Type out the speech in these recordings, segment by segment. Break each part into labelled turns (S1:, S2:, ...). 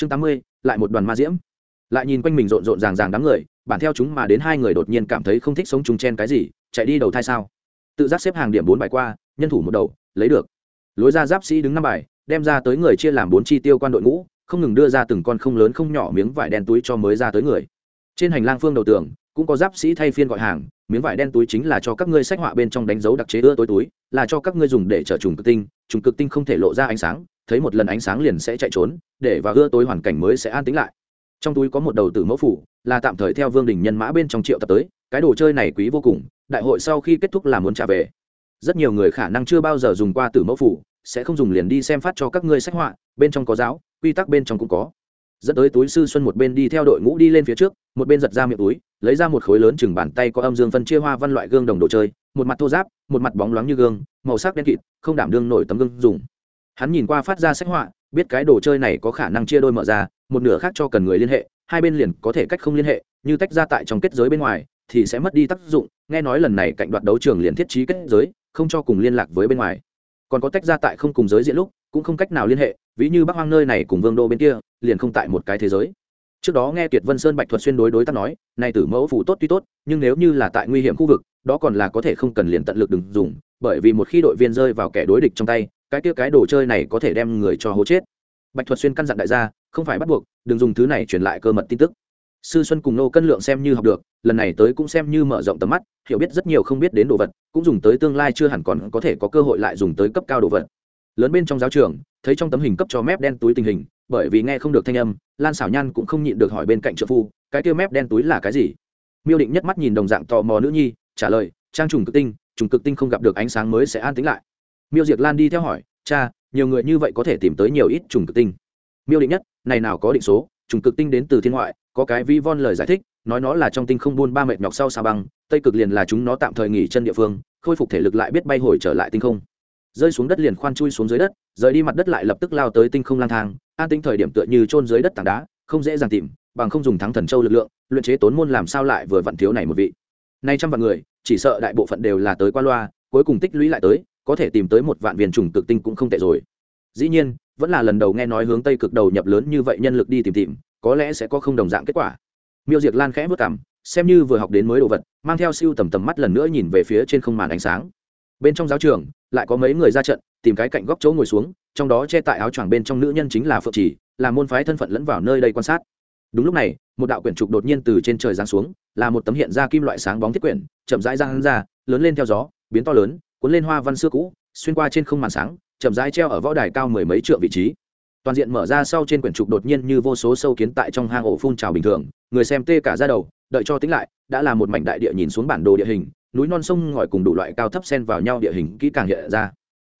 S1: chương tám mươi, lại một đoàn ma diễm. Lại nhìn quanh mình rộn rộn ràng ràng đám người, bản theo chúng mà đến hai người đột nhiên cảm thấy không thích sống chung chen cái gì, chạy đi đầu thai sao? Tự giác xếp hàng điểm bốn bài qua, nhân thủ một đầu, lấy được. Lối ra giáp sĩ đứng năm bài, đem ra tới người chia làm bốn chi tiêu quan đội ngũ, không ngừng đưa ra từng con không lớn không nhỏ miếng vải đen túi cho mới ra tới người. Trên hành lang phương đầu tường, cũng có giáp sĩ thay phiên gọi hàng, miếng vải đen túi chính là cho các ngươi sách họa bên trong đánh dấu đặc chế ưa tối túi, là cho các ngươi dùng để trở trùng tự tinh trùng cực tinh không thể lộ ra ánh sáng, thấy một lần ánh sáng liền sẽ chạy trốn, để và ưa tối hoàn cảnh mới sẽ an tĩnh lại. Trong túi có một đầu tử mẫu phủ, là tạm thời theo vương đình nhân mã bên trong triệu tập tới, cái đồ chơi này quý vô cùng, đại hội sau khi kết thúc là muốn trả về. Rất nhiều người khả năng chưa bao giờ dùng qua tử mẫu phủ, sẽ không dùng liền đi xem phát cho các ngươi sách họa, bên trong có giáo, quy tắc bên trong cũng có dẫn tới túi sư xuân một bên đi theo đội ngũ đi lên phía trước, một bên giật ra miệng túi, lấy ra một khối lớn chừng bàn tay có âm dương phân chia hoa văn loại gương đồng đồ chơi, một mặt thô giáp một mặt bóng loáng như gương, màu sắc đen kịt, không đảm đương nổi tấm gương dùng. Hắn nhìn qua phát ra sách họa, biết cái đồ chơi này có khả năng chia đôi mở ra, một nửa khác cho cần người liên hệ, hai bên liền có thể cách không liên hệ, như tách ra tại trong kết giới bên ngoài, thì sẽ mất đi tác dụng. Nghe nói lần này cạnh đoạt đấu trường liền thiết trí kết giới, không cho cùng liên lạc với bên ngoài. Còn có tách ra tại không cùng giới diện lúc, cũng không cách nào liên hệ, ví như bắc hoang nơi này cùng vương đô bên kia liền không tại một cái thế giới. Trước đó nghe kiệt vân sơn bạch thuật xuyên đối đối tác nói, này tử mẫu phủ tốt tuy tốt, nhưng nếu như là tại nguy hiểm khu vực, đó còn là có thể không cần liền tận lực đừng dùng, bởi vì một khi đội viên rơi vào kẻ đối địch trong tay, cái kia cái đồ chơi này có thể đem người cho hố chết. Bạch thuật xuyên căn dặn đại gia, không phải bắt buộc, đừng dùng thứ này truyền lại cơ mật tin tức. Sư xuân cùng nô cân lượng xem như học được, lần này tới cũng xem như mở rộng tầm mắt, hiểu biết rất nhiều không biết đến đồ vật, cũng dùng tới tương lai chưa hẳn còn có thể có cơ hội lại dùng tới cấp cao đồ vật lớn bên trong giáo trường, thấy trong tấm hình cấp cho mép đen túi tình hình, bởi vì nghe không được thanh âm, lan xảo nhan cũng không nhịn được hỏi bên cạnh trợ phu, cái kia mép đen túi là cái gì? Miêu định nhất mắt nhìn đồng dạng tò mò nữ nhi, trả lời, trang trùng cực tinh, trùng cực tinh không gặp được ánh sáng mới sẽ an tính lại. Miêu diệt lan đi theo hỏi, cha, nhiều người như vậy có thể tìm tới nhiều ít trùng cực tinh? Miêu định nhất này nào có định số, trùng cực tinh đến từ thiên ngoại, có cái vi von lời giải thích, nói nó là trong tinh không buôn ba mệt nhọc sau sa băng, tây cực liền là chúng nó tạm thời nghỉ chân địa phương, khôi phục thể lực lại biết bay hồi trở lại tinh không rơi xuống đất liền khoan chui xuống dưới đất, rời đi mặt đất lại lập tức lao tới tinh không lang thang, an tinh thời điểm tựa như trôn dưới đất tảng đá, không dễ dàng tìm, bằng không dùng thắng thần châu lực lượng, luyện chế tốn môn làm sao lại vừa vặn thiếu này một vị. Nay trăm vạn người, chỉ sợ đại bộ phận đều là tới qua loa, cuối cùng tích lũy lại tới, có thể tìm tới một vạn viên trùng cực tinh cũng không tệ rồi. Dĩ nhiên, vẫn là lần đầu nghe nói hướng tây cực đầu nhập lớn như vậy nhân lực đi tìm tìm, có lẽ sẽ có không đồng dạng kết quả. Miêu diệt lan khẽ vất cảm xem như vừa học đến mới đồ vật, mang theo siêu tầm tầm mắt lần nữa nhìn về phía trên không màn ánh sáng bên trong giáo trường lại có mấy người ra trận, tìm cái cạnh góc chỗ ngồi xuống, trong đó che tại áo choàng bên trong nữ nhân chính là phượng chỉ là môn phái thân phận lẫn vào nơi đây quan sát. Đúng lúc này, một đạo quyển trục đột nhiên từ trên trời giáng xuống, là một tấm hiện ra kim loại sáng bóng thiết quyển, chậm rãi giang ra, lớn lên theo gió, biến to lớn, cuốn lên hoa văn xưa cũ, xuyên qua trên không màn sáng, chậm rãi treo ở võ đài cao mười mấy trượng vị trí. Toàn diện mở ra sau trên quyển trục đột nhiên như vô số sâu kiến tại trong hang ổ phun trào bình thường, người xem tê cả ra đầu, đợi cho tính lại, đã là một mảnh đại địa nhìn xuống bản đồ địa hình núi non sông ngòi cùng đủ loại cao thấp xen vào nhau địa hình kỹ càng hiện ra.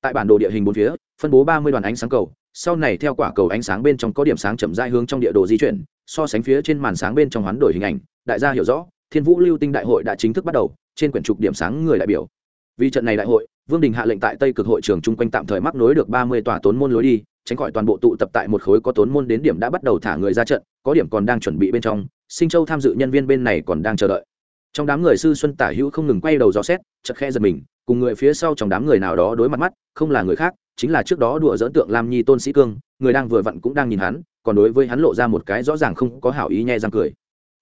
S1: Tại bản đồ địa hình bốn phía, phân bố ba mươi đoàn ánh sáng cầu, sau này theo quả cầu ánh sáng bên trong có điểm sáng chậm rãi hướng trong địa đồ di chuyển, so sánh phía trên màn sáng bên trong hoán đổi hình ảnh, đại gia hiểu rõ, thiên vũ lưu tinh đại hội đã chính thức bắt đầu, trên quyển trục điểm sáng người đại biểu. Vì trận này đại hội, vương đình hạ lệnh tại tây cực hội trường chung quanh tạm thời mắc nối được ba mươi tòa tốn môn lối đi, tránh khỏi toàn bộ tụ tập tại một khối có tốn môn đến điểm đã bắt đầu thả người ra trận, có điểm còn đang chuẩn bị bên trong, sinh châu tham dự nhân viên bên này còn đang chờ đợi trong đám người sư xuân tả hữu không ngừng quay đầu dò xét chật khe giật mình, cùng người phía sau trong đám người nào đó đối mặt mắt, không là người khác, chính là trước đó đùa dỡn tượng lam nhi tôn sĩ cương, người đang vừa vặn cũng đang nhìn hắn, còn đối với hắn lộ ra một cái rõ ràng không có hảo ý nhẹ răng cười.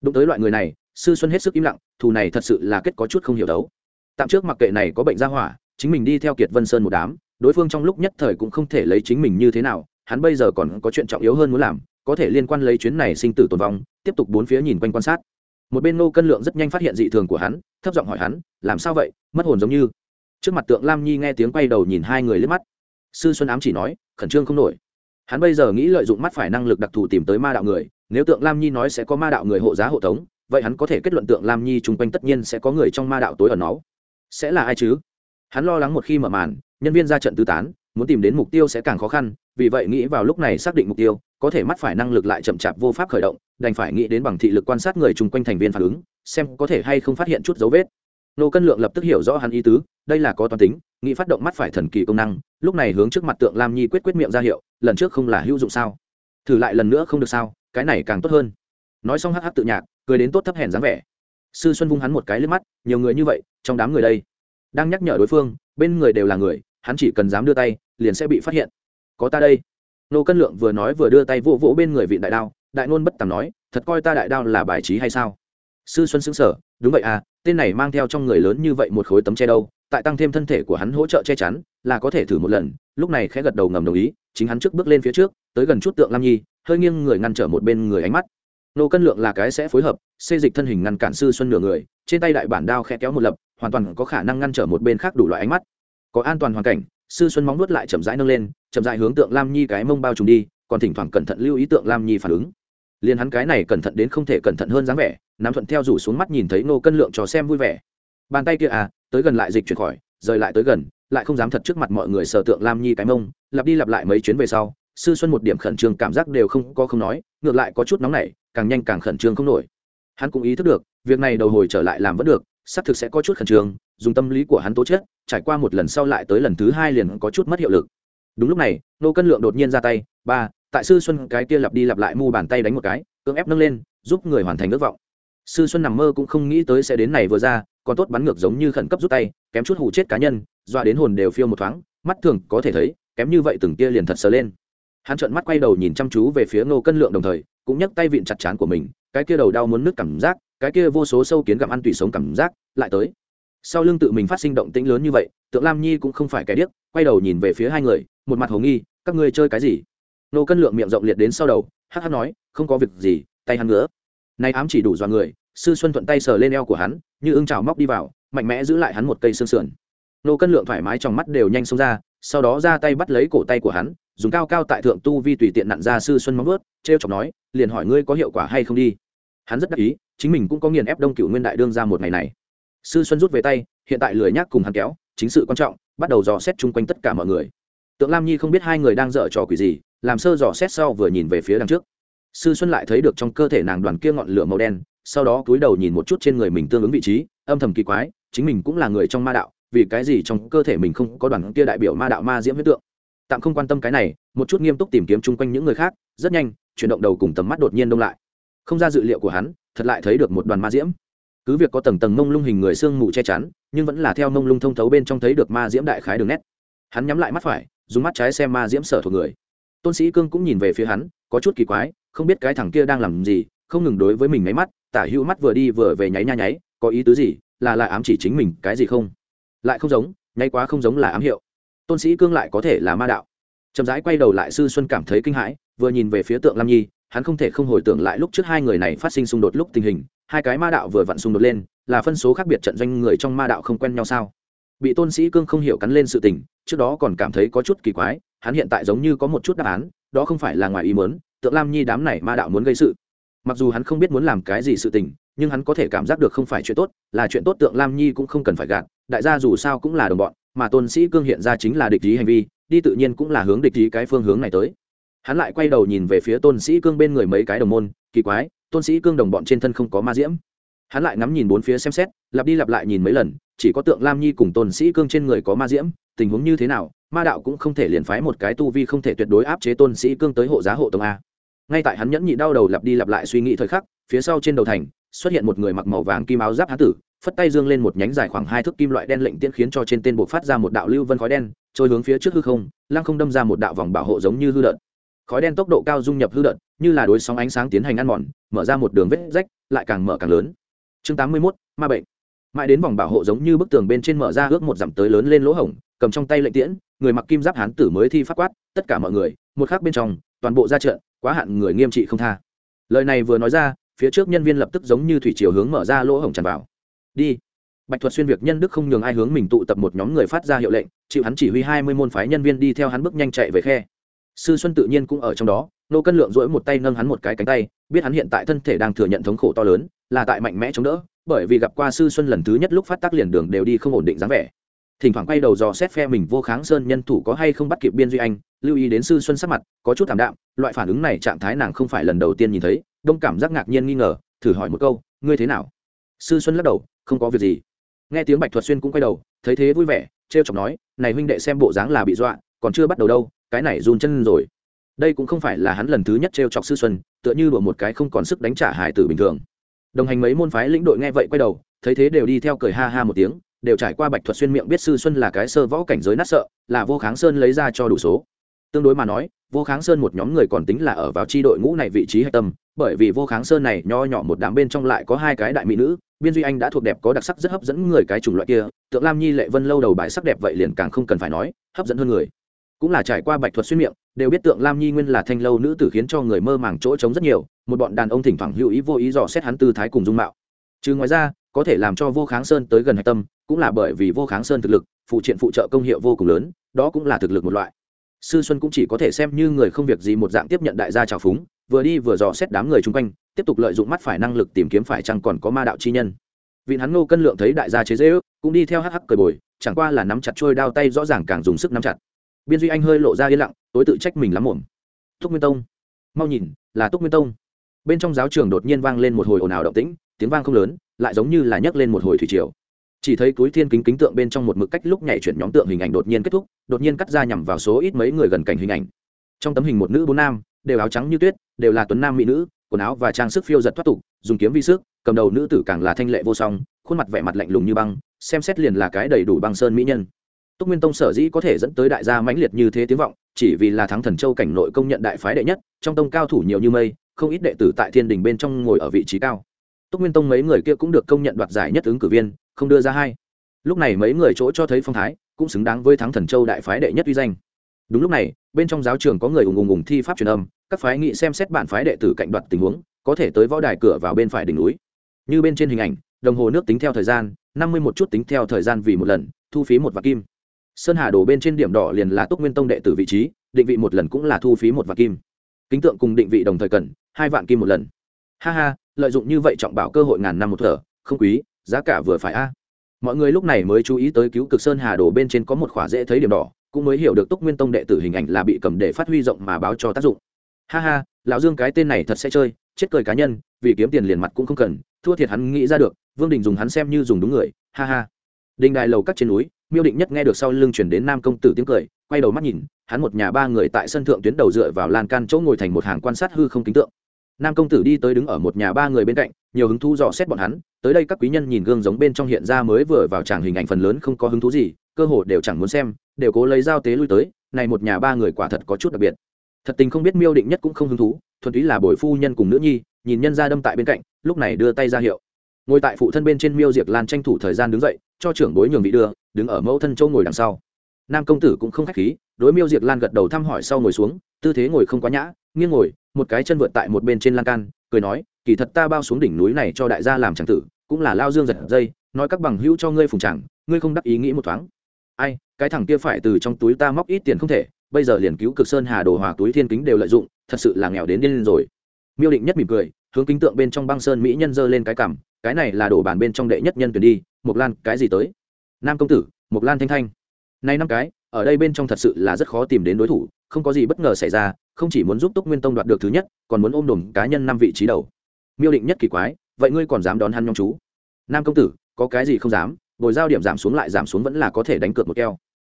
S1: Đụng tới loại người này, sư xuân hết sức im lặng, thù này thật sự là kết có chút không hiểu đấu. Tạm trước mặc kệ này có bệnh ra hỏa, chính mình đi theo kiệt vân sơn một đám, đối phương trong lúc nhất thời cũng không thể lấy chính mình như thế nào, hắn bây giờ còn có chuyện trọng yếu hơn muốn làm, có thể liên quan lấy chuyến này sinh tử tồn vong, tiếp tục bốn phía nhìn quanh quan sát một bên nô cân lượng rất nhanh phát hiện dị thường của hắn, thấp giọng hỏi hắn, làm sao vậy? Mất hồn giống như. Trước mặt tượng lam nhi nghe tiếng quay đầu nhìn hai người liếc mắt. Sư xuân ám chỉ nói, khẩn trương không nổi. Hắn bây giờ nghĩ lợi dụng mắt phải năng lực đặc thù tìm tới ma đạo người, nếu tượng lam nhi nói sẽ có ma đạo người hộ giá hộ tống, vậy hắn có thể kết luận tượng lam nhi chung quanh tất nhiên sẽ có người trong ma đạo tối ở nó sẽ là ai chứ? Hắn lo lắng một khi mở màn, nhân viên ra trận tư tán, muốn tìm đến mục tiêu sẽ càng khó khăn, vì vậy nghĩ vào lúc này xác định mục tiêu có thể mắt phải năng lực lại chậm chạp vô pháp khởi động, đành phải nghĩ đến bằng thị lực quan sát người chung quanh thành viên phản ứng, xem có thể hay không phát hiện chút dấu vết. Nô cân lượng lập tức hiểu rõ hắn ý tứ, đây là có toàn tính, nghĩ phát động mắt phải thần kỳ công năng, lúc này hướng trước mặt tượng lam nhi quyết quyết miệng ra hiệu, lần trước không là hữu dụng sao? Thử lại lần nữa không được sao, cái này càng tốt hơn. Nói xong hắc hắc tự nhạc, cười đến tốt thấp hèn dáng vẻ. Sư xuân vung hắn một cái lên mắt, nhiều người như vậy, trong đám người đây. Đang nhắc nhở đối phương, bên người đều là người, hắn chỉ cần dám đưa tay, liền sẽ bị phát hiện. Có ta đây nô cân lượng vừa nói vừa đưa tay vỗ vỗ bên người vị đại đao, đại nôn bất tàm nói, thật coi ta đại đao là bài trí hay sao? Sư xuân xứng sở đúng vậy à tên này mang theo trong người lớn như vậy một khối tấm che đâu, tại tăng thêm thân thể của hắn hỗ trợ che chắn, là có thể thử một lần. Lúc này khẽ gật đầu ngầm đồng ý, chính hắn trước bước lên phía trước, tới gần chút tượng lam nhi, hơi nghiêng người ngăn trở một bên người ánh mắt. Nô cân lượng là cái sẽ phối hợp xây dịch thân hình ngăn cản sư xuân nửa người, trên tay đại bản đao khẽ kéo một lập, hoàn toàn có khả năng ngăn trở một bên khác đủ loại ánh mắt. Có an toàn hoàn cảnh sư xuân móng nuốt lại chậm rãi nâng lên, chậm rãi hướng tượng lam nhi cái mông bao trùm đi, còn thỉnh thoảng cẩn thận lưu ý tượng lam nhi phản ứng. Liền hắn cái này cẩn thận đến không thể cẩn thận hơn dáng vẻ nắm thuận theo rủ xuống mắt nhìn thấy nô cân lượng cho xem vui vẻ. Bàn tay kia à tới gần lại dịch chuyển khỏi, rời lại tới gần, lại không dám thật trước mặt mọi người sờ tượng lam nhi cái mông, lặp đi lặp lại mấy chuyến về sau, sư xuân một điểm khẩn trương cảm giác đều không có không nói, ngược lại có chút nóng nảy, càng nhanh càng khẩn trương không nổi. Hắn cũng ý thức được, việc này đầu hồi trở lại làm vẫn được, xác thực sẽ có chút khẩn trương dùng tâm lý của hắn tố chất, trải qua một lần sau lại tới lần thứ hai liền có chút mất hiệu lực. Đúng lúc này, nô cân lượng đột nhiên ra tay, ba, tại sư xuân cái kia lặp đi lặp lại mu bàn tay đánh một cái, cưỡng ép nâng lên, giúp người hoàn thành ước vọng. Sư xuân nằm mơ cũng không nghĩ tới sẽ đến này vừa ra, còn tốt bắn ngược giống như khẩn cấp rút tay, kém chút hụ chết cá nhân, dọa đến hồn đều phiêu một thoáng, mắt thường có thể thấy, kém như vậy từng kia liền thật sờ lên. Hắn trợn mắt quay đầu nhìn chăm chú về phía ngô cân lượng đồng thời, cũng nhấc tay vịn chặt chán của mình, cái kia đầu đau muốn nứt cảm giác, cái kia vô số sâu kiến gặm ăn tùy sống cảm giác, lại tới sau lưng tự mình phát sinh động tĩnh lớn như vậy, tượng lam nhi cũng không phải cái điếc, quay đầu nhìn về phía hai người, một mặt hồ nghi, các ngươi chơi cái gì? Nô cân lượng miệng rộng liệt đến sau đầu, hắc hắc nói, không có việc gì, tay hắn nữa nay ám chỉ đủ dọa người, sư xuân thuận tay sờ lên eo của hắn, như ưng trào móc đi vào, mạnh mẽ giữ lại hắn một cây xương sườn. Nô cân lượng thoải mái trong mắt đều nhanh xông ra, sau đó ra tay bắt lấy cổ tay của hắn, dùng cao cao tại thượng tu vi tùy tiện nặn ra sư xuân móng ướt t r e o chọc nói, liền hỏi ngươi có hiệu quả hay không đi. Hắn rất đắc ý, chính mình cũng có nghiền ép đông cựu nguyên đại đương ra một ngày này sư xuân rút về tay, hiện tại lười nhác cùng hắn kéo, chính sự quan trọng, bắt đầu dò xét chung quanh tất cả mọi người. Tượng lam nhi không biết hai người đang dở trò quỷ gì, làm sơ dò xét sau vừa nhìn về phía đằng trước. Sư xuân lại thấy được trong cơ thể nàng đoàn kia ngọn lửa màu đen, sau đó cúi đầu nhìn một chút trên người mình tương ứng vị trí, âm thầm kỳ quái, chính mình cũng là người trong ma đạo, vì cái gì trong cơ thể mình không có đoàn kia đại biểu ma đạo ma diễm huyết tượng? Tạm không quan tâm cái này, một chút nghiêm túc tìm kiếm chung quanh những người khác, rất nhanh, chuyển động đầu cùng tầm mắt đột nhiên đông lại. Không ra dự liệu của hắn, thật lại thấy được một đoàn ma diễm cứ việc có tầng tầng mông lung hình người sương mù che chắn, nhưng vẫn là theo mông lung thông thấu bên trong thấy được ma diễm đại khái đường nét. Hắn nhắm lại mắt phải, dùng mắt trái xem ma diễm sở thuộc người. Tôn sĩ cương cũng nhìn về phía hắn, có chút kỳ quái, không biết cái thằng kia đang làm gì, không ngừng đối với mình nháy mắt, tả hữu mắt vừa đi vừa về nháy nha nháy, có ý tứ gì, là lại ám chỉ chính mình, cái gì không? Lại không giống, nháy quá không giống là ám hiệu. Tôn sĩ cương lại có thể là ma đạo. Chậm rãi quay đầu lại sư xuân cảm thấy kinh hãi, vừa nhìn về phía tượng lam nhi, hắn không thể không hồi tưởng lại lúc trước hai người này phát sinh xung đột lúc tình hình hai cái ma đạo vừa vặn xung đột lên, là phân số khác biệt trận doanh người trong ma đạo không quen nhau sao? Bị tôn sĩ cương không hiểu cắn lên sự tình, trước đó còn cảm thấy có chút kỳ quái, hắn hiện tại giống như có một chút đáp án, đó không phải là ngoài ý mớn tượng lam nhi đám này ma đạo muốn gây sự. Mặc dù hắn không biết muốn làm cái gì sự tình, nhưng hắn có thể cảm giác được không phải chuyện tốt, là chuyện tốt tượng lam nhi cũng không cần phải gạt, đại gia dù sao cũng là đồng bọn, mà tôn sĩ cương hiện ra chính là địch ý hành vi, đi tự nhiên cũng là hướng địch ý cái phương hướng này tới. Hắn lại quay đầu nhìn về phía tôn sĩ cương bên người mấy cái đồng môn, kỳ quái tôn sĩ cương đồng bọn trên thân không có ma diễm. Hắn lại ngắm nhìn bốn phía xem xét, lặp đi lặp lại nhìn mấy lần, chỉ có tượng lam nhi cùng tôn sĩ cương trên người có ma diễm, tình huống như thế nào, ma đạo cũng không thể liền phái một cái tu vi không thể tuyệt đối áp chế tôn sĩ cương tới hộ giá hộ tông a. Ngay tại hắn nhẫn nhị đau đầu lặp đi lặp lại suy nghĩ thời khắc, phía sau trên đầu thành, xuất hiện một người mặc màu vàng kim áo giáp hán tử, phất tay dương lên một nhánh dài khoảng hai thước kim loại đen lệnh tiễn khiến cho trên tên bộ phát ra một đạo lưu vân khói đen, trôi hướng phía trước hư không, lăng không đâm ra một đạo vòng bảo hộ giống như hư đợt. Khói đen tốc độ cao dung nhập hư đợt như là đối sóng ánh sáng tiến hành ăn mòn mở ra một đường vết rách lại càng mở càng lớn. Chương tám mươi 81, ma bệnh. Mãi đến vòng bảo hộ giống như bức tường bên trên mở ra ước một dặm tới lớn lên lỗ hổng cầm trong tay lệnh tiễn người mặc kim giáp hán tử mới thi pháp quát tất cả mọi người một khắc bên trong toàn bộ ra trận quá hạn người nghiêm trị không tha. Lời này vừa nói ra phía trước nhân viên lập tức giống như thủy chiều hướng mở ra lỗ hổng tràn vào. Đi. Bạch thuật xuyên việc nhân đức không nhường ai hướng mình tụ tập một nhóm người phát ra hiệu lệnh chịu hắn chỉ huy hai mươi môn phái nhân viên đi theo hắn bước nhanh chạy về khe. Sư xuân tự nhiên cũng ở trong đó nô cân lượng dỗi một tay nâng hắn một cái cánh tay, biết hắn hiện tại thân thể đang thừa nhận thống khổ to lớn, là tại mạnh mẽ chống đỡ, bởi vì gặp qua sư xuân lần thứ nhất lúc phát tác liền đường đều đi không ổn định dáng vẻ. Thỉnh thoảng quay đầu dò xét phe mình vô kháng sơn nhân thủ có hay không bắt kịp biên duy anh, lưu ý đến sư xuân sắc mặt, có chút thảm đạm, loại phản ứng này trạng thái nàng không phải lần đầu tiên nhìn thấy, đông cảm giác ngạc nhiên nghi ngờ, thử hỏi một câu, ngươi thế nào? Sư xuân lắc đầu, không có việc gì. Nghe tiếng bạch thuật xuyên cũng quay đầu, thấy thế vui vẻ, trêu chọc nói, này huynh đệ xem bộ dáng là bị dọa, còn chưa bắt đầu đâu, cái này run chân rồi đây cũng không phải là hắn lần thứ nhất t r e o chọc sư xuân, tựa như đùa một cái không còn sức đánh trả hải tử bình thường. Đồng hành mấy môn phái lĩnh đội nghe vậy quay đầu, thấy thế đều đi theo cười ha ha một tiếng, đều trải qua bạch thuật xuyên miệng biết sư xuân là cái sơ võ cảnh giới nát sợ, là vô kháng sơn lấy ra cho đủ số. Tương đối mà nói, vô kháng sơn một nhóm người còn tính là ở vào tri đội ngũ này vị trí hạch tâm, bởi vì vô kháng sơn này nho nhỏ một đám bên trong lại có hai cái đại mỹ nữ, biên duy anh đã thuộc đẹp có đặc sắc rất hấp dẫn người cái chủng loại kia, tượng lam nhi lệ vân lâu đầu bài sắc đẹp vậy liền càng không cần phải nói, hấp dẫn hơn người. Cũng là trải qua bạch thuật xuyên miệng đều biết tượng lam nhi nguyên là thanh lâu nữ tử khiến cho người mơ màng chỗ trống rất nhiều, một bọn đàn ông thỉnh thoảng hữu ý vô ý dò xét hắn tư thái cùng dung mạo. Chứ ngoài ra, có thể làm cho vô kháng sơn tới gần hạch tâm, cũng là bởi vì vô kháng sơn thực lực, phụ triện phụ trợ công hiệu vô cùng lớn, đó cũng là thực lực một loại. Sư xuân cũng chỉ có thể xem như người không việc gì một dạng tiếp nhận đại gia trào phúng, vừa đi vừa dò xét đám người chung quanh, tiếp tục lợi dụng mắt phải năng lực tìm kiếm phải chăng còn có ma đạo chi nhân. Vị hắn ngô cân lượng thấy đại gia chế dễ ước cũng đi theo hắc hắc cười bồi, chẳng qua là nắm chặt trôi đao tay rõ ràng càng dùng sức nắm chặt biên duy anh hơi lộ ra yên lặng, tối tự trách mình lắm muộn. Túc nguyên tông. Mau nhìn, là túc nguyên tông. Bên trong giáo trường đột nhiên vang lên một hồi ồn ào động tĩnh, tiếng vang không lớn, lại giống như là nhấc lên một hồi thủy triều. Chỉ thấy túi thiên kính kính tượng bên trong một mực cách lúc nhảy chuyển nhóm tượng hình ảnh đột nhiên kết thúc, đột nhiên cắt ra nhằm vào số ít mấy người gần cảnh hình ảnh. Trong tấm hình một nữ bốn nam, đều áo trắng như tuyết, đều là tuấn nam mỹ nữ, quần áo và trang sức phiêu giật thoát tục, dùng kiếm vi sức, cầm đầu nữ tử càng là thanh lệ vô song, khuôn mặt vẻ mặt lạnh lùng như băng, xem xét liền là cái đầy đủ băng sơn mỹ nhân túc nguyên tông sở dĩ có thể dẫn tới đại gia mãnh liệt như thế tiếng vọng, chỉ vì là thắng thần châu cảnh nội công nhận đại phái đệ nhất, trong tông cao thủ nhiều như mây, không ít đệ tử tại thiên đình bên trong ngồi ở vị trí cao. Túc nguyên tông mấy người kia cũng được công nhận đoạt giải nhất ứng cử viên, không đưa ra hai. Lúc này mấy người chỗ cho thấy phong thái, cũng xứng đáng với thắng thần châu đại phái đệ nhất uy danh. Đúng lúc này, bên trong giáo trường có người ùng ùng ùng thi pháp truyền âm, các phái nghị xem xét bản phái đệ tử cạnh đoạt tình huống, có thể tới võ đài cửa vào bên phải đỉnh núi. Như bên trên hình ảnh, đồng hồ nước tính theo thời gian, năm mươi một chút tính theo thời gian vì một lần, thu phí một vạn kim sơn hà đổ bên trên điểm đỏ liền là túc nguyên tông đệ tử vị trí, định vị một lần cũng là thu phí một vạn kim. Kính tượng cùng định vị đồng thời cần, hai vạn kim một lần. Ha ha, lợi dụng như vậy trọng bảo cơ hội ngàn năm một thở, không quý, giá cả vừa phải a. Mọi người lúc này mới chú ý tới cứu cực sơn hà đổ bên trên có một khỏa dễ thấy điểm đỏ, cũng mới hiểu được túc nguyên tông đệ tử hình ảnh là bị cầm để phát huy rộng mà báo cho tác dụng. Ha ha, lão dương cái tên này thật sẽ chơi, chết cười cá nhân, vì kiếm tiền liền mặt cũng không cần, thua thiệt hắn nghĩ ra được, vương đình dùng hắn xem như dùng đúng người, ha ha. Đình đài lầu cắt trên núi miêu định nhất nghe được sau lưng chuyển đến nam công tử tiếng cười, quay đầu mắt nhìn, hắn một nhà ba người tại sân thượng tuyến đầu dựa vào lan can chỗ ngồi thành một hàng quan sát hư không kính tượng. Nam công tử đi tới đứng ở một nhà ba người bên cạnh, nhiều hứng thú dò xét bọn hắn, tới đây các quý nhân nhìn gương giống bên trong hiện ra mới vừa vào tràng hình ảnh phần lớn không có hứng thú gì, cơ hồ đều chẳng muốn xem, đều cố lấy dao tế lui tới, này một nhà ba người quả thật có chút đặc biệt. Thật tình không biết miêu định nhất cũng không hứng thú, thuần túy là bồi phu nhân cùng nữ nhi, nhìn nhân ra đâm tại bên cạnh, lúc này đưa tay ra hiệu. Ngồi tại phụ thân bên trên miêu diệt lan tranh thủ thời gian đứng dậy, cho trưởng bối nhường vị đưa đứng ở mẫu thân châu ngồi đằng sau. Nam công tử cũng không khách khí, đối miêu diệt lan gật đầu thăm hỏi sau ngồi xuống, tư thế ngồi không quá nhã, nghiêng ngồi, một cái chân vượt tại một bên trên lan can, cười nói, kỳ thật ta bao xuống đỉnh núi này cho đại gia làm tràng tử, cũng là lao dương giật dây, nói các bằng hữu cho ngươi phùng chẳng, ngươi không đắc ý nghĩ một thoáng. Ai, cái thằng kia phải từ trong túi ta móc ít tiền không thể, bây giờ liền cứu cực sơn hà đồ hòa túi thiên kính đều lợi dụng, thật sự là nghèo đến điên rồi. Miêu định nhất mỉm cười, hướng kính tượng bên trong băng sơn mỹ nhân giơ lên cái cằm, cái này là đổ bàn bên trong đệ nhất nhân tuyển đi, mộc lan, cái gì tới? Nam công tử, mộc lan thanh thanh. Nay năm cái, ở đây bên trong thật sự là rất khó tìm đến đối thủ, không có gì bất ngờ xảy ra, không chỉ muốn giúp túc nguyên tông đoạt được thứ nhất, còn muốn ôm đồm cá nhân năm vị trí đầu. Miêu định nhất kỳ quái, vậy ngươi còn dám đón hắn nhóm chú? Nam công tử, có cái gì không dám, bồi giao điểm giảm xuống lại giảm xuống vẫn là có thể đánh cược một keo.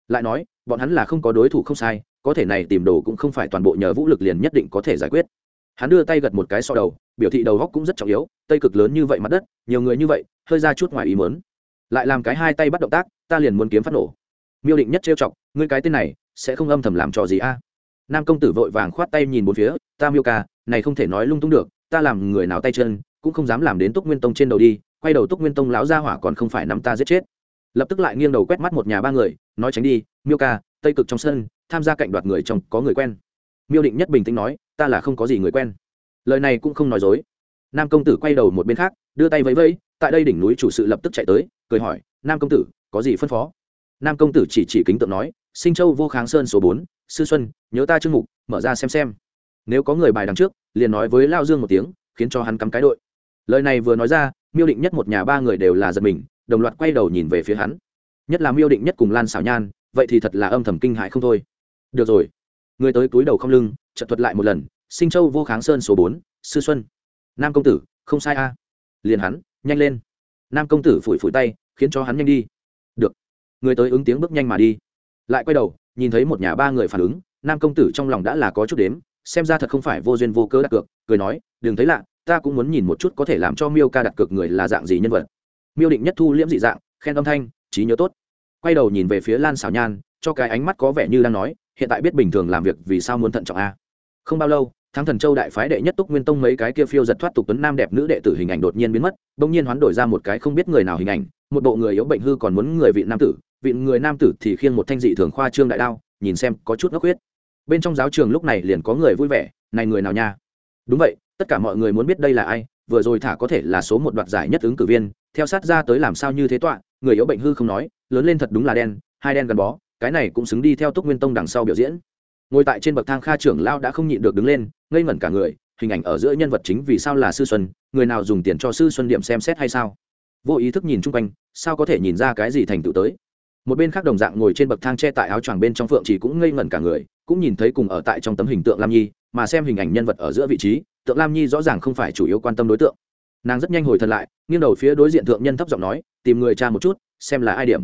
S1: Lại nói, bọn hắn là không có đối thủ không sai, có thể này tìm đồ cũng không phải toàn bộ nhờ vũ lực liền nhất định có thể giải quyết. Hắn đưa tay gật một cái so đầu, biểu thị đầu góc cũng rất trọng yếu, tây cực lớn như vậy mặt đất, nhiều người như vậy, hơi ra chút ngoài ý mớn lại làm cái hai tay bắt động tác, ta liền muốn kiếm phát nổ. Miêu định nhất trêu chọc, ngươi cái tên này, sẽ không âm thầm làm trò gì a? Nam công tử vội vàng khoát tay nhìn bốn phía, ta miêu ca, này không thể nói lung tung được, ta làm người nào tay chân, cũng không dám làm đến túc nguyên tông trên đầu đi, quay đầu túc nguyên tông láo ra hỏa còn không phải nắm ta giết chết. Lập tức lại nghiêng đầu quét mắt một nhà ba người, nói tránh đi, miêu ca, tây cực trong sân, tham gia cạnh đoạt người chồng có người quen. Miêu định nhất bình tĩnh nói, ta là không có gì người quen. Lời này cũng không nói dối. Nam công tử quay đầu một bên khác, đưa tay vẫy vẫy, tại đây đỉnh núi chủ sự lập tức chạy tới cười hỏi, nam công tử, có gì phân phó? Nam công tử chỉ chỉ kính tượng nói, sinh châu vô kháng sơn số bốn, sư xuân, nhớ ta chương mục, mở ra xem xem. Nếu có người bài đằng trước, liền nói với lao dương một tiếng, khiến cho hắn cắm cái đội. Lời này vừa nói ra, miêu định nhất một nhà ba người đều là giật mình, đồng loạt quay đầu nhìn về phía hắn. Nhất là miêu định nhất cùng lan xảo nhan, vậy thì thật là âm thầm kinh hại không thôi. Được rồi. Người tới túi đầu không lưng trận thuật lại một lần, sinh châu vô kháng sơn số bốn, sư xuân. Nam công tử, không sai a. Liền hắn, nhanh lên nam công tử phủi phủi tay, khiến cho hắn nhanh đi. Được. Người tới ứng tiếng bước nhanh mà đi. Lại quay đầu, nhìn thấy một nhà ba người phản ứng, nam công tử trong lòng đã là có chút đếm, xem ra thật không phải vô duyên vô cớ đặt cược, cười nói, đừng thấy lạ, ta cũng muốn nhìn một chút có thể làm cho miêu ca đặt cược người là dạng gì nhân vật. Miêu định nhất thu liễm dị dạng, khen âm thanh, trí nhớ tốt. Quay đầu nhìn về phía lan xảo nhan, cho cái ánh mắt có vẻ như đang nói, hiện tại biết bình thường làm việc vì sao muốn thận trọng a? Không bao lâu thắng thần châu đại phái đệ nhất túc nguyên tông mấy cái kia phiêu giật thoát tục tuấn nam đẹp nữ đệ tử hình ảnh đột nhiên biến mất, bỗng nhiên hoán đổi ra một cái không biết người nào hình ảnh, một bộ người yếu bệnh hư còn muốn người vị nam tử, vị người nam tử thì khiêng một thanh dị thường khoa trương đại đao, nhìn xem có chút ngốc huyết. Bên trong giáo trường lúc này liền có người vui vẻ, này người nào nha? Đúng vậy, tất cả mọi người muốn biết đây là ai, vừa rồi thả có thể là số một đoạt giải nhất ứng cử viên, theo sát ra tới làm sao như thế tọa, người yếu bệnh hư không nói, lớn lên thật đúng là đen, hai đen gắn bó, cái này cũng xứng đi theo túc nguyên tông đằng sau biểu diễn ngồi tại trên bậc thang kha trưởng lao đã không nhịn được đứng lên, ngây ngẩn cả người, hình ảnh ở giữa nhân vật chính vì sao là sư xuân, người nào dùng tiền cho sư xuân điểm xem xét hay sao? Vô ý thức nhìn chung quanh, sao có thể nhìn ra cái gì thành tựu tới? Một bên khác đồng dạng ngồi trên bậc thang che tại áo choàng bên trong phượng chỉ cũng ngây ngẩn cả người, cũng nhìn thấy cùng ở tại trong tấm hình tượng lam nhi, mà xem hình ảnh nhân vật ở giữa vị trí, tượng lam nhi rõ ràng không phải chủ yếu quan tâm đối tượng. Nàng rất nhanh hồi thần lại, nghiêng đầu phía đối diện thượng nhân thấp giọng nói, tìm người cha một chút, xem là ai điểm.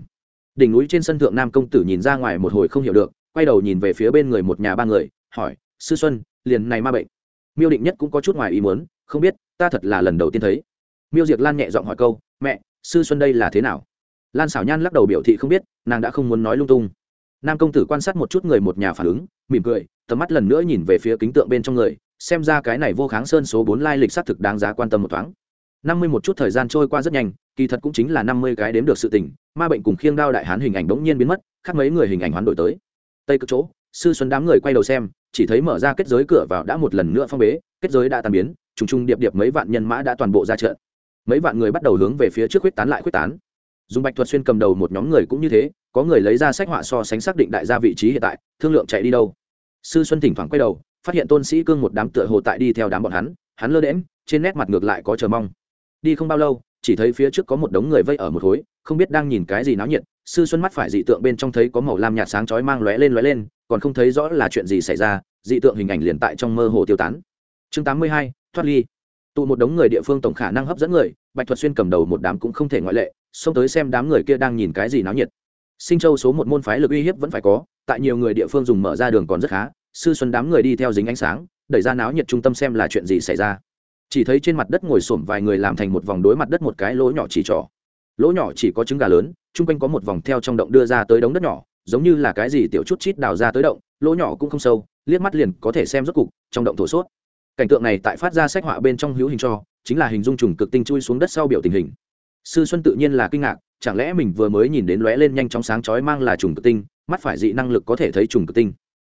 S1: Đỉnh núi trên sân thượng nam công tử nhìn ra ngoài một hồi không hiểu được quay đầu nhìn về phía bên người một nhà ba người, hỏi, sư xuân, liền này ma bệnh? Miêu định nhất cũng có chút ngoài ý muốn, không biết, ta thật là lần đầu tiên thấy. Miêu diệc lan nhẹ giọng hỏi câu, mẹ, sư xuân đây là thế nào? Lan xảo nhan lắc đầu biểu thị không biết, nàng đã không muốn nói lung tung. Nam công tử quan sát một chút người một nhà phản ứng, mỉm cười, tầm mắt lần nữa nhìn về phía kính tượng bên trong người, xem ra cái này vô kháng sơn số bốn lai lịch xác thực đáng giá quan tâm một thoáng. Năm mươi một chút thời gian trôi qua rất nhanh, kỳ thật cũng chính là năm mươi cái đếm được sự tình, ma bệnh cùng khiêng đao đại hán hình ảnh bỗng nhiên biến mất, khác mấy người hình ảnh hoán đổi tới tây cực chỗ, sư xuân đám người quay đầu xem, chỉ thấy mở ra kết giới cửa vào đã một lần nữa phong bế, kết giới đã tàn biến, trùng trùng điệp điệp mấy vạn nhân mã đã toàn bộ ra trận. Mấy vạn người bắt đầu hướng về phía trước huyết tán lại huyết tán. Dùng bạch thuật xuyên cầm đầu một nhóm người cũng như thế, có người lấy ra sách họa so sánh xác định đại gia vị trí hiện tại, thương lượng chạy đi đâu. Sư xuân thỉnh thoảng quay đầu, phát hiện tôn sĩ cương một đám tựa hồ tại đi theo đám bọn hắn hắn lơ đễm trên nét mặt ngược lại có chờ mong. Đi không bao lâu chỉ thấy phía trước có một đống người vây ở một khối, không biết đang nhìn cái gì náo nhiệt, sư xuân mắt phải dị tượng bên trong thấy có màu lam nhạt sáng chói mang lóe lên lóe lên, còn không thấy rõ là chuyện gì xảy ra, dị tượng hình ảnh liền tại trong mơ hồ tiêu tán. Chương tám mươi hai, thoát ly. Tụ một đống người địa phương tổng khả năng hấp dẫn người, bạch thuật xuyên cầm đầu một đám cũng không thể ngoại lệ, xông tới xem đám người kia đang nhìn cái gì náo nhiệt. Sinh châu số một môn phái lực uy hiếp vẫn phải có, tại nhiều người địa phương dùng mở ra đường còn rất khá, sư xuân đám người đi theo dính ánh sáng, đẩy ra náo nhiệt trung tâm xem là chuyện gì xảy ra chỉ thấy trên mặt đất ngồi xổm vài người làm thành một vòng đối mặt đất một cái lỗ nhỏ chỉ trỏ. Lỗ nhỏ chỉ có trứng gà lớn, chung quanh có một vòng theo trong động đưa ra tới đống đất nhỏ, giống như là cái gì tiểu chút chít đào ra tới động, lỗ nhỏ cũng không sâu, liếc mắt liền có thể xem rốt cục, trong động thổ suốt cảnh tượng này tại phát ra sách họa bên trong hữu hình cho, chính là hình dung trùng cực tinh chui xuống đất sau biểu tình hình. Sư xuân tự nhiên là kinh ngạc, chẳng lẽ mình vừa mới nhìn đến lóe lên nhanh chóng sáng chói mang là trùng cực tinh, mắt phải dị năng lực có thể thấy trùng cực tinh.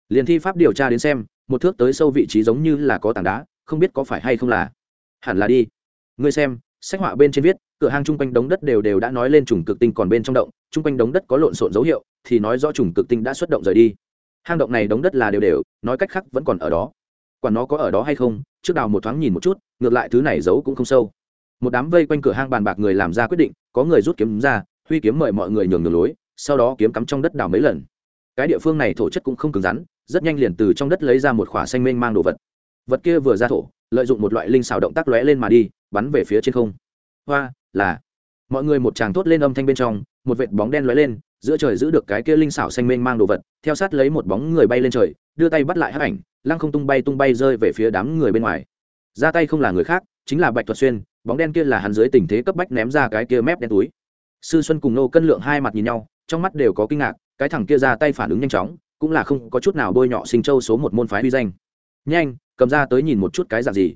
S1: Liền thi pháp điều tra đến xem, một thước tới sâu vị trí giống như là có tảng đá, không biết có phải hay không là hẳn là đi. Ngươi xem, sách họa bên trên viết, cửa hang chung quanh đống đất đều đều đã nói lên trùng cực tinh còn bên trong động, chung quanh đống đất có lộn xộn dấu hiệu, thì nói rõ trùng cực tinh đã xuất động rời đi. Hang động này đống đất là đều đều, nói cách khác vẫn còn ở đó. Quản nó có ở đó hay không, trước đào một thoáng nhìn một chút, ngược lại thứ này giấu cũng không sâu. Một đám vây quanh cửa hang bàn bạc người làm ra quyết định, có người rút kiếm ra, huy kiếm mời mọi người nhường đường lối, sau đó kiếm cắm trong đất đào mấy lần. Cái địa phương này thổ chất cũng không cứng rắn, rất nhanh liền từ trong đất lấy ra một khỏa xanh mênh mang đồ vật. Vật kia vừa ra thổ lợi dụng một loại linh xào động tác lóe lên mà đi, bắn về phía trên không. Hoa, là. Mọi người một tràng thốt lên âm thanh bên trong, một vệt bóng đen lóe lên, giữa trời giữ được cái kia linh xảo xanh mênh mang đồ vật, theo sát lấy một bóng người bay lên trời, đưa tay bắt lại hắc ảnh, lăng không tung bay tung bay rơi về phía đám người bên ngoài. Ra tay không là người khác, chính là bạch thuật xuyên, bóng đen kia là hắn dưới tình thế cấp bách ném ra cái kia mép đen túi. Sư xuân cùng nô cân lượng hai mặt nhìn nhau, trong mắt đều có kinh ngạc, cái thằng kia ra tay phản ứng nhanh chóng, cũng là không có chút nào bôi nhọ sinh châu số một môn phái uy danh. Nhanh cầm ra tới nhìn một chút cái dạng gì.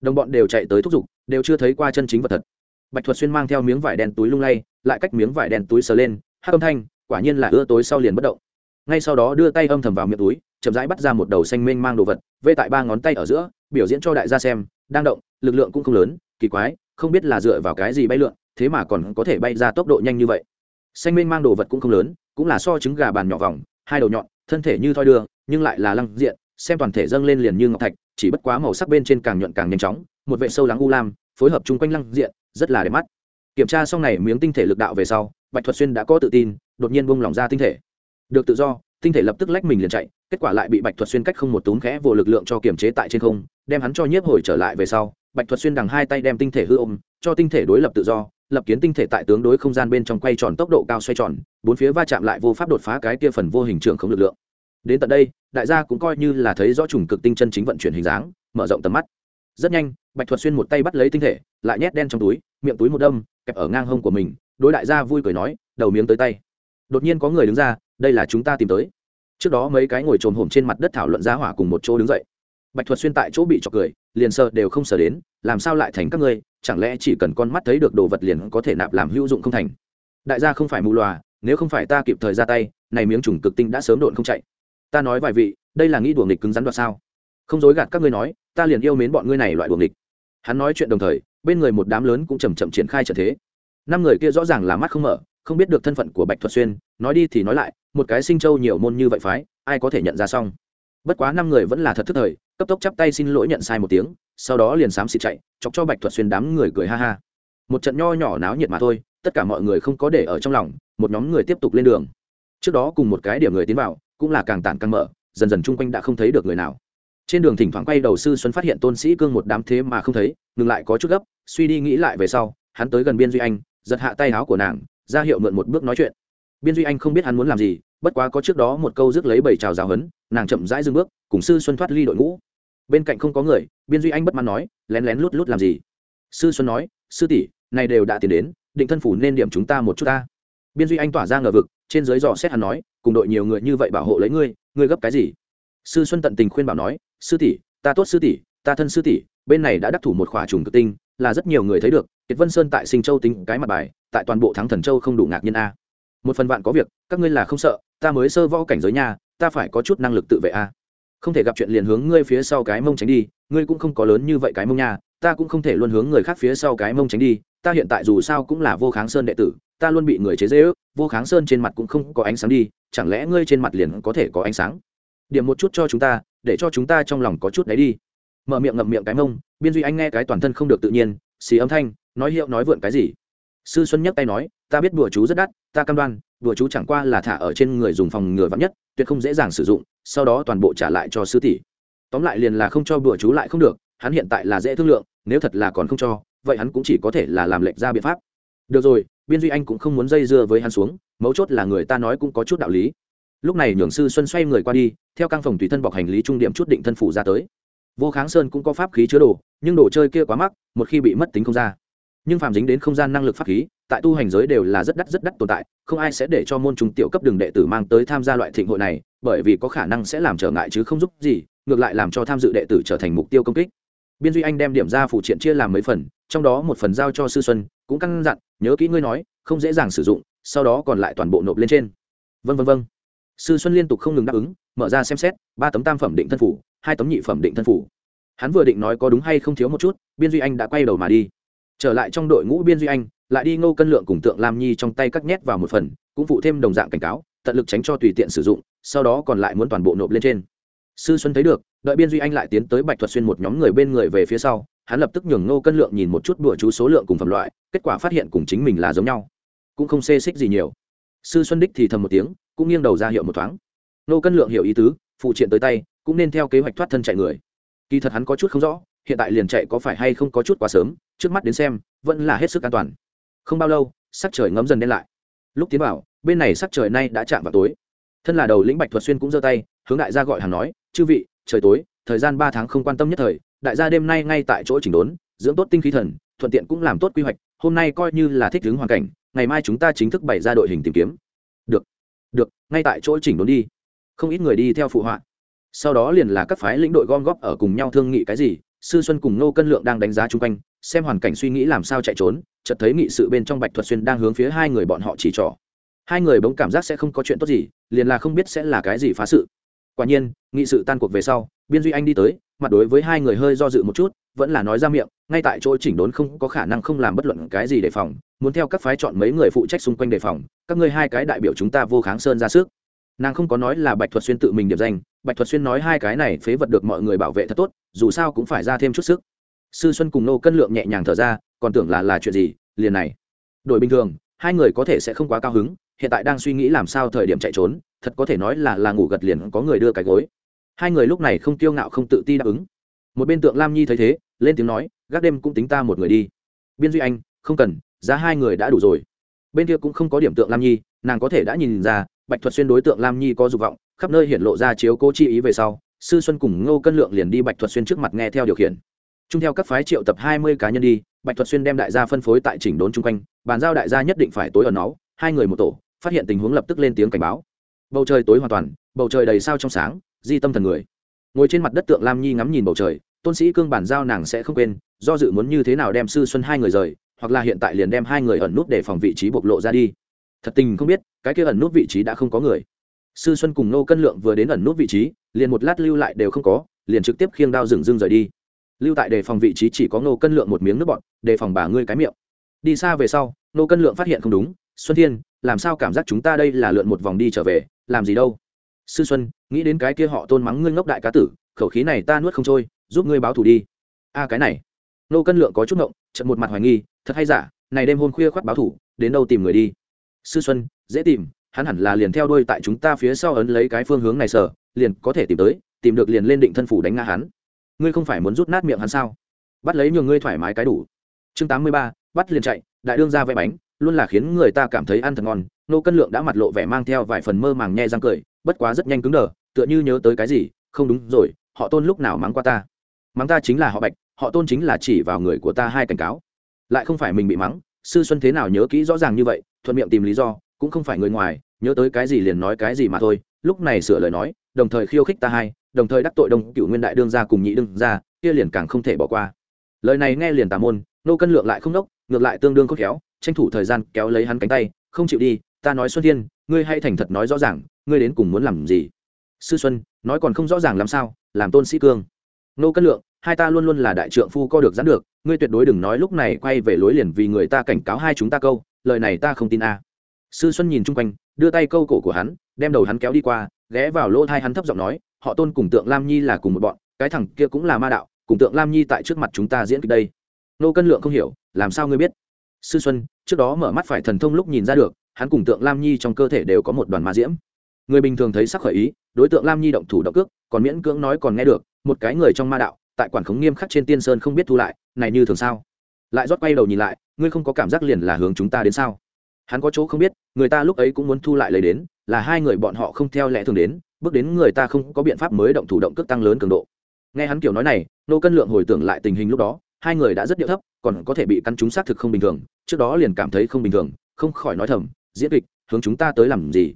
S1: Đồng bọn đều chạy tới thúc giục, đều chưa thấy qua chân chính vật thật. Bạch thuật xuyên mang theo miếng vải đen túi lung lay, lại cách miếng vải đen túi sờ lên, hát âm thanh, quả nhiên là ưa tối sau liền bất động. Ngay sau đó đưa tay âm thầm vào miệng túi, chậm rãi bắt ra một đầu xanh mênh mang đồ vật, vê tại ba ngón tay ở giữa, biểu diễn cho đại gia xem, đang động, lực lượng cũng không lớn, kỳ quái, không biết là dựa vào cái gì bay lượn, thế mà còn có thể bay ra tốc độ nhanh như vậy. Xanh mênh mang đồ vật cũng không lớn, cũng là so trứng gà bàn nhỏ vòng, hai đầu nhọn, thân thể như thoi đưa, nhưng lại là lăng diện xem toàn thể dâng lên liền như ngọc thạch, chỉ bất quá màu sắc bên trên càng nhuận càng nhanh chóng, một vệ sâu lắng u lam, phối hợp chung quanh lăng diện, rất là đẹp mắt. Kiểm tra xong này miếng tinh thể lực đạo về sau, bạch thuật xuyên đã có tự tin, đột nhiên bông lỏng ra tinh thể. Được tự do, tinh thể lập tức lách mình liền chạy, kết quả lại bị bạch thuật xuyên cách không một túm khẽ vô lực lượng cho kiểm chế tại trên không, đem hắn cho nhiếp hồi trở lại về sau, bạch thuật xuyên đằng hai tay đem tinh thể hư ôm, cho tinh thể đối lập tự do, lập kiến tinh thể tại tướng đối không gian bên trong quay tròn tốc độ cao xoay tròn, bốn phía va chạm lại vô pháp đột phá cái kia phần vô hình trường không lực lượng đến tận đây, đại gia cũng coi như là thấy rõ trùng cực tinh chân chính vận chuyển hình dáng, mở rộng tầm mắt. Rất nhanh, bạch thuật xuyên một tay bắt lấy tinh thể, lại nhét đen trong túi, miệng túi một đâm, kẹp ở ngang hông của mình, đối đại gia vui cười nói, đầu miếng tới tay. Đột nhiên có người đứng ra, đây là chúng ta tìm tới. Trước đó mấy cái ngồi trồm hổm trên mặt đất thảo luận giá hỏa cùng một chỗ đứng dậy. Bạch thuật xuyên tại chỗ bị chọc cười, liền sợ đều không sợ đến, làm sao lại thành các ngươi, chẳng lẽ chỉ cần con mắt thấy được đồ vật liền có thể nạp làm hữu dụng không thành? Đại gia không phải mù loà, nếu không phải ta kịp thời ra tay, này miếng trùng cực tinh đã sớm độn không chạy ta nói vài vị, đây là nghĩ đùa nghịch cứng rắn đoạt sao? Không dối gạt các ngươi nói, ta liền yêu mến bọn ngươi này loại đùa nghịch. Hắn nói chuyện đồng thời, bên người một đám lớn cũng chầm chậm triển khai trận thế. Năm người kia rõ ràng là mắt không mở, không biết được thân phận của bạch thuật xuyên, nói đi thì nói lại, một cái sinh châu nhiều môn như vậy phái, ai có thể nhận ra xong? Bất quá năm người vẫn là thật thức thời, cấp tốc chắp tay xin lỗi nhận sai một tiếng, sau đó liền xám xịt chạy, chọc cho bạch thuật xuyên đám người cười ha ha. Một trận nho nhỏ náo nhiệt mà thôi, tất cả mọi người không có để ở trong lòng, một nhóm người tiếp tục lên đường. Trước đó cùng một cái điểm người tiến vào cũng là càng tản càng mở, dần dần chung quanh đã không thấy được người nào. Trên đường thỉnh thoảng quay đầu sư xuân phát hiện tôn sĩ cương một đám thế mà không thấy, ngừng lại có chút gấp, suy đi nghĩ lại về sau, hắn tới gần biên duy anh, giật hạ tay áo của nàng, ra hiệu mượn một bước nói chuyện. Biên duy anh không biết hắn muốn làm gì, bất quá có trước đó một câu rước lấy bảy trào giáo hấn nàng chậm rãi dưng bước, cùng sư xuân thoát ly đội ngũ. Bên cạnh không có người, biên duy anh bất mãn nói, lén lén lút lút làm gì? Sư xuân nói, sư tỷ, này đều đã tiến đến, định thân phủ nên điểm chúng ta một chút ta biên duy anh tỏa ra ngờ vực, trên dưới dò xét hắn nói, cùng đội nhiều người như vậy bảo hộ lấy ngươi ngươi gấp cái gì? Sư xuân tận tình khuyên bảo nói, sư tỷ, ta tốt sư tỷ, ta thân sư tỷ, bên này đã đắc thủ một khỏa trùng cực tinh, là rất nhiều người thấy được, kiệt vân sơn tại sinh châu tính cái mặt bài, tại toàn bộ thắng thần châu không đủ ngạc nhiên a. Một phần vạn có việc, các ngươi là không sợ, ta mới sơ võ cảnh giới nhà ta phải có chút năng lực tự vệ a. Không thể gặp chuyện liền hướng ngươi phía sau cái mông tránh đi, ngươi cũng không có lớn như vậy cái mông nha, ta cũng không thể luôn hướng người khác phía sau cái mông tránh đi, ta hiện tại dù sao cũng là vô kháng sơn đệ tử ta luôn bị người chế dễ ước, vô kháng sơn trên mặt cũng không có ánh sáng đi, chẳng lẽ ngươi trên mặt liền có thể có ánh sáng? Điểm một chút cho chúng ta, để cho chúng ta trong lòng có chút đấy đi. Mở miệng ngậm miệng cái mông, biên duy anh nghe cái toàn thân không được tự nhiên, xì âm thanh, nói hiệu nói vượn cái gì? Sư xuân nhấc tay nói, ta biết bùa chú rất đắt, ta cam đoan, bùa chú chẳng qua là thả ở trên người dùng phòng ngừa vắng nhất, tuyệt không dễ dàng sử dụng, sau đó toàn bộ trả lại cho sư tỷ. Tóm lại liền là không cho bùa chú lại không được, hắn hiện tại là dễ thương lượng, nếu thật là còn không cho, vậy hắn cũng chỉ có thể là làm lệnh ra biện pháp được rồi, biên duy anh cũng không muốn dây dưa với hắn xuống, mấu chốt là người ta nói cũng có chút đạo lý. Lúc này nhường sư xuân xoay người qua đi, theo căn phòng tùy thân bọc hành lý trung điểm chút định thân phủ ra tới. Vô kháng sơn cũng có pháp khí chứa đồ, nhưng đồ chơi kia quá mắc, một khi bị mất tính không ra. Nhưng phàm dính đến không gian năng lực pháp khí, tại tu hành giới đều là rất đắt rất đắt tồn tại, không ai sẽ để cho môn trùng tiểu cấp đường đệ tử mang tới tham gia loại thịnh hội này, bởi vì có khả năng sẽ làm trở ngại chứ không giúp gì, ngược lại làm cho tham dự đệ tử trở thành mục tiêu công kích. Biên duy anh đem điểm ra phụ triện chia làm mấy phần, trong đó một phần giao cho sư xuân, cũng căn dặn nhớ kỹ ngươi nói, không dễ dàng sử dụng, sau đó còn lại toàn bộ nộp lên trên. Vân vân vân sư xuân liên tục không ngừng đáp ứng, mở ra xem xét, ba tấm tam phẩm định thân phủ, hai tấm nhị phẩm định thân phủ. Hắn vừa định nói có đúng hay không thiếu một chút, biên duy anh đã quay đầu mà đi. Trở lại trong đội ngũ biên duy anh, lại đi ngô cân lượng cùng tượng lam nhi trong tay cắt nhét vào một phần, cũng phụ thêm đồng dạng cảnh cáo, tận lực tránh cho tùy tiện sử dụng, sau đó còn lại muốn toàn bộ nộp lên trên sư xuân thấy được, đợi biên duy anh lại tiến tới bạch thuật xuyên một nhóm người bên người về phía sau, hắn lập tức nhường ngô cân lượng nhìn một chút đùa chú số lượng cùng phẩm loại, kết quả phát hiện cùng chính mình là giống nhau. Cũng không xê xích gì nhiều. Sư xuân đích thì thầm một tiếng, cũng nghiêng đầu ra hiệu một thoáng. Ngô cân lượng hiểu ý tứ, phụ triện tới tay, cũng nên theo kế hoạch thoát thân chạy người. Kỳ thật hắn có chút không rõ, hiện tại liền chạy có phải hay không có chút quá sớm, trước mắt đến xem, vẫn là hết sức an toàn. Không bao lâu, sắc trời ngấm dần đen lại. Lúc tiến vào, bên này sắc trời nay đã chạm vào tối. Thân là đầu lĩnh bạch thuật xuyên cũng giơ tay hướng đại gia gọi hàng nói, chư vị, trời tối, thời gian ba tháng không quan tâm nhất thời, đại gia đêm nay ngay tại chỗ chỉnh đốn, dưỡng tốt tinh khí thần, thuận tiện cũng làm tốt quy hoạch, hôm nay coi như là thích ứng hoàn cảnh, ngày mai chúng ta chính thức bày ra đội hình tìm kiếm. Được được, ngay tại chỗ chỉnh đốn đi. Không ít người đi theo phụ họa. Sau đó liền là các phái lĩnh đội gom góp ở cùng nhau thương nghị cái gì, sư xuân cùng nô cân lượng đang đánh giá chung quanh, xem hoàn cảnh suy nghĩ làm sao chạy trốn, chợt thấy nghị sự bên trong bạch thuật xuyên đang hướng phía hai người bọn họ chỉ trỏ. Hai người bỗng cảm giác sẽ không có chuyện tốt gì, liền là không biết sẽ là cái gì phá sự quả nhiên, nghị sự tan cuộc về sau, biên duy anh đi tới, mặt đối với hai người hơi do dự một chút, vẫn là nói ra miệng, ngay tại chỗ chỉnh đốn không có khả năng không làm bất luận cái gì đề phòng, muốn theo các phái chọn mấy người phụ trách xung quanh đề phòng, các ngươi hai cái đại biểu chúng ta vô kháng sơn ra sức. Nàng không có nói là bạch thuật xuyên tự mình điểm danh, bạch thuật xuyên nói hai cái này phế vật được mọi người bảo vệ thật tốt, dù sao cũng phải ra thêm chút sức. Sư xuân cùng nô cân lượng nhẹ nhàng thở ra, còn tưởng là là chuyện gì, liền này. Đổi bình thường, hai người có thể sẽ không quá cao hứng hiện tại đang suy nghĩ làm sao thời điểm chạy trốn, thật có thể nói là là ngủ gật liền có người đưa cái gối. Hai người lúc này không kiêu ngạo không tự ti đáp ứng. Một bên tượng lam nhi thấy thế, lên tiếng nói, gác đêm cũng tính ta một người đi. Biên duy anh, không cần, giá hai người đã đủ rồi. Bên kia cũng không có điểm tượng lam nhi, nàng có thể đã nhìn ra, bạch thuật xuyên đối tượng lam nhi có dục vọng, khắp nơi hiện lộ ra chiếu cố chi ý về sau, sư xuân cùng ngô cân lượng liền đi bạch thuật xuyên trước mặt nghe theo điều khiển. Chung theo các phái triệu tập hai mươi cá nhân đi, bạch thuật xuyên đem đại gia phân phối tại chỉnh đốn chung quanh, bàn giao đại gia nhất định phải tối ở nó hai người một tổ phát hiện tình huống lập tức lên tiếng cảnh báo. Bầu trời tối hoàn toàn, bầu trời đầy sao trong sáng, di tâm thần người. Ngồi trên mặt đất tượng lam nhi ngắm nhìn bầu trời, tôn sĩ cương bản giao nàng sẽ không quên, do dự muốn như thế nào đem sư xuân hai người rời, hoặc là hiện tại liền đem hai người ẩn nút để phòng vị trí bộc lộ ra đi. Thật tình không biết, cái kia ẩn nút vị trí đã không có người. Sư xuân cùng nô cân lượng vừa đến ẩn nút vị trí, liền một lát lưu lại đều không có, liền trực tiếp khiêng đao rừng rưng rời đi. Lưu tại đề phòng vị trí chỉ có nô cân lượng một miếng nước bọn đề phòng bà ngươi cái miệng. Đi xa về sau, nô cân lượng phát hiện không đúng, xuân thiên làm sao cảm giác chúng ta đây là lượn một vòng đi trở về, làm gì đâu. Sư xuân, nghĩ đến cái kia họ tôn mắng ngươi ngốc đại cá tử, khẩu khí này ta nuốt không trôi, giúp ngươi báo thù đi. A, cái này. Nô cân lượng có chút ngộng trận một mặt hoài nghi, thật hay giả, này đêm hôn khuya khoác báo thù, đến đâu tìm người đi? Sư xuân, dễ tìm, hắn hẳn là liền theo đuôi tại chúng ta phía sau ấn lấy cái phương hướng này sở, liền có thể tìm tới, tìm được liền lên định thân phủ đánh ngã hắn. Ngươi không phải muốn rút nát miệng hắn sao? Bắt lấy nhường ngươi thoải mái cái đủ. Chương tám mươi ba, bắt liền chạy, đại đương ra vẽ bánh luôn là khiến người ta cảm thấy ăn thật ngon. Nô cân lượng đã mặt lộ vẻ mang theo vài phần mơ màng nhe răng cười, bất quá rất nhanh cứng đờ, tựa như nhớ tới cái gì, không đúng rồi, họ tôn lúc nào mắng qua ta? Mắng ta chính là họ bạch, họ tôn chính là chỉ vào người của ta hai cảnh cáo. Lại không phải mình bị mắng, sư xuân thế nào nhớ kỹ rõ ràng như vậy, thuận miệng tìm lý do, cũng không phải người ngoài, nhớ tới cái gì liền nói cái gì mà thôi. Lúc này sửa lời nói, đồng thời khiêu khích ta hai, đồng thời đắc tội đông cựu nguyên đại đương gia cùng nhị đương gia, kia liền càng không thể bỏ qua. Lời này nghe liền tà môn, nô cân lượng lại không đốc, ngược lại tương đương khôn khéo tranh thủ thời gian kéo lấy hắn cánh tay, không chịu đi, ta nói xuân thiên, ngươi hay thành thật nói rõ ràng, ngươi đến cùng muốn làm gì? Sư xuân, nói còn không rõ ràng làm sao, làm tôn sĩ cương. Nô cân lượng, hai ta luôn luôn là đại trượng phu co được dán được, ngươi tuyệt đối đừng nói lúc này quay về lối liền vì người ta cảnh cáo hai chúng ta câu, lời này ta không tin a. Sư xuân nhìn chung quanh, đưa tay câu cổ của hắn, đem đầu hắn kéo đi qua, ghé vào lỗ thai hắn thấp giọng nói, họ tôn cùng tượng lam nhi là cùng một bọn, cái thằng kia cũng là ma đạo, cùng tượng lam nhi tại trước mặt chúng ta diễn kịch đây. Nô cân lượng không hiểu, làm sao ngươi biết? Sư xuân, trước đó mở mắt phải thần thông lúc nhìn ra được, hắn cùng tượng lam nhi trong cơ thể đều có một đoàn ma diễm. Người bình thường thấy sắc khởi ý, đối tượng lam nhi động thủ động cước, còn miễn cưỡng nói còn nghe được, một cái người trong ma đạo, tại quản khống nghiêm khắc trên tiên sơn không biết thu lại, này như thường sao? Lại rót quay đầu nhìn lại, ngươi không có cảm giác liền là hướng chúng ta đến sao? Hắn có chỗ không biết, người ta lúc ấy cũng muốn thu lại lấy đến, là hai người bọn họ không theo lẽ thường đến, bước đến người ta không có biện pháp mới động thủ động cước tăng lớn cường độ. Nghe hắn kiểu nói này, nô cân lượng hồi tưởng lại tình hình lúc đó hai người đã rất điệu thấp, còn có thể bị căn chúng xác thực không bình thường, trước đó liền cảm thấy không bình thường, không khỏi nói thầm, diễn kịch, hướng chúng ta tới làm gì?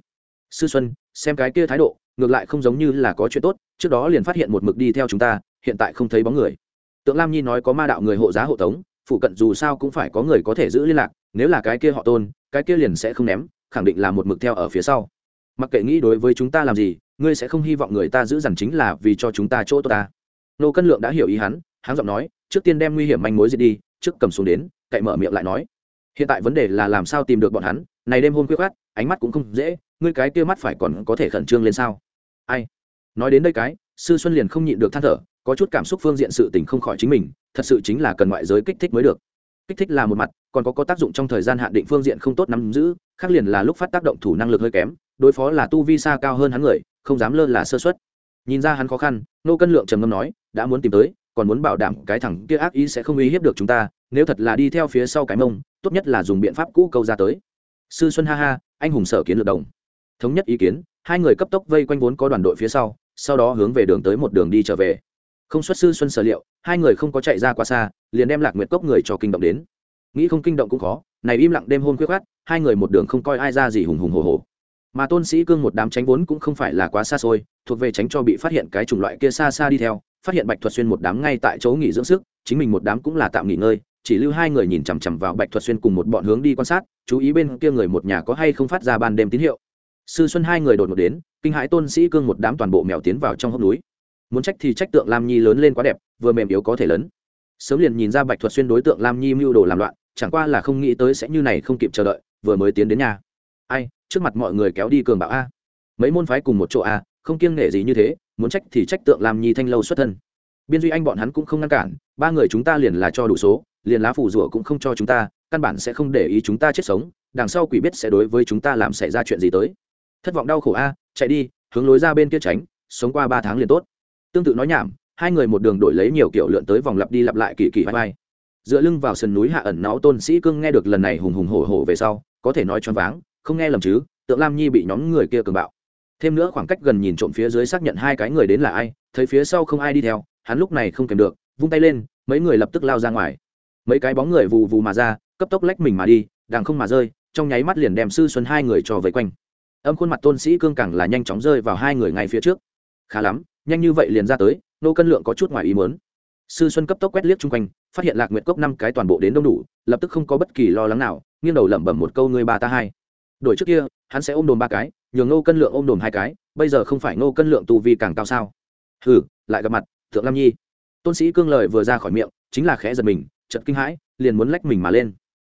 S1: Sư xuân, xem cái kia thái độ, ngược lại không giống như là có chuyện tốt, trước đó liền phát hiện một mực đi theo chúng ta, hiện tại không thấy bóng người. Tượng lam nhi nói có ma đạo người hộ giá hộ tống, phụ cận dù sao cũng phải có người có thể giữ liên lạc, nếu là cái kia họ tôn, cái kia liền sẽ không ném, khẳng định là một mực theo ở phía sau. Mặc kệ nghĩ đối với chúng ta làm gì, ngươi sẽ không hy vọng người ta giữ dằn chính là vì cho chúng ta chỗ tốt ta. Nô cân lượng đã hiểu ý hắn hắn giọng nói trước tiên đem nguy hiểm manh mối diệt đi, trước cầm xuống đến, cậy mở miệng lại nói. Hiện tại vấn đề là làm sao tìm được bọn hắn, này đêm hôm khuya khát ánh mắt cũng không dễ, ngươi cái kia mắt phải còn có thể khẩn trương lên sao? Ai? Nói đến đây cái, sư xuân liền không nhịn được than thở, có chút cảm xúc phương diện sự tình không khỏi chính mình, thật sự chính là cần ngoại giới kích thích mới được. Kích thích là một mặt, còn có có tác dụng trong thời gian hạn định phương diện không tốt nắm giữ, khác liền là lúc phát tác động thủ năng lực hơi kém, đối phó là tu vi xa cao hơn hắn người, không dám lơ là sơ xuất nhìn ra hắn khó khăn, nô cân lượng trầm ngâm nói, đã muốn tìm tới còn muốn bảo đảm cái thằng kia ác ý sẽ không uy hiếp được chúng ta, nếu thật là đi theo phía sau cái mông, tốt nhất là dùng biện pháp cũ câu ra tới. Sư xuân ha ha, anh hùng sở kiến lược đồng. Thống nhất ý kiến, hai người cấp tốc vây quanh vốn có đoàn đội phía sau sau đó hướng về đường tới một đường đi trở về. Không xuất sư xuân sở liệu, hai người không có chạy ra quá xa, liền đem lạc nguyệt cốc người cho kinh động đến. Nghĩ không kinh động cũng khó, này im lặng đêm hôn khuyết khát hai người một đường không coi ai ra gì hùng hùng hồ hồ. Mà tôn sĩ cương một đám tránh vốn cũng không phải là quá xa xôi, thuộc về tránh cho bị phát hiện cái chủng loại kia xa xa đi theo phát hiện bạch thuật xuyên một đám ngay tại chỗ nghỉ dưỡng sức, chính mình một đám cũng là tạm nghỉ ngơi, chỉ lưu hai người nhìn chằm chằm vào bạch thuật xuyên cùng một bọn hướng đi quan sát, chú ý bên kia người một nhà có hay không phát ra ban đêm tín hiệu. Sư xuân hai người đột ngột đến, kinh hãi tôn sĩ cương một đám toàn bộ mèo tiến vào trong hốc núi. Muốn trách thì trách tượng lam nhi lớn lên quá đẹp, vừa mềm yếu có thể lớn. Sớm liền nhìn ra bạch thuật xuyên đối tượng lam nhi mưu đồ làm loạn, chẳng qua là không nghĩ tới sẽ như này không kịp chờ đợi, vừa mới tiến đến nhà. Ai, trước mặt mọi người kéo đi cường bạo a. Mấy môn phái cùng một chỗ a không kiêng nể gì như thế, muốn trách thì trách tượng làm nhi thanh lâu xuất thân. Biên duy anh bọn hắn cũng không ngăn cản, ba người chúng ta liền là cho đủ số, liền lá phủ rủa cũng không cho chúng ta, căn bản sẽ không để ý chúng ta chết sống, đằng sau quỷ biết sẽ đối với chúng ta làm xảy ra chuyện gì tới. Thất vọng đau khổ a, chạy đi, hướng lối ra bên kia tránh, sống qua ba tháng liền tốt. Tương tự nói nhảm, hai người một đường đổi lấy nhiều kiểu lượn tới vòng lặp đi lặp lại kỳ kỳ vai vai. Dựa lưng vào sườn núi hạ ẩn náu tôn sĩ cương nghe được lần này hùng hùng hổ hổ về sau, có thể nói choáng váng, không nghe lầm chứ, tượng lam nhi bị nhóm người kia cường bạo thêm nữa khoảng cách gần nhìn trộm phía dưới xác nhận hai cái người đến là ai, thấy phía sau không ai đi theo, hắn lúc này không kèm được, vung tay lên, mấy người lập tức lao ra ngoài. Mấy cái bóng người vù vù mà ra, cấp tốc lách mình mà đi đàng không mà rơi, trong nháy mắt liền đem sư xuân hai người cho vây quanh. Âm khuôn mặt tôn sĩ cương càng là nhanh chóng rơi vào hai người ngay phía trước. Khá lắm, nhanh như vậy liền ra tới, nô cân lượng có chút ngoài ý muốn. Sư xuân cấp tốc quét liếc chung quanh, phát hiện lạc nguyệt cốc năm cái toàn bộ đến đông đủ, lập tức không có bất kỳ lo lắng nào, nghiêng đầu lẩm bẩm một câu, ngươi ba ta hai. Đổi trước kia, hắn sẽ ôm đồn ba cái nhường nô cân lượng ôm đồm hai cái, bây giờ không phải nô cân lượng tu vi càng cao sao? Hừ, lại gặp mặt, thượng lam nhi. Tôn sĩ cương lời vừa ra khỏi miệng, chính là khẽ giật mình chật kinh hãi, liền muốn lách mình mà lên.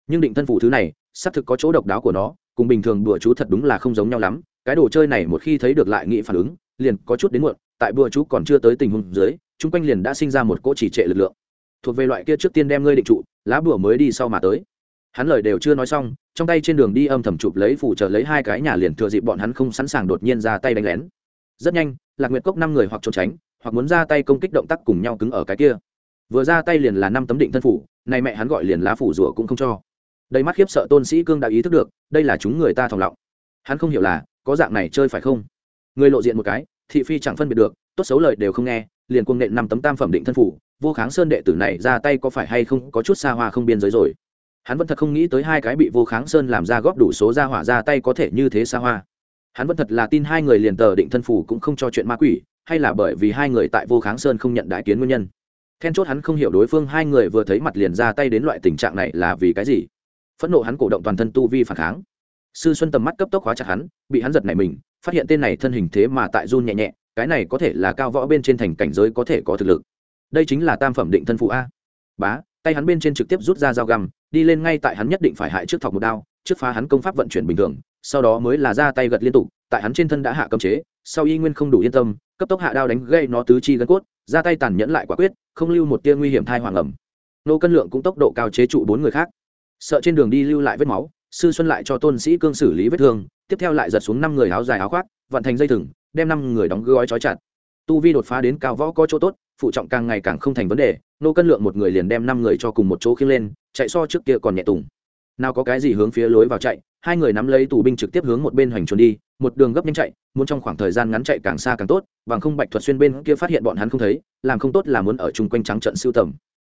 S1: Nhưng định thân phủ thứ này, xác thực có chỗ độc đáo của nó, cùng bình thường đùa chú thật đúng là không giống nhau lắm. Cái đồ chơi này một khi thấy được lại nghị phản ứng, liền có chút đến muộn, tại bùa chú còn chưa tới tình huống dưới, chung quanh liền đã sinh ra một cỗ chỉ trệ lực lượng. Thuộc về loại kia trước tiên đem ngươi định trụ, lá bùa mới đi sau mà tới hắn lời đều chưa nói xong, trong tay trên đường đi âm thầm chụp lấy phủ chờ lấy hai cái nhà liền thừa dịp bọn hắn không sẵn sàng đột nhiên ra tay đánh lén. Rất nhanh, lạc nguyệt cốc năm người hoặc trốn tránh, hoặc muốn ra tay công kích động tác cùng nhau cứng ở cái kia. Vừa ra tay liền là năm tấm định thân phủ nay mẹ hắn gọi liền lá phủ rùa cũng không cho. Đầy mắt khiếp sợ tôn sĩ cương đã ý thức được, đây là chúng người ta thòng lọng. Hắn không hiểu là, có dạng này chơi phải không? Người lộ diện một cái, thị phi chẳng phân biệt được, tốt xấu lời đều không nghe, liền cuồng nện năm tấm tam phẩm định thân phủ, vô kháng sơn đệ tử này ra tay có phải hay không, có chút xa hoa không biên giới rồi hắn vẫn thật không nghĩ tới hai cái bị vô kháng sơn làm ra góp đủ số ra hỏa ra tay có thể như thế xa hoa. Hắn vẫn thật là tin hai người liền tờ định thân phủ cũng không cho chuyện ma quỷ, hay là bởi vì hai người tại vô kháng sơn không nhận đại kiến nguyên nhân. Then chốt hắn không hiểu đối phương hai người vừa thấy mặt liền ra tay đến loại tình trạng này là vì cái gì. Phẫn nộ hắn cổ động toàn thân tu vi phản kháng. Sư xuân tầm mắt cấp tốc hóa chặt hắn, bị hắn giật nảy mình, phát hiện tên này thân hình thế mà tại run nhẹ nhẹ, cái này có thể là cao võ bên trên thành cảnh giới có thể có thực lực. Đây chính là tam phẩm định thân phụ a. Bá, tay hắn bên trên trực tiếp rút ra dao găm đi lên ngay tại hắn nhất định phải hại trước thọc một đao, trước phá hắn công pháp vận chuyển bình thường, sau đó mới là ra tay gật liên tục, tại hắn trên thân đã hạ cấm chế, sau y nguyên không đủ yên tâm, cấp tốc hạ đao đánh gây nó tứ chi gân cốt, ra tay tàn nhẫn lại quả quyết, không lưu một tia nguy hiểm thai hoàng ẩm. Nô cân lượng cũng tốc độ cao chế trụ bốn người khác. Sợ trên đường đi lưu lại vết máu, sư xuân lại cho tôn sĩ cương xử lý vết thương, tiếp theo lại giật xuống năm người áo dài áo khoác vận thành dây thừng, đem năm người đóng gói trói chặt tu vi đột phá đến cao võ có chỗ tốt, phụ trọng càng ngày càng không thành vấn đề, nô cân lượng một người liền đem năm người cho cùng một chỗ khiêng lên, chạy so trước kia còn nhẹ tùng. Nào có cái gì hướng phía lối vào chạy, hai người nắm lấy tù binh trực tiếp hướng một bên hoành trốn đi, một đường gấp nhanh chạy, muốn trong khoảng thời gian ngắn chạy càng xa càng tốt, bằng không bạch thuật xuyên bên kia phát hiện bọn hắn không thấy, làm không tốt là muốn ở chung quanh trắng trận siêu tầm.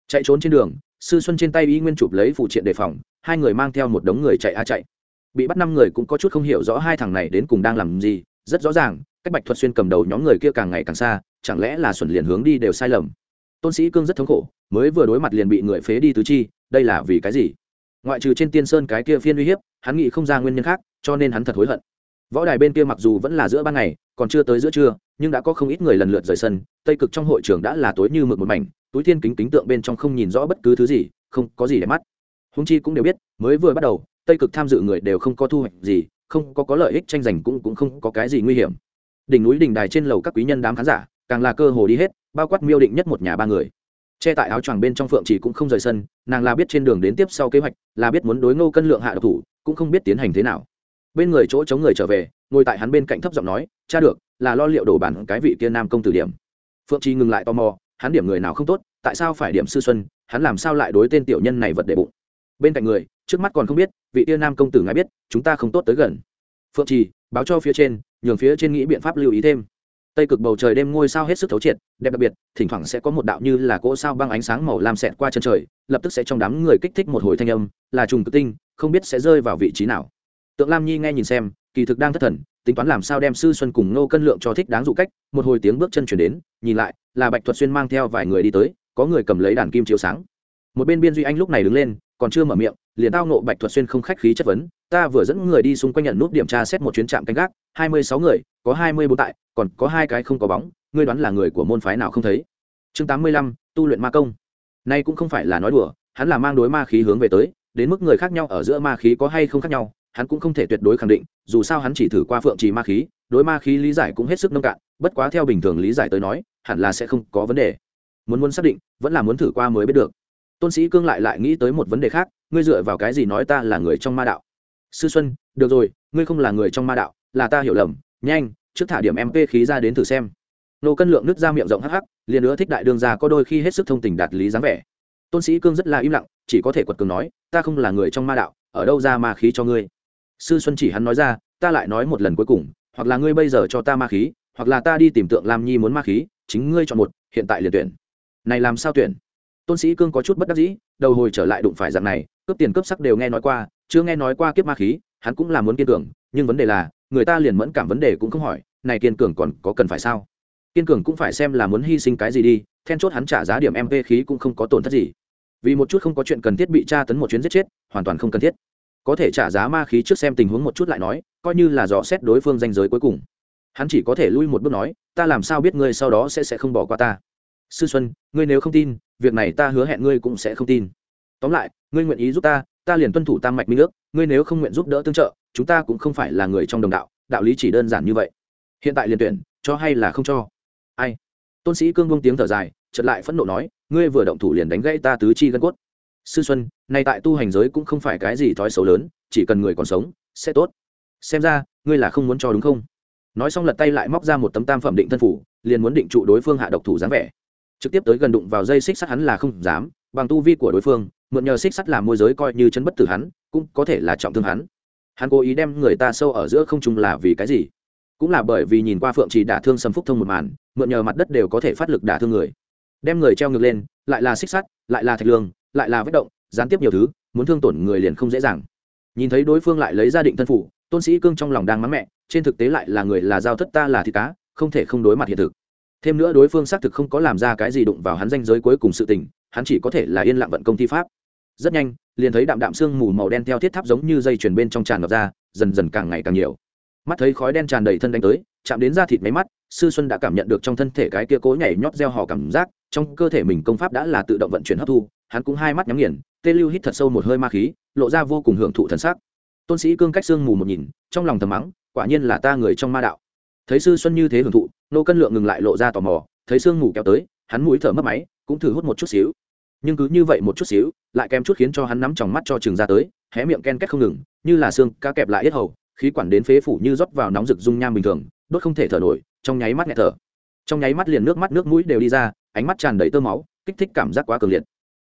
S1: Chạy trốn trên đường, sư xuân trên tay y nguyên chụp lấy phụ triện đề phòng, hai người mang theo một đống người chạy a chạy. Bị bắt năm người cũng có chút không hiểu rõ hai thằng này đến cùng đang làm gì, rất rõ ràng cách bạch thuật xuyên cầm đầu nhóm người kia càng ngày càng xa, chẳng lẽ là xuẩn liền hướng đi đều sai lầm? Tôn sĩ cương rất thống khổ, mới vừa đối mặt liền bị người phế đi tứ chi, đây là vì cái gì? Ngoại trừ trên tiên sơn cái kia phiên uy hiếp, hắn nghĩ không ra nguyên nhân khác, cho nên hắn thật hối hận. Võ đài bên kia mặc dù vẫn là giữa ban ngày, còn chưa tới giữa trưa, nhưng đã có không ít người lần lượt rời sân, tây cực trong hội trường đã là tối như mực một mảnh, túi thiên kính kính tượng bên trong không nhìn rõ bất cứ thứ gì, không có gì để mắt. Húng chi cũng đều biết, mới vừa bắt đầu, tây cực tham dự người đều không có thu hoạch gì, không có có lợi ích tranh giành cũng cũng không có cái gì nguy hiểm đỉnh núi đỉnh đài trên lầu các quý nhân đám khán giả, càng là cơ hồ đi hết, bao quát miêu định nhất một nhà ba người. Che tại áo choàng bên trong phượng chỉ cũng không rời sân, nàng là biết trên đường đến tiếp sau kế hoạch, là biết muốn đối ngô cân lượng hạ độc thủ, cũng không biết tiến hành thế nào. Bên người chỗ chống người trở về, ngồi tại hắn bên cạnh thấp giọng nói, cha được, là lo liệu đổ bản cái vị kia nam công tử điểm. Phượng chi ngừng lại tò mò, hắn điểm người nào không tốt, tại sao phải điểm sư xuân, hắn làm sao lại đối tên tiểu nhân này vật để bụng? Bên cạnh người, trước mắt còn không biết, vị kia nam công tử ngài biết, chúng ta không tốt tới gần. Phượng trì báo cho phía trên nhường phía trên nghĩ biện pháp lưu ý thêm. Tây cực bầu trời đêm ngôi sao hết sức thấu triệt, đẹp đặc biệt, thỉnh thoảng sẽ có một đạo như là cỗ sao băng ánh sáng màu lam xẹt qua chân trời, lập tức sẽ trong đám người kích thích một hồi thanh âm, là trùng cực tinh, không biết sẽ rơi vào vị trí nào. Tượng lam nhi nghe nhìn xem, kỳ thực đang thất thần, tính toán làm sao đem sư xuân cùng nô cân lượng cho thích đáng dụ cách, một hồi tiếng bước chân chuyển đến, nhìn lại, là bạch thuật xuyên mang theo vài người đi tới, có người cầm lấy đàn kim chiếu sáng. Một bên biên duy anh lúc này đứng lên, còn chưa mở miệng liền tao nộ bạch thuật xuyên không khách khí chất vấn, ta vừa dẫn người đi xung quanh nhận nút điểm tra xét một chuyến trạm canh gác, hai mươi sáu người, có hai mươi bốn tại, còn có hai cái không có bóng, ngươi đoán là người của môn phái nào không thấy? Chương tám mươi lăm, tu luyện ma công. Nay cũng không phải là nói đùa, hắn là mang đối ma khí hướng về tới, đến mức người khác nhau ở giữa ma khí có hay không khác nhau, hắn cũng không thể tuyệt đối khẳng định, dù sao hắn chỉ thử qua phượng trì ma khí, đối ma khí lý giải cũng hết sức nông cạn, bất quá theo bình thường lý giải tới nói, hẳn là sẽ không có vấn đề. Muốn muốn xác định, vẫn là muốn thử qua mới biết được tôn sĩ cương lại lại nghĩ tới một vấn đề khác, ngươi dựa vào cái gì nói ta là người trong ma đạo? Sư xuân, được rồi, ngươi không là người trong ma đạo, là ta hiểu lầm, nhanh, trước thả điểm mp khí ra đến thử xem. Nô cân lượng nước ra miệng rộng hắc hắc, liền nữa thích đại đương ra có đôi khi hết sức thông tình đạt lý dáng vẻ. Tôn sĩ cương rất là im lặng, chỉ có thể quật cường nói, ta không là người trong ma đạo, ở đâu ra ma khí cho ngươi? Sư xuân chỉ hắn nói ra, ta lại nói một lần cuối cùng, hoặc là ngươi bây giờ cho ta ma khí, hoặc là ta đi tìm tượng lam nhi muốn ma khí, chính ngươi chọn một, hiện tại liền tuyển. Này làm sao tuyển? Tôn sĩ cương có chút bất đắc dĩ đầu hồi trở lại đụng phải dạng này cướp tiền cướp sắc đều nghe nói qua chưa nghe nói qua kiếp ma khí hắn cũng là muốn kiên cường, nhưng vấn đề là người ta liền mẫn cảm vấn đề cũng không hỏi này kiên cường còn có cần phải sao? Kiên cường cũng phải xem là muốn hy sinh cái gì đi then chốt hắn trả giá điểm mp khí cũng không có tổn thất gì. Vì một chút không có chuyện cần thiết bị tra tấn một chuyến giết chết hoàn toàn không cần thiết. Có thể trả giá ma khí trước xem tình huống một chút lại nói coi như là dò xét đối phương danh giới cuối cùng. Hắn chỉ có thể lui một bước nói ta làm sao biết ngươi sau đó sẽ sẽ không bỏ qua ta? Sư xuân ngươi nếu không tin việc này ta hứa hẹn ngươi cũng sẽ không tin. Tóm lại, ngươi nguyện ý giúp ta ta liền tuân thủ tam mạch minh ước, ngươi nếu không nguyện giúp đỡ tương trợ, chúng ta cũng không phải là người trong đồng đạo đạo lý chỉ đơn giản như vậy. Hiện tại liền tuyển, cho hay là không cho? Ai? Tôn sĩ cương buông tiếng thở dài, chợt lại phẫn nộ nói, ngươi vừa động thủ liền đánh gãy ta tứ chi gân cốt. Sư xuân, nay tại tu hành giới cũng không phải cái gì thói xấu lớn, chỉ cần người còn sống, sẽ tốt. Xem ra, ngươi là không muốn cho đúng không? Nói xong lật tay lại móc ra một tấm tam phẩm định thân phủ, liền muốn định trụ đối phương hạ độc thủ dáng vẻ trực tiếp tới gần đụng vào dây xích sắt hắn là không dám, bằng tu vi của đối phương, mượn nhờ xích sắt làm môi giới coi như chấn bất tử hắn, cũng có thể là trọng thương hắn. Hắn cố ý đem người ta sâu ở giữa không trung là vì cái gì? Cũng là bởi vì nhìn qua phượng trì đả thương sầm phúc thông một màn, mượn nhờ mặt đất đều có thể phát lực đả thương người. Đem người treo ngược lên, lại là xích sắt, lại là thạch lương, lại là vết động, gián tiếp nhiều thứ, muốn thương tổn người liền không dễ dàng. Nhìn thấy đối phương lại lấy ra định thân phủ, tôn sĩ cương trong lòng đang mắng mẹ, trên thực tế lại là người là giao thất ta là thịt cá, không thể không đối mặt hiện thực thêm nữa đối phương xác thực không có làm ra cái gì đụng vào hắn danh giới cuối cùng sự tình, hắn chỉ có thể là yên lặng vận công thi pháp. Rất nhanh, liền thấy đạm đạm xương mù màu đen theo thiết tháp giống như dây chuyền bên trong tràn ngập ra, dần dần càng ngày càng nhiều. Mắt thấy khói đen tràn đầy thân đánh tới, chạm đến da thịt máy mắt, sư xuân đã cảm nhận được trong thân thể cái kia cố nhảy nhót gieo hò cảm giác, trong cơ thể mình công pháp đã là tự động vận chuyển hấp thu, hắn cũng hai mắt nhắm nghiền, tê lưu hít thật sâu một hơi ma khí, lộ ra vô cùng hưởng thụ thần sắc. Tôn sĩ cương cách xương mù một nhìn, trong lòng thầm mắng, quả nhiên là ta người trong ma đạo thấy sư xuân như thế hưởng thụ, nô cân lượng ngừng lại lộ ra tò mò, thấy sương ngủ kéo tới, hắn mũi thở mất máy, cũng thử hút một chút xíu. Nhưng cứ như vậy một chút xíu, lại kèm chút khiến cho hắn nắm tròng mắt cho trường ra tới, hé miệng ken két không ngừng, như là xương cá kẹp lại yết hầu, khí quản đến phế phủ như rót vào nóng rực dung nham bình thường, đốt không thể thở nổi, trong nháy mắt nghẹt thở. Trong nháy mắt liền nước mắt nước mũi đều đi ra, ánh mắt tràn đầy tơ máu, kích thích cảm giác quá cường liệt.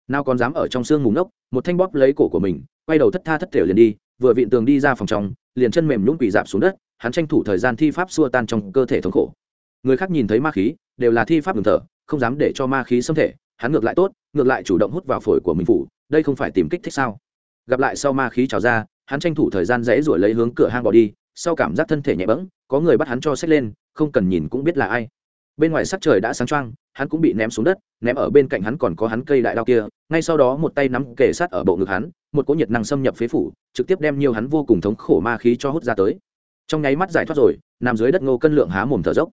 S1: Nào còn dám ở trong xương ngủ ngốc, một thanh bóp lấy cổ của mình, quay đầu thất tha thất thể liền đi vừa vịn tường đi ra phòng trong, liền chân mềm nhũng quỷ dạp xuống đất, hắn tranh thủ thời gian thi pháp xua tan trong cơ thể thống khổ. Người khác nhìn thấy ma khí, đều là thi pháp ngừng thở, không dám để cho ma khí xâm thể, hắn ngược lại tốt, ngược lại chủ động hút vào phổi của mình phủ, đây không phải tìm kích thích sao? Gặp lại sau ma khí trào ra, hắn tranh thủ thời gian dễ ruổi lấy hướng cửa hang bỏ đi, sau cảm giác thân thể nhẹ bẫng, có người bắt hắn cho xách lên, không cần nhìn cũng biết là ai. Bên ngoài sắc trời đã sáng trăng hắn cũng bị ném xuống đất, ném ở bên cạnh hắn còn có hắn cây đại đao kia, ngay sau đó một tay nắm kề sát ở bộ ngực hắn, một cỗ nhiệt năng xâm nhập phế phủ, trực tiếp đem nhiều hắn vô cùng thống khổ ma khí cho hút ra tới. Trong nháy mắt giải thoát rồi, nằm dưới đất ngô cân lượng há mồm thở dốc.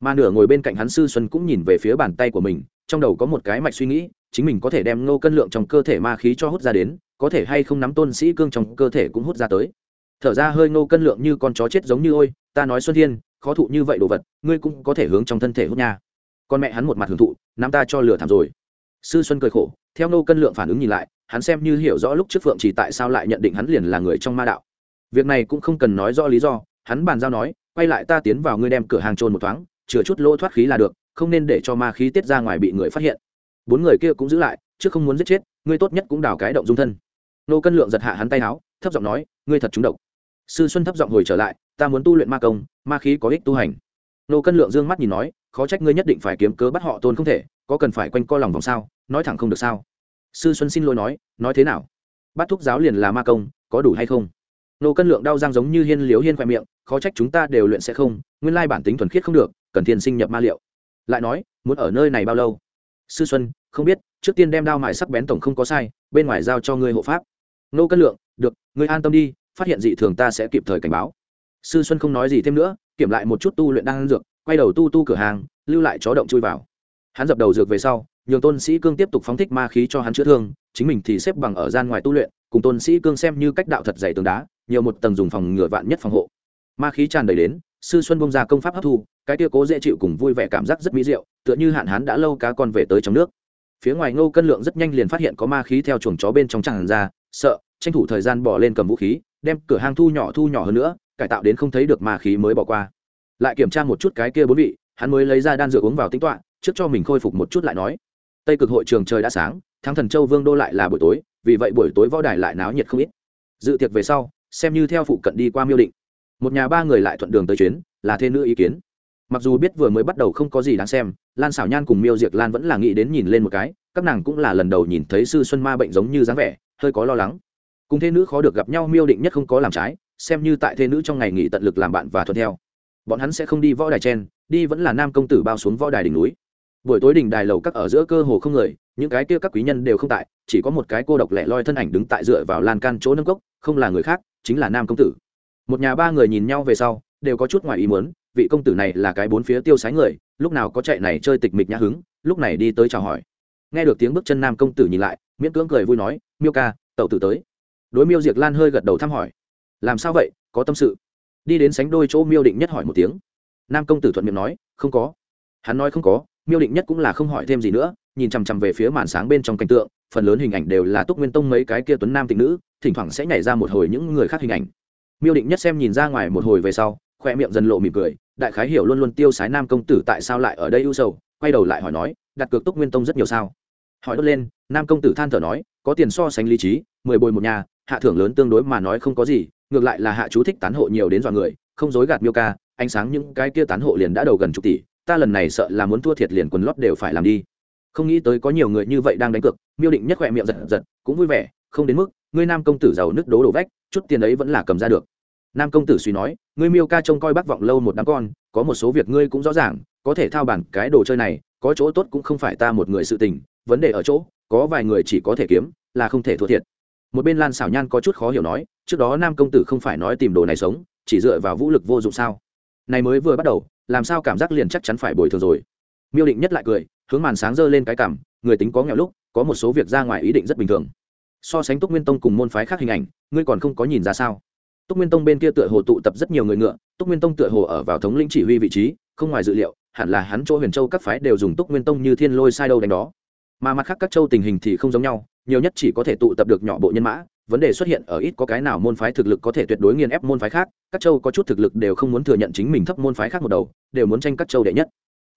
S1: Mà nửa ngồi bên cạnh hắn sư xuân cũng nhìn về phía bàn tay của mình, trong đầu có một cái mạch suy nghĩ, chính mình có thể đem ngô cân lượng trong cơ thể ma khí cho hút ra đến, có thể hay không nắm tôn sĩ cương trong cơ thể cũng hút ra tới. Thở ra hơi ngô cân lượng như con chó chết giống như ôi, ta nói xuân thiên, khó thụ như vậy đồ vật, ngươi cũng có thể hướng trong thân thể hút nha con mẹ hắn một mặt hưởng thụ, nắm ta cho lửa thảm rồi. Sư xuân cười khổ, theo nô cân lượng phản ứng nhìn lại, hắn xem như hiểu rõ lúc trước phượng chỉ tại sao lại nhận định hắn liền là người trong ma đạo. Việc này cũng không cần nói rõ lý do, hắn bàn giao nói, quay lại ta tiến vào ngươi đem cửa hàng trôn một thoáng, chừa chút lỗ thoát khí là được, không nên để cho ma khí tiết ra ngoài bị người phát hiện. Bốn người kia cũng giữ lại chứ không muốn giết chết, ngươi tốt nhất cũng đào cái động dung thân. Nô cân lượng giật hạ hắn tay áo, thấp giọng nói, ngươi thật trúng độc. Sư xuân thấp giọng hồi trở lại, ta muốn tu luyện ma công, ma khí có ích tu hành. Nô cân lượng dương mắt nhìn nói khó trách ngươi nhất định phải kiếm cớ bắt họ tôn không thể, có cần phải quanh co lòng vòng sao? Nói thẳng không được sao? Sư xuân xin lỗi nói nói thế nào? Bắt thúc giáo liền là ma công, có đủ hay không? Nô cân lượng đau răng giống như hiên liếu hiên khoe miệng, khó trách chúng ta đều luyện sẽ không, nguyên lai bản tính thuần khiết không được, cần thiên sinh nhập ma liệu. Lại nói, muốn ở nơi này bao lâu? Sư xuân, không biết, trước tiên đem đao mài sắc bén tổng không có sai, bên ngoài giao cho ngươi hộ pháp. Nô cân lượng, được, ngươi an tâm đi, phát hiện dị thường ta sẽ kịp thời cảnh báo. Sư xuân không nói gì thêm nữa, kiểm lại một chút tu luyện đang dược quay đầu tu tu cửa hàng, lưu lại chó động chui vào. Hắn dập đầu dược về sau, nhường tôn sĩ cương tiếp tục phóng thích ma khí cho hắn chữa thương, chính mình thì xếp bằng ở gian ngoài tu luyện, cùng tôn sĩ cương xem như cách đạo thật dày tường đá, nhiều một tầng dùng phòng ngựa vạn nhất phòng hộ. Ma khí tràn đầy đến, sư xuân bông ra công pháp hấp thu, cái tia cố dễ chịu cùng vui vẻ cảm giác rất mỹ diệu, tựa như hạn hán đã lâu cá con về tới trong nước. Phía ngoài ngô cân lượng rất nhanh liền phát hiện có ma khí theo chuồng chó bên trong tràn ra, sợ, tranh thủ thời gian bỏ lên cầm vũ khí, đem cửa hang thu nhỏ thu nhỏ hơn nữa, cải tạo đến không thấy được ma khí mới bỏ qua lại kiểm tra một chút cái kia bốn vị, hắn mới lấy ra đan dược uống vào tính toạ trước cho mình khôi phục một chút lại nói. Tây cực hội trường trời đã sáng, thắng thần châu vương đô lại là buổi tối, vì vậy buổi tối võ đài lại náo nhiệt không ít. Dự tiệc về sau, xem như theo phụ cận đi qua miêu định. Một nhà ba người lại thuận đường tới chuyến, là thê nữ ý kiến. Mặc dù biết vừa mới bắt đầu không có gì đáng xem, lan xảo nhan cùng miêu diệc lan vẫn là nghĩ đến nhìn lên một cái, các nàng cũng là lần đầu nhìn thấy sư xuân ma bệnh giống như dáng vẻ, hơi có lo lắng. Cùng thế nữ khó được gặp nhau miêu định nhất không có làm trái, xem như tại thê nữ trong ngày nghỉ tận lực làm bạn và thuận theo bọn hắn sẽ không đi võ đài chen, đi vẫn là nam công tử bao xuống võ đài đỉnh núi. Buổi tối đỉnh đài lầu các ở giữa cơ hồ không người, những cái kia các quý nhân đều không tại, chỉ có một cái cô độc lẻ loi thân ảnh đứng tại dựa vào lan can chỗ nâng cốc, không là người khác, chính là nam công tử. Một nhà ba người nhìn nhau về sau, đều có chút ngoài ý muốn, vị công tử này là cái bốn phía tiêu sái người, lúc nào có chạy này chơi tịch mịch nhã hứng, lúc này đi tới chào hỏi. Nghe được tiếng bước chân nam công tử nhìn lại, miễn cưỡng cười vui nói, miêu ca, tẩu tử tới. Đối miêu diệc lan hơi gật đầu thăm hỏi, làm sao vậy? Có tâm sự? Đi đến sánh đôi chỗ miêu định nhất hỏi một tiếng. Nam công tử thuận miệng nói, không có. Hắn nói, không có, miêu định nhất cũng là không hỏi thêm gì nữa, nhìn chằm chằm về phía màn sáng bên trong cảnh tượng, phần lớn hình ảnh đều là túc nguyên tông mấy cái kia tuấn nam tịnh nữ, thỉnh thoảng sẽ nhảy ra một hồi những người khác hình ảnh. Miêu định nhất xem nhìn ra ngoài một hồi về sau, khoe miệng dần lộ mỉm cười, đại khái hiểu luôn luôn tiêu sái nam công tử tại sao lại ở đây ưu sầu, quay đầu lại hỏi nói, đặt cược túc nguyên tông rất nhiều sao? Hỏi đốt lên, nam công tử than thở nói, có tiền so sánh lý trí, mười bồi một nhà, hạ thưởng lớn tương đối mà nói không có gì ngược lại là hạ chú thích tán hộ nhiều đến dọa người, không dối gạt miêu ca, ánh sáng những cái kia tán hộ liền đã đầu gần chục tỷ, ta lần này sợ là muốn thua thiệt liền quần lót đều phải làm đi. Không nghĩ tới có nhiều người như vậy đang đánh cược, miêu định nhất khỏe miệng giật giật, cũng vui vẻ, không đến mức, ngươi nam công tử giàu nước đố đổ vách, chút tiền ấy vẫn là cầm ra được. Nam công tử suy nói, ngươi miêu ca trông coi bác vọng lâu một đám con, có một số việc ngươi cũng rõ ràng, có thể thao bản cái đồ chơi này, có chỗ tốt cũng không phải ta một người sự tình, vấn đề ở chỗ, có vài người chỉ có thể kiếm, là không thể thua thiệt. Một bên lan xảo nhan có chút khó hiểu nói trước đó nam công tử không phải nói tìm đồ này sống, chỉ dựa vào vũ lực vô dụng sao? Này mới vừa bắt đầu, làm sao cảm giác liền chắc chắn phải bồi thường rồi? Miêu định nhất lại cười, hướng màn sáng dơ lên cái cảm, người tính có nghèo lúc, có một số việc ra ngoài ý định rất bình thường. So sánh túc nguyên tông cùng môn phái khác hình ảnh, ngươi còn không có nhìn ra sao? Túc nguyên tông bên kia tựa hồ tụ tập rất nhiều người ngựa, túc nguyên tông tựa hồ ở vào thống lĩnh chỉ huy vị trí, không ngoài dự liệu, hẳn là hắn chỗ huyền châu các phái đều dùng túc nguyên tông như thiên lôi sai đâu đánh đó. Mà mặt khác các châu tình hình thì không giống nhau, nhiều nhất chỉ có thể tụ tập được nhỏ bộ nhân mã vấn đề xuất hiện ở ít có cái nào môn phái thực lực có thể tuyệt đối nghiền ép môn phái khác, các châu có chút thực lực đều không muốn thừa nhận chính mình thấp môn phái khác một đầu, đều muốn tranh các châu đệ nhất.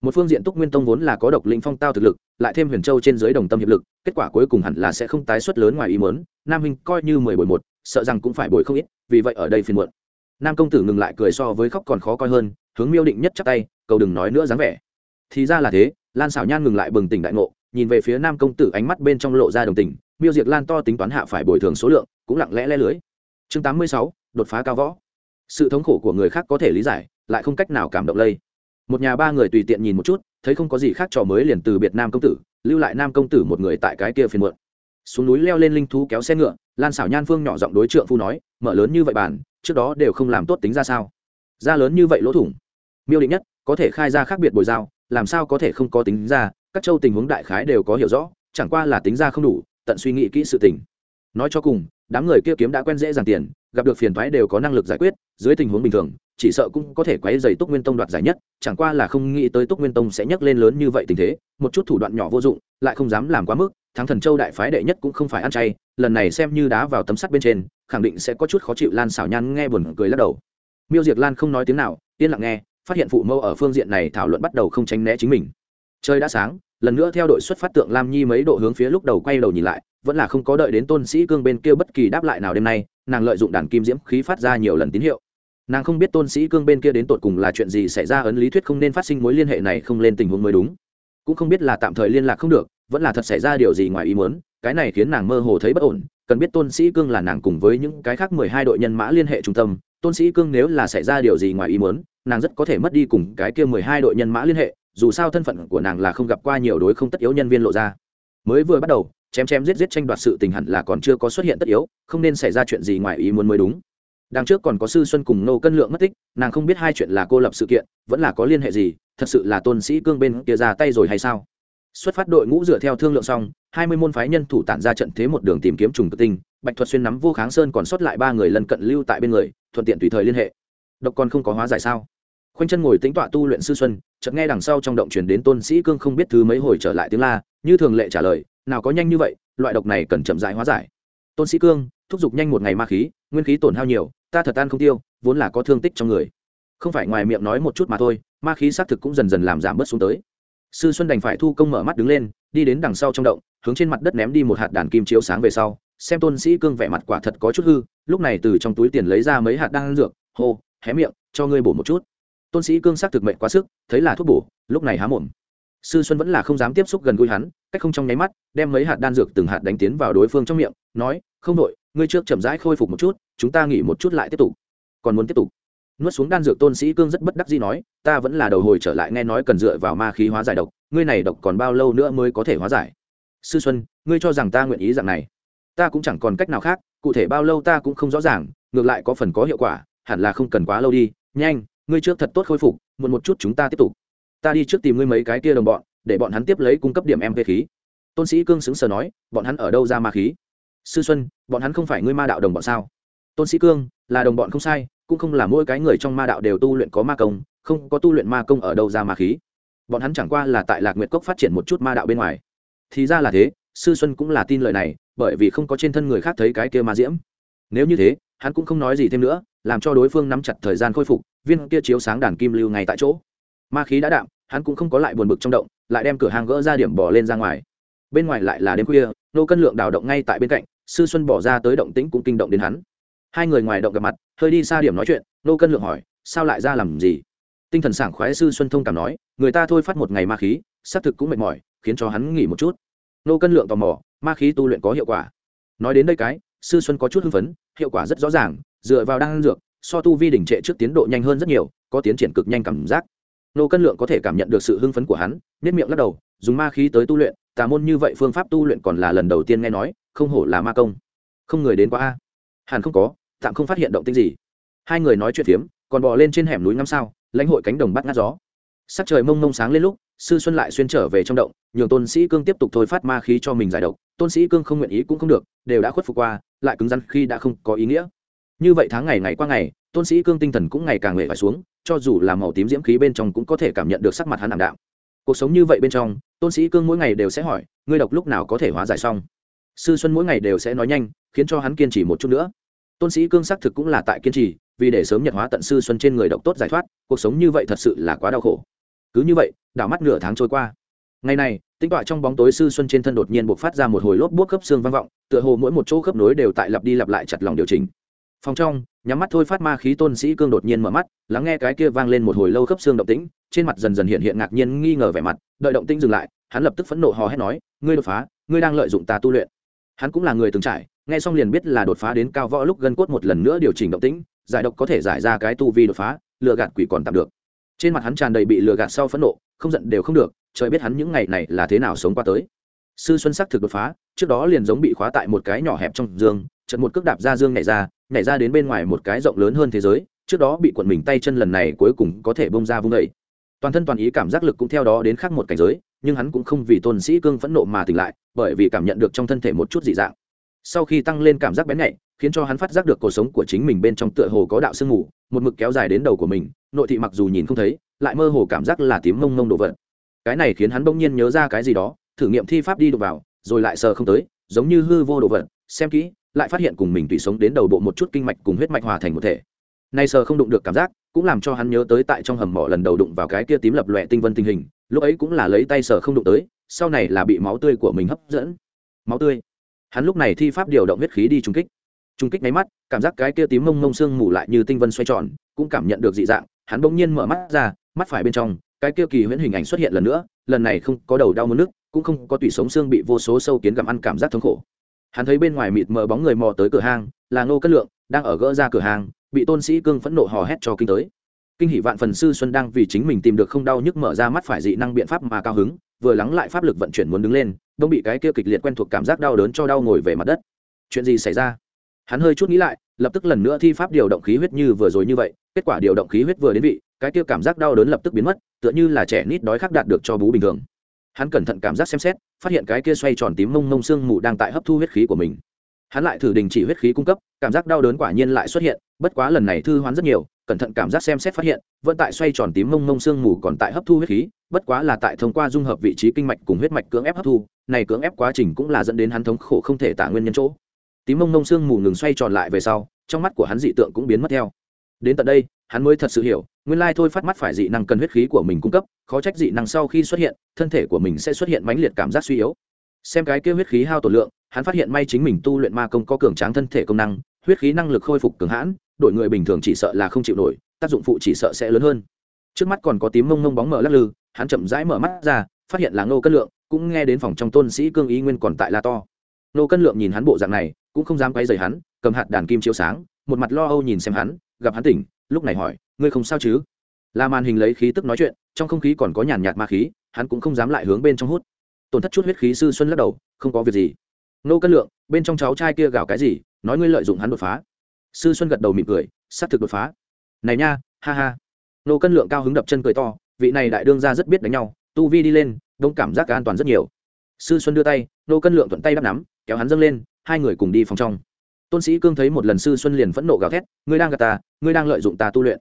S1: Một phương diện túc nguyên tông vốn là có độc lĩnh phong tao thực lực, lại thêm huyền châu trên dưới đồng tâm hiệp lực, kết quả cuối cùng hẳn là sẽ không tái xuất lớn ngoài ý mớn nam huynh coi như mười bồi một, sợ rằng cũng phải bồi không ít, vì vậy ở đây phiền muộn. Nam công tử ngừng lại cười so với khóc còn khó coi hơn, hướng miêu định nhất chắc tay, cầu đừng nói nữa dáng vẻ. Thì ra là thế, lan xảo nhan ngừng lại bừng tỉnh đại ngộ, nhìn về phía nam công tử ánh mắt bên trong lộ ra đồng tình miêu diệt lan to tính toán hạ phải bồi thường số lượng, cũng lặng lẽ le lưới. Chương tám mươi sáu, đột phá cao võ. Sự thống khổ của người khác có thể lý giải, lại không cách nào cảm động lây. Một nhà ba người tùy tiện nhìn một chút, thấy không có gì khác trò mới liền từ biệt nam công tử, lưu lại nam công tử một người tại cái kia phiền muộn. Xuống núi leo lên linh thú kéo xe ngựa, lan xảo nhan phương nhỏ giọng đối trượng phu nói, mở lớn như vậy bàn, trước đó đều không làm tốt tính ra sao? Ra lớn như vậy lỗ thủng. Miêu định nhất, có thể khai ra khác biệt bồi giao, làm sao có thể không có tính ra? Các châu tình huống đại khái đều có hiểu rõ, chẳng qua là tính ra không đủ tận suy nghĩ kỹ sự tình. Nói cho cùng, đám người kia kiếm đã quen dễ dàng tiền, gặp được phiền thoái đều có năng lực giải quyết, dưới tình huống bình thường, chỉ sợ cũng có thể quấy dày túc nguyên tông đoạt giải nhất, chẳng qua là không nghĩ tới túc nguyên tông sẽ nhấc lên lớn như vậy tình thế, một chút thủ đoạn nhỏ vô dụng, lại không dám làm quá mức, thắng thần châu đại phái đệ nhất cũng không phải ăn chay, lần này xem như đá vào tấm sắt bên trên, khẳng định sẽ có chút khó chịu lan xảo nhan nghe buồn cười lắc đầu. Miêu diệt lan không nói tiếng nào, yên lặng nghe, phát hiện phụ mâu ở phương diện này thảo luận bắt đầu không tránh né chính mình. Trời đã sáng lần nữa theo đội xuất phát tượng lam nhi mấy độ hướng phía lúc đầu quay đầu nhìn lại, vẫn là không có đợi đến tôn sĩ cương bên kia bất kỳ đáp lại nào đêm nay, nàng lợi dụng đàn kim diễm khí phát ra nhiều lần tín hiệu. Nàng không biết tôn sĩ cương bên kia đến tột cùng là chuyện gì xảy ra ấn lý thuyết không nên phát sinh mối liên hệ này không lên tình huống mới đúng. Cũng không biết là tạm thời liên lạc không được, vẫn là thật xảy ra điều gì ngoài ý muốn, cái này khiến nàng mơ hồ thấy bất ổn, cần biết tôn sĩ cương là nàng cùng với những cái khác mười hai đội nhân mã liên hệ trung tâm, tôn sĩ cương nếu là xảy ra điều gì ngoài ý muốn, nàng rất có thể mất đi cùng cái kia mười hai đội nhân mã liên hệ dù sao thân phận của nàng là không gặp qua nhiều đối không tất yếu nhân viên lộ ra. Mới vừa bắt đầu, chém chém giết giết tranh đoạt sự tình hẳn là còn chưa có xuất hiện tất yếu, không nên xảy ra chuyện gì ngoài ý muốn mới đúng. Đằng trước còn có sư xuân cùng nô cân lượng mất tích, nàng không biết hai chuyện là cô lập sự kiện, vẫn là có liên hệ gì, thật sự là tôn sĩ cương bên kia ra tay rồi hay sao? Xuất phát đội ngũ dựa theo thương lượng xong, hai mươi môn phái nhân thủ tản ra trận thế một đường tìm kiếm trùng tự tinh, bạch thuật xuyên nắm vô kháng sơn còn sót lại ba người lần cận lưu tại bên người, thuận tiện tùy thời liên hệ. Độc còn không có hóa giải sao? Khoanh chân ngồi tính tọa tu luyện sư xuân chợt nghe đằng sau trong động truyền đến tôn sĩ cương không biết thứ mấy hồi trở lại tiếng la, như thường lệ trả lời, nào có nhanh như vậy, loại độc này cần chậm rãi hóa giải. Tôn sĩ cương, thúc giục nhanh một ngày ma khí, nguyên khí tổn hao nhiều, ta thật tan không tiêu, vốn là có thương tích trong người. Không phải ngoài miệng nói một chút mà thôi, ma khí xác thực cũng dần dần làm giảm bớt xuống tới. Sư xuân đành phải thu công mở mắt đứng lên, đi đến đằng sau trong động, hướng trên mặt đất ném đi một hạt đàn kim chiếu sáng về sau, xem tôn sĩ cương vẻ mặt quả thật có chút hư, lúc này từ trong túi tiền lấy ra mấy hạt đan dược, hô, hé miệng, cho ngươi bổ một chút tôn sĩ cương xác thực mệnh quá sức, thấy là thuốc bổ, lúc này há mồm. Sư xuân vẫn là không dám tiếp xúc gần gũi hắn, cách không trong nháy mắt, đem mấy hạt đan dược từng hạt đánh tiến vào đối phương trong miệng, nói, không đội ngươi trước chậm rãi khôi phục một chút, chúng ta nghỉ một chút lại tiếp tục. Còn muốn tiếp tục? Nuốt xuống đan dược, tôn sĩ cương rất bất đắc dĩ nói, ta vẫn là đầu hồi trở lại nghe nói cần dựa vào ma khí hóa giải độc, ngươi này độc còn bao lâu nữa mới có thể hóa giải? Sư xuân, ngươi cho rằng ta nguyện ý dạng này? Ta cũng chẳng còn cách nào khác, cụ thể bao lâu ta cũng không rõ ràng, ngược lại có phần có hiệu quả, hẳn là không cần quá lâu đi, nhanh ngươi trước thật tốt khôi phục, muộn một chút chúng ta tiếp tục. Ta đi trước tìm ngươi mấy cái kia đồng bọn, để bọn hắn tiếp lấy cung cấp điểm em về khí. Tôn sĩ cương xứng sờ nói, bọn hắn ở đâu ra ma khí? Sư xuân, bọn hắn không phải ngươi ma đạo đồng bọn sao? Tôn sĩ cương, là đồng bọn không sai, cũng không là mỗi cái người trong ma đạo đều tu luyện có ma công, không có tu luyện ma công ở đâu ra ma khí. Bọn hắn chẳng qua là tại lạc nguyệt cốc phát triển một chút ma đạo bên ngoài. Thì ra là thế, sư xuân cũng là tin lời này, bởi vì không có trên thân người khác thấy cái kia ma diễm. Nếu như thế, hắn cũng không nói gì thêm nữa, làm cho đối phương nắm chặt thời gian khôi phục viên kia chiếu sáng đàn kim lưu ngay tại chỗ. Ma khí đã đạm, hắn cũng không có lại buồn bực trong động, lại đem cửa hàng gỡ ra điểm bỏ lên ra ngoài. Bên ngoài lại là đêm khuya, nô cân lượng đào động ngay tại bên cạnh, sư xuân bỏ ra tới động tĩnh cũng kinh động đến hắn. Hai người ngoài động gặp mặt, hơi đi xa điểm nói chuyện, nô cân lượng hỏi, sao lại ra làm gì? Tinh thần sảng khoái sư xuân thông cảm nói, người ta thôi phát một ngày ma khí, xác thực cũng mệt mỏi, khiến cho hắn nghỉ một chút. Nô cân lượng tò mò, ma khí tu luyện có hiệu quả? Nói đến đây cái, sư xuân có chút hưng phấn, hiệu quả rất rõ ràng, dựa vào đan dược so tu vi đỉnh trệ trước tiến độ nhanh hơn rất nhiều, có tiến triển cực nhanh cảm giác. Nô cân lượng có thể cảm nhận được sự hưng phấn của hắn nếp miệng lắc đầu, dùng ma khí tới tu luyện, tà môn như vậy phương pháp tu luyện còn là lần đầu tiên nghe nói, không hổ là ma công. Không người đến quá a. Hàn không có, tạm không phát hiện động tinh gì. Hai người nói chuyện phiếm, còn bò lên trên hẻm núi ngắm sao, lãnh hội cánh đồng bắt ngát gió. Sắc trời mông mông sáng lên lúc, sư xuân lại xuyên trở về trong động, nhường tôn sĩ cương tiếp tục thôi phát ma khí cho mình giải độc. Tôn sĩ cương không nguyện ý cũng không được, đều đã khuất phục qua, lại cứng rắn khi đã không có ý nghĩa như vậy tháng ngày ngày qua ngày, tôn sĩ cương tinh thần cũng ngày càng nghệ phải xuống, cho dù là màu tím diễm khí bên trong cũng có thể cảm nhận được sắc mặt hắn ảm đạm. Cuộc sống như vậy bên trong, tôn sĩ cương mỗi ngày đều sẽ hỏi, ngươi độc lúc nào có thể hóa giải xong? Sư xuân mỗi ngày đều sẽ nói nhanh, khiến cho hắn kiên trì một chút nữa. Tôn sĩ cương xác thực cũng là tại kiên trì, vì để sớm nhật hóa tận sư xuân trên người độc tốt giải thoát, cuộc sống như vậy thật sự là quá đau khổ. Cứ như vậy, đảo mắt nửa tháng trôi qua. Ngày này, tinh tọa trong bóng tối sư xuân trên thân đột nhiên buộc phát ra một hồi lốp buốc khớp xương vang vọng, tựa hồ mỗi một chỗ khớp nối đều tại lặp đi lặp lại chặt lòng điều chỉnh phòng trong, nhắm mắt thôi phát ma khí tôn sĩ cương đột nhiên mở mắt, lắng nghe cái kia vang lên một hồi lâu khớp xương động tĩnh, trên mặt dần dần hiện hiện ngạc nhiên nghi ngờ vẻ mặt, đợi động tĩnh dừng lại, hắn lập tức phẫn nộ hò hét nói, ngươi đột phá, ngươi đang lợi dụng ta tu luyện. Hắn cũng là người từng trải, nghe xong liền biết là đột phá đến cao võ lúc gân cốt một lần nữa điều chỉnh động tĩnh, giải độc có thể giải ra cái tu vi đột phá, lừa gạt quỷ còn tạm được. Trên mặt hắn tràn đầy bị lừa gạt sau phẫn nộ, không giận đều không được, trời biết hắn những ngày này là thế nào sống qua tới. Sư xuân sắc thực đột phá, trước đó liền giống bị khóa tại một cái nhỏ hẹp trong giường chợt một cước đạp ra dương nhảy ra nhảy ra đến bên ngoài một cái rộng lớn hơn thế giới, trước đó bị quận mình tay chân lần này cuối cùng có thể bông ra vung đầy toàn thân toàn ý cảm giác lực cũng theo đó đến khác một cảnh giới, nhưng hắn cũng không vì tôn sĩ cương phẫn nộ mà tỉnh lại, bởi vì cảm nhận được trong thân thể một chút dị dạng. Sau khi tăng lên cảm giác bén nhạy, khiến cho hắn phát giác được cuộc sống của chính mình bên trong tựa hồ có đạo sương mù, một mực kéo dài đến đầu của mình, nội thị mặc dù nhìn không thấy, lại mơ hồ cảm giác là tím mông mông đồ vật. Cái này khiến hắn bỗng nhiên nhớ ra cái gì đó, thử nghiệm thi pháp đi đụng vào, rồi lại sờ không tới, giống như hư vô đồ vật, xem kỹ lại phát hiện cùng mình tùy sống đến đầu bộ một chút kinh mạch cùng huyết mạch hòa thành một thể. Nay sờ không đụng được cảm giác, cũng làm cho hắn nhớ tới tại trong hầm mỏ lần đầu đụng vào cái kia tím lập lòe tinh vân tình hình, lúc ấy cũng là lấy tay sờ không đụng tới, sau này là bị máu tươi của mình hấp dẫn. Máu tươi. Hắn lúc này thi pháp điều động huyết khí đi trung kích. Trung kích máy mắt, cảm giác cái kia tím mông mông xương mù lại như tinh vân xoay tròn, cũng cảm nhận được dị dạng, hắn bỗng nhiên mở mắt ra, mắt phải bên trong, cái kia kỳ huyễn hình ảnh xuất hiện lần nữa, lần này không có đầu đau mất nước, cũng không có tủy sống xương bị vô số sâu kiến gặm ăn cảm giác thống khổ hắn thấy bên ngoài mịt mờ bóng người mò tới cửa hang, là ngô cất lượng, đang ở gỡ ra cửa hàng bị tôn sĩ cương phẫn nộ hò hét cho kinh tới. Kinh hỷ vạn phần sư xuân đang vì chính mình tìm được không đau nhức mở ra mắt phải dị năng biện pháp mà cao hứng, vừa lắng lại pháp lực vận chuyển muốn đứng lên, đông bị cái kia kịch liệt quen thuộc cảm giác đau đớn cho đau ngồi về mặt đất. Chuyện gì xảy ra? Hắn hơi chút nghĩ lại, lập tức lần nữa thi pháp điều động khí huyết như vừa rồi như vậy, kết quả điều động khí huyết vừa đến vị, cái kia cảm giác đau đớn lập tức biến mất, tựa như là trẻ nít đói khắc đạt được cho bú bình thường hắn cẩn thận cảm giác xem xét, phát hiện cái kia xoay tròn tím mông mông xương mù đang tại hấp thu huyết khí của mình. Hắn lại thử đình chỉ huyết khí cung cấp, cảm giác đau đớn quả nhiên lại xuất hiện, bất quá lần này thư hoán rất nhiều, cẩn thận cảm giác xem xét phát hiện, vẫn tại xoay tròn tím mông mông xương mù còn tại hấp thu huyết khí, bất quá là tại thông qua dung hợp vị trí kinh mạch cùng huyết mạch cưỡng ép hấp thu, này cưỡng ép quá trình cũng là dẫn đến hắn thống khổ không thể tả nguyên nhân chỗ. Tím mông mông xương mù ngừng xoay tròn lại về sau, trong mắt của hắn dị tượng cũng biến mất theo. Đến tận đây, hắn mới thật sự hiểu nguyên lai thôi phát mắt phải dị năng cần huyết khí của mình cung cấp, khó trách dị năng sau khi xuất hiện, thân thể của mình sẽ xuất hiện mãnh liệt cảm giác suy yếu. Xem cái kia huyết khí hao tổn lượng, hắn phát hiện may chính mình tu luyện ma công có cường tráng thân thể công năng, huyết khí năng lực khôi phục cường hãn, đội người bình thường chỉ sợ là không chịu nổi, tác dụng phụ chỉ sợ sẽ lớn hơn. Trước mắt còn có tím mông mông bóng mở lắc lư, hắn chậm rãi mở mắt ra, phát hiện là ngô cân lượng, cũng nghe đến phòng trong tôn sĩ cương ý nguyên còn tại la to. Ngô cân lượng nhìn hắn bộ dạng này, cũng không dám quay rời hắn, cầm hạt đàn kim chiếu sáng, một mặt lo âu nhìn xem hắn gặp hắn tỉnh, lúc này hỏi, ngươi không sao chứ? Là màn hình lấy khí tức nói chuyện, trong không khí còn có nhàn nhạt ma khí, hắn cũng không dám lại hướng bên trong hút. Tổn thất chút huyết khí sư xuân lắc đầu, không có việc gì. Nô cân lượng, bên trong cháu trai kia gào cái gì, nói ngươi lợi dụng hắn đột phá. Sư xuân gật đầu mỉm cười xác thực đột phá. Này nha, ha ha. Nô cân lượng cao hứng đập chân cười to, vị này đại đương ra rất biết đánh nhau, tu vi đi lên, đông cảm giác an toàn rất nhiều. Sư xuân đưa tay, nô cân lượng thuận tay đắp nắm, kéo hắn dâng lên, hai người cùng đi phòng trong tôn sĩ cương thấy một lần sư xuân liền phẫn nộ gào thét, ngươi đang gạt ta, ngươi đang lợi dụng ta tu luyện.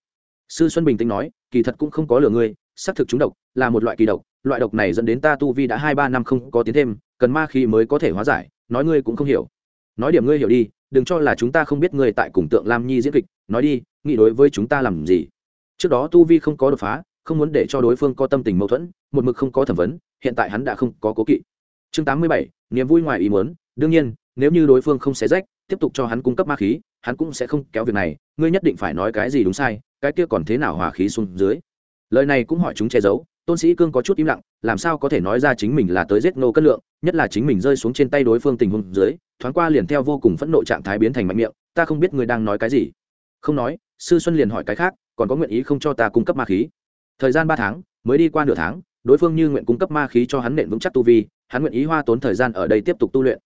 S1: Sư xuân bình tĩnh nói, kỳ thật cũng không có lừa ngươi, xác thực chúng độc là một loại kỳ độc, loại độc này dẫn đến ta tu vi đã hai ba năm không có tiến thêm, cần ma khí mới có thể hóa giải, nói ngươi cũng không hiểu. Nói điểm ngươi hiểu đi, đừng cho là chúng ta không biết ngươi tại cùng tượng lam nhi diễn kịch, nói đi, nghĩ đối với chúng ta làm gì? Trước đó tu vi không có đột phá, không muốn để cho đối phương có tâm tình mâu thuẫn, một mực không có thẩm vấn, hiện tại hắn đã không có cố kỵ. Chương tám mươi bảy, niềm vui ngoài ý muốn, đương nhiên, nếu như đối phương không xé rách tiếp tục cho hắn cung cấp ma khí, hắn cũng sẽ không kéo việc này, ngươi nhất định phải nói cái gì đúng sai, cái kia còn thế nào hòa khí xuống dưới. Lời này cũng hỏi chúng che giấu, tôn sĩ cương có chút im lặng, làm sao có thể nói ra chính mình là tới giết nô Cát lượng, nhất là chính mình rơi xuống trên tay đối phương tình huống dưới, thoáng qua liền theo vô cùng phẫn nộ trạng thái biến thành mạnh miệng, ta không biết người đang nói cái gì. Không nói, sư xuân liền hỏi cái khác, còn có nguyện ý không cho ta cung cấp ma khí? Thời gian ba tháng, mới đi qua nửa tháng, đối phương như nguyện cung cấp ma khí cho hắn nện vững chắc tu vi, hắn nguyện ý hoa tốn thời gian ở đây tiếp tục tu luyện.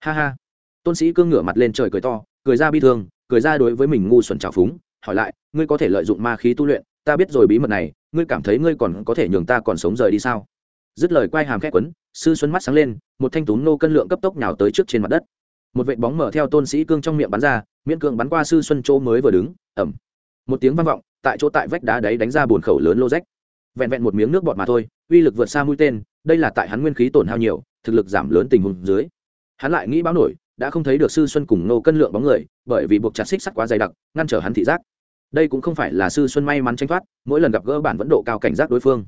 S1: Ha ha tôn sĩ cương ngửa mặt lên trời cười to, cười ra bi thương, cười ra đối với mình ngu xuẩn trào phúng, hỏi lại, ngươi có thể lợi dụng ma khí tu luyện? Ta biết rồi bí mật này, ngươi cảm thấy ngươi còn có thể nhường ta còn sống rời đi sao? Dứt lời quay hàm khét quấn, sư xuân mắt sáng lên, một thanh tún nô cân lượng cấp tốc nhào tới trước trên mặt đất. Một vệ bóng mở theo tôn sĩ cương trong miệng bắn ra, miễn cương bắn qua sư xuân chỗ mới vừa đứng ẩm một tiếng vang vọng, tại chỗ tại vách đá đấy đánh ra bồn khẩu lớn lô rách. Vẹn vẹn một miếng nước bọt mà thôi, uy lực vượt xa mũi tên, đây là tại hắn nguyên khí tổn hao nhiều, thực lực giảm lớn tình huống dưới. Hắn lại nghĩ báo nổi đã không thấy được sư xuân cùng nô cân lượng bóng người, bởi vì buộc chặt xích sắt quá dày đặc, ngăn trở hắn thị giác. Đây cũng không phải là sư xuân may mắn tranh thoát, mỗi lần gặp gỡ bản vẫn độ cao cảnh giác đối phương.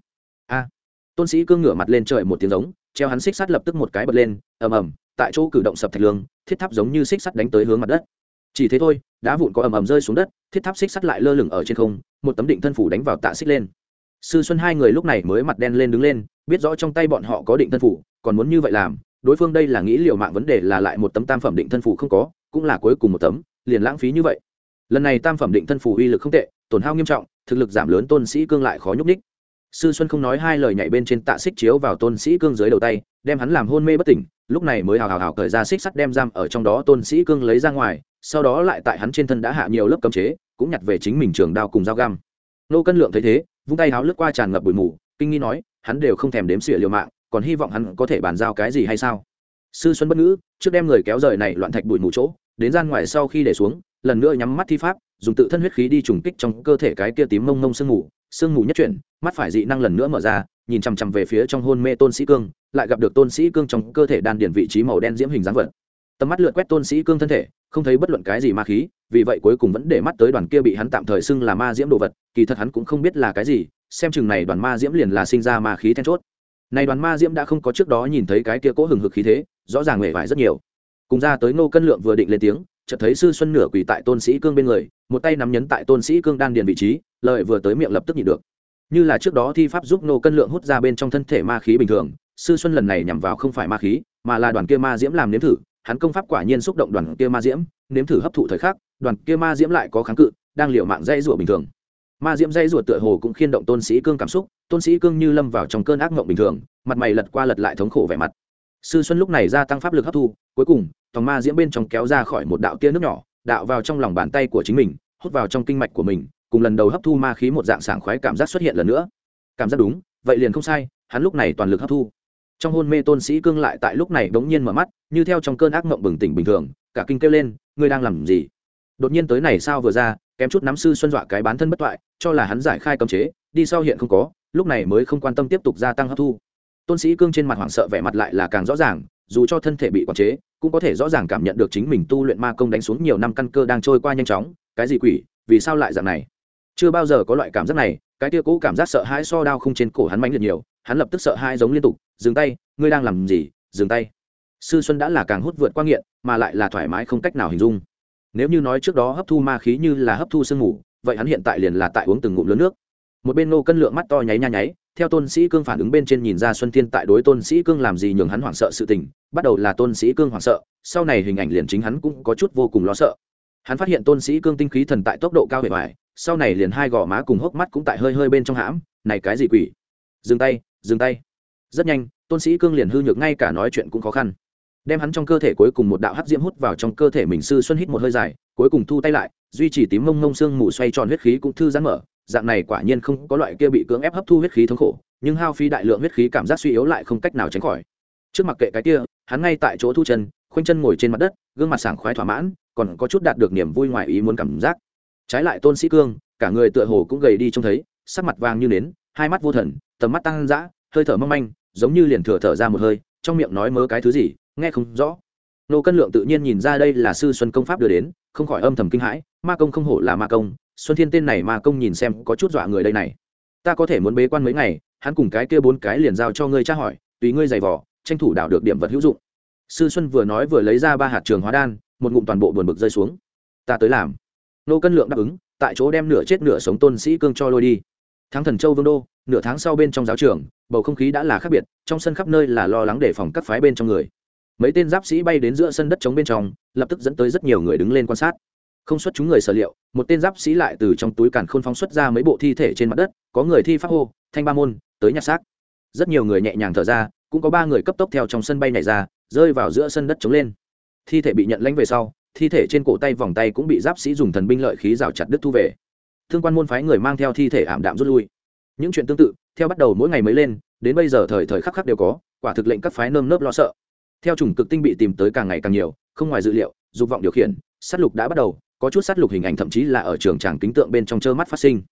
S1: A! Tôn sĩ cương ngửa mặt lên trời một tiếng giống, treo hắn xích sắt lập tức một cái bật lên, ầm ầm, tại chỗ cử động sập thạch lương, thiết tháp giống như xích sắt đánh tới hướng mặt đất. Chỉ thế thôi, đá vụn có ầm ầm rơi xuống đất, thiết tháp xích sắt lại lơ lửng ở trên không, một tấm định thân phủ đánh vào tạ xích lên. Sư xuân hai người lúc này mới mặt đen lên đứng lên, biết rõ trong tay bọn họ có định thân phủ, còn muốn như vậy làm đối phương đây là nghĩ liệu mạng vấn đề là lại một tấm tam phẩm định thân phủ không có, cũng là cuối cùng một tấm, liền lãng phí như vậy. Lần này tam phẩm định thân phủ uy lực không tệ, tổn hao nghiêm trọng, thực lực giảm lớn tôn sĩ cương lại khó nhúc ních sư xuân không nói hai lời nhảy bên trên tạ xích chiếu vào tôn sĩ cương dưới đầu tay, đem hắn làm hôn mê bất tỉnh, lúc này mới hào hào hào cởi ra xích sắt đem giam ở trong đó tôn sĩ cương lấy ra ngoài, sau đó lại tại hắn trên thân đã hạ nhiều lớp cấm chế, cũng nhặt về chính mình trường đao cùng dao găm. Nô cân lượng thấy thế, vung tay háo lướt qua tràn ngập bụi mù, kinh nghi nói, hắn đều không thèm đếm xỉa liều mạng còn hy vọng hắn có thể bàn giao cái gì hay sao? Sư xuân bất ngữ, trước đem người kéo rời này loạn thạch bụi mù chỗ, đến gian ngoài sau khi để xuống, lần nữa nhắm mắt thi pháp, dùng tự thân huyết khí đi trùng kích trong cơ thể cái kia tím mông mông sương mù sương mù nhất chuyển, mắt phải dị năng lần nữa mở ra, nhìn chằm chằm về phía trong hôn mê tôn sĩ cương, lại gặp được tôn sĩ cương trong cơ thể đan điền vị trí màu đen diễm hình dáng vật. Tầm mắt lượt quét tôn sĩ cương thân thể, không thấy bất luận cái gì ma khí, vì vậy cuối cùng vẫn để mắt tới đoàn kia bị hắn tạm thời xưng là ma diễm đồ vật, kỳ thật hắn cũng không biết là cái gì, xem chừng này đoàn ma diễm liền là sinh ra ma khí then chốt này đoàn ma diễm đã không có trước đó nhìn thấy cái kia cố hừng hực khí thế, rõ ràng mệt vải rất nhiều. Cùng ra tới ngô cân lượng vừa định lên tiếng, chợt thấy sư xuân nửa quỳ tại tôn sĩ cương bên người, một tay nắm nhấn tại tôn sĩ cương đan điền vị trí lợi vừa tới miệng lập tức nhịn được. Như là trước đó thi pháp giúp nô cân lượng hút ra bên trong thân thể ma khí bình thường, sư xuân lần này nhằm vào không phải ma khí, mà là đoàn kia ma diễm làm nếm thử, hắn công pháp quả nhiên xúc động đoàn kia ma diễm, nếm thử hấp thụ thời khắc, đoàn kia ma diễm lại có kháng cự, đang liệu mạng dây rủa bình thường ma diễm dây ruột tựa hồ cũng khiên động tôn sĩ cương cảm xúc, tôn sĩ cương như lâm vào trong cơn ác mộng bình thường, mặt mày lật qua lật lại thống khổ vẻ mặt. Sư xuân lúc này gia tăng pháp lực hấp thu, cuối cùng tòng ma diễm bên trong kéo ra khỏi một đạo tia nước nhỏ, đạo vào trong lòng bàn tay của chính mình, hút vào trong kinh mạch của mình, cùng lần đầu hấp thu ma khí một dạng sảng khoái cảm giác xuất hiện lần nữa. Cảm giác đúng, vậy liền không sai, hắn lúc này toàn lực hấp thu. Trong hôn mê tôn sĩ cương lại tại lúc này bỗng nhiên mở mắt, như theo trong cơn ác mộng bừng tỉnh bình thường, cả kinh kêu lên, ngươi đang làm gì? Đột nhiên tới này sao vừa ra, kém chút nắm sư xuân dọa cái bán thân bất toại, cho là hắn giải khai cấm chế, đi sau hiện không có, lúc này mới không quan tâm tiếp tục gia tăng hấp thu. Tôn sĩ cương trên mặt hoảng sợ vẻ mặt lại là càng rõ ràng, dù cho thân thể bị quản chế, cũng có thể rõ ràng cảm nhận được chính mình tu luyện ma công đánh xuống nhiều năm căn cơ đang trôi qua nhanh chóng, cái gì quỷ, vì sao lại dạng này? Chưa bao giờ có loại cảm giác này, cái tia cũ cảm giác sợ hãi so đau không trên cổ hắn mãnh liệt nhiều, hắn lập tức sợ hãi giống liên tục, dừng tay, ngươi đang làm gì? Dừng tay. Sư xuân đã là càng hút vượt qua nghiện, mà lại là thoải mái không cách nào hình dung nếu như nói trước đó hấp thu ma khí như là hấp thu sương mù, vậy hắn hiện tại liền là tại uống từng ngụm lớn nước. Một bên nô cân lượng mắt to nháy nha nháy, theo tôn sĩ cương phản ứng bên trên nhìn ra xuân thiên tại đối tôn sĩ cương làm gì nhường hắn hoảng sợ sự tình, bắt đầu là tôn sĩ cương hoảng sợ, sau này hình ảnh liền chính hắn cũng có chút vô cùng lo sợ. Hắn phát hiện tôn sĩ cương tinh khí thần tại tốc độ cao hệ hoài sau này liền hai gò má cùng hốc mắt cũng tại hơi hơi bên trong hãm, này cái gì quỷ? Dừng tay dừng tay. Rất nhanh, tôn sĩ cương liền hư nhược ngay cả nói chuyện cũng khó khăn đem hắn trong cơ thể cuối cùng một đạo hắc diễm hút vào trong cơ thể mình sư xuân hít một hơi dài, cuối cùng thu tay lại, duy trì tím mông mông xương mù xoay tròn huyết khí cũng thư giãn mở, dạng này quả nhiên không có loại kia bị cưỡng ép hấp thu huyết khí thống khổ, nhưng hao phí đại lượng huyết khí cảm giác suy yếu lại không cách nào tránh khỏi. Trước mặt kệ cái kia, hắn ngay tại chỗ thu chân, khoanh chân ngồi trên mặt đất, gương mặt sảng khoái thỏa mãn, còn có chút đạt được niềm vui ngoài ý muốn cảm giác. Trái lại tôn sĩ cương, cả người tựa hồ cũng gầy đi trông thấy, sắc mặt vàng như nến, hai mắt vô thần, tầm mắt tăng dã, hơi thở mong manh, giống như liền thừa thở ra một hơi, trong miệng nói mớ cái thứ gì nghe không rõ. Nô cân lượng tự nhiên nhìn ra đây là sư xuân công pháp đưa đến, không khỏi âm thầm kinh hãi. Ma công không hổ là ma công, xuân thiên tên này ma công nhìn xem có chút dọa người đây này. Ta có thể muốn bế quan mấy ngày, hắn cùng cái kia bốn cái liền giao cho ngươi tra hỏi, tùy ngươi giày vỏ tranh thủ đảo được điểm vật hữu dụng. Sư xuân vừa nói vừa lấy ra ba hạt trường hóa đan, một ngụm toàn bộ buồn bực rơi xuống. Ta tới làm. Nô cân lượng đáp ứng, tại chỗ đem nửa chết nửa sống tôn sĩ cương cho lôi đi. Thắng thần châu vương đô, nửa tháng sau bên trong giáo trường, bầu không khí đã là khác biệt, trong sân khắp nơi là lo lắng đề phòng các phái bên trong người mấy tên giáp sĩ bay đến giữa sân đất trống bên trong, lập tức dẫn tới rất nhiều người đứng lên quan sát. Không xuất chúng người sở liệu, một tên giáp sĩ lại từ trong túi càn khôn phóng xuất ra mấy bộ thi thể trên mặt đất, có người thi pháp hô, thanh ba môn, tới nhặt xác. Rất nhiều người nhẹ nhàng thở ra, cũng có ba người cấp tốc theo trong sân bay này ra, rơi vào giữa sân đất trống lên. Thi thể bị nhận lãnh về sau, thi thể trên cổ tay vòng tay cũng bị giáp sĩ dùng thần binh lợi khí rào chặt đứt thu về. Thương quan môn phái người mang theo thi thể ảm đạm rút lui. Những chuyện tương tự, theo bắt đầu mỗi ngày mới lên, đến bây giờ thời thời khắc khắc đều có, quả thực lệnh các phái nơm nớp lo sợ theo chủng cực tinh bị tìm tới càng ngày càng nhiều, không ngoài dự liệu, dục vọng điều khiển s á t lục đã bắt đầu, có chút s á t lục hình ảnh thậm chí là ở trường tràng kính tượng bên trong trơ mắt phát sinh.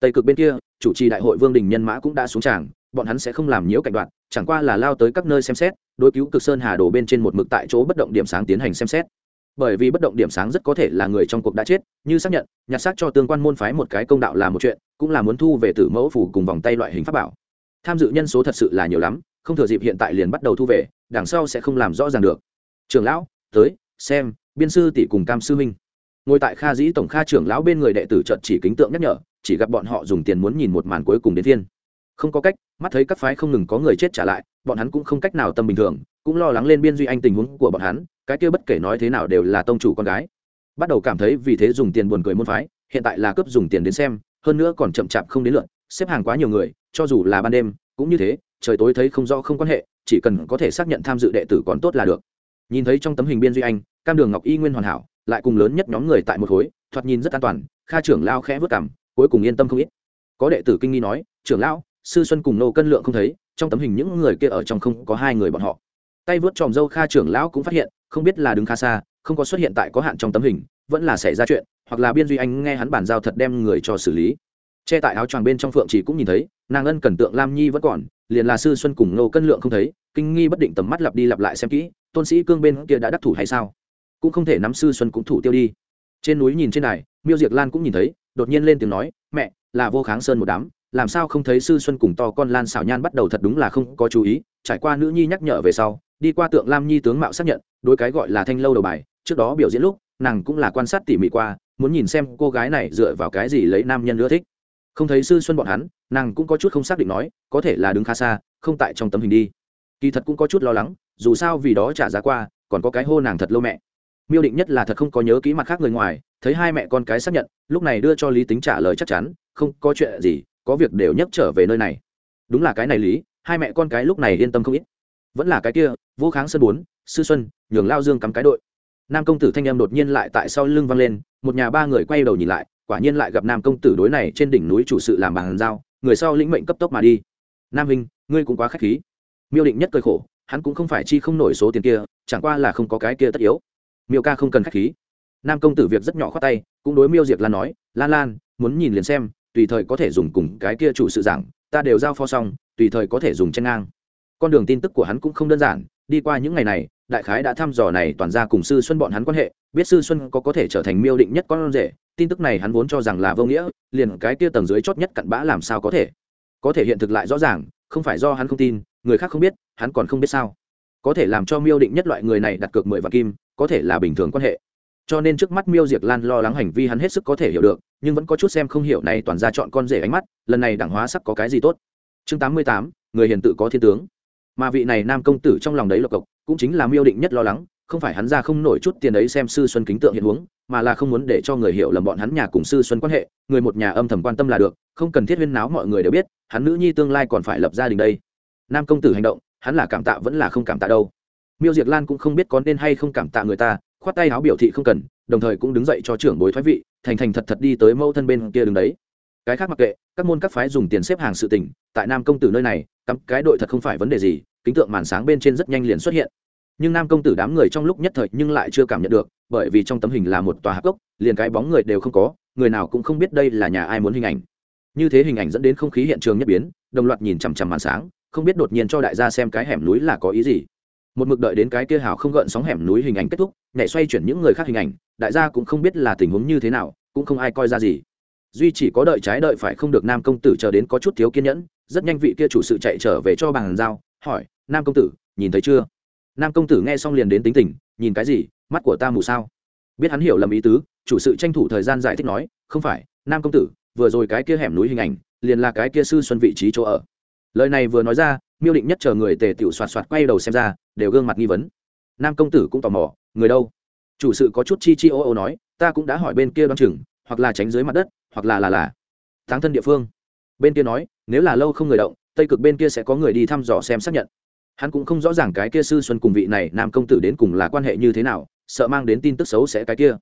S1: Tây cực bên kia, chủ trì đại hội vương đình nhân mã cũng đã xuống tràng, bọn hắn sẽ không làm nhiễu cảnh đoạn, chẳng qua là lao tới các nơi xem xét, đối cứu cực sơn hà đồ bên trên một mực tại chỗ bất động điểm sáng tiến hành xem xét. Bởi vì bất động điểm sáng rất có thể là người trong cuộc đã chết, như xác nhận, nhặt xác cho tương quan môn phái một cái công đạo là một chuyện, cũng là muốn thu về tử mẫu phủ cùng vòng tay loại hình pháp bảo. Tham dự nhân số thật sự là nhiều lắm không thừa dịp hiện tại liền bắt đầu thu về, đằng sau sẽ không làm rõ ràng được. Trưởng lão, tới, xem, biên sư tỷ cùng cam sư minh ngồi tại kha dĩ tổng kha trưởng lão bên người đệ tử trợt chỉ kính tượng nhắc nhở, chỉ gặp bọn họ dùng tiền muốn nhìn một màn cuối cùng đến thiên không có cách, mắt thấy các phái không ngừng có người chết trả lại, bọn hắn cũng không cách nào tâm bình thường, cũng lo lắng lên biên duy anh tình huống của bọn hắn, cái kia bất kể nói thế nào đều là tông chủ con gái. Bắt đầu cảm thấy vì thế dùng tiền buồn cười môn phái, hiện tại là cướp dùng tiền đến xem, hơn nữa còn chậm chạp không đến lượn xếp hàng quá nhiều người, cho dù là ban đêm, cũng như thế trời tối thấy không rõ không quan hệ, chỉ cần có thể xác nhận tham dự đệ tử còn tốt là được. Nhìn thấy trong tấm hình biên duy anh, cam đường ngọc y nguyên hoàn hảo, lại cùng lớn nhất nhóm người tại một khối, thoạt nhìn rất an toàn, kha trưởng lao khẽ vất cảm cuối cùng yên tâm không ít. Có đệ tử kinh nghi nói, trưởng lão, sư xuân cùng nô cân lượng không thấy, trong tấm hình những người kia ở trong không có hai người bọn họ. Tay vớt tròm dâu kha trưởng lão cũng phát hiện, không biết là đứng khá xa, không có xuất hiện tại có hạn trong tấm hình, vẫn là xảy ra chuyện, hoặc là biên duy anh nghe hắn bàn giao thật đem người cho xử lý. Che tại áo choàng bên trong phượng chỉ cũng nhìn thấy, nàng ân cẩn tượng lam nhi vẫn còn liền là sư xuân cùng nô cân lượng không thấy, kinh nghi bất định tầm mắt lặp đi lặp lại xem kỹ, tôn sĩ cương bên kia đã đắc thủ hay sao? Cũng không thể nắm sư xuân cũng thủ tiêu đi. Trên núi nhìn trên này miêu diệc lan cũng nhìn thấy, đột nhiên lên tiếng nói, mẹ, là vô kháng sơn một đám, làm sao không thấy sư xuân cùng to con lan xảo nhan bắt đầu thật đúng là không có chú ý, trải qua nữ nhi nhắc nhở về sau, đi qua tượng lam nhi tướng mạo xác nhận đôi cái gọi là thanh lâu đầu bài, trước đó biểu diễn lúc, nàng cũng là quan sát tỉ mỉ qua, muốn nhìn xem cô gái này dựa vào cái gì lấy nam nhân ưa thích. Không thấy sư xuân bọn hắn nàng cũng có chút không xác định nói, có thể là đứng khá xa, không tại trong tấm hình đi. Kỳ thật cũng có chút lo lắng, dù sao vì đó trả giá qua, còn có cái hô nàng thật lâu mẹ. Miêu định nhất là thật không có nhớ kỹ mặt khác người ngoài, thấy hai mẹ con cái xác nhận, lúc này đưa cho lý tính trả lời chắc chắn, không có chuyện gì, có việc đều nhấc trở về nơi này. Đúng là cái này lý, hai mẹ con cái lúc này yên tâm không ít. Vẫn là cái kia, vô kháng sân bốn, sư xuân, nhường lao dương cắm cái đội. Nam công tử thanh em đột nhiên lại tại sau lưng văng lên, một nhà ba người quay đầu nhìn lại, quả nhiên lại gặp nam công tử đối này trên đỉnh núi chủ sự làm bàn giao người sau lĩnh mệnh cấp tốc mà đi. Nam hình ngươi cũng quá k h á c h khí. Miêu định nhất cơi khổ, hắn cũng không phải chi không nổi số tiền kia, chẳng qua là không có cái kia tất yếu. Miêu ca không cần k h á c h khí. Nam công tử việc rất nhỏ khoát tay, cũng đối miêu Diệp lan nói, lan lan, muốn nhìn liền xem, tùy thời có thể dùng cùng cái kia chủ sự giảng, ta đều giao pho xong, tùy thời có thể dùng chen ngang. Con đường tin tức của hắn cũng không đơn giản, đi qua những ngày này, đại khái đã thăm dò này toàn ra cùng sư xuân bọn hắn quan hệ, biết sư xuân có có thể trở thành miêu định nhất con rể tin tức này hắn vốn cho rằng là vô nghĩa, liền cái kia tầng dưới chót nhất cặn bã làm sao có thể? Có thể hiện thực lại rõ ràng, không phải do hắn không tin, người khác không biết, hắn còn không biết sao? Có thể làm cho miêu định nhất loại người này đặt cược mười vạn kim, có thể là bình thường quan hệ. Cho nên trước mắt miêu diệc lan lo lắng hành vi hắn hết sức có thể hiểu được, nhưng vẫn có chút xem không hiểu này toàn ra chọn con rể ánh mắt, lần này đảng hóa sắc có cái gì tốt? Chương tám mươi tám, người hiền tự có thiên tướng. Mà vị này nam công tử trong lòng đấy lộc cộc, cũng chính là miêu định nhất lo lắng không phải hắn ra không nổi chút tiền ấy xem sư xuân kính tượng hiện huống, mà là không muốn để cho người hiểu lầm bọn hắn nhà cùng sư xuân quan hệ, người một nhà âm thầm quan tâm là được, không cần thiết huyên náo mọi người đều biết, hắn nữ nhi tương lai còn phải lập gia đình đây. Nam công tử hành động, hắn là cảm tạ vẫn là không cảm tạ đâu. Miêu diệt lan cũng không biết có nên hay không cảm tạ người ta, khoát tay áo biểu thị không cần, đồng thời cũng đứng dậy cho trưởng bối thoái vị, thành thành thật thật đi tới mẫu thân bên kia đứng đấy. Cái khác mặc kệ, các môn các phái dùng tiền xếp hàng sự tình, tại nam công tử nơi này, cắm cái đội thật không phải vấn đề gì, kính tượng màn sáng bên trên rất nhanh liền xuất hiện nhưng nam công tử đám người trong lúc nhất thời nhưng lại chưa cảm nhận được, bởi vì trong tấm hình là một tòa hạc gốc liền cái bóng người đều không có, người nào cũng không biết đây là nhà ai muốn hình ảnh. Như thế hình ảnh dẫn đến không khí hiện trường nhất biến, đồng loạt nhìn chằm chằm màn sáng, không biết đột nhiên cho đại gia xem cái hẻm núi là có ý gì. Một mực đợi đến cái kia hào không gợn sóng hẻm núi hình ảnh kết thúc, nhảy xoay chuyển những người khác hình ảnh, đại gia cũng không biết là tình huống như thế nào, cũng không ai coi ra gì. Duy chỉ có đợi trái đợi phải không được nam công tử chờ đến có chút thiếu kiên nhẫn, rất nhanh vị kia chủ sự chạy trở về cho bàn giao, hỏi, nam công tử, nhìn thấy chưa? Nam công tử nghe xong liền đến tính tình, nhìn cái gì, mắt của ta mù sao? Biết hắn hiểu lầm ý tứ, chủ sự tranh thủ thời gian giải thích nói, không phải, nam công tử, vừa rồi cái kia hẻm núi hình ảnh, liền là cái kia sư xuân vị trí chỗ ở. Lời này vừa nói ra, miêu định nhất chờ người tề tiểu soạt soạt quay đầu xem ra, đều gương mặt nghi vấn. Nam công tử cũng tò mò, người đâu? Chủ sự có chút chi chi ô ô nói, ta cũng đã hỏi bên kia đoan chừng, hoặc là tránh dưới mặt đất, hoặc là là là. Thắng thân địa phương. Bên kia nói, nếu là lâu không người động, tây cực bên kia sẽ có người đi thăm dò xem xác nhận hắn cũng không rõ ràng cái kia sư xuân cùng vị này nam công tử đến cùng là quan hệ như thế nào, sợ mang đến tin tức xấu sẽ cái kia.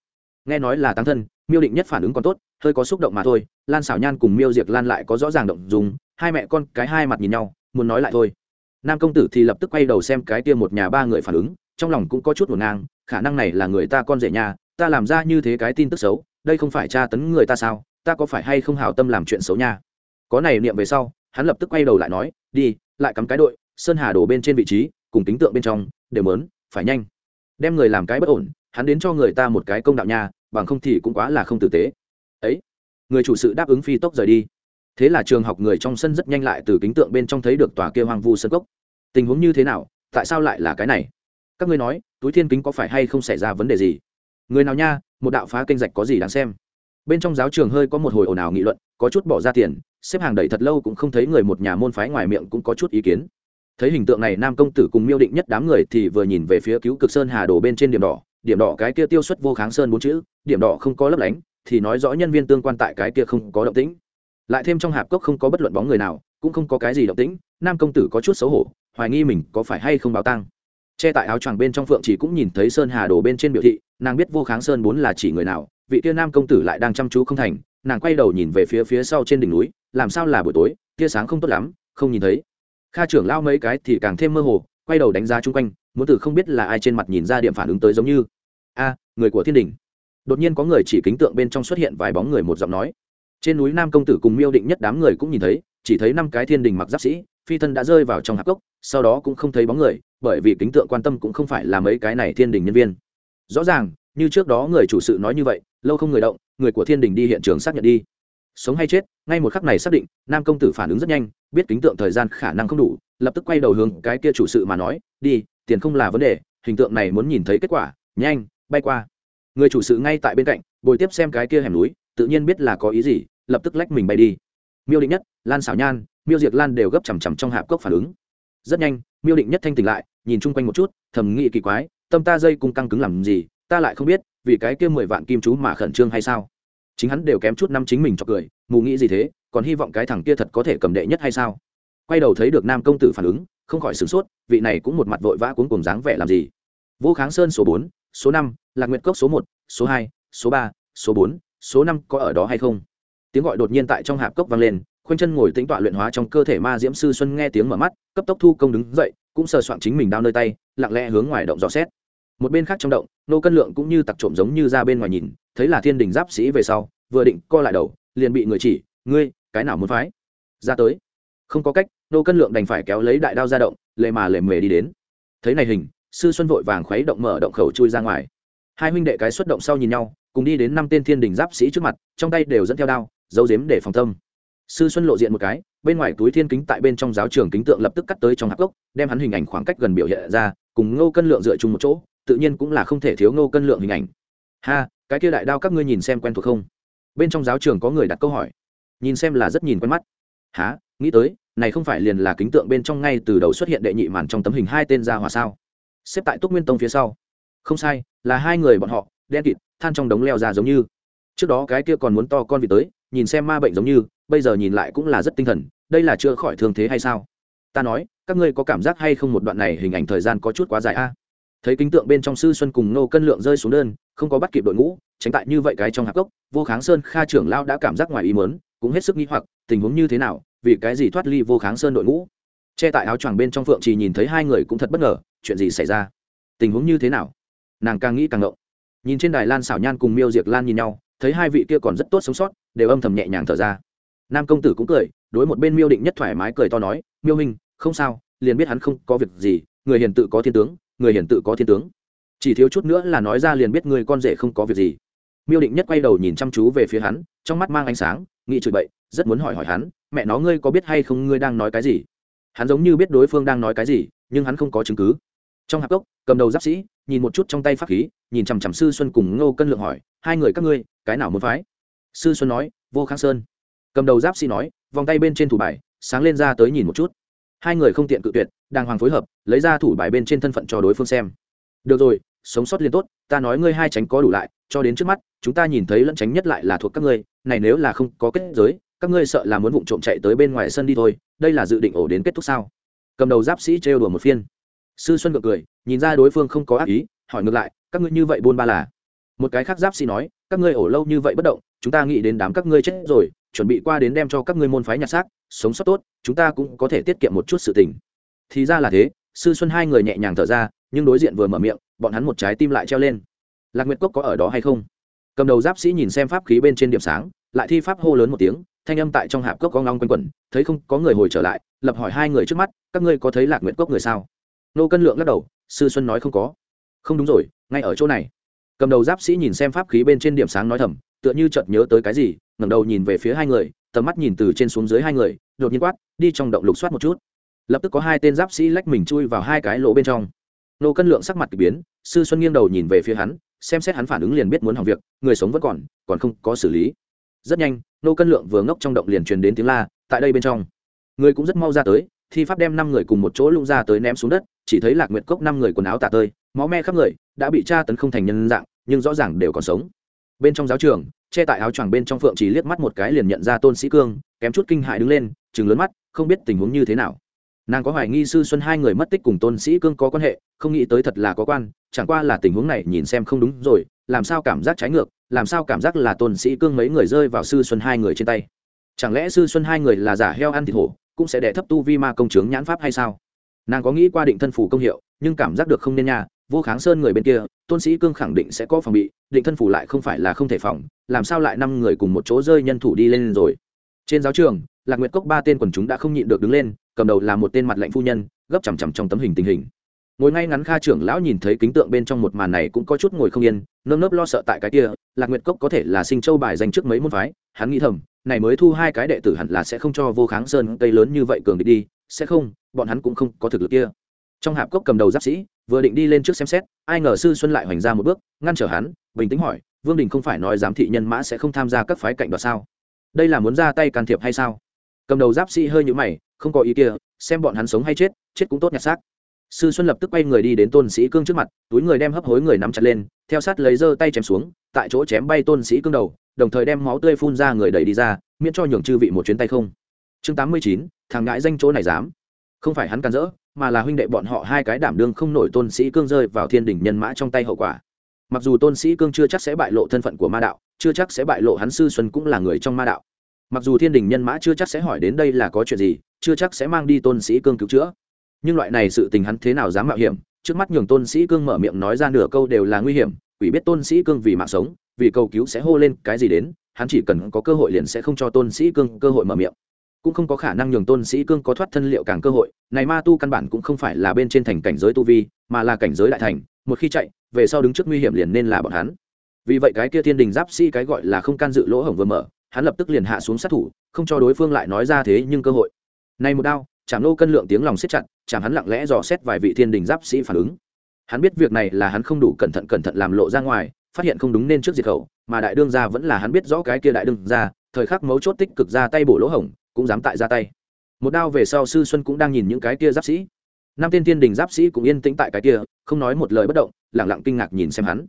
S1: Nghe nói là tăng thân, miêu định nhất phản ứng còn tốt, hơi có xúc động mà thôi, lan xảo nhan cùng miêu diệt lan lại có rõ ràng động dùng hai mẹ con cái hai mặt nhìn nhau, muốn nói lại thôi. Nam công tử thì lập tức quay đầu xem cái kia một nhà ba người phản ứng, trong lòng cũng có chút ngổn ngang, khả năng này là người ta con rể nhà, ta làm ra như thế cái tin tức xấu, đây không phải tra tấn người ta sao, ta có phải hay không hảo tâm làm chuyện xấu nha? Có này niệm về sau, hắn lập tức quay đầu lại nói, đi, lại cắm cái đội sơn hà đổ bên trên vị trí, cùng tính tượng bên trong, đều mớn, phải nhanh. Đem người làm cái bất ổn, hắn đến cho người ta một cái công đạo nha, bằng không thì cũng quá là không tử tế. Ấy, người chủ sự đáp ứng phi tốc rời đi. Thế là trường học người trong sân rất nhanh lại từ kính tượng bên trong thấy được tòa kia hoang vu sân cốc. Tình huống như thế nào, tại sao lại là cái này? Các ngươi nói, túi thiên kính có phải hay không xảy ra vấn đề gì? Người nào nha, một đạo phá kênh rạch có gì đáng xem? Bên trong giáo trường hơi có một hồi ồn ào nghị luận, có chút bỏ ra tiền, xếp hàng đẩy thật lâu cũng không thấy người một nhà môn phái ngoài miệng cũng có chút ý kiến thấy hình tượng này, nam công tử cùng miêu định nhất đám người thì vừa nhìn về phía cứu cực sơn hà đồ bên trên điểm đỏ. Điểm đỏ cái kia tiêu xuất vô kháng sơn bốn chữ, điểm đỏ không có lấp lánh, thì nói rõ nhân viên tương quan tại cái kia không có động tĩnh. Lại thêm trong hạp cốc không có bất luận bóng người nào, cũng không có cái gì động tĩnh, nam công tử có chút xấu hổ, hoài nghi mình có phải hay không báo tăng che tại áo choàng bên trong phượng chỉ cũng nhìn thấy sơn hà đồ bên trên biểu thị, nàng biết vô kháng sơn bốn là chỉ người nào, vị tia nam công tử lại đang chăm chú không thành, nàng quay đầu nhìn về phía phía sau trên đỉnh núi, làm sao là buổi tối, tia sáng không tốt lắm, không nhìn thấy kha trưởng lao mấy cái thì càng thêm mơ hồ, quay đầu đánh giá chung quanh, muốn từ không biết là ai trên mặt nhìn ra điểm phản ứng tới giống như, a, người của thiên đình. Đột nhiên có người chỉ kính tượng bên trong xuất hiện vài bóng người một giọng nói. Trên núi nam công tử cùng miêu định nhất đám người cũng nhìn thấy, chỉ thấy năm cái thiên đình mặc giáp sĩ, phi thân đã rơi vào trong hạp cốc, sau đó cũng không thấy bóng người, bởi vì kính tượng quan tâm cũng không phải là mấy cái này thiên đình nhân viên. Rõ ràng, như trước đó người chủ sự nói như vậy, lâu không người động, người của thiên đình đi hiện trường xác nhận đi sống hay chết, ngay một khắc này xác định, nam công tử phản ứng rất nhanh, biết kính tượng thời gian khả năng không đủ, lập tức quay đầu hướng cái kia chủ sự mà nói, đi, tiền không là vấn đề, hình tượng này muốn nhìn thấy kết quả, nhanh, bay qua. Người chủ sự ngay tại bên cạnh, bồi tiếp xem cái kia hẻm núi, tự nhiên biết là có ý gì, lập tức lách mình bay đi. Miêu định nhất, lan xảo nhan, miêu diệt lan đều gấp chằm chằm trong hạp cốc phản ứng. Rất nhanh, miêu định nhất thanh tỉnh lại, nhìn chung quanh một chút, thầm nghĩ kỳ quái, tâm ta dây cung căng cứng làm gì, ta lại không biết, vì cái kia mười vạn kim chú mà khẩn trương hay sao? Chính hắn đều kém chút năm chính mình cho cười, mù nghĩ gì thế, còn hy vọng cái thằng kia thật có thể cầm đệ nhất hay sao? Quay đầu thấy được nam công tử phản ứng, không khỏi sửng sốt, vị này cũng một mặt vội vã cuốn cùng dáng vẻ làm gì? Vô kháng sơn số bốn, số năm, lạc nguyệt cốc số một, số hai, số ba, số bốn, số năm có ở đó hay không? Tiếng gọi đột nhiên tại trong hạp cốc vang lên, khoanh chân ngồi tĩnh tọa luyện hóa trong cơ thể ma diễm sư xuân nghe tiếng mở mắt, cấp tốc thu công đứng dậy, cũng sờ soạn chính mình đau nơi tay, lặng lẽ hướng ngoài động dò xét một bên khác trong động, nô cân lượng cũng như tặc trộm giống như ra bên ngoài nhìn, thấy là thiên đình giáp sĩ về sau, vừa định co lại đầu, liền bị người chỉ, ngươi, cái nào muốn phái? Ra tới. Không có cách, nô cân lượng đành phải kéo lấy đại đao ra động, lệ mà lệ mề đi đến. Thấy này hình, sư xuân vội vàng khuấy động mở động khẩu chui ra ngoài. Hai huynh đệ cái xuất động sau nhìn nhau, cùng đi đến năm tên thiên đình giáp sĩ trước mặt, trong tay đều dẫn theo đao, giấu giếm để phòng tâm. Sư xuân lộ diện một cái, bên ngoài túi thiên kính tại bên trong giáo trường kính tượng lập tức cắt tới trong hạp gốc, đem hắn hình ảnh khoảng cách gần biểu hiện ra, cùng ngô cân lượng dựa chung một chỗ tự nhiên cũng là không thể thiếu ngô cân lượng hình ảnh. Ha, cái kia đại đao các ngươi nhìn xem quen thuộc không? Bên trong giáo trường có người đặt câu hỏi. Nhìn xem là rất nhìn quen mắt. Há nghĩ tới, này không phải liền là kính tượng bên trong ngay từ đầu xuất hiện đệ nhị màn trong tấm hình hai tên ra hỏa sao? Xếp tại túc nguyên tông phía sau. Không sai, là hai người bọn họ, đen kịt, than trong đống leo ra giống như. Trước đó cái kia còn muốn to con vị tới, nhìn xem ma bệnh giống như, bây giờ nhìn lại cũng là rất tinh thần, đây là chữa khỏi thương thế hay sao? Ta nói, các ngươi có cảm giác hay không một đoạn này hình ảnh thời gian có chút quá dài a? Thấy kính tượng bên trong sư xuân cùng nô cân lượng rơi xuống đơn, không có bắt kịp đội ngũ, tránh tại như vậy cái trong hạp cốc vô kháng sơn kha trưởng lao đã cảm giác ngoài ý mớn cũng hết sức nghĩ hoặc, tình huống như thế nào, vì cái gì thoát ly vô kháng sơn đội ngũ? Che tại áo choàng bên trong phượng chỉ nhìn thấy hai người cũng thật bất ngờ, chuyện gì xảy ra? Tình huống như thế nào? Nàng càng nghĩ càng ngộng. Nhìn trên đài lan xảo nhan cùng miêu diệc lan nhìn nhau, thấy hai vị kia còn rất tốt sống sót, đều âm thầm nhẹ nhàng thở ra. Nam công tử cũng cười, đối một bên miêu định nhất thoải mái cười to nói, miêu hình không sao, liền biết hắn không có việc gì, người hiền tự có thiên tướng người hiển tự có thiên tướng. Chỉ thiếu chút nữa là nói ra liền biết người con rể không có việc gì. Miêu định nhất quay đầu nhìn chăm chú về phía hắn, trong mắt mang ánh sáng, nghĩ chửi bậy, rất muốn hỏi hỏi hắn, mẹ nó, ngươi có biết hay không ngươi đang nói cái gì? Hắn giống như biết đối phương đang nói cái gì, nhưng hắn không có chứng cứ. Trong hạp cốc, cầm đầu giáp sĩ, nhìn một chút trong tay pháp khí, nhìn chằm chằm sư xuân cùng ngô cân lượng hỏi, hai người các ngươi, cái nào muốn phái? Sư xuân nói, vô khang sơn. Cầm đầu giáp sĩ nói, vòng tay bên trên thủ bài, sáng lên ra tới nhìn một chút hai người không tiện cự tuyệt đang hoàng phối hợp, lấy ra thủ bài bên trên thân phận cho đối phương xem. Được rồi, sống sót liên tốt, ta nói ngươi hai tránh có đủ lại, cho đến trước mắt, chúng ta nhìn thấy lẫn tránh nhất lại là thuộc các ngươi, này nếu là không có kết giới, các ngươi sợ là muốn vụng trộm chạy tới bên ngoài sân đi thôi, đây là dự định ổ đến kết thúc sao? Cầm đầu giáp sĩ trêu đùa một phiên. Sư xuân gượng cười, nhìn ra đối phương không có ác ý, hỏi ngược lại, các ngươi như vậy buôn ba là? Một cái khác giáp sĩ nói, các ngươi ổ lâu như vậy bất động, chúng ta nghĩ đến đám các ngươi chết rồi, chuẩn bị qua đến đem cho các ngươi môn phái nhặt xác, sống sót tốt, chúng ta cũng có thể tiết kiệm một chút sự tình. Thì ra là thế, sư xuân hai người nhẹ nhàng thở ra, nhưng đối diện vừa mở miệng, bọn hắn một trái tim lại treo lên. Lạc nguyệt cốc có ở đó hay không? Cầm đầu giáp sĩ nhìn xem pháp khí bên trên điểm sáng, lại thi pháp hô lớn một tiếng, thanh âm tại trong hạp cốc có ngong quanh quẩn, thấy không có người hồi trở lại, lập hỏi hai người trước mắt, các ngươi có thấy lạc nguyệt cốc người sao? Nô cân lượng lắc đầu, sư xuân nói không có. Không đúng rồi, ngay ở chỗ này cầm đầu giáp sĩ nhìn xem pháp khí bên trên điểm sáng nói thầm, tựa như chợt nhớ tới cái gì, ngẩng đầu nhìn về phía hai người, tầm mắt nhìn từ trên xuống dưới hai người, đột nhiên quát, đi trong động lục soát một chút. Lập tức có hai tên giáp sĩ lách mình chui vào hai cái lỗ bên trong. Nô cân lượng sắc mặt k ỳ biến, sư xuân nghiêng đầu nhìn về phía hắn, xem xét hắn phản ứng liền biết muốn hỏng việc, người sống vẫn còn còn không có xử lý. Rất nhanh, nô cân lượng vừa ngốc trong động liền truyền đến tiếng la, tại đây bên trong. Người cũng rất mau ra tới, thi pháp đem năm người cùng một chỗ lung ra tới ném xuống đất, chỉ thấy lạc nguyệt cốc năm người quần áo tả tơi máu me khắp người, đã bị tra tấn không thành nhân dạng, nhưng rõ ràng đều còn sống. Bên trong giáo trường, che tại áo choàng bên trong phượng chỉ liếc mắt một cái liền nhận ra tôn sĩ cương, kém chút kinh hại đứng lên chừng lớn mắt, không biết tình huống như thế nào. Nàng có hoài nghi sư xuân hai người mất tích cùng tôn sĩ cương có quan hệ, không nghĩ tới thật là có quan, chẳng qua là tình huống này nhìn xem không đúng rồi, làm sao cảm giác trái ngược, làm sao cảm giác là tôn sĩ cương mấy người rơi vào sư xuân hai người trên tay. Chẳng lẽ sư xuân hai người là giả heo ăn thịt hổ, cũng sẽ đẻ thấp tu vi ma công chướng nhãn pháp hay sao? Nàng có nghĩ qua định thân phủ công hiệu, nhưng cảm giác được không nên nha vô kháng sơn người bên kia, tôn sĩ cương khẳng định sẽ có phòng bị, định thân phủ lại không phải là không thể phòng, làm sao lại năm người cùng một chỗ rơi nhân thủ đi lên rồi? Trên giáo trường, lạc nguyệt cốc ba tên quần chúng đã không nhịn được đứng lên, cầm đầu là một tên mặt lạnh phu nhân, gấp chằm chằm trong tấm hình tình hình. Ngồi ngay ngắn kha trưởng lão nhìn thấy kính tượng bên trong một màn này cũng có chút ngồi không yên, nơm nớp lo sợ tại cái kia, lạc nguyệt cốc có thể là sinh châu bài danh trước mấy môn phái, hắn nghĩ thầm, này mới thu hai cái đệ tử hẳn là sẽ không cho vô kháng sơn cây lớn như vậy cường địch đi, sẽ không, bọn hắn cũng không có thực lực kia. Trong hạp cốc cầm đầu giáp sĩ vừa định đi lên trước xem xét, ai ngờ sư xuân lại hoành ra một bước, ngăn trở hắn, bình tĩnh hỏi, vương đình không phải nói giám thị nhân mã sẽ không tham gia các phái cạnh đoạt sao? Đây là muốn ra tay can thiệp hay sao? Cầm đầu giáp sĩ hơi nhũ mày, không có ý kia, xem bọn hắn sống hay chết chết cũng tốt nhặt xác. Sư xuân lập tức quay người đi đến tôn sĩ cương trước mặt, túi người đem hấp hối người nắm chặt lên, theo sát lấy giơ tay chém xuống, tại chỗ chém bay tôn sĩ cương đầu, đồng thời đem máu tươi phun ra người đẩy đi ra, miễn cho nhường chư vị một chuyến tay không. Chương tám mươi chín, thằng ngãi danh chỗ này dám. Không phải hắn can dỡ mà là huynh đệ bọn họ hai cái đảm đương không nổi tôn sĩ cương rơi vào thiên đỉnh nhân mã trong tay hậu quả. Mặc dù tôn sĩ cương chưa chắc sẽ bại lộ thân phận của ma đạo, chưa chắc sẽ bại lộ hắn sư xuân cũng là người trong ma đạo. Mặc dù thiên đình nhân mã chưa chắc sẽ hỏi đến đây là có chuyện gì, chưa chắc sẽ mang đi tôn sĩ cương cứu chữa. Nhưng loại này sự tình hắn thế nào dám mạo hiểm, trước mắt nhường tôn sĩ cương mở miệng nói ra nửa câu đều là nguy hiểm, quỷ biết tôn sĩ cương vì mạng sống, vì cầu cứu sẽ hô lên cái gì đến, hắn chỉ cần có cơ hội liền sẽ không cho tôn sĩ cương cơ hội mở miệng cũng không có khả năng nhường tôn sĩ cương có thoát thân liệu càng cơ hội, này ma tu căn bản cũng không phải là bên trên thành cảnh giới tu vi, mà là cảnh giới đại thành, một khi chạy, về sau đứng trước nguy hiểm liền nên là bọn hắn. Vì vậy cái kia thiên đình giáp sĩ cái gọi là không can dự lỗ hổng vừa mở, hắn lập tức liền hạ xuống sát thủ, không cho đối phương lại nói ra thế nhưng cơ hội. Này một đao chạm nô cân lượng tiếng lòng siết chặt chạm hắn lặng lẽ dò xét vài vị thiên đình giáp sĩ phản ứng. Hắn biết việc này là hắn không đủ cẩn thận cẩn thận làm lộ ra ngoài, phát hiện không đúng nên trước diệt khẩu, mà đại đương gia vẫn là hắn biết rõ cái kia đại đương gia, thời khắc mấu chốt tích cực ra tay bổ lỗ hổng cũng dám tại ra tay. Một đao về sau sư xuân cũng đang nhìn những cái kia giáp sĩ. Năm tên thiên đình giáp sĩ cũng yên tĩnh tại cái kia, không nói một lời bất động lẳng lặng kinh ngạc nhìn xem hắn.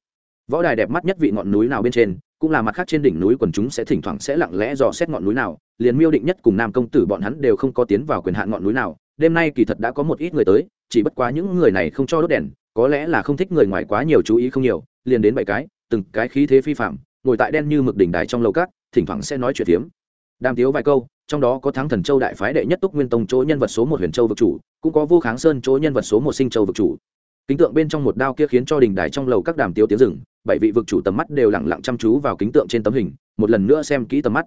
S1: Võ đài đẹp mắt nhất vị ngọn núi nào bên trên, cũng là mặt khác trên đỉnh núi quần chúng sẽ thỉnh thoảng sẽ lặng lẽ dò xét ngọn núi nào, liền miêu định nhất cùng nam công tử bọn hắn đều không có tiến vào quyền hạn ngọn núi nào. Đêm nay kỳ thật đã có một ít người tới, chỉ bất quá những người này không cho đốt đèn, có lẽ là không thích người ngoài quá nhiều chú ý không nhiều, liền đến bảy cái, từng cái khí thế phi phạm ngồi tại đen như mực đỉnh đài trong lầu cát thỉnh thoảng sẽ nói chuyện tiếm đàm tiếu vài câu trong đó có thắng thần châu đại phái đệ nhất túc nguyên tông chỗ nhân vật số một huyền châu vực chủ, cũng có vô kháng sơn chỗ nhân vật số một sinh châu vực chủ. Kính tượng bên trong một đao kia khiến cho đình đài trong lầu các đàm tiếu tiếng rừng, bảy vị vực chủ tầm mắt đều lẳng lặng chăm chú vào kính tượng trên tấm hình, một lần nữa xem kỹ tầm mắt.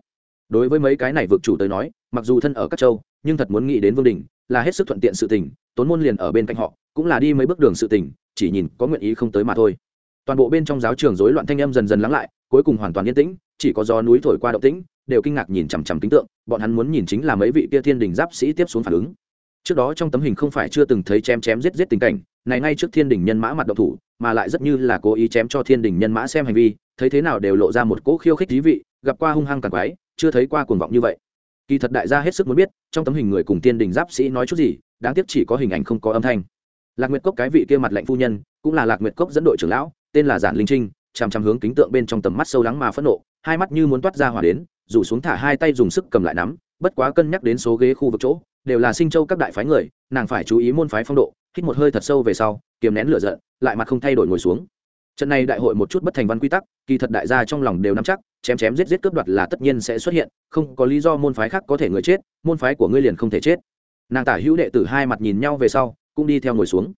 S1: Đối với mấy cái này vực chủ tới nói, mặc dù thân ở các châu, nhưng thật muốn nghĩ đến vương đình, là hết sức thuận tiện sự tình, tốn môn liền ở bên cạnh họ, cũng là đi mấy bước đường sự tình, chỉ nhìn có nguyện ý không tới mà thôi. Toàn bộ bên trong giáo trường rối loạn thanh âm dần dần lắng lại, cuối cùng hoàn toàn yên tĩnh, chỉ có gió núi thổi qua động tĩnh đều kinh ngạc nhìn chằm chằm kính tượng, bọn hắn muốn nhìn chính là mấy vị kia thiên đình giáp sĩ tiếp xuống phản ứng. Trước đó trong tấm hình không phải chưa từng thấy chém chém giết giết tình cảnh, này ngay trước thiên đình nhân mã mặt động thủ, mà lại rất như là cố ý chém cho thiên đình nhân mã xem hành vi, thấy thế nào đều lộ ra một cỗ khiêu khích thí vị, gặp qua hung hăng càng quái, chưa thấy qua cuồng vọng như vậy. Kỳ thật đại gia hết sức muốn biết, trong tấm hình người cùng thiên đình giáp sĩ nói chút gì, đáng tiếc chỉ có hình ảnh không có âm thanh. Lạc nguyệt cốc cái vị kia mặt lạnh phu nhân, cũng là lạc nguyệt cốc dẫn đội trưởng lão, tên là giản linh trinh, chằm chằm hướng kính tượng bên trong tầm mắt sâu lắng mà phẫn nộ, hai mắt như muốn toát ra hỏa đến rủ xuống thả hai tay dùng sức cầm lại nắm, bất quá cân nhắc đến số ghế khu vực chỗ, đều là sinh châu các đại phái người, nàng phải chú ý môn phái phong độ, hít một hơi thật sâu về sau, kiềm nén lửa giận, lại mặt không thay đổi ngồi xuống. Trận này đại hội một chút bất thành văn quy tắc, kỳ thật đại gia trong lòng đều nắm chắc, chém chém giết giết cướp đoạt là tất nhiên sẽ xuất hiện, không có lý do môn phái khác có thể người chết, môn phái của ngươi liền không thể chết. Nàng tả hữu đệ tử hai mặt nhìn nhau về sau, cũng đi theo ngồi xuống.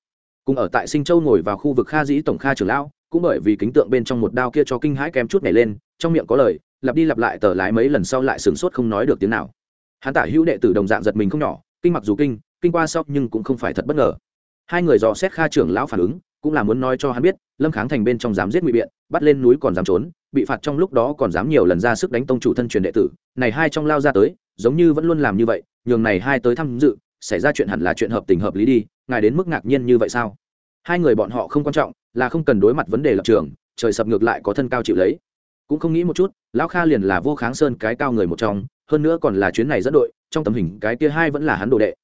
S1: Cùng ở tại sinh châu ngồi vào khu vực kha dĩ tổng kha trưởng lão, cũng bởi vì kính tượng bên trong một đao kia cho kinh hãi kém chút này lên, trong miệng có lời lặp đi lặp lại tờ lái mấy lần sau lại sửng sốt không nói được tiếng nào. Hắn tả hữu đệ tử đồng dạng giật mình không nhỏ, kinh mặc dù kinh kinh qua sau nhưng cũng không phải thật bất ngờ. Hai người dò xét kha trưởng lão phản ứng, cũng là muốn nói cho hắn biết, lâm kháng thành bên trong dám giết ngụy biện, bắt lên núi còn dám trốn, bị phạt trong lúc đó còn dám nhiều lần ra sức đánh tông chủ thân truyền đệ tử, này hai trong lao ra tới, giống như vẫn luôn làm như vậy, nhường này hai tới tham dự, xảy ra chuyện hẳn là chuyện hợp tình hợp lý đi, ngài đến mức ngạc nhiên như vậy sao? Hai người bọn họ không quan trọng, là không cần đối mặt vấn đề lập trường, trời sập ngược lại có thân cao chịu lấy cũng không nghĩ một chút, lão kha liền là vô kháng sơn cái cao người một trong, hơn nữa còn là chuyến này dẫn đội, trong tấm hình cái kia hai vẫn là hắn đồ đệ.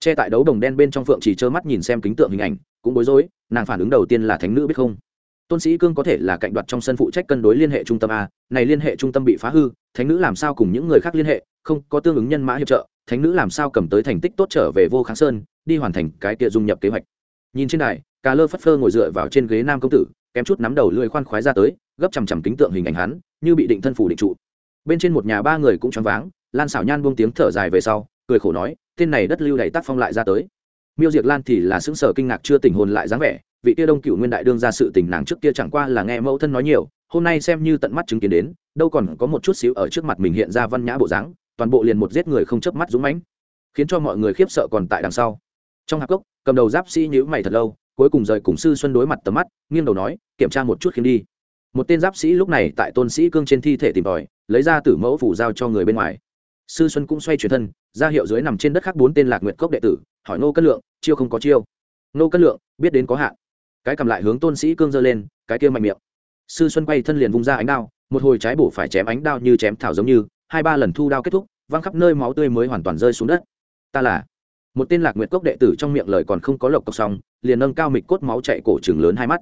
S1: Che tại đấu đồng đen bên trong phượng chỉ trơ mắt nhìn xem kính tượng hình ảnh, cũng bối rối, nàng phản ứng đầu tiên là thánh nữ biết không? Tôn sĩ cương có thể là cạnh đoạt trong sân phụ trách cân đối liên hệ trung tâm a, này liên hệ trung tâm bị phá hư, thánh nữ làm sao cùng những người khác liên hệ, không có tương ứng nhân mã hiệp trợ, thánh nữ làm sao cầm tới thành tích tốt trở về vô kháng sơn, đi hoàn thành cái kia dung nhập kế hoạch. Nhìn trên đài, cà lơ phất phơ ngồi dựa vào trên ghế nam công tử, kém chút nắm đầu lưỡi khoan khoái ra tới gấp chằm chằm kính tượng hình ảnh hắn, như bị định thân phủ định trụ. Bên trên một nhà ba người cũng choáng váng, lan xảo nhan buông tiếng thở dài về sau, cười khổ nói, tên này đất lưu đầy tác phong lại ra tới. Miêu diệt lan thì là xứng sở kinh ngạc chưa tình hồn lại dáng vẻ, vị tia đông cựu nguyên đại đương ra sự tình nàng trước kia chẳng qua là nghe mẫu thân nói nhiều, hôm nay xem như tận mắt chứng kiến đến, đâu còn có một chút xíu ở trước mặt mình hiện ra văn nhã bộ dáng, toàn bộ liền một giết người không chớp mắt dũng mãnh, khiến cho mọi người khiếp sợ còn tại đằng sau. Trong hạp cốc, cầm đầu giáp sĩ nhữ mày thật lâu, cuối cùng rời cùng sư xuân đối mặt tầm mắt, nghiêng đầu nói, kiểm tra một chút khiến đi một tên giáp sĩ lúc này tại tôn sĩ cương trên thi thể tìm tòi, lấy ra tử mẫu phủ giao cho người bên ngoài. Sư xuân cũng xoay chuyển thân, ra hiệu dưới nằm trên đất khác bốn tên lạc nguyện cốc đệ tử, hỏi nô cân lượng, chiêu không có chiêu. Nô cân lượng, biết đến có hạn. Cái cầm lại hướng tôn sĩ cương giơ lên, cái kia mạnh miệng. Sư xuân quay thân liền vung ra ánh đao, một hồi trái bổ phải chém ánh đao như chém thảo giống như, hai ba lần thu đao kết thúc, văng khắp nơi máu tươi mới hoàn toàn rơi xuống đất. Ta là một tên lạc nguyệt cốc đệ tử trong miệng lời còn không có lộc cọc xong, liền nâng cao mịch cốt máu chạy cổ chừng lớn hai mắt.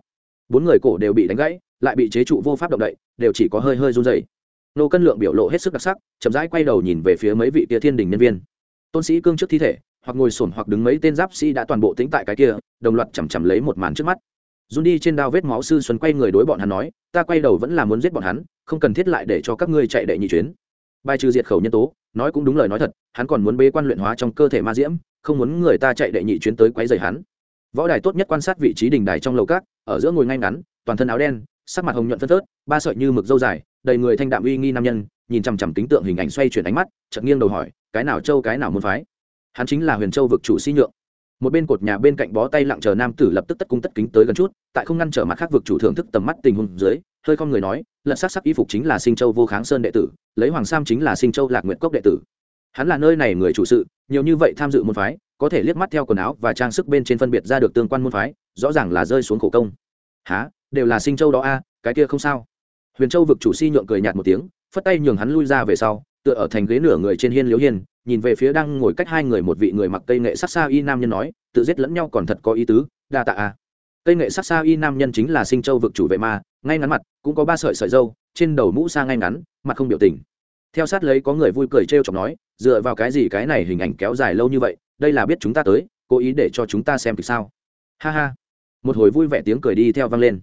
S1: Bốn người cổ đều bị đánh gãy lại bị chế trụ vô pháp động đậy, đều chỉ có hơi hơi run dày nô cân lượng biểu lộ hết sức đặc sắc, chậm rãi quay đầu nhìn về phía mấy vị tia thiên đình nhân viên. Tôn sĩ cương trước thi thể, hoặc ngồi sổn hoặc đứng mấy tên giáp sĩ đã toàn bộ tính tại cái kia, đồng loạt chằm chằm lấy một màn trước mắt. Run đi trên đao vết máu sư xuân quay người đối bọn hắn nói, ta quay đầu vẫn là muốn giết bọn hắn, không cần thiết lại để cho các ngươi chạy đệ nhị chuyến. Bài trừ diệt khẩu nhân tố, nói cũng đúng lời nói thật, hắn còn muốn bế quan luyện hóa trong cơ thể ma diễm, không muốn người ta chạy đệ nhị chuyến tới quấy rầy hắn. Võ đài tốt nhất quan sát vị trí đình đài trong lầu cát ở giữa ngồi ngay ngắn, toàn thân áo đen sắc mặt hồng nhuận phân phớt, ba sợi như mực dâu dài, đầy người thanh đạm uy nghi nam nhân, nhìn chằm chằm tính tượng hình ảnh xoay chuyển ánh mắt, chợt nghiêng đầu hỏi, cái nào châu, cái nào muốn phái? Hắn chính là huyền châu vực chủ sĩ nhượng. Một bên cột nhà bên cạnh bó tay lặng chờ nam tử lập tức tất cung tất kính tới gần chút, tại không ngăn trở mặt khác vực chủ thưởng thức tầm mắt tình huống dưới, hơi không người nói, lật sắc sắc y phục chính là sinh châu vô kháng sơn đệ tử, lấy hoàng sam chính là sinh châu lạc nguyện cốc đệ tử. Hắn là nơi này người chủ sự, nhiều như vậy tham dự môn phái, có thể liếc mắt theo quần áo và trang sức bên trên phân biệt ra được tương quan môn phái, rõ ràng là rơi xuống khổ công. Há đều là sinh châu đó a, cái kia không sao. Huyền châu vực chủ si nhượng cười nhạt một tiếng, phất tay nhường hắn lui ra về sau, tựa ở thành ghế nửa người trên hiên liếu hiên, nhìn về phía đang ngồi cách hai người một vị người mặc cây nghệ sát xa y nam nhân nói, tự giết lẫn nhau còn thật có ý tứ, đa tạ a. Cây nghệ sát xa y nam nhân chính là sinh châu vực chủ vệ ma, ngay ngắn mặt, cũng có ba sợi sợi dâu, trên đầu mũ xa ngay ngắn, mặt không biểu tình. Theo sát lấy có người vui cười trêu chọc nói, dựa vào cái gì cái này hình ảnh kéo dài lâu như vậy, đây là biết chúng ta tới, cố ý để cho chúng ta xem thì sao. Ha ha. Một hồi vui vẻ tiếng cười đi theo vang lên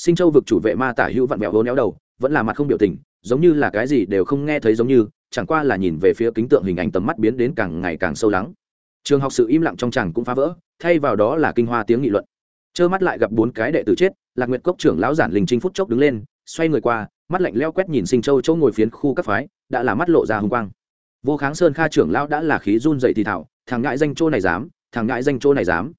S1: sinh châu vực chủ vệ ma tả hữu vặn vẹo hố néo đầu, vẫn là mặt không biểu tình, giống như là cái gì đều không nghe thấy giống như, chẳng qua là nhìn về phía kính tượng hình ảnh tầm mắt biến đến càng ngày càng sâu lắng. Trường học sự im lặng trong chàng cũng phá vỡ, thay vào đó là kinh hoa tiếng nghị luận. Trơ mắt lại gặp bốn cái đệ tử chết, lạc nguyệt cốc trưởng lão giản linh trinh phút chốc đứng lên, xoay người qua, mắt lạnh leo quét nhìn sinh châu chỗ ngồi phiến khu các phái, đã là mắt lộ ra hùng quang. Vô kháng sơn kha trưởng lão đã là khí run dậy thì thảo, thằng ngại danh chỗ này dám, thằng ngại danh chỗ này dám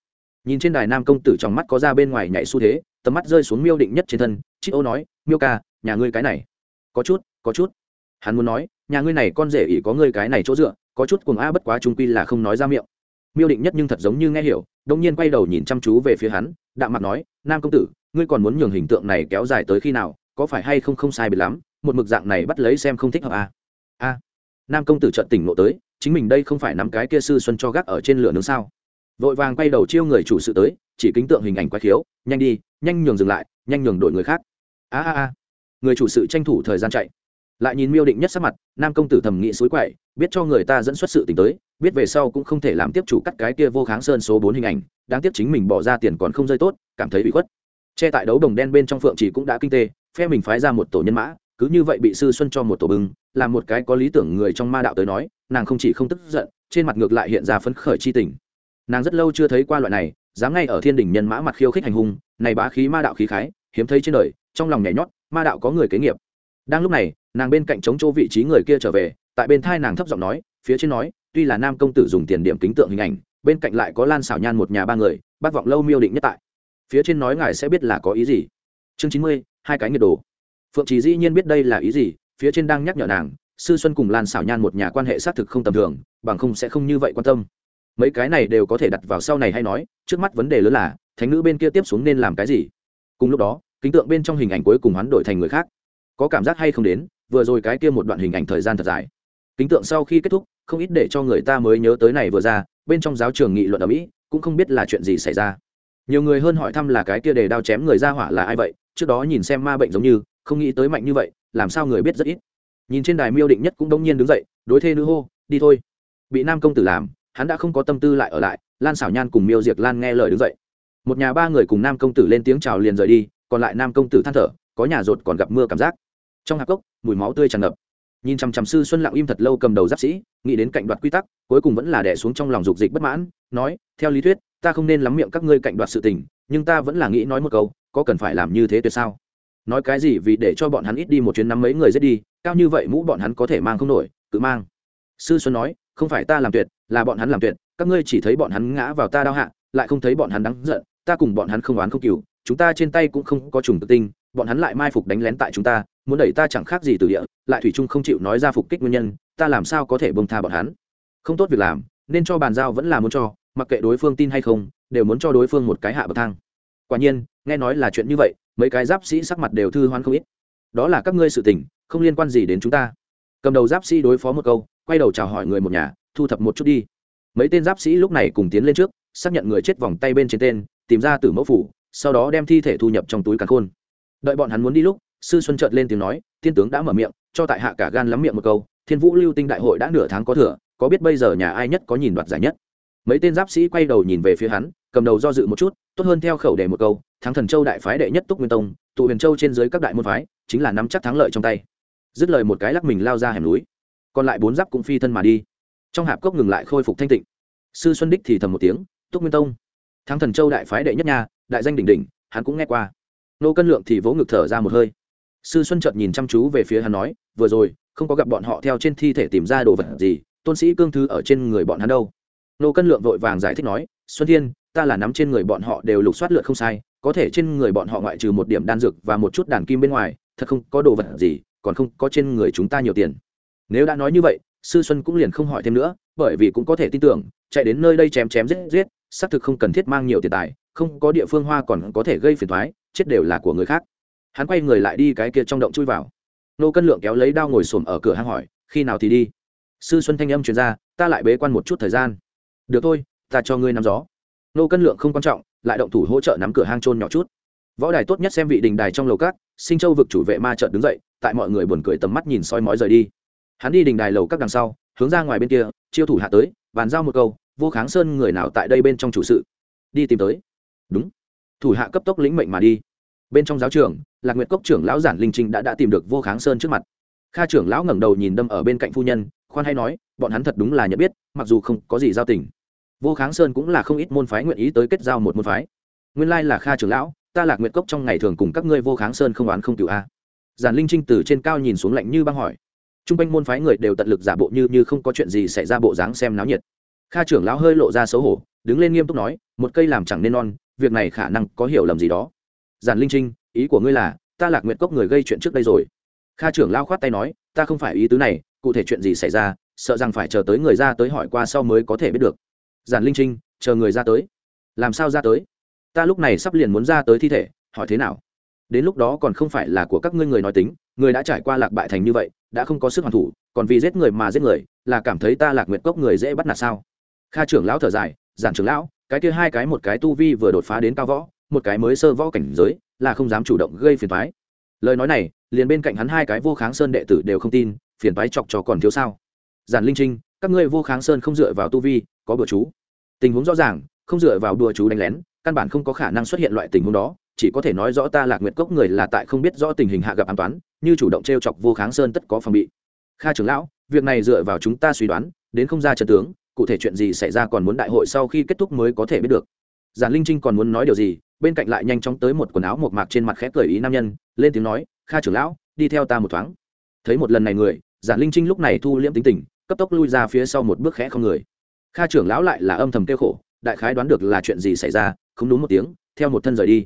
S1: nhìn trên đài nam công tử trong mắt có ra bên ngoài nhảy xu thế, tầm mắt rơi xuống miêu định nhất trên thân chị ô nói, miêu ca, nhà ngươi cái này, có chút có chút. Hắn muốn nói, nhà ngươi này con rể ỉ có ngươi cái này chỗ dựa, có chút cùng a bất quá trung quy là không nói ra miệng. Miêu định nhất nhưng thật giống như nghe hiểu, đông nhiên quay đầu nhìn chăm chú về phía hắn, đạm mặt nói, nam công tử, ngươi còn muốn nhường hình tượng này kéo dài tới khi nào, có phải hay không không sai biệt lắm, một mực dạng này bắt lấy xem không thích hợp a a. Nam công tử trận tỉnh nộ tới, chính mình đây không phải nắm cái kia sư xuân cho gác ở trên lửa nướng sao? Vội vàng quay đầu chiêu người chủ sự tới chỉ kính tượng hình ảnh quái khiếu nhanh đi nhanh nhường dừng lại nhanh nhường đổi người khác. A a a. Người chủ sự tranh thủ thời gian chạy. Lại nhìn miêu định nhất sắc mặt nam công tử thầm nghĩ suối quậy biết cho người ta dẫn xuất sự t tới biết về sau cũng không thể làm tiếp chủ cắt cái kia vô kháng sơn số bốn hình ảnh đáng tiếc chính mình bỏ ra tiền còn không rơi tốt cảm thấy bị khuất. Che tại đấu đồng đen bên trong phượng chỉ cũng đã kinh tế, phe mình phái ra một tổ nhân mã cứ như vậy bị sư xuân cho một tổ bưng là một cái có lý tưởng người trong ma đạo tới nói nàng không chỉ không tức giận trên mặt ngược lại hiện ra phấn khởi chi tình nàng rất lâu chưa thấy qua loại này, dám ngay ở thiên đình nhân mã mặt khiêu khích hành hung, này bá khí ma đạo khí khái, hiếm thấy trên đời, trong lòng nhảy nhót, ma đạo có người kế nghiệp. Đang lúc này, nàng bên cạnh chống chỗ vị trí người kia trở về, tại bên thai nàng thấp giọng nói, phía trên nói, tuy là nam công tử dùng tiền điểm kính tượng hình ảnh, bên cạnh lại có lan xảo nhan một nhà ba người, bác vọng lâu miêu định nhất tại. Phía trên nói ngài sẽ biết là có ý gì. Chương chín mươi, hai cái nhiệt đồ. Phượng Chỉ dĩ nhiên biết đây là ý gì, phía trên đang nhắc nhở nàng, sư xuân cùng lan xảo nhan một nhà quan hệ xác thực không tầm thường, bằng không sẽ không như vậy quan tâm mấy cái này đều có thể đặt vào sau này hay nói, trước mắt vấn đề lớn là, thánh nữ bên kia tiếp xuống nên làm cái gì? Cùng lúc đó, kính tượng bên trong hình ảnh cuối cùng hoán đổi thành người khác. Có cảm giác hay không đến, vừa rồi cái kia một đoạn hình ảnh thời gian thật dài. Kính tượng sau khi kết thúc, không ít để cho người ta mới nhớ tới này vừa ra, bên trong giáo trường nghị luận ở mỹ, cũng không biết là chuyện gì xảy ra. Nhiều người hơn hỏi thăm là cái kia để đao chém người ra hỏa là ai vậy, trước đó nhìn xem ma bệnh giống như, không nghĩ tới mạnh như vậy, làm sao người biết rất ít. Nhìn trên đài miêu định nhất cũng đông nhiên đứng dậy, đối thê nữ hô, đi thôi. Bị nam công tử làm hắn đã không có tâm tư lại ở lại, lan xảo nhan cùng miêu diệt lan nghe lời đứng dậy. Một nhà ba người cùng nam công tử lên tiếng chào liền rời đi, còn lại nam công tử than thở, có nhà rột còn gặp mưa cảm giác. Trong hạp cốc, mùi máu tươi tràn ngập. Nhìn chằm chằm sư xuân lặng im thật lâu cầm đầu giáp sĩ, nghĩ đến cạnh đoạt quy tắc, cuối cùng vẫn là đẻ xuống trong lòng dục dịch bất mãn, nói, theo lý thuyết, ta không nên lắm miệng các ngươi cạnh đoạt sự tình, nhưng ta vẫn là nghĩ nói một câu, có cần phải làm như thế tuyệt sao? Nói cái gì vì để cho bọn hắn ít đi một chuyến năm mấy người giết đi, cao như vậy mũ bọn hắn có thể mang không nổi cứ mang. Sư xuân nói, không phải ta làm tuyệt là bọn hắn làm tuyệt, các ngươi chỉ thấy bọn hắn ngã vào ta đau hạ, lại không thấy bọn hắn đáng giận, ta cùng bọn hắn không oán không cừu, chúng ta trên tay cũng không có trùng tự tinh, bọn hắn lại mai phục đánh lén tại chúng ta, muốn đẩy ta chẳng khác gì từ địa, lại thủy trung không chịu nói ra phục kích nguyên nhân, ta làm sao có thể bông tha bọn hắn? Không tốt việc làm, nên cho bàn giao vẫn là muốn cho, mặc kệ đối phương tin hay không, đều muốn cho đối phương một cái hạ bậc thang. Quả nhiên, nghe nói là chuyện như vậy, mấy cái giáp sĩ sắc mặt đều thư hoan không ít. Đó là các ngươi sự tình, không liên quan gì đến chúng ta. Cầm đầu giáp sĩ đối phó một câu, quay đầu chào hỏi người một nhà thu thập một chút đi. Mấy tên giáp sĩ lúc này cùng tiến lên trước, xác nhận người chết vòng tay bên trên tên, tìm ra tử mẫu phủ, sau đó đem thi thể thu nhập trong túi càn khôn. Đợi bọn hắn muốn đi lúc, sư xuân trợt lên tiếng nói thiên tướng đã mở miệng, cho tại hạ cả gan lắm miệng một câu, thiên vũ lưu tinh đại hội đã nửa tháng có thừa, có biết bây giờ nhà ai nhất có nhìn đoạt giải nhất? Mấy tên giáp sĩ quay đầu nhìn về phía hắn, cầm đầu do dự một chút, tốt hơn theo khẩu đề một câu, thắng thần châu đại phái đệ nhất túc nguyên tông, tụ huyền châu trên dưới các đại môn phái, chính là nắm chắc thắng lợi trong tay. Dứt lời một cái lắc mình lao ra hẻm núi. Còn lại bốn giáp cũng phi thân mà đi trong hạp cốc ngừng lại khôi phục thanh tịnh. Sư xuân đích thì thầm một tiếng, túc nguyên tông, thắng thần châu đại phái đệ nhất nha, đại danh đỉnh đỉnh, hắn cũng nghe qua. Nô cân lượng thì vỗ ngực thở ra một hơi. Sư xuân chợt nhìn chăm chú về phía hắn nói, vừa rồi, không có gặp bọn họ theo trên thi thể tìm ra đồ vật gì, tôn sĩ cương thư ở trên người bọn hắn đâu? Nô cân lượng vội vàng giải thích nói, xuân thiên, ta là nắm trên người bọn họ đều lục soát lượt không sai, có thể trên người bọn họ ngoại trừ một điểm đan dược và một chút đàn kim bên ngoài, thật không có đồ vật gì, còn không có trên người chúng ta nhiều tiền. Nếu đã nói như vậy sư xuân cũng liền không hỏi thêm nữa, bởi vì cũng có thể tin tưởng, chạy đến nơi đây chém chém giết giết, xác thực không cần thiết mang nhiều tiền tài, không có địa phương hoa còn có thể gây phiền thoái chết đều là của người khác. Hắn quay người lại đi cái kia trong động chui vào. Nô cân lượng kéo lấy đao ngồi xổm ở cửa hang hỏi, khi nào thì đi? Sư xuân thanh âm truyền ra, ta lại bế quan một chút thời gian. Được thôi, ta cho ngươi nắm gió. Nô cân lượng không quan trọng, lại động thủ hỗ trợ nắm cửa hang trôn nhỏ chút. Võ đài tốt nhất xem vị đình đài trong lầu cát sinh châu vực chủ vệ ma trợn đứng dậy, tại mọi người buồn cười tầm mắt nhìn soi mói rời đi hắn đi đình đài lầu các đằng sau, hướng ra ngoài bên kia, chiêu thủ hạ tới, bàn giao một câu, vô kháng sơn người nào tại đây bên trong chủ sự? Đi tìm tới. Đúng. Thủ hạ cấp tốc lĩnh mệnh mà đi. Bên trong giáo trường lạc nguyệt cốc trưởng lão giản linh trinh đã đã tìm được vô kháng sơn trước mặt. Kha trưởng lão ngẩng đầu nhìn đâm ở bên cạnh phu nhân, khoan hay nói, bọn hắn thật đúng là nhận biết, mặc dù không có gì giao tình. Vô kháng sơn cũng là không ít môn phái nguyện ý tới kết giao một môn phái. Nguyên lai là kha trưởng lão, ta lạc nguyệt cốc trong ngày thường cùng các ngươi vô kháng sơn không oán không cựu a. Giản linh trinh từ trên cao nhìn xuống lạnh như băng hỏi t r u n g quanh môn phái người đều tận lực giả bộ như như không có chuyện gì xảy ra bộ dáng xem náo nhiệt. Kha trưởng lão hơi lộ ra xấu hổ, đứng lên nghiêm túc nói, một cây làm chẳng nên non, việc này khả năng có hiểu lầm gì đó. Giản linh trinh, ý của ngươi là, ta lạc nguyện cốc người gây chuyện trước đây rồi. Kha trưởng lao khoát tay nói, ta không phải ý tứ này, cụ thể chuyện gì xảy ra, sợ rằng phải chờ tới người ra tới hỏi qua sau mới có thể biết được. Giản linh trinh, chờ người ra tới. Làm sao ra tới? Ta lúc này sắp liền muốn ra tới thi thể, hỏi thế nào? Đến lúc đó còn không phải là của các ngươi người nói tính người đã trải qua lạc bại thành như vậy, đã không có sức hoàn thủ, còn vì giết người mà giết người, là cảm thấy ta lạc nguyệt cốc người dễ bắt nạt sao? Kha trưởng lão thở dài, giản trưởng lão, cái kia hai cái một cái tu vi vừa đột phá đến cao võ, một cái mới sơ võ cảnh giới, là không dám chủ động gây phiền thoái lời nói này, liền bên cạnh hắn hai cái vô kháng sơn đệ tử đều không tin, phiền thoái chọc cho còn thiếu sao? Giản linh trinh, các ngươi vô kháng sơn không dựa vào tu vi, có bừa chú. Tình huống rõ ràng, không dựa vào đùa chú đánh lén, căn bản không có khả năng xuất hiện loại tình huống đó chỉ có thể nói rõ ta lạc nguyệt cốc người là tại không biết rõ tình hình hạ gặp an toán, như chủ động t r e o chọc vô kháng sơn tất có phòng bị. Kha trưởng lão, việc này dựa vào chúng ta suy đoán, đến không ra trận tướng, cụ thể chuyện gì xảy ra còn muốn đại hội sau khi kết thúc mới có thể biết được. Giản linh trinh còn muốn nói điều gì, bên cạnh lại nhanh chóng tới một quần áo một mạc trên mặt khẽ cười ý nam nhân, lên tiếng nói, kha trưởng lão, đi theo ta một thoáng. Thấy một lần này người, giản linh trinh lúc này thu liễm tính tình, cấp tốc lui ra phía sau một bước khẽ không người. Kha trưởng lão lại là âm thầm kêu khổ, đại khái đoán được là chuyện gì xảy ra, không đúng một tiếng, theo một thân rời đi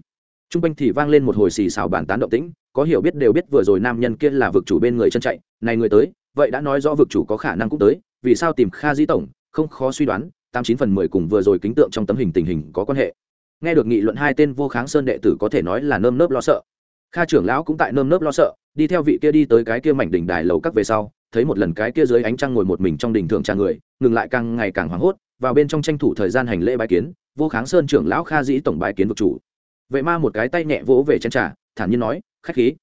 S1: t r u n g quanh thì vang lên một hồi xì xào bàn tán động tĩnh, có hiểu biết đều biết vừa rồi nam nhân kia là vực chủ bên người chân chạy, này người tới, vậy đã nói rõ vực chủ có khả năng cũng tới, vì sao tìm kha di tổng, không khó suy đoán, tám chín phần mười cùng vừa rồi kính tượng trong tấm hình tình hình có quan hệ. Nghe được nghị luận hai tên vô kháng sơn đệ tử có thể nói là nơm nớp lo sợ. Kha trưởng lão cũng tại nơm nớp lo sợ, đi theo vị kia đi tới cái kia mảnh đỉnh đài lầu các về sau, thấy một lần cái kia dưới ánh trăng ngồi một mình trong đỉnh thượng trà người, ngừng lại càng ngày càng hoảng hốt, vào bên trong tranh thủ thời gian hành lễ bái kiến, vô kháng sơn trưởng lão kha dĩ tổng bái kiến vực chủ vệ ma một cái tay nhẹ vỗ về chân trà, thản nhiên nói, khách khí.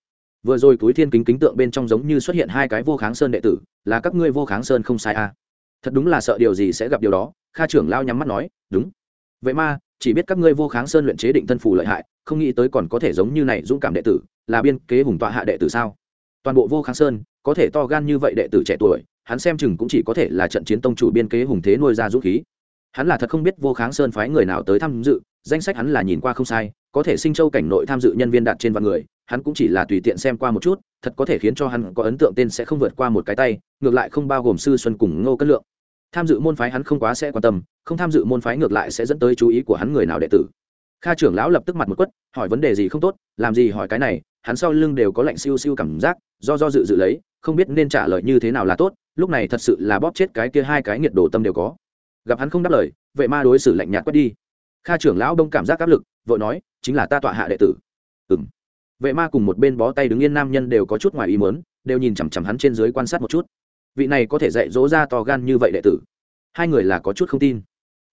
S1: Vừa rồi túi thiên kính kính tượng bên trong giống như xuất hiện hai cái vô kháng sơn đệ tử, là các ngươi vô kháng sơn không sai à. thật đúng là sợ điều gì sẽ gặp điều đó, kha trưởng lao nhắm mắt nói, đúng. Vệ ma, chỉ biết các ngươi vô kháng sơn luyện chế định thân phù lợi hại, không nghĩ tới còn có thể giống như này dũng cảm đệ tử, là biên kế hùng tọa hạ đệ tử sao? Toàn bộ vô kháng sơn, có thể to gan như vậy đệ tử trẻ tuổi, hắn xem chừng cũng chỉ có thể là trận chiến tông chủ biên kế hùng thế nuôi ra dũng khí. Hắn là thật không biết vô kháng sơn phái người nào tới tham dự, danh sách hắn là nhìn qua không sai có thể sinh châu cảnh nội tham dự nhân viên đạt trên vạn người, hắn cũng chỉ là tùy tiện xem qua một chút, thật có thể khiến cho hắn có ấn tượng tên sẽ không vượt qua một cái tay, ngược lại không bao gồm sư xuân cùng ngô cất lượng. Tham dự môn phái hắn không quá sẽ quan tâm, không tham dự môn phái ngược lại sẽ dẫn tới chú ý của hắn người nào đệ tử. Kha trưởng lão lập tức mặt một quất, hỏi vấn đề gì không tốt, làm gì hỏi cái này, hắn sau lưng đều có lạnh siêu siêu cảm giác, do do dự dự lấy, không biết nên trả lời như thế nào là tốt, lúc này thật sự là bóp chết cái kia hai cái nhiệt độ tâm đều có. Gặp hắn không đáp lời vậy ma đối xử lạnh nhạt quất đi kha trưởng lão đông cảm giác áp lực, vội nói, chính là ta tọa hạ đệ tử. Ừng vệ ma cùng một bên bó tay đứng yên nam nhân đều có chút ngoài ý mớn đều nhìn chằm chằm hắn trên dưới quan sát một chút. Vị này có thể dạy dỗ ra to gan như vậy đệ tử. Hai người là có chút không tin.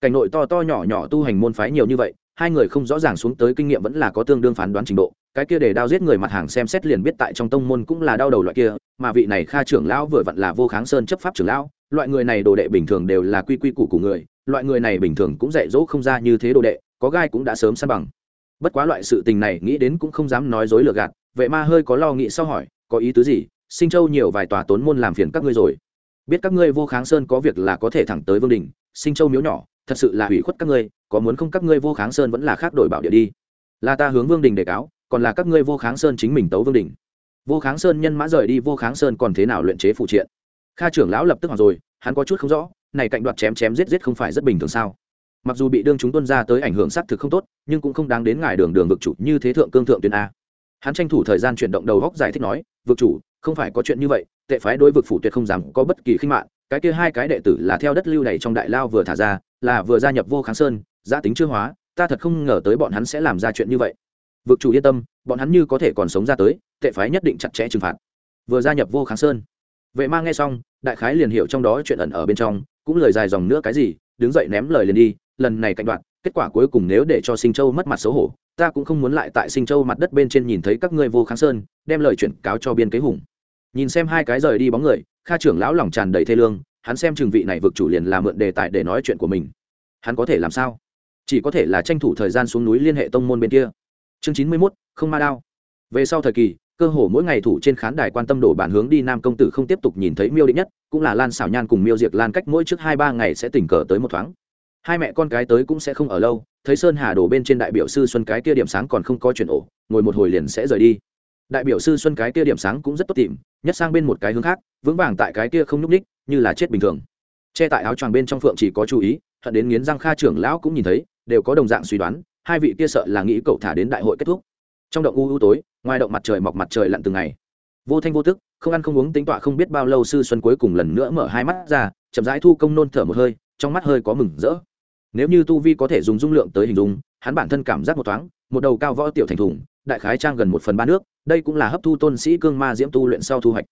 S1: Cảnh nội to to nhỏ nhỏ tu hành môn phái nhiều như vậy, hai người không rõ ràng xuống tới kinh nghiệm vẫn là có tương đương phán đoán trình độ. Cái kia để đao giết người mặt hàng xem xét liền biết tại trong tông môn cũng là đau đầu loại kia, mà vị này kha trưởng lão vừa vặn là vô kháng sơn chấp pháp trưởng lão, loại người này đồ đệ bình thường đều là quy quy củ của người loại người này bình thường cũng dạy dỗ không ra như thế đồ đệ, có gai cũng đã sớm san bằng. Bất quá loại sự tình này nghĩ đến cũng không dám nói dối lừa gạt, vệ ma hơi có lo nghĩ sau hỏi, có ý tứ gì? Sinh châu nhiều vài tòa tốn môn làm phiền các ngươi rồi. Biết các ngươi vô kháng sơn có việc là có thể thẳng tới vương đình, sinh châu miếu nhỏ, thật sự là hủy khuất các ngươi, có muốn không các ngươi vô kháng sơn vẫn là khác đổi bảo địa đi. Là ta hướng vương đình đề cáo, còn là các ngươi vô kháng sơn chính mình tấu vương đình. Vô kháng sơn nhân mã rời đi, vô kháng sơn còn thế nào luyện chế phụ triện? Kha trưởng lão lập tức hỏi rồi, hắn có chút không rõ này cạnh đoạt chém chém giết giết không phải rất bình thường sao? Mặc dù bị đương chúng tuân ra tới ảnh hưởng xác thực không tốt, nhưng cũng không đáng đến ngài đường đường vực chủ như thế thượng cương thượng tuyên a. Hắn tranh thủ thời gian chuyển động đầu góc giải thích nói, vực chủ, không phải có chuyện như vậy, tệ phái đối vực phủ tuyệt không dám có bất kỳ khinh mạng cái kia hai cái đệ tử là theo đất lưu này trong đại lao vừa thả ra, là vừa gia nhập vô kháng sơn gia tính chưa hóa, ta thật không ngờ tới bọn hắn sẽ làm ra chuyện như vậy. Vực chủ yên tâm, bọn hắn như có thể còn sống ra tới, tệ phái nhất định chặt chẽ trừng phạt. Vừa gia nhập vô kháng sơn, vệ mang nghe xong, đại khái liền hiểu trong đó chuyện ẩn ở bên trong cũng lời dài dòng nữa cái gì, đứng dậy ném lời liền đi, lần này cạnh đoạn, kết quả cuối cùng nếu để cho sinh châu mất mặt xấu hổ, ta cũng không muốn lại tại sinh châu mặt đất bên trên nhìn thấy các ngươi vô kháng sơn, đem lời chuyển cáo cho biên kế hùng. Nhìn xem hai cái rời đi bóng người, kha trưởng lão lòng tràn đầy thê lương, hắn xem trường vị này vực chủ liền làm mượn đề tài để nói chuyện của mình. Hắn có thể làm sao? Chỉ có thể là tranh thủ thời gian xuống núi liên hệ tông môn bên kia. Chương chín mươi mốt, không ma đao. Về sau thời kỳ cơ hồ mỗi ngày thủ trên khán đài quan tâm đổ bản hướng đi nam công tử không tiếp tục nhìn thấy miêu định nhất, cũng là lan xảo nhan cùng miêu diệt lan cách mỗi trước hai ba ngày sẽ tình cờ tới một thoáng. Hai mẹ con cái tới cũng sẽ không ở lâu, thấy sơn hà đổ bên trên đại biểu sư xuân cái kia điểm sáng còn không có chuyển ổ, ngồi một hồi liền sẽ rời đi. Đại biểu sư xuân cái kia điểm sáng cũng rất tốt tìm, nhất sang bên một cái hướng khác, vững vàng tại cái kia không nhúc ních như là chết bình thường. Che tại áo choàng bên trong phượng chỉ có chú ý, hận đến nghiến răng kha trưởng lão cũng nhìn thấy, đều có đồng dạng suy đoán, hai vị kia sợ là nghĩ cậu thả đến đại hội kết thúc. Trong động u u tối ngoài động mặt trời mọc mặt trời lặn từng ngày. Vô thanh vô tức, không ăn không uống tính tọa không biết bao lâu sư xuân cuối cùng lần nữa mở hai mắt ra, chậm rãi thu công nôn thở một hơi, trong mắt hơi có mừng rỡ. Nếu như tu vi có thể dùng dung lượng tới hình dung, hắn bản thân cảm giác một thoáng, một đầu cao võ tiểu thành thủng đại khái trang gần một phần ba nước, đây cũng là hấp thu tôn sĩ cương ma diễm tu luyện sau thu hoạch.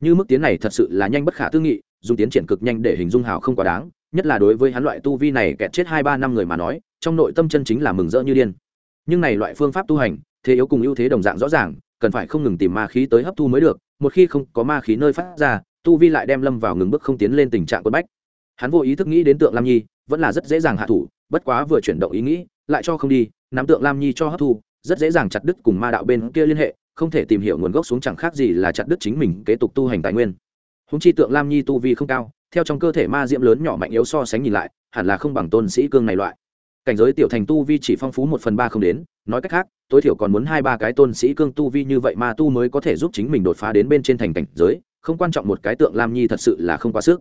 S1: Như mức tiến này thật sự là nhanh bất khả tư nghị, dùng tiến triển cực nhanh để hình dung hào không quá đáng, nhất là đối với hắn loại tu vi này kẹt chết hai ba năm người mà nói, trong nội tâm chân chính là mừng rỡ như điên. Nhưng này loại phương pháp tu hành thế yếu cùng ưu thế đồng dạng rõ ràng, cần phải không ngừng tìm ma khí tới hấp thu mới được, một khi không có ma khí nơi phát ra, tu vi lại đem lâm vào ngừng bước không tiến lên tình trạng quân bách. Hắn vô ý thức nghĩ đến tượng lam nhi, vẫn là rất dễ dàng hạ thủ, bất quá vừa chuyển động ý nghĩ, lại cho không đi, nắm tượng lam nhi cho hấp thu, rất dễ dàng chặt đứt cùng ma đạo bên kia liên hệ, không thể tìm hiểu nguồn gốc xuống chẳng khác gì là chặt đứt chính mình kế tục tu hành tài nguyên. Húng chi tượng lam nhi tu vi không cao, theo trong cơ thể ma diễm lớn nhỏ mạnh yếu so sánh nhìn lại, hẳn là không bằng tôn sĩ cương này loại cảnh giới tiểu thành tu vi chỉ phong phú một phần ba không đến, nói cách khác, tối thiểu còn muốn hai ba cái tôn sĩ cương tu vi như vậy mà tu mới có thể giúp chính mình đột phá đến bên trên thành cảnh giới, không quan trọng một cái tượng lam nhi thật sự là không quá sức.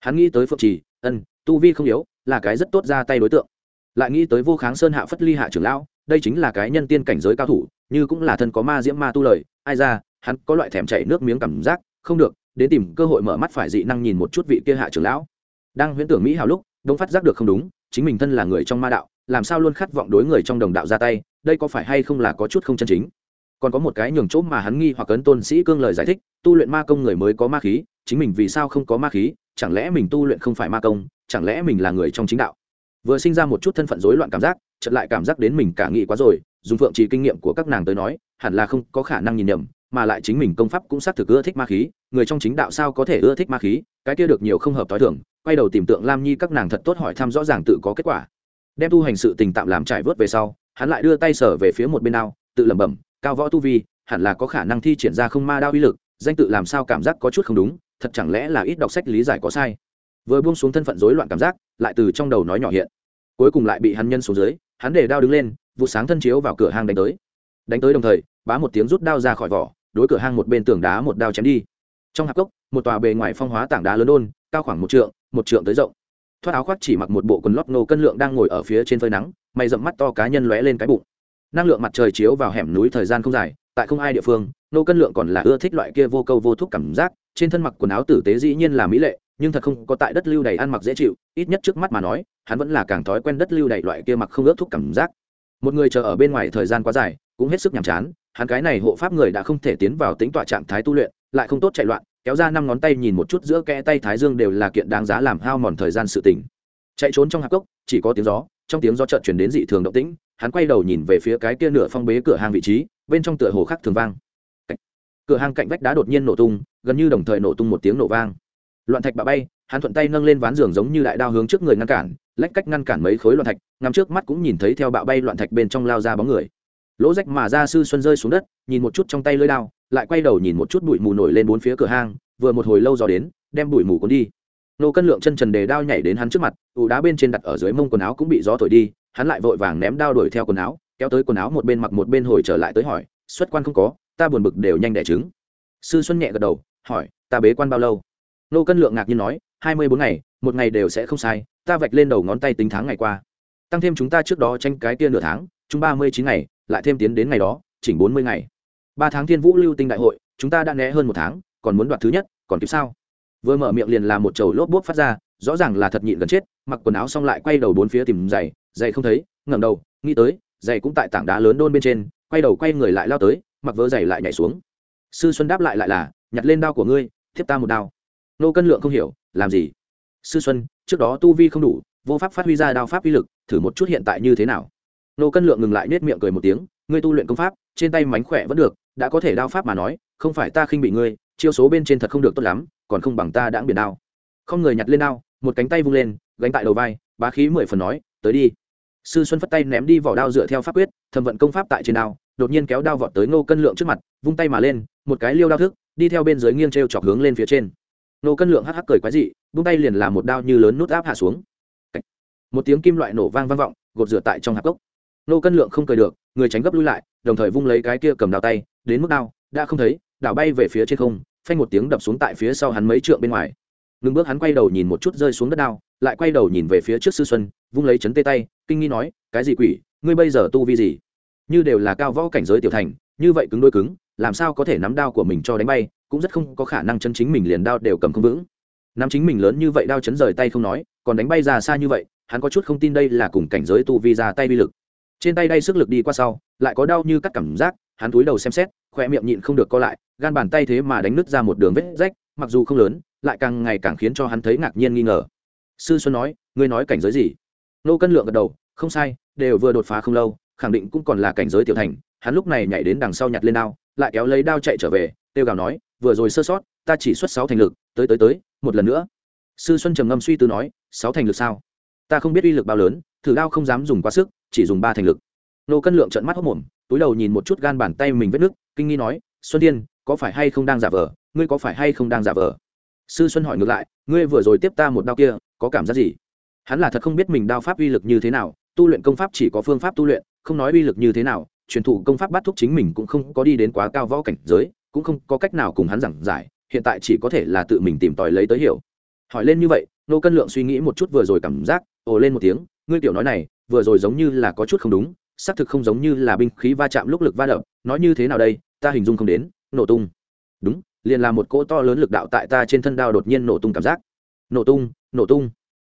S1: Hắn nghĩ tới phượng trì, ân, tu vi không yếu, là cái rất tốt ra tay đối tượng. Lại nghĩ tới vô kháng sơn hạ phất ly hạ trưởng lão, đây chính là cái nhân tiên cảnh giới cao thủ, như cũng là thân có ma diễm ma tu lời, ai ra, hắn có loại thèm chảy nước miếng cảm giác, không được, đến tìm cơ hội mở mắt phải dị năng nhìn một chút vị kia hạ trưởng lão. Đang huyễn tưởng mỹ hào lúc, đông phát giác được không đúng chính mình thân là người trong ma đạo, làm sao luôn khát vọng đối người trong đồng đạo ra tay, đây có phải hay không là có chút không chân chính? Còn có một cái nhường chỗ mà hắn nghi hoặc ấn tôn sĩ cương lời giải thích, tu luyện ma công người mới có ma khí, chính mình vì sao không có ma khí, chẳng lẽ mình tu luyện không phải ma công, chẳng lẽ mình là người trong chính đạo? Vừa sinh ra một chút thân phận rối loạn cảm giác, chợt lại cảm giác đến mình cả nghĩ quá rồi, dùng phượng trì kinh nghiệm của các nàng tới nói, hẳn là không có khả năng nhìn nhầm, mà lại chính mình công pháp cũng xác thực ưa thích ma khí, người trong chính đạo sao có thể ưa thích ma khí, cái kia được nhiều không hợp t h o i thường quay đầu tìm tượng lam nhi các nàng thật tốt hỏi thăm rõ ràng tự có kết quả. Đem tu hành sự tình tạm làm trải vớt về sau hắn lại đưa tay sở về phía một bên ao, tự lẩm bẩm cao võ tu vi hẳn là có khả năng thi triển ra không ma đao uy lực danh tự làm sao cảm giác có chút không đúng thật chẳng lẽ là ít đọc sách lý giải có sai? Vừa buông xuống thân phận rối loạn cảm giác lại từ trong đầu nói nhỏ hiện. Cuối cùng lại bị hắn nhân xuống dưới hắn để đao đứng lên vụ sáng thân chiếu vào cửa hang đánh tới. Đánh tới đồng thời bá một tiếng rút đao ra khỏi vỏ đối cửa hang một bên tường đá một đao chém đi. Trong hạp cốc một tòa bề ngoài phong hóa tảng đá lớn đôn, cao khoảng một trượng một trượng tới rộng. Thoát áo khoác chỉ mặc một bộ quần lót nô cân lượng đang ngồi ở phía trên phơi nắng, mày rậm mắt to cá nhân lóe lên cái bụng. Năng lượng mặt trời chiếu vào hẻm núi thời gian không dài, tại không ai địa phương, nô cân lượng còn là ưa thích loại kia vô câu vô thúc cảm giác, trên thân mặc quần áo tử tế dĩ nhiên là mỹ lệ, nhưng thật không có tại đất lưu đầy ăn mặc dễ chịu, ít nhất trước mắt mà nói, hắn vẫn là càng thói quen đất lưu đầy loại kia mặc không ước thúc cảm giác. Một người chờ ở bên ngoài thời gian quá dài, cũng hết sức nhàm chán, hắn cái này hộ pháp người đã không thể tiến vào tính tọa trạng thái tu luyện, lại không tốt chạy loạn kéo ra năm ngón tay nhìn một chút giữa kẽ tay thái dương đều là kiện đáng giá làm hao mòn thời gian sự tỉnh chạy trốn trong hạp cốc, chỉ có tiếng gió, trong tiếng gió chợt chuyển đến dị thường động tĩnh, hắn quay đầu nhìn về phía cái kia nửa phong bế cửa hàng vị trí, bên trong tựa hồ khắc thường vang. Cửa hàng cạnh vách đá đột nhiên nổ tung, gần như đồng thời nổ tung một tiếng nổ vang. Loạn thạch bạ bay, hắn thuận tay nâng lên ván giường giống như đại đao hướng trước người ngăn cản, lách cách ngăn cản mấy khối loạn thạch, ngắm trước mắt cũng nhìn thấy theo bạo bay loạn thạch bên trong lao ra bóng người. Lỗ rách mà ra sư xuân rơi xuống đất, nhìn một chút trong tay lưới đao lại quay đầu nhìn một chút bụi mù nổi lên bốn phía cửa hang, vừa một hồi lâu dò đến, đem bụi mù cuốn đi. Nô cân lượng chân trần đề đao nhảy đến hắn trước mặt, ủ đá bên trên đặt ở dưới mông quần áo cũng bị gió thổi đi, hắn lại vội vàng ném đao đuổi theo quần áo, kéo tới quần áo một bên mặc một bên hồi trở lại tới hỏi, xuất quan không có, ta buồn bực đều nhanh đẻ trứng. Sư xuân nhẹ gật đầu, hỏi, ta bế quan bao lâu? Nô cân lượng ngạc nhiên nói, hai mươi bốn ngày, một ngày đều sẽ không sai, ta vạch lên đầu ngón tay tính tháng ngày qua. Tăng thêm chúng ta trước đó tranh cái kia nửa tháng, chúng ba mươi chín ngày, lại thêm tiến đến ngày đó, chỉnh bốn mươi ngày ba tháng thiên vũ lưu tinh đại hội, chúng ta đã né hơn một tháng, còn muốn đoạt thứ nhất, còn kịp sao? Vừa mở miệng liền là một chầu lốp bốp phát ra, rõ ràng là thật nhịn gần chết, mặc quần áo xong lại quay đầu bốn phía tìm giày giày không thấy, ngẩng đầu, nghĩ tới, giày cũng tại tảng đá lớn đôn bên trên, quay đầu quay người lại lao tới, mặc vớ giày lại nhảy xuống. Sư xuân đáp lại lại là, nhặt lên đao của ngươi, thiếp ta một đao. Nô cân lượng không hiểu, làm gì? Sư xuân, trước đó tu vi không đủ, vô pháp phát huy ra đao pháp uy lực, thử một chút hiện tại như thế nào? Nô cân lượng ngừng lại nết miệng cười một tiếng, ngươi tu luyện công pháp, trên tay mánh khỏe vẫn được đã có thể đao pháp mà nói, không phải ta khinh bị ngươi, chiêu số bên trên thật không được tốt lắm, còn không bằng ta đã biển đao. Không người nhặt lên đao, một cánh tay vung lên, gánh tại đầu vai, bá khí mười phần nói, tới đi. Sư xuân phất tay ném đi vỏ đao dựa theo pháp quyết, thẩm vận công pháp tại trên đao, đột nhiên kéo đao vọt tới ngô cân lượng trước mặt, vung tay mà lên, một cái liêu đao thức, đi theo bên dưới nghiêng t r e o chọc hướng lên phía trên. Ngô cân lượng hắc hắc cười quái dị, vung tay liền làm một đao như lớn nút áp hạ xuống. Một tiếng kim loại nổ vang vang vọng, gột rửa tại trong hạp cốc. Ngô cân lượng không cười được, người tránh gấp lui lại, đồng thời vung lấy cái kia cầm đao tay đến mức đao đã không thấy, đảo bay về phía trên không, phanh một tiếng đập xuống tại phía sau hắn mấy trượng bên ngoài. Ngừng bước hắn quay đầu nhìn một chút rơi xuống đất đao lại quay đầu nhìn về phía trước sư xuân, vung lấy chấn tê tay, kinh nghi nói, cái gì quỷ, ngươi bây giờ tu vi gì? Như đều là cao võ cảnh giới tiểu thành, như vậy cứng đôi cứng, làm sao có thể nắm đao của mình cho đánh bay, cũng rất không có khả năng chân chính mình liền đao đều cầm không vững. Nắm chính mình lớn như vậy đao chấn rời tay không nói, còn đánh bay ra xa như vậy, hắn có chút không tin đây là cùng cảnh giới tu vi ra tay vi lực trên tay đay sức lực đi qua sau, lại có đau như cắt cảm giác, hắn túi đầu xem xét khoe miệng nhịn không được co lại, gan bàn tay thế mà đánh nứt ra một đường vết rách, mặc dù không lớn, lại càng ngày càng khiến cho hắn thấy ngạc nhiên nghi ngờ. Sư xuân nói, ngươi nói cảnh giới gì? Nô cân lượng gật đầu, không sai, đều vừa đột phá không lâu, khẳng định cũng còn là cảnh giới tiểu thành. Hắn lúc này nhảy đến đằng sau nhặt lên đao, lại kéo lấy đao chạy trở về tiêu gào nói, vừa rồi sơ sót, ta chỉ xuất sáu thành lực, tới tới tới, một lần nữa. Sư xuân trầm ngâm suy tư nói, sáu thành lực sao? Ta không biết uy lực bao lớn thử đao không dám dùng quá sức, chỉ dùng ba thành lực. Nô cân lượng trận mắt hốc mồm, túi đầu nhìn một chút gan bàn tay mình vết nước, kinh nghi nói, xuân tiên có phải hay không đang giả vờ? Ngươi có phải hay không đang giả vờ? Sư xuân hỏi ngược lại, ngươi vừa rồi tiếp ta một đao kia, có cảm giác gì? Hắn là thật không biết mình đao pháp uy lực như thế nào, tu luyện công pháp chỉ có phương pháp tu luyện, không nói uy lực như thế nào, truyền thụ công pháp bắt thúc chính mình cũng không có đi đến quá cao võ cảnh giới, cũng không có cách nào cùng hắn giảng giải, hiện tại chỉ có thể là tự mình tìm tòi lấy tới hiểu. Hỏi lên như vậy, nô cân lượng suy nghĩ một chút vừa rồi cảm giác, ồ lên một tiếng ngươi tiểu nói này, vừa rồi giống như là có chút không đúng, xác thực không giống như là binh khí va chạm lúc lực va đập, nói như thế nào đây, ta hình dung không đến, nổ tung. Đúng, liền là một cỗ to lớn lực đạo tại ta trên thân đao đột nhiên nổ tung cảm giác. Nổ tung nổ tung.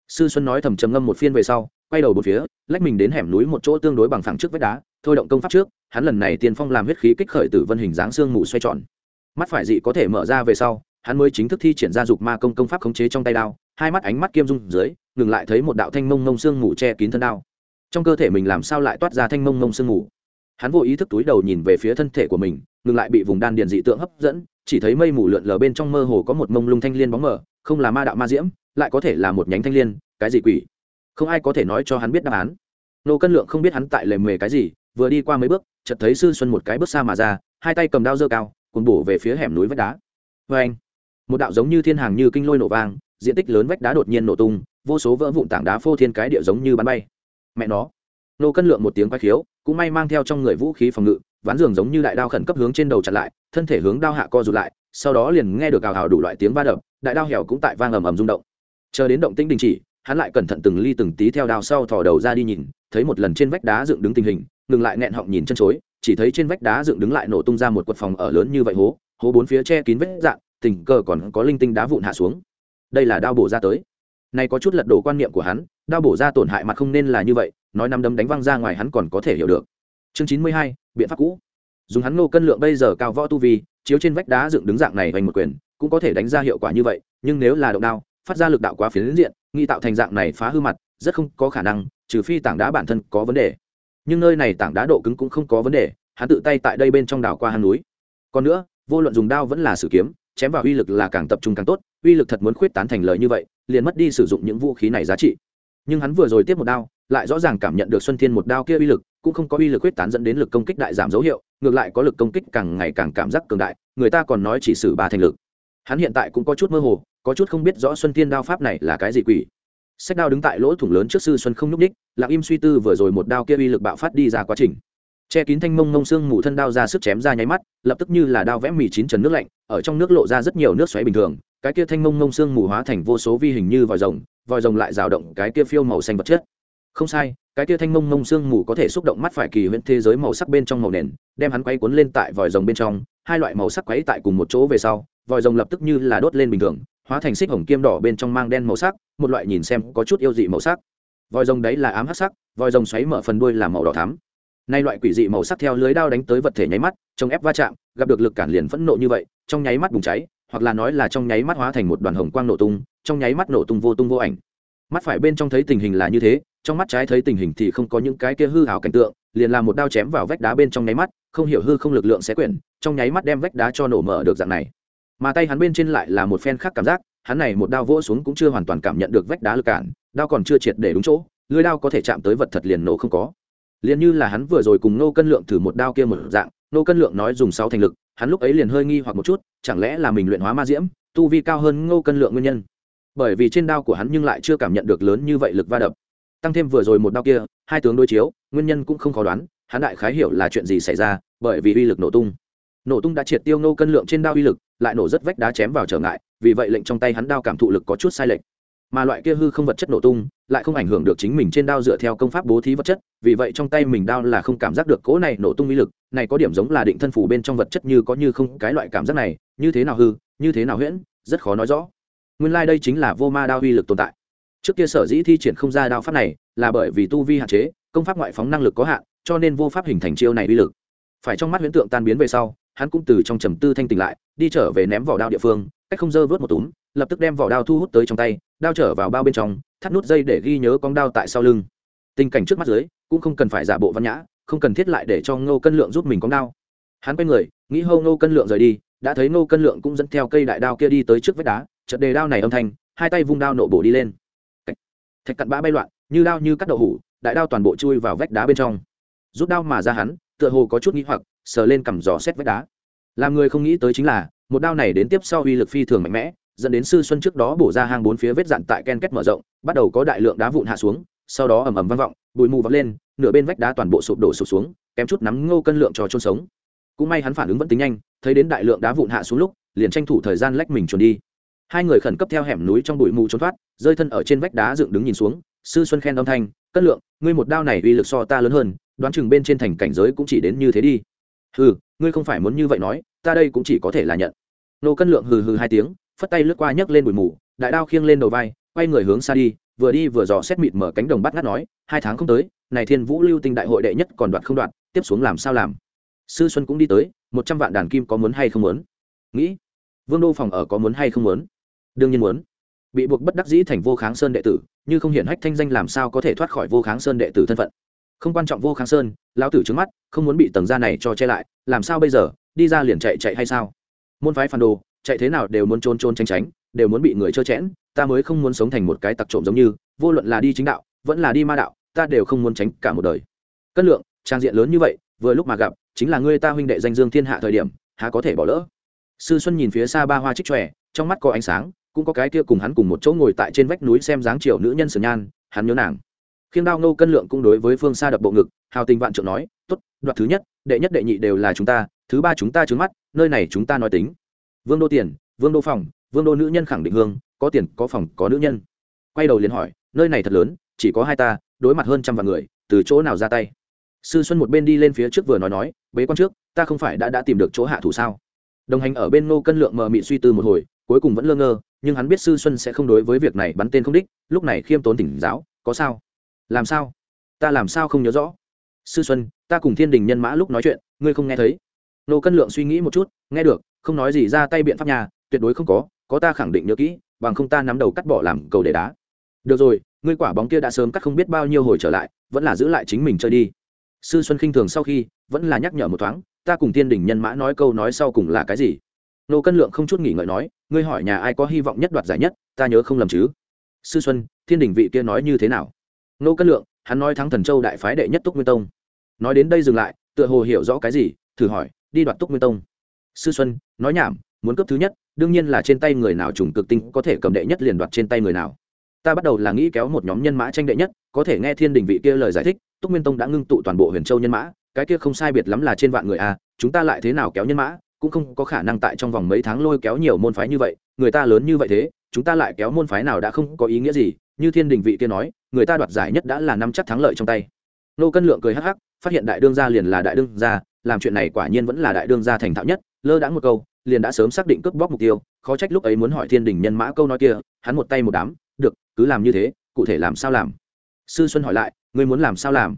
S1: Sư xuân nói thầm trầm ngâm một phiên về sau, quay đầu một phía, lách mình đến hẻm núi một chỗ tương đối bằng phẳng trước vách đá, thôi động công pháp trước, hắn lần này tiên phong làm huyết khí kích khởi tử vân hình dáng xương mù xoay tròn. Mắt phải dị có thể mở ra về sau, hắn mới chính thức thi triển ra dục ma công công pháp khống chế trong tay đao, hai mắt ánh mắt kiêm dung dưới ngừng lại thấy một đạo thanh mông mông xương mù che kín thân đao. Trong cơ thể mình làm sao lại toát ra thanh mông mông xương mù? Hắn vô ý thức túi đầu nhìn về phía thân thể của mình, ngừng lại bị vùng đan điền dị tượng hấp dẫn, chỉ thấy mây mù lượn lờ bên trong mơ hồ có một mông lung thanh liên bóng mờ, không là ma đạo ma diễm, lại có thể là một nhánh thanh liên, cái gì quỷ? Không ai có thể nói cho hắn biết đáp án. Nô cân lượng không biết hắn tại lề mề cái gì, vừa đi qua mấy bước, chợt thấy sư xuân một cái bước xa mà ra, hai tay cầm đao dơ cao cuồn bổ về phía hẻm núi vách đá. Vê anh một đạo giống như thiên hàng như kinh lôi nổ vang, diện tích lớn vách đá đột nhiên nổ tung vô số vỡ vụn tảng đá phô thiên cái địa giống như bắn bay. Mẹ nó. Nô cân lượng một tiếng quay khiếu, cũng may mang theo trong người vũ khí phòng ngự, ván giường giống như đại đao khẩn cấp hướng trên đầu chặt lại, thân thể hướng đao hạ co rụt lại, sau đó liền nghe được ào ào đủ loại tiếng va đập, đại đao hẻo cũng tại vang ầm ầm rung động. Chờ đến động tĩnh đình chỉ, hắn lại cẩn thận từng ly từng tí theo đao sau thò đầu ra đi nhìn, thấy một lần trên vách đá dựng đứng tình hình, ngừng lại nghẹn họng nhìn chân chối, chỉ thấy trên vách đá dựng đứng lại nổ tung ra một quật phòng ở lớn như vậy hố hố bốn phía che kín vết dạng, tình cờ còn có linh tinh đá vụn hạ xuống. Đây là đao bổ ra tới này có chút lật đổ quan niệm của hắn, đao bổ ra tổn hại mặt không nên là như vậy, nói năm đấm đánh văng ra ngoài hắn còn có thể hiểu được. Chương chín mươi hai, biện pháp cũ. Dùng hắn ngô cân lượng bây giờ cao võ tu vi, chiếu trên vách đá dựng đứng dạng này hoành một quyền, cũng có thể đánh ra hiệu quả như vậy, nhưng nếu là động đao, phát ra lực đạo quá phiến diện, nghi tạo thành dạng này phá hư mặt, rất không có khả năng, trừ phi tảng đá bản thân có vấn đề. Nhưng nơi này tảng đá độ cứng cũng không có vấn đề, hắn tự tay tại đây bên trong đảo qua hang núi. Còn nữa, vô luận dùng đao vẫn là sử kiếm, chém vào uy lực là càng tập trung càng tốt, uy lực thật muốn khuyết tán thành lời như vậy liền mất đi sử dụng những vũ khí này giá trị. Nhưng hắn vừa rồi tiếp một đao, lại rõ ràng cảm nhận được xuân thiên một đao kia uy lực, cũng không có uy lực quyết tán dẫn đến lực công kích đại giảm dấu hiệu, ngược lại có lực công kích càng ngày càng cảm giác cường đại, người ta còn nói chỉ xử ba thành lực. Hắn hiện tại cũng có chút mơ hồ, có chút không biết rõ xuân thiên đao pháp này là cái gì quỷ. Sách đao đứng tại lỗ thủng lớn trước sư xuân không nhúc ních lặng im suy tư vừa rồi một đao kia uy lực bạo phát đi ra quá trình. Che kín thanh mông mông xương mù thân đao ra sức chém ra nháy mắt, lập tức như là đao vẽ mì chín trần nước lạnh ở trong nước lộ ra rất nhiều nước xoáy bình thường, cái kia thanh mông mông xương mù hóa thành vô số vi hình như vòi rồng vòi rồng lại rào động cái kia phiêu màu xanh vật chất. Không sai, cái kia thanh mông mông xương mù có thể xúc động mắt phải kỳ huyễn thế giới màu sắc bên trong màu nền, đem hắn quay cuốn lên tại vòi rồng bên trong, hai loại màu sắc quấy tại cùng một chỗ về sau, vòi rồng lập tức như là đốt lên bình thường, hóa thành xích hồng kim đỏ bên trong mang đen màu sắc, một loại nhìn xem có chút yêu dị màu sắc. Vòi rồng đấy là ám hắc sắc, vòi rồng xoáy mở phần đuôi là màu đỏ thắm. Nay loại quỷ dị màu sắc theo lưới đao đánh tới vật thể nháy mắt chống ép va chạm, gặp được lực cản liền phẫn nộ như vậy trong nháy mắt bùng cháy, hoặc là nói là trong nháy mắt hóa thành một đoàn hồng quang nổ tung, trong nháy mắt nổ tung vô tung vô ảnh. Mắt phải bên trong thấy tình hình là như thế, trong mắt trái thấy tình hình thì không có những cái kia hư hảo cảnh tượng, liền làm một đao chém vào vách đá bên trong nháy mắt, không hiểu hư không lực lượng sẽ quyển, trong nháy mắt đem vách đá cho nổ mở được dạng này. Mà tay hắn bên trên lại là một phen khác cảm giác, hắn này một đao vỗ xuống cũng chưa hoàn toàn cảm nhận được vách đá lực cản, đao còn chưa triệt để đúng chỗ lưới đao có thể chạm tới vật thật liền nổ không có. Liền như là hắn vừa rồi cùng nô cân lượng thử một đao kia một dạng nô cân lượng nói dùng sáu thành lực, hắn lúc ấy liền hơi nghi hoặc một chút, chẳng lẽ là mình luyện hóa ma diễm, tu vi cao hơn ngô cân lượng nguyên nhân? Bởi vì trên đao của hắn nhưng lại chưa cảm nhận được lớn như vậy lực va đập. Tăng thêm vừa rồi một đao kia, hai tướng đối chiếu, nguyên nhân cũng không khó đoán, hắn đại khái hiểu là chuyện gì xảy ra, bởi vì uy lực nổ tung. Nổ tung đã triệt tiêu ngô cân lượng trên đao uy lực, lại nổ rất vách đá chém vào trở ngại, vì vậy lệnh trong tay hắn đao cảm thụ lực có chút sai lệch. Mà loại kia hư không vật chất nổ tung lại không ảnh hưởng được chính mình trên đao dựa theo công pháp bố thí vật chất, vì vậy trong tay mình đao là không cảm giác được cỗ này nổ tung uy lực, này có điểm giống là định thân phủ bên trong vật chất như có như không, cái loại cảm giác này, như thế nào hư, như thế nào huyễn, rất khó nói rõ. Nguyên lai、like、đây chính là vô ma đao uy lực tồn tại. Trước kia sở dĩ thi triển không ra đao pháp này, là bởi vì tu vi hạn chế, công pháp ngoại phóng năng lực có hạn, cho nên vô pháp hình thành chiêu này uy lực. Phải trong mắt huyễn tượng tan biến về sau, hắn cũng từ trong trầm tư thanh tỉnh lại, đi trở về ném vỏ đao địa phương, cách không dơ vớt một túm lập tức đem vỏ đao thu hút tới trong tay, đao trở vào bao bên trong, thắt nút dây để ghi nhớ con đao tại sau lưng. Tình cảnh trước mắt dưới, cũng không cần phải giả bộ văn nhã, không cần thiết lại để cho ngô cân lượng giúp mình con đao. Hắn quay người, nghĩ hâu ngô cân lượng rời đi, đã thấy ngô cân lượng cũng dẫn theo cây đại đao kia đi tới trước vách đá, chợt đề đao này âm thanh, hai tay vung đao nộ bổ đi lên. Thạch cặn bã bay loạn, như đao như cắt đậu hủ, đại đao toàn bộ chui vào vách đá bên trong. Rút đao mà ra hắn, tựa hồ có chút nghĩ hoặc, sờ lên cầm giò xét vách đá. Làm người không nghĩ tới chính là, một đao này đến tiếp sau uy lực phi thường mạnh mẽ dẫn đến sư xuân trước đó bổ ra hang bốn phía vết dạn tại ken kết mở rộng, bắt đầu có đại lượng đá vụn hạ xuống, sau đó ầm ầm vang vọng, bụi mù văng lên, nửa bên vách đá toàn bộ sụp đổ sụp xuống, kém chút nắm ngô cân lượng cho trôn sống. Cũng may hắn phản ứng vẫn tính nhanh, thấy đến đại lượng đá vụn hạ xuống lúc, liền tranh thủ thời gian lách mình trốn đi. Hai người khẩn cấp theo hẻm núi trong bụi mù trốn thoát, rơi thân ở trên vách đá dựng đứng nhìn xuống, sư xuân khen âm thanh, cân lượng, ngươi một đao này uy lực so ta lớn hơn, đoán chừng bên trên thành cảnh giới cũng chỉ đến như thế đi. Ừ ngươi không phải muốn như vậy nói, ta đây cũng chỉ có thể là nhận. Nô cân lượng hừ hừ hai tiếng phất tay lướt qua nhấc lên bụi mù, đại đao khiêng lên đầu vai, quay người hướng xa đi, vừa đi vừa dò xét mịt mở cánh đồng bắt ngắt nói, hai tháng không tới, này thiên vũ lưu tinh đại hội đệ nhất còn đoạt không đoạt, tiếp xuống làm sao làm? Sư xuân cũng đi tới, một trăm vạn đàn kim có muốn hay không muốn? Nghĩ, vương đô phòng ở có muốn hay không muốn? Đương nhiên muốn. Bị buộc bất đắc dĩ thành vô kháng sơn đệ tử, như không hiển hách thanh danh làm sao có thể thoát khỏi vô kháng sơn đệ tử thân phận. Không quan trọng vô kháng sơn, lão tử trứng mắt, không muốn bị tầng da này cho che lại, làm sao bây giờ, đi ra liền chạy chạy hay sao? Môn phái phản đồ chạy thế nào đều muốn trốn trốn tránh tránh, đều muốn bị người trơ chẽn, ta mới không muốn sống thành một cái tặc trộm giống như, vô luận là đi chính đạo, vẫn là đi ma đạo, ta đều không muốn tránh cả một đời. Cân lượng, trang diện lớn như vậy, vừa lúc mà gặp, chính là ngươi ta huynh đệ danh dương thiên hạ thời điểm, há có thể bỏ lỡ? Sư xuân nhìn phía xa ba hoa trích tròe trong mắt có ánh sáng, cũng có cái kia cùng hắn cùng một chỗ ngồi tại trên vách núi xem dáng chiều nữ nhân sườn nhan, hắn nhớ nàng. Khiêng đao nô cân lượng cũng đối với phương xa đập bộ ngực, hào tình vạn trượng nói t ố t đoạt thứ nhất, đệ nhất đệ nhị đều là chúng ta, thứ ba chúng ta trứng mắt, nơi này chúng ta nói tính vương đô tiền, vương đô phòng, vương đô nữ nhân khẳng định hương, có tiền, có phòng, có nữ nhân. Quay đầu liền hỏi, nơi này thật lớn, chỉ có hai ta, đối mặt hơn trăm vạn người, từ chỗ nào ra tay? Sư xuân một bên đi lên phía trước vừa nói nói, bế quan trước, ta không phải đã đã tìm được chỗ hạ thủ sao? Đồng hành ở bên ngô cân lượng mờ mị suy tư một hồi, cuối cùng vẫn lơ ngơ, nhưng hắn biết sư xuân sẽ không đối với việc này bắn tên không đích, lúc này khiêm tốn tỉnh giáo, có sao? Làm sao? Ta làm sao không nhớ rõ? Sư xuân, ta cùng thiên đình nhân mã lúc nói chuyện, ngươi không nghe thấy. Nô cân lượng suy nghĩ một chút, nghe được không nói gì ra tay biện pháp nhà tuyệt đối không có có ta khẳng định nhớ kỹ, bằng không ta nắm đầu cắt bỏ làm cầu để đá. Được rồi, ngươi quả bóng kia đã sớm cắt không biết bao nhiêu hồi trở lại, vẫn là giữ lại chính mình chơi đi. Sư xuân khinh thường sau khi, vẫn là nhắc nhở một thoáng, ta cùng thiên đình nhân mã nói câu nói sau cùng là cái gì? Nô cân lượng không chút nghỉ ngợi nói, ngươi hỏi nhà ai có hy vọng nhất đoạt giải nhất, ta nhớ không lầm chứ? Sư xuân, thiên đình vị kia nói như thế nào? Nô cân lượng, hắn nói thắng thần châu đại phái đệ nhất túc nguyên tông. Nói đến đây dừng lại, tựa hồ hiểu rõ cái gì, thử hỏi, đi đoạt túc nguyên tông sư xuân nói nhảm muốn cấp thứ nhất đương nhiên là trên tay người nào trùng cực tinh có thể cầm đệ nhất liền đoạt trên tay người nào. Ta bắt đầu là nghĩ kéo một nhóm nhân mã tranh đệ nhất có thể nghe thiên đình vị kia lời giải thích túc nguyên tông đã ngưng tụ toàn bộ huyền châu nhân mã cái kia không sai biệt lắm là trên vạn người a à, chúng ta lại thế nào kéo nhân mã cũng không có khả năng tại trong vòng mấy tháng lôi kéo nhiều môn phái như vậy người ta lớn như vậy thế chúng ta lại kéo môn phái nào đã không có ý nghĩa gì như thiên đình vị kia nói người ta đoạt giải nhất đã là năm chắc thắng lợi trong tay. Nô cân lượng cười hắc hắc phát hiện đại đương gia liền là đại đương gia làm chuyện này quả nhiên vẫn là đại đương gia thành thạo nhất lơ đãng một câu, liền đã sớm xác định cướp bóc mục tiêu, khó trách lúc ấy muốn hỏi thiên đình nhân mã câu nói kia, hắn một tay một đám, được, cứ làm như thế, cụ thể làm sao làm? Sư xuân hỏi lại, ngươi muốn làm sao làm?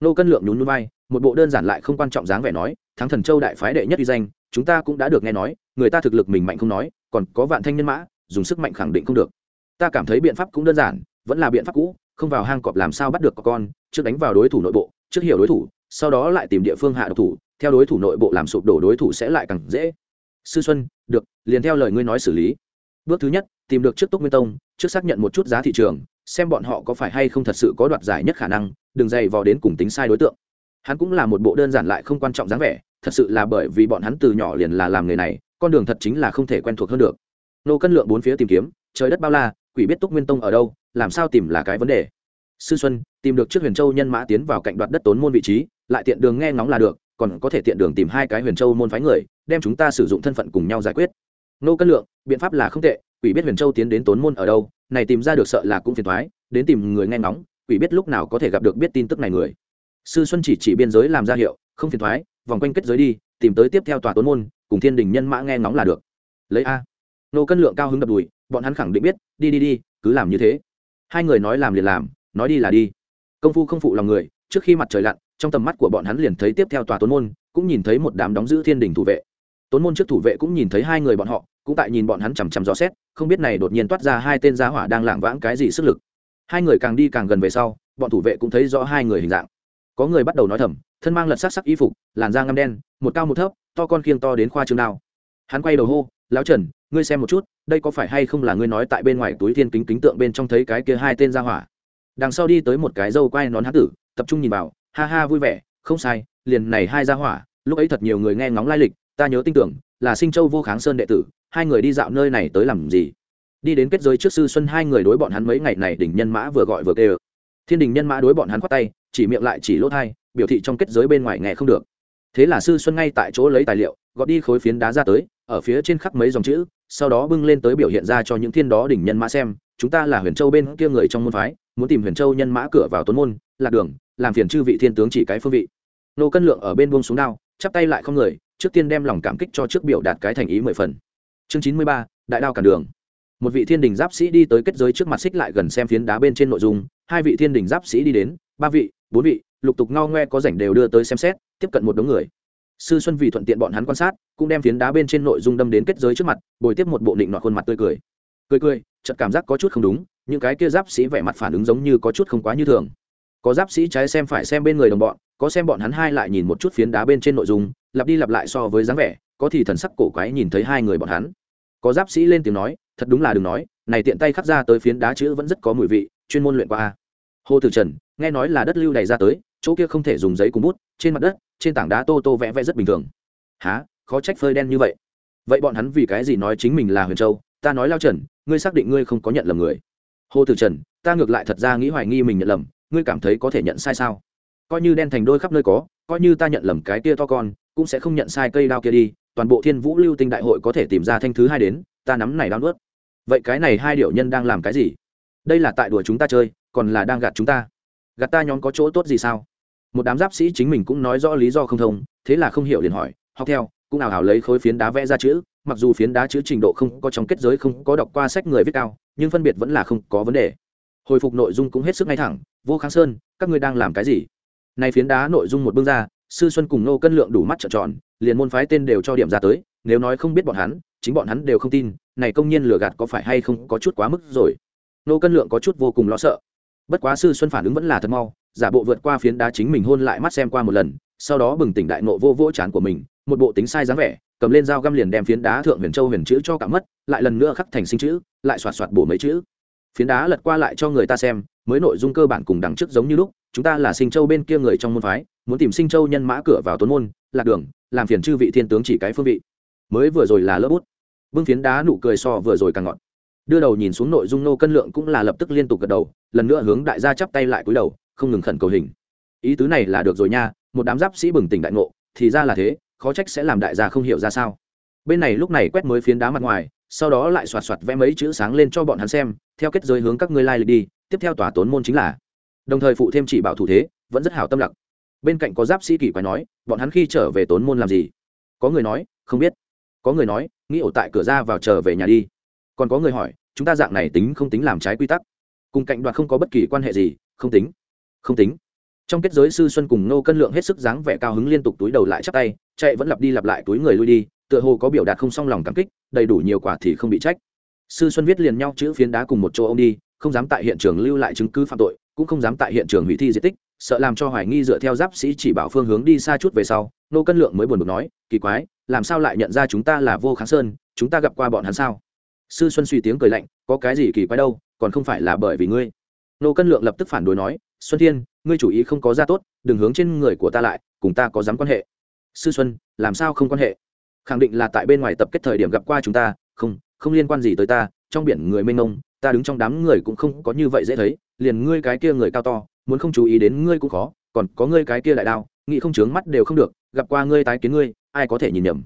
S1: Nô cân lượng nhún núi vai, một bộ đơn giản lại không quan trọng dáng vẻ nói, thắng thần châu đại phái đệ nhất uy danh, chúng ta cũng đã được nghe nói, người ta thực lực mình mạnh không nói, còn có vạn thanh nhân mã, dùng sức mạnh khẳng định không được. Ta cảm thấy biện pháp cũng đơn giản, vẫn là biện pháp cũ, không vào hang cọp làm sao bắt được có con, trước đánh vào đối thủ nội bộ, trước hiểu đối thủ, sau đó lại tìm địa phương hạ độc thủ theo đối thủ nội bộ làm sụp đổ đối thủ sẽ lại càng dễ. Sư xuân, được, liền theo lời ngươi nói xử lý. Bước thứ nhất, tìm được trước túc nguyên tông, trước xác nhận một chút giá thị trường, xem bọn họ có phải hay không thật sự có đoạt giải nhất khả năng, đừng dày vò đến cùng tính sai đối tượng. Hắn cũng là một bộ đơn giản lại không quan trọng dáng vẻ, thật sự là bởi vì bọn hắn từ nhỏ liền là làm nghề này, con đường thật chính là không thể quen thuộc hơn được. Nô cân lượng bốn phía tìm kiếm, trời đất bao la, quỷ biết túc nguyên tông ở đâu, làm sao tìm là cái vấn đề. Sư xuân, tìm được trước huyền châu nhân mã tiến vào cạnh đoạt đất tốn môn vị trí, lại tiện đường nghe ngóng là được còn có thể tiện đường tìm hai cái huyền châu môn phái người, đem chúng ta sử dụng thân phận cùng nhau giải quyết. Nô cân lượng, biện pháp là không tệ, quỷ biết huyền châu tiến đến tốn môn ở đâu, này tìm ra được sợ là cũng phiền thoái đến tìm người nghe ngóng, quỷ biết lúc nào có thể gặp được biết tin tức này người. Sư xuân chỉ chỉ biên giới làm ra hiệu, không phiền thoái vòng quanh kết giới đi, tìm tới tiếp theo tòa tốn môn, cùng thiên đình nhân mã nghe ngóng là được. Lấy a. Nô cân lượng cao hứng đập đùi, bọn hắn khẳng định biết, đi đi đi, cứ làm như thế. Hai người nói làm liền làm, nói đi là đi. Công phu không phụ lòng người, trước khi mặt trời lặn trong tầm mắt của bọn hắn liền thấy tiếp theo tòa tốn môn, cũng nhìn thấy một đám đóng giữ thiên đình thủ vệ. Tốn môn trước thủ vệ cũng nhìn thấy hai người bọn họ, cũng tại nhìn bọn hắn chằm chằm rõ xét, không biết này đột nhiên toát ra hai tên giá hỏa đang lảng vãng cái gì sức lực. Hai người càng đi càng gần về sau, bọn thủ vệ cũng thấy rõ hai người hình dạng. Có người bắt đầu nói thầm, thân mang lật sắc sắc y phục, làn da ngăm đen, một cao một thấp, to con khiêng to đến khoa trương nào hắn quay đầu hô, lão trần, ngươi xem một chút, đây có phải hay không là ngươi nói tại bên ngoài túi thiên kính kính tượng bên trong thấy cái kia hai tên ra hỏa? Đằng sau đi tới một cái dâu quai nón hán tử, tập trung nhìn vào ha ha vui vẻ, không sai, liền này hai ra hỏa, lúc ấy thật nhiều người nghe ngóng lai lịch, ta nhớ tin tưởng, là sinh châu vô kháng sơn đệ tử, hai người đi dạo nơi này tới làm gì? Đi đến kết giới trước sư xuân hai người đối bọn hắn mấy ngày này đỉnh nhân mã vừa gọi vừa kêu. Thiên đình nhân mã đối bọn hắn khoát tay, chỉ miệng lại chỉ lỗ thai, biểu thị trong kết giới bên ngoài nghe không được. Thế là sư xuân ngay tại chỗ lấy tài liệu, gọt đi khối phiến đá ra tới, ở phía trên khắc mấy dòng chữ, sau đó bưng lên tới biểu hiện ra cho những thiên đó đỉnh nhân mã xem, chúng ta là huyền châu bên kia người trong môn phái, muốn tìm huyền châu nhân mã cửa vào tuấn môn lạc đường, làm phiền chư vị thiên tướng chỉ cái phương vị. Nô cân lượng ở bên buông xuống đao, chắp tay lại không người, trước tiên đem lòng cảm kích cho trước biểu đạt cái thành ý mười phần. Chương chín mươi ba, đại đao cản đường. Một vị thiên đình giáp sĩ đi tới kết giới trước mặt xích lại gần xem phiến đá bên trên nội dung, hai vị thiên đình giáp sĩ đi đến, ba vị, bốn vị, lục tục ngao ngoe có rảnh đều đưa tới xem xét, tiếp cận một đống người. Sư xuân vì thuận tiện bọn hắn quan sát, cũng đem phiến đá bên trên nội dung đâm đến kết giới trước mặt, bồi tiếp một bộ định nọ khuôn mặt tươi cười. Cười cười, chợt cảm giác có chút không đúng, những cái kia giáp sĩ vẻ mặt phản ứng giống như có chút không quá như thường có giáp sĩ trái xem phải xem bên người đồng bọn, có xem bọn hắn hai lại nhìn một chút phiến đá bên trên nội dung, lặp đi lặp lại so với dáng vẻ, có thì thần sắc cổ quái nhìn thấy hai người bọn hắn. Có giáp sĩ lên tiếng nói, thật đúng là đừng nói, này tiện tay khắc ra tới phiến đá chữ vẫn rất có mùi vị, chuyên môn luyện qua a. Hồ tử trần, nghe nói là đất lưu đầy ra tới, chỗ kia không thể dùng giấy cùng bút, trên mặt đất, trên tảng đá tô tô vẽ vẽ rất bình thường. Há khó trách phơi đen như vậy. Vậy bọn hắn vì cái gì nói chính mình là huyền châu? Ta nói lao trần, ngươi xác định ngươi không có nhận lầm người. Hồ tử trần, ta ngược lại thật ra nghĩ hoài nghi mình nhận lầm ngươi cảm thấy có thể nhận sai sao? Coi như đen thành đôi khắp nơi có, coi như ta nhận lầm cái kia to con, cũng sẽ không nhận sai cây đao kia đi, toàn bộ thiên vũ lưu tinh đại hội có thể tìm ra thanh thứ hai đến, ta nắm này đau nuốt. Vậy cái này hai điệu nhân đang làm cái gì? Đây là tại đùa chúng ta chơi, còn là đang gạt chúng ta. Gạt ta nhóm có chỗ tốt gì sao? Một đám giáp sĩ chính mình cũng nói rõ lý do không thông, thế là không hiểu liền hỏi, học theo, cũng ảo ảo lấy khối phiến đá vẽ ra chữ, mặc dù phiến đá chữ trình độ không có trong kết giới không có đọc qua sách người viết cao, nhưng phân biệt vẫn là không có vấn đề. Hồi phục nội dung cũng hết sức ngay thẳng vô kháng sơn, các ngươi đang làm cái gì? Nay phiến đá nội dung một bưng ra, sư xuân cùng nô cân lượng đủ mắt trợn tròn, liền môn phái tên đều cho điểm ra tới, nếu nói không biết bọn hắn, chính bọn hắn đều không tin, này công nhiên lừa gạt có phải hay không có chút quá mức rồi. Nô cân lượng có chút vô cùng lo sợ. Bất quá sư xuân phản ứng vẫn là thật mau, giả bộ vượt qua phiến đá chính mình hôn lại mắt xem qua một lần, sau đó bừng tỉnh đại nộ vô vỗ chán của mình, một bộ tính sai dáng vẻ, cầm lên dao găm liền đem phiến đá thượng huyền châu huyền chữ cho cả mất, lại lần nữa khắc thành sinh chữ, lại xoạt xoạt bổ mấy chữ. Phiến đá lật qua lại cho người ta xem mới nội dung cơ bản cùng đằng trước giống như lúc, chúng ta là sinh châu bên kia người trong môn phái, muốn tìm sinh châu nhân mã cửa vào tuấn môn, lạc đường, làm phiền chư vị thiên tướng chỉ cái phương vị. Mới vừa rồi là lớp bút. Vương phiến đá nụ cười so vừa rồi càng ngọt. Đưa đầu nhìn xuống nội dung nô cân lượng cũng là lập tức liên tục gật đầu, lần nữa hướng đại gia chắp tay lại cúi đầu, không ngừng khẩn cầu hình. Ý tứ này là được rồi nha, một đám giáp sĩ bừng tỉnh đại ngộ, thì ra là thế, khó trách sẽ làm đại gia không hiểu ra sao. Bên này lúc này quét mới phiến đá mặt ngoài, sau đó lại xoạt xoạt vẽ mấy chữ sáng lên cho bọn hắn xem, theo kết giới hướng các ngươi lai lịch đi tiếp theo tòa tốn môn chính là. Đồng thời phụ thêm chỉ bảo thủ thế, vẫn rất hảo tâm lặc bên cạnh có giáp sĩ kỳ quái nói, bọn hắn khi trở về tốn môn làm gì? Có người nói, không biết. Có người nói, nghĩ ổ tại cửa ra vào trở về nhà đi. Còn có người hỏi, chúng ta dạng này tính không tính làm trái quy tắc? Cùng cạnh đoạt không có bất kỳ quan hệ gì, không tính. Không tính. Trong kết giới sư xuân cùng nô cân lượng hết sức dáng vẻ cao hứng liên tục túi đầu lại chắp tay, chạy vẫn lặp đi lặp lại túi người lui đi, tựa hồ có biểu đạt không xong lòng cảm kích, đầy đủ nhiều quả thì không bị trách. Sư xuân viết liền nhau chữ phiến đá cùng một chỗ ông đi không dám tại hiện trường lưu lại chứng cứ phạm tội, cũng không dám tại hiện trường hủy thi di tích, sợ làm cho hoài nghi dựa theo giáp sĩ chỉ bảo phương hướng đi xa chút về sau, nô cân lượng mới buồn bực nói, kỳ quái, làm sao lại nhận ra chúng ta là vô kháng sơn, chúng ta gặp qua bọn hắn sao? Sư xuân suy tiếng cười lạnh, có cái gì kỳ quái đâu, còn không phải là bởi vì ngươi. Nô cân lượng lập tức phản đối nói, xuân thiên, ngươi chủ ý không có ra tốt, đừng hướng trên người của ta lại, cùng ta có dám quan hệ. Sư xuân, làm sao không quan hệ? Khẳng định là tại bên ngoài tập kết thời điểm gặp qua chúng ta, không không liên quan gì tới ta, trong biển người mênh mông ta đứng trong đám người cũng không có như vậy dễ thấy, liền ngươi cái kia người cao to, muốn không chú ý đến ngươi cũng khó, còn có ngươi cái kia lại đao, nghĩ không chướng mắt đều không được, gặp qua ngươi tái kiến ngươi, ai có thể nhìn nhầm.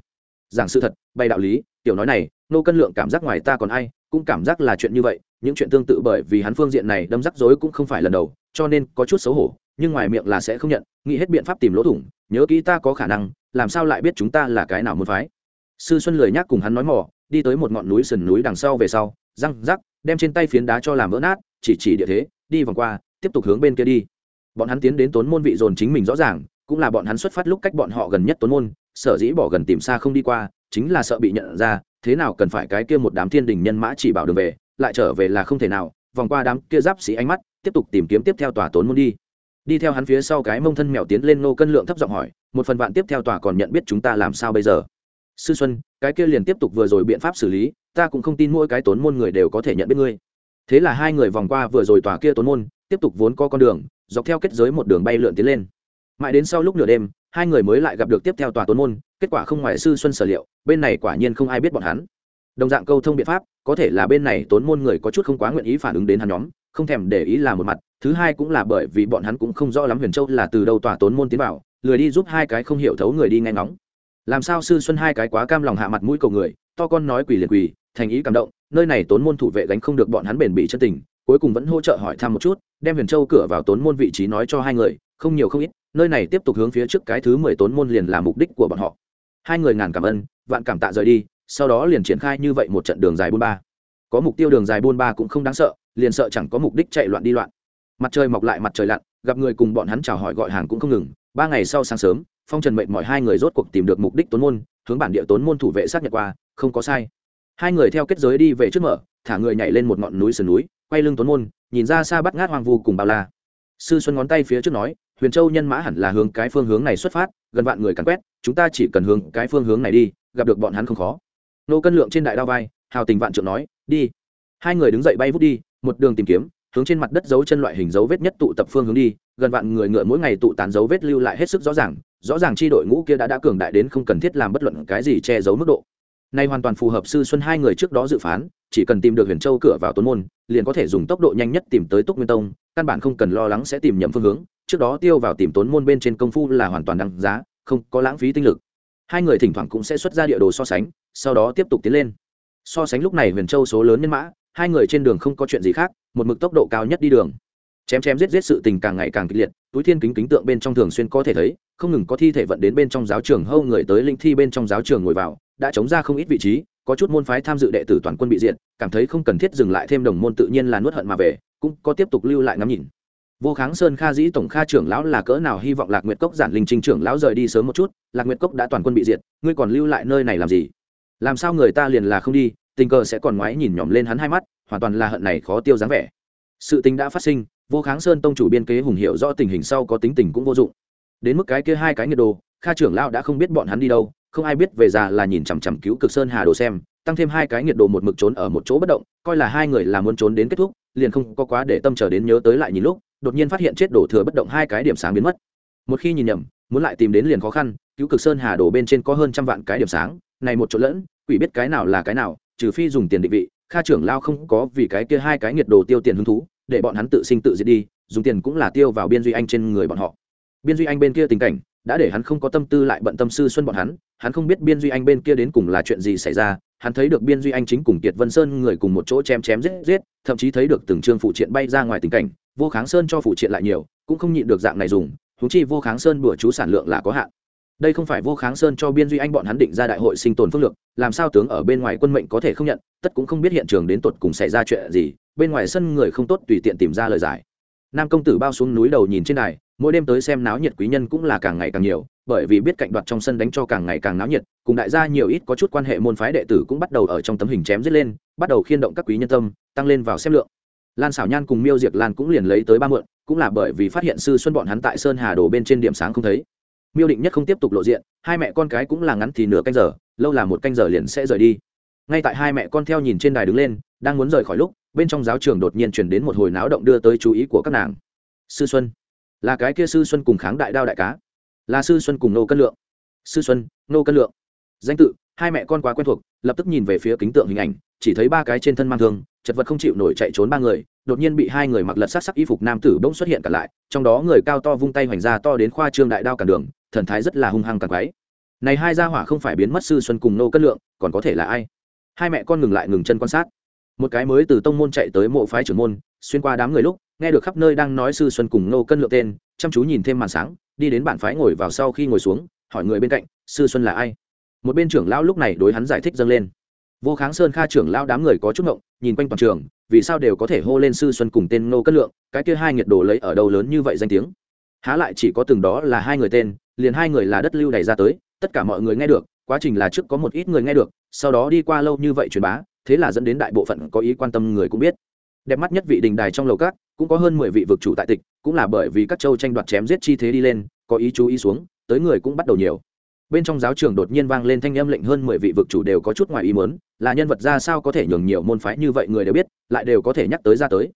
S1: Giảng sự thật, bày đạo lý, tiểu nói này, nô cân lượng cảm giác ngoài ta còn ai, cũng cảm giác là chuyện như vậy, những chuyện tương tự bởi vì hắn phương diện này đâm rắc rối cũng không phải lần đầu, cho nên có chút xấu hổ, nhưng ngoài miệng là sẽ không nhận, nghĩ hết biện pháp tìm lỗ thủng, nhớ kỹ ta có khả năng, làm sao lại biết chúng ta là cái nào muốn phái. Sư xuân lười nhắc cùng hắn nói mỏ đi tới một ngọn núi sườn núi đằng sau về sau răng rắc, đem trên tay phiến đá cho làm vỡ nát, chỉ chỉ địa thế, đi vòng qua, tiếp tục hướng bên kia đi. Bọn hắn tiến đến tốn môn vị dồn chính mình rõ ràng, cũng là bọn hắn xuất phát lúc cách bọn họ gần nhất tốn môn, sở dĩ bỏ gần tìm xa không đi qua, chính là sợ bị nhận ra, thế nào cần phải cái kia một đám thiên đình nhân mã chỉ bảo đường về, lại trở về là không thể nào, vòng qua đám kia giáp sĩ ánh mắt, tiếp tục tìm kiếm tiếp theo tòa tốn môn đi. Đi theo hắn phía sau cái mông thân mèo tiến lên nô cân lượng thấp giọng hỏi, một phần vạn tiếp theo tòa còn nhận biết chúng ta làm sao bây giờ? Sư xuân, cái kia liền tiếp tục vừa rồi biện pháp xử lý, ta cũng không tin mỗi cái tốn môn người đều có thể nhận biết ngươi. Thế là hai người vòng qua vừa rồi tòa kia tốn môn, tiếp tục vốn có con đường, dọc theo kết giới một đường bay lượn tiến lên. Mãi đến sau lúc nửa đêm, hai người mới lại gặp được tiếp theo tòa tốn môn, kết quả không ngoài sư xuân sở liệu, bên này quả nhiên không ai biết bọn hắn. Đồng dạng câu thông biện pháp, có thể là bên này tốn môn người có chút không quá nguyện ý phản ứng đến hắn nhóm, không thèm để ý là một mặt, thứ hai cũng là bởi vì bọn hắn cũng không rõ lắm huyền châu là từ đâu tòa tốn môn tiến vào, lười đi giúp hai cái không hiểu thấu người đi nghe ngóng làm sao sư xuân hai cái quá cam lòng hạ mặt mũi cầu người, to con nói quỳ liền quỳ, thành ý cảm động, nơi này tốn môn thủ vệ gánh không được bọn hắn bền bỉ chân tình, cuối cùng vẫn hỗ trợ hỏi thăm một chút, đem huyền châu cửa vào tốn môn vị trí nói cho hai người, không nhiều không ít, nơi này tiếp tục hướng phía trước cái thứ mười tốn môn liền là mục đích của bọn họ. Hai người ngàn cảm ơn, vạn cảm tạ rời đi, sau đó liền triển khai như vậy một trận đường dài buôn ba. Có mục tiêu đường dài buôn ba cũng không đáng sợ, liền sợ chẳng có mục đích chạy loạn đi loạn. Mặt trời mọc lại mặt trời lặn, gặp người cùng bọn hắn chào hỏi gọi hàng cũng không ngừng, ba ngày sau sáng sớm phong trần mệnh mọi hai người rốt cuộc tìm được mục đích tốn môn, hướng bản địa tốn môn thủ vệ xác nhận qua, không có sai. Hai người theo kết giới đi về trước mở, thả người nhảy lên một ngọn núi sườn núi, quay lưng tốn môn, nhìn ra xa bắt ngát hoang vu cùng bao la. Sư xuân ngón tay phía trước nói, huyền châu nhân mã hẳn là hướng cái phương hướng này xuất phát, gần vạn người càn quét, chúng ta chỉ cần hướng cái phương hướng này đi, gặp được bọn hắn không khó. Nô cân lượng trên đại đao vai, hào tình vạn trượng nói, đi. Hai người đứng dậy bay vút đi, một đường tìm kiếm hướng trên mặt đất dấu chân loại hình dấu vết nhất tụ tập phương hướng đi, gần vạn người ngựa mỗi ngày tụ tán dấu vết lưu lại hết sức rõ ràng rõ ràng chi đội ngũ kia đã đã cường đại đến không cần thiết làm bất luận cái gì che giấu mức độ. Nay hoàn toàn phù hợp sư xuân hai người trước đó dự phán, chỉ cần tìm được huyền châu cửa vào tuấn môn, liền có thể dùng tốc độ nhanh nhất tìm tới túc nguyên tông, căn bản không cần lo lắng sẽ tìm nhầm phương hướng, trước đó tiêu vào tìm tốn môn bên trên công phu là hoàn toàn đăng giá, không có lãng phí tinh lực. Hai người thỉnh thoảng cũng sẽ xuất ra địa đồ so sánh, sau đó tiếp tục tiến lên. So sánh lúc này huyền châu số lớn nhân mã, hai người trên đường không có chuyện gì khác một mực tốc độ cao nhất đi đường. Chém chém giết giết sự tình càng ngày càng kịch liệt, túi thiên kính kính tượng bên trong thường xuyên có thể thấy, không ngừng có thi thể vận đến bên trong giáo trường hâu người tới linh thi bên trong giáo trường ngồi vào, đã chống ra không ít vị trí, có chút môn phái tham dự đệ tử toàn quân bị diện cảm thấy không cần thiết dừng lại thêm đồng môn tự nhiên là nuốt hận mà về, cũng có tiếp tục lưu lại ngắm nhìn. Vô kháng sơn kha dĩ tổng kha trưởng lão là cỡ nào hy vọng lạc nguyệt cốc giản linh trinh trưởng lão rời đi sớm một chút, lạc nguyệt cốc đã toàn quân bị diệt, ngươi còn lưu lại nơi này làm gì? Làm sao người ta liền là không đi, tình cờ sẽ còn ngoái nhìn nhòm lên hắn hai mắt hoàn toàn là hận này khó tiêu dáng vẻ. Sự tình đã phát sinh, vô kháng sơn tông chủ biên kế hùng hiệu rõ tình hình sau có tính tình cũng vô dụng. Đến mức cái kia hai cái nhiệt đồ, kha trưởng lão đã không biết bọn hắn đi đâu, không ai biết về già là nhìn chằm chằm cứu cực sơn hà đồ xem, tăng thêm hai cái nhiệt độ một mực trốn ở một chỗ bất động, coi là hai người là muốn trốn đến kết thúc, liền không có quá để tâm chờ đến nhớ tới lại nhìn lúc, đột nhiên phát hiện chết đổ thừa bất động hai cái điểm sáng biến mất. Một khi nhìn nhầm, muốn lại tìm đến liền khó khăn, cứu cực sơn hà đổ bên trên có hơn trăm vạn cái điểm sáng, này một chỗ lẫn, quỷ biết cái nào là cái nào, trừ phi dùng tiền định vị kha trưởng lao không có vì cái kia hai cái nhiệt đồ tiêu tiền hứng thú, để bọn hắn tự sinh tự diệt đi, dùng tiền cũng là tiêu vào biên duy anh trên người bọn họ. Biên duy anh bên kia tình cảnh, đã để hắn không có tâm tư lại bận tâm sư xuân bọn hắn hắn không biết biên duy anh bên kia đến cùng là chuyện gì xảy ra, hắn thấy được biên duy anh chính cùng kiệt vân sơn người cùng một chỗ chém chém giết giết, thậm chí thấy được từng trương phụ triện bay ra ngoài tình cảnh, vô kháng sơn cho phụ triện lại nhiều, cũng không nhịn được dạng này dùng thú chi vô kháng sơn bữa chú sản lượng là có hạn đây không phải vô kháng sơn cho biên duy anh bọn hắn định ra đại hội sinh tồn phương lược, làm sao tướng ở bên ngoài quân mệnh có thể không nhận, tất cũng không biết hiện trường đến tột cùng xảy ra chuyện gì, bên ngoài sân người không tốt tùy tiện tìm ra lời giải. Nam công tử bao xuống núi đầu nhìn trên đài, mỗi đêm tới xem náo nhiệt quý nhân cũng là càng ngày càng nhiều, bởi vì biết cạnh đoạt trong sân đánh cho càng ngày càng náo nhiệt, cùng đại gia nhiều ít có chút quan hệ môn phái đệ tử cũng bắt đầu ở trong tấm hình chém giết lên, bắt đầu khiên động các quý nhân tâm, tăng lên vào xem lượng. Lan xảo nhan cùng miêu diệt lan cũng liền lấy tới ba mượn, cũng là bởi vì phát hiện sư xuân bọn hắn tại sơn hà đồ bên trên điểm sáng không thấy miêu định nhất không tiếp tục lộ diện, hai mẹ con cái cũng là ngắn thì nửa canh giờ, lâu là một canh giờ liền sẽ rời đi. Ngay tại hai mẹ con theo nhìn trên đài đứng lên, đang muốn rời khỏi lúc, bên trong giáo trường đột nhiên chuyển đến một hồi náo động đưa tới chú ý của các nàng. Sư xuân. Là cái kia sư xuân cùng kháng đại đao đại cá. Là sư xuân cùng nô cân lượng. Sư xuân, nô cân lượng. Danh tự, hai mẹ con quá quen thuộc, lập tức nhìn về phía kính tượng hình ảnh, chỉ thấy ba cái trên thân mang thương, chật vật không chịu nổi chạy trốn ba người, đột nhiên bị hai người mặc lật sát sắc y phục nam tử bỗng xuất hiện cả lại, trong đó người cao to vung tay hoành ra to đến khoa trương đại đao cản đường thần thái rất là hung hăng càng quái. Này hai gia hỏa không phải biến mất sư xuân cùng nô cân lượng, còn có thể là ai? Hai mẹ con ngừng lại ngừng chân quan sát. Một cái mới từ tông môn chạy tới mộ phái trưởng môn, xuyên qua đám người lúc, nghe được khắp nơi đang nói sư xuân cùng nô cân lượng tên, chăm chú nhìn thêm màn sáng, đi đến bản phái ngồi vào sau khi ngồi xuống, hỏi người bên cạnh, sư xuân là ai? Một bên trưởng lão lúc này đối hắn giải thích dâng lên. Vô kháng sơn kha trưởng lão đám người có chút ngộng, nhìn quanh toàn trường, vì sao đều có thể hô lên sư xuân cùng tên nô cân lượng, cái kia hai nhiệt đồ lấy ở đâu lớn như vậy danh tiếng? Há lại chỉ có từng đó là hai người tên liền hai người là đất lưu đày ra tới, tất cả mọi người nghe được, quá trình là trước có một ít người nghe được, sau đó đi qua lâu như vậy truyền bá, thế là dẫn đến đại bộ phận có ý quan tâm người cũng biết. Đẹp mắt nhất vị đình đài trong lầu cát cũng có hơn mười vị vực chủ tại tịch, cũng là bởi vì các châu tranh đoạt chém giết chi thế đi lên, có ý chú ý xuống, tới người cũng bắt đầu nhiều. Bên trong giáo trường đột nhiên vang lên thanh âm lệnh hơn mười vị vực chủ đều có chút ngoài ý muốn, là nhân vật ra sao có thể nhường nhiều môn phái như vậy người đều biết, lại đều có thể nhắc tới ra tới.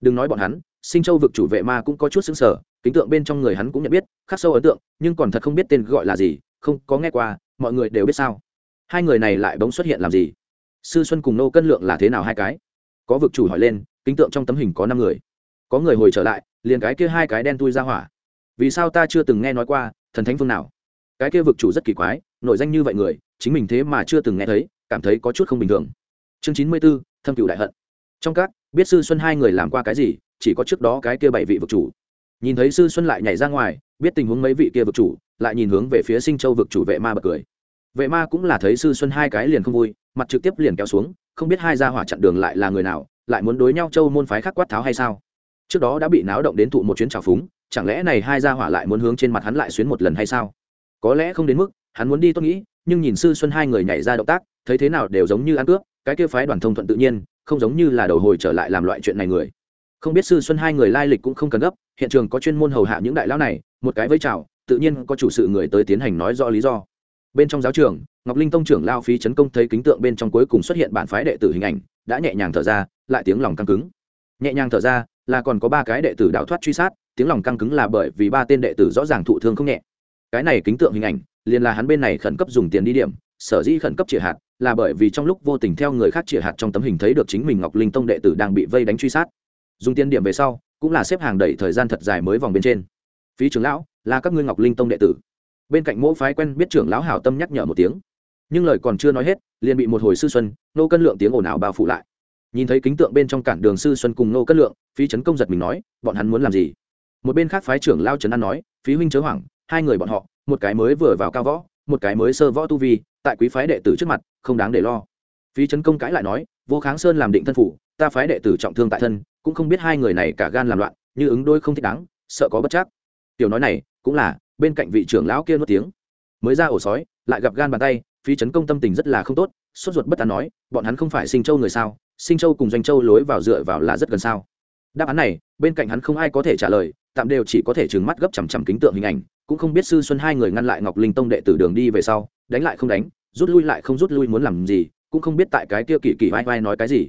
S1: Đừng nói bọn hắn sinh châu vực chủ vệ ma cũng có chút xứng sở kính tượng bên trong người hắn cũng nhận biết, khắc sâu ấn tượng, nhưng còn thật không biết tên gọi là gì, không có nghe qua, mọi người đều biết sao. Hai người này lại bỗng xuất hiện làm gì? Sư xuân cùng nô cân lượng là thế nào hai cái? Có vực chủ hỏi lên, kính tượng trong tấm hình có năm người. Có người hồi trở lại, liền cái kia hai cái đen tui ra hỏa. Vì sao ta chưa từng nghe nói qua, thần thánh phương nào? Cái kia vực chủ rất kỳ quái, nội danh như vậy người, chính mình thế mà chưa từng nghe thấy, cảm thấy có chút không bình thường. Chương chín mươi b ố thâm cựu đại hận. Trong các, biết sư xuân hai người làm qua cái gì chỉ có trước đó cái kia bảy vị vực chủ. Nhìn thấy sư xuân lại nhảy ra ngoài, biết tình huống mấy vị kia vực chủ, lại nhìn hướng về phía sinh châu vực chủ vệ ma bật cười. Vệ ma cũng là thấy sư xuân hai cái liền không vui, mặt trực tiếp liền kéo xuống, không biết hai gia hỏa chặn đường lại là người nào, lại muốn đối nhau châu môn phái khác quát tháo hay sao? Trước đó đã bị náo động đến thụ một chuyến trào phúng, chẳng lẽ này hai gia hỏa lại muốn hướng trên mặt hắn lại xuyến một lần hay sao? Có lẽ không đến mức, hắn muốn đi tốt nghĩ, nhưng nhìn sư xuân hai người nhảy ra động tác, thấy thế nào đều giống như ăn cướp, cái kia phái đoàn thông thuận tự nhiên, không giống như là đầu hồi trở lại làm loại chuyện này người không biết sư xuân hai người lai lịch cũng không cần gấp, hiện trường có chuyên môn hầu hạ những đại lão này, một cái với chào, tự nhiên có chủ sự người tới tiến hành nói rõ lý do. Bên trong giáo trường, ngọc linh tông trưởng lao phí chấn công thấy kính tượng bên trong cuối cùng xuất hiện bản phái đệ tử hình ảnh, đã nhẹ nhàng thở ra, lại tiếng lòng căng cứng. Nhẹ nhàng thở ra, là còn có ba cái đệ tử đạo thoát truy sát, tiếng lòng căng cứng là bởi vì ba tên đệ tử rõ ràng thụ thương không nhẹ. Cái này kính tượng hình ảnh, liền là hắn bên này khẩn cấp dùng tiền đi điểm, sở dĩ khẩn cấp chĩa hạt, là bởi vì trong lúc vô tình theo người khác chĩa hạt trong tấm hình thấy được chính mình ngọc linh tông đệ tử đang bị vây đánh truy sát dùng tiền điểm về sau, cũng là xếp hàng đẩy thời gian thật dài mới vòng bên trên. Phí trưởng lão, là các ngươi ngọc linh tông đệ tử. Bên cạnh mỗi phái quen biết trưởng lão hảo tâm nhắc nhở một tiếng. Nhưng lời còn chưa nói hết, liền bị một hồi sư xuân, nô cân lượng tiếng ồn ào bao phủ lại. Nhìn thấy kính tượng bên trong cản đường sư xuân cùng nô cân lượng, phí trấn công giật mình nói, bọn hắn muốn làm gì? Một bên khác phái trưởng lao trấn an nói, phí huynh chớ hoảng, hai người bọn họ, một cái mới vừa vào cao võ, một cái mới sơ võ tu vi, tại quý phái đệ tử trước mặt, không đáng để lo phí trấn công cãi lại nói, vô kháng sơn làm định thân phủ, ta phái đệ tử trọng thương tại thân, cũng không biết hai người này cả gan làm loạn, như ứng đôi không thích đáng, sợ có bất chắc. Tiểu nói này, cũng là, bên cạnh vị trưởng lão kia nuốt tiếng. Mới ra ổ sói, lại gặp gan bàn tay, phí Trấn công tâm tình rất là không tốt, sốt ruột bất tán nói, bọn hắn không phải sinh châu người sao? Sinh châu cùng doanh châu lối vào dựa vào là rất gần sao? Đáp án này, bên cạnh hắn không ai có thể trả lời, tạm đều chỉ có thể trừng mắt gấp chằm chằm kính tượng hình ảnh, cũng không biết sư xuân hai người ngăn lại ngọc linh tông đệ tử đường đi về sau, đánh lại không đánh, rút lui lại không rút lui muốn làm gì cũng không biết tại cái kia kỳ kỳ vai vai nói cái gì.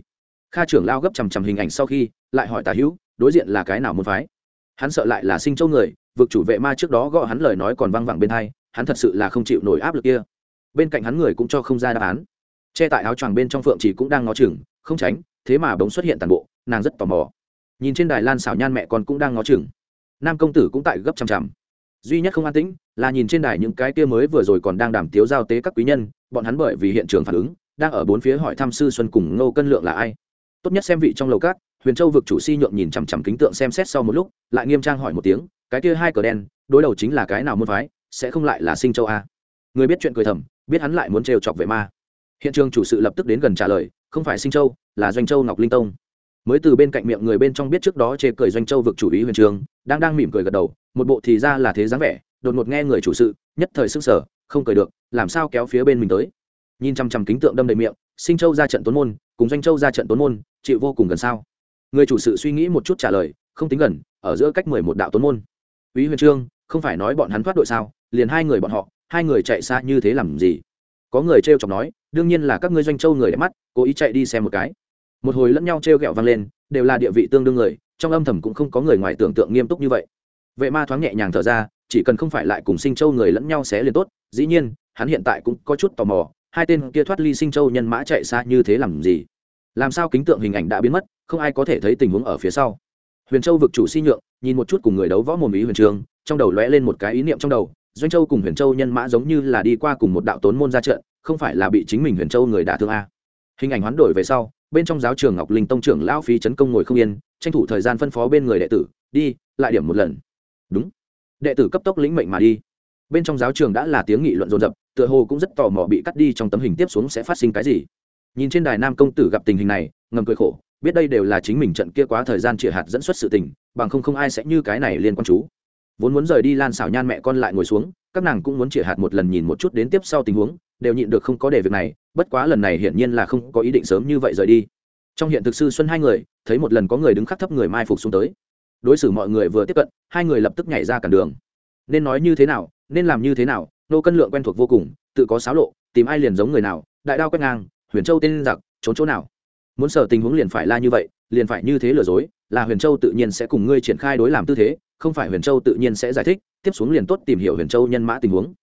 S1: Kha trưởng lao gấp chằm chằm hình ảnh sau khi, lại hỏi tả hữu, đối diện là cái nào muốn phái? Hắn sợ lại là sinh châu người, vực chủ vệ ma trước đó gọi hắn lời nói còn văng vẳng bên hai, hắn thật sự là không chịu nổi áp lực kia. Bên cạnh hắn người cũng cho không ra đáp án. Che tại áo choàng bên trong phượng chỉ cũng đang ngó chừng, không tránh, thế mà bỗng xuất hiện toàn bộ, nàng rất tò mò. Nhìn trên đài lan xảo nhan mẹ con cũng đang ngó chừng. Nam công tử cũng tại gấp chằm chằm. Duy nhất không an tĩnh là nhìn trên đài những cái kia mới vừa rồi còn đang đảm tiếu giao tế các quý nhân, bọn hắn bởi vì hiện trường phản ứng đang ở bốn phía hỏi thăm sư xuân cùng ngô cân lượng là ai. Tốt nhất xem vị trong lầu cát huyền châu vực chủ si nhượng nhìn chằm chằm kính tượng xem xét sau một lúc, lại nghiêm trang hỏi một tiếng, cái kia hai cờ đen, đối đầu chính là cái nào môn phái, sẽ không lại là sinh châu a? Người biết chuyện cười thầm, biết hắn lại muốn trêu chọc vệ ma. Hiện trường chủ sự lập tức đến gần trả lời, không phải sinh châu, là doanh châu ngọc linh tông. Mới từ bên cạnh miệng người bên trong biết trước đó chê cười doanh châu vực chủ ý huyền trường, đang đang mỉm cười gật đầu, một bộ thì ra là thế dáng vẻ, đột ngột nghe người chủ sự, nhất thời sức sở không cười được, làm sao kéo phía bên mình tới? Nhìn chăm chăm kính tượng đâm đầy miệng sinh châu ra trận tốn môn cùng doanh châu ra trận tốn môn chịu vô cùng gần sao người chủ sự suy nghĩ một chút trả lời không tính gần ở giữa cách mười một đạo tốn môn ý Huyền Trương, không phải nói bọn hắn thoát đội sao? Liền hai người bọn họ, hai người chạy xa như thế làm gì? Có người trêu chọc nói, đương nhiên là các ngươi doanh châu người đẹp mắt, cố ý chạy đi xem một cái. Một hồi lẫn nhau trêu ghẹo vang lên, đều là địa vị tương đương người, trong âm thầm cũng không có người ngoài tưởng tượng nghiêm túc như vậy. Vệ Ma thoáng nhẹ nhàng thở ra, chỉ cần không phải lại cùng Sinh Châu người lẫn nhau xé liền tốt, dĩ nhiên, hắn hiện tại cũng có chút tò mò, hai tên kia thoát ly Sinh Châu nhân mã chạy xa như thế làm gì? Làm sao kính tượng hình ảnh đã biến mất, không ai có thể thấy tình huống ở phía sau. Huyền châu vực chủ si nhượng nhìn một chút cùng người đấu võ mồm ý huyền trường trong đầu lóe lên một cái ý niệm trong đầu doanh châu cùng huyền châu nhân mã giống như là đi qua cùng một đạo tốn môn ra trận không phải là bị chính mình huyền châu người đả thương a. Hình ảnh hoán đổi về sau bên trong giáo trường ngọc linh tông trưởng lão phí chấn công ngồi không yên tranh thủ thời gian phân phó bên người đệ tử đi lại điểm một lần. Đúng. Đệ tử cấp tốc lĩnh mệnh mà đi bên trong giáo trường đã là tiếng nghị luận rồn rập, tựa hồ cũng rất tò mò bị cắt đi trong tấm hình tiếp xuống sẽ phát sinh cái gì. Nhìn trên đài nam công tử gặp tình hình này, ngầm cười khổ, biết đây đều là chính mình trận kia quá thời gian chĩa hạt dẫn xuất sự tình, bằng không không ai sẽ như cái này liên quan chú. Vốn muốn rời đi lan xảo nhan mẹ con lại ngồi xuống, các nàng cũng muốn chĩa hạt một lần nhìn một chút đến tiếp sau tình huống, đều nhịn được không có để việc này, bất quá lần này hiển nhiên là không có ý định sớm như vậy rời đi. Trong hiện thực sư xuân hai người, thấy một lần có người đứng khắc thấp người mai phục xuống tới. Đối xử mọi người vừa tiếp cận, hai người lập tức nhảy ra cản đường. Nên nói như thế nào nên làm như thế nào, nô cân lượng quen thuộc vô cùng, tự có xáo lộ, tìm ai liền giống người nào, đại đao quét ngang, huyền châu tên giặc, trốn chỗ nào. Muốn sở tình huống liền phải la như vậy, liền phải như thế lừa dối, là huyền châu tự nhiên sẽ cùng ngươi triển khai đối làm tư thế, không phải huyền châu tự nhiên sẽ giải thích, tiếp xuống liền tốt tìm hiểu huyền châu nhân mã tình huống.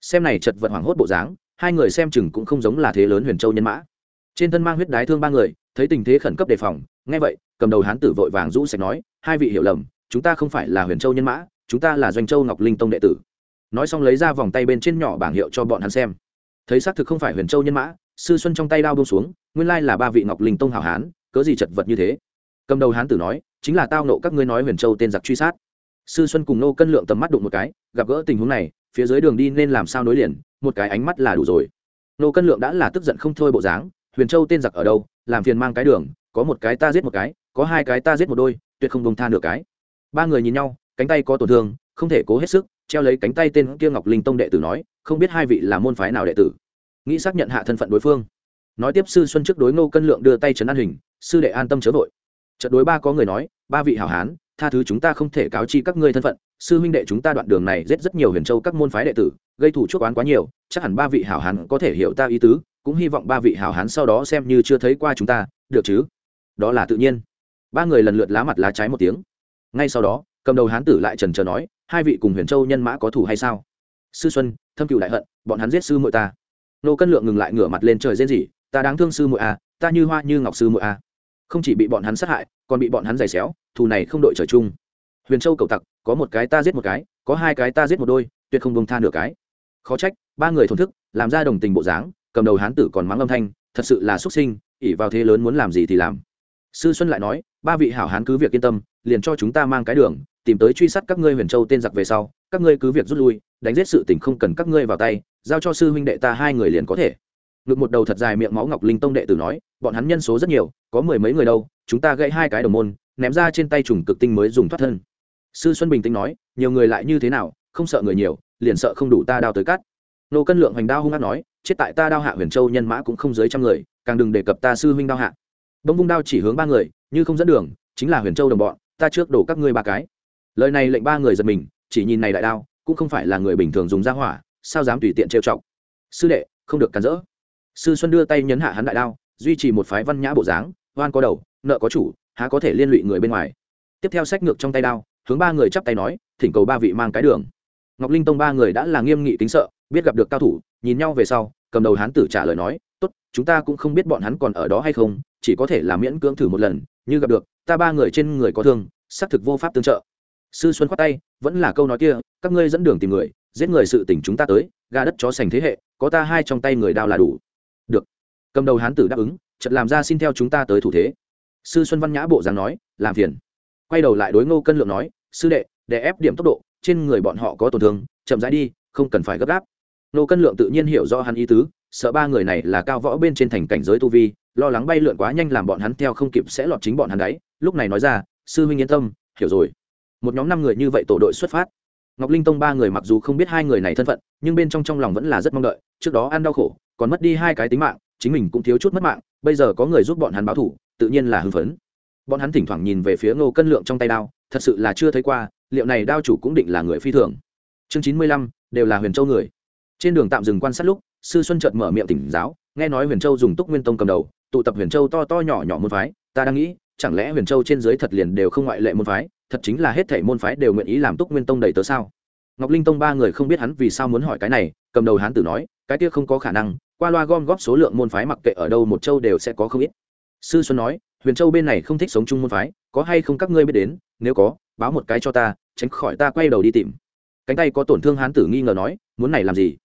S1: Xem này chật vật hoảng hốt bộ dáng, hai người xem chừng cũng không giống là thế lớn huyền châu nhân mã. Trên thân mang huyết đái thương ba người, thấy tình thế khẩn cấp đề phòng, nghe vậy, cầm đầu hán tử vội vàng rũ sạch nói, hai vị hiểu lầm, chúng ta không phải là huyền châu nhân mã, chúng ta là doanh châu ngọc linh tông đệ tử nói xong lấy ra vòng tay bên trên nhỏ bảng hiệu cho bọn hắn xem. Thấy xác thực không phải huyền châu nhân mã, sư xuân trong tay đao bông xuống, nguyên lai là ba vị ngọc linh tông hảo hán, cớ gì chật vật như thế? Cầm đầu hán tử nói, chính là tao nộ các ngươi nói huyền châu tên giặc truy sát. Sư xuân cùng nô cân lượng tầm mắt đụng một cái, gặp gỡ tình huống này, phía dưới đường đi nên làm sao nối liền, một cái ánh mắt là đủ rồi. Nô cân lượng đã là tức giận không thôi bộ dáng, huyền châu tên giặc ở đâu, làm phiền mang cái đường, có một cái ta giết một cái, có hai cái ta giết một đôi, tuyệt không bông tha nửa cái. Ba người nhìn nhau, cánh tay có tổn thương, không thể cố hết sức treo lấy cánh tay tên kia ngọc linh tông đệ tử nói, không biết hai vị là môn phái nào đệ tử. Nghĩ xác nhận hạ thân phận đối phương. Nói tiếp sư xuân trước đối ngô cân lượng đưa tay trấn an hình, sư đệ an tâm chớ vội. Trận đối ba có người nói, ba vị hảo hán, tha thứ chúng ta không thể cáo chi các ngươi thân phận, sư huynh đệ chúng ta đoạn đường này giết rất nhiều huyền châu các môn phái đệ tử, gây thủ chuốc oán quá nhiều, chắc hẳn ba vị hảo hán có thể hiểu ta ý tứ, cũng hy vọng ba vị hảo hán sau đó xem như chưa thấy qua chúng ta, được chứ? Đó là tự nhiên. Ba người lần lượt lá mặt lá trái một tiếng. Ngay sau đó, cầm đầu hán tử lại trần trờ nói hai vị cùng huyền châu nhân mã có thủ hay sao? Sư xuân, thâm cựu đại hận, bọn hắn giết sư muội ta. Nô cân lượng ngừng lại ngửa mặt lên trời rên rỉ, ta đáng thương sư muội a ta như hoa như ngọc sư muội a không chỉ bị bọn hắn sát hại, còn bị bọn hắn giày xéo, thù này không đội trời chung. Huyền châu cầu tặc, có một cái ta giết một cái, có hai cái ta giết một đôi, tuyệt không bông tha nửa cái. Khó trách, ba người thổn thức, làm ra đồng tình bộ dáng, cầm đầu hán tử còn mắng âm thanh, thật sự là xuất sinh ỉ vào thế lớn muốn làm gì thì làm. Sư xuân lại nói, ba vị hảo hán cứ việc yên tâm, liền cho chúng ta mang cái đường tìm tới truy sát các ngươi huyền châu tên giặc về sau, các ngươi cứ việc rút lui, đánh giết sự tình không cần các ngươi vào tay, giao cho sư huynh đệ ta hai người liền có thể. Ngực một đầu thật dài miệng máu ngọc linh tông đệ tử nói, bọn hắn nhân số rất nhiều, có mười mấy người đâu, chúng ta gãy hai cái đồng môn, ném ra trên tay trùng cực tinh mới dùng thoát thân. Sư xuân bình tĩnh nói, nhiều người lại như thế nào, không sợ người nhiều, liền sợ không đủ ta đao tới cắt. Nô cân lượng hoành đao hung hát nói, chết tại ta đao hạ huyền châu nhân mã cũng không dưới trăm người, càng đừng đề cập ta sư huynh đao hạ. Bông vung đao chỉ hướng ba người, như không dẫn đường, chính là huyền châu đồng bọn, ta trước đổ các ngươi ba cái lời này lệnh ba người giật mình, chỉ nhìn này đại đao, cũng không phải là người bình thường dùng ra hỏa, sao dám tùy tiện trêu chọc. Sư đệ, không được cắn rỡ. Sư xuân đưa tay nhấn hạ hắn đại đao, duy trì một phái văn nhã bộ dáng, oan có đầu, nợ có chủ, há có thể liên lụy người bên ngoài. Tiếp theo sách ngược trong tay đao, hướng ba người chắp tay nói, thỉnh cầu ba vị mang cái đường. Ngọc linh tông ba người đã là nghiêm nghị tính sợ, biết gặp được cao thủ, nhìn nhau về sau, cầm đầu hán tử trả lời nói, tốt, chúng ta cũng không biết bọn hắn còn ở đó hay không, chỉ có thể là miễn cưỡng thử một lần, như gặp được, ta ba người trên người có thương, xác thực vô pháp tương trợ sư xuân khoát tay, vẫn là câu nói kia, các ngươi dẫn đường tìm người, giết người sự tỉnh chúng ta tới, gà đất chó sành thế hệ, có ta hai trong tay người đao là đủ. Được. Cầm đầu hán tử đáp ứng trận làm ra xin theo chúng ta tới thủ thế. Sư xuân văn nhã bộ dáng nói, làm phiền. Quay đầu lại đối ngô cân lượng nói, sư đệ, để ép điểm tốc độ, trên người bọn họ có tổn thương, chậm rãi đi, không cần phải gấp gáp. Ngô cân lượng tự nhiên hiểu do hắn ý tứ, sợ ba người này là cao võ bên trên thành cảnh giới tu vi, lo lắng bay lượn quá nhanh làm bọn hắn theo không kịp sẽ lọt chính bọn hắn đấy. Lúc này nói ra, sư huynh yên tâm, hiểu rồi một nhóm năm người như vậy tổ đội xuất phát. Ngọc linh tông ba người mặc dù không biết hai người này thân phận, nhưng bên trong trong lòng vẫn là rất mong đợi. Trước đó ăn đau khổ, còn mất đi hai cái tính mạng, chính mình cũng thiếu chút mất mạng, bây giờ có người giúp bọn hắn báo thủ, tự nhiên là hưng phấn. Bọn hắn thỉnh thoảng nhìn về phía ngô cân lượng trong tay đao, thật sự là chưa thấy qua, liệu này đao chủ cũng định là người phi thường. Chương chín mươi lăm, đều là huyền châu người. Trên đường tạm dừng quan sát lúc, sư xuân chợt mở miệng tỉnh giáo, nghe nói huyền châu dùng túc nguyên tông cầm đầu, tụ tập huyền châu to to nhỏ nhỏ môn phái. Ta đang nghĩ, chẳng lẽ huyền châu trên dưới thật liền đều không ngoại lệ môn phái? Thật chính là hết thảy môn phái đều nguyện ý làm túc nguyên tông đầy tớ sao? Ngọc linh tông ba người không biết hắn vì sao muốn hỏi cái này, cầm đầu hắn tử nói, cái kia không có khả năng, qua loa gom góp số lượng môn phái mặc kệ ở đâu một châu đều sẽ có không ít. Sư xuân nói, huyền châu bên này không thích sống chung môn phái, có hay không các ngươi biết đến, nếu có, báo một cái cho ta, tránh khỏi ta quay đầu đi tìm. Cánh tay có tổn thương hán tử nghi ngờ nói, muốn này làm gì?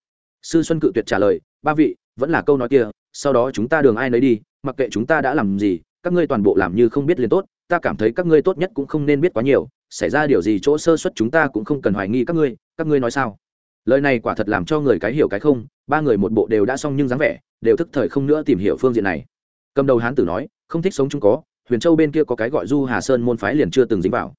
S1: Sư xuân cự tuyệt trả lời, ba vị, vẫn là câu nói kia, sau đó chúng ta đường ai nấy đi, mặc kệ chúng ta đã làm gì, các ngươi toàn bộ làm như không biết liền tốt ta cảm thấy các ngươi tốt nhất cũng không nên biết quá nhiều, xảy ra điều gì chỗ sơ xuất chúng ta cũng không cần hoài nghi các ngươi các ngươi nói sao? Lời này quả thật làm cho người cái hiểu cái không, ba người một bộ đều đã xong nhưng dáng vẻ, đều thức thời không nữa tìm hiểu phương diện này. Cầm đầu hán tử nói, không thích sống chung có, huyền châu bên kia có cái gọi du hà sơn môn phái liền chưa từng dính vào.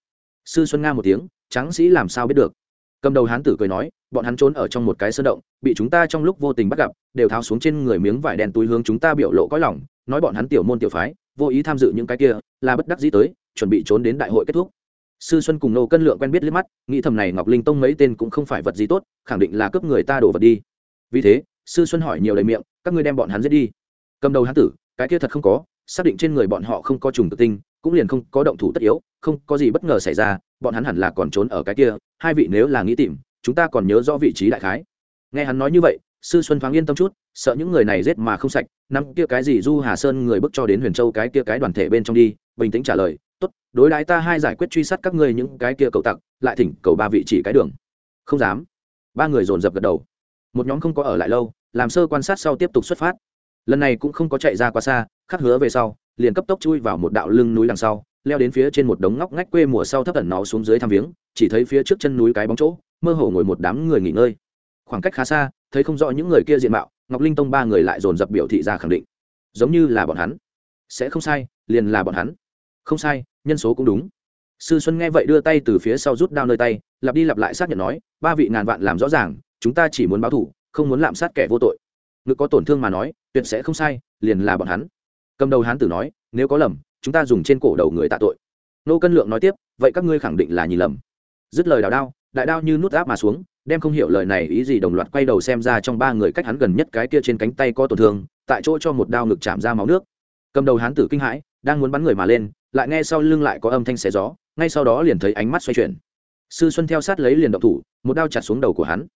S1: Sư xuân nga một tiếng, tráng sĩ làm sao biết được? Cầm đầu hán tử cười nói, bọn hắn trốn ở trong một cái sơn động, bị chúng ta trong lúc vô tình bắt gặp, đều tháo xuống trên người miếng vải đen túi hướng chúng ta biểu lộ có lòng nói bọn hắn tiểu môn tiểu phái, vô ý tham dự những cái kia, là bất đắc dĩ tới, chuẩn bị trốn đến đại hội kết thúc. Sư xuân cùng nô cân lượng quen biết liếc mắt, nghĩ thầm này ngọc linh tông mấy tên cũng không phải vật gì tốt, khẳng định là cướp người ta đổ vật đi. Vì thế, sư xuân hỏi nhiều lời miệng, các ngươi đem bọn hắn giết đi. Cầm đầu hán tử, cái kia thật không có, xác định trên người bọn họ không có trùng tự tinh, cũng liền không có động thủ tất yếu, không có gì bất ngờ xảy ra, bọn hắn hẳn là còn trốn ở cái kia, hai vị nếu là nghĩ tìm, chúng ta còn nhớ rõ vị trí đại khái. Nghe hắn nói như vậy, sư xuân thoáng yên tâm chút sợ những người này giết mà không sạch năm kia cái gì du hà sơn người bước cho đến huyền châu cái kia cái đoàn thể bên trong đi, bình tĩnh trả lời, tốt, đối đãi ta hai giải quyết truy sát các ngươi những cái kia cầu tặc, lại thỉnh cầu ba vị chỉ cái đường. Không dám. Ba người dồn dập gật đầu. Một nhóm không có ở lại lâu, làm sơ quan sát sau tiếp tục xuất phát. Lần này cũng không có chạy ra quá xa, khắc hứa về sau, liền cấp tốc chui vào một đạo lưng núi đằng sau, leo đến phía trên một đống ngóc ngách quê mùa sau thấp ẩn nó xuống dưới thăm viếng, chỉ thấy phía trước chân núi cái bóng chỗ, mơ hồ ngồi một đám người nghỉ ngơi. Khoảng cách khá xa, thấy không rõ những người kia diện mạo ngọc linh tông ba người lại dồn dập biểu thị ra khẳng định. Giống như là bọn hắn. Sẽ không sai, liền là bọn hắn. Không sai, nhân số cũng đúng. Sư xuân nghe vậy đưa tay từ phía sau rút đao nơi tay, lặp đi lặp lại xác nhận nói, ba vị ngàn vạn làm rõ ràng, chúng ta chỉ muốn báo thủ, không muốn lạm sát kẻ vô tội. Ngực có tổn thương mà nói, tuyệt sẽ không sai, liền là bọn hắn. Cầm đầu hán tử nói, nếu có lầm, chúng ta dùng trên cổ đầu người tạ tội. Nô cân lượng nói tiếp, vậy các ngươi khẳng định là nhìn lầm. Dứt lời đào đao, đại đao như nút áp mà xuống đem không hiểu lời này ý gì đồng loạt quay đầu xem ra trong ba người cách hắn gần nhất cái kia trên cánh tay có tổn thương, tại chỗ cho một đao ngực chạm ra máu nước. Cầm đầu hán tử kinh hãi, đang muốn bắn người mà lên, lại nghe sau lưng lại có âm thanh xé gió, ngay sau đó liền thấy ánh mắt xoay chuyển. Sư xuân theo sát lấy liền động thủ, một đao chặt xuống đầu của hắn.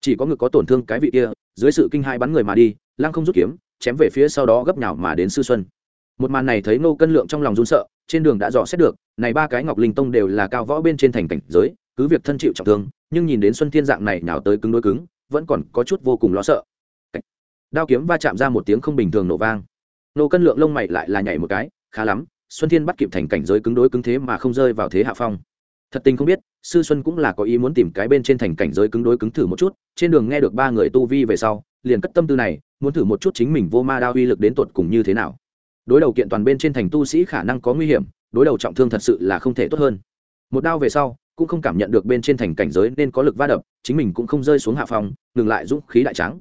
S1: Chỉ có ngực có tổn thương cái vị kia, dưới sự kinh hãi bắn người mà đi, lăng không rút kiếm, chém về phía sau đó gấp nhào mà đến sư xuân. Một màn này thấy nô cân lượng trong lòng run sợ, trên đường đã dò xét được, này ba cái ngọc linh tông đều là cao võ bên trên thành cảnh giới, cứ việc thân chịu trọng thương nhưng nhìn đến xuân thiên dạng này nào tới cứng đối cứng, vẫn còn có chút vô cùng lo sợ. Đao kiếm va chạm ra một tiếng không bình thường nổ vang. Nô cân lượng lông mày lại là nhảy một cái, khá lắm, xuân thiên bắt kịp thành cảnh giới cứng đối cứng thế mà không rơi vào thế hạ phong. Thật tình không biết, sư xuân cũng là có ý muốn tìm cái bên trên thành cảnh giới cứng đối cứng thử một chút, trên đường nghe được ba người tu vi về sau, liền cất tâm tư này, muốn thử một chút chính mình vô ma đao uy lực đến tột cùng như thế nào. Đối đầu kiện toàn bên trên thành tu sĩ khả năng có nguy hiểm, đối đầu trọng thương thật sự là không thể tốt hơn. Một đao về sau cũng không cảm nhận được bên trên thành cảnh giới nên có lực va đập, chính mình cũng không rơi xuống hạ phòng, ngừng lại dũng khí đại trắng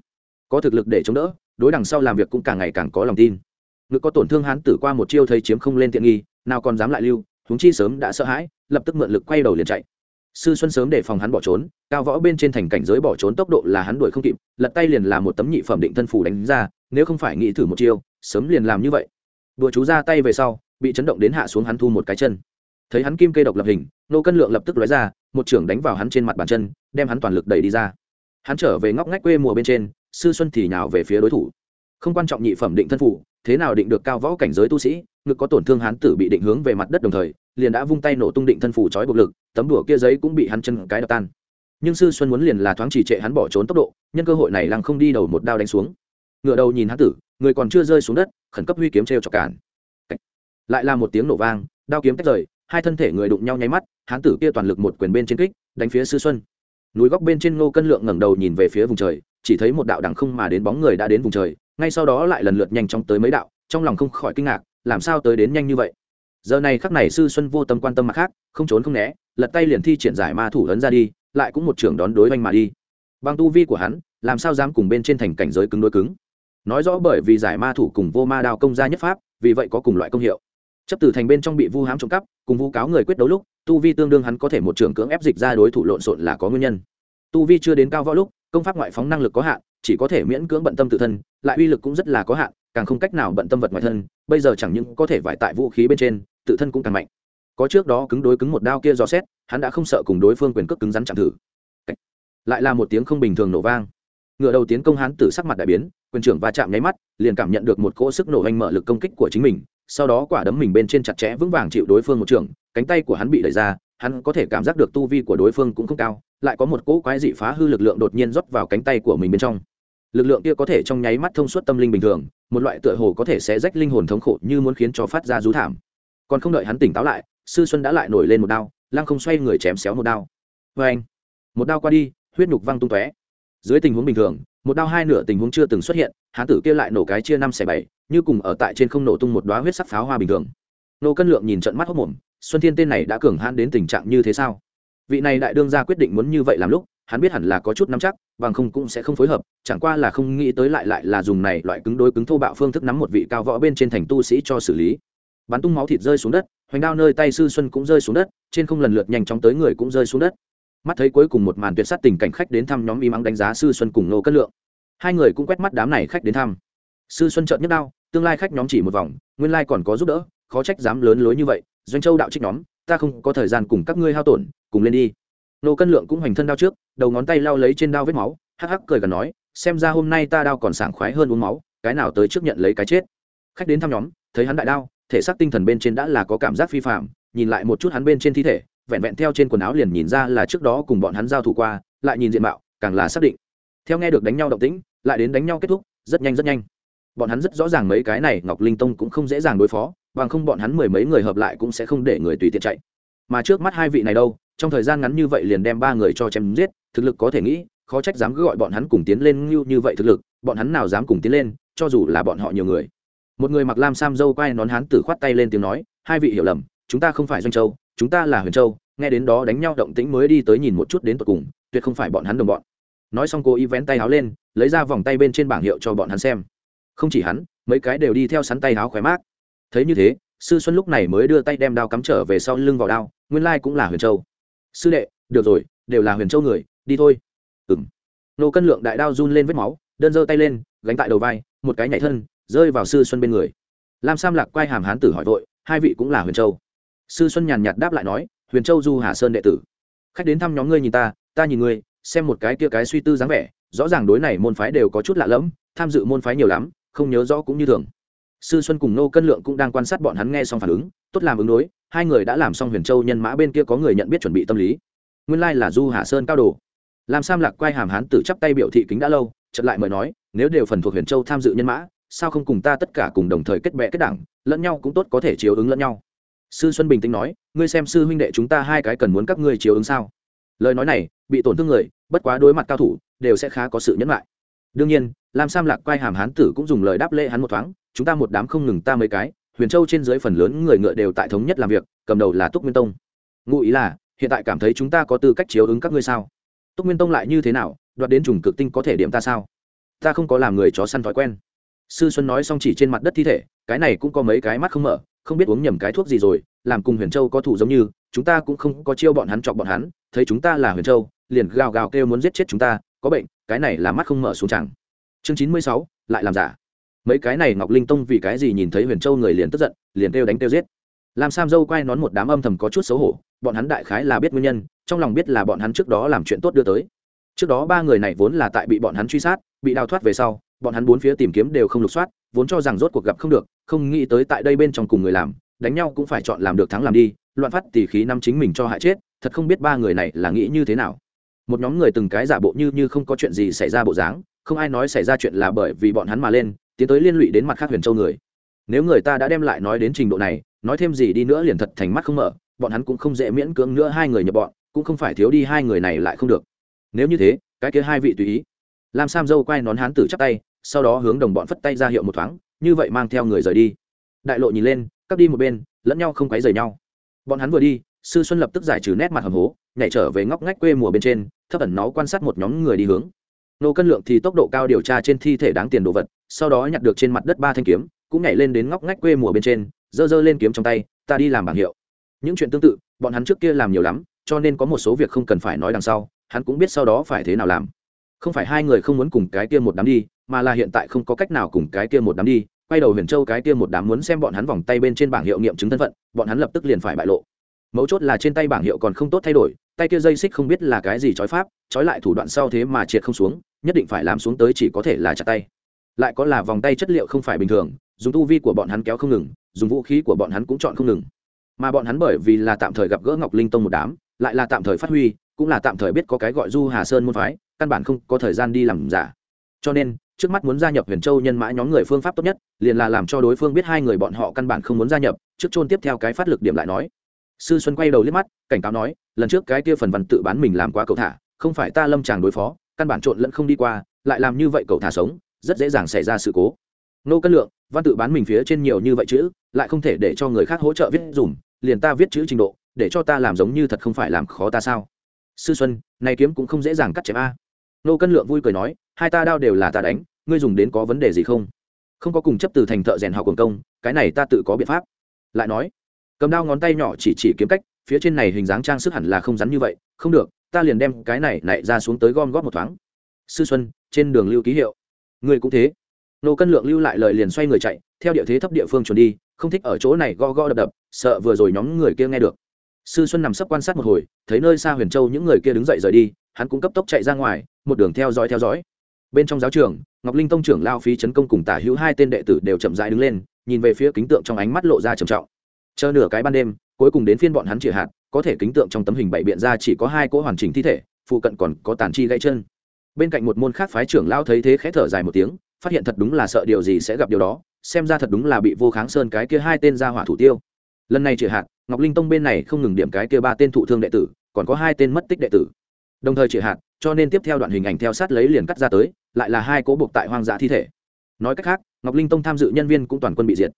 S1: có thực lực để chống đỡ, đối đằng sau làm việc cũng càng ngày càng có lòng tin. Ngực có tổn thương hán tử qua một chiêu thấy chiếm không lên tiện nghi, nào còn dám lại lưu húng chi sớm đã sợ hãi, lập tức mượn lực quay đầu liền chạy. Sư xuân sớm để phòng hắn bỏ trốn, cao võ bên trên thành cảnh giới bỏ trốn tốc độ là hắn đuổi không kịp, lật tay liền làm một tấm nhị phẩm định thân phủ đánh ra, nếu không phải nghĩ thử một chiêu, sớm liền làm như vậy. Đùa chú ra tay về sau, bị chấn động đến hạ xuống hắn thu một cái chân thấy hắn kim kê độc lập hình, nô cân lượng lập tức lóe ra, một trưởng đánh vào hắn trên mặt bàn chân, đem hắn toàn lực đẩy đi ra. Hắn trở về ngóc ngách quê mùa bên trên, sư xuân thì nhào về phía đối thủ. Không quan trọng nhị phẩm định thân phủ thế nào định được cao võ cảnh giới tu sĩ, ngực có tổn thương hắn tử bị định hướng về mặt đất đồng thời, liền đã vung tay nổ tung định thân phủ trói buộc lực, tấm đùa kia giấy cũng bị hắn chân cái đập tan. Nhưng sư xuân muốn liền là thoáng chỉ trệ hắn bỏ trốn tốc độ, nhân cơ hội này lăng không đi đầu một đao đánh xuống. Ngựa đầu nhìn hắn tử, người còn chưa rơi xuống đất, khẩn cấp huy kiếm treo chọc cản. Lại là một tiếng nổ vang, đao kiếm tách rời hai thân thể người đụng nhau nháy mắt, hán tử kia toàn lực một quyền bên trên kích, đánh phía sư xuân. Núi góc bên trên ngô cân lượng ngẩng đầu nhìn về phía vùng trời, chỉ thấy một đạo đằng không mà đến bóng người đã đến vùng trời, ngay sau đó lại lần lượt nhanh chóng tới mấy đạo, trong lòng không khỏi kinh ngạc, làm sao tới đến nhanh như vậy? Giờ này khắc này sư xuân vô tâm quan tâm mặt khác, không trốn không né, lật tay liền thi triển giải ma thủ ấn ra đi, lại cũng một trưởng đón đối oanh mà đi. Bằng tu vi của hắn, làm sao dám cùng bên trên thành cảnh giới cứng đối cứng? Nói rõ bởi vì giải ma thủ cùng vô ma đao công gia nhất pháp, vì vậy có cùng loại công hiệu chấp từ thành bên trong bị vu hám trộm cắp, cùng vu cáo người quyết đấu lúc, tu vi tương đương hắn có thể một trưởng cưỡng ép dịch ra đối thủ lộn xộn là có nguyên nhân. Tu vi chưa đến cao võ lúc, công pháp ngoại phóng năng lực có hạn, chỉ có thể miễn cưỡng bận tâm tự thân, lại uy lực cũng rất là có hạn, càng không cách nào bận tâm vật ngoại thân, bây giờ chẳng những có thể vải tại vũ khí bên trên, tự thân cũng càng mạnh. Có trước đó cứng đối cứng một đao kia dò xét, hắn đã không sợ cùng đối phương quyền cước cứng rắn chạm thử. Lại là một tiếng không bình thường nổ vang. Ngựa đầu tiến công hắn tử sắc mặt đại biến, quyền trưởng va chạm nháy mắt, liền cảm nhận được một cỗ sức nổ anh mở lực công kích của chính mình sau đó quả đấm mình bên trên chặt chẽ vững vàng chịu đối phương một trường, cánh tay của hắn bị đẩy ra, hắn có thể cảm giác được tu vi của đối phương cũng không cao, lại có một cỗ quái dị phá hư lực lượng đột nhiên rót vào cánh tay của mình bên trong. Lực lượng kia có thể trong nháy mắt thông suốt tâm linh bình thường, một loại tựa hồ có thể sẽ rách linh hồn thống khổ như muốn khiến cho phát ra rú thảm. Còn không đợi hắn tỉnh táo lại, sư xuân đã lại nổi lên một đao, lăng không xoay người chém xéo một đao. Vê anh một đao qua đi, huyết nhục văng tung tóe. Dưới tình huống bình thường một đao hai nửa tình huống chưa từng xuất hiện, hán tử kia lại nổ cái chia năm xẻ bảy, như cùng ở tại trên không nổ tung một đoá huyết sắc pháo hoa bình thường. Nô cân lượng nhìn trận mắt hốc mồm, xuân thiên tên này đã cường hãn đến tình trạng như thế sao? Vị này đại đương ra quyết định muốn như vậy làm lúc, hắn biết hẳn là có chút nắm chắc, bằng không cũng sẽ không phối hợp, chẳng qua là không nghĩ tới lại lại là dùng này loại cứng đối cứng thô bạo phương thức nắm một vị cao võ bên trên thành tu sĩ cho xử lý. Bắn tung máu thịt rơi xuống đất, hoành đao nơi tay sư xuân cũng rơi xuống đất, trên không lần lượt nhanh chóng tới người cũng rơi xuống đất mắt thấy cuối cùng một màn tuyệt sát tình cảnh khách đến thăm nhóm y mắng đánh giá sư xuân cùng nô cất lượng. Hai người cũng quét mắt đám này khách đến thăm. Sư xuân trợn nhất đao, tương lai khách nhóm chỉ một vòng, nguyên lai còn có giúp đỡ, khó trách dám lớn lối như vậy, doanh châu đạo trích nhóm, ta không có thời gian cùng các ngươi hao tổn, cùng lên đi. Nô cân lượng cũng hoành thân đao trước, đầu ngón tay lao lấy trên đao vết máu, hắc hắc cười gần nói, xem ra hôm nay ta đao còn sảng khoái hơn uống máu, cái nào tới trước nhận lấy cái chết. Khách đến thăm nhóm, thấy hắn đại đao, thể xác tinh thần bên trên đã là có cảm giác phi phạm nhìn lại một chút hắn bên trên thi thể vẹn vẹn theo trên quần áo liền nhìn ra là trước đó cùng bọn hắn giao thủ qua, lại nhìn diện mạo, càng là xác định. Theo nghe được đánh nhau động tĩnh, lại đến đánh nhau kết thúc, rất nhanh rất nhanh. Bọn hắn rất rõ ràng mấy cái này, ngọc linh tông cũng không dễ dàng đối phó, bằng không bọn hắn mười mấy người hợp lại cũng sẽ không để người tùy tiện chạy. Mà trước mắt hai vị này đâu, trong thời gian ngắn như vậy liền đem ba người cho chém giết, thực lực có thể nghĩ, khó trách dám cứ gọi bọn hắn cùng tiến lên như như vậy thực lực, bọn hắn nào dám cùng tiến lên, cho dù là bọn họ nhiều người. Một người mặc lam sam dâu quay nón hắn tử khoát tay lên tiếng nói, hai vị hiểu lầm, chúng ta không phải doanh châu chúng ta là huyền châu, nghe đến đó đánh nhau động tĩnh mới đi tới nhìn một chút đến tận cùng, tuyệt không phải bọn hắn đồng bọn. Nói xong cô y vén tay áo lên, lấy ra vòng tay bên trên bảng hiệu cho bọn hắn xem. Không chỉ hắn, mấy cái đều đi theo sắn tay áo khỏe mát thấy như thế, sư xuân lúc này mới đưa tay đem đao cắm trở về sau lưng vào đao, nguyên lai cũng là huyền châu. Sư đệ, được rồi, đều là huyền châu người, đi thôi. Ừng nô cân lượng đại đao run lên vết máu, đơn giơ tay lên, gánh tại đầu vai, một cái nhảy thân, rơi vào sư xuân bên người. Lam sam lạc quay hàm hán tử hỏi vội, hai vị cũng là huyền châu? Sư xuân nhàn nhạt đáp lại nói, huyền châu du hà sơn đệ tử, khách đến thăm nhóm ngươi nhìn ta ta nhìn ngươi, xem một cái kia cái suy tư dáng vẻ, rõ ràng đối này môn phái đều có chút lạ lẫm, tham dự môn phái nhiều lắm, không nhớ rõ cũng như thường. Sư xuân cùng nô cân lượng cũng đang quan sát bọn hắn nghe xong phản ứng, tốt làm ứng đối, hai người đã làm xong huyền châu nhân mã bên kia có người nhận biết chuẩn bị tâm lý. Nguyên lai là du hà sơn cao đồ. Làm sam lạc quay hàm hán tử chắp tay biểu thị kính đã lâu chật lại mời nói, nếu đều phần thuộc huyền châu tham dự nhân mã, sao không cùng ta tất cả cùng đồng thời kết bè kết đảng, lẫn nhau cũng tốt có thể chiếu ứng lẫn nhau sư xuân bình tĩnh nói, ngươi xem sư huynh đệ chúng ta hai cái cần muốn các ngươi chiếu ứng sao? Lời nói này, bị tổn thương người, bất quá đối mặt cao thủ, đều sẽ khá có sự nhẫn lại. Đương nhiên, lam sam lạc quay hàm hán tử cũng dùng lời đáp lễ hắn một thoáng, chúng ta một đám không ngừng ta mấy cái, huyền châu trên dưới phần lớn người ngựa đều tại thống nhất làm việc, cầm đầu là túc nguyên tông. Ngụ ý là, hiện tại cảm thấy chúng ta có tư cách chiếu ứng các ngươi sao? Túc nguyên tông lại như thế nào, đoạt đến trùng cực tinh có thể điểm ta sao? Ta không có làm người chó săn thói quen. Sư xuân nói xong chỉ trên mặt đất thi thể, cái này cũng có mấy cái mắt không mở không biết uống nhầm cái thuốc gì rồi, làm cùng huyền châu có thủ giống như, chúng ta cũng không có chiêu bọn hắn chọc bọn hắn, thấy chúng ta là huyền châu, liền gào gào kêu muốn giết chết chúng ta, có bệnh, cái này là mắt không mở xuống chẳng. Chương chín mươi sáu, lại làm giả. Mấy cái này ngọc linh tông vì cái gì nhìn thấy huyền châu người liền tức giận, liền kêu đánh kêu giết. Làm sam dâu quay nón một đám âm thầm có chút xấu hổ, bọn hắn đại khái là biết nguyên nhân, trong lòng biết là bọn hắn trước đó làm chuyện tốt đưa tới. Trước đó ba người này vốn là tại bị bọn hắn truy sát, bị đào thoát về sau bọn hắn bốn phía tìm kiếm đều không lục soát, vốn cho rằng rốt cuộc gặp không được, không nghĩ tới tại đây bên trong cùng người làm, đánh nhau cũng phải chọn làm được thắng làm đi, loạn phát tỉ khí năm chính mình cho hại chết, thật không biết ba người này là nghĩ như thế nào. Một nhóm người từng cái giả bộ như như không có chuyện gì xảy ra bộ dáng, không ai nói xảy ra chuyện là bởi vì bọn hắn mà lên, tiến tới liên lụy đến mặt khác huyền châu người. Nếu người ta đã đem lại nói đến trình độ này, nói thêm gì đi nữa liền thật thành mắt không mở, bọn hắn cũng không dễ miễn cưỡng nữa hai người nhập bọn, cũng không phải thiếu đi hai người này lại không được. Nếu như thế, cái kia hai vị tùy ý. Lam sam dâu quay nón hán tử chắc tay sau đó hướng đồng bọn phất tay ra hiệu một thoáng, như vậy mang theo người rời đi. Đại lộ nhìn lên cắt đi một bên, lẫn nhau không quấy rời nhau. Bọn hắn vừa đi, sư xuân lập tức giải trừ nét mặt hầm hố, nhảy trở về ngóc ngách quê mùa bên trên, thấp ẩn nó quan sát một nhóm người đi hướng. Nô cân lượng thì tốc độ cao điều tra trên thi thể đáng tiền đồ vật, sau đó nhặt được trên mặt đất ba thanh kiếm, cũng nhảy lên đến ngóc ngách quê mùa bên trên, giơ giơ lên kiếm trong tay, ta đi làm bảng hiệu. Những chuyện tương tự, bọn hắn trước kia làm nhiều lắm, cho nên có một số việc không cần phải nói đằng sau, hắn cũng biết sau đó phải thế nào làm. Không phải hai người không muốn cùng cái kia một đám đi mà là hiện tại không có cách nào cùng cái kia một đám đi, quay đầu huyền châu cái kia một đám muốn xem bọn hắn vòng tay bên trên bảng hiệu nghiệm chứng thân phận, bọn hắn lập tức liền phải bại lộ. Mấu chốt là trên tay bảng hiệu còn không tốt thay đổi, tay kia dây xích không biết là cái gì trói pháp, trói lại thủ đoạn sau thế mà triệt không xuống, nhất định phải làm xuống tới chỉ có thể là chặt tay. Lại có là vòng tay chất liệu không phải bình thường, dùng tu vi của bọn hắn kéo không ngừng, dùng vũ khí của bọn hắn cũng chọn không ngừng. Mà bọn hắn bởi vì là tạm thời gặp gỡ ngọc linh tông một đám, lại là tạm thời phát huy, cũng là tạm thời biết có cái gọi du hà sơn môn phái, căn bản không có thời gian đi làm giả. Cho nên trước mắt muốn gia nhập huyền châu nhân mã nhóm người phương pháp tốt nhất, liền là làm cho đối phương biết hai người bọn họ căn bản không muốn gia nhập, trước chôn tiếp theo cái phát lực điểm lại nói. Sư xuân quay đầu liếc mắt, cảnh cáo nói, lần trước cái kia phần văn tự bán mình làm quá cậu thả, không phải ta lâm tràng đối phó, căn bản trộn lẫn không đi qua, lại làm như vậy cậu thả sống, rất dễ dàng xảy ra sự cố. Nô cân lượng, văn tự bán mình phía trên nhiều như vậy chữ, lại không thể để cho người khác hỗ trợ viết dùm, liền ta viết chữ trình độ, để cho ta làm giống như thật không phải làm khó ta sao? Sư xuân, này kiếm cũng không dễ dàng cắt chém a nô cân lượng vui cười nói, hai ta đao đều là ta đánh, ngươi dùng đến có vấn đề gì không? Không có cùng chấp từ thành thợ rèn học quần công, cái này ta tự có biện pháp. Lại nói, cầm đao ngón tay nhỏ chỉ chỉ kiếm cách, phía trên này hình dáng trang sức hẳn là không rắn như vậy, không được, ta liền đem cái này lại ra xuống tới gom góp một thoáng. Sư xuân, trên đường lưu ký hiệu. Ngươi cũng thế. Nô cân lượng lưu lại lời liền xoay người chạy, theo địa thế thấp địa phương chuẩn đi, không thích ở chỗ này go go đập đập, sợ vừa rồi nhóm người kia nghe được. Sư xuân nằm sấp quan sát một hồi, thấy nơi xa huyền châu những người kia đứng dậy rời đi hắn cũng cấp tốc chạy ra ngoài, một đường theo dõi theo dõi. Bên trong giáo trường, ngọc linh tông trưởng lao phí chấn công cùng tả hữu hai tên đệ tử đều chậm rãi đứng lên, nhìn về phía kính tượng trong ánh mắt lộ ra trầm trọng. Chờ nửa cái ban đêm, cuối cùng đến phiên bọn hắn chĩa hạt, có thể kính tượng trong tấm hình bảy biện ra chỉ có hai cỗ hoàn chỉnh thi thể, phụ cận còn có tàn chi gãy chân. Bên cạnh một môn khác phái trưởng lao thấy thế khẽ thở dài một tiếng, phát hiện thật đúng là sợ điều gì sẽ gặp điều đó, xem ra thật đúng là bị vô kháng sơn cái kia hai tên ra hỏa thủ tiêu. Lần này chĩa hạt, ngọc linh tông bên này không ngừng điểm cái kia ba tên thụ thương đệ tử, còn có hai tên mất tích đệ tử đồng thời chĩa hạt, cho nên tiếp theo đoạn hình ảnh theo sát lấy liền cắt ra tới, lại là hai cố buộc tại hoang dã thi thể. Nói cách khác, ngọc linh tông tham dự nhân viên cũng toàn quân bị diệt.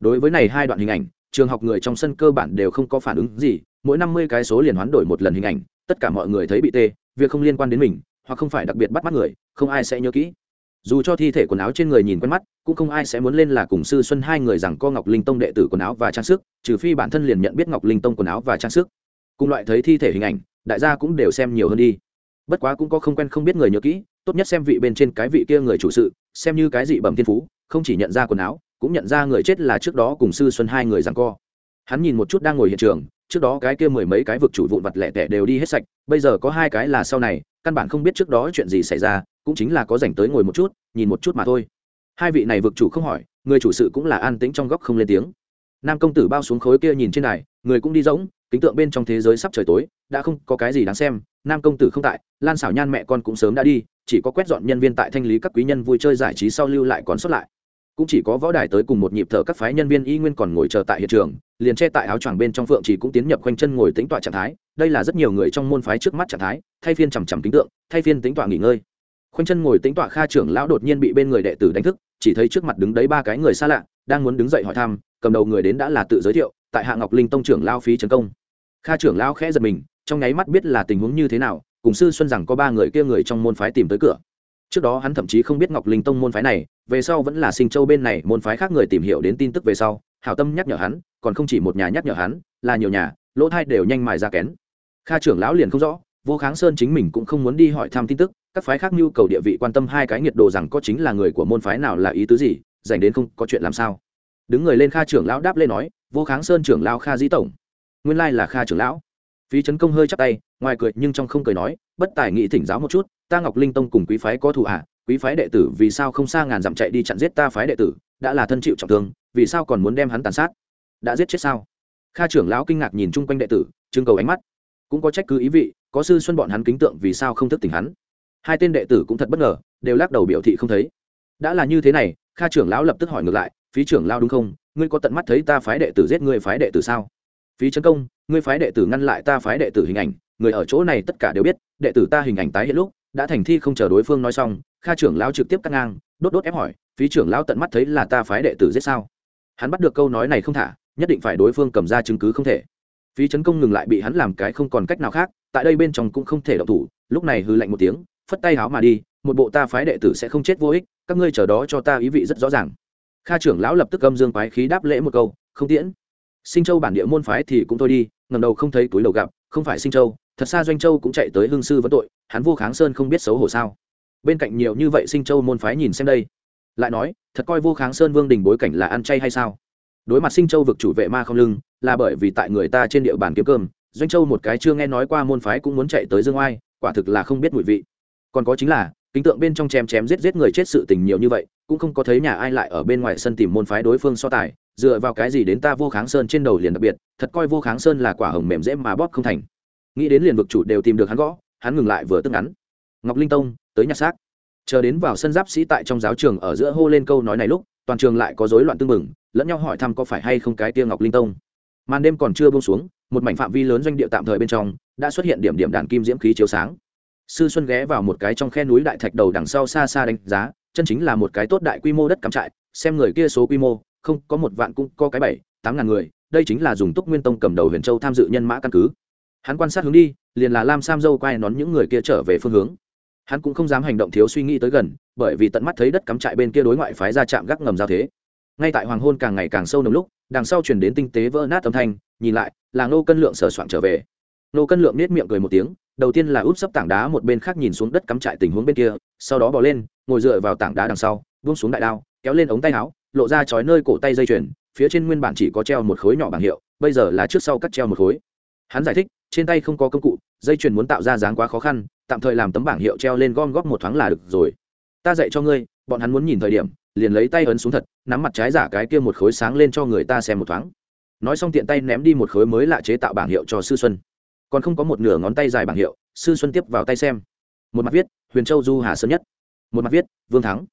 S1: Đối với này hai đoạn hình ảnh, trường học người trong sân cơ bản đều không có phản ứng gì, mỗi năm mươi cái số liền hoán đổi một lần hình ảnh, tất cả mọi người thấy bị tê, việc không liên quan đến mình, hoặc không phải đặc biệt bắt mắt người, không ai sẽ nhớ kỹ. Dù cho thi thể quần áo trên người nhìn quen mắt, cũng không ai sẽ muốn lên là cùng sư xuân hai người rằng co ngọc linh tông đệ tử quần áo và trang sức, trừ phi bản thân liền nhận biết ngọc linh tông quần áo và trang sức. Cùng loại thấy thi thể hình ảnh đại gia cũng đều xem nhiều hơn đi. Bất quá cũng có không quen không biết người nhớ kỹ, tốt nhất xem vị bên trên cái vị kia người chủ sự, xem như cái dị bẩm thiên phú, không chỉ nhận ra quần áo, cũng nhận ra người chết là trước đó cùng sư xuân hai người rằng co. Hắn nhìn một chút đang ngồi hiện trường, trước đó cái kia mười mấy cái vực chủ vụn vặt lẻ tẻ đều đi hết sạch, bây giờ có hai cái là sau này, căn bản không biết trước đó chuyện gì xảy ra, cũng chính là có dành tới ngồi một chút, nhìn một chút mà thôi. Hai vị này vực chủ không hỏi, người chủ sự cũng là an tĩnh trong góc không lên tiếng. Nam công tử bao xuống khối kia nhìn trên này người cũng đi rỗng kính tượng bên trong thế giới sắp trời tối, đã không có cái gì đáng xem, nam công tử không tại, lan xảo nhan mẹ con cũng sớm đã đi, chỉ có quét dọn nhân viên tại thanh lý các quý nhân vui chơi giải trí sau lưu lại còn xuất lại. Cũng chỉ có võ đài tới cùng một nhịp thở các phái nhân viên y nguyên còn ngồi chờ tại hiện trường, liền che tại áo choàng bên trong phượng chỉ cũng tiến nhập quanh chân ngồi tính tọa trạng thái, đây là rất nhiều người trong môn phái trước mắt trạng thái, thay phiên chằm chằm kính tượng, thay phiên tính tọa nghỉ ngơi. Khoanh chân ngồi tính tọa kha trưởng lão đột nhiên bị bên người đệ tử đánh thức, chỉ thấy trước mặt đứng đấy ba cái người xa lạ, đang muốn đứng dậy hỏi thăm, cầm đầu người đến đã là tự giới thiệu tại hạ ngọc linh tông trưởng lao phí trấn công kha trưởng lao khẽ giật mình trong nháy mắt biết là tình huống như thế nào cùng sư xuân rằng có ba người kia người trong môn phái tìm tới cửa trước đó hắn thậm chí không biết ngọc linh tông môn phái này về sau vẫn là sinh châu bên này môn phái khác người tìm hiểu đến tin tức về sau hảo tâm nhắc nhở hắn còn không chỉ một nhà nhắc nhở hắn là nhiều nhà lỗ thai đều nhanh mài ra kén kha trưởng lão liền không rõ vô kháng sơn chính mình cũng không muốn đi hỏi thăm tin tức các phái khác nhu cầu địa vị quan tâm hai cái nhiệt đồ rằng có chính là người của môn phái nào là ý tứ gì dành đến không có chuyện làm sao đứng người lên kha trưởng lão đáp lên nói, vô kháng sơn trưởng lão kha dĩ tổng, nguyên lai là kha trưởng lão. Phí trấn công hơi chắc tay, ngoài cười nhưng trong không cười nói, bất tài nghị thỉnh giáo một chút, ta ngọc linh tông cùng quý phái có thù à quý phái đệ tử vì sao không xa ngàn dặm chạy đi chặn giết ta phái đệ tử? Đã là thân chịu trọng thương, vì sao còn muốn đem hắn tàn sát? Đã giết chết sao? Kha trưởng lão kinh ngạc nhìn chung quanh đệ tử, trưng cầu ánh mắt. Cũng có trách cứ ý vị, có sư xuân bọn hắn kính tượng vì sao không thức tỉnh hắn. Hai tên đệ tử cũng thật bất ngờ, đều lắc đầu biểu thị không thấy. Đã là như thế này, kha trưởng lão lập tức hỏi ngược lại phí trưởng lao đúng không? Ngươi có tận mắt thấy ta phái đệ tử giết ngươi phái đệ tử sao? Phí chấn công, ngươi phái đệ tử ngăn lại ta phái đệ tử hình ảnh. Người ở chỗ này tất cả đều biết, đệ tử ta hình ảnh tái hiện lúc, đã thành thi không chờ đối phương nói xong, kha trưởng lão trực tiếp cắt ngang, đốt đốt ép hỏi, phí trưởng lão tận mắt thấy là ta phái đệ tử giết sao? Hắn bắt được câu nói này không thả, nhất định phải đối phương cầm ra chứng cứ không thể. Phí chấn công ngừng lại bị hắn làm cái không còn cách nào khác, tại đây bên trong cũng không thể động thủ, lúc này hư lạnh một tiếng, phất tay háo mà đi, một bộ ta phái đệ tử sẽ không chết vô ích, các ngươi chờ đó cho ta ý vị rất rõ ràng kha trưởng lão lập tức âm dương quái khí đáp lễ một câu, không tiễn. Sinh châu bản địa môn phái thì cũng thôi đi ngầm đầu không thấy túi đầu gặp, không phải sinh châu, thật xa doanh châu cũng chạy tới hương sư vấn tội, hắn vô kháng sơn không biết xấu hổ sao. Bên cạnh nhiều như vậy sinh châu môn phái nhìn xem đây, lại nói, thật coi vô kháng sơn vương đình bối cảnh là ăn chay hay sao? Đối mặt sinh châu vực chủ vệ ma không lưng, là bởi vì tại người ta trên địa bàn kiếm cơm, doanh châu một cái chưa nghe nói qua môn phái cũng muốn chạy tới dương oai, quả thực là không biết mùi vị. Còn có chính là kính tượng bên trong chém chém giết giết người chết sự tình nhiều như vậy, cũng không có thấy nhà ai lại ở bên ngoài sân tìm môn phái đối phương so tài, dựa vào cái gì đến ta vô kháng sơn trên đầu liền đặc biệt, thật coi vô kháng sơn là quả hồng mềm dễ mà bóp không thành. Nghĩ đến liền vực chủ đều tìm được hắn gõ, hắn ngừng lại vừa tức ngắn. Ngọc linh tông, tới nhặt xác. Chờ đến vào sân giáp sĩ tại trong giáo trường ở giữa hô lên câu nói này lúc, toàn trường lại có rối loạn tương mừng lẫn nhau hỏi thăm có phải hay không cái tia ngọc linh tông. Màn đêm còn chưa buông xuống, một mảnh phạm vi lớn doanh địa tạm thời bên trong, đã xuất hiện điểm điểm đàn kim diễm khí chiếu sáng sư xuân ghé vào một cái trong khe núi đại thạch đầu đằng sau xa xa đánh giá, chân chính là một cái tốt đại quy mô đất cắm trại, xem người kia số quy mô, không, có một vạn cũng có cái bảy, tám ngàn người, đây chính là dùng túc nguyên tông cầm đầu huyền châu tham dự nhân mã căn cứ. Hắn quan sát hướng đi, liền là lam sam dâu quay nón những người kia trở về phương hướng. Hắn cũng không dám hành động thiếu suy nghĩ tới gần, bởi vì tận mắt thấy đất cắm trại bên kia đối ngoại phái ra chạm gác ngầm giao thế. Ngay tại hoàng hôn càng ngày càng sâu nồng lúc, đằng sau chuyển đến tinh tế vỡ nát âm thanh, nhìn lại, là nô cân lượng sờ soạn trở về. Nô cân lượng nết miệng cười một tiếng đầu tiên là úp sấp tảng đá một bên khác nhìn xuống đất cắm trại tình huống bên kia, sau đó bỏ lên, ngồi dựa vào tảng đá đằng sau, buông xuống đại đao, kéo lên ống tay áo, lộ ra chói nơi cổ tay dây chuyền, phía trên nguyên bản chỉ có treo một khối nhỏ bảng hiệu, bây giờ là trước sau cắt treo một khối. Hắn giải thích, trên tay không có công cụ, dây chuyền muốn tạo ra dáng quá khó khăn, tạm thời làm tấm bảng hiệu treo lên gom góp một thoáng là được rồi. Ta dạy cho ngươi, bọn hắn muốn nhìn thời điểm, liền lấy tay ấn xuống thật, nắm mặt trái giả cái kia một khối sáng lên cho người ta xem một thoáng. Nói xong tiện tay ném đi một khối mới lạ chế tạo bảng hiệu cho sư xuân còn không có một nửa ngón tay dài bảng hiệu, sư xuân tiếp vào tay xem. Một mặt viết, huyền châu du hà sơn nhất. Một mặt viết, vương thắng.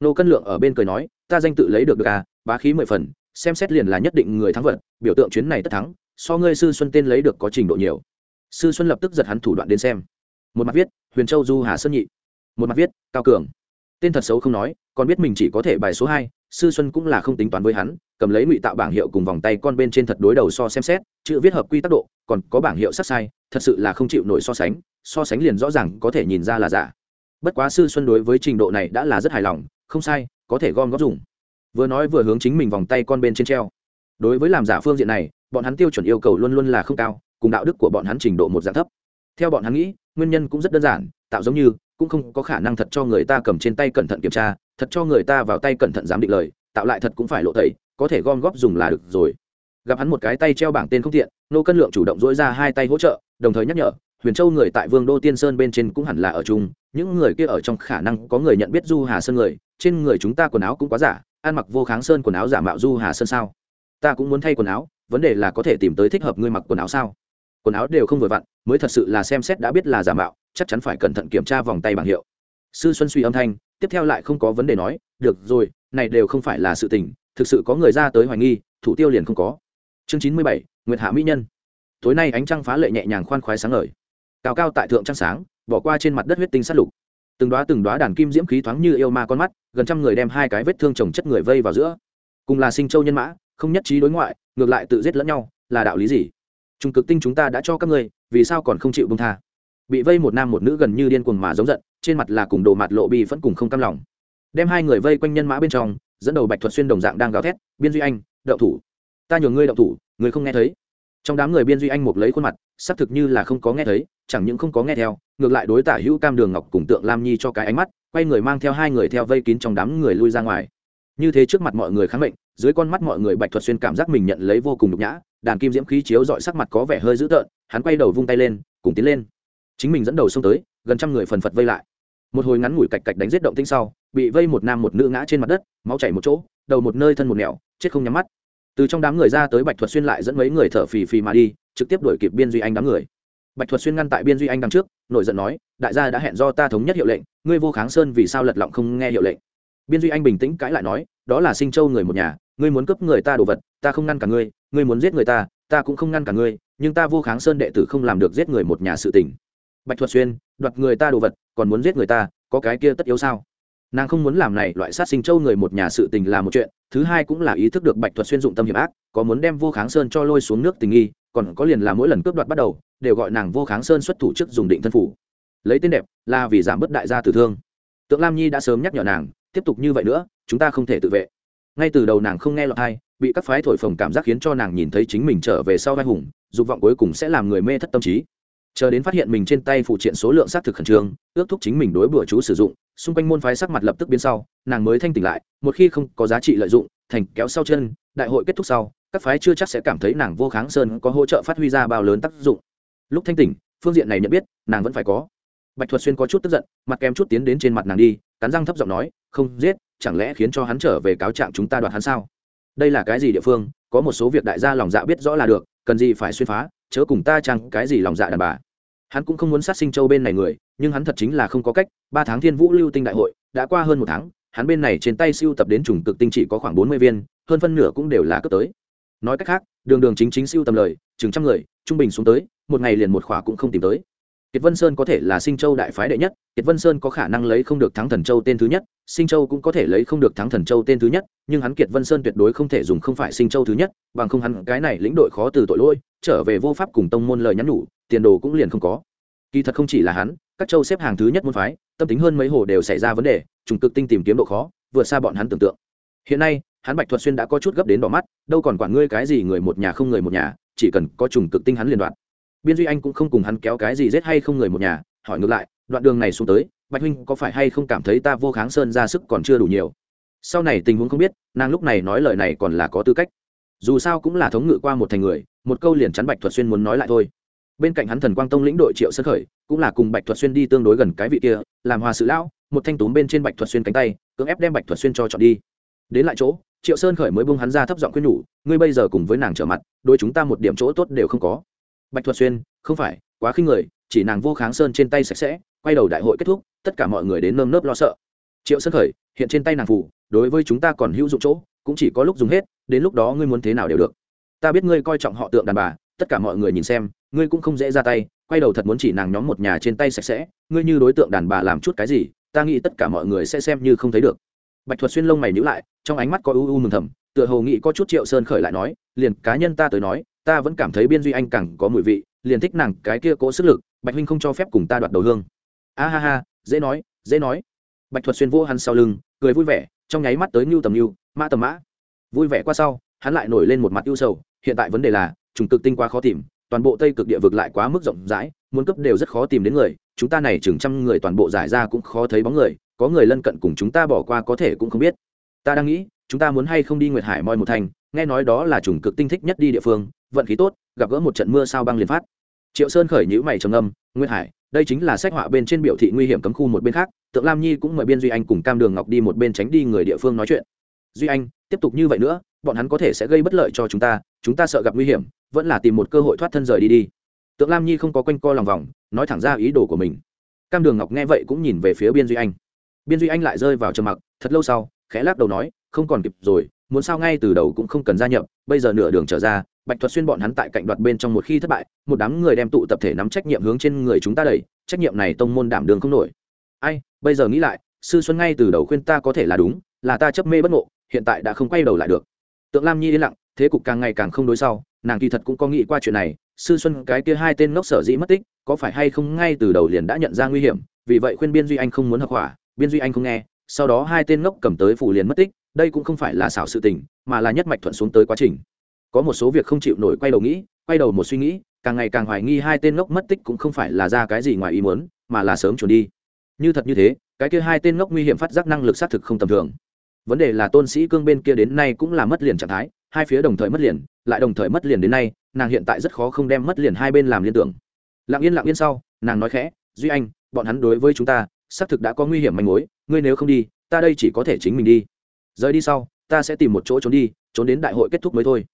S1: Nô cân lượng ở bên cười nói, ta danh tự lấy được được à bá khí mười phần, xem xét liền là nhất định người thắng vật, biểu tượng chuyến này tất thắng, so ngươi sư xuân tên lấy được có trình độ nhiều. Sư xuân lập tức giật hắn thủ đoạn đến xem. Một mặt viết, huyền châu du hà sơn nhị. Một mặt viết, cao cường tên thật xấu không nói, còn biết mình chỉ có thể bài số hai, sư xuân cũng là không tính toán với hắn, cầm lấy ngụy tạo bảng hiệu cùng vòng tay con bên trên thật đối đầu so xem xét, chữ viết hợp quy tắc độ, còn có bảng hiệu sắc sai, thật sự là không chịu nổi so sánh so sánh liền rõ ràng có thể nhìn ra là giả. Bất quá sư xuân đối với trình độ này đã là rất hài lòng, không sai, có thể gom góp dùng. Vừa nói vừa hướng chính mình vòng tay con bên trên treo. Đối với làm giả phương diện này, bọn hắn tiêu chuẩn yêu cầu luôn luôn là không cao, cùng đạo đức của bọn hắn trình độ một dạng thấp. Theo bọn hắn nghĩ, nguyên nhân cũng rất đơn giản, tạo giống như cũng không có khả năng thật cho người ta cầm trên tay cẩn thận kiểm tra, thật cho người ta vào tay cẩn thận giám định lời, tạo lại thật cũng phải lộ tẩy, có thể gom góp dùng là được rồi. Gặp hắn một cái tay treo bảng tên không tiện, nô cân lượng chủ động dỗi ra hai tay hỗ trợ, đồng thời nhắc nhở, huyền châu người tại vương đô tiên sơn bên trên cũng hẳn là ở chung, những người kia ở trong khả năng có người nhận biết du hà sơn người, trên người chúng ta quần áo cũng quá giả, ăn mặc vô kháng sơn quần áo giả mạo du hà sơn sao? Ta cũng muốn thay quần áo, vấn đề là có thể tìm tới thích hợp ngươi mặc quần áo sao? Quần áo đều không vừa vặn, mới thật sự là xem xét đã biết là giả mạo chắc chắn phải cẩn thận kiểm tra vòng tay bảng hiệu. Sư xuân suy âm thanh, tiếp theo lại không có vấn đề nói, được rồi, này đều không phải là sự tình, thực sự có người ra tới hoài nghi, thủ tiêu liền không có. Chương chín mươi bảy, nguyệt hạ mỹ nhân. Tối nay ánh trăng phá lệ nhẹ nhàng khoan khoái sáng ngời. Cao cao tại thượng trăng sáng, bỏ qua trên mặt đất huyết tinh sát lục. Từng đoá từng đoá đàn kim diễm khí thoáng như yêu ma con mắt, gần trăm người đem hai cái vết thương chồng chất người vây vào giữa. Cùng là sinh châu nhân mã, không nhất trí đối ngoại, ngược lại tự giết lẫn nhau, là đạo lý gì? Trung cực tinh chúng ta đã cho các ngươi, vì sao còn không chịu bông tha? Bị vây một nam một nữ gần như điên cuồng mà giống giận, trên mặt là cùng đồ mặt lộ bi vẫn cùng không cam lòng. Đem hai người vây quanh nhân mã bên trong, dẫn đầu bạch thuật xuyên đồng dạng đang gào thét, biên duy anh, đậu thủ. Ta nhường ngươi đậu thủ ngươi không nghe thấy. Trong đám người biên duy anh một lấy khuôn mặt, xác thực như là không có nghe thấy, chẳng những không có nghe theo, ngược lại đối tả hữu cam đường ngọc cùng tượng lam nhi cho cái ánh mắt, quay người mang theo hai người theo vây kín trong đám người lui ra ngoài. Như thế trước mặt mọi người kháng bệnh dưới con mắt mọi người bạch thuật xuyên cảm giác mình nhận lấy vô cùng nhục nhã, đàn kim diễm khí chiếu dọi sắc mặt có vẻ hơi dữ tợn, hắn quay đầu vung tay lên, cùng tiến lên chính mình dẫn đầu xông tới, gần trăm người phần phật vây lại. Một hồi ngắn ngủi cạch cạch đánh giết động tinh sau, bị vây một nam một nữ ngã trên mặt đất, máu chảy một chỗ, đầu một nơi thân một nẻo, chết không nhắm mắt. Từ trong đám người ra tới bạch thuật xuyên lại dẫn mấy người thở phì phì mà đi, trực tiếp đuổi kịp biên duy anh đám người. Bạch thuật xuyên ngăn tại biên duy anh đằng trước, nổi giận nói, đại gia đã hẹn do ta thống nhất hiệu lệnh, ngươi vô kháng sơn vì sao lật lọng không nghe hiệu lệnh? Biên duy anh bình tĩnh cãi lại nói, đó là sinh châu người một nhà, ngươi muốn cướp người ta đồ vật, ta không ngăn cả ngươi ngươi muốn giết người ta ta cũng không ngăn cả ngươi, nhưng ta vô kháng sơn đệ tử không làm được giết người một nhà sự tình bạch thuật xuyên, đoạt người ta đồ vật, còn muốn giết người ta, có cái kia tất yếu sao? Nàng không muốn làm này loại sát sinh châu người một nhà sự tình là một chuyện, thứ hai cũng là ý thức được bạch thuật xuyên dụng tâm hiểm ác, có muốn đem vô kháng sơn cho lôi xuống nước tình nghi, còn có liền là mỗi lần cướp đoạt bắt đầu, đều gọi nàng vô kháng sơn xuất thủ trước dùng định thân phủ. Lấy tên đẹp, là vì giảm bớt đại gia tử thương. Tượng lam nhi đã sớm nhắc nhở nàng, tiếp tục như vậy nữa, chúng ta không thể tự vệ. Ngay từ đầu nàng không nghe lọt hay bị các phái thổi phồng cảm giác khiến cho nàng nhìn thấy chính mình trở về sau vai hùng, dục vọng cuối cùng sẽ làm người mê thất tâm trí chờ đến phát hiện mình trên tay phụ triện số lượng xác thực khẩn trương, ước thúc chính mình đối bữa chú sử dụng, xung quanh môn phái sắc mặt lập tức biến sau, nàng mới thanh tỉnh lại, một khi không có giá trị lợi dụng, thành kéo sau chân, đại hội kết thúc sau, các phái chưa chắc sẽ cảm thấy nàng vô kháng sơn có hỗ trợ phát huy ra bao lớn tác dụng. Lúc thanh tỉnh, phương diện này nhận biết, nàng vẫn phải có. Bạch thuật xuyên có chút tức giận, mặt kém chút tiến đến trên mặt nàng đi, cắn răng thấp giọng nói, không giết, chẳng lẽ khiến cho hắn trở về cáo trạng chúng ta đoạt hắn sao? Đây là cái gì địa phương? Có một số việc đại gia lòng dạ biết rõ là được, cần gì phải xuyên phá chớ cùng ta chăng cái gì lòng dạ đàn bà. Hắn cũng không muốn sát sinh châu bên này người, nhưng hắn thật chính là không có cách, ba tháng thiên vũ lưu tinh đại hội, đã qua hơn một tháng, hắn bên này trên tay siêu tập đến trùng cực tinh chỉ có khoảng bốn mươi viên, hơn phân nửa cũng đều là cấp tới. Nói cách khác, đường đường chính chính siêu tầm lời, chừng trăm người, trung bình xuống tới, một ngày liền một khỏa cũng không tìm tới kiệt vân sơn có thể là sinh châu đại phái đệ nhất, kiệt vân sơn có khả năng lấy không được thắng thần châu tên thứ nhất, sinh châu cũng có thể lấy không được thắng thần châu tên thứ nhất, nhưng hắn kiệt vân sơn tuyệt đối không thể dùng không phải sinh châu thứ nhất, bằng không hắn cái này lĩnh đội khó từ tội lỗi, trở về vô pháp cùng tông môn lời nhắn nhủ, tiền đồ cũng liền không có. Kỳ thật không chỉ là hắn, các châu xếp hàng thứ nhất môn phái, tâm tính hơn mấy hồ đều xảy ra vấn đề, trùng cực tinh tìm kiếm độ khó, vượt xa bọn hắn tưởng tượng. Hiện nay, hắn bạch thuật xuyên đã có chút gấp đến đỏ mắt, đâu còn quản ngươi cái gì người một nhà không người một nhà, chỉ cần có trùng cực tinh hắn liền đoạn biên duy anh cũng không cùng hắn kéo cái gì giết hay không người một nhà, hỏi ngược lại, đoạn đường này xuống tới, bạch huynh có phải hay không cảm thấy ta vô kháng sơn ra sức còn chưa đủ nhiều? Sau này tình huống không biết, nàng lúc này nói lời này còn là có tư cách. Dù sao cũng là thống ngự qua một thành người, một câu liền chắn bạch thuật xuyên muốn nói lại thôi. Bên cạnh hắn thần quang tông lĩnh đội triệu sân khởi, cũng là cùng bạch thuật xuyên đi tương đối gần cái vị kia, làm hòa sự lão, một thanh túm bên trên bạch thuật xuyên cánh tay, cưỡng ép đem bạch thuật xuyên cho chọn đi. Đến lại chỗ, triệu sơn khởi mới bung hắn ra thấp giọng khuyên nhủ, ngươi bây giờ cùng với nàng trở mặt đôi chúng ta một điểm chỗ tốt đều không có bạch thuật xuyên, không phải, quá khinh người, chỉ nàng vô kháng sơn trên tay sạch sẽ, quay đầu đại hội kết thúc, tất cả mọi người đến nơm nớp lo sợ. Triệu sơn khởi, hiện trên tay nàng phủ, đối với chúng ta còn hữu dụng chỗ, cũng chỉ có lúc dùng hết, đến lúc đó ngươi muốn thế nào đều được. Ta biết ngươi coi trọng họ tượng đàn bà, tất cả mọi người nhìn xem, ngươi cũng không dễ ra tay, quay đầu thật muốn chỉ nàng nhóm một nhà trên tay sạch sẽ, ngươi như đối tượng đàn bà làm chút cái gì, ta nghĩ tất cả mọi người sẽ xem như không thấy được. Bạch thuật xuyên lông mày nhữ lại, trong ánh mắt có ưu u mừng thầm, tựa hồ nghĩ có chút triệu sơn khởi lại nói, liền cá nhân ta tới nói ta vẫn cảm thấy biên duy anh càng có mùi vị, liền thích nàng cái kia cố sức lực, bạch huynh không cho phép cùng ta đoạt đầu hương. A ha ha, dễ nói dễ nói. Bạch thuật xuyên vô hắn sau lưng, cười vui vẻ, trong nháy mắt tới ngưu tầm ngưu mã tầm mã. Vui vẻ qua sau, hắn lại nổi lên một mặt ưu sầu, hiện tại vấn đề là, trùng cực tinh quá khó tìm, toàn bộ tây cực địa vực lại quá mức rộng rãi, muốn cấp đều rất khó tìm đến người, chúng ta này chừng trăm người toàn bộ giải ra cũng khó thấy bóng người, có người lân cận cùng chúng ta bỏ qua có thể cũng không biết. Ta đang nghĩ, chúng ta muốn hay không đi nguyệt hải moi một thành, nghe nói đó là chủng cực tinh thích nhất đi địa phương vận khí tốt, gặp gỡ một trận mưa sao băng liền phát. Triệu sơn khởi nhữ mày trầm âm Nguyên hải, đây chính là sách họa bên trên biểu thị nguy hiểm cấm khu một bên khác, tượng lam nhi cũng mời biên duy anh cùng cam đường ngọc đi một bên tránh đi người địa phương nói chuyện. Duy anh, tiếp tục như vậy nữa, bọn hắn có thể sẽ gây bất lợi cho chúng ta chúng ta sợ gặp nguy hiểm, vẫn là tìm một cơ hội thoát thân rời đi đi. Tượng lam nhi không có quanh co lòng vòng, nói thẳng ra ý đồ của mình. Cam đường ngọc nghe vậy cũng nhìn về phía biên duy anh. Biên duy anh lại rơi vào trầm mặc, thật lâu sau, khẽ lắc đầu nói, không còn kịp rồi, muốn sao ngay từ đầu cũng không cần gia nhập, bây giờ nửa đường trở ra bạch thuật xuyên bọn hắn tại cạnh đoạt bên trong một khi thất bại, một đám người đem tụ tập thể nắm trách nhiệm hướng trên người chúng ta đẩy, trách nhiệm này tông môn đảm đường không nổi. Ai, bây giờ nghĩ lại, sư xuân ngay từ đầu khuyên ta có thể là đúng, là ta chấp mê bất ngộ, hiện tại đã không quay đầu lại được. Tượng lam nhi yên lặng, thế cục càng ngày càng không đối sau, nàng kỳ thật cũng có nghĩ qua chuyện này, sư xuân cái kia hai tên ngốc sở dĩ mất tích, có phải hay không ngay từ đầu liền đã nhận ra nguy hiểm, vì vậy khuyên biên duy anh không muốn hợp hỏa biên duy anh không nghe, sau đó hai tên ngốc cầm tới phủ liền mất tích, đây cũng không phải là xảo sự tình, mà là nhất mạch thuận xuống tới quá trình có một số việc không chịu nổi quay đầu nghĩ, quay đầu một suy nghĩ, càng ngày càng hoài nghi hai tên ngốc mất tích cũng không phải là ra cái gì ngoài ý muốn, mà là sớm trốn đi. Như thật như thế, cái kia hai tên ngốc nguy hiểm phát giác năng lực xác thực không tầm thường. Vấn đề là tôn sĩ cương bên kia đến nay cũng là mất liền trạng thái, hai phía đồng thời mất liền, lại đồng thời mất liền đến nay, nàng hiện tại rất khó không đem mất liền hai bên làm liên tưởng. Lặng yên lặng yên sau, nàng nói khẽ, duy anh, bọn hắn đối với chúng ta, xác thực đã có nguy hiểm manh mối, ngươi nếu không đi, ta đây chỉ có thể chính mình đi. Rời đi sau, ta sẽ tìm một chỗ trốn đi, trốn đến đại hội kết thúc mới thôi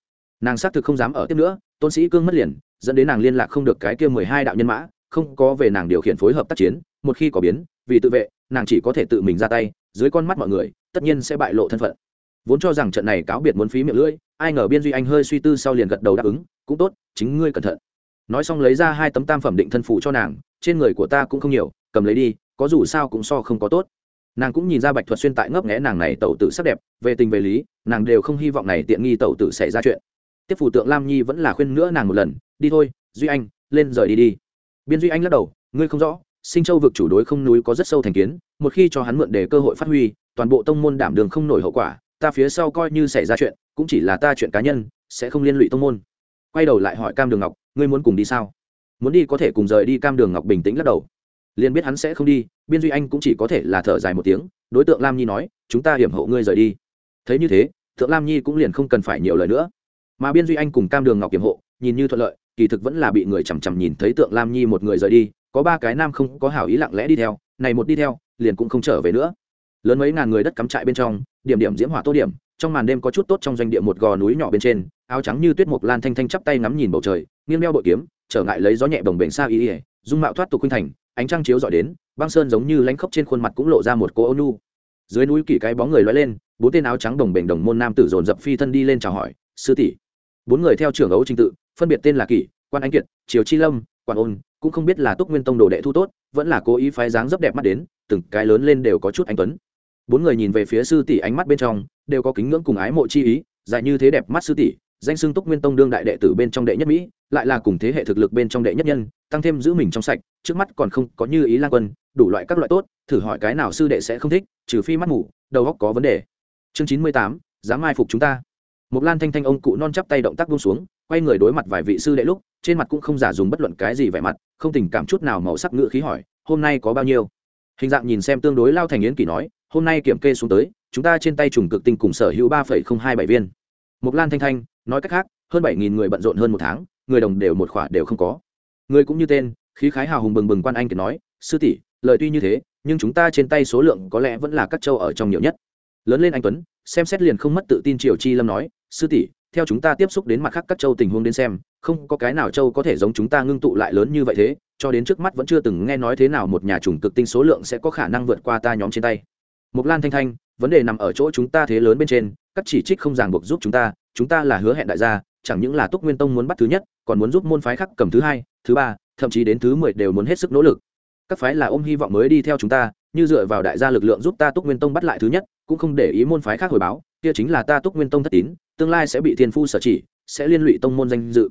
S1: nàng xác thực không dám ở tiếp nữa, tôn sĩ cương mất liền, dẫn đến nàng liên lạc không được cái kia mười hai đạo nhân mã, không có về nàng điều khiển phối hợp tác chiến, một khi có biến, vì tự vệ, nàng chỉ có thể tự mình ra tay, dưới con mắt mọi người, tất nhiên sẽ bại lộ thân phận. Vốn cho rằng trận này cáo biệt muốn phí miệng lưỡi, ai ngờ biên duy anh hơi suy tư sau liền gật đầu đáp ứng, cũng tốt, chính ngươi cẩn thận. Nói xong lấy ra hai tấm tam phẩm định thân phụ cho nàng, trên người của ta cũng không nhiều, cầm lấy đi, có dù sao cũng so không có tốt. Nàng cũng nhìn ra bạch thuật xuyên tại ngấp nghẽ nàng này tẩu tử sắc đẹp, về tình về lý, nàng đều không hy vọng này tiện nghi tẩu tử xảy ra chuyện tiếp phủ tượng lam nhi vẫn là khuyên nữa nàng một lần, đi thôi, duy anh, lên rời đi đi. Biên duy anh lắc đầu, ngươi không rõ, sinh châu vực chủ đối không núi có rất sâu thành kiến, một khi cho hắn mượn để cơ hội phát huy, toàn bộ tông môn đảm đường không nổi hậu quả, ta phía sau coi như xảy ra chuyện, cũng chỉ là ta chuyện cá nhân, sẽ không liên lụy tông môn. Quay đầu lại hỏi cam đường ngọc, ngươi muốn cùng đi sao? Muốn đi có thể cùng rời đi. Cam đường ngọc bình tĩnh lắc đầu. Liền biết hắn sẽ không đi, biên duy anh cũng chỉ có thể là thở dài một tiếng. Đối tượng lam nhi nói, chúng ta hiểm hộ ngươi rời đi. Thấy như thế thượng lam nhi cũng liền không cần phải nhiều lời nữa mà biên duy anh cùng cam đường ngọc kiểm hộ, nhìn như thuận lợi, kỳ thực vẫn là bị người chằm chằm nhìn thấy tượng lam nhi một người rời đi, có ba cái nam không có hảo ý lặng lẽ đi theo, này một đi theo, liền cũng không trở về nữa. Lớn mấy ngàn người đất cắm trại bên trong, điểm điểm diễm hỏa tô điểm, trong màn đêm có chút tốt trong doanh địa một gò núi nhỏ bên trên, áo trắng như tuyết mộc lan thanh thanh chắp tay ngắm nhìn bầu trời, nghiêng đeo bội kiếm, trở ngại lấy gió nhẹ bồng bềnh xa ý ỉa dung mạo thoát tục khuynh thành, ánh trăng chiếu dọi đến, băng sơn giống như lánh khóc trên khuôn mặt cũng lộ ra một cô ô nu dưới núi kỷ cái bóng người loay lên, bốn tên áo trắng đồng bềnh đồng môn nam tử dồn dập phi thân đi lên chào hỏi, sư tỷ bốn người theo trưởng ấu trình tự, phân biệt tên là kỷ, quan anh kiệt, triều chi lâm, quản ôn, cũng không biết là túc nguyên tông đồ đệ thu tốt, vẫn là cố ý phái dáng rất đẹp mắt đến, từng cái lớn lên đều có chút anh tuấn. Bốn người nhìn về phía sư tỷ ánh mắt bên trong, đều có kính ngưỡng cùng ái mộ chi ý, dài như thế đẹp mắt sư tỷ, danh xưng túc nguyên tông đương đại đệ tử bên trong đệ nhất mỹ, lại là cùng thế hệ thực lực bên trong đệ nhất nhân, tăng thêm giữ mình trong sạch, trước mắt còn không có như ý lan quân, đủ loại các loại tốt, thử hỏi cái nào sư đệ sẽ không thích, trừ phi mắt ngủ đầu óc có vấn đề. Chương chín mươi tám, dám ai phục chúng ta một lan thanh thanh ông cụ non chắp tay động tác buông xuống, quay người đối mặt vài vị sư đệ lúc, trên mặt cũng không giả dùng bất luận cái gì vẻ mặt, không tình cảm chút nào màu sắc ngựa khí hỏi, hôm nay có bao nhiêu? Hình dạng nhìn xem tương đối lao thành yến kỷ nói, hôm nay kiểm kê xuống tới, chúng ta trên tay trùng cực tinh cùng sở hữu ba phẩy không hai bảy viên. Mộc lan thanh thanh, nói cách khác, hơn bảy nghìn người bận rộn hơn một tháng, người đồng đều một khỏa đều không có. Người cũng như tên, khí khái hào hùng bừng bừng quan anh kiệt nói, sư tỷ, lời tuy như thế, nhưng chúng ta trên tay số lượng có lẽ vẫn là các châu ở trong nhiều nhất. Lớn lên anh tuấn, xem xét liền không mất tự tin triều chi lâm nói sư tỷ, theo chúng ta tiếp xúc đến mặt khác các châu tình huống đến xem, không có cái nào châu có thể giống chúng ta ngưng tụ lại lớn như vậy thế, cho đến trước mắt vẫn chưa từng nghe nói thế nào một nhà trùng cực tinh số lượng sẽ có khả năng vượt qua ta nhóm trên tay. Mục lan thanh thanh, vấn đề nằm ở chỗ chúng ta thế lớn bên trên, các chỉ trích không ràng buộc giúp chúng ta chúng ta là hứa hẹn đại gia, chẳng những là túc nguyên tông muốn bắt thứ nhất, còn muốn giúp môn phái khác cầm thứ hai, thứ ba, thậm chí đến thứ mười đều muốn hết sức nỗ lực. Các phái là ôm hy vọng mới đi theo chúng ta, như dựa vào đại gia lực lượng giúp ta túc nguyên tông bắt lại thứ nhất, cũng không để ý môn phái khác hồi báo, kia chính là ta túc nguyên tông thất tín tương lai sẽ bị thiên phu sở chỉ, sẽ liên lụy tông môn danh dự.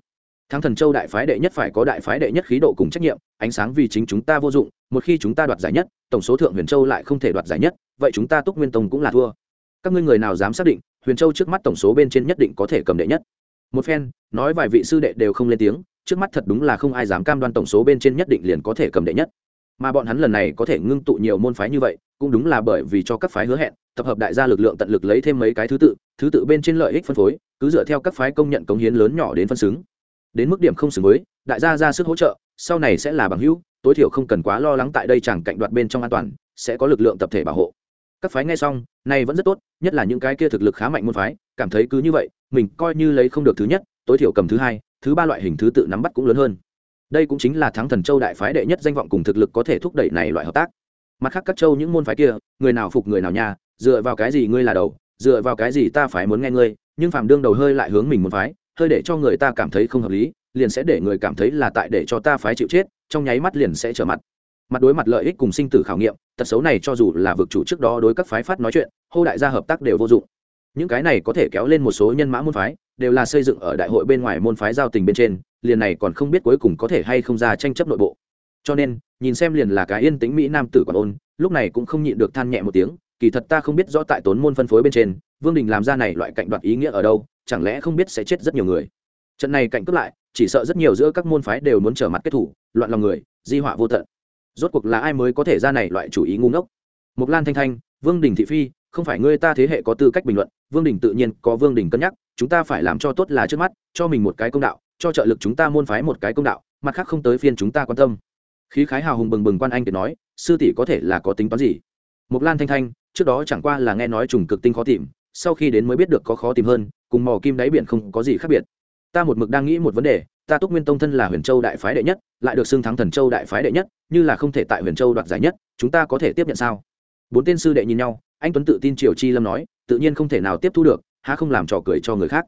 S1: Thắng thần châu đại phái đệ nhất phải có đại phái đệ nhất khí độ cùng trách nhiệm, ánh sáng vì chính chúng ta vô dụng, một khi chúng ta đoạt giải nhất, tổng số thượng huyền châu lại không thể đoạt giải nhất, vậy chúng ta túc nguyên tông cũng là thua. Các ngươi người nào dám xác định, huyền châu trước mắt tổng số bên trên nhất định có thể cầm đệ nhất? Một phen, nói vài vị sư đệ đều không lên tiếng, trước mắt thật đúng là không ai dám cam đoan tổng số bên trên nhất định liền có thể cầm đệ nhất. Mà bọn hắn lần này có thể ngưng tụ nhiều môn phái như vậy, cũng đúng là bởi vì cho các phái hứa hẹn tập hợp đại gia lực lượng tận lực lấy thêm mấy cái thứ tự thứ tự bên trên lợi ích phân phối, cứ dựa theo các phái công nhận cống hiến lớn nhỏ đến phân xứng. Đến mức điểm không xứng với, đại gia ra sức hỗ trợ, sau này sẽ là bằng hữu, tối thiểu không cần quá lo lắng tại đây chẳng cạnh đoạt bên trong an toàn, sẽ có lực lượng tập thể bảo hộ. Các phái nghe xong, này vẫn rất tốt, nhất là những cái kia thực lực khá mạnh môn phái, cảm thấy cứ như vậy, mình coi như lấy không được thứ nhất, tối thiểu cầm thứ hai, thứ ba loại hình thứ tự nắm bắt cũng lớn hơn. Đây cũng chính là thắng thần châu đại phái đệ nhất danh vọng cùng thực lực có thể thúc đẩy này loại hợp tác. Mặt khác các châu những môn phái kia, người nào phục người nào nha dựa vào cái gì ngươi là đầu, dựa vào cái gì ta phải muốn nghe ngươi, nhưng phạm đương đầu hơi lại hướng mình muốn phái, hơi để cho người ta cảm thấy không hợp lý, liền sẽ để người cảm thấy là tại để cho ta phái chịu chết, trong nháy mắt liền sẽ trở mặt. Mặt đối mặt lợi ích cùng sinh tử khảo nghiệm, tật xấu này cho dù là vực chủ trước đó đối các phái phát nói chuyện, hô đại gia hợp tác đều vô dụng. Những cái này có thể kéo lên một số nhân mã môn phái, đều là xây dựng ở đại hội bên ngoài môn phái giao tình bên trên, liền này còn không biết cuối cùng có thể hay không ra tranh chấp nội bộ. Cho nên, nhìn xem liền là cái yên tĩnh mỹ nam tử còn ôn, lúc này cũng không nhịn được than nhẹ một tiếng kỳ thật ta không biết rõ tại tốn môn phân phối bên trên, vương đình làm ra này loại cạnh đoạt ý nghĩa ở đâu, chẳng lẽ không biết sẽ chết rất nhiều người? Trận này cạnh cướp lại, chỉ sợ rất nhiều giữa các môn phái đều muốn trở mặt kết thủ, loạn lòng người, di họa vô tận. Rốt cuộc là ai mới có thể ra này loại chủ ý ngu ngốc? Mục lan thanh thanh, vương đình thị phi, không phải ngươi ta thế hệ có tư cách bình luận, vương đình tự nhiên có vương đình cân nhắc, chúng ta phải làm cho tốt là trước mắt, cho mình một cái công đạo, cho trợ lực chúng ta môn phái một cái công đạo, mặt khác không tới phiên chúng ta quan tâm. Khí khái hào hùng bừng bừng quan anh kiệt nói, sư tỷ có thể là có tính toán gì? Mục lan thanh thanh trước đó chẳng qua là nghe nói trùng cực tinh khó tìm, sau khi đến mới biết được có khó tìm hơn, cùng mò kim đáy biển không có gì khác biệt. Ta một mực đang nghĩ một vấn đề, ta túc nguyên tông thân là huyền châu đại phái đệ nhất, lại được xưng thắng thần châu đại phái đệ nhất, như là không thể tại huyền châu đoạt giải nhất, chúng ta có thể tiếp nhận sao? Bốn tên sư đệ nhìn nhau, anh tuấn tự tin triều chi lâm nói, tự nhiên không thể nào tiếp thu được, há không làm trò cười cho người khác.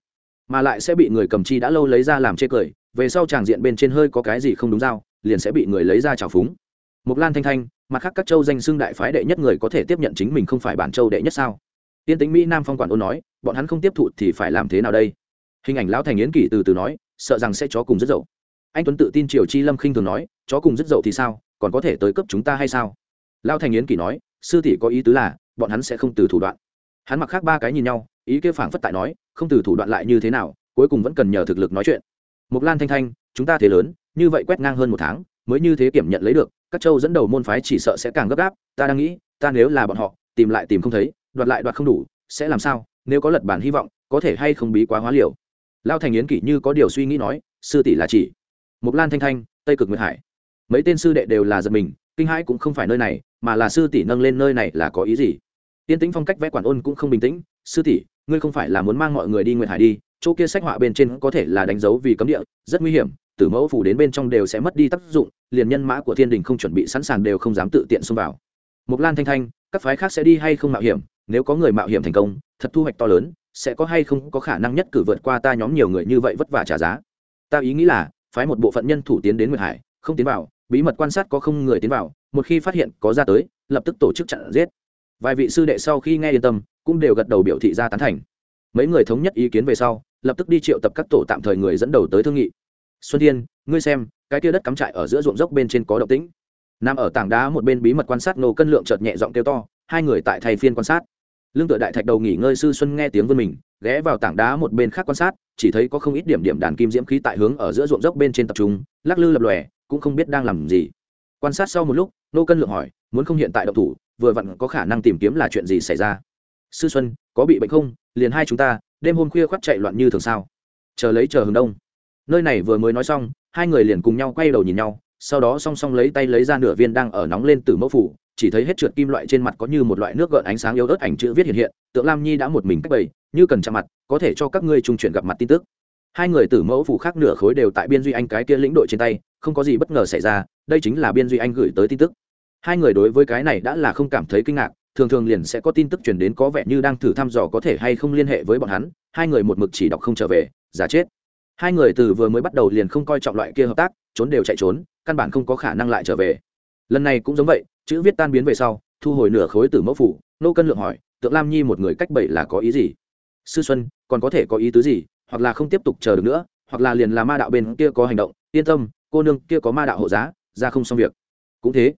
S1: Mà lại sẽ bị người cầm chi đã lâu lấy ra làm chê cười, về sau tràng diện bên trên hơi có cái gì không đúng dao, liền sẽ bị người lấy ra trào phúng. Mục lan thanh thanh mặt khác các châu danh xưng đại phái đệ nhất người có thể tiếp nhận chính mình không phải bản châu đệ nhất sao? Tiên tính mỹ nam phong quản ôn nói, bọn hắn không tiếp thụ thì phải làm thế nào đây? Hình ảnh lão thành yến kỷ từ từ nói, sợ rằng sẽ chó cùng rất dậu. Anh tuấn tự tin triều chi lâm khinh thường nói, chó cùng rất dậu thì sao? Còn có thể tới cấp chúng ta hay sao? Lão thành yến kỷ nói, sư tỷ có ý tứ là, bọn hắn sẽ không từ thủ đoạn. Hắn mặc khác ba cái nhìn nhau, ý kia phảng phất tại nói, không từ thủ đoạn lại như thế nào, cuối cùng vẫn cần nhờ thực lực nói chuyện. Mục lan thanh thanh, chúng ta thế lớn, như vậy quét ngang hơn một tháng, mới như thế kiểm nhận lấy được các châu dẫn đầu môn phái chỉ sợ sẽ càng gấp gáp, ta đang nghĩ, ta nếu là bọn họ, tìm lại tìm không thấy, đoạt lại đoạt không đủ, sẽ làm sao? Nếu có lật bản hy vọng, có thể hay không bí quá hóa liều? Lao thành yến kỷ như có điều suy nghĩ nói, sư tỷ là chỉ. Mục lan thanh thanh, tây cực nguyệt hải. Mấy tên sư đệ đều là giật mình, kinh hãi cũng không phải nơi này, mà là sư tỷ nâng lên nơi này là có ý gì? Tiên tĩnh phong cách vẽ quản ôn cũng không bình tĩnh, sư tỷ, ngươi không phải là muốn mang mọi người đi nguyệt hải đi, chỗ kia sách họa bên trên có thể là đánh dấu vì cấm địa, rất nguy hiểm tử mẫu phủ đến bên trong đều sẽ mất đi tác dụng, liền nhân mã của thiên đình không chuẩn bị sẵn sàng đều không dám tự tiện xông vào. Mục lan thanh thanh, các phái khác sẽ đi hay không mạo hiểm? Nếu có người mạo hiểm thành công, thật thu hoạch to lớn, sẽ có hay không có khả năng nhất cử vượt qua ta nhóm nhiều người như vậy vất vả trả giá? Ta ý nghĩ là, phái một bộ phận nhân thủ tiến đến nguyệt hải, không tiến vào, bí mật quan sát có không người tiến vào, một khi phát hiện có ra tới, lập tức tổ chức chặn giết. Vài vị sư đệ sau khi nghe yên tâm, cũng đều gật đầu biểu thị ra tán thành. Mấy người thống nhất ý kiến về sau, lập tức đi triệu tập các tổ tạm thời người dẫn đầu tới thương nghị xuân thiên, ngươi xem, cái kia đất cắm trại ở giữa ruộng dốc bên trên có động tĩnh. Nằm ở tảng đá một bên bí mật quan sát nô cân lượng chợt nhẹ giọng kêu to, hai người tại thầy phiên quan sát. Lương tựa đại thạch đầu nghỉ ngơi sư xuân nghe tiếng vươn mình, ghé vào tảng đá một bên khác quan sát, chỉ thấy có không ít điểm điểm đàn kim diễm khí tại hướng ở giữa ruộng dốc bên trên tập trung, lắc lư lập lòe, cũng không biết đang làm gì. Quan sát sau một lúc, nô cân lượng hỏi, muốn không hiện tại độc thủ, vừa vặn có khả năng tìm kiếm là chuyện gì xảy ra? Sư xuân, có bị bệnh không? Liền hai chúng ta, đêm hôm khuya khoác chạy loạn như thường sao? Chờ lấy chờ hướng đông nơi này vừa mới nói xong, hai người liền cùng nhau quay đầu nhìn nhau, sau đó song song lấy tay lấy ra nửa viên đang ở nóng lên từ mẫu phủ, chỉ thấy hết trượt kim loại trên mặt có như một loại nước gợn ánh sáng yếu ớt ảnh chữ viết hiện hiện, tượng lam nhi đã một mình cách bầy, như cần chạm mặt, có thể cho các ngươi trung chuyển gặp mặt tin tức. Hai người tử mẫu phủ khác nửa khối đều tại biên duy anh cái kia lĩnh đội trên tay, không có gì bất ngờ xảy ra, đây chính là biên duy anh gửi tới tin tức. Hai người đối với cái này đã là không cảm thấy kinh ngạc, thường thường liền sẽ có tin tức chuyển đến có vẻ như đang thử thăm dò có thể hay không liên hệ với bọn hắn, hai người một mực chỉ đọc không trở về, giả chết hai người từ vừa mới bắt đầu liền không coi trọng loại kia hợp tác, trốn đều chạy trốn, căn bản không có khả năng lại trở về. Lần này cũng giống vậy, chữ viết tan biến về sau, thu hồi nửa khối từ mẫu phủ, nô cân lượng hỏi, tượng lam nhi một người cách bảy là có ý gì? Sư xuân, còn có thể có ý tứ gì, hoặc là không tiếp tục chờ được nữa, hoặc là liền là ma đạo bên kia có hành động, yên tâm, cô nương kia có ma đạo hộ giá, ra không xong việc. Cũng thế,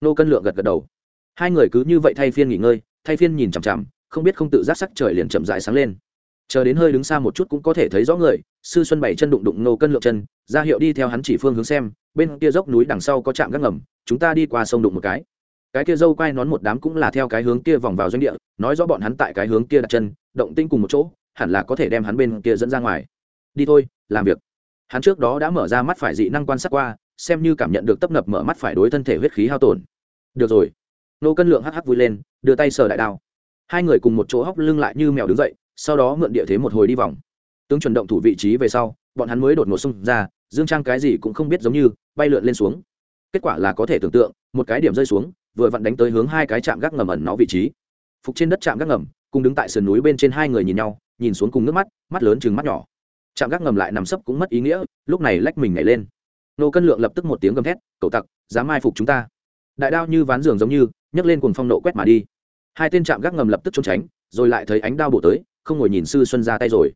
S1: nô cân lượng gật gật đầu. Hai người cứ như vậy thay phiên nghỉ ngơi, thay phiên nhìn chằm chằm, không biết không tự giác sắc trời liền chậm dại sáng lên. Chờ đến hơi đứng xa một chút cũng có thể thấy rõ người sư xuân bảy chân đụng đụng nô cân lượng chân, ra hiệu đi theo hắn chỉ phương hướng xem, bên kia dốc núi đằng sau có trạm gác ngầm, chúng ta đi qua sông đụng một cái. Cái kia dâu quay nón một đám cũng là theo cái hướng kia vòng vào doanh địa, nói rõ bọn hắn tại cái hướng kia đặt chân, động tinh cùng một chỗ, hẳn là có thể đem hắn bên kia dẫn ra ngoài. Đi thôi, làm việc. Hắn trước đó đã mở ra mắt phải dị năng quan sát qua, xem như cảm nhận được tấp nập mở mắt phải đối thân thể huyết khí hao tổn. Được rồi. Nô cân lượng hắc hắc vui lên, đưa tay sờ đại đao. Hai người cùng một chỗ hóc lưng lại như mèo đứng dậy, sau đó mượn địa thế một hồi đi vòng tướng chuẩn động thủ vị trí về sau, bọn hắn mới đột ngột xông ra, dương trang cái gì cũng không biết giống như, bay lượn lên xuống. Kết quả là có thể tưởng tượng, một cái điểm rơi xuống, vừa vặn đánh tới hướng hai cái chạm gác ngầm ẩn nó vị trí. Phục trên đất chạm gác ngầm, cùng đứng tại sườn núi bên trên hai người nhìn nhau, nhìn xuống cùng nước mắt mắt lớn chừng mắt nhỏ. Chạm gác ngầm lại nằm sấp cũng mất ý nghĩa, lúc này lách mình nhảy lên. Nô cân lượng lập tức một tiếng gầm thét, cậu tặc, dám mai phục chúng ta. Đại đao như ván giường giống như, nhấc lên cùng phong nộ quét mà đi. Hai tên chạm gác ngầm lập tức trốn tránh, rồi lại thấy ánh đao bổ tới, không ngồi nhìn sư xuân ra tay rồi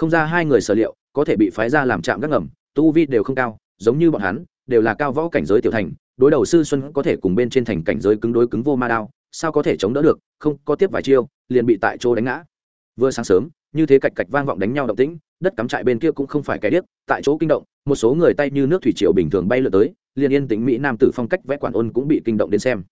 S1: không ra hai người sở liệu, có thể bị phái ra làm chạm gác ngầm, tu vi đều không cao, giống như bọn hắn, đều là cao võ cảnh giới tiểu thành, đối đầu sư xuân có thể cùng bên trên thành cảnh giới cứng đối cứng vô ma đao, sao có thể chống đỡ được, không, có tiếp vài chiêu, liền bị tại chỗ đánh ngã. Vừa sáng sớm, như thế cạch cạch vang vọng đánh nhau động tĩnh, đất cắm trại bên kia cũng không phải cái điếc, tại chỗ kinh động, một số người tay như nước thủy triều bình thường bay lượn tới, liền yên tĩnh mỹ nam tử phong cách vẽ quản ôn cũng bị kinh động đến xem.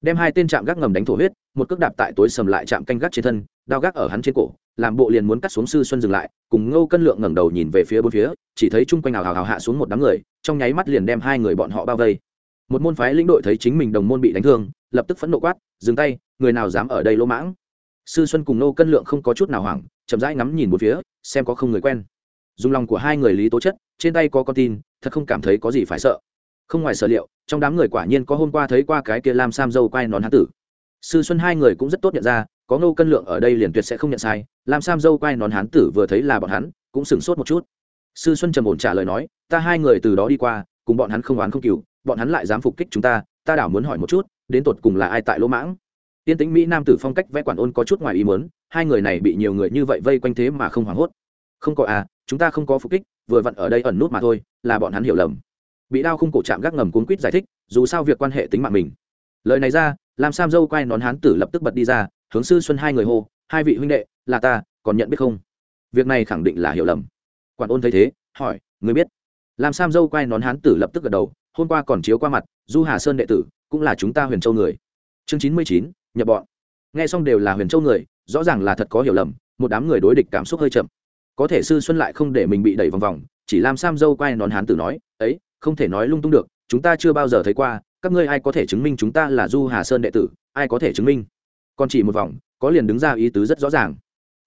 S1: Đem hai tên chạm gác ngầm đánh thổ huyết, một cước đạp tại tối sầm lại chạm canh gác trên thân, đao gác ở hắn trên cổ làm bộ liền muốn cắt xuống sư xuân dừng lại, cùng ngô cân lượng ngẩng đầu nhìn về phía bốn phía, chỉ thấy chung quanh nào hào hào hạ xuống một đám người, trong nháy mắt liền đem hai người bọn họ bao vây. Một môn phái lĩnh đội thấy chính mình đồng môn bị đánh thương, lập tức phẫn nộ quát, dừng tay, người nào dám ở đây lỗ mãng? Sư xuân cùng ngô cân lượng không có chút nào hoảng, chậm rãi ngắm nhìn bốn phía, xem có không người quen. Dùng lòng của hai người lý tố chất, trên tay có con tin, thật không cảm thấy có gì phải sợ. Không ngoài sở liệu, trong đám người quả nhiên có hôm qua thấy qua cái kia lam sam dâu quai nón hán tử. Sư xuân hai người cũng rất tốt nhận ra có ngô cân lượng ở đây liền tuyệt sẽ không nhận sai, làm sam dâu quay nón hán tử vừa thấy là bọn hắn, cũng sửng sốt một chút. Sư xuân trầm ổn trả lời nói, ta hai người từ đó đi qua, cùng bọn hắn không oán không cừu, bọn hắn lại dám phục kích chúng ta ta đảo muốn hỏi một chút, đến tột cùng là ai tại lỗ mãng? Tiên tính mỹ nam tử phong cách vẽ quản ôn có chút ngoài ý muốn, hai người này bị nhiều người như vậy vây quanh thế mà không hoảng hốt. Không có à chúng ta không có phục kích, vừa vặn ở đây ẩn nút mà thôi, là bọn hắn hiểu lầm. Bị đao khung cổ chạm gác ngầm cuốn quýt giải thích, dù sao việc quan hệ tính mạng mình. Lời này ra, làm sam dâu quay nón hán tử lập tức bật đi ra hướng sư xuân hai người hô, hai vị huynh đệ, là ta, còn nhận biết không? Việc này khẳng định là hiểu lầm. Quản ôn thấy thế, hỏi, người biết? Làm sam dâu quay nón hán tử lập tức gật đầu, hôm qua còn chiếu qua mặt, du hà sơn đệ tử, cũng là chúng ta huyền châu người. Chương chín mươi chín, nhập bọn. Nghe xong đều là huyền châu người, rõ ràng là thật có hiểu lầm, một đám người đối địch cảm xúc hơi chậm. Có thể sư xuân lại không để mình bị đẩy vòng vòng, chỉ làm sam dâu quay nón hán tử nói, ấy, không thể nói lung tung được, chúng ta chưa bao giờ thấy qua, các ngươi ai có thể chứng minh chúng ta là du hà sơn đệ tử, ai có thể chứng minh? Còn chỉ một vòng, có liền đứng ra ý tứ rất rõ ràng.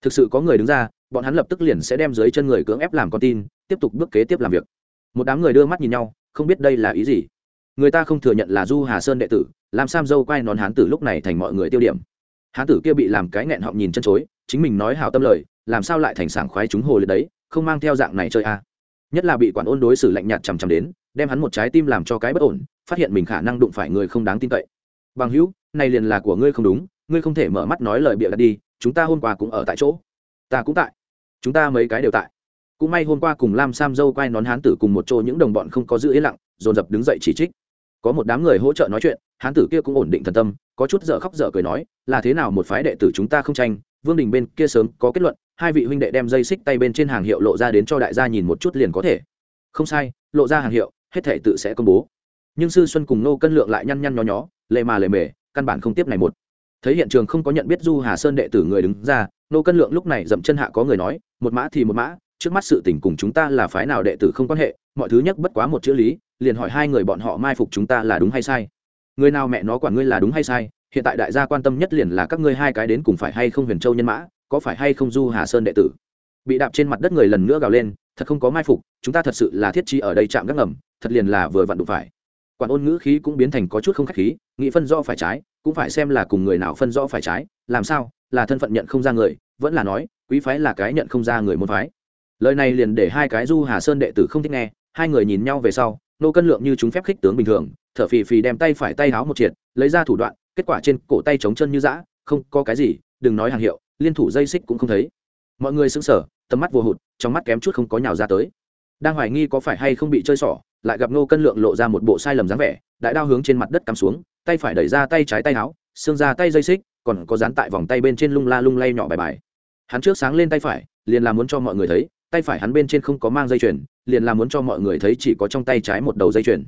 S1: Thực sự có người đứng ra, bọn hắn lập tức liền sẽ đem dưới chân người cưỡng ép làm con tin, tiếp tục bước kế tiếp làm việc. Một đám người đưa mắt nhìn nhau, không biết đây là ý gì. Người ta không thừa nhận là du hà sơn đệ tử, làm sam dâu quay nón hán tử lúc này thành mọi người tiêu điểm. Hán tử kia bị làm cái nghẹn họng nhìn chân chối, chính mình nói hào tâm lời, làm sao lại thành sảng khoái chúng hồ liệt đấy, không mang theo dạng này chơi a nhất là bị quản ôn đối xử lạnh nhạt chằm chằm đến, đem hắn một trái tim làm cho cái bất ổn, phát hiện mình khả năng đụng phải người không đáng tin cậy. Bằng hữu, này liền là của ngươi không đúng ngươi không thể mở mắt nói lời bịa đặt đi, chúng ta hôm qua cũng ở tại chỗ. Ta cũng tại. Chúng ta mấy cái đều tại. Cũng may hôm qua cùng lam sam dâu quay nón hán tử cùng một chỗ những đồng bọn không có giữ yên lặng, dồn dập đứng dậy chỉ trích. Có một đám người hỗ trợ nói chuyện, hán tử kia cũng ổn định thần tâm, có chút dở khóc dở cười nói, là thế nào một phái đệ tử chúng ta không tranh? Vương đình bên kia sớm có kết luận, hai vị huynh đệ đem dây xích tay bên trên hàng hiệu lộ ra đến cho đại gia nhìn một chút liền có thể. Không sai, lộ ra hàng hiệu, hết thể tự sẽ công bố. Nhưng sư xuân cùng nô cân lượng lại nhăn nhăn nhó nhó lệ mà lệ mề, căn bản không tiếp này một thấy hiện trường không có nhận biết du hà sơn đệ tử người đứng ra, nô cân lượng lúc này dậm chân hạ có người nói, một mã thì một mã, trước mắt sự tình cùng chúng ta là phái nào đệ tử không quan hệ, mọi thứ nhất bất quá một chữ lý, liền hỏi hai người bọn họ mai phục chúng ta là đúng hay sai. Người nào mẹ nó quản ngươi là đúng hay sai, hiện tại đại gia quan tâm nhất liền là các ngươi hai cái đến cùng phải hay không huyền châu nhân mã, có phải hay không du hà sơn đệ tử? Bị đạp trên mặt đất người lần nữa gào lên, thật không có mai phục, chúng ta thật sự là thiết chi ở đây chạm gác ngầm, thật liền là vừa vặn đụng phải. Quản ôn ngữ khí cũng biến thành có chút không khách khí, nghị phân rõ phải trái cũng phải xem là cùng người nào phân rõ phải trái, làm sao, là thân phận nhận không ra người, vẫn là nói, quý phái là cái nhận không ra người môn phái. Lời này liền để hai cái du hà sơn đệ tử không thích nghe, hai người nhìn nhau về sau, nô cân lượng như chúng phép khích tướng bình thường, thở phì phì đem tay phải tay háo một triệt, lấy ra thủ đoạn, kết quả trên cổ tay trống chân như dã, không có cái gì, đừng nói hàng hiệu, liên thủ dây xích cũng không thấy. Mọi người sững sờ, tầm mắt vô hụt, trong mắt kém chút không có nhào ra tới. Đang hoài nghi có phải hay không bị chơi xỏ, lại gặp nô cân lượng lộ ra một bộ sai lầm dáng vẻ, đại đao hướng trên mặt đất cắm xuống tay phải đẩy ra tay trái tay áo, xương ra tay dây xích, còn có dán tại vòng tay bên trên lung la lung lay nhỏ bài bài. Hắn trước sáng lên tay phải, liền là muốn cho mọi người thấy, tay phải hắn bên trên không có mang dây chuyền, liền là muốn cho mọi người thấy chỉ có trong tay trái một đầu dây chuyền.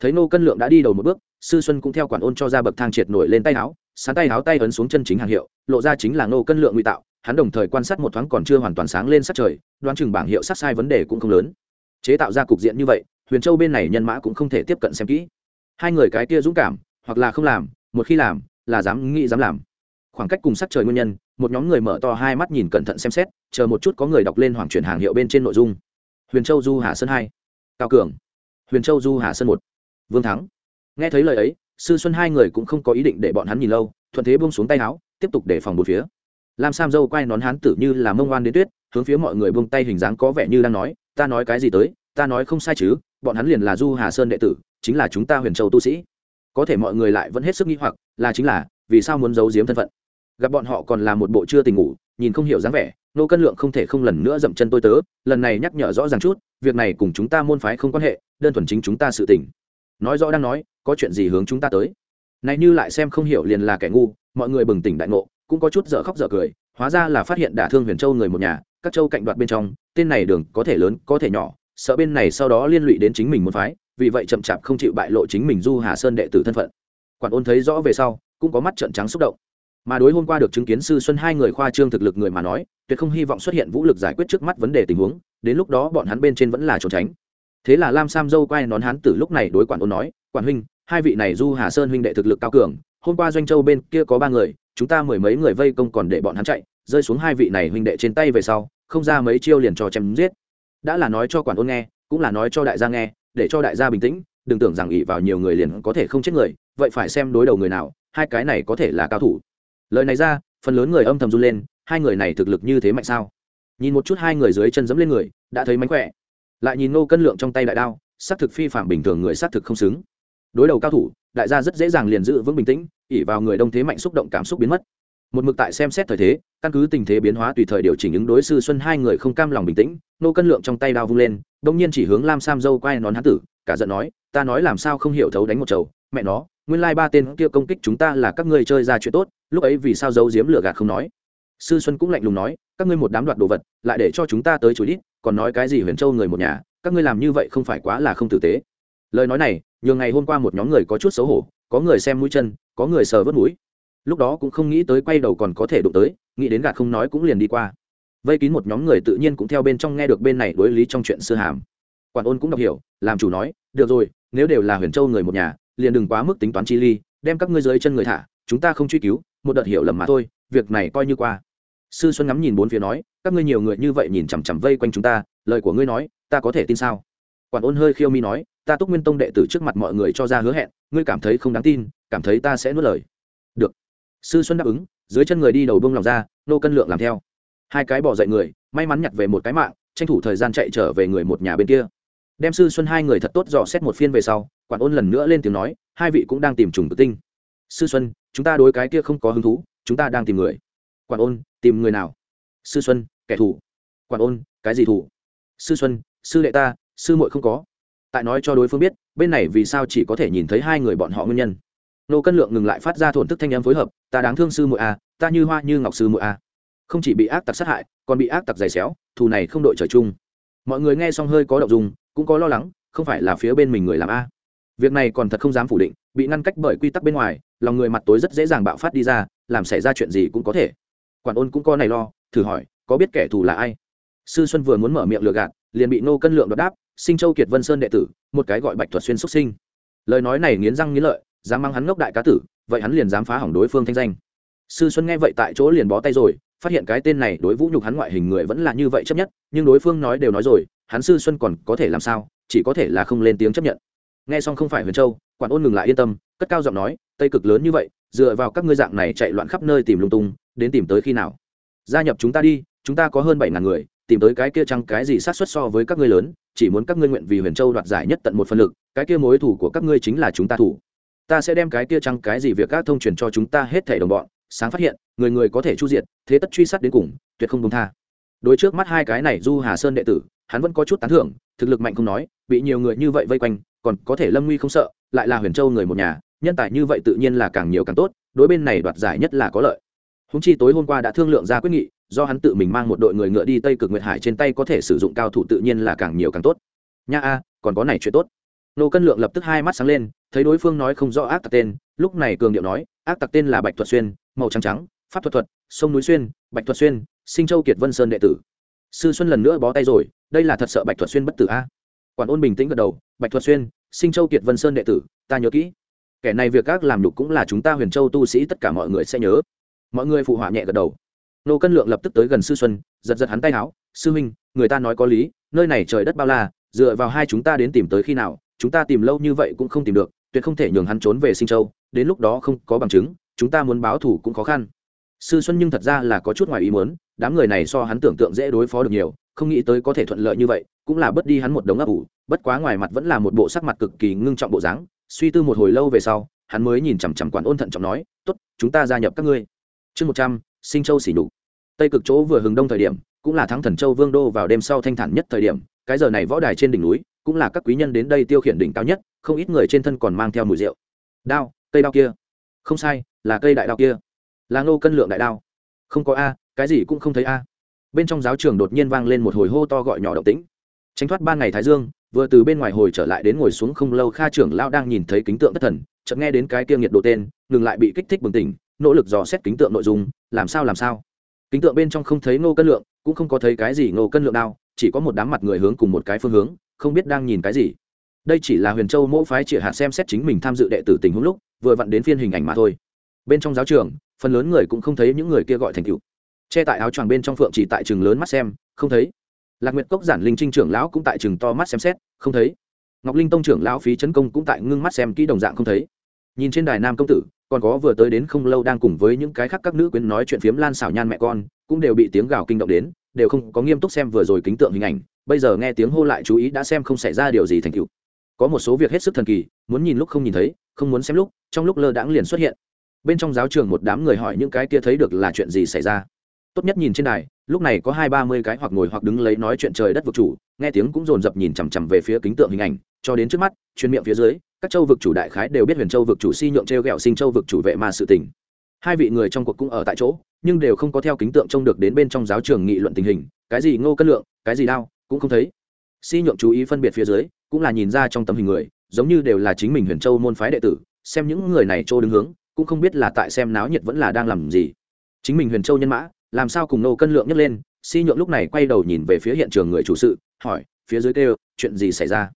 S1: Thấy nô cân lượng đã đi đầu một bước, sư xuân cũng theo quản ôn cho ra bậc thang triệt nổi lên tay áo, sán tay áo tay ấn xuống chân chính hàng hiệu, lộ ra chính là nô cân lượng ngụy tạo, hắn đồng thời quan sát một thoáng còn chưa hoàn toàn sáng lên sát trời, đoán chừng bảng hiệu sát sai vấn đề cũng không lớn. Chế tạo ra cục diện như vậy, huyền châu bên này nhân mã cũng không thể tiếp cận xem kỹ. Hai người cái kia dũng cảm hoặc là không làm, một khi làm, là dám nghĩ dám làm. Khoảng cách cùng sắc trời nguyên nhân, một nhóm người mở to hai mắt nhìn cẩn thận xem xét, chờ một chút có người đọc lên hoàng chuyển hàng hiệu bên trên nội dung. Huyền châu du hà sơn hai, cao cường. Huyền châu du hà sơn một, vương thắng. Nghe thấy lời ấy, sư xuân hai người cũng không có ý định để bọn hắn nhìn lâu, thuận thế buông xuống tay áo, tiếp tục để phòng một phía. Lam sam dâu quay nón hán tử như là mông oan đến tuyết, hướng phía mọi người buông tay hình dáng có vẻ như đang nói, ta nói cái gì tới, ta nói không sai chứ, bọn hắn liền là du hà sơn đệ tử, chính là chúng ta huyền châu tu sĩ có thể mọi người lại vẫn hết sức nghi hoặc, là chính là, vì sao muốn giấu giếm thân phận? Gặp bọn họ còn là một bộ chưa tình ngủ, nhìn không hiểu dáng vẻ, nô cân lượng không thể không lần nữa dậm chân tôi tớ, lần này nhắc nhở rõ ràng chút, việc này cùng chúng ta môn phái không quan hệ, đơn thuần chính chúng ta sự tình. Nói rõ đang nói, có chuyện gì hướng chúng ta tới? Này như lại xem không hiểu liền là kẻ ngu, mọi người bừng tỉnh đại ngộ, cũng có chút dở khóc dở cười, hóa ra là phát hiện đả thương huyền châu người một nhà, các châu cạnh đoạt bên trong, tên này đường có thể lớn, có thể nhỏ, sợ bên này sau đó liên lụy đến chính mình môn phái vì vậy chậm chạp không chịu bại lộ chính mình du hà sơn đệ tử thân phận. Quản ôn thấy rõ về sau, cũng có mắt trợn trắng xúc động. Mà đối hôm qua được chứng kiến sư xuân hai người khoa trương thực lực người mà nói, tuyệt không hy vọng xuất hiện vũ lực giải quyết trước mắt vấn đề tình huống, đến lúc đó bọn hắn bên trên vẫn là trốn tránh. Thế là lam sam dâu quay nón hắn từ lúc này đối quản ôn nói, quản huynh, hai vị này du hà sơn huynh đệ thực lực cao cường, hôm qua doanh châu bên kia có ba người, chúng ta mười mấy người vây công còn để bọn hắn chạy, rơi xuống hai vị này huynh đệ trên tay về sau, không ra mấy chiêu liền cho chém giết. Đã là nói cho quản ôn nghe, cũng là nói cho đại gia nghe để cho đại gia bình tĩnh, đừng tưởng rằng ỉ vào nhiều người liền có thể không chết người, vậy phải xem đối đầu người nào, hai cái này có thể là cao thủ. Lời này ra, phần lớn người âm thầm run lên, hai người này thực lực như thế mạnh sao? Nhìn một chút hai người dưới chân dẫm lên người, đã thấy mánh khỏe. Lại nhìn nô cân lượng trong tay đại đao s á c thực phi phạm bình thường người s á c thực không xứng. Đối đầu cao thủ, đại gia rất dễ dàng liền giữ vững bình tĩnh ỉ vào người đông thế mạnh xúc động cảm xúc biến mất một mực tại xem xét thời thế, căn cứ tình thế biến hóa tùy thời điều chỉnh ứng đối sư xuân hai người không cam lòng bình tĩnh, nô cân lượng trong tay đao vung lên, đông nhiên chỉ hướng lam sam dâu quay nón hán tử, cả giận nói, ta nói làm sao không hiểu thấu đánh một chầu, mẹ nó, nguyên lai ba tên kia công kích chúng ta là các ngươi chơi ra chuyện tốt, lúc ấy vì sao giấu giếm lửa gạt không nói? Sư xuân cũng lạnh lùng nói, các ngươi một đám đoạt đồ vật, lại để cho chúng ta tới chối đít, còn nói cái gì huyền châu người một nhà, các ngươi làm như vậy không phải quá là không tử tế. Lời nói này, nhường ngày hôm qua một nhóm người có chút xấu hổ, có người xem mũi chân, có người sờ vớt mũi lúc đó cũng không nghĩ tới quay đầu còn có thể đụng tới, nghĩ đến gạt không nói cũng liền đi qua. Vây kín một nhóm người tự nhiên cũng theo bên trong nghe được bên này đối lý trong chuyện xưa hàm. Quản ôn cũng đọc hiểu, làm chủ nói, được rồi, nếu đều là huyền châu người một nhà, liền đừng quá mức tính toán chi ly, đem các ngươi dưới chân người thả, chúng ta không truy cứu, một đợt hiểu lầm mà thôi, việc này coi như qua. Sư xuân ngắm nhìn bốn phía nói, các ngươi nhiều người như vậy nhìn chằm chằm vây quanh chúng ta, lời của ngươi nói, ta có thể tin sao? Quản ôn hơi khiêu mi nói, ta túc nguyên tông đệ tử trước mặt mọi người cho ra hứa hẹn, ngươi cảm thấy không đáng tin, cảm thấy ta sẽ nuốt lời. Được sư xuân đáp ứng, dưới chân người đi đầu bông lòng ra, nô cân lượng làm theo. Hai cái bỏ dậy người, may mắn nhặt về một cái mạng, tranh thủ thời gian chạy trở về người một nhà bên kia. Đem sư xuân hai người thật tốt dò xét một phiên về sau, quản ôn lần nữa lên tiếng nói, hai vị cũng đang tìm trùng tự tinh. Sư xuân, chúng ta đối cái kia không có hứng thú, chúng ta đang tìm người. Quản ôn, tìm người nào? Sư xuân, kẻ thù. Quản ôn, cái gì thù? Sư xuân, sư đệ ta, sư muội không có. Tại nói cho đối phương biết, bên này vì sao chỉ có thể nhìn thấy hai người bọn họ nguyên nhân? Nô cân lượng ngừng lại phát ra thổn thức thanh em phối hợp ta đáng thương sư muội a à, ta như hoa như ngọc sư muội a à. không chỉ bị ác tặc sát hại còn bị ác tặc giày xéo thù này không đội trời chung. Mọi người nghe xong hơi có động dung cũng có lo lắng không phải là phía bên mình người làm a. Việc này còn thật không dám phủ định bị ngăn cách bởi quy tắc bên ngoài lòng người mặt tối rất dễ dàng bạo phát đi ra làm xảy ra chuyện gì cũng có thể. Quản ôn cũng có này lo thử hỏi có biết kẻ thù là ai? Sư xuân vừa muốn mở miệng lừa gạt liền bị nô cân lượng đột đáp sinh châu kiệt vân sơn đệ tử một cái gọi bạch thuật xuyên xuất sinh. Lời nói này nghiến răng nghiến lợi dám mang hắn ngốc đại cá tử, vậy hắn liền dám phá hỏng đối phương thanh danh. Sư xuân nghe vậy tại chỗ liền bó tay rồi, phát hiện cái tên này đối vũ nhục hắn ngoại hình người vẫn là như vậy chấp nhất, nhưng đối phương nói đều nói rồi, hắn sư xuân còn có thể làm sao, chỉ có thể là không lên tiếng chấp nhận. Nghe xong không phải huyền châu, quản ôn ngừng lại yên tâm, cất cao giọng nói, tây cực lớn như vậy, dựa vào các ngươi dạng này chạy loạn khắp nơi tìm lung tung, đến tìm tới khi nào? Gia nhập chúng ta đi, chúng ta có hơn bảy ngàn người, tìm tới cái kia chăng cái gì sát xuất so với các ngươi lớn, chỉ muốn các ngươi nguyện vì huyền châu đoạt giải nhất tận một phần lực, cái kia mối thủ của các ngươi chính là chúng ta thủ ta sẽ đem cái kia chăng cái gì việc các thông truyền cho chúng ta hết thảy đồng bọn, sáng phát hiện, người người có thể chu diệt, thế tất truy sát đến cùng, tuyệt không công tha. Đối trước mắt hai cái này du hà sơn đệ tử, hắn vẫn có chút tán thưởng, thực lực mạnh không nói, bị nhiều người như vậy vây quanh, còn có thể lâm nguy không sợ, lại là huyền châu người một nhà, nhân tài như vậy tự nhiên là càng nhiều càng tốt, đối bên này đoạt giải nhất là có lợi. Húng chi tối hôm qua đã thương lượng ra quyết nghị, do hắn tự mình mang một đội người ngựa đi tây cực nguyệt hải trên tay có thể sử dụng cao thủ tự nhiên là càng nhiều càng tốt. Nha a, còn có này chuyện tốt. Nô cân lượng lập tức hai mắt sáng lên thấy đối phương nói không rõ ác tặc tên, lúc này cường điệu nói, ác tặc tên là bạch thuật xuyên, màu trắng trắng, pháp thuật thuật, sông núi xuyên, bạch thuật xuyên, sinh châu kiệt vân sơn đệ tử. Sư xuân lần nữa bó tay rồi, đây là thật sợ bạch thuật xuyên bất tử a. Quản ôn bình tĩnh gật đầu, bạch thuật xuyên, sinh châu kiệt vân sơn đệ tử, ta nhớ kỹ. Kẻ này việc các làm đục cũng là chúng ta huyền châu tu sĩ, tất cả mọi người sẽ nhớ. Mọi người phụ họa nhẹ gật đầu. Nô cân lượng lập tức tới gần sư xuân, giật giật hắn tay áo sư huynh, người ta nói có lý, nơi này trời đất bao la, dựa vào hai chúng ta đến tìm tới khi nào, chúng ta tìm lâu như vậy cũng không tìm được tuyệt không thể nhường hắn trốn về sinh châu, đến lúc đó không có bằng chứng, chúng ta muốn báo thủ cũng khó khăn. Sư xuân nhưng thật ra là có chút ngoài ý muốn, đám người này so hắn tưởng tượng dễ đối phó được nhiều, không nghĩ tới có thể thuận lợi như vậy, cũng là bớt đi hắn một đống ấp ủ, bất quá ngoài mặt vẫn là một bộ sắc mặt cực kỳ ngưng trọng bộ dáng, suy tư một hồi lâu về sau, hắn mới nhìn chằm chằm quản ôn thận trọng nói, tốt, chúng ta gia nhập các ngươi. Chương một trăm, sinh châu xỉ nhục. Tây cực chỗ vừa hừng đông thời điểm, cũng là thắng thần châu vương đô vào đêm sau thanh thản nhất thời điểm, cái giờ này võ đài trên đỉnh núi, cũng là các quý nhân đến đây tiêu khiển đỉnh cao nhất không ít người trên thân còn mang theo mùi rượu. Đao, cây đao kia. Không sai, là cây đại đao kia. Là ngô cân lượng đại đao. Không có a, cái gì cũng không thấy a. Bên trong giáo trường đột nhiên vang lên một hồi hô to gọi nhỏ động tĩnh. Tránh thoát ban ngày thái dương, vừa từ bên ngoài hồi trở lại đến ngồi xuống không lâu kha trưởng lao đang nhìn thấy kính tượng thất thần, chợt nghe đến cái kia nhiệt độ tên, ngừng lại bị kích thích bừng tỉnh, nỗ lực dò xét kính tượng nội dung, làm sao làm sao? Kính tượng bên trong không thấy ngô cân lượng, cũng không có thấy cái gì ngô cân lượng đao, chỉ có một đám mặt người hướng cùng một cái phương hướng, không biết đang nhìn cái gì đây chỉ là huyền châu mỗi phái Triệu hạ xem xét chính mình tham dự đệ tử tình huống lúc, vừa vặn đến phiên hình ảnh mà thôi. Bên trong giáo trường, phần lớn người cũng không thấy những người kia gọi thành cựu che tại áo choàng bên trong phượng chỉ tại trường lớn mắt xem, không thấy. Lạc nguyệt cốc giản linh trinh trưởng lão cũng tại trường to mắt xem xét, không thấy. Ngọc linh tông trưởng lão phí chấn công cũng tại ngưng mắt xem kỹ đồng dạng không thấy. Nhìn trên đài nam công tử, còn có vừa tới đến không lâu đang cùng với những cái khác các nữ quyến nói chuyện phiếm lan xảo nhan mẹ con, cũng đều bị tiếng gào kinh động đến, đều không có nghiêm túc xem vừa rồi kính tượng hình ảnh. Bây giờ nghe tiếng hô lại chú ý đã xem không xảy ra điều gì thành cựu có một số việc hết sức thần kỳ, muốn nhìn lúc không nhìn thấy, không muốn xem lúc, trong lúc lơ đãng liền xuất hiện. Bên trong giáo trường một đám người hỏi những cái kia thấy được là chuyện gì xảy ra. Tốt nhất nhìn trên đài, lúc này có hai ba mươi cái hoặc ngồi hoặc đứng lấy nói chuyện trời đất vực chủ, nghe tiếng cũng dồn dập nhìn chằm chằm về phía kính tượng hình ảnh, cho đến trước mắt chuyên miệng phía dưới, các châu vực chủ đại khái đều biết huyền châu vực chủ si nhượng t r e o g ẹ o sinh châu vực chủ vệ mà sự tình. Hai vị người trong cuộc cũng ở tại chỗ, nhưng đều không có theo kính tượng trông được đến bên trong giáo trường nghị luận tình hình, cái gì ngô cân lượng, cái gì đao, cũng không thấy. Si nhượng chú ý phân biệt phía dưới cũng là nhìn ra trong tấm hình người, giống như đều là chính mình huyền châu môn phái đệ tử, xem những người này trô đứng hướng, cũng không biết là tại xem náo nhiệt vẫn là đang làm gì. Chính mình huyền châu nhân mã, làm sao cùng nô cân lượng nhấc lên, si nhượng lúc này quay đầu nhìn về phía hiện trường người chủ sự, hỏi, phía dưới kêu, chuyện gì xảy ra?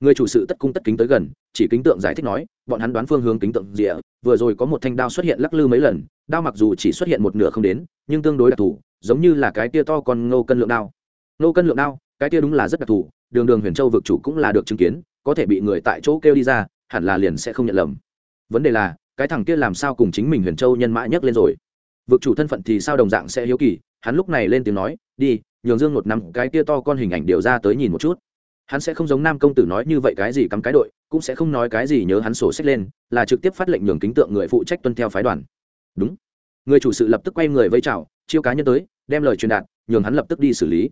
S1: Người chủ sự tất cung tất kính tới gần, chỉ kính tượng giải thích nói, bọn hắn đoán phương hướng kính tượng rìa, vừa rồi có một thanh đao xuất hiện lắc lư mấy lần, đao mặc dù chỉ xuất hiện một nửa không đến, nhưng tương đối đặc thù, giống như là cái tia to còn ngô cân lượng đao. Ngô cân lượng đao, cái tia đúng là rất đặc thù đường đường huyền châu vực chủ cũng là được chứng kiến, có thể bị người tại chỗ kêu đi ra, hẳn là liền sẽ không nhận lầm. Vấn đề là, cái thằng kia làm sao cùng chính mình huyền châu nhân mã nhấc lên rồi? Vực chủ thân phận thì sao đồng dạng sẽ hiếu kỳ, hắn lúc này lên tiếng nói, đi, nhường dương một năm cái kia to con hình ảnh điều ra tới nhìn một chút. Hắn sẽ không giống nam công tử nói như vậy cái gì cắm cái đội, cũng sẽ không nói cái gì nhớ hắn sổ sách lên, là trực tiếp phát lệnh nhường kính tượng người phụ trách tuân theo phái đoàn. Đúng. Người chủ sự lập tức quay người vây chào, chiêu cá nhân tới, đem lời truyền đạt, nhường hắn lập tức đi xử lý.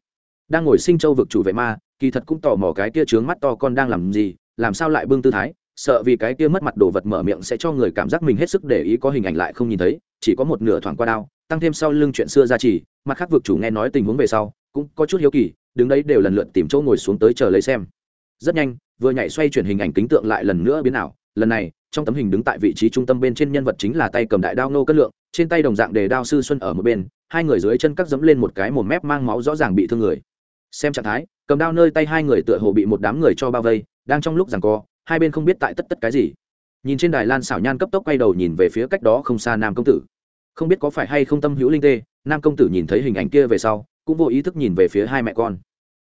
S1: Đang ngồi sinh châu vực chủ vệ ma kỳ thật cũng tò mò cái kia trướng mắt to con đang làm gì, làm sao lại bưng tư thái, sợ vì cái kia mất mặt đồ vật mở miệng sẽ cho người cảm giác mình hết sức để ý có hình ảnh lại không nhìn thấy, chỉ có một nửa thoảng qua đao, tăng thêm sau lưng chuyện xưa ra chỉ mặt khác vực chủ nghe nói tình huống về sau, cũng có chút hiếu kỳ, đứng đấy đều lần lượt tìm chỗ ngồi xuống tới chờ lấy xem. Rất nhanh, vừa nhảy xoay chuyển hình ảnh kính tượng lại lần nữa biến ảo, lần này, trong tấm hình đứng tại vị trí trung tâm bên trên nhân vật chính là tay cầm đại đao nô cất lượng, trên tay đồng dạng đề đao sư xuân ở một bên, hai người dưới chân cắt dẫm lên một cái mồm mép mang máu rõ ràng bị thương người xem trạng thái, cầm đao nơi tay hai người tựa hồ bị một đám người cho bao vây, đang trong lúc rằng co, hai bên không biết tại tất tất cái gì. Nhìn trên đài lan xảo nhan cấp tốc quay đầu nhìn về phía cách đó không xa nam công tử. Không biết có phải hay không tâm hữu linh tê, nam công tử nhìn thấy hình ảnh kia về sau, cũng vô ý thức nhìn về phía hai mẹ con.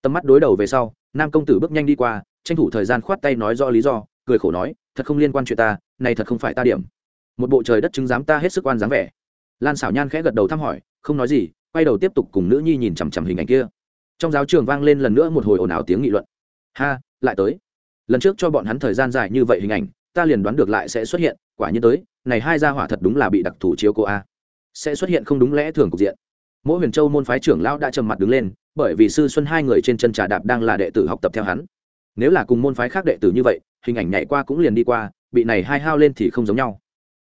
S1: Tầm mắt đối đầu về sau, nam công tử bước nhanh đi qua, tranh thủ thời gian khoát tay nói rõ lý do, cười khổ nói, thật không liên quan chuyện ta, này thật không phải ta điểm. Một bộ trời đất chứng giám ta hết sức quan dáng vẻ. Lan xảo nhan khẽ gật đầu thăm hỏi, không nói gì, quay đầu tiếp tục cùng nữ nhi nhìn chằm chằm hình ảnh kia trong giáo trường vang lên lần nữa một hồi ồn ào tiếng nghị luận. Ha, lại tới. Lần trước cho bọn hắn thời gian dài như vậy hình ảnh, ta liền đoán được lại sẽ xuất hiện, quả nhiên tới, này hai gia hỏa thật đúng là bị đặc thủ chiếu cô a. Sẽ xuất hiện không đúng lẽ thường cục diện. Mỗi huyền châu môn phái trưởng lão đã trầm mặt đứng lên, bởi vì sư xuân hai người trên chân trà đạp đang là đệ tử học tập theo hắn. Nếu là cùng môn phái khác đệ tử như vậy, hình ảnh nhảy qua cũng liền đi qua, bị này hai hao lên thì không giống nhau.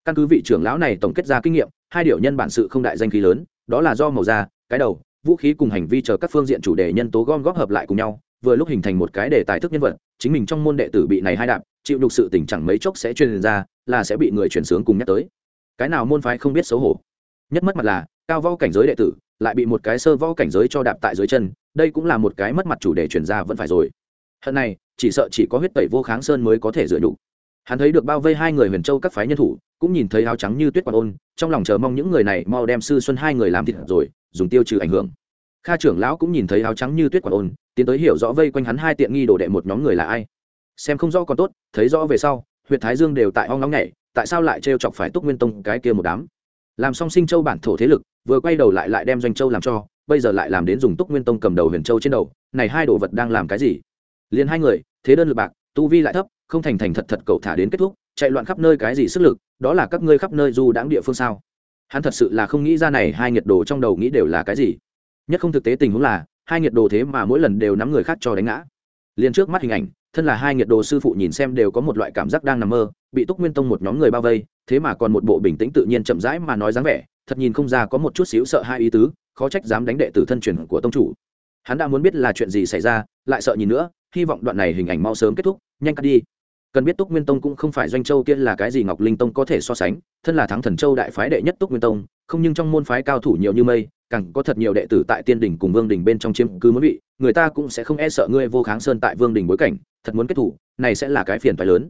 S1: Căn cứ vị trưởng lão này tổng kết ra kinh nghiệm, hai điều nhân bản sự không đại danh khí lớn, đó là do màu da, cái đầu vũ khí cùng hành vi chờ các phương diện chủ đề nhân tố gom góp hợp lại cùng nhau, vừa lúc hình thành một cái đề tài thức nhân vật, chính mình trong môn đệ tử bị này hai đạp, chịu đục sự tình chẳng mấy chốc sẽ truyền ra, là sẽ bị người chuyển sướng cùng nhắc tới. Cái nào môn phái không biết xấu hổ? Nhất mất mặt là, cao võ cảnh giới đệ tử, lại bị một cái sơ võ cảnh giới cho đạp tại dưới chân, đây cũng là một cái mất mặt chủ đề chuyển ra vẫn phải rồi. Hận này, chỉ sợ chỉ có huyết tẩy vô kháng sơn mới có thể dựa đủ hắn thấy được bao vây hai người huyền châu các phái nhân thủ, cũng nhìn thấy áo trắng như tuyết quạt ôn, trong lòng chờ mong những người này mau đem sư xuân hai người làm thịt rồi dùng tiêu trừ ảnh hưởng. Kha trưởng lão cũng nhìn thấy áo trắng như tuyết quả ôn, tiến tới hiểu rõ vây quanh hắn hai tiện nghi đồ đệ một nhóm người là ai. Xem không rõ còn tốt, thấy rõ về sau huyện thái dương đều tại hoang ngóng nhảy, tại sao lại trêu chọc phải túc nguyên tông cái kia một đám? Làm xong sinh châu bản thổ thế lực, vừa quay đầu lại lại đem doanh châu làm cho, bây giờ lại làm đến dùng túc nguyên tông cầm đầu huyền châu trên đầu, này hai đồ vật đang làm cái gì? Liền hai người, thế đơn lực bạc, tu vi lại thấp, không thành thành thật thật cậu thả đến kết thúc, chạy loạn khắp nơi cái gì sức lực, đó là các ngươi khắp nơi du đãng địa phương sao? Hắn thật sự là không nghĩ ra này hai nhiệt đồ trong đầu nghĩ đều là cái gì. Nhất không thực tế tình huống là, hai nhiệt đồ thế mà mỗi lần đều nắm người khác cho đánh ngã. Liền trước mắt hình ảnh, thân là hai nhiệt đồ sư phụ nhìn xem đều có một loại cảm giác đang nằm mơ, bị túc nguyên tông một nhóm người bao vây, thế mà còn một bộ bình tĩnh tự nhiên chậm rãi mà nói dáng vẻ, thật nhìn không ra có một chút xíu sợ hai ý tứ, khó trách dám đánh đệ tử thân truyền của tông chủ. Hắn đã muốn biết là chuyện gì xảy ra, lại sợ nhìn nữa, hy vọng đoạn này hình ảnh mau sớm kết thúc, nhanh cắt đi cần biết túc nguyên tông cũng không phải doanh châu kia là cái gì ngọc linh tông có thể so sánh, thân là thắng thần châu đại phái đệ nhất túc nguyên tông, không nhưng trong môn phái cao thủ nhiều như mây, càng có thật nhiều đệ tử tại tiên đỉnh cùng vương đỉnh bên trong chiếm cứ muốn vị, người ta cũng sẽ không e sợ ngươi vô kháng sơn tại vương đỉnh bối cảnh, thật muốn kết thủ, này sẽ là cái phiền phái lớn.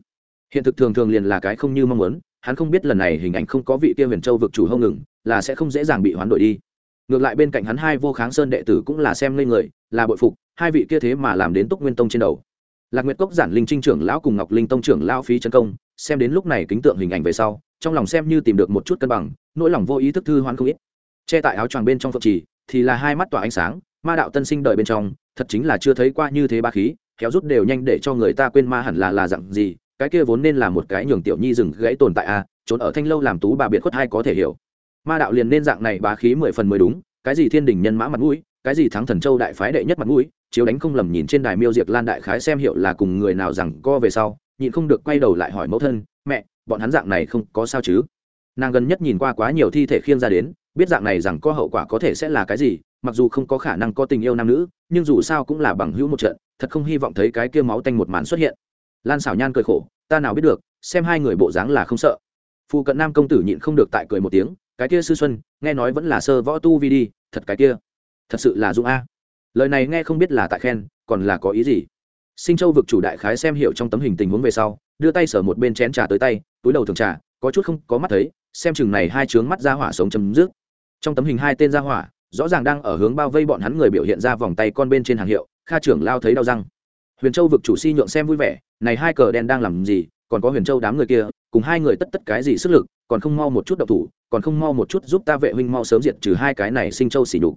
S1: Hiện thực thường thường liền là cái không như mong muốn, hắn không biết lần này hình ảnh không có vị kia huyền châu vực chủ hông ngừng, là sẽ không dễ dàng bị hoán đổi đi. Ngược lại bên cạnh hắn hai vô kháng sơn đệ tử cũng là xem ngây người, là bội phục, hai vị kia thế mà làm đến túc nguyên tông trên đầu lạc nguyệt cốc giản linh trinh trưởng lão cùng ngọc linh tông trưởng lao phí chân công, xem đến lúc này kính tượng hình ảnh về sau, trong lòng xem như tìm được một chút cân bằng, nỗi lòng vô ý thức thư hoan không ít. Che tại áo choàng bên trong phượng trì, thì là hai mắt tỏa ánh sáng, ma đạo tân sinh đời bên trong, thật chính là chưa thấy qua như thế ba khí kéo rút đều nhanh để cho người ta quên ma hẳn là là dặn gì, cái kia vốn nên là một cái nhường tiểu nhi rừng gãy tồn tại a, trốn ở thanh lâu làm tú bà biệt khuất hai có thể hiểu. Ma đạo liền nên dạng này bá khí mười phần mười đúng, cái gì thiên đình nhân mã mặt mũi, cái gì thắng thần châu đại phái đệ nhất mặt mũi chiếu đánh không lầm nhìn trên đài miêu diệt lan đại khái xem hiệu là cùng người nào rằng co về sau, nhịn không được quay đầu lại hỏi mẫu thân, mẹ, bọn hắn dạng này không có sao chứ? Nàng gần nhất nhìn qua quá nhiều thi thể khiêng ra đến, biết dạng này rằng có hậu quả có thể sẽ là cái gì, mặc dù không có khả năng có tình yêu nam nữ, nhưng dù sao cũng là bằng hữu một trận, thật không hy vọng thấy cái kia máu tanh một màn xuất hiện. Lan xảo nhan cười khổ, ta nào biết được, xem hai người bộ dáng là không sợ. Phụ cận nam công tử nhịn không được tại cười một tiếng, cái kia sư xuân, nghe nói vẫn là sơ võ tu vi đi, thật cái kia, thật sự là dũng a lời này nghe không biết là tại khen, còn là có ý gì? Sinh châu vực chủ đại khái xem hiểu trong tấm hình tình huống về sau, đưa tay sở một bên chén trà tới tay, túi đầu thường trà, có chút không có mắt thấy, xem chừng này hai trướng mắt ra hỏa sống chấm dứt. Trong tấm hình hai tên ra hỏa, rõ ràng đang ở hướng bao vây bọn hắn người biểu hiện ra vòng tay con bên trên hàng hiệu, kha trưởng lao thấy đau răng. Huyền châu vực chủ si nhượng xem vui vẻ, này hai cờ đen đang làm gì, còn có huyền châu đám người kia, cùng hai người tất tất cái gì sức lực, còn không mau một chút độc thủ, còn không mau một chút giúp ta vệ huynh mau sớm diệt trừ hai cái này sinh châu xỉ nhục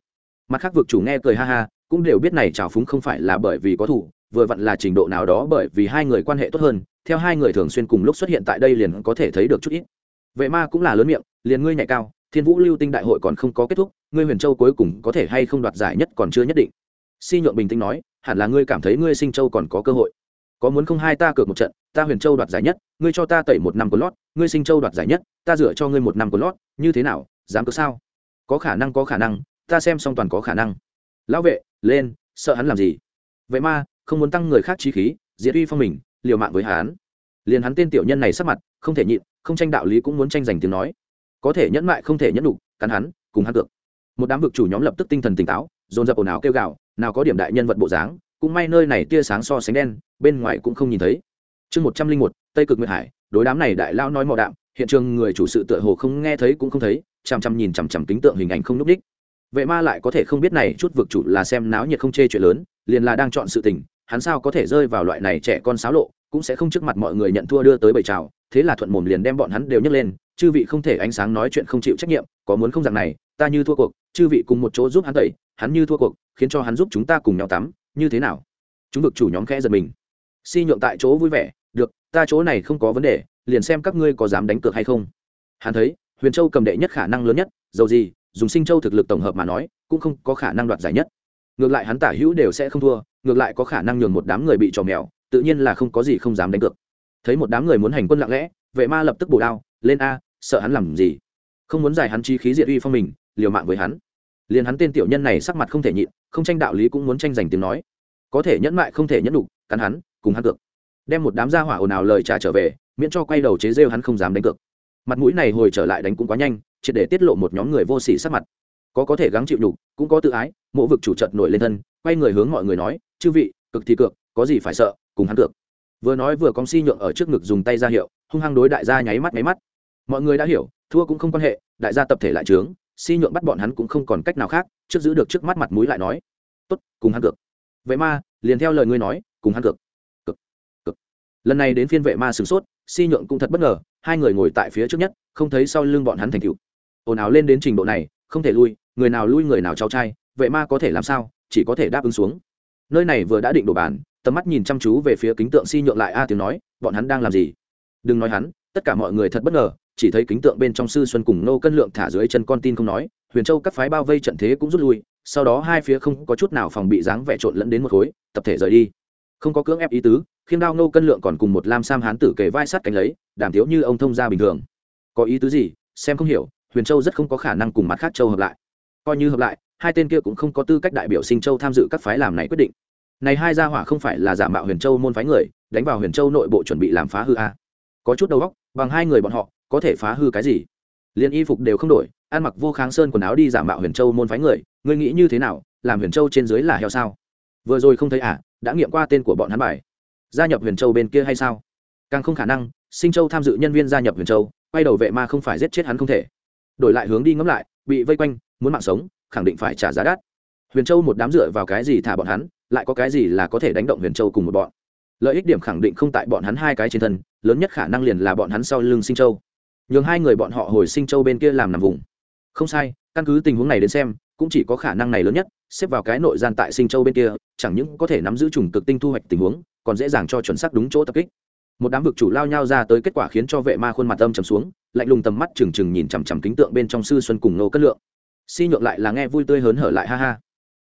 S1: mặt khác vực chủ nghe cười ha ha, cũng đều biết này trào phúng không phải là bởi vì có thủ, vừa vặn là trình độ nào đó bởi vì hai người quan hệ tốt hơn, theo hai người thường xuyên cùng lúc xuất hiện tại đây liền có thể thấy được chút ít. Vệ ma cũng là lớn miệng, liền ngươi nhạy cao, thiên vũ lưu tinh đại hội còn không có kết thúc, ngươi huyền châu cuối cùng có thể hay không đoạt giải nhất còn chưa nhất định. Si nhượng bình tĩnh nói, hẳn là ngươi cảm thấy ngươi sinh châu còn có cơ hội. Có muốn không hai ta cược một trận, ta huyền châu đoạt giải nhất, ngươi cho ta tẩy một năm của lót, ngươi sinh châu đoạt giải nhất, ta dựa cho ngươi một năm của lót, như thế nào, dám cược sao? Có khả năng, có khả năng ta xem xong toàn có khả năng. Lão vệ, lên, sợ hắn làm gì? Vậy ma, không muốn tăng người khác trí khí, diệt uy phong mình, liều mạng với hắn. Liền hắn tên tiểu nhân này sắc mặt, không thể nhịn, không tranh đạo lý cũng muốn tranh giành tiếng nói. Có thể nhẫn mại, không thể nhẫn đủ cắn hắn, cùng hắn cược. Một đám vực chủ nhóm lập tức tinh thần tỉnh táo, dồn dập ồn ào kêu gào, nào có điểm đại nhân vật bộ dáng, cũng may nơi này tia sáng so sánh đen, bên ngoài cũng không nhìn thấy. Chương một trăm linh một, tây cực nguyệt hải, đối đám này đại lao nói mò đạm, hiện trường người chủ sự tựa hồ không nghe thấy cũng không thấy, chằm chằm nhìn chằm chằm tính tượng hình ảnh không n ú c đích vệ ma lại có thể không biết này chút vực chủ là xem náo nhiệt không chê chuyện lớn, liền là đang chọn sự tình, hắn sao có thể rơi vào loại này trẻ con xáo lộ, cũng sẽ không trước mặt mọi người nhận thua đưa tới bầy trào thế là thuận mồm liền đem bọn hắn đều nhấc lên, chư vị không thể ánh sáng nói chuyện không chịu trách nhiệm, có muốn không rằng này, ta như thua cuộc, chư vị cùng một chỗ giúp hắn tẩy, hắn như thua cuộc, khiến cho hắn giúp chúng ta cùng nhau tắm, như thế nào? Chúng vực chủ nhóm khẽ giật mình. Si nhượng tại chỗ vui vẻ, được, ta chỗ này không có vấn đề, liền xem các ngươi có dám đánh cược hay không. Hắn thấy, huyền châu cầm đệ nhất khả năng lớn nhất, dầu gì dùng sinh châu thực lực tổng hợp mà nói, cũng không có khả năng đoạt giải nhất. Ngược lại hắn tả hữu đều sẽ không thua, ngược lại có khả năng nhường một đám người bị trò mèo, tự nhiên là không có gì không dám đánh cược. Thấy một đám người muốn hành quân lặng lẽ, vệ ma lập tức bổ đao, lên a, sợ hắn làm gì? Không muốn giải hắn chi khí diệt uy phong mình, liều mạng với hắn. Liền hắn tên tiểu nhân này sắc mặt không thể nhịn, không tranh đạo lý cũng muốn tranh giành tiếng nói. Có thể nhẫn mại không thể nhẫn đủ, cắn hắn, cùng hắn cược. Đem một đám gia hỏa ồn ào lời trả trở về, miễn cho quay đầu chế rêu hắn không dám đánh cược. Mặt mũi này hồi trở lại đánh cũng quá nhanh triệt để tiết lộ một nhóm người vô sỉ sắc mặt. Có có thể gắng chịu nhục, cũng có tự ái, mộ vực chủ trật nổi lên thân, quay người hướng mọi người nói, chư vị, cực thì cược có gì phải sợ, cùng hắn cược. Vừa nói vừa con si nhượng ở trước ngực dùng tay ra hiệu, hung hăng đối đại gia nháy mắt nháy mắt. Mọi người đã hiểu, thua cũng không quan hệ, đại gia tập thể lại trướng, si nhượng bắt bọn hắn cũng không còn cách nào khác, trước giữ được trước mắt mặt mũi lại nói, tốt, cùng hắn cược. Vậy ma liền theo lời ngươi nói, cùng hắn cược. Cực cực lần này đến phiên vệ ma sửng sốt, si nhượng cũng thật bất ngờ, hai người ngồi tại phía trước nhất, không thấy sau lưng bọn hắn thành cựu ồn ào lên đến trình độ này, không thể lui, người nào lui người nào cháu trai, vệ ma có thể làm sao, chỉ có thể đáp ứng xuống. Nơi này vừa đã định đổ bàn, tầm mắt nhìn chăm chú về phía kính tượng si nhượng lại a tiếng nói, bọn hắn đang làm gì? Đừng nói hắn, tất cả mọi người thật bất ngờ, chỉ thấy kính tượng bên trong sư xuân cùng nô cân lượng thả dưới chân con tin không nói, huyền châu các phái bao vây trận thế cũng rút lui, sau đó hai phía không có chút nào phòng bị dáng vẻ trộn lẫn đến một khối, tập thể rời đi. Không có cưỡng ép ý tứ, khiêm đao nô cân lượng còn cùng một lam sam hán tử kề vai sát cánh lấy đảm thiếu như ông thông gia bình thường. Có ý tứ gì? Xem không hiểu huyền châu rất không có khả năng cùng mặt khác châu hợp lại. Coi như hợp lại, hai tên kia cũng không có tư cách đại biểu sinh châu tham dự các phái làm này quyết định. Này hai gia hỏa không phải là giả mạo huyền châu môn phái người, đánh vào huyền châu nội bộ chuẩn bị làm phá hư a. Có chút đầu óc, bằng hai người bọn họ, có thể phá hư cái gì? Liên y phục đều không đổi, ăn mặc vô kháng sơn quần áo đi giả mạo huyền châu môn phái người, ngươi nghĩ như thế nào, làm huyền châu trên dưới là heo sao? Vừa rồi không thấy à đã nghiệm qua tên của bọn hắn bài. Gia nhập huyền châu bên kia hay sao? Càng không khả năng, sinh châu tham dự nhân viên gia nhập huyền châu, quay đầu vệ ma không phải giết chết hắn không thể đổi lại hướng đi ngẫm lại, bị vây quanh, muốn mạng sống, khẳng định phải trả giá đắt. Huyền châu một đám dựa vào cái gì thả bọn hắn, lại có cái gì là có thể đánh động huyền châu cùng một bọn? Lợi ích điểm khẳng định không tại bọn hắn hai cái trên thân, lớn nhất khả năng liền là bọn hắn sau lưng sinh châu. Nhường hai người bọn họ hồi sinh châu bên kia làm nằm vùng. Không sai, căn cứ tình huống này đến xem, cũng chỉ có khả năng này lớn nhất, xếp vào cái nội gian tại sinh châu bên kia, chẳng những có thể nắm giữ chủng cực tinh thu hoạch tình huống, còn dễ dàng cho chuẩn xác đúng chỗ tập kích. Một đám vực chủ lao nhau ra tới kết quả khiến cho vệ ma khuôn mặt âm trầm xuống lạnh lùng tầm mắt trừng trừng nhìn chằm chằm kính tượng bên trong sư xuân cùng nô cất lượng. Si nhượng lại là nghe vui tươi hớn hở lại ha ha.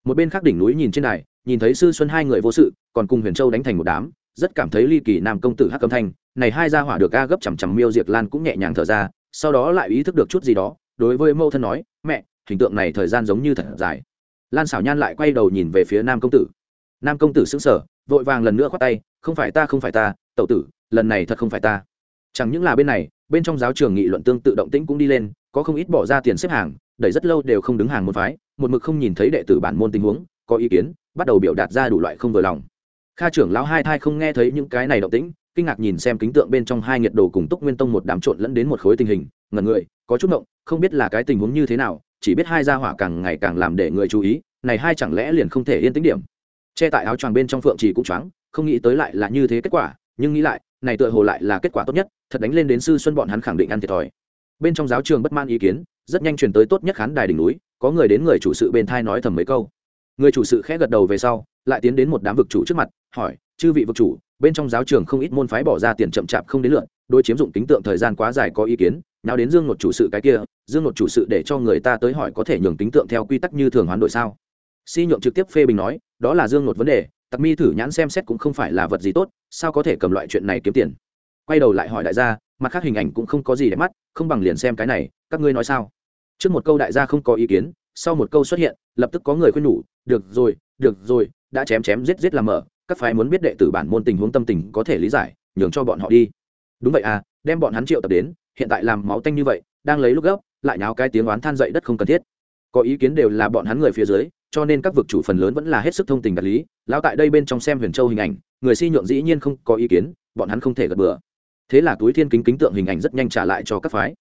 S1: Một bên khác đỉnh núi nhìn trên này nhìn thấy sư xuân hai người vô sự, còn cùng huyền châu đánh thành một đám, rất cảm thấy ly kỳ nam công tử hắc âm thanh, này hai gia hỏa được a gấp chằm chằm miêu diệt lan cũng nhẹ nhàng thở ra, sau đó lại ý thức được chút gì đó, đối với mâu thân nói, mẹ, hình tượng này thời gian giống như thật dài. Lan xảo nhan lại quay đầu nhìn về phía nam công tử. Nam công tử sững sờ, vội vàng lần nữa khoát tay, không phải ta, không phải ta tậu tử, lần này thật không phải ta chẳng những là bên này, bên trong giáo trường nghị luận tương tự động tĩnh cũng đi lên, có không ít bỏ ra tiền xếp hàng, đẩy rất lâu đều không đứng hàng một phái, một mực không nhìn thấy đệ tử bản môn tình huống, có ý kiến, bắt đầu biểu đạt ra đủ loại không vừa lòng. Kha trưởng lão hai thai không nghe thấy những cái này động tĩnh, kinh ngạc nhìn xem kính tượng bên trong hai nhiệt đồ cùng túc nguyên tông một đám trộn lẫn đến một khối tình hình, ngẩn người, có chút ngộng, không biết là cái tình huống như thế nào, chỉ biết hai gia hỏa càng ngày càng làm để người chú ý, này hai chẳng lẽ liền không thể yên tĩnh điểm. Che tại áo choàng bên trong phượng chỉ cũng choáng, không nghĩ tới lại là như thế kết quả nhưng nghĩ lại, này tựa hồ lại là kết quả tốt nhất, thật đánh lên đến sư xuân bọn hắn khẳng định ăn thiệt thòi. Bên trong giáo trường bất man ý kiến, rất nhanh chuyển tới tốt nhất khán đài đỉnh núi, có người đến người chủ sự bên thai nói thầm mấy câu. Người chủ sự khẽ gật đầu về sau, lại tiến đến một đám vực chủ trước mặt, hỏi, chư vị vực chủ, bên trong giáo trường không ít môn phái bỏ ra tiền chậm chạp không đến lượn đôi chiếm dụng tính tượng thời gian quá dài có ý kiến, nào đến dương một chủ sự cái kia, dương một chủ sự để cho người ta tới hỏi có thể nhường tính tượng theo quy tắc như thường hoán đổi sao? Si nhượng trực tiếp phê bình nói, đó là dương một vấn đề tặc mi thử nhãn xem xét cũng không phải là vật gì tốt, sao có thể cầm loại chuyện này kiếm tiền? Quay đầu lại hỏi đại gia, mặt khác hình ảnh cũng không có gì để mắt, không bằng liền xem cái này, các ngươi nói sao? Trước một câu đại gia không có ý kiến, sau một câu xuất hiện, lập tức có người khuyên nhủ, được rồi được rồi, đã chém chém giết giết làm mở, các phái muốn biết đệ tử bản môn tình huống tâm tình có thể lý giải, nhường cho bọn họ đi. Đúng vậy à đem bọn hắn triệu tập đến, hiện tại làm máu tanh như vậy, đang lấy lúc gấp, lại nháo cái tiếng oán than dậy đất không cần thiết. Có ý kiến đều là bọn hắn người phía dưới cho nên các vực chủ phần lớn vẫn là hết sức thông tình đạt lý lao tại đây bên trong xem huyền châu hình ảnh, người si nhượng dĩ nhiên không có ý kiến, bọn hắn không thể gật bừa. Thế là túi thiên kính kính tượng hình ảnh rất nhanh trả lại cho các phái.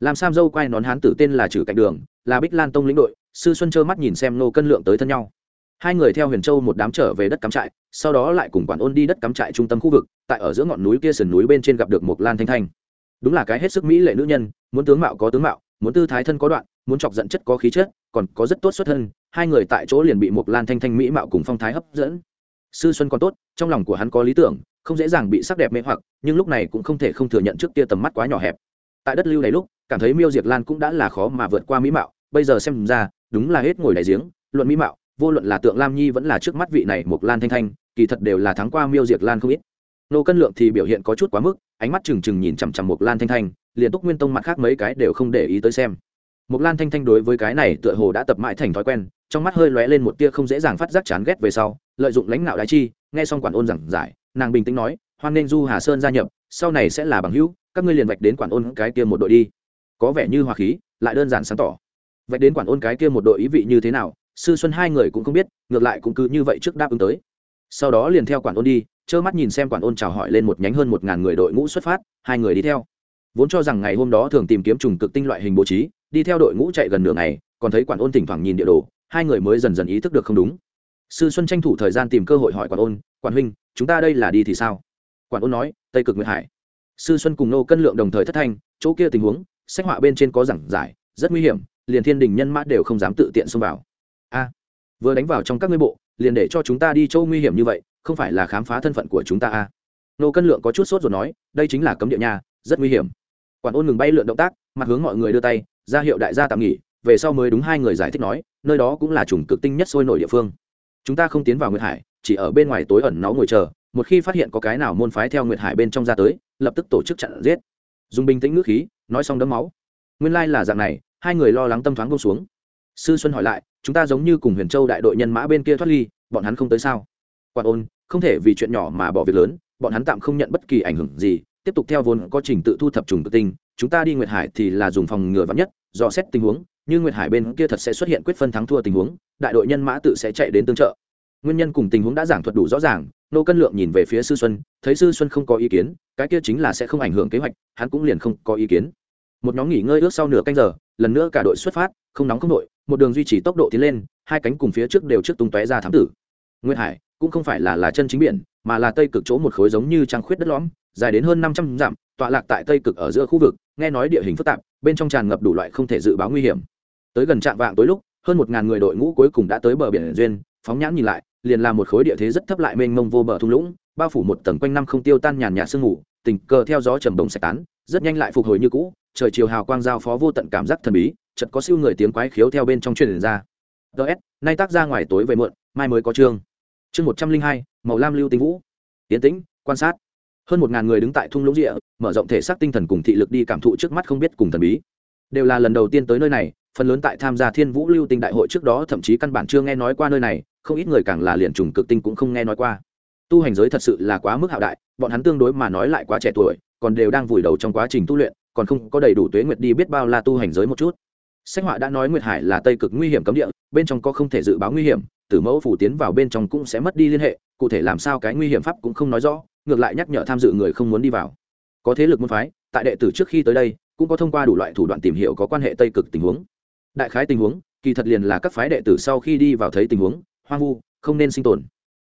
S1: Làm sam dâu quay nón hán tử tên là trừ cạnh đường, là bích lan tông lĩnh đội, sư xuân trơ mắt nhìn xem nô cân lượng tới thân nhau. Hai người theo huyền châu một đám trở về đất cắm trại, sau đó lại cùng quản ôn đi đất cắm trại trung tâm khu vực, tại ở giữa ngọn núi kia sườn núi bên trên gặp được một lan thanh thanh. Đúng là cái hết sức mỹ lệ nữ nhân, muốn tướng mạo có tướng mạo, muốn tư thái thân có đoạn, muốn chọc giận chất có khí chất, còn có rất tốt xuất thân hai người tại chỗ liền bị một lan thanh thanh mỹ mạo cùng phong thái hấp dẫn. Sư xuân còn tốt, trong lòng của hắn có lý tưởng, không dễ dàng bị sắc đẹp mê hoặc, nhưng lúc này cũng không thể không thừa nhận trước kia tầm mắt quá nhỏ hẹp. Tại đất lưu này lúc, cảm thấy miêu diệt lan cũng đã là khó mà vượt qua mỹ mạo, bây giờ xem ra, đúng là hết ngồi đại giếng, luận mỹ mạo, vô luận là tượng lam nhi vẫn là trước mắt vị này một lan thanh thanh, kỳ thật đều là thắng qua miêu diệt lan không ít. Nô cân lượng thì biểu hiện có chút quá mức, ánh mắt trừng trừng nhìn chằm chằm một lan thanh thanh, liền túc nguyên tông mặt khác mấy cái đều không để ý tới xem. Một lan thanh thanh đối với cái này tựa hồ đã tập mãi thành thói quen trong mắt hơi lóe lên một tia không dễ dàng phát giác chán ghét về sau, lợi dụng lãnh đạo đại chi, nghe xong quản ôn giảng giải, nàng bình tĩnh nói, hoan nên du hà sơn gia nhập, sau này sẽ là bằng hữu, các ngươi liền vạch đến quản ôn cái kia một đội đi. Có vẻ như hòa khí, lại đơn giản sáng tỏ. Vạch đến quản ôn cái kia một đội ý vị như thế nào, sư xuân hai người cũng không biết, ngược lại cũng cứ như vậy trước đáp ứng tới. Sau đó liền theo quản ôn đi, trơ mắt nhìn xem quản ôn chào hỏi lên một nhánh hơn một ngàn người đội ngũ xuất phát, hai người đi theo. Vốn cho rằng ngày hôm đó thường tìm kiếm trùng cực tinh loại hình bố trí, đi theo đội ngũ chạy gần nửa ngày, còn thấy quản ôn thỉnh thoảng nhìn địa đồ hai người mới dần dần ý thức được không đúng. Sư xuân tranh thủ thời gian tìm cơ hội hỏi quản ôn, quản huynh, chúng ta đây là đi thì sao? Quản ôn nói, tây cực nguyệt hải. Sư xuân cùng nô cân lượng đồng thời thất thanh, chỗ kia tình huống, sách họa bên trên có giảng giải, rất nguy hiểm, liền thiên đình nhân mã đều không dám tự tiện xông vào. A, vừa đánh vào trong các ngươi bộ, liền để cho chúng ta đi chỗ nguy hiểm như vậy, không phải là khám phá thân phận của chúng ta a? Nô cân lượng có chút sốt rồi nói, đây chính là cấm địa nhà rất nguy hiểm. Quản ôn ngừng bay lượn động tác, mặt hướng mọi người đưa tay, ra hiệu đại gia tạm nghỉ, về sau mới đúng hai người giải thích nói nơi đó cũng là chủng cực tinh nhất sôi nổi địa phương. Chúng ta không tiến vào nguyệt hải, chỉ ở bên ngoài tối ẩn nó ngồi chờ, một khi phát hiện có cái nào môn phái theo nguyệt hải bên trong ra tới, lập tức tổ chức chặn giết. Dùng bình tĩnh ngữ khí, nói xong đấm máu. Nguyên lai là dạng này, hai người lo lắng tâm thoáng bông xuống. Sư xuân hỏi lại, chúng ta giống như cùng huyền châu đại đội nhân mã bên kia thoát ly, bọn hắn không tới sao? Quản ôn, không thể vì chuyện nhỏ mà bỏ việc lớn, bọn hắn tạm không nhận bất kỳ ảnh hưởng gì, tiếp tục theo vốn có trình tự thu thập trùng tự tinh, chúng ta đi nguyệt hải thì là dùng phòng ngừa vắn nhất, dò xét tình huống như nguyệt hải bên kia thật sẽ xuất hiện quyết phân thắng thua tình huống, đại đội nhân mã tự sẽ chạy đến tương trợ. Nguyên nhân cùng tình huống đã giảng thuật đủ rõ ràng, nô cân lượng nhìn về phía sư xuân, thấy sư xuân không có ý kiến, cái kia chính là sẽ không ảnh hưởng kế hoạch, hắn cũng liền không có ý kiến. Một nhóm nghỉ ngơi ước sau nửa canh giờ, lần nữa cả đội xuất phát, không nóng không đội, một đường duy trì tốc độ tiến lên, hai cánh cùng phía trước đều trước tung tóe ra thám tử. Nguyên hải cũng không phải là là chân chính biển, mà là tây cực chỗ một khối giống như trăng khuyết đất lõm, dài đến hơn năm trăm dặm, tọa lạc tại tây cực ở giữa khu vực, nghe nói địa hình phức tạp, bên trong tràn ngập đủ loại không thể dự báo nguy hiểm tới gần trạm vạng tối lúc, hơn một ngàn người đội ngũ cuối cùng đã tới bờ biển duyên, phóng nhãn nhìn lại, liền là một khối địa thế rất thấp lại mênh mông vô bờ thung lũng, bao phủ một tầng quanh năm không tiêu tan nhàn nhạt sương mù, tình cờ theo gió trầm bồng sạch tán, rất nhanh lại phục hồi như cũ, trời chiều hào quang giao phó vô tận cảm giác thần bí chật có siêu người tiếng quái khiếu theo bên trong truyền ra. Ts nay tác ra ngoài tối về muộn, mai mới có chương. Chương một trăm linh hai, màu lam lưu tinh vũ. Tiến tĩnh, quan sát. Hơn một ngàn người đứng tại thung lũng địa mở rộng thể xác tinh thần cùng thị lực đi cảm thụ trước mắt không biết cùng thần bí. Đều là lần đầu tiên tới nơi này phần lớn tại tham gia thiên vũ lưu tinh đại hội trước đó thậm chí căn bản chưa nghe nói qua nơi này, không ít người càng là liền trùng cực tinh cũng không nghe nói qua. Tu hành giới thật sự là quá mức hạo đại, bọn hắn tương đối mà nói lại quá trẻ tuổi, còn đều đang vùi đầu trong quá trình tu luyện, còn không có đầy đủ tuế nguyệt đi biết bao la tu hành giới một chút. Sách họa đã nói nguyệt hải là tây cực nguy hiểm cấm địa, bên trong có không thể dự báo nguy hiểm, tử mẫu phủ tiến vào bên trong cũng sẽ mất đi liên hệ, cụ thể làm sao cái nguy hiểm pháp cũng không nói rõ, ngược lại nhắc nhở tham dự người không muốn đi vào. Có thế lực môn phái, tại đệ tử trước khi tới đây, cũng có thông qua đủ loại thủ đoạn tìm hiểu có quan hệ tây cực tình huống đại khái tình huống, kỳ thật liền là các phái đệ tử sau khi đi vào thấy tình huống, hoang vu, không nên sinh tồn.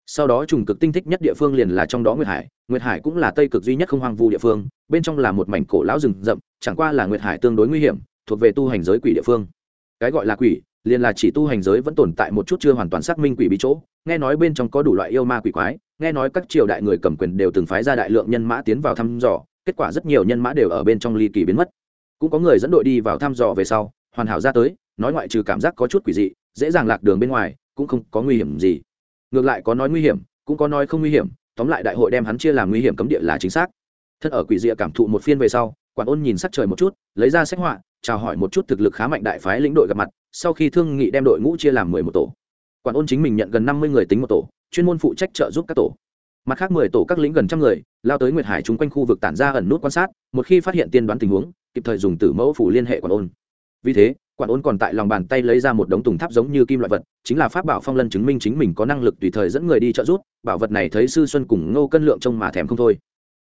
S1: Sau đó trùng cực tinh thích nhất địa phương liền là trong đó nguyệt hải. Nguyệt hải cũng là tây cực duy nhất không hoang vu địa phương, bên trong là một mảnh cổ lão rừng rậm, chẳng qua là nguyệt hải tương đối nguy hiểm, thuộc về tu hành giới quỷ địa phương. Cái gọi là quỷ, liền là chỉ tu hành giới vẫn tồn tại một chút chưa hoàn toàn xác minh quỷ bí chỗ. Nghe nói bên trong có đủ loại yêu ma quỷ quái, nghe nói các triều đại người cầm quyền đều từng phái ra đại lượng nhân mã tiến vào thăm dò, kết quả rất nhiều nhân mã đều ở bên trong ly kỳ biến mất. Cũng có người dẫn đội đi vào thăm dò về sau hoàn hảo ra tới, nói ngoại trừ cảm giác có chút quỷ dị, dễ dàng lạc đường bên ngoài, cũng không có nguy hiểm gì. Ngược lại có nói nguy hiểm, cũng có nói không nguy hiểm, tóm lại đại hội đem hắn chia làm nguy hiểm cấm địa là chính xác. Thân ở quỷ dị cảm thụ một phiên về sau, quản ôn nhìn sắc trời một chút, lấy ra sách họa, chào hỏi một chút thực lực khá mạnh đại phái lĩnh đội gặp mặt, sau khi thương nghị đem đội ngũ chia làm mười một tổ. Quản ôn chính mình nhận gần năm mươi người tính một tổ, chuyên môn phụ trách trợ giúp các tổ. Mặt khác mười tổ các lĩnh gần trăm người, lao tới nguyệt hải chung quanh khu vực tản ra ẩn nút quan sát, một khi phát hiện tiên đoán tình huống, kịp thời dùng tử mẫu phủ liên hệ quản ôn vì thế, quản ôn còn tại lòng bàn tay lấy ra một đống tùng tháp giống như kim loại vật, chính là pháp bảo phong lân chứng minh chính mình có năng lực tùy thời dẫn người đi trợ giúp, bảo vật này thấy sư xuân cùng ngô cân lượng trông mà thèm không thôi.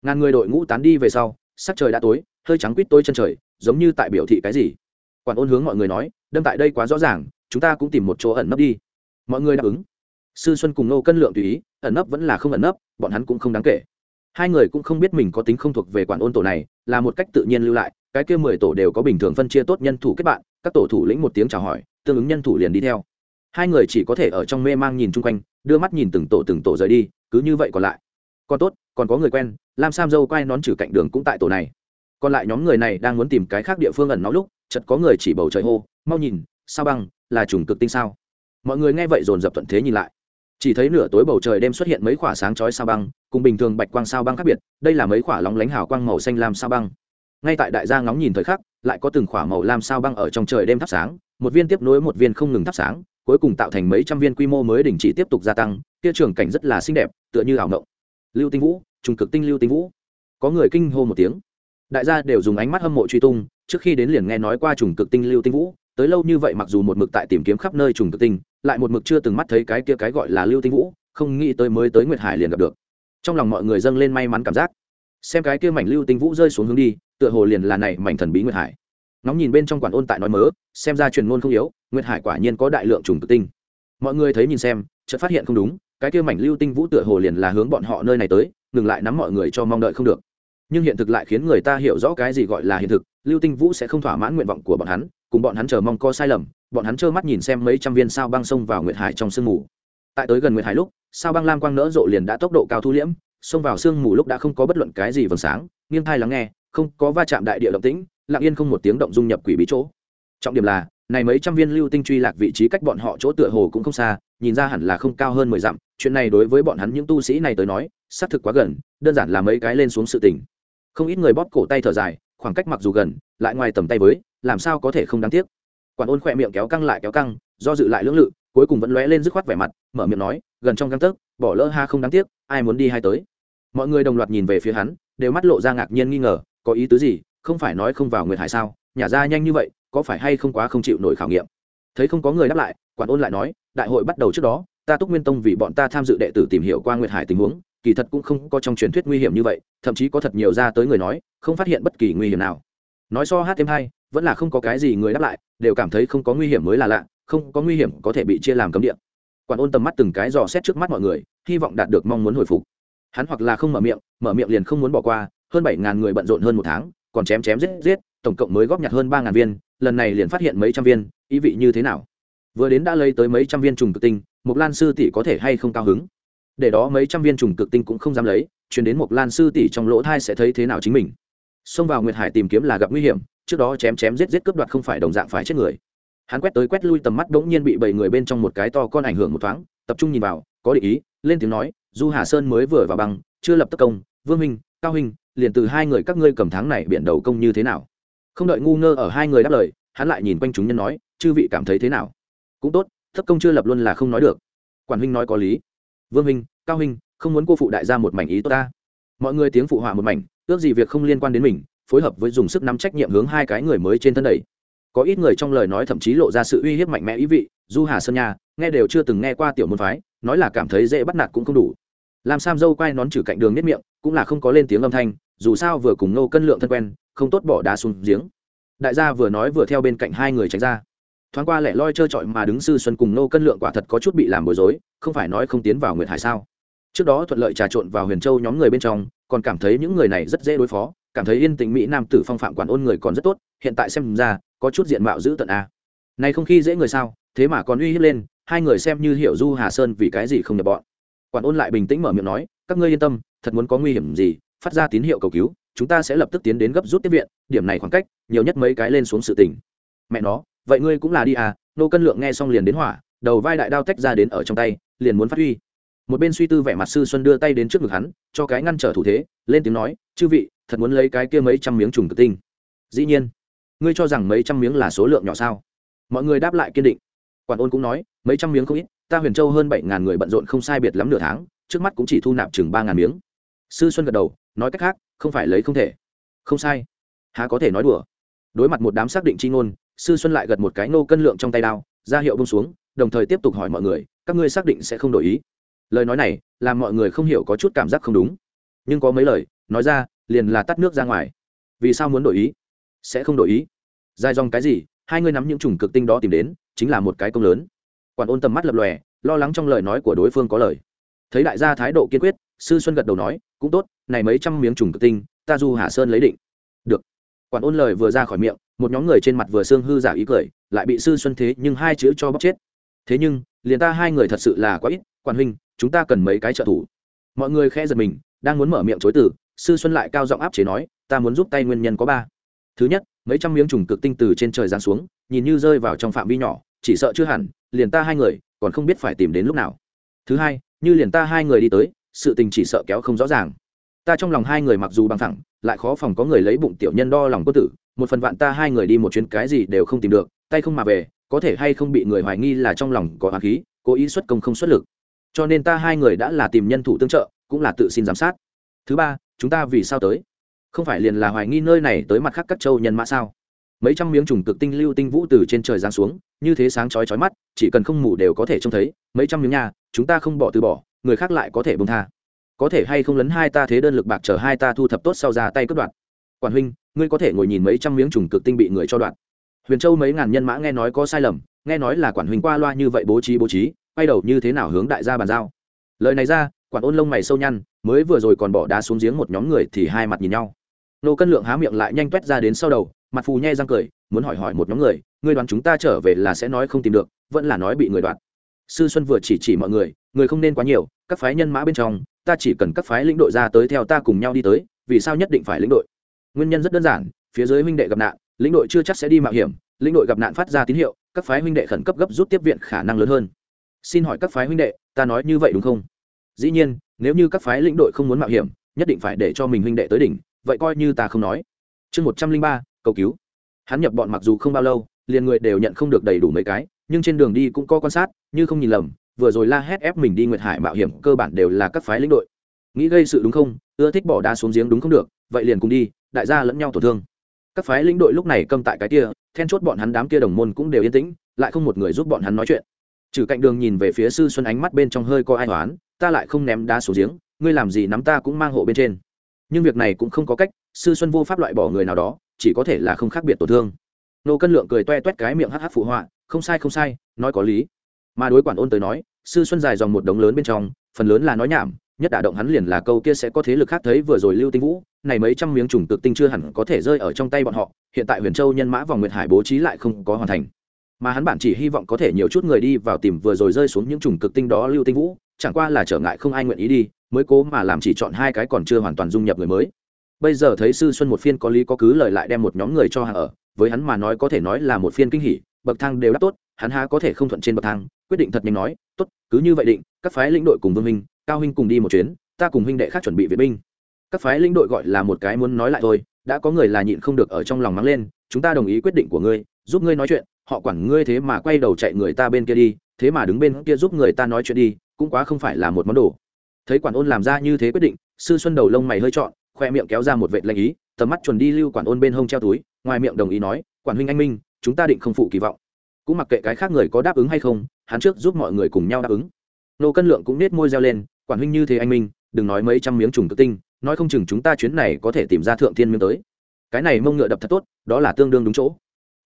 S1: Ngàn người đội ngũ tán đi về sau, sắc trời đã tối, hơi trắng quýt tôi chân trời, giống như tại biểu thị cái gì. Quản ôn hướng mọi người nói, đâm tại đây quá rõ ràng, chúng ta cũng tìm một chỗ ẩn nấp đi. Mọi người đáp ứng. Sư xuân cùng nô cân lượng tùy ý, ẩn nấp vẫn là không ẩn nấp, bọn hắn cũng không đáng kể. Hai người cũng không biết mình có tính không thuộc về quản ôn tổ này, là một cách tự nhiên lưu lại cái kia mười tổ đều có bình thường phân chia tốt nhân thủ kết bạn, các tổ thủ lĩnh một tiếng chào hỏi, tương ứng nhân thủ liền đi theo. Hai người chỉ có thể ở trong mê mang nhìn chung quanh, đưa mắt nhìn từng tổ từng tổ rời đi, cứ như vậy còn lại. Còn tốt, còn có người quen, lam sam dâu quay nón trừ cạnh đường cũng tại tổ này. Còn lại nhóm người này đang muốn tìm cái khác địa phương ẩn nó lúc chật có người chỉ bầu trời hô, mau nhìn, sao băng, là trùng cực tinh sao? Mọi người nghe vậy dồn dập thuận thế nhìn lại. Chỉ thấy nửa tối bầu trời đêm xuất hiện mấy khỏa sáng chói sao băng, cùng bình thường bạch quang sao băng khác biệt, đây là mấy khỏa lóng lánh hào quang màu xanh lam sao băng ngay tại đại gia ngóng nhìn thời khắc, lại có từng khỏa màu lam sao băng ở trong trời đêm thắp sáng, một viên tiếp nối một viên không ngừng thắp sáng, cuối cùng tạo thành mấy trăm viên quy mô mới đình chỉ tiếp tục gia tăng, kia trường cảnh rất là xinh đẹp, tựa như ảo ngộng lưu tinh vũ, trùng cực tinh lưu tinh vũ. Có người kinh hô một tiếng. Đại gia đều dùng ánh mắt hâm mộ truy tung, trước khi đến liền nghe nói qua trùng cực tinh lưu tinh vũ. Tới lâu như vậy mặc dù một mực tại tìm kiếm khắp nơi trùng cực tinh, lại một mực chưa từng mắt thấy cái kia cái gọi là lưu tinh vũ, không nghĩ tới mới tới nguyệt hải liền gặp được. Trong lòng mọi người dâng lên may mắn cảm giác. Xem cái kia mảnh lưu tinh vũ rơi xuống hướng đi tựa hồ liền là này mảnh thần bí nguyệt hải. Nóng nhìn bên trong quản ôn tại nói mớ, xem ra truyền ngôn không yếu, nguyệt hải quả nhiên có đại lượng trùng tự tinh. Mọi người thấy nhìn xem, chợt phát hiện không đúng, cái kia mảnh lưu tinh vũ tựa hồ liền là hướng bọn họ nơi này tới, ngừng lại nắm mọi người cho mong đợi không được. Nhưng hiện thực lại khiến người ta hiểu rõ cái gì gọi là hiện thực, lưu tinh vũ sẽ không thỏa mãn nguyện vọng của bọn hắn, cùng bọn hắn chờ mong co sai lầm, bọn hắn trơ mắt nhìn xem mấy trăm viên sao băng xông vào nguyệt hải trong sương mù. Tại tới gần nguyệt hải lúc, sao băng lam quang nỡ rộ liền đã tốc độ cao thu liễm, xông vào sương mù lúc đã không có bất luận cái gì vầng sáng, nghiêng thai lắng nghe không có va chạm đại địa động tĩnh, lặng yên không một tiếng động dung nhập quỷ bí chỗ. Trọng điểm là, này mấy trăm viên lưu tinh truy lạc vị trí cách bọn họ chỗ tựa hồ cũng không xa, nhìn ra hẳn là không cao hơn mười dặm, chuyện này đối với bọn hắn những tu sĩ này tới nói, xác thực quá gần, đơn giản là mấy cái lên xuống sự tình. Không ít người bóp cổ tay thở dài, khoảng cách mặc dù gần, lại ngoài tầm tay với, làm sao có thể không đáng tiếc. Quản ôn khỏe miệng kéo căng lại kéo căng, do dự lại lưỡng lự, cuối cùng vẫn lóe lên dứt khoát vẻ mặt, mở miệng nói, gần trong găng tấc, bỏ lỡ ha không đáng tiếc, ai muốn đi hay tới. Mọi người đồng loạt nhìn về phía hắn, đều mắt lộ ra ngạc nhiên nghi ngờ có ý tứ gì, không phải nói không vào nguyệt hải sao? Nhả ra nhanh như vậy, có phải hay không quá không chịu nổi khảo nghiệm? Thấy không có người đáp lại, quản ôn lại nói, đại hội bắt đầu trước đó, ta túc nguyên tông vì bọn ta tham dự đệ tử tìm hiểu qua nguyệt hải tình huống, kỳ thật cũng không có trong truyền thuyết nguy hiểm như vậy, thậm chí có thật nhiều ra tới người nói, không phát hiện bất kỳ nguy hiểm nào. Nói so hát thêm hai, vẫn là không có cái gì người đáp lại, đều cảm thấy không có nguy hiểm mới là lạ, không có nguy hiểm có thể bị chia làm cấm địa. Quản ôn tầm mắt từng cái dò xét trước mắt mọi người, hy vọng đạt được mong muốn hồi phục. Hắn hoặc là không mở miệng mở miệng liền không muốn bỏ qua hơn bảy ngàn người bận rộn hơn một tháng, còn chém chém giết giết, tổng cộng mới góp nhặt hơn ba ngàn viên, lần này liền phát hiện mấy trăm viên, ý vị như thế nào? Vừa đến đã lấy tới mấy trăm viên trùng cực tinh mục lan sư tỷ có thể hay không cao hứng? Để đó mấy trăm viên trùng cực tinh cũng không dám lấy, chuyển đến mục lan sư tỷ trong lỗ thai sẽ thấy thế nào chính mình. Xông vào nguyệt hải tìm kiếm là gặp nguy hiểm, trước đó chém chém giết giết cướp đoạt không phải đồng dạng phải chết người. Hắn quét tới quét lui tầm mắt bỗng nhiên bị bảy người bên trong một cái to con ảnh hưởng một thoáng, tập trung nhìn vào, có định ý, lên tiếng nói, du hà sơn mới vừa vào băng, chưa lập tất công, vương minh, cao hình liền từ hai người các ngươi cầm tháng này biện đầu công như thế nào? Không đợi ngu ngơ ở hai người đáp lời, hắn lại nhìn quanh chúng nhân nói, chư vị cảm thấy thế nào? Cũng tốt, thất công chưa lập luôn là không nói được. Quản huynh nói có lý. Vương huynh, cao huynh, không muốn cô phụ đại gia một mảnh ý tốt ta. Mọi người tiếng phụ họa một mảnh, ước gì việc không liên quan đến mình, phối hợp với dùng sức nắm trách nhiệm hướng hai cái người mới trên thân đầy có ít người trong lời nói thậm chí lộ ra sự uy hiếp mạnh mẽ ý vị, du hà sơn nha, nghe đều chưa từng nghe qua tiểu môn phái, nói là cảm thấy dễ bắt nạt cũng không đủ. Làm sam dâu quay nón trừ cạnh đường nếp miệng, cũng là không có lên tiếng âm thanh dù sao vừa cùng nô cân lượng thân quen, không tốt bỏ đá xuống giếng. Đại gia vừa nói vừa theo bên cạnh hai người tránh ra. Thoáng qua lẻ loi trơ trọi mà đứng sư xuân cùng nô cân lượng quả thật có chút bị làm bối rối, không phải nói không tiến vào nguyệt hải sao? Trước đó thuận lợi trà trộn vào huyền châu nhóm người bên trong, còn cảm thấy những người này rất dễ đối phó, cảm thấy yên tĩnh mỹ nam tử phong phạm quản ôn người còn rất tốt, hiện tại xem ra, có chút diện mạo giữ tận a. Này không khi dễ người sao, thế mà còn uy hiếp lên, hai người xem như hiểu du hà sơn vì cái gì không nhập bọn. Quản ôn lại bình tĩnh mở miệng nói, các ngươi yên tâm, thật muốn có nguy hiểm gì phát ra tín hiệu cầu cứu, chúng ta sẽ lập tức tiến đến gấp rút tiếp viện, điểm này khoảng cách, nhiều nhất mấy cái lên xuống sự tỉnh mẹ nó, vậy ngươi cũng là đi à nô cân lượng nghe xong liền đến hỏa, đầu vai đại đao tách ra đến ở trong tay, liền muốn phát huy. Một bên suy tư vẻ mặt sư xuân đưa tay đến trước ngực hắn, cho cái ngăn trở thủ thế, lên tiếng nói, chư vị, thật muốn lấy cái kia mấy trăm miếng trùng cực tinh. Dĩ nhiên. Ngươi cho rằng mấy trăm miếng là số lượng nhỏ sao? Mọi người đáp lại kiên định. Quản ôn cũng nói, mấy trăm miếng không ít, ta huyền châu hơn bảy ngàn người bận rộn không sai biệt lắm nửa tháng, trước mắt cũng chỉ thu nạp chừng ba ngàn miếng. Sư xuân gật đầu nói cách khác, không phải lấy không thể. Không sai. Há có thể nói đùa. Đối mặt một đám xác định chi ngôn, sư xuân lại gật một cái nô cân lượng trong tay đao, ra hiệu bông xuống, đồng thời tiếp tục hỏi mọi người, các ngươi xác định sẽ không đổi ý. Lời nói này, làm mọi người không hiểu có chút cảm giác không đúng. Nhưng có mấy lời, nói ra, liền là tắt nước ra ngoài. Vì sao muốn đổi ý? Sẽ không đổi ý. Dài dòng cái gì, hai người nắm những chủng cực tinh đó tìm đến, chính là một cái công lớn. Quản ôn tầm mắt lập lòe, lo lắng trong lời nói của đối phương có lời. Thấy đại gia thái độ kiên quyết sư xuân gật đầu nói, cũng tốt, này mấy trăm miếng trùng cực tinh, ta du hà sơn lấy định. Được. Quản ôn lời vừa ra khỏi miệng, một nhóm người trên mặt vừa xương hư giả ý cười, lại bị sư xuân thế nhưng hai chữ cho bóc chết. Thế nhưng, liền ta hai người thật sự là quá ít, quản huynh, chúng ta cần mấy cái trợ thủ. Mọi người khẽ giật mình, đang muốn mở miệng chối từ, sư xuân lại cao giọng áp chế nói, ta muốn giúp tay nguyên nhân có ba. Thứ nhất, mấy trăm miếng trùng cực tinh từ trên trời giáng xuống, nhìn như rơi vào trong phạm vi nhỏ, chỉ sợ chưa hẳn, liền ta hai người, còn không biết phải tìm đến lúc nào. Thứ hai, như liền ta hai người đi tới sự tình chỉ sợ kéo không rõ ràng. Ta trong lòng hai người mặc dù bằng thẳng lại khó phòng có người lấy bụng tiểu nhân đo lòng cô tử, một phần vạn ta hai người đi một chuyến cái gì đều không tìm được, tay không mà về, có thể hay không bị người hoài nghi là trong lòng có hoàng khí, cố ý xuất công không xuất lực. Cho nên ta hai người đã là tìm nhân thủ tương trợ, cũng là tự xin giám sát. Thứ ba, chúng ta vì sao tới? Không phải liền là hoài nghi nơi này tới mặt khác các châu nhân mã sao? Mấy trăm miếng trùng cực tinh lưu tinh vũ từ trên trời giáng xuống, như thế sáng chói chói mắt, chỉ cần không mù đều có thể trông thấy. Mấy trăm miếng nhà, chúng ta không bỏ từ bỏ người khác lại có thể bông tha. Có thể hay không lấn hai ta thế đơn lực bạc chờ hai ta thu thập tốt sau ra tay cướp đoạt. Quản huynh, ngươi có thể ngồi nhìn mấy trăm miếng trùng cực tinh bị người cho đoạt. Huyền châu mấy ngàn nhân mã nghe nói có sai lầm, nghe nói là quản huynh qua loa như vậy bố trí bố trí, quay đầu như thế nào hướng đại gia bàn giao. Lời này ra, quản ôn lông mày sâu nhăn, mới vừa rồi còn bỏ đá xuống giếng một nhóm người thì hai mặt nhìn nhau. Nô cân lượng há miệng lại nhanh t ra đến sau đầu, mặt phù nhe răng cười, muốn hỏi hỏi một nhóm người, ngươi đoán chúng ta trở về là sẽ nói không tìm được, vẫn là nói bị người đoạt sư xuân vừa chỉ chỉ mọi người người không nên quá nhiều, các phái nhân mã bên trong, ta chỉ cần các phái lĩnh đội ra tới theo ta cùng nhau đi tới, vì sao nhất định phải lĩnh đội? Nguyên nhân rất đơn giản, phía dưới huynh đệ gặp nạn, lĩnh đội chưa chắc sẽ đi mạo hiểm, lĩnh đội gặp nạn phát ra tín hiệu, các phái huynh đệ khẩn cấp gấp rút tiếp viện khả năng lớn hơn. Xin hỏi các phái huynh đệ, ta nói như vậy đúng không? Dĩ nhiên, nếu như các phái lĩnh đội không muốn mạo hiểm, nhất định phải để cho mình huynh đệ tới đỉnh, vậy coi như ta không nói. Chương một trăm linh ba, cầu cứu. Hắn nhập bọn mặc dù không bao lâu, liền người đều nhận không được đầy đủ mấy cái nhưng trên đường đi cũng có quan sát, như không nhìn lầm, vừa rồi la hét ép mình đi nguyệt hải mạo hiểm cơ bản đều là các phái lĩnh đội. Nghĩ gây sự đúng không? Ưa thích bỏ đá xuống giếng đúng không được, vậy liền cùng đi, đại gia lẫn nhau tổn thương. Các phái lĩnh đội lúc này câm tại cái kia, then chốt bọn hắn đám kia đồng môn cũng đều yên tĩnh, lại không một người giúp bọn hắn nói chuyện. Trừ cạnh đường nhìn về phía sư xuân ánh mắt bên trong hơi có ai toán ta lại không ném đá xuống giếng, ngươi làm gì nắm ta cũng mang hộ bên trên. Nhưng việc này cũng không có cách, sư xuân vô pháp loại bỏ người nào đó, chỉ có thể là không khác biệt tổn thương. Nô cân lượng cười toe toét cái miệng hh phụ họa không sai không sai, nói có lý. Mà đối quản ôn tới nói, sư xuân dài dòng một đống lớn bên trong, phần lớn là nói nhảm, nhất đả động hắn liền là câu kia sẽ có thế lực khác thấy vừa rồi lưu tinh vũ, này mấy trăm miếng trùng cực tinh chưa hẳn có thể rơi ở trong tay bọn họ, hiện tại huyền châu nhân mã vòng nguyệt hải bố trí lại không có hoàn thành. Mà hắn bản chỉ hy vọng có thể nhiều chút người đi vào tìm vừa rồi rơi xuống những trùng cực tinh đó lưu tinh vũ, chẳng qua là trở ngại không ai nguyện ý đi, mới cố mà làm chỉ chọn hai cái còn chưa hoàn toàn dung nhập người mới. Bây giờ thấy sư xuân một phiên có lý có cứ lời lại đem một nhóm người cho hàng ở, với hắn mà nói có thể nói là một phiên kinh hỉ bậc thang đều đáp tốt, hắn há có thể không thuận trên bậc thang, quyết định thật nhanh nói, tốt, cứ như vậy định, các phái lĩnh đội cùng vương minh cao huynh cùng đi một chuyến, ta cùng huynh đệ khác chuẩn bị viện binh. Các phái lĩnh đội gọi là một cái muốn nói lại thôi, đã có người là nhịn không được ở trong lòng mắng lên, chúng ta đồng ý quyết định của ngươi, giúp ngươi nói chuyện, họ quản ngươi thế mà quay đầu chạy người ta bên kia đi, thế mà đứng bên kia giúp người ta nói chuyện đi, cũng quá không phải là một món đồ. Thấy quản ôn làm ra như thế quyết định, sư xuân đầu lông mày hơi trọn, khoe miệng kéo ra một vệt lanh ý, tầm mắt chuẩn đi lưu quản ôn bên hông treo túi, ngoài miệng đồng ý nói, quản huynh anh minh chúng ta định không phụ kỳ vọng. Cũng mặc kệ cái khác người có đáp ứng hay không, hắn trước giúp mọi người cùng nhau đáp ứng. Nô cân lượng cũng nết môi reo lên, quản huynh như thế anh minh, đừng nói mấy trăm miếng trùng tự tinh, nói không chừng chúng ta chuyến này có thể tìm ra thượng thiên miếng tới. Cái này mông ngựa đập thật tốt, đó là tương đương đúng chỗ.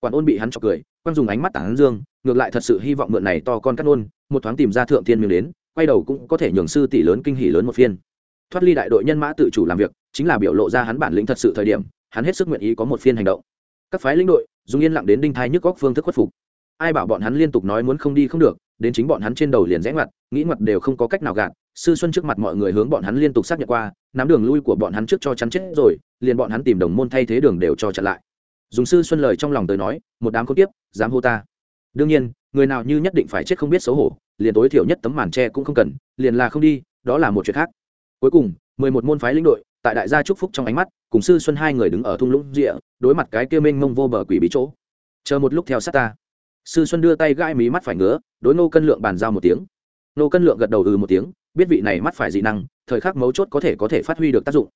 S1: Quản ôn bị hắn chọc cười quang dùng ánh mắt tảng dương, ngược lại thật sự hy vọng mượn này to con cắt ôn một thoáng tìm ra thượng thiên miếng đến, quay đầu cũng có thể nhường sư tỷ lớn kinh hỉ lớn một phiên. Thoát ly đại đội nhân mã tự chủ làm việc, chính là biểu lộ ra hắn bản lĩnh thật sự thời điểm, hắn hết sức nguyện ý có một phiên hành động. Các phái lĩnh đội dùng yên lặng đến đinh thai nhức góc phương thức khuất phục. Ai bảo bọn hắn liên tục nói muốn không đi không được, đến chính bọn hắn trên đầu liền rẽ ngoặt, nghĩ ngoặt đều không có cách nào gạt. Sư xuân trước mặt mọi người hướng bọn hắn liên tục xác nhận qua, nắm đường lui của bọn hắn trước cho chắn chết rồi, liền bọn hắn tìm đồng môn thay thế đường đều cho chặn lại. Dùng sư xuân lời trong lòng tới nói, một đám có tiếp dám hô ta. Đương nhiên, người nào như nhất định phải chết không biết xấu hổ, liền tối thiểu nhất tấm màn tre cũng không cần, liền là không đi, đó là một chuyện khác. Cuối cùng, mười một môn phái lĩnh đội tại đại gia chúc phúc trong ánh mắt, cùng sư xuân hai người đứng ở thung lũng rịa đối mặt cái kia mênh mông vô bờ quỷ bí chỗ. Chờ một lúc theo sát ta. Sư xuân đưa tay gãi mí mắt phải ngứa, đối nô cân lượng bàn giao một tiếng. Nô cân lượng gật đầu ừ một tiếng, biết vị này mắt phải dị năng, thời khắc mấu chốt có thể có thể phát huy được tác dụng.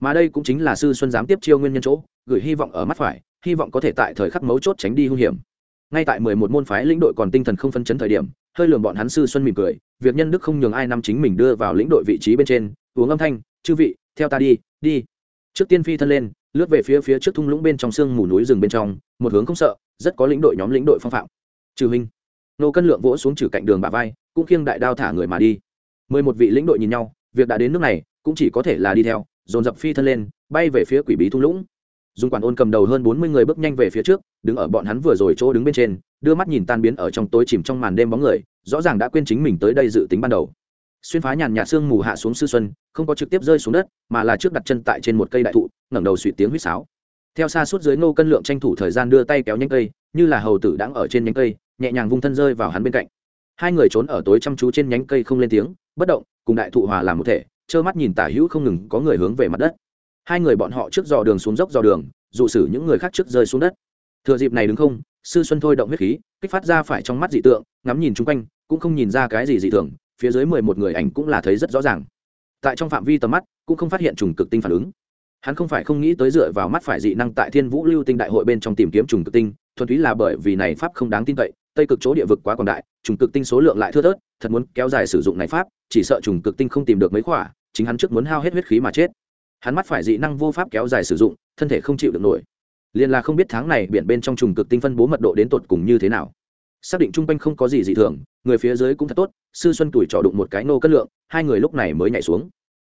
S1: Mà đây cũng chính là sư xuân dám tiếp chiêu nguyên nhân chỗ, gửi hy vọng ở mắt phải, hy vọng có thể tại thời khắc mấu chốt tránh đi hung hiểm. Ngay tại mười một môn phái lĩnh đội còn tinh thần không phân chấn thời điểm, hơi lường bọn hắn sư xuân mỉm cười, việc nhân đức không nhường ai năm chính mình đưa vào lĩnh đội vị trí bên trên, uống âm thanh chư vị, theo ta đi đi. Trước tiên phi thân lên, lướt về phía phía trước thung lũng bên trong sương mù núi rừng bên trong, một hướng không sợ, rất có lĩnh đội nhóm lĩnh đội phong phạm. Trừ huynh. Nô cân lượng vỗ xuống trừ cạnh đường bà vai, cũng khiêng đại đao thả người mà đi. Mười một vị lĩnh đội nhìn nhau, việc đã đến nước này, cũng chỉ có thể là đi theo, dồn dập phi thân lên, bay về phía quỷ bí thung lũng. Dùng quản ôn cầm đầu hơn bốn mươi người bước nhanh về phía trước, đứng ở bọn hắn vừa rồi chỗ đứng bên trên, đưa mắt nhìn tan biến ở trong tối chìm trong màn đêm bóng người, rõ ràng đã quên chính mình tới đây dự tính ban đầu xuyên phá nhàn nhạt sương mù hạ xuống sư xuân, không có trực tiếp rơi xuống đất, mà là trước đặt chân tại trên một cây đại thụ, ngẩng đầu suy tiếng huýt sáo. Theo xa suốt dưới ngô cân lượng tranh thủ thời gian đưa tay kéo nhánh cây, như là hầu tử đang ở trên nhánh cây, nhẹ nhàng vung thân rơi vào hắn bên cạnh. Hai người trốn ở tối chăm chú trên nhánh cây không lên tiếng, bất động, cùng đại thụ hòa làm một thể, trơ mắt nhìn tả hữu không ngừng có người hướng về mặt đất. Hai người bọn họ trước dò đường xuống dốc dò đường, dụ xử những người khác trước rơi xuống đất. Thừa dịp này đứng không, sư xuân thôi động huyết khí, kích phát ra phải trong mắt dị tượng, ngắm nhìn chung quanh, cũng không nhìn ra cái gì dị thường phía dưới mười một người ảnh cũng là thấy rất rõ ràng. Tại trong phạm vi tầm mắt, cũng không phát hiện trùng cực tinh phản ứng. Hắn không phải không nghĩ tới dựa vào mắt phải dị năng tại thiên vũ lưu tinh đại hội bên trong tìm kiếm trùng cực tinh, thuần túy là bởi vì này pháp không đáng tin cậy, tây cực chỗ địa vực quá quảng đại, trùng cực tinh số lượng lại thưa thớt, thật muốn kéo dài sử dụng này pháp, chỉ sợ trùng cực tinh không tìm được mấy khỏa, chính hắn trước muốn hao hết huyết khí mà chết. Hắn mắt phải dị năng vô pháp kéo dài sử dụng, thân thể không chịu được nổi. Liền là không biết tháng này biển bên trong trùng cực tinh phân bố mật độ đến tột cùng như thế nào xác định chung quanh không có gì dị thường, người phía dưới cũng thật tốt, sư xuân tuổi trò đụng một cái nô cất lượng, hai người lúc này mới nhảy xuống.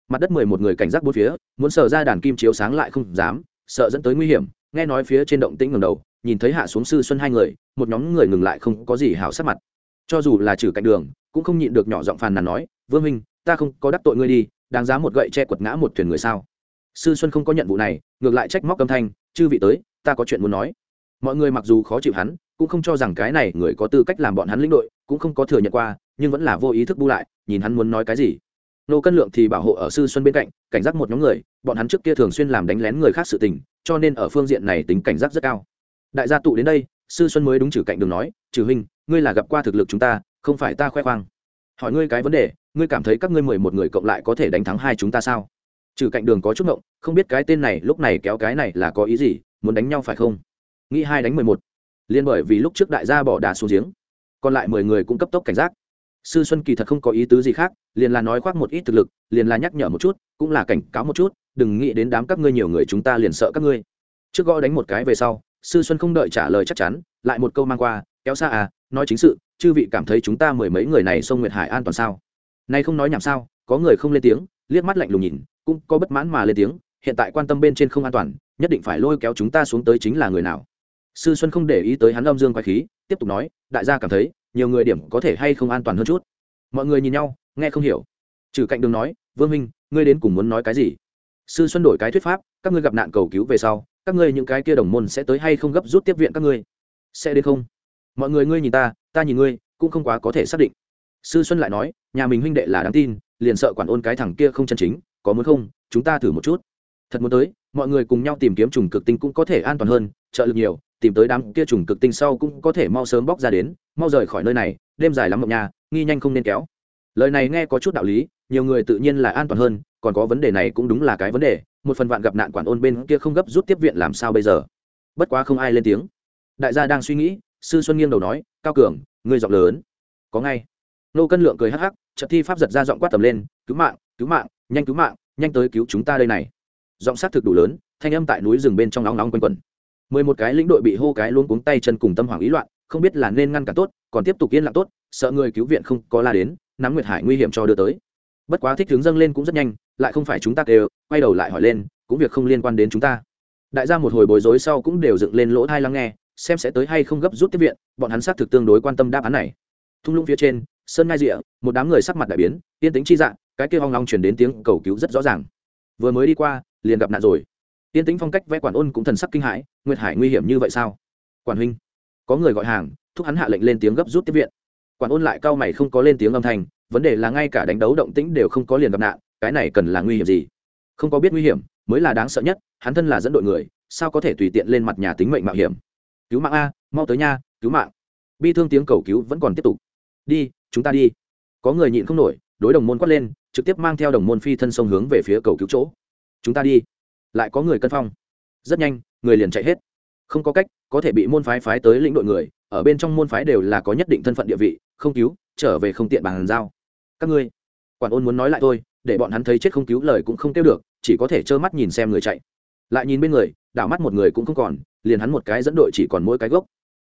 S1: Mặt đất mười một người cảnh giác bốn phía, muốn sờ ra đàn kim chiếu sáng lại không dám, sợ dẫn tới nguy hiểm, nghe nói phía trên động tĩnh ngầm đầu, nhìn thấy hạ xuống sư xuân hai người, một nhóm người ngừng lại không có gì hảo sắc mặt. Cho dù là trừ cạnh đường, cũng không nhịn được nhỏ giọng phàn nàn nói, vương minh ta không có đắc tội ngươi đi, đáng giá một gậy che quật ngã một thuyền người sao? Sư xuân không có nhận vụ này, ngược lại trách móc âm thanh, chư vị tới, ta có chuyện muốn nói. Mọi người mặc dù khó chịu hắn cũng không cho rằng cái này người có tư cách làm bọn hắn lĩnh đội, cũng không có thừa nhận qua, nhưng vẫn là vô ý thức bu lại, nhìn hắn muốn nói cái gì. Nô cân lượng thì bảo hộ ở sư xuân bên cạnh, cảnh giác một nhóm người, bọn hắn trước kia thường xuyên làm đánh lén người khác sự tình, cho nên ở phương diện này tính cảnh giác rất cao. Đại gia tụ đến đây, sư xuân mới đúng trừ cạnh đường nói, trừ huynh, ngươi là gặp qua thực lực chúng ta, không phải ta khoe khoang. Hỏi ngươi cái vấn đề, ngươi cảm thấy các ngươi mười một người cộng lại có thể đánh thắng hai chúng ta sao? Trừ cạnh đường có chút ngộng, không biết cái tên này lúc này kéo cái này là có ý gì, muốn đánh nhau phải không? Nghĩ hai đánh mười một liên bởi vì lúc trước đại gia bỏ đá xuống giếng, còn lại mười người cũng cấp tốc cảnh giác. Sư xuân kỳ thật không có ý tứ gì khác, liền là nói khoác một ít thực lực, liền là nhắc nhở một chút, cũng là cảnh cáo một chút, đừng nghĩ đến đám các ngươi nhiều người chúng ta liền sợ các ngươi. Trước gõ đánh một cái về sau, sư xuân không đợi trả lời chắc chắn, lại một câu mang qua, kéo xa à nói chính sự, chư vị cảm thấy chúng ta mười mấy người này sông nguyệt hải an toàn sao? Nay không nói nhảm sao, có người không lên tiếng, liếc mắt lạnh lùng nhìn, cũng có bất mãn mà lên tiếng, hiện tại quan tâm bên trên không an toàn, nhất định phải lôi kéo chúng ta xuống tới chính là người nào? Sư xuân không để ý tới hắn âm dương quái khí, tiếp tục nói, đại gia cảm thấy, nhiều người điểm có thể hay không an toàn hơn chút? Mọi người nhìn nhau, nghe không hiểu. Trừ cạnh đường nói, vương minh ngươi đến cùng muốn nói cái gì? Sư xuân đổi cái thuyết pháp, các ngươi gặp nạn cầu cứu về sau, các ngươi những cái kia đồng môn sẽ tới hay không gấp rút tiếp viện các ngươi? Sẽ đến không? Mọi người, ngươi nhìn ta ta nhìn ngươi, cũng không quá có thể xác định. Sư xuân lại nói, nhà mình huynh đệ là đáng tin, liền sợ quản ôn cái thằng kia không chân chính, có muốn không, chúng ta thử một chút. Thật muốn tới, mọi người cùng nhau tìm kiếm trùng cực tinh cũng có thể an toàn hơn, trợ lực nhiều tìm tới đám kia trùng cực tinh sau cũng có thể mau sớm bóc ra đến, mau rời khỏi nơi này, đêm dài lắm mộng nhà nghi nhanh không nên kéo. Lời này nghe có chút đạo lý, nhiều người tự nhiên là an toàn hơn, còn có vấn đề này cũng đúng là cái vấn đề, một phần vạn gặp nạn quản ôn bên kia không gấp rút tiếp viện làm sao bây giờ? Bất quá không ai lên tiếng. Đại gia đang suy nghĩ, sư xuân nghiêng đầu nói, cao cường, ngươi giọng lớn. Có ngay. Nô cân lượng cười hắc hắc trợ thi pháp giật ra giọng quát tầm lên, cứu mạng cứu mạng, nhanh cứu mạng, nhanh tới cứu chúng ta đây này. Giọng sát thực đủ lớn, thanh âm tại núi rừng bên trong nóng nóng quanh quẩn mười một cái lĩnh đội bị hô cái luôn cuống tay chân cùng tâm hoàng ý loạn không biết là nên ngăn cản tốt còn tiếp tục yên lặng tốt sợ người cứu viện không có la đến nắm nguyệt hải nguy hiểm cho đưa tới. Bất quá thích hướng dâng lên cũng rất nhanh lại không phải chúng ta đều, quay đầu lại hỏi lên cũng việc không liên quan đến chúng ta. Đại gia một hồi bối rối sau cũng đều dựng lên lỗ thai lắng nghe xem sẽ tới hay không gấp rút tiếp viện bọn hắn xác thực tương đối quan tâm đáp án này. Thung lũng phía trên sơn ngai rịa một đám người sắc mặt đại biến yên tính chi dạng cái kia hoang long chuyển đến tiếng cầu cứu rất rõ ràng. Vừa mới đi qua liền gặp nạn rồi. Tiên tính phong cách vẽ quản ôn cũng thần sắc kinh hãi, nguyệt hải nguy hiểm như vậy sao? Quản huynh, có người gọi hàng, thúc hắn hạ lệnh lên tiếng gấp rút tiếp viện. Quản ôn lại cao mày không có lên tiếng âm thanh, vấn đề là ngay cả đánh đấu động tĩnh đều không có liền gặp nạn, cái này cần là nguy hiểm gì? Không có biết nguy hiểm, mới là đáng sợ nhất, hắn thân là dẫn đội người, sao có thể tùy tiện lên mặt nhà tính mệnh mạo hiểm? Cứu mạng a, mau tới nha, cứu mạng. Bi thương tiếng cầu cứu vẫn còn tiếp tục. Đi, chúng ta đi. Có người nhịn không nổi, đối đồng môn quát lên, trực tiếp mang theo đồng môn phi thân sông hướng về phía cầu cứu chỗ. Chúng ta đi lại có người cân phong. Rất nhanh, người liền chạy hết. Không có cách, có thể bị môn phái phái tới lĩnh đội người, ở bên trong môn phái đều là có nhất định thân phận địa vị, không cứu, trở về không tiện bàn giao. Các ngươi, quản ôn muốn nói lại thôi để bọn hắn thấy chết không cứu lời cũng không kêu được, chỉ có thể trơ mắt nhìn xem người chạy. Lại nhìn bên người, đảo mắt một người cũng không còn, liền hắn một cái dẫn đội chỉ còn mỗi cái gốc.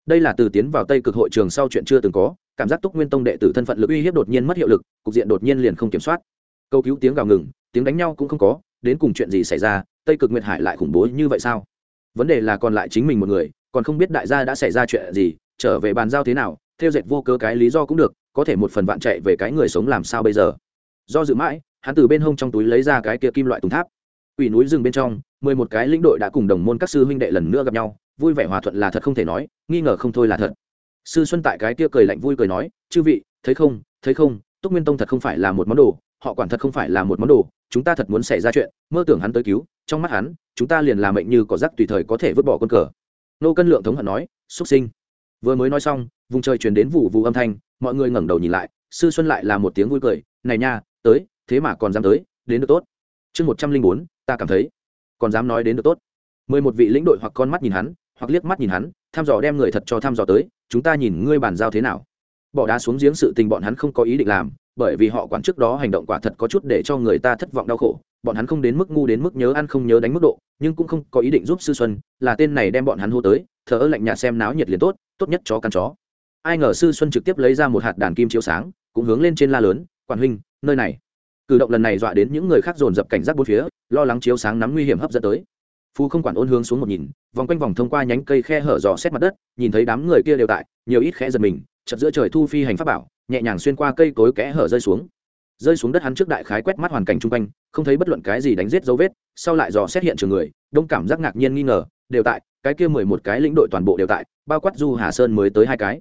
S1: Đây là từ tiến vào tây cực hội trường sau chuyện chưa từng có, cảm giác túc nguyên tông đệ tử thân phận lực uy hiếp đột nhiên mất hiệu lực, cục diện đột nhiên liền không kiểm soát. Câu cứu tiếng gào ngừng, tiếng đánh nhau cũng không có, đến cùng chuyện gì xảy ra tây cực nguyệt hải lại khủng bố như vậy sao? Vấn đề là còn lại chính mình một người, còn không biết đại gia đã xảy ra chuyện gì, trở về bàn giao thế nào, theo dệt vô cơ cái lý do cũng được, có thể một phần vạn chạy về cái người sống làm sao bây giờ? Do dự mãi, hắn từ bên hông trong túi lấy ra cái kia kim loại tùng tháp. Ủy núi rừng bên trong, mười một cái lĩnh đội đã cùng đồng môn các sư huynh đệ lần nữa gặp nhau, vui vẻ hòa thuận là thật không thể nói, nghi ngờ không thôi là thật. Sư xuân tại cái kia cười lạnh vui cười nói, chư vị, thấy không thấy không, túc nguyên tông thật không phải là một món đồ, họ quản thật không phải là một món đồ, chúng ta thật muốn xảy ra chuyện, mơ tưởng hắn tới cứu trong mắt hắn, chúng ta liền làm mệnh như cỏ rác tùy thời có thể vứt bỏ con cờ. Nô cân lượng thống hận nói xuất sinh. Vừa mới nói xong, vùng trời truyền đến vụ vụ âm thanh, mọi người ngẩng đầu nhìn lại, sư xuân lại là một tiếng vui cười, này nha, tới, thế mà còn dám tới, đến được tốt. Chương một trăm linh bốn, ta cảm thấy, còn dám nói đến được tốt. Mười một vị lĩnh đội hoặc con mắt nhìn hắn, hoặc liếc mắt nhìn hắn thăm dò đem người thật cho thăm dò tới, chúng ta nhìn ngươi bàn giao thế nào? Bỏ đá xuống giếng sự tình bọn hắn không có ý định làm, bởi vì họ quản trước đó hành động quả thật có chút để cho người ta thất vọng đau khổ bọn hắn không đến mức ngu đến mức nhớ ăn không nhớ đánh mức độ, nhưng cũng không có ý định giúp sư xuân, là tên này đem bọn hắn hô tới, thờ ơ lạnh nhạt xem náo nhiệt liền tốt tốt nhất chó căn chó. Ai ngờ sư xuân trực tiếp lấy ra một hạt đàn kim chiếu sáng, cũng hướng lên trên la lớn, quản huynh, nơi này. Cử động lần này dọa đến những người khác dồn dập cảnh giác bốn phía, lo lắng chiếu sáng nắm nguy hiểm hấp dẫn tới. Phu không quản ôn hướng xuống một nhìn, vòng quanh vòng thông qua nhánh cây khe hở dò xét mặt đất, nhìn thấy đám người kia đều tại, nhiều ít khẽ giật mình chật giữa trời thu phi hành pháp bảo, nhẹ nhàng xuyên qua cây cối kẽ hở rơi xuống rơi xuống đất hắn trước đại khái quét mắt hoàn cảnh chung quanh, không thấy bất luận cái gì đánh giết dấu vết, sau lại dò xét hiện trường người, đông cảm giác ngạc nhiên nghi ngờ, đều tại, cái kia mười một cái lĩnh đội toàn bộ đều tại, bao quát du hà sơn mới tới hai cái.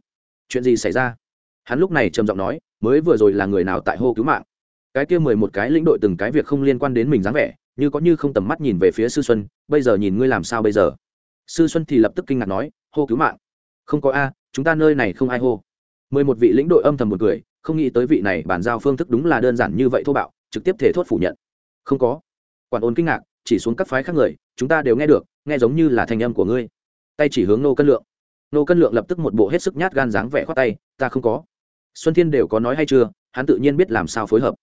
S1: Chuyện gì xảy ra? Hắn lúc này trầm giọng nói, mới vừa rồi là người nào tại hô cứu mạng? Cái kia mười một cái lĩnh đội từng cái việc không liên quan đến mình dáng vẻ, như có như không tầm mắt nhìn về phía sư xuân, bây giờ nhìn ngươi làm sao bây giờ? Sư xuân thì lập tức kinh ngạc nói, hô cứu mạng? Không có a, chúng ta nơi này không ai hô. Mười một vị lĩnh đội âm thầm một người không nghĩ tới vị này bàn giao phương thức đúng là đơn giản như vậy thô bạo, trực tiếp thể thốt phủ nhận. Không có. Quản ôn kinh ngạc, chỉ xuống các phái khác người, chúng ta đều nghe được, nghe giống như là thanh âm của ngươi. Tay chỉ hướng nô cân lượng. Nô cân lượng lập tức một bộ hết sức nhát gan dáng vẻ khoát tay, ta không có. Xuân thiên đều có nói hay chưa, hắn tự nhiên biết làm sao phối hợp.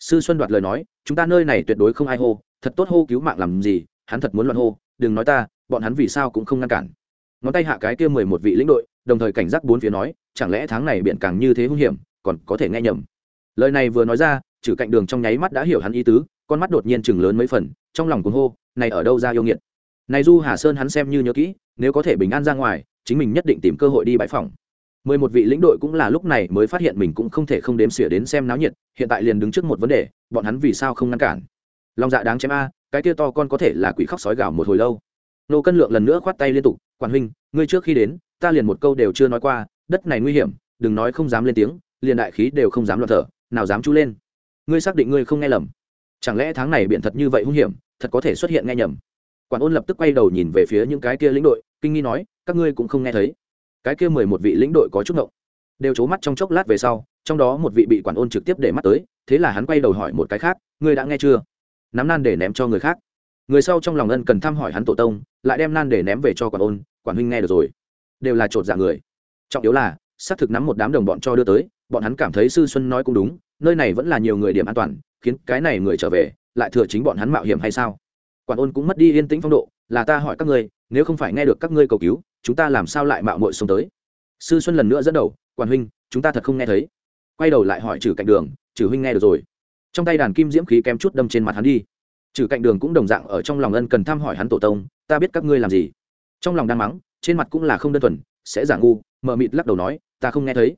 S1: Sư xuân đoạt lời nói, chúng ta nơi này tuyệt đối không ai hô, thật tốt hô cứu mạng làm gì, hắn thật muốn loạn hô, đừng nói ta, bọn hắn vì sao cũng không ngăn cản. Ngón tay hạ cái kia mười một vị lĩnh đội, đồng thời cảnh giác bốn phía nói, chẳng lẽ tháng này biển càng như thế hung hiểm còn có thể nghe nhầm. Lời này vừa nói ra, trừ cạnh đường trong nháy mắt đã hiểu hắn ý tứ, con mắt đột nhiên chừng lớn mấy phần, trong lòng cuồng hô, này ở đâu ra yêu nghiệt? Này du hà sơn hắn xem như nhớ kỹ, nếu có thể bình an ra ngoài, chính mình nhất định tìm cơ hội đi bãi phòng. Mười một vị lĩnh đội cũng là lúc này mới phát hiện mình cũng không thể không đếm xỉa đến xem náo nhiệt, hiện tại liền đứng trước một vấn đề, bọn hắn vì sao không ngăn cản? Lòng dạ đáng chém a, cái kia to con có thể là quỷ khóc sói gào một hồi lâu. Nô cân lượng lần nữa khoát tay liên tục, quản huynh, ngươi trước khi đến, ta liền một câu đều chưa nói qua, đất này nguy hiểm, đừng nói không dám lên tiếng liền đại khí đều không dám loạn thở, nào dám chú lên. Ngươi xác định ngươi không nghe lầm? Chẳng lẽ tháng này biện thật như vậy hung hiểm, thật có thể xuất hiện nghe nhầm? Quản ôn lập tức quay đầu nhìn về phía những cái kia lĩnh đội, kinh nghi nói, các ngươi cũng không nghe thấy. Cái kia mười một vị lĩnh đội có chút ngộng. Đều c mắt trong chốc lát về sau, trong đó một vị bị quản ôn trực tiếp để mắt tới, thế là hắn quay đầu hỏi một cái khác, ngươi đã nghe chưa? Nắm nan để ném cho người khác. Người sau trong lòng ân cần thăm hỏi hắn tổ tông, lại đem nan để ném về cho quản ôn, quản huynh nghe được rồi. Đều là chột dạ người. Trọng yếu là, xác thực nắm một đám đồng bọn cho đưa tới bọn hắn cảm thấy sư xuân nói cũng đúng, nơi này vẫn là nhiều người điểm an toàn, khiến cái này người trở về, lại thừa chính bọn hắn mạo hiểm hay sao? Quản ôn cũng mất đi yên tĩnh phong độ, là ta hỏi các ngươi, nếu không phải nghe được các ngươi cầu cứu, chúng ta làm sao lại mạo muội xuống tới? Sư xuân lần nữa dẫn đầu, quản huynh, chúng ta thật không nghe thấy. Quay đầu lại hỏi trừ cạnh đường, trừ huynh nghe được rồi. Trong tay đàn kim diễm khí kém chút đâm trên mặt hắn đi. Trừ cạnh đường cũng đồng dạng ở trong lòng ân cần thăm hỏi hắn tổ tông, ta biết các ngươi làm gì. Trong lòng đang mắng, trên mặt cũng là không đơn thuần, sẽ giả ngu mờ mịt lắc đầu nói, ta không nghe thấy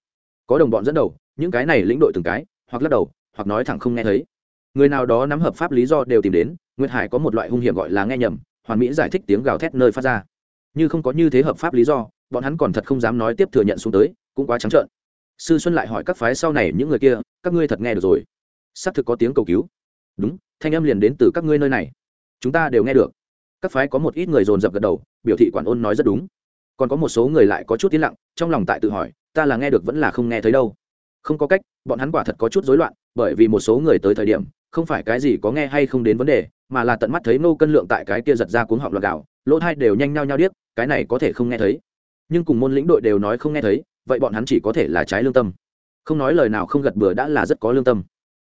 S1: có đồng bọn dẫn đầu, những cái này lĩnh đội từng cái, hoặc lắc đầu, hoặc nói thẳng không nghe thấy. Người nào đó nắm hợp pháp lý do đều tìm đến, nguyệt hải có một loại hung hiểm gọi là nghe nhầm, hoàn mỹ giải thích tiếng gào thét nơi phát ra. Như không có như thế hợp pháp lý do, bọn hắn còn thật không dám nói tiếp thừa nhận xuống tới, cũng quá trắng trợn. Sư xuân lại hỏi các phái sau này những người kia, các ngươi thật nghe được rồi? Xác thực có tiếng cầu cứu. Đúng, thanh âm liền đến từ các ngươi nơi này. Chúng ta đều nghe được. Các phái có một ít người dồn dập gật đầu, biểu thị quản ôn nói rất đúng còn có một số người lại có chút tiến lặng, trong lòng tại tự hỏi, ta là nghe được vẫn là không nghe thấy đâu. Không có cách, bọn hắn quả thật có chút rối loạn, bởi vì một số người tới thời điểm, không phải cái gì có nghe hay không đến vấn đề, mà là tận mắt thấy nô cân lượng tại cái kia giật ra cuống họng loạt gạo, lỗ thai đều nhanh nhau nhau điếc, cái này có thể không nghe thấy. Nhưng cùng môn lĩnh đội đều nói không nghe thấy, vậy bọn hắn chỉ có thể là trái lương tâm. Không nói lời nào không gật bừa đã là rất có lương tâm.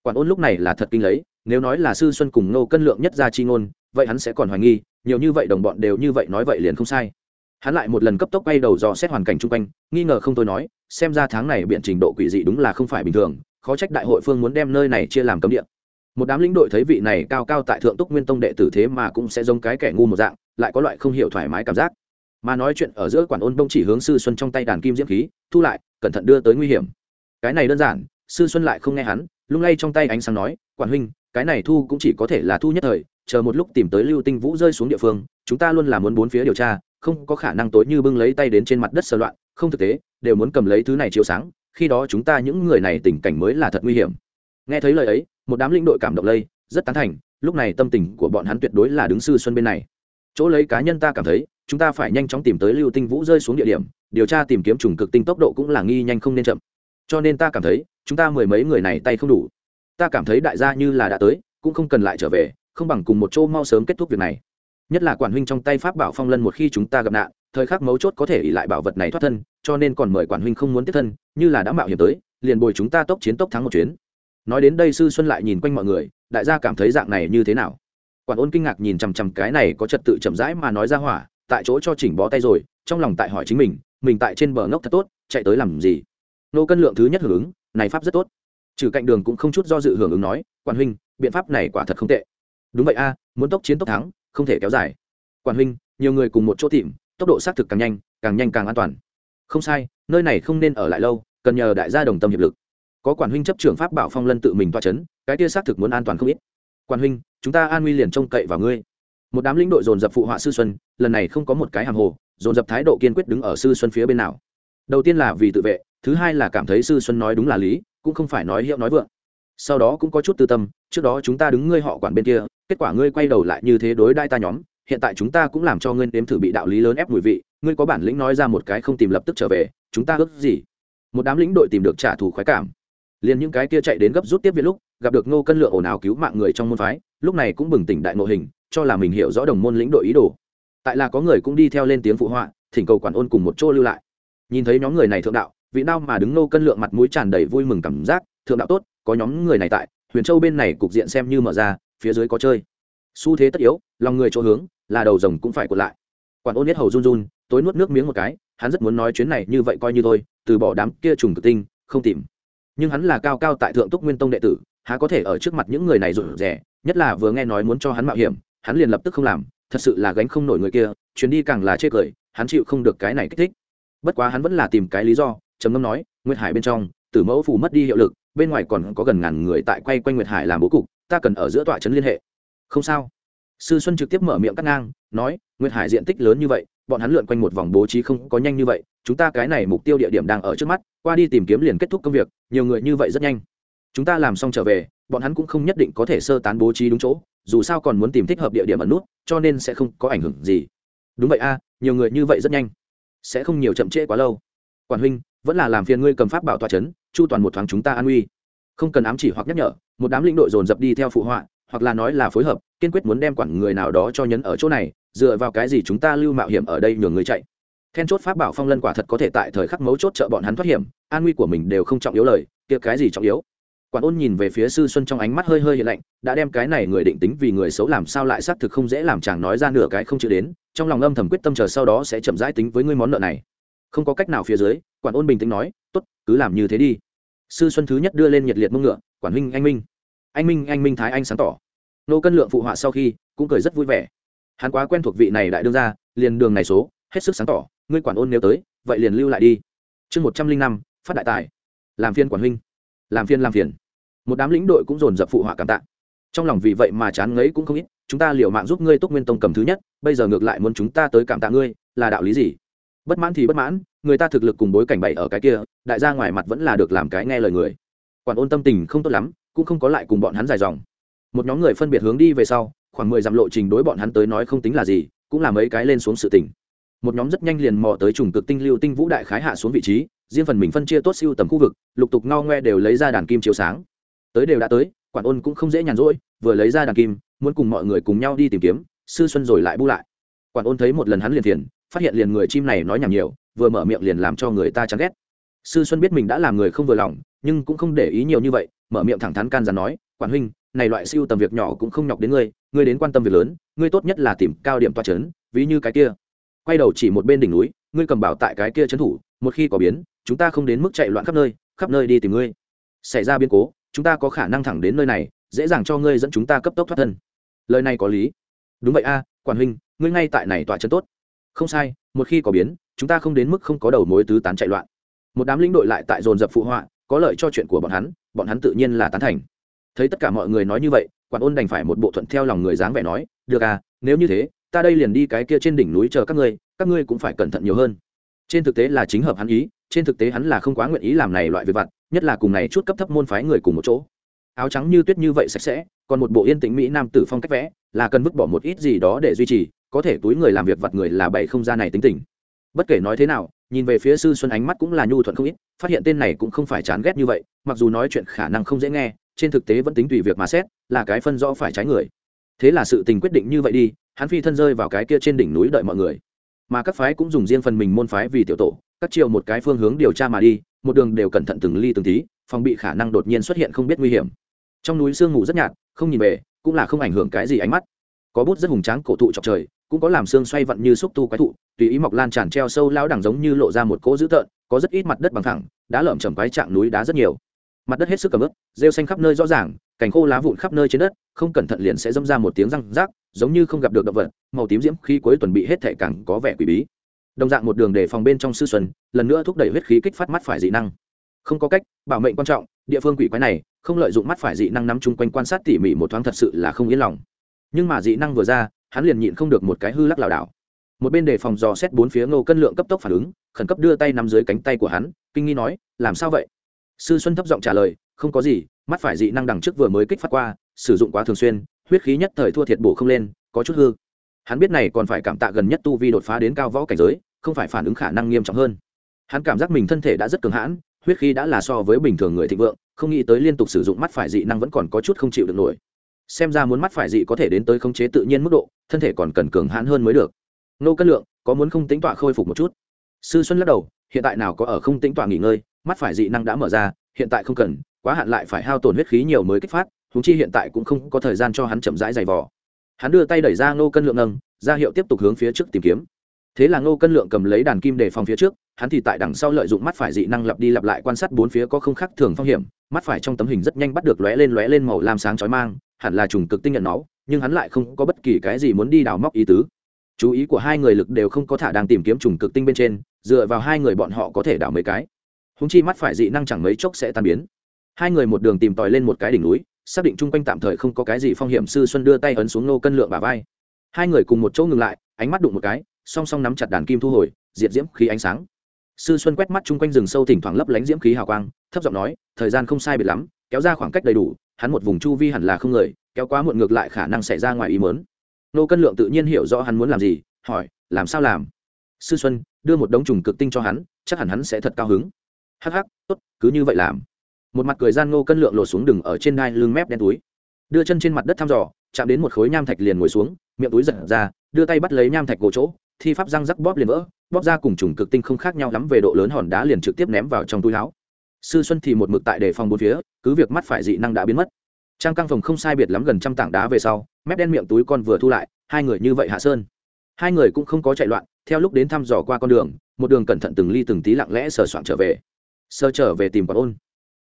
S1: Quản ôn lúc này là thật kinh lấy, nếu nói là sư xuân cùng nô cân lượng nhất ra chi ngôn, vậy hắn sẽ còn hoài nghi, nhiều như vậy đồng bọn đều như vậy nói vậy liền không sai hắn lại một lần cấp tốc bay đầu dò xét hoàn cảnh chung quanh, nghi ngờ không tôi nói, xem ra tháng này biện trình độ quỷ dị đúng là không phải bình thường, khó trách đại hội phương muốn đem nơi này chia làm cấm địa. Một đám lĩnh đội thấy vị này cao cao tại thượng túc nguyên tông đệ tử thế mà cũng sẽ giống cái kẻ ngu một dạng, lại có loại không hiểu thoải mái cảm giác. Mà nói chuyện ở giữa quản ôn bông chỉ hướng sư xuân trong tay đàn kim diễm khí, thu lại, cẩn thận đưa tới nguy hiểm. Cái này đơn giản, sư xuân lại không nghe hắn, lung lay trong tay ánh sáng nói, quản huynh, cái này thu cũng chỉ có thể là thu nhất thời, chờ một lúc tìm tới lưu tinh vũ rơi xuống địa phương, chúng ta luôn là muốn bốn phía điều tra không có khả năng tối như bưng lấy tay đến trên mặt đất sơ loạn, không thực tế, đều muốn cầm lấy thứ này chiếu sáng, khi đó chúng ta những người này tình cảnh mới là thật nguy hiểm. Nghe thấy lời ấy, một đám lĩnh đội cảm động lây, rất tán thành, lúc này tâm tình của bọn hắn tuyệt đối là đứng sư xuân bên này. Chỗ lấy cá nhân ta cảm thấy, chúng ta phải nhanh chóng tìm tới lưu tinh vũ rơi xuống địa điểm, điều tra tìm kiếm trùng cực tinh tốc độ cũng là nghi nhanh không nên chậm. Cho nên ta cảm thấy, chúng ta mười mấy người này tay không đủ. Ta cảm thấy đại gia như là đã tới, cũng không cần lại trở về, không bằng cùng một chỗ mau sớm kết thúc việc này nhất là quản huynh trong tay pháp bảo phong lân một khi chúng ta gặp nạn, thời khắc mấu chốt có thể ỉ lại bảo vật này thoát thân, cho nên còn mời quản huynh không muốn tiếp thân, như là đã mạo hiểm tới, liền bồi chúng ta tốc chiến tốc thắng một chuyến. Nói đến đây sư xuân lại nhìn quanh mọi người, đại gia cảm thấy dạng này như thế nào? Quản ôn kinh ngạc nhìn chằm chằm cái này có trật tự chậm rãi mà nói ra hỏa, tại chỗ cho chỉnh bó tay rồi, trong lòng tại hỏi chính mình mình tại trên bờ ngốc thật tốt, chạy tới làm gì? Nô cân lượng thứ nhất hưởng ứng, này pháp rất tốt. Trừ cạnh đường cũng không chút do dự hưởng ứng nói, quản huynh, biện pháp này quả thật không tệ. Đúng vậy a, muốn tốc chiến tốc thắng không thể kéo dài. Quản huynh, nhiều người cùng một chỗ tìm, tốc độ xác thực càng nhanh càng nhanh càng an toàn. Không sai, nơi này không nên ở lại lâu, cần nhờ đại gia đồng tâm hiệp lực. Có quản huynh chấp trưởng pháp bảo phong lân tự mình toa c h ấ n cái kia xác thực muốn an toàn không ít. Quản huynh, chúng ta an nguy liền trông cậy vào ngươi. Một đám lĩnh đội dồn dập phụ họa sư xuân, lần này không có một cái hàng hồ, dồn dập thái độ kiên quyết đứng ở sư xuân phía bên nào. Đầu tiên là vì tự vệ, thứ hai là cảm thấy sư xuân nói đúng là lý, cũng không phải nói hiệu nói vượng. Sau đó cũng có chút tư tâm, trước đó chúng ta đứng ngươi họ quản bên kia kết quả ngươi quay đầu lại như thế đối đai ta nhóm, hiện tại chúng ta cũng làm cho ngươi nếm thử bị đạo lý lớn ép mùi vị, ngươi có bản lĩnh nói ra một cái không tìm lập tức trở về, chúng ta ước gì? Một đám lĩnh đội tìm được trả thù khoái cảm. Liền những cái kia chạy đến gấp rút tiếp viện lúc, gặp được ngô cân lượng ồn ào cứu mạng người trong môn phái, lúc này cũng bừng tỉnh đại ngộ hình, cho là mình hiểu rõ đồng môn lĩnh đội ý đồ. Tại là có người cũng đi theo lên tiếng phụ họa, thỉnh cầu quản ôn cùng một chỗ lưu lại. Nhìn thấy nhóm người này thượng đạo, vị nào mà đứng ngô cân lượng mặt mũi tràn đầy vui mừng cảm giác, thượng đạo tốt, có nhóm người này tại, huyền châu bên này cục diện xem như mở ra phía dưới có chơi. Xu thế tất yếu, lòng người chỗ hướng, là đầu rồng cũng phải cuộn lại. Quản ôn nhất hầu run run, tối nuốt nước miếng một cái, hắn rất muốn nói chuyến này như vậy coi như thôi, từ bỏ đám kia trùng cực tinh, không tìm. Nhưng hắn là cao cao tại thượng túc nguyên tông đệ tử, há có thể ở trước mặt những người này rụt rẻ nhất là vừa nghe nói muốn cho hắn mạo hiểm, hắn liền lập tức không làm, thật sự là gánh không nổi người kia, chuyến đi càng là chê cười, hắn chịu không được cái này kích thích. Bất quá hắn vẫn là tìm cái lý do, trầm ngâm nói, nguyệt hải bên trong, tử mẫu phủ mất đi hiệu lực, bên ngoài còn có gần ngàn người tại quay quanh nguyệt hải làm bố cục ta cần ở giữa tọa trấn liên hệ. Không sao. Sư xuân trực tiếp mở miệng cắt ngang, nói, nguyệt hải diện tích lớn như vậy, bọn hắn lượn quanh một vòng bố trí không có nhanh như vậy, chúng ta cái này mục tiêu địa điểm đang ở trước mắt, qua đi tìm kiếm liền kết thúc công việc, nhiều người như vậy rất nhanh. Chúng ta làm xong trở về, bọn hắn cũng không nhất định có thể sơ tán bố trí đúng chỗ, dù sao còn muốn tìm thích hợp địa điểm ẩn nút, cho nên sẽ không có ảnh hưởng gì. Đúng vậy a, nhiều người như vậy rất nhanh. Sẽ không nhiều chậm trễ quá lâu. Quản huynh, vẫn là làm phiền ngươi cầm pháp bảo tòa c h ấ n chu toàn một thoáng chúng ta an uy không cần ám chỉ hoặc nhắc nhở, một đám lĩnh đội dồn dập đi theo phụ họa, hoặc là nói là phối hợp, kiên quyết muốn đem quản người nào đó cho nhấn ở chỗ này, dựa vào cái gì chúng ta lưu mạo hiểm ở đây nhường người chạy. Then chốt pháp bảo phong lân quả thật có thể tại thời khắc mấu chốt trợ bọn hắn thoát hiểm, an nguy của mình đều không trọng yếu lời, kia cái gì trọng yếu? Quản ôn nhìn về phía sư xuân trong ánh mắt hơi hơi hiện lạnh, đã đem cái này người định tính vì người xấu làm sao lại xác thực không dễ làm chàng nói ra nửa cái không chịu đến, trong lòng âm thầm quyết tâm chờ sau đó sẽ chậm rãi tính với ngươi món nợ này. Không có cách nào phía dưới, quản ôn bình tĩnh nói, tốt, cứ làm như thế đi sư xuân thứ nhất đưa lên nhiệt liệt mông ngựa, quản huynh, anh minh. Anh minh anh minh thái anh sáng tỏ. Nô cân lượng phụ họa sau khi cũng cười rất vui vẻ. Hắn quá quen thuộc vị này đại đương ra liền đường này số, hết sức sáng tỏ, ngươi quản ôn nếu tới, vậy liền lưu lại đi. Chương một trăm linh năm, phát đại tài. Làm phiên quản huynh. Làm phiên làm phiền. Một đám lĩnh đội cũng dồn dập phụ họa cảm tạ. Trong lòng vì vậy mà chán ngấy cũng không ít, chúng ta liều mạng giúp ngươi túc nguyên tông cầm thứ nhất, bây giờ ngược lại muốn chúng ta tới cảm tạ ngươi, là đạo lý gì? Bất mãn thì bất mãn người ta thực lực cùng bối cảnh bày ở cái kia, đại gia ngoài mặt vẫn là được làm cái nghe lời người. Quản ôn tâm tình không tốt lắm, cũng không có lại cùng bọn hắn dài dòng. Một nhóm người phân biệt hướng đi về sau, khoảng mười dặm lộ trình đối bọn hắn tới nói không tính là gì, cũng là mấy cái lên xuống sự tỉnh một nhóm rất nhanh liền mò tới trùng cực tinh lưu tinh vũ đại khái hạ xuống vị trí, riêng phần mình phân chia tốt siêu tầm khu vực, lục tục ngao ngoe đều lấy ra đàn kim chiếu sáng. Tới đều đã tới, quản ôn cũng không dễ nhàn rỗi, vừa lấy ra đàn kim, muốn cùng mọi người cùng nhau đi tìm kiếm, sư xuân rồi lại bu lại. Quản ôn thấy một lần hắn liền thiền, phát hiện liền người chim này nói nhảm nhiều vừa mở miệng liền làm cho người ta chán ghét. Sư xuân biết mình đã làm người không vừa lòng, nhưng cũng không để ý nhiều như vậy, mở miệng thẳng thắn can gián nói, quản huynh, này loại siêu tầm việc nhỏ cũng không nhọc đến ngươi ngươi đến quan tâm việc lớn, ngươi tốt nhất là tìm cao điểm toa c h ấ n ví như cái kia. Quay đầu chỉ một bên đỉnh núi, ngươi cầm bảo tại cái kia trấn thủ, một khi có biến, chúng ta không đến mức chạy loạn khắp nơi khắp nơi đi tìm ngươi. Xảy ra biến cố, chúng ta có khả năng thẳng đến nơi này, dễ dàng cho ngươi dẫn chúng ta cấp tốc thoát thân. Lời này có lý. Đúng vậy a, quản huynh, ngươi ngay tại này tọa chân tốt. Không sai, một khi có biến chúng ta không đến mức không có đầu mối tứ tán chạy loạn. Một đám lĩnh đội lại tại dồn dập phụ họa, có lợi cho chuyện của bọn hắn bọn hắn tự nhiên là tán thành. Thấy tất cả mọi người nói như vậy, quản ôn đành phải một bộ thuận theo lòng người dáng vẻ nói, được à nếu như thế, ta đây liền đi cái kia trên đỉnh núi chờ các ngươi các ngươi cũng phải cẩn thận nhiều hơn. Trên thực tế là chính hợp hắn ý, trên thực tế hắn là không quá nguyện ý làm này loại việc vặt, nhất là cùng này chút cấp thấp môn phái người cùng một chỗ. Áo trắng như tuyết như vậy sạch sẽ, còn một bộ yên tĩnh mỹ nam tử phong cách vẽ, là cần vứt bỏ một ít gì đó để duy trì, có thể túi người làm việc vặt người là bảy không ra này tính tình bất kể nói thế nào, nhìn về phía sư xuân ánh mắt cũng là nhu thuận không ít, phát hiện tên này cũng không phải chán ghét như vậy, mặc dù nói chuyện khả năng không dễ nghe, trên thực tế vẫn tính tùy việc mà xét, là cái phân rõ phải trái người. Thế là sự tình quyết định như vậy đi, hắn phi thân rơi vào cái kia trên đỉnh núi đợi mọi người. Mà các phái cũng dùng riêng phần mình môn phái vì tiểu tổ, các chiều một cái phương hướng điều tra mà đi, một đường đều cẩn thận từng ly từng tí, phòng bị khả năng đột nhiên xuất hiện không biết nguy hiểm. Trong núi sương ngủ rất nhạt, không nhìn về, cũng là không ảnh hưởng cái gì ánh mắt. Có bút rất hùng tráng cổ thụ chọc trời cũng có làm xương xoay vặn như xúc tu quái thụ, tùy ý mọc lan tràn treo sâu lao đẳng giống như lộ ra một cỗ dữ tợn, có rất ít mặt đất bằng thẳng đá lởm chầm quái trạng núi đá rất nhiều. Mặt đất hết sức cầm ướp rêu xanh khắp nơi rõ ràng, cành khô lá vụn khắp nơi trên đất, không cẩn thận liền sẽ dâm ra một tiếng răng rác, giống như không gặp được động vật, màu tím diễm khi cuối tuần bị hết thể càng có vẻ quỷ bí. Đồng dạng một đường để phòng bên trong sư xuân, lần nữa thúc đẩy huyết khí kích phát mắt phải dị năng. Không có cách, bảo mệnh quan trọng, địa phương quỷ quái này, không lợi dụng mắt phải dị năng nắm chung quanh quan sát tỉ mỉ một thoáng thật sự là không yên lòng nhưng mà dị năng vừa ra, hắn liền nhịn không được một cái hư lắc lảo đảo. Một bên đề phòng dò xét bốn phía ngô cân lượng cấp tốc phản ứng, khẩn cấp đưa tay nắm dưới cánh tay của hắn, kinh nghi nói, làm sao vậy? Sư xuân thấp giọng trả lời, không có gì, mắt phải dị năng đằng trước vừa mới kích phát qua, sử dụng quá thường xuyên, huyết khí nhất thời thua thiệt bổ không lên, có chút hư. Hắn biết này còn phải cảm tạ gần nhất tu vi đột phá đến cao võ cảnh giới, không phải phản ứng khả năng nghiêm trọng hơn. Hắn cảm giác mình thân thể đã rất cường hãn, huyết khí đã là so với bình thường người thịnh vượng, không nghĩ tới liên tục sử dụng mắt phải dị năng vẫn còn có chút không chịu được nổi xem ra muốn mắt phải dị có thể đến tới khống chế tự nhiên mức độ, thân thể còn cần cường hãn hơn mới được. Nô cân lượng, có muốn không tính tọa khôi phục một chút? Sư xuân lắc đầu, hiện tại nào có ở không tính tọa nghỉ ngơi, mắt phải dị năng đã mở ra, hiện tại không cần, quá hạn lại phải hao tổn huyết khí nhiều mới kích phát húng chi hiện tại cũng không có thời gian cho hắn chậm rãi dày vò. Hắn đưa tay đẩy ra nô cân lượng nâng, ra hiệu tiếp tục hướng phía trước tìm kiếm thế là ngô cân lượng cầm lấy đàn kim để phòng phía trước, hắn thì tại đằng sau lợi dụng mắt phải dị năng lặp đi lặp lại quan sát bốn phía có không khác thường phong hiểm. Mắt phải trong tấm hình rất nhanh bắt được lóe lên lóe lên màu lam sáng chói mang, hẳn là trùng cực tinh nhận nó nhưng hắn lại không có bất kỳ cái gì muốn đi đào móc ý tứ. Chú ý của hai người lực đều không có thả đang tìm kiếm trùng cực tinh bên trên, dựa vào hai người bọn họ có thể đào mấy cái. Húng chi mắt phải dị năng chẳng mấy chốc sẽ tan biến. Hai người một đường tìm tòi lên một cái đỉnh núi, xác định chung quanh tạm thời không có cái gì phong hiểm, sư xuân đưa tay ấn xuống nô cân lượng bà vai. Hai người cùng một chỗ ngừng lại, ánh mắt đụng một cái song song nắm chặt đàn kim thu hồi, diệt diễm khí ánh sáng. Sư xuân quét mắt chung quanh rừng sâu thỉnh thoảng lấp lánh diễm khí hào quang, thấp giọng nói, thời gian không sai biệt lắm, kéo ra khoảng cách đầy đủ, hắn một vùng chu vi hẳn là không người, kéo quá muộn ngược lại khả năng xảy ra ngoài ý mớn nô cân lượng tự nhiên hiểu rõ hắn muốn làm gì, hỏi, làm sao làm? Sư xuân đưa một đống trùng cực tinh cho hắn, chắc hẳn hắn sẽ thật cao hứng. Hắc hắc, tốt, cứ như vậy làm. Một mặt cười gian nô cân lượng lột xuống đừng ở trên đai lưng mép đen túi. Đưa chân trên mặt đất thăm dò, chạm đến một khối nham thạch liền ngồi xuống, miệng túi giật ra, đưa tay bắt lấy nham thạch gỗ chỗ thi pháp răng rắc bóp liền vỡ, bóp ra cùng trùng cực tinh không khác nhau lắm về độ lớn hòn đá liền trực tiếp ném vào trong túi áo. Sư xuân thì một mực tại đề phòng bốn phía, cứ việc mắt phải dị năng đã biến mất. Trang căng phòng không sai biệt lắm gần trăm tảng đá về sau, mép đen miệng túi con vừa thu lại, hai người như vậy hạ sơn. Hai người cũng không có chạy loạn, theo lúc đến thăm dò qua con đường, một đường cẩn thận từng ly từng tí lặng lẽ sờ soạn trở về. Sơ trở về tìm quả ôn.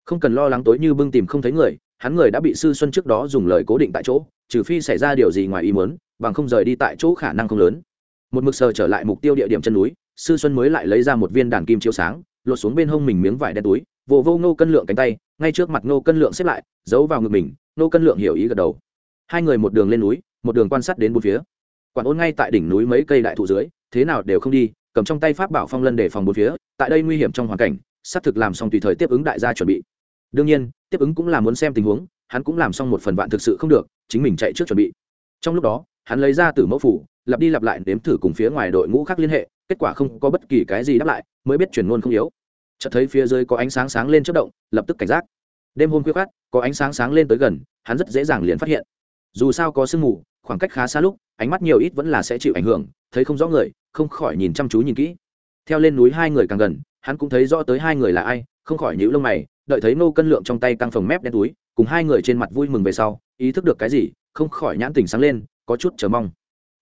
S1: Không cần lo lắng tối như bưng tìm không thấy người, hắn người đã bị sư xuân trước đó dùng lời cố định tại chỗ, trừ phi xảy ra điều gì ngoài ý muốn, bằng không rời đi tại chỗ khả năng không lớn một mực sờ trở lại mục tiêu địa điểm chân núi, sư xuân mới lại lấy ra một viên đàn kim chiếu sáng, lột xuống bên hông mình miếng vải đen túi vồ vô nô cân lượng cánh tay, ngay trước mặt nô cân lượng xếp lại, giấu vào ngực mình nô cân lượng hiểu ý gật đầu. Hai người một đường lên núi, một đường quan sát đến bốn phía. Quản ôn ngay tại đỉnh núi mấy cây đại thụ dưới, thế nào đều không đi, cầm trong tay pháp bảo phong lân để phòng bốn phía, tại đây nguy hiểm trong hoàn cảnh, xác thực làm xong tùy thời tiếp ứng đại gia chuẩn bị. Đương nhiên, tiếp ứng cũng là muốn xem tình huống, hắn cũng làm xong một phần vạn thực sự không được, chính mình chạy trước chuẩn bị. Trong lúc đó, hắn lấy ra từ mẫu phủ lặp đi lặp lại nếm thử cùng phía ngoài đội ngũ khác liên hệ, kết quả không có bất kỳ cái gì đáp lại, mới biết chuyển ngôn không yếu. Chợt thấy phía dưới có ánh sáng sáng lên chất động, lập tức cảnh giác. Đêm hôm khuya khát có ánh sáng sáng lên tới gần, hắn rất dễ dàng liền phát hiện. Dù sao có sương mù, khoảng cách khá xa lúc, ánh mắt nhiều ít vẫn là sẽ chịu ảnh hưởng, thấy không rõ người, không khỏi nhìn chăm chú nhìn kỹ. Theo lên núi hai người càng gần, hắn cũng thấy rõ tới hai người là ai, không khỏi nhíu lông mày, đợi thấy nô cân lượng trong tay căng phồng mép đen túi, cùng hai người trên mặt vui mừng về sau, ý thức được cái gì, không khỏi nhãn tình sáng lên, có chút chờ mong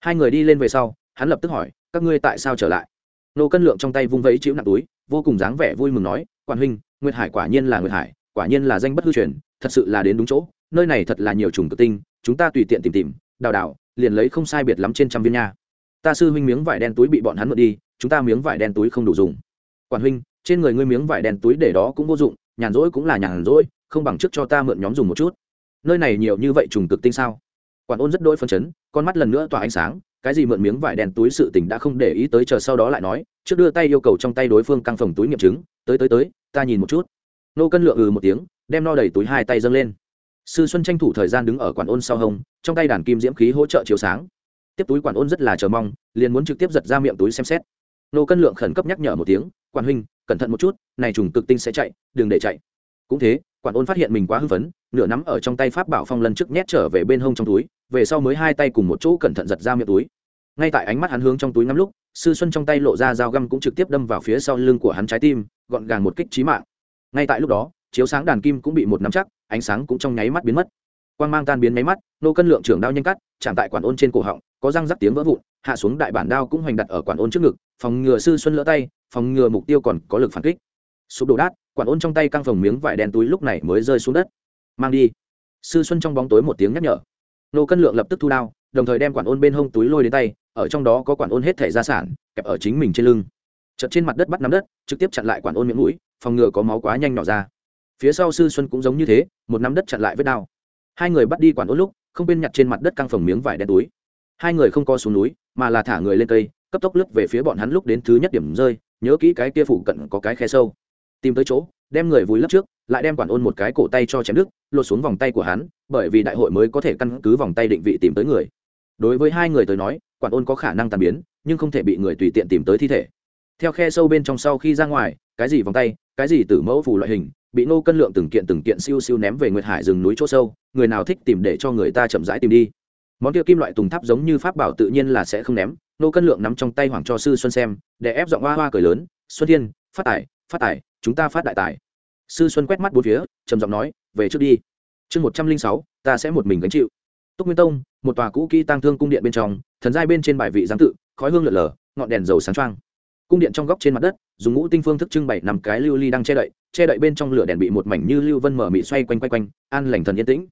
S1: hai người đi lên về sau, hắn lập tức hỏi, các ngươi tại sao trở lại? Nô cân lượng trong tay vung vẫy chịu nặng túi, vô cùng dáng vẻ vui mừng nói, quản huynh, nguyệt hải quả nhiên là nguyệt hải, quả nhiên là danh bất hư truyền, thật sự là đến đúng chỗ, nơi này thật là nhiều trùng tự tinh, chúng ta tùy tiện tìm tìm, đào đào, liền lấy không sai biệt lắm trên trăm viên nha. Ta sư huynh miếng vải đen túi bị bọn hắn mượn đi, chúng ta miếng vải đen túi không đủ dùng. Quản huynh, trên người ngươi miếng vải đen túi để đó cũng vô dụng, nhàn rỗi cũng là nhàn rỗi, không bằng trước cho ta mượn nhóm dùng một chút. Nơi này nhiều như vậy trùng cực tinh sao? Quản ôn rất đôi phân chấn con mắt lần nữa tỏa ánh sáng, cái gì mượn miếng vải đèn túi sự tình đã không để ý tới chờ sau đó lại nói, trước đưa tay yêu cầu trong tay đối phương căng phòng túi nghiệm chứng, tới tới tới, ta nhìn một chút. Nô cân lượng ừ một tiếng, đem no đầy túi hai tay dâng lên. Sư xuân tranh thủ thời gian đứng ở quản ôn sau hông, trong tay đàn kim diễm khí hỗ trợ chiếu sáng. Tiếp túi quản ôn rất là chờ mong, liền muốn trực tiếp giật ra miệng túi xem xét. Nô cân lượng khẩn cấp nhắc nhở một tiếng, quản huynh, cẩn thận một chút, này trùng cực tinh sẽ chạy, đừng để chạy. Cũng thế, quản ôn phát hiện mình quá hưng phấn nửa nắm ở trong tay pháp bảo phong lần trước nhét trở về bên hông trong túi, về sau mới hai tay cùng một chỗ cẩn thận giật ra miệng túi. Ngay tại ánh mắt hắn hướng trong túi ngắm lúc, sư xuân trong tay lộ ra dao găm cũng trực tiếp đâm vào phía sau lưng của hắn trái tim, gọn gàng một kích trí mạng. Ngay tại lúc đó, chiếu sáng đàn kim cũng bị một nắm chắc, ánh sáng cũng trong nháy mắt biến mất. Quang mang tan biến máy mắt, nô cân lượng trưởng đao nhanh cắt, chạm tại quản ôn trên cổ họng, có răng rắc tiếng vỡ vụn, hạ xuống đại bản đao cũng hoành đặt ở quản ôn trước ngực, phòng ngừa sư xuân lỡ tay, phòng ngừa mục tiêu còn có lực phản kích. Sụp đổ đát, quản ôn trong tay căng phồng miếng vải đen túi lúc này mới rơi xuống đất mang đi. Sư xuân trong bóng tối một tiếng nhắc nhở. Nô cân lượng lập tức thu đao, đồng thời đem quản ôn bên hông túi lôi đến tay, ở trong đó có quản ôn hết thẻ gia sản, kẹp ở chính mình trên lưng. Chật trên mặt đất bắt nắm đất, trực tiếp chặn lại quản ôn miệng mũi, phòng ngừa có máu quá nhanh nhỏ ra. Phía sau sư xuân cũng giống như thế, một nắm đất chặn lại vết đao. Hai người bắt đi quản ôn lúc, không bên nhặt trên mặt đất căng phồng miếng vải đen túi. Hai người không co xuống núi, mà là thả người lên cây, cấp tốc lướt về phía bọn hắn lúc đến thứ nhất điểm rơi, nhớ kỹ cái kia phủ cận có cái khe sâu. Tìm tới chỗ, đem người vùi lấp trước lại đem quản ôn một cái cổ tay cho chém đức lột xuống vòng tay của hắn, bởi vì đại hội mới có thể căn cứ vòng tay định vị tìm tới người. Đối với hai người tới nói, quản ôn có khả năng tàn biến, nhưng không thể bị người tùy tiện tìm tới thi thể. Theo khe sâu bên trong sau khi ra ngoài, cái gì vòng tay, cái gì từ mẫu phù loại hình, bị nô cân lượng từng kiện từng kiện siêu siêu ném về nguyệt hải rừng núi chỗ sâu, người nào thích tìm để cho người ta chậm rãi tìm đi. Món kia kim loại tùng tháp giống như pháp bảo tự nhiên là sẽ không ném, nô cân lượng nắm trong tay hoàng cho sư xuân xem, để ép giọng hoa hoa cười lớn, xuân thiên, phát tài phát tài, chúng ta phát đại tài sư xuân quét mắt bốn phía, trầm giọng nói, về trước đi. Chương một trăm linh sáu, ta sẽ một mình gánh chịu. Túc nguyên tông, một tòa cũ kỹ tăng thương cung điện bên trong, thần giai bên trên bài vị giáng tự, khói hương lượn lờ, ngọn đèn dầu sáng trăng cung điện trong góc trên mặt đất, dùng ngũ tinh phương thức trưng bày nằm cái lưu ly đang che đậy che đậy bên trong lửa đèn bị một mảnh như lưu vân mở mịt xoay quanh quanh quanh, an lành thần yên tĩnh.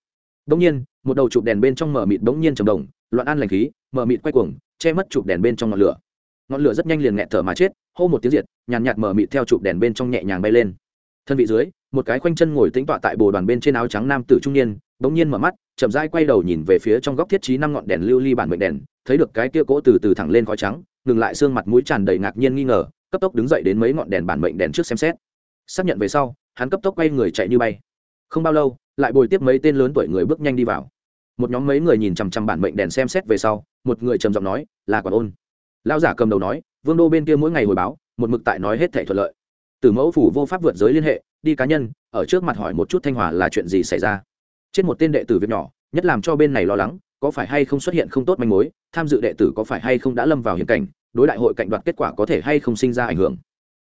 S1: Bỗng nhiên, một đầu chụp đèn bên trong mở mịt bỗng nhiên trầm đồng, loạn an lành khí mở mịt quay cuồng, che mất chụp đèn bên trong ngọn lửa. Ngọn lửa rất nhanh liền nghẹt thở mà chết, hô một tiếng diệt, nhàn nhạt mở mịt theo chụp đèn bên trong nhẹ nhàng bay lên thân vị dưới, một cái khoanh chân ngồi tĩnh tọa tại bồ đoàn bên trên áo trắng nam tử trung niên, bỗng nhiên mở mắt, chậm rãi quay đầu nhìn về phía trong góc thiết trí năm ngọn đèn lưu ly bản mệnh đèn, thấy được cái kia cỗ từ từ thẳng lên khói trắng, ngừng lại xương mặt mũi tràn đầy ngạc nhiên nghi ngờ, cấp tốc đứng dậy đến mấy ngọn đèn bản mệnh đèn trước xem xét. Xác nhận về sau, hắn cấp tốc quay người chạy như bay. Không bao lâu, lại bồi tiếp mấy tên lớn tuổi người bước nhanh đi vào. Một nhóm mấy người nhìn chằm chằm bản mệnh đèn xem xét về sau, một người trầm giọng nói, là quản ôn. Lão giả cầm đầu nói, vương đô bên kia mỗi ngày hồi báo, một mực tại nói hết thể thuận lợi từ mẫu phủ vô pháp vượt giới liên hệ, đi cá nhân, ở trước mặt hỏi một chút thanh hòa là chuyện gì xảy ra. Trên một tên đệ tử việc nhỏ, nhất làm cho bên này lo lắng, có phải hay không xuất hiện không tốt manh mối, tham dự đệ tử có phải hay không đã lâm vào hiểm cảnh, đối đại hội cạnh đoạt kết quả có thể hay không sinh ra ảnh hưởng.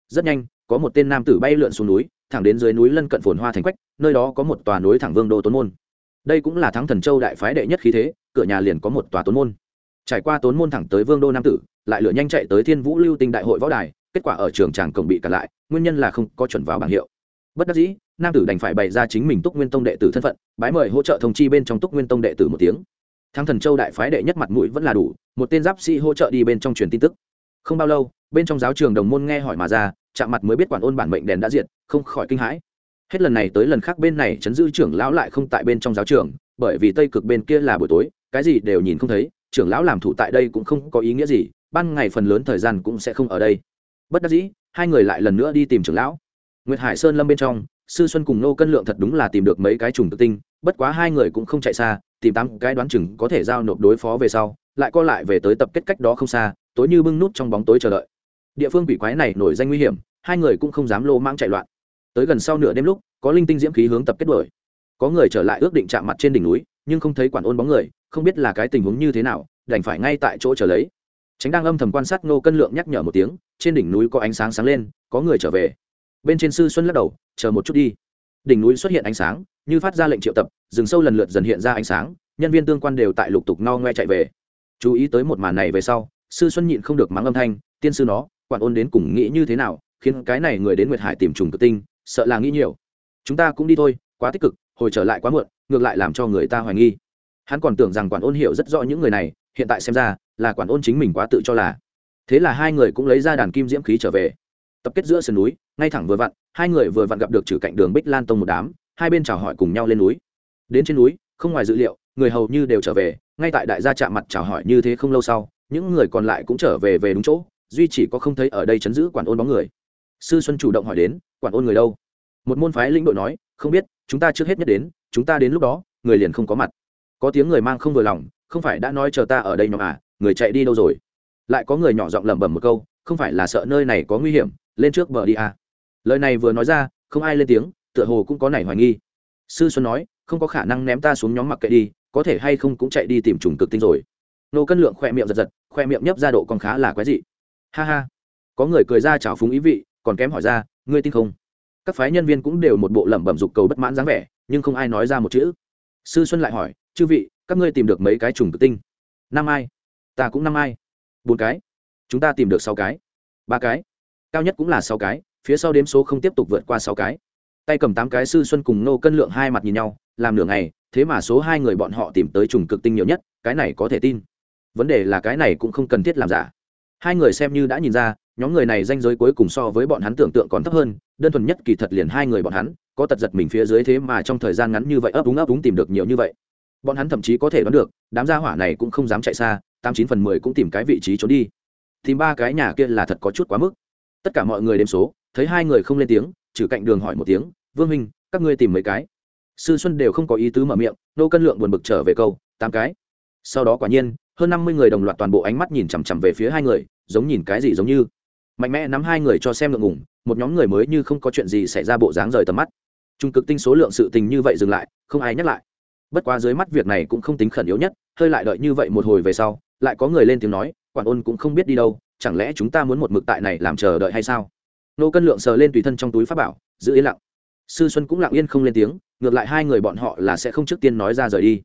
S1: Rất nhanh, có một tên nam tử bay lượn xuống núi, thẳng đến dưới núi lân cận phồn hoa thành quách, nơi đó có một tòa núi thẳng vương đô tốn môn. Đây cũng là thắng thần châu đại phái đệ nhất khí thế, cửa nhà liền có một tòa tốn môn. Trải qua tốn môn thẳng tới vương đô nam tử, lại lửa nhanh chạy tới thiên vũ lưu tinh đại hội võ đài kết quả ở trường tràng cổng bị cản lại, nguyên nhân là không có chuẩn vào bảng hiệu. Bất đắc dĩ, nam tử đành phải bày ra chính mình túc nguyên tông đệ tử thân phận, bái mời hỗ trợ thông chi bên trong túc nguyên tông đệ tử một tiếng. Thăng thần châu đại phái đệ nhất mặt mũi vẫn là đủ, một tên giáp sĩ hỗ trợ đi bên trong truyền tin tức. Không bao lâu, bên trong giáo trường đồng môn nghe hỏi mà ra, chạm mặt mới biết quản ôn bản mệnh đèn đã diệt, không khỏi kinh hãi. Hết lần này tới lần khác bên này chấn giữ trưởng lão lại không tại bên trong giáo trường, bởi vì tây cực bên kia là buổi tối, cái gì đều nhìn không thấy, trưởng lão làm thủ tại đây cũng không có ý nghĩa gì, ban ngày phần lớn thời gian cũng sẽ không ở đây bất đắc dĩ, hai người lại lần nữa đi tìm trưởng lão. Nguyệt hải sơn lâm bên trong, sư xuân cùng nô cân lượng thật đúng là tìm được mấy cái trùng tự tinh, bất quá hai người cũng không chạy xa, tìm tám cái đoán chừng có thể giao nộp đối phó về sau, lại co lại về tới tập kết cách đó không xa, tối như bưng nút trong bóng tối chờ đợi. Địa phương quỷ quái này nổi danh nguy hiểm, hai người cũng không dám lô mang chạy loạn. Tới gần sau nửa đêm lúc, có linh tinh diễm khí hướng tập kết đuổi. Có người trở lại ước định chạm mặt trên đỉnh núi, nhưng không thấy quản ôn bóng người, không biết là cái tình huống như thế nào, đành phải ngay tại chỗ chờ lấy tránh đang âm thầm quan sát nô cân lượng nhắc nhở một tiếng, trên đỉnh núi có ánh sáng sáng lên, có người trở về. Bên trên sư xuân lắc đầu, chờ một chút đi. Đỉnh núi xuất hiện ánh sáng, như phát ra lệnh triệu tập, rừng sâu lần lượt dần hiện ra ánh sáng, nhân viên tương quan đều tại lục tục no ngoe chạy về. Chú ý tới một màn này về sau, sư xuân nhịn không được mắng âm thanh, tiên sư nó, quản ôn đến cùng nghĩ như thế nào, khiến cái này người đến nguyệt hải tìm trùng tự tinh, sợ là nghĩ nhiều. Chúng ta cũng đi thôi, quá tích cực, hồi trở lại quá muộn, ngược lại làm cho người ta hoài nghi. Hắn còn tưởng rằng quản ôn hiểu rất rõ những người này, hiện tại xem ra là quản ôn chính mình quá tự cho là. Thế là hai người cũng lấy ra đàn kim diễm khí trở về. Tập kết giữa sườn núi, ngay thẳng vừa vặn, hai người vừa vặn gặp được trừ cạnh đường bích lan tông một đám, hai bên chào hỏi cùng nhau lên núi. Đến trên núi, không ngoài dữ liệu, người hầu như đều trở về, ngay tại đại gia chạm mặt chào hỏi như thế không lâu sau, những người còn lại cũng trở về về đúng chỗ, duy chỉ có không thấy ở đây chấn giữ quản ôn bóng người. Sư xuân chủ động hỏi đến, quản ôn người đâu? Một môn phái lĩnh đội nói, không biết, chúng ta trước hết nhất đến, chúng ta đến lúc đó, người liền không có mặt. Có tiếng người mang không vừa lòng, không phải đã nói chờ ta ở đây nhóm à người chạy đi đâu rồi? Lại có người nhỏ giọng lẩm bẩm một câu, không phải là sợ nơi này có nguy hiểm, lên trước bờ đi à. Lời này vừa nói ra, không ai lên tiếng, tựa hồ cũng có nảy hoài nghi. Sư xuân nói, không có khả năng ném ta xuống nhóm mặc kệ đi, có thể hay không cũng chạy đi tìm trùng cực tinh rồi. Nô cân lượng khoe miệng giật giật, khoe miệng nhấp ra độ còn khá là quái dị. Ha ha. Có người cười ra chào phúng ý vị, còn kém hỏi ra, ngươi tin không? Các phái nhân viên cũng đều một bộ lẩm bẩm dục cầu bất mãn dáng vẻ, nhưng không ai nói ra một chữ. Sư xuân lại hỏi, chư vị, các ngươi tìm được mấy cái trùng cực tinh? Năm ai? Ta cũng năm ai. Bốn cái. Chúng ta tìm được sáu cái. Ba cái. Cao nhất cũng là sáu cái, phía sau đếm số không tiếp tục vượt qua sáu cái. Tay cầm tám cái sư xuân cùng nô cân lượng hai mặt nhìn nhau, làm nửa ngày, thế mà số hai người bọn họ tìm tới trùng cực tinh nhiều nhất, cái này có thể tin. Vấn đề là cái này cũng không cần thiết làm giả. Hai người xem như đã nhìn ra, nhóm người này danh giới cuối cùng so với bọn hắn tưởng tượng còn thấp hơn, đơn thuần nhất kỳ thật liền hai người bọn hắn, có tật giật mình phía dưới thế mà trong thời gian ngắn như vậy ấp úng ấp úng tìm được nhiều như vậy. Bọn hắn thậm chí có thể đoán được, đám gia hỏa này cũng không dám chạy xa tám chín phần mười cũng tìm cái vị trí trốn đi. Tìm ba cái nhà kia là thật có chút quá mức. Tất cả mọi người đếm số, thấy hai người không lên tiếng, trừ cạnh đường hỏi một tiếng, vương minh các ngươi tìm mấy cái? Sư xuân đều không có ý tứ mở miệng, nô cân lượng buồn bực trở về câu, tám cái. Sau đó quả nhiên, hơn năm mươi người đồng loạt toàn bộ ánh mắt nhìn chằm chằm về phía hai người, giống nhìn cái gì giống như. Mạnh mẽ nắm hai người cho xem ngượng ngủng một nhóm người mới như không có chuyện gì xảy ra bộ dáng rời tầm mắt. Trung cực tinh số lượng sự tình như vậy dừng lại, không ai nhắc lại bất quá dưới mắt việc này cũng không tính khẩn yếu nhất, hơi lại đợi như vậy một hồi về sau, lại có người lên tiếng nói, quản ôn cũng không biết đi đâu, chẳng lẽ chúng ta muốn một mực tại này làm chờ đợi hay sao? Nô cân lượng sờ lên tùy thân trong túi pháp bảo, giữ yên lặng. Sư xuân cũng lặng yên không lên tiếng, ngược lại hai người bọn họ là sẽ không trước tiên nói ra rời đi.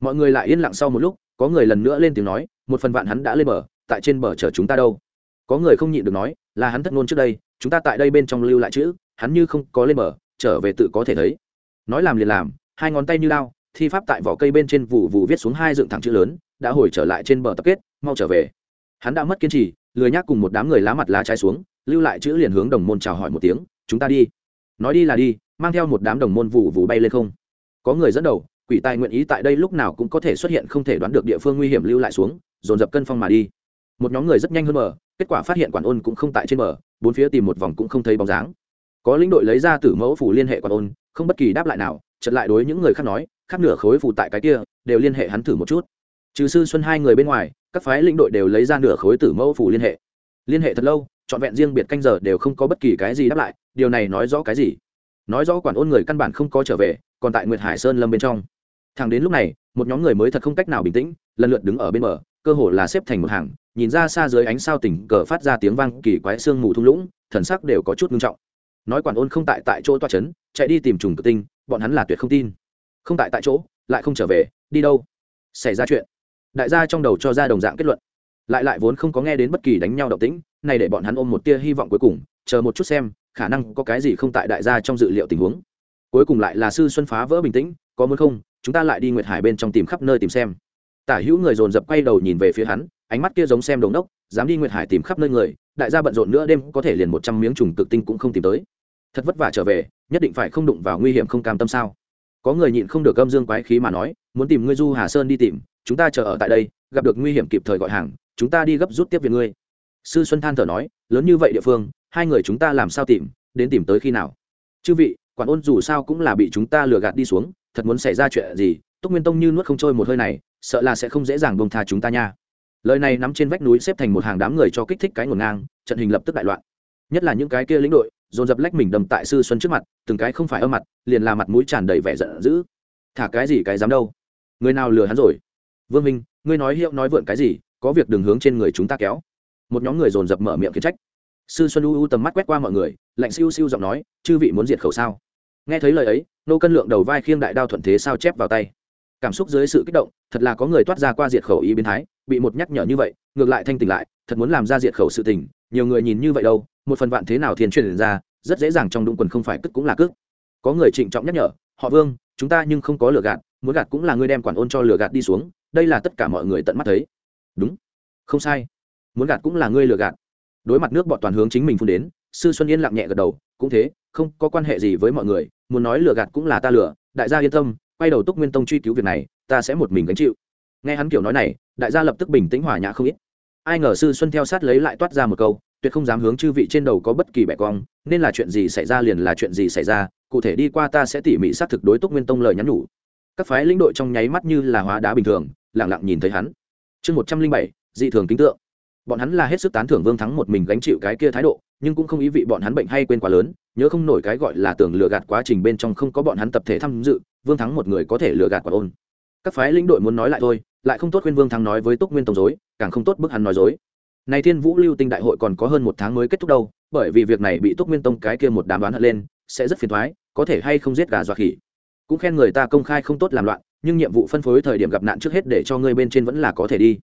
S1: Mọi người lại yên lặng sau một lúc, có người lần nữa lên tiếng nói, một phần vạn hắn đã lên bờ, tại trên bờ chờ chúng ta đâu. Có người không nhịn được nói, là hắn thất ngôn trước đây, chúng ta tại đây bên trong lưu lại chữ, hắn như không có lên bờ, trở về tự có thể thấy. Nói làm liền làm, hai ngón tay như lao thi pháp tại vỏ cây bên trên vụ vụ viết xuống hai dựng thẳng chữ lớn, đã hồi trở lại trên bờ tập kết, mau trở về. Hắn đã mất kiên trì, lười nhác cùng một đám người lá mặt lá trái xuống, lưu lại chữ liền hướng đồng môn chào hỏi một tiếng, chúng ta đi. Nói đi là đi, mang theo một đám đồng môn vụ vụ bay lên không. Có người dẫn đầu, quỷ tài nguyện ý tại đây lúc nào cũng có thể xuất hiện không thể đoán được địa phương nguy hiểm lưu lại xuống, dồn dập cân phong mà đi. Một nhóm người rất nhanh hơn bờ, kết quả phát hiện quản ôn cũng không tại trên bờ, bốn phía tìm một vòng cũng không thấy bóng dáng. Có lĩnh đội lấy ra tử mẫu phủ liên hệ quản ôn, không bất kỳ đáp lại nào chật lại đối những người khác nói khắp nửa khối phủ tại cái kia, đều liên hệ hắn thử một chút. Trừ sư xuân hai người bên ngoài, các phái lĩnh đội đều lấy ra nửa khối tử mẫu phủ liên hệ. Liên hệ thật lâu, trọn vẹn riêng biệt canh giờ đều không có bất kỳ cái gì đáp lại, điều này nói rõ cái gì? Nói rõ quản ôn người căn bản không có trở về, còn tại nguyệt hải sơn lâm bên trong. Thằng đến lúc này, một nhóm người mới thật không cách nào bình tĩnh, lần lượt đứng ở bên bờ, cơ hồ là xếp thành một hàng, nhìn ra xa dưới ánh sao tỉnh cờ phát ra tiếng vang kỳ quái sương mù thung lũng, thần sắc đều có chút nghiêm trọng. Nói quản ôn không tại tại chỗ toa chấn, chạy đi tìm trùng tự tinh, bọn hắn là tuyệt không tin không tại tại chỗ, lại không trở về, đi đâu? Xảy ra chuyện. Đại gia trong đầu cho ra đồng dạng kết luận. Lại lại vốn không có nghe đến bất kỳ đánh nhau động tĩnh này để bọn hắn ôm một tia hy vọng cuối cùng, chờ một chút xem, khả năng có cái gì không tại đại gia trong dự liệu tình huống. Cuối cùng lại là sư xuân phá vỡ bình tĩnh, có muốn không, chúng ta lại đi nguyệt hải bên trong tìm khắp nơi tìm xem. Tả hữu người dồn dập quay đầu nhìn về phía hắn, ánh mắt kia giống xem đống đốc dám đi nguyệt hải tìm khắp nơi người, đại gia bận rộn nữa đêm có thể liền một trăm miếng trùng cực tinh cũng không tìm tới. Thật vất vả trở về, nhất định phải không đụng vào nguy hiểm không cam tâm sao? Có người nhịn không được âm dương quái khí mà nói, muốn tìm ngươi du hà sơn đi tìm, chúng ta chờ ở tại đây, gặp được nguy hiểm kịp thời gọi hàng, chúng ta đi gấp rút tiếp viện ngươi. Sư xuân than thở nói, lớn như vậy địa phương, hai người chúng ta làm sao tìm, đến tìm tới khi nào? Chư vị, quản ôn dù sao cũng là bị chúng ta lừa gạt đi xuống, thật muốn xảy ra chuyện gì, túc nguyên tông như nuốt không trôi một hơi này, sợ là sẽ không dễ dàng bông tha chúng ta nha. Lời này nắm trên vách núi xếp thành một hàng đám người cho kích thích cái ngổn ngang, trận hình lập tức đại loạn. Nhất là những cái kia lĩnh đội dồn dập lách mình đầm tại sư xuân trước mặt, từng cái không phải âm mặt, liền là mặt mũi tràn đầy vẻ giận dữ. Thả cái gì cái dám đâu? Người nào lừa hắn rồi? Vương minh, ngươi nói hiệu nói vượn cái gì, có việc đường hướng trên người chúng ta kéo. Một nhóm người dồn dập mở miệng khiến trách. Sư xuân u u tầm mắt quét qua mọi người, lạnh siêu siêu giọng nói, chư vị muốn diệt khẩu sao? Nghe thấy lời ấy, nô cân lượng đầu vai khiêng đại đao thuận thế sao chép vào tay. Cảm xúc dưới sự kích động, thật là có người toát ra qua diệt khẩu ý biến thái, bị một nhắc nhở như vậy, ngược lại thanh tỉnh lại, thật muốn làm ra diệt khẩu sự tình, nhiều người nhìn như vậy đâu một phần vạn thế nào thiên truyền ra, rất dễ dàng trong đụng quần không phải cất cũng là cước có người trịnh trọng nhắc nhở, họ vương, chúng ta nhưng không có lừa gạt, muốn gạt cũng là ngươi đem quản ôn cho lừa gạt đi xuống, đây là tất cả mọi người tận mắt thấy. Đúng. Không sai. Muốn gạt cũng là ngươi lừa gạt. Đối mặt nước bọn toàn hướng chính mình phun đến, sư xuân yên lặng nhẹ gật đầu, cũng thế, không có quan hệ gì với mọi người, muốn nói lừa gạt cũng là ta lừa, đại gia yên tâm, quay đầu túc nguyên tông truy cứu việc này, ta sẽ một mình gánh chịu. Nghe hắn kiểu nói này, đại gia lập tức bình tĩnh hòa nhã không ít. Ai ngờ sư xuân theo sát lấy lại toát ra một câu tuyệt không dám hướng chư vị trên đầu có bất kỳ bẻ cong, nên là chuyện gì xảy ra liền là chuyện gì xảy ra, cụ thể đi qua ta sẽ tỉ mỉ xác thực đối túc nguyên tông lời nhắn nhủ. Các phái lĩnh đội trong nháy mắt như là hóa đá bình thường lẳng lặng nhìn thấy hắn. Chương một trăm linh bảy, dị thường kính tượng. Bọn hắn là hết sức tán thưởng vương thắng một mình gánh chịu cái kia thái độ, nhưng cũng không ý vị bọn hắn bệnh hay quên quá lớn, nhớ không nổi cái gọi là tưởng lừa gạt quá trình bên trong không có bọn hắn tập thể tham dự, vương thắng một người có thể lừa gạt quả ôn. Các phái lĩnh đội muốn nói lại thôi, lại không tốt khuyên vương thắng nói với túc nguyên Tông dối, càng không tốt bức hắn nói dối này thiên vũ lưu tinh đại hội còn có hơn một tháng mới kết thúc đâu, bởi vì việc này bị túc nguyên tông cái kia một đám đoán hận lên, sẽ rất phiền thoái có thể hay không giết gà dọa khỉ. Cũng khen người ta công khai không tốt làm loạn, nhưng nhiệm vụ phân phối thời điểm gặp nạn trước hết để cho ngươi bên trên vẫn là có thể đi.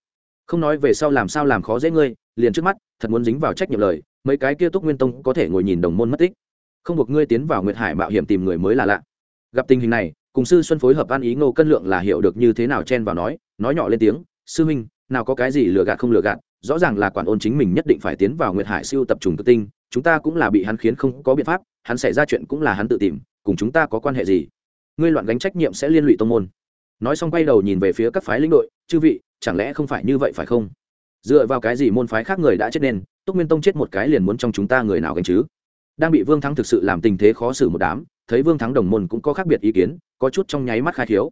S1: Không nói về sau làm sao làm khó dễ ngươi, liền trước mắt, thật muốn dính vào trách nhiệm lời, mấy cái kia túc nguyên tông có thể ngồi nhìn đồng môn mất tích. Không buộc ngươi tiến vào nguyệt hải mạo hiểm tìm người mới là lạ. Gặp tình hình này, cùng sư xuân phối hợp an ý ngô cân lượng là hiểu được như thế nào chen vào nói nói nhỏ lên tiếng, sư minh, nào có cái gì lừa gạt không lừa gạt rõ ràng là quản ôn chính mình nhất định phải tiến vào nguyệt hải siêu tập trùng tự tinh, chúng ta cũng là bị hắn khiến không có biện pháp, hắn xảy ra chuyện cũng là hắn tự tìm, cùng chúng ta có quan hệ gì? Ngươi loạn gánh trách nhiệm sẽ liên lụy tông môn. Nói xong quay đầu nhìn về phía các phái lĩnh đội, chư vị, chẳng lẽ không phải như vậy phải không? Dựa vào cái gì môn phái khác người đã chết nên, túc nguyên tông chết một cái liền muốn trong chúng ta người nào gánh chứ? Đang bị vương thắng thực sự làm tình thế khó xử một đám, thấy vương thắng đồng môn cũng có khác biệt ý kiến, có chút trong nháy mắt khai thiếu.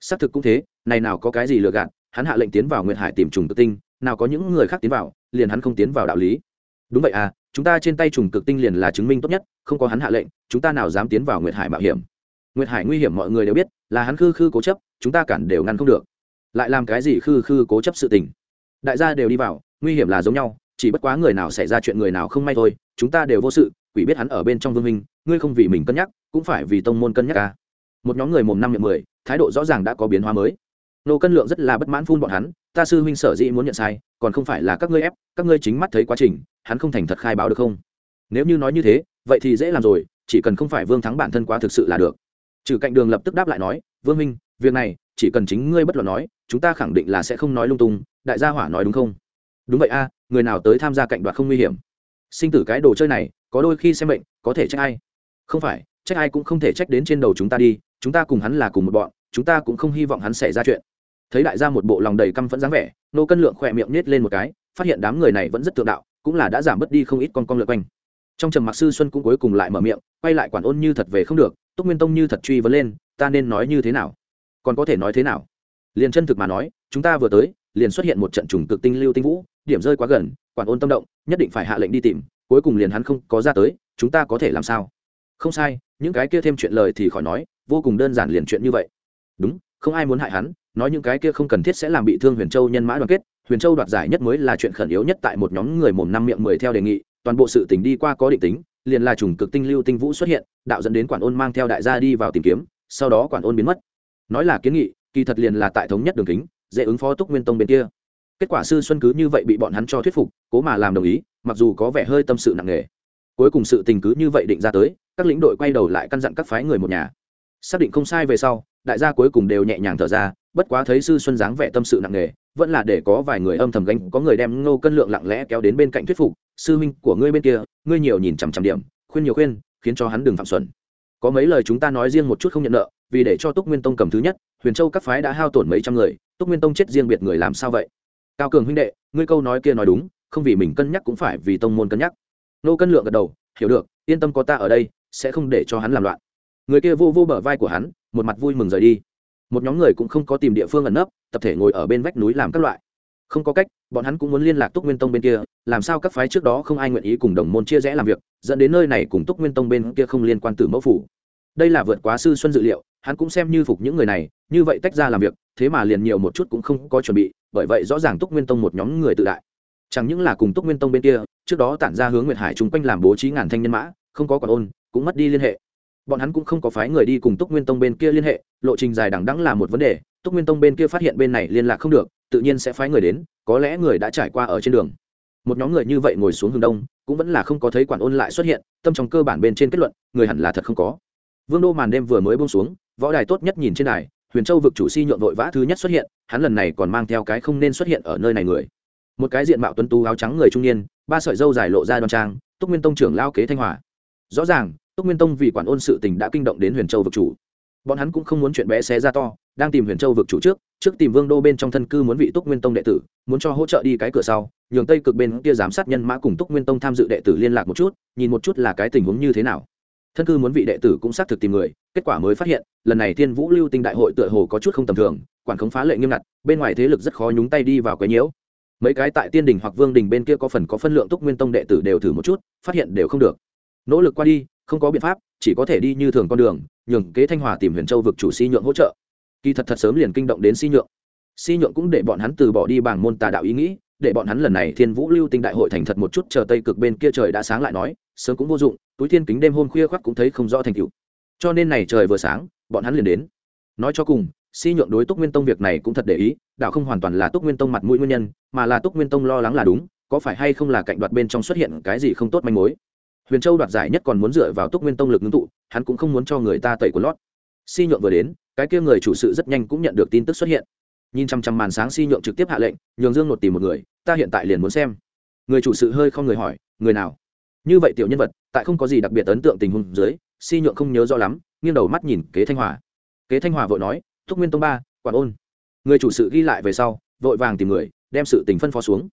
S1: Xác thực cũng thế, này nào có cái gì lừa gạt, hắn hạ lệnh tiến vào nguyệt hải tìm trùng tự tinh nào có những người khác tiến vào, liền hắn không tiến vào đạo lý. Đúng vậy à chúng ta trên tay trùng cực tinh liền là chứng minh tốt nhất, không có hắn hạ lệnh, chúng ta nào dám tiến vào nguyệt hải mạo hiểm. Nguyệt hải nguy hiểm mọi người đều biết, là hắn khư khư cố chấp, chúng ta cản đều ngăn không được. Lại làm cái gì khư khư cố chấp sự tình? Đại gia đều đi vào, nguy hiểm là giống nhau, chỉ bất quá người nào xảy ra chuyện người nào không may thôi, chúng ta đều vô sự, quỷ biết hắn ở bên trong vương minh ngươi không vì mình cân nhắc, cũng phải vì tông môn cân nhắc ca à. một nhóm người mồm năm miệng mười, thái độ rõ ràng đã có biến hóa mới. Nô cân lượng rất là bất mãn phun bọn hắn ta sư huynh sở dĩ muốn nhận sai, còn không phải là các ngươi ép, các ngươi chính mắt thấy quá trình, hắn không thành thật khai báo được không? Nếu như nói như thế, vậy thì dễ làm rồi, chỉ cần không phải vương thắng bản thân quá thực sự là được. Trừ cạnh đường lập tức đáp lại nói, vương minh việc này, chỉ cần chính ngươi bất luận nói, chúng ta khẳng định là sẽ không nói lung tung, đại gia hỏa nói đúng không? Đúng vậy a, người nào tới tham gia cạnh đoạt không nguy hiểm. Sinh tử cái đồ chơi này, có đôi khi xem bệnh, có thể trách ai? Không phải, trách ai cũng không thể trách đến trên đầu chúng ta đi, chúng ta cùng hắn là cùng một bọn, chúng ta cũng không hy vọng hắn xảy ra chuyện thấy đại gia một bộ lòng đầy căm phẫn dáng vẻ, nô cân lượng khỏe miệng nết lên một cái, phát hiện đám người này vẫn rất tượng đạo, cũng là đã giảm bớt đi không ít con con lượt quanh. Trong trầm mặc sư xuân cũng cuối cùng lại mở miệng, quay lại quản ôn như thật về không được, túc nguyên tông như thật truy vấn lên, ta nên nói như thế nào? Còn có thể nói thế nào? Liền chân thực mà nói, chúng ta vừa tới, liền xuất hiện một trận trùng cực tinh lưu tinh vũ, điểm rơi quá gần, quản ôn tâm động, nhất định phải hạ lệnh đi tìm, cuối cùng liền hắn không có ra tới, chúng ta có thể làm sao? Không sai, những cái kia thêm chuyện lời thì khỏi nói, vô cùng đơn giản liền chuyện như vậy. Đúng, không ai muốn hại hắn nói những cái kia không cần thiết sẽ làm bị thương huyền châu nhân mã đoàn kết, huyền châu đoạt giải nhất mới là chuyện khẩn yếu nhất tại một nhóm người mồm năm miệng mười theo đề nghị, toàn bộ sự tình đi qua có định tính, liền là trùng cực tinh lưu tinh vũ xuất hiện, đạo dẫn đến quản ôn mang theo đại gia đi vào tìm kiếm, sau đó quản ôn biến mất. Nói là kiến nghị, kỳ thật liền là tại thống nhất đường kính, dễ ứng phó túc nguyên tông bên kia. Kết quả sư xuân cứ như vậy bị bọn hắn cho thuyết phục, cố mà làm đồng ý, mặc dù có vẻ hơi tâm sự nặng nề. Cuối cùng sự tình cứ như vậy định ra tới, các lĩnh đội quay đầu lại căn dặn các phái người một nhà. Xác định không sai về sau, đại gia cuối cùng đều nhẹ nhàng thở ra bất quá thấy sư xuân dáng vẻ tâm sự nặng nề, vẫn là để có vài người âm thầm gánh, có người đem ngô cân lượng lặng lẽ kéo đến bên cạnh thuyết phục, sư minh của ngươi bên kia, ngươi nhiều nhìn chằm chằm điểm, khuyên nhiều khuyên, khiến cho hắn đừng phạm xuẩn. Có mấy lời chúng ta nói riêng một chút không nhận nợ, vì để cho túc nguyên tông cầm thứ nhất, huyền châu các phái đã hao tổn mấy trăm người, túc nguyên tông chết riêng biệt người làm sao vậy? Cao cường huynh đệ, ngươi câu nói kia nói đúng, không vì mình cân nhắc cũng phải vì tông môn cân nhắc. Nô cân lượng gật đầu, hiểu được, yên tâm có ta ở đây, sẽ không để cho hắn làm loạn. Người kia vô vô bờ vai của hắn, một mặt vui mừng rời đi một nhóm người cũng không có tìm địa phương ẩn nấp, tập thể ngồi ở bên vách núi làm các loại. Không có cách, bọn hắn cũng muốn liên lạc túc nguyên tông bên kia, làm sao các phái trước đó không ai nguyện ý cùng đồng môn chia rẽ làm việc, dẫn đến nơi này cùng túc nguyên tông bên kia không liên quan tử mẫu phủ. Đây là vượt quá sư xuân dự liệu, hắn cũng xem như phục những người này, như vậy tách ra làm việc, thế mà liền nhiều một chút cũng không có chuẩn bị, bởi vậy rõ ràng túc nguyên tông một nhóm người tự đại. Chẳng những là cùng túc nguyên tông bên kia, trước đó tản ra hướng nguyệt hải chung quanh làm bố trí ngàn thanh nhân mã, không có còn ôn, cũng mất đi liên hệ bọn hắn cũng không có phái người đi cùng túc nguyên tông bên kia liên hệ, lộ trình dài đằng đẵng là một vấn đề, túc nguyên tông bên kia phát hiện bên này liên lạc không được, tự nhiên sẽ phái người đến, có lẽ người đã trải qua ở trên đường. Một nhóm người như vậy ngồi xuống hướng đông, cũng vẫn là không có thấy quản ôn lại xuất hiện, tâm trong cơ bản bên trên kết luận, người hẳn là thật không có. Vương đô màn đêm vừa mới bông xuống, võ đài tốt nhất nhìn trên đài, huyền châu vực chủ si nhuộn vội vã thứ nhất xuất hiện, hắn lần này còn mang theo cái không nên xuất hiện ở nơi này người. Một cái diện mạo tuấn tú áo trắng người trung niên, ba sợi dâu dài lộ ra đoan trang, túc nguyên tông trưởng lao kế thanh hòa. Rõ ràng túc nguyên tông vì quản ôn sự tình đã kinh động đến huyền châu vực chủ. Bọn hắn cũng không muốn chuyện bé xé ra to, đang tìm huyền châu vực chủ trước trước tìm vương đô bên trong thân cư muốn vị túc nguyên tông đệ tử, muốn cho hỗ trợ đi cái cửa sau, nhường tây cực bên kia giám sát nhân mã cùng túc nguyên tông tham dự đệ tử liên lạc một chút, nhìn một chút là cái tình huống như thế nào. Thân cư muốn vị đệ tử cũng xác thực tìm người, kết quả mới phát hiện, lần này thiên vũ lưu tinh đại hội tựa hồ có chút không tầm thường, quản khống phá lệ nghiêm ngặt, bên ngoài thế lực rất khó nhúng tay đi vào quấy nhiễu. Mấy cái tại tiên đình hoặc vương đình bên kia có phần có phân lượng túc nguyên tông đệ tử đều thử một chút, phát hiện đều không được. Nỗ lực qua đi không có biện pháp, chỉ có thể đi như thường con đường, nhường kế thanh hòa tìm huyền châu vực chủ si nhượng hỗ trợ. Kỳ thật thật sớm liền kinh động đến si nhượng. Si nhượng cũng để bọn hắn từ bỏ đi bảng môn tà đạo ý nghĩ, để bọn hắn lần này thiên vũ lưu tinh đại hội thành thật một chút chờ tây cực bên kia trời đã sáng lại nói, sớm cũng vô dụng, túi thiên kính đêm hôm khuya khoác cũng thấy không rõ thành tựu. Cho nên này trời vừa sáng, bọn hắn liền đến. Nói cho cùng, si nhượng đối túc nguyên tông việc này cũng thật để ý, đạo không hoàn toàn là túc nguyên tông mặt mũi nguyên nhân, mà là túc nguyên tông lo lắng là đúng, có phải hay không là cạnh đoạt bên trong xuất hiện cái gì không tốt manh mối huyền châu đoạt giải nhất còn muốn dựa vào túc nguyên tông lực ngưng tụ, hắn cũng không muốn cho người ta tẩy của lót. Si nhượng vừa đến, cái kia người chủ sự rất nhanh cũng nhận được tin tức xuất hiện. Nhìn chăm chăm màn sáng si nhượng trực tiếp hạ lệnh, nhường dương nột tìm một người, ta hiện tại liền muốn xem. Người chủ sự hơi không người hỏi, người nào? Như vậy tiểu nhân vật, tại không có gì đặc biệt ấn tượng tình huống dưới, si nhượng không nhớ rõ lắm, nghiêng đầu mắt nhìn kế thanh hòa. Kế thanh hòa vội nói thúc nguyên tông ba, quản ôn. Người chủ sự ghi lại về sau, vội vàng tìm người, đem sự tình phân phó xuống.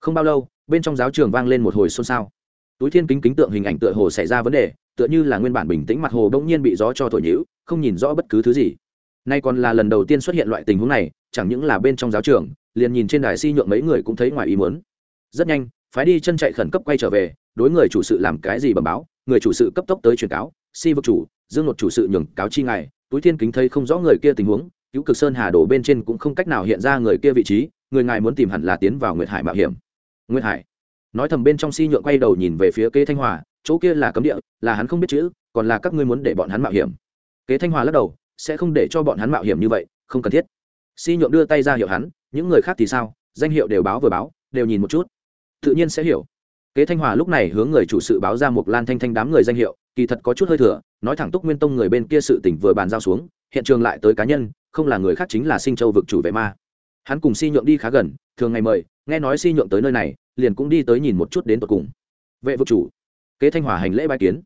S1: Không bao lâu, bên trong giáo trường vang lên một hồi xôn xao túi thiên kính kính tượng hình ảnh tựa hồ xảy ra vấn đề, tựa như là nguyên bản bình tĩnh mặt hồ bỗng nhiên bị gió cho thổi nhữ không nhìn rõ bất cứ thứ gì. Nay còn là lần đầu tiên xuất hiện loại tình huống này, chẳng những là bên trong giáo trường, liền nhìn trên đài si nhượng mấy người cũng thấy ngoài ý muốn. Rất nhanh, phái đi chân chạy khẩn cấp quay trở về, đối người chủ sự làm cái gì bẩm báo, người chủ sự cấp tốc tới truyền cáo, si vực chủ, dương một chủ sự nhường cáo chi ngài. Túi thiên kính thấy không rõ người kia tình huống, cứu cực sơn hà đổ bên trên cũng không cách nào hiện ra người kia vị trí, người ngài muốn tìm hẳn là tiến vào nguyệt hải mạo hiểm. Nguyệt hải nói thầm bên trong si nhượng quay đầu nhìn về phía kế thanh hòa, chỗ kia là cấm địa, là hắn không biết chữ, còn là các ngươi muốn để bọn hắn mạo hiểm. Kế thanh hòa lắc đầu, sẽ không để cho bọn hắn mạo hiểm như vậy, không cần thiết. Si nhượng đưa tay ra hiệu hắn, những người khác thì sao, danh hiệu đều báo vừa báo, đều nhìn một chút. Tự nhiên sẽ hiểu. Kế thanh hòa lúc này hướng người chủ sự báo ra một lan thanh thanh đám người danh hiệu, kỳ thật có chút hơi thừa, nói thẳng túc nguyên tông người bên kia sự tỉnh vừa bàn giao xuống, hiện trường lại tới cá nhân, không là người khác chính là sinh châu vực chủ vệ ma. Hắn cùng si nhượng đi khá gần, thường ngày mời nghe nói si nhượng tới nơi này, liền cũng đi tới nhìn một chút đến tột cùng. Vệ vực chủ, kế thanh hòa hành lễ bài kiến.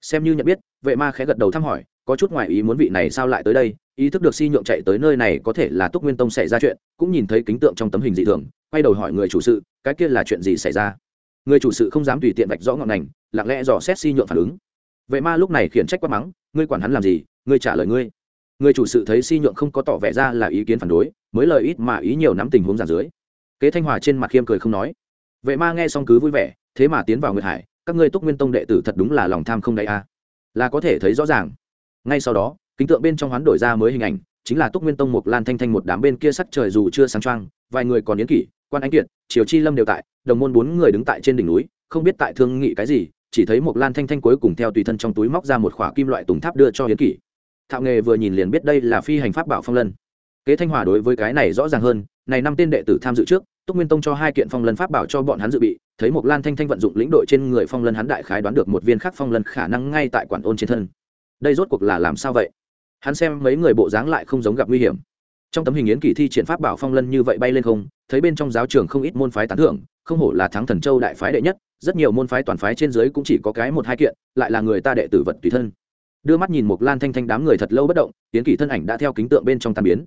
S1: Xem như nhận biết, vệ ma khẽ gật đầu thăm hỏi, có chút ngoại ý muốn vị này sao lại tới đây, ý thức được si nhượng chạy tới nơi này có thể là túc nguyên tông xảy ra chuyện, cũng nhìn thấy kính tượng trong tấm hình dị thường, quay đầu hỏi người chủ sự, cái kia là chuyện gì xảy ra? Người chủ sự không dám tùy tiện vạch rõ ngọn ngành, lặng lẽ dò xét si nhượng phản ứng. Vệ ma lúc này khiển trách quát mắng, ngươi quản hắn làm gì? Ngươi trả lời ngươi. Người chủ sự thấy si nhượng không có tỏ vẻ ra là ý kiến phản đối, mới lời ít mà ý nhiều nắm tình huống giả dưới kế thanh hòa trên mặt khiêm cười không nói. Vệ ma nghe xong cứ vui vẻ, thế mà tiến vào nguyệt hải, các ngươi túc nguyên tông đệ tử thật đúng là lòng tham không đáy a. Là có thể thấy rõ ràng. Ngay sau đó, kính tượng bên trong hoán đổi ra mới hình ảnh, chính là túc nguyên tông một lan thanh thanh một đám bên kia sắc trời dù chưa sáng trăng vài người còn yến kỷ, quan anh kiệt, triều chi lâm đều tại, đồng môn bốn người đứng tại trên đỉnh núi, không biết tại thương nghị cái gì, chỉ thấy một lan thanh thanh cuối cùng theo tùy thân trong túi móc ra một khỏa kim loại tùng tháp đưa cho yến kỷ. Thạo nghề vừa nhìn liền biết đây là phi hành pháp bảo phong lân kế thanh hòa đối với cái này rõ ràng hơn, này năm tên đệ tử tham dự trước, túc nguyên tông cho hai kiện phong lân pháp bảo cho bọn hắn dự bị, thấy một lan thanh thanh vận dụng lĩnh đội trên người phong lân hắn đại khái đoán được một viên khắc phong lân khả năng ngay tại quản ôn trên thân. Đây rốt cuộc là làm sao vậy? Hắn xem mấy người bộ dáng lại không giống gặp nguy hiểm. Trong tấm hình yến kỳ thi triển pháp bảo phong lân như vậy bay lên không, thấy bên trong giáo trường không ít môn phái tán thưởng, không hổ là thắng thần châu đại phái đệ nhất, rất nhiều môn phái toàn phái trên dưới cũng chỉ có cái một hai kiện, lại là người ta đệ tử vật tùy thân. Đưa mắt nhìn một lan thanh thanh đám người thật lâu bất động, yến kỳ thân ảnh đã theo kính tượng bên trong tàn biến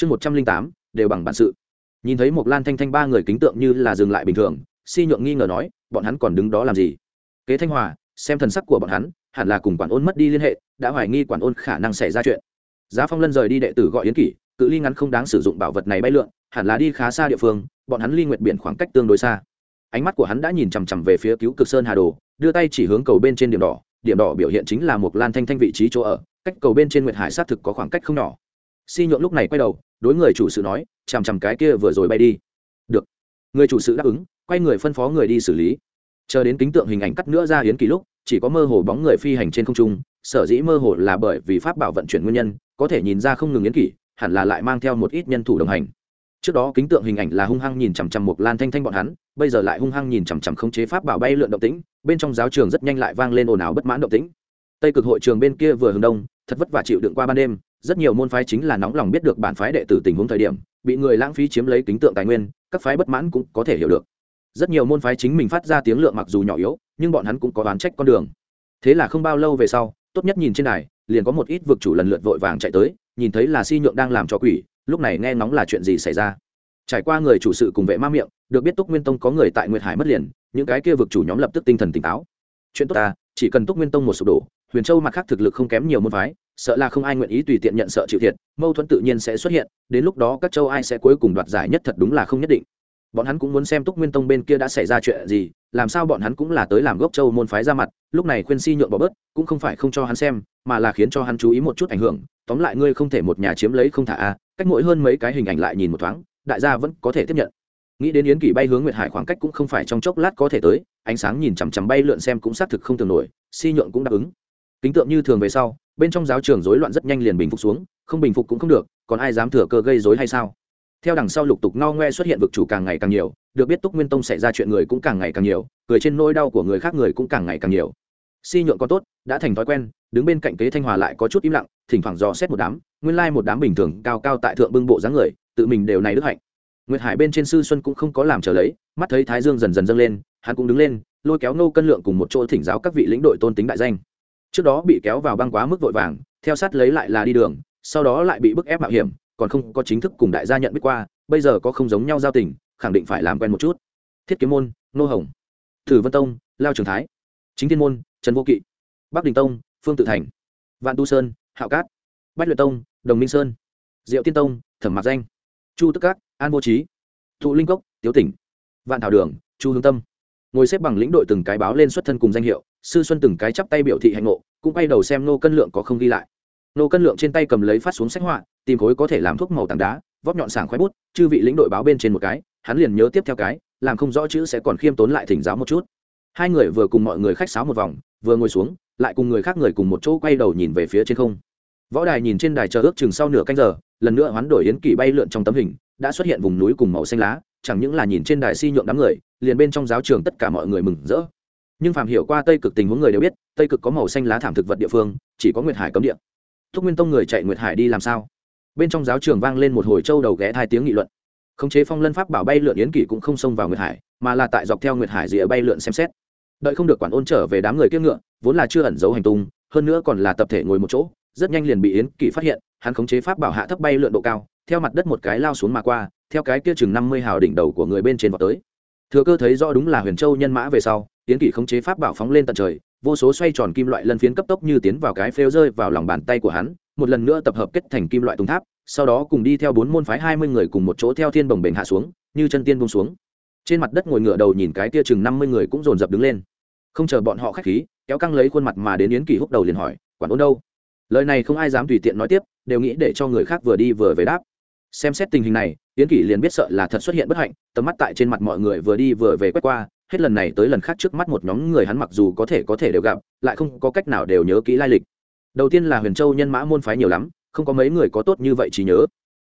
S1: chương một trăm linh tám, đều bằng bản sự. Nhìn thấy một lan thanh thanh ba người kính tượng như là dừng lại bình thường, si nhượng nghi ngờ nói, bọn hắn còn đứng đó làm gì? Kế thanh hòa, xem thần sắc của bọn hắn, hẳn là cùng quản ôn mất đi liên hệ, đã hoài nghi quản ôn khả năng xảy ra chuyện. Giá phong lân rời đi đệ tử gọi yến kỷ, cự ly ngắn không đáng sử dụng bảo vật này bay lượn, hẳn là đi khá xa địa phương, bọn hắn ly nguyệt biển khoảng cách tương đối xa. Ánh mắt của hắn đã nhìn chằm chằm về phía cứu cực sơn hà đồ, đưa tay chỉ hướng cầu bên trên điểm đỏ điểm đỏ biểu hiện chính là một lan thanh thanh vị trí chỗ ở, cách cầu bên trên nguyệt hải xác thực có khoảng cách không nhỏ si nhượng lúc này quay đầu, đối người chủ sự nói, chằm chằm cái kia vừa rồi bay đi. Được. Người chủ sự đáp ứng, quay người phân phó người đi xử lý. Chờ đến kính tượng hình ảnh cắt nữa ra hiến kỳ lúc, chỉ có mơ hồ bóng người phi hành trên không trung, sở dĩ mơ hồ là bởi vì pháp bảo vận chuyển nguyên nhân, có thể nhìn ra không ngừng yến kỷ, hẳn là lại mang theo một ít nhân thủ đồng hành. Trước đó kính tượng hình ảnh là hung hăng nhìn chằm chằm một lan thanh thanh bọn hắn, bây giờ lại hung hăng nhìn chằm chằm khống chế pháp bảo bay lượn động tĩnh, bên trong giáo trường rất nhanh lại vang lên ồn ào bất mãn động tĩnh. Tây cực hội trường bên kia vừa hướng đông, thật vất vả chịu đựng qua ban đêm rất nhiều môn phái chính là nóng lòng biết được bản phái đệ tử tình huống thời điểm, bị người lãng phí chiếm lấy kính tượng tài nguyên, các phái bất mãn cũng có thể hiểu được. Rất nhiều môn phái chính mình phát ra tiếng lượng mặc dù nhỏ yếu, nhưng bọn hắn cũng có đoán trách con đường. Thế là không bao lâu về sau, tốt nhất nhìn trên này liền có một ít vực chủ lần lượt vội vàng chạy tới, nhìn thấy là si nhượng đang làm cho quỷ, lúc này nghe ngóng là chuyện gì xảy ra. Trải qua người chủ sự cùng vệ ma miệng, được biết túc nguyên tông có người tại nguyệt hải mất liền, những cái kia vực chủ nhóm lập tức tinh thần tỉnh táo. Chuyện tốt ta, chỉ cần túc nguyên tông một sụp đổ, huyền châu mặt khác thực lực không kém nhiều môn phái sợ là không ai nguyện ý tùy tiện nhận sợ chịu thiệt, mâu thuẫn tự nhiên sẽ xuất hiện, đến lúc đó các châu ai sẽ cuối cùng đoạt giải nhất thật đúng là không nhất định. Bọn hắn cũng muốn xem túc nguyên tông bên kia đã xảy ra chuyện gì, làm sao bọn hắn cũng là tới làm gốc châu môn phái ra mặt, lúc này khuyên si nhượng bỏ bớt, cũng không phải không cho hắn xem, mà là khiến cho hắn chú ý một chút ảnh hưởng, tóm lại ngươi không thể một nhà chiếm lấy không thả a, cách mỗi hơn mấy cái hình ảnh lại nhìn một thoáng, đại gia vẫn có thể tiếp nhận. Nghĩ đến yến kỷ bay hướng nguyệt hải khoảng cách cũng không phải trong chốc lát có thể tới, ánh sáng nhìn chằm chằm bay lượn xem cũng xác thực không thường nổi, si nhượng cũng đáp ứng. Kính tượng như thường về sau bên trong giáo trường rối loạn rất nhanh liền bình phục xuống, không bình phục cũng không được, còn ai dám thừa cơ gây rối hay sao? Theo đằng sau lục tục no ngoe xuất hiện vực chủ càng ngày càng nhiều, được biết túc nguyên tông xảy ra chuyện người cũng càng ngày càng nhiều, cười trên nỗi đau của người khác người cũng càng ngày càng nhiều. Si nhượng có tốt, đã thành thói quen, đứng bên cạnh kế thanh hòa lại có chút im lặng, thỉnh thoảng dò xét một đám, nguyên lai một đám bình thường, cao cao tại thượng bưng bộ dáng người, tự mình đều này đức hạnh. Nguyệt hải bên trên sư xuân cũng không có làm trở lấy, mắt thấy thái dương dần dần dâng lên, hắn cũng đứng lên, lôi kéo nô cân lượng cùng một chỗ thỉnh giáo các vị lĩnh đội tôn tính đại danh trước đó bị kéo vào băng quá mức vội vàng, theo sát lấy lại là đi đường, sau đó lại bị bức ép mạo hiểm, còn không có chính thức cùng đại gia nhận biết qua, bây giờ có không giống nhau giao tình, khẳng định phải làm quen một chút. Thiết kiếm môn, nô hồng, thử vân tông, lao trường thái, chính thiên môn, trần vô kỵ, bắc đình tông, phương tự thành, vạn tu sơn, hạo cát, bách luyện tông, đồng minh sơn, diệu tiên tông, thẩm mạc danh, chu tức cát an vô trí thụ linh cốc, tiếu tỉnh, vạn thảo đường, chu hướng tâm. Ngồi xếp bằng lĩnh đội từng cái báo lên xuất thân cùng danh hiệu sư xuân từng cái chắp tay biểu thị hạnh ngộ, cũng quay đầu xem nô cân lượng có không ghi lại. Nô cân lượng trên tay cầm lấy phát xuống sách họa, tìm khối có thể làm thuốc màu tảng đá vóc nhọn sảng khoái bút, chư vị lĩnh đội báo bên trên một cái, hắn liền nhớ tiếp theo cái, làm không rõ chữ sẽ còn khiêm tốn lại thỉnh giáo một chút. Hai người vừa cùng mọi người khách sáo một vòng, vừa ngồi xuống, lại cùng người khác người cùng một chỗ quay đầu nhìn về phía trên không. Võ đài nhìn trên đài chờ ước chừng sau nửa canh giờ, lần nữa hoán đổi yến kỳ bay lượn trong tấm hình, đã xuất hiện vùng núi cùng màu xanh lá, chẳng những là nhìn trên đài si nhượng đám người, liền bên trong giáo trường tất cả mọi người mừng rỡ nhưng Phạm hiểu qua tây cực tình huống người đều biết, tây cực có màu xanh lá thảm thực vật địa phương, chỉ có nguyệt hải cấm địa. Thúc nguyên tông người chạy nguyệt hải đi làm sao? Bên trong giáo trường vang lên một hồi châu đầu ghé hai tiếng nghị luận. Khống chế phong lân pháp bảo bay lượn yến kỷ cũng không xông vào nguyệt hải, mà là tại dọc theo nguyệt hải rìa bay lượn xem xét. Đợi không được quản ôn trở về đám người kiêng ngựa, vốn là chưa ẩn giấu hành tung, hơn nữa còn là tập thể ngồi một chỗ, rất nhanh liền bị yến kỷ phát hiện, hắn khống chế pháp bảo hạ thấp bay lượn độ cao, theo mặt đất một cái lao xuống mà qua, theo cái kia chừng năm mươi hào đỉnh đầu của người bên trên vào tới. Thừa cơ thấy rõ đúng là huyền châu nhân mã về sau yến kỷ khống chế pháp bảo phóng lên tận trời, vô số xoay tròn kim loại lân phiến cấp tốc như tiến vào cái phêu rơi vào lòng bàn tay của hắn, một lần nữa tập hợp kết thành kim loại tùng tháp, sau đó cùng đi theo bốn môn phái hai mươi người cùng một chỗ theo thiên bồng bềnh hạ xuống, như chân tiên bông xuống. Trên mặt đất ngồi ngựa đầu nhìn cái tia chừng năm mươi người cũng dồn dập đứng lên. Không chờ bọn họ khách khí, kéo căng lấy khuôn mặt mà đến yến kỳ húc đầu liền hỏi, quản ôn đâu? Lời này không ai dám tùy tiện nói tiếp, đều nghĩ để cho người khác vừa đi vừa về đáp. Xem xét tình hình này, yến kỳ liền biết sợ là thật xuất hiện bất hạnh, tầm mắt tại trên mặt mọi người vừa đi vừa về quét qua hết lần này tới lần khác trước mắt một nhóm người hắn mặc dù có thể có thể đều gặp, lại không có cách nào đều nhớ kỹ lai lịch. Đầu tiên là huyền châu nhân mã môn phái nhiều lắm, không có mấy người có tốt như vậy chỉ nhớ.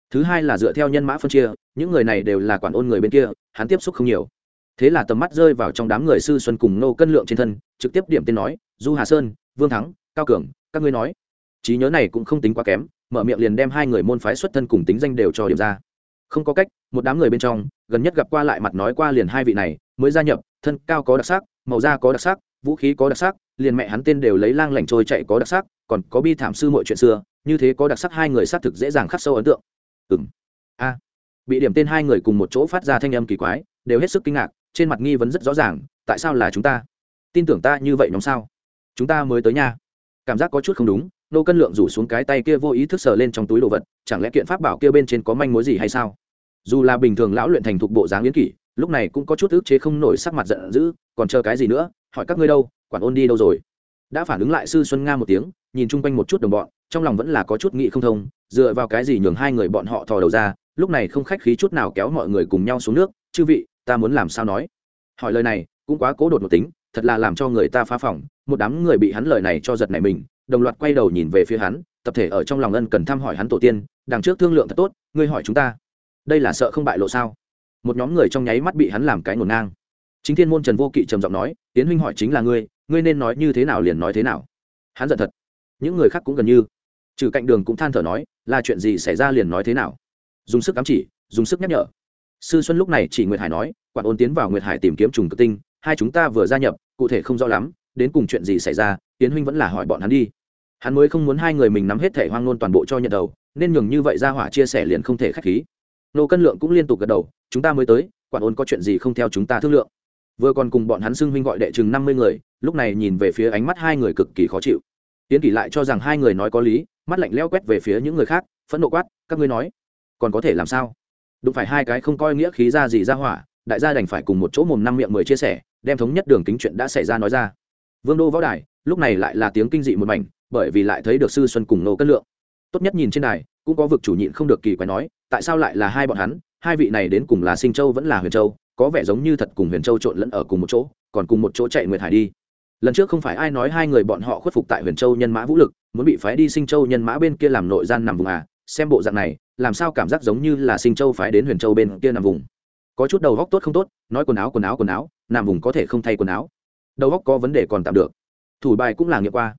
S1: Thứ hai là dựa theo nhân mã phân chia, những người này đều là quản ôn người bên kia, hắn tiếp xúc không nhiều. Thế là tầm mắt rơi vào trong đám người sư xuân cùng nô cân lượng trên thân, trực tiếp điểm tên nói, du hà sơn, vương thắng, cao cường, các ngươi nói. Trí nhớ này cũng không tính quá kém, mở miệng liền đem hai người môn phái xuất thân cùng tính danh đều cho điểm ra. Không có cách, một đám người bên trong, gần nhất gặp qua lại mặt nói qua liền hai vị này, mới gia nhập thân cao có đặc sắc màu da có đặc sắc vũ khí có đặc sắc liền mẹ hắn tên đều lấy lang lảnh trôi chạy có đặc sắc còn có bi thảm sư mọi chuyện xưa như thế có đặc sắc hai người xác thực dễ dàng khắc sâu ấn tượng. Ừng a. Bị điểm tên hai người cùng một chỗ phát ra thanh âm kỳ quái đều hết sức kinh ngạc trên mặt nghi vấn rất rõ ràng tại sao là chúng ta? Tin tưởng ta như vậy nhóm sao? Chúng ta mới tới nhà, cảm giác có chút không đúng nô cân lượng rủ xuống cái tay kia vô ý thức sờ lên trong túi đồ vật chẳng lẽ kiện pháp bảo kia bên trên có manh mối gì hay sao? Dù là bình thường lão luyện thành thục bộ dáng yến kỷ lúc này cũng có chút ức chế không nổi sắc mặt giận dữ, còn chờ cái gì nữa, hỏi các ngươi đâu, quản ôn đi đâu rồi? Đã phản ứng lại sư xuân nga một tiếng, nhìn chung quanh một chút đồng bọn, trong lòng vẫn là có chút nghị không thông, dựa vào cái gì nhường hai người bọn họ thò đầu ra, lúc này không khách khí chút nào kéo mọi người cùng nhau xuống nước, chư vị, ta muốn làm sao nói? Hỏi lời này, cũng quá cố đột một tính, thật là làm cho người ta phá phỏng một đám người bị hắn lời này cho giật này mình, đồng loạt quay đầu nhìn về phía hắn, tập thể ở trong lòng ân cần thăm hỏi hắn tổ tiên, đằng trước thương lượng thật tốt, ngươi hỏi chúng ta, đây là sợ không bại lộ sao? Một nhóm người trong nháy mắt bị hắn làm cái ngổn ngang. Chính thiên môn trần vô kỵ trầm giọng nói, tiến huynh hỏi chính là ngươi ngươi nên nói như thế nào liền nói thế nào. Hắn giận thật. Những người khác cũng gần như. Trừ cạnh đường cũng than thở nói, là chuyện gì xảy ra liền nói thế nào? Dùng sức cắm chỉ, dùng sức nhắc nhở. Sư xuân lúc này chỉ nguyệt hải nói, quản ôn tiến vào nguyệt hải tìm kiếm trùng cực tinh, hai chúng ta vừa gia nhập, cụ thể không rõ lắm, đến cùng chuyện gì xảy ra, tiến huynh vẫn là hỏi bọn hắn đi. Hắn mới không muốn hai người mình nắm hết thể hoang nôn toàn bộ cho nhận đầu, nên nhường như vậy ra hỏa chia sẻ liền không thể k h á c h khí nô cân lượng cũng liên tục gật đầu, chúng ta mới tới, quản ôn có chuyện gì không theo chúng ta thương lượng. Vừa còn cùng bọn hắn xưng huynh gọi đệ chừng năm mươi người, lúc này nhìn về phía ánh mắt hai người cực kỳ khó chịu. Tiến kỷ lại cho rằng hai người nói có lý, mắt lạnh leo quét về phía những người khác, phẫn nộ quát, các ngươi nói, còn có thể làm sao? Đụng phải hai cái không coi nghĩa khí ra gì ra hỏa, đại gia đành phải cùng một chỗ mồm năm miệng mười chia sẻ, đem thống nhất đường kính chuyện đã xảy ra nói ra. Vương đô võ đài, lúc này lại là tiếng kinh dị một mảnh, bởi vì lại thấy được sư xuân cùng nô cân lượng tốt nhất nhìn trên đài, cũng có vực chủ nhịn không được kỳ quái nói, tại sao lại là hai bọn hắn? Hai vị này đến cùng là sinh châu vẫn là huyền châu, có vẻ giống như thật cùng huyền châu trộn lẫn ở cùng một chỗ, còn cùng một chỗ chạy nguyệt hải đi. Lần trước không phải ai nói hai người bọn họ khuất phục tại huyền châu nhân mã vũ lực, muốn bị phái đi sinh châu nhân mã bên kia làm nội gian nằm vùng à? Xem bộ dạng này, làm sao cảm giác giống như là sinh châu phái đến huyền châu bên kia nằm vùng? Có chút đầu góc tốt không tốt, nói quần áo quần áo quần áo, nằm vùng có thể không thay quần áo. Đầu góc có vấn đề còn tạm được. Thủ bài cũng là nghiệp qua.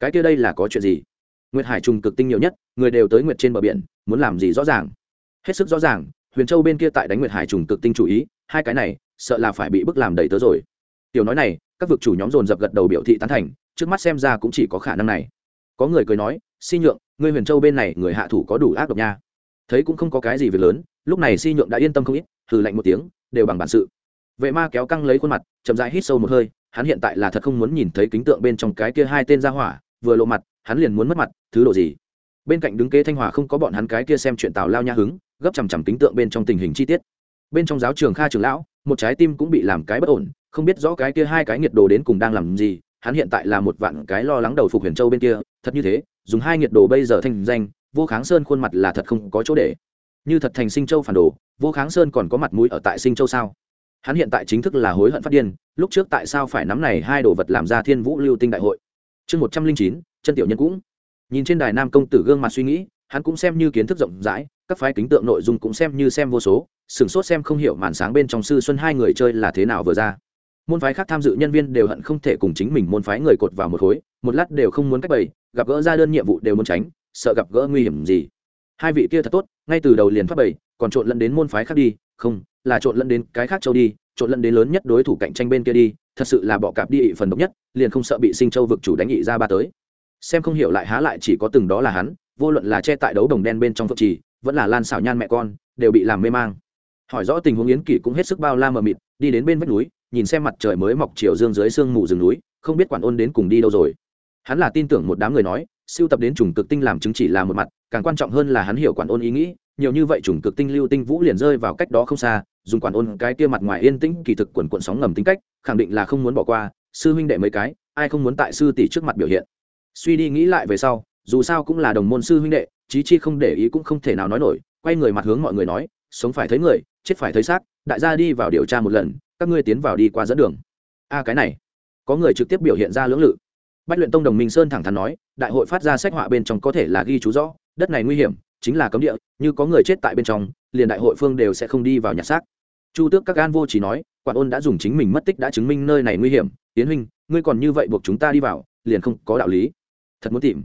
S1: Cái kia đây là có chuyện gì? Nguyệt hải trùng cực tinh nhiều nhất, người đều tới nguyệt trên bờ biển, muốn làm gì rõ ràng? Hết sức rõ ràng, huyền châu bên kia tại đánh nguyệt hải trùng cực tinh chủ ý, hai cái này, sợ là phải bị bức làm đầy tớ rồi. Tiểu nói này, các vực chủ nhóm dồn dập gật đầu biểu thị tán thành, trước mắt xem ra cũng chỉ có khả năng này. Có người cười nói xin nhượng, ngươi huyền châu bên này, người hạ thủ có đủ ác độc nha. Thấy cũng không có cái gì việc lớn, lúc này si nhượng đã yên tâm không ít thử lạnh một tiếng, đều bằng bản sự. Vệ ma kéo căng lấy khuôn mặt, chậm rãi hít sâu một hơi, hắn hiện tại là thật không muốn nhìn thấy kính tượng bên trong cái kia hai tên ra hỏa, vừa lộ mặt hắn liền muốn mất mặt, thứ độ gì? Bên cạnh đứng kế thanh hòa không có bọn hắn cái kia xem chuyện tào lao nha hứng, gấp chằm chằm kính tượng bên trong tình hình chi tiết. Bên trong giáo trường kha trường lão, một trái tim cũng bị làm cái bất ổn, không biết rõ cái kia hai cái nhiệt đồ đến cùng đang làm gì, hắn hiện tại là một vạn cái lo lắng đầu phục huyền châu bên kia, thật như thế, dùng hai nhiệt đồ bây giờ thành danh, vô kháng sơn khuôn mặt là thật không có chỗ để. Như thật thành sinh châu phản đồ, vô kháng sơn còn có mặt mũi ở tại sinh châu sao? Hắn hiện tại chính thức là hối hận phát điên, lúc trước tại sao phải nắm này hai đồ vật làm ra thiên vũ lưu tinh đại hội? Chương một trăm linh chín chân tiểu nhân cũng. Nhìn trên đài nam công tử gương mặt suy nghĩ, hắn cũng xem như kiến thức rộng rãi, các phái kính tượng nội dung cũng xem như xem vô số, sửng sốt xem không hiểu màn sáng bên trong sư xuân hai người chơi là thế nào vừa ra. Môn phái khác tham dự nhân viên đều hận không thể cùng chính mình môn phái người cột vào một khối, một lát đều không muốn cách bày, gặp gỡ ra đơn nhiệm vụ đều muốn tránh, sợ gặp gỡ nguy hiểm gì. Hai vị kia thật tốt, ngay từ đầu liền phát bày, còn trộn lẫn đến môn phái khác đi, không, là trộn lẫn đến cái khác châu đi, trộn lẫn đến lớn nhất đối thủ cạnh tranh bên kia đi, thật sự là bọ cạp đi ị phần độc nhất, liền không sợ bị sinh châu vực chủ đánh ị ra ba tới xem không hiểu lại há lại chỉ có từng đó là hắn, vô luận là che tại đấu đồng đen bên trong phượng trì, vẫn là lan xảo nhan mẹ con, đều bị làm mê mang. Hỏi rõ tình huống yến kỷ cũng hết sức bao la mờ mịt, đi đến bên vách núi, nhìn xem mặt trời mới mọc chiều dương dưới sương mù rừng núi, không biết quản ôn đến cùng đi đâu rồi. Hắn là tin tưởng một đám người nói, siêu tập đến trùng cực tinh làm chứng chỉ là một mặt, càng quan trọng hơn là hắn hiểu quản ôn ý nghĩ, nhiều như vậy trùng cực tinh lưu tinh vũ liền rơi vào cách đó không xa, dùng quản ôn cái kia mặt ngoài yên tĩnh, kỳ thực quần quận sóng ngầm tính cách, khẳng định là không muốn bỏ qua, sư huynh đệ mấy cái, ai không muốn tại sư tỷ trước mặt biểu hiện suy đi nghĩ lại về sau, dù sao cũng là đồng môn sư huynh đệ, chí chi không để ý cũng không thể nào nói nổi, quay người mặt hướng mọi người nói, sống phải thấy người, chết phải thấy xác, đại gia đi vào điều tra một lần, các ngươi tiến vào đi qua dẫn đường. A, cái này, có người trực tiếp biểu hiện ra lưỡng lự. Bách luyện tông đồng minh sơn thẳng thắn nói, đại hội phát ra sách họa bên trong có thể là ghi chú rõ, đất này nguy hiểm, chính là cấm địa, như có người chết tại bên trong, liền đại hội phương đều sẽ không đi vào nhặt xác. Chu tước các gan vô chỉ nói, quản ôn đã dùng chính mình mất tích đã chứng minh nơi này nguy hiểm tiến huynh, ngươi còn như vậy buộc chúng ta đi vào, liền không có đạo lý thật muốn tìm.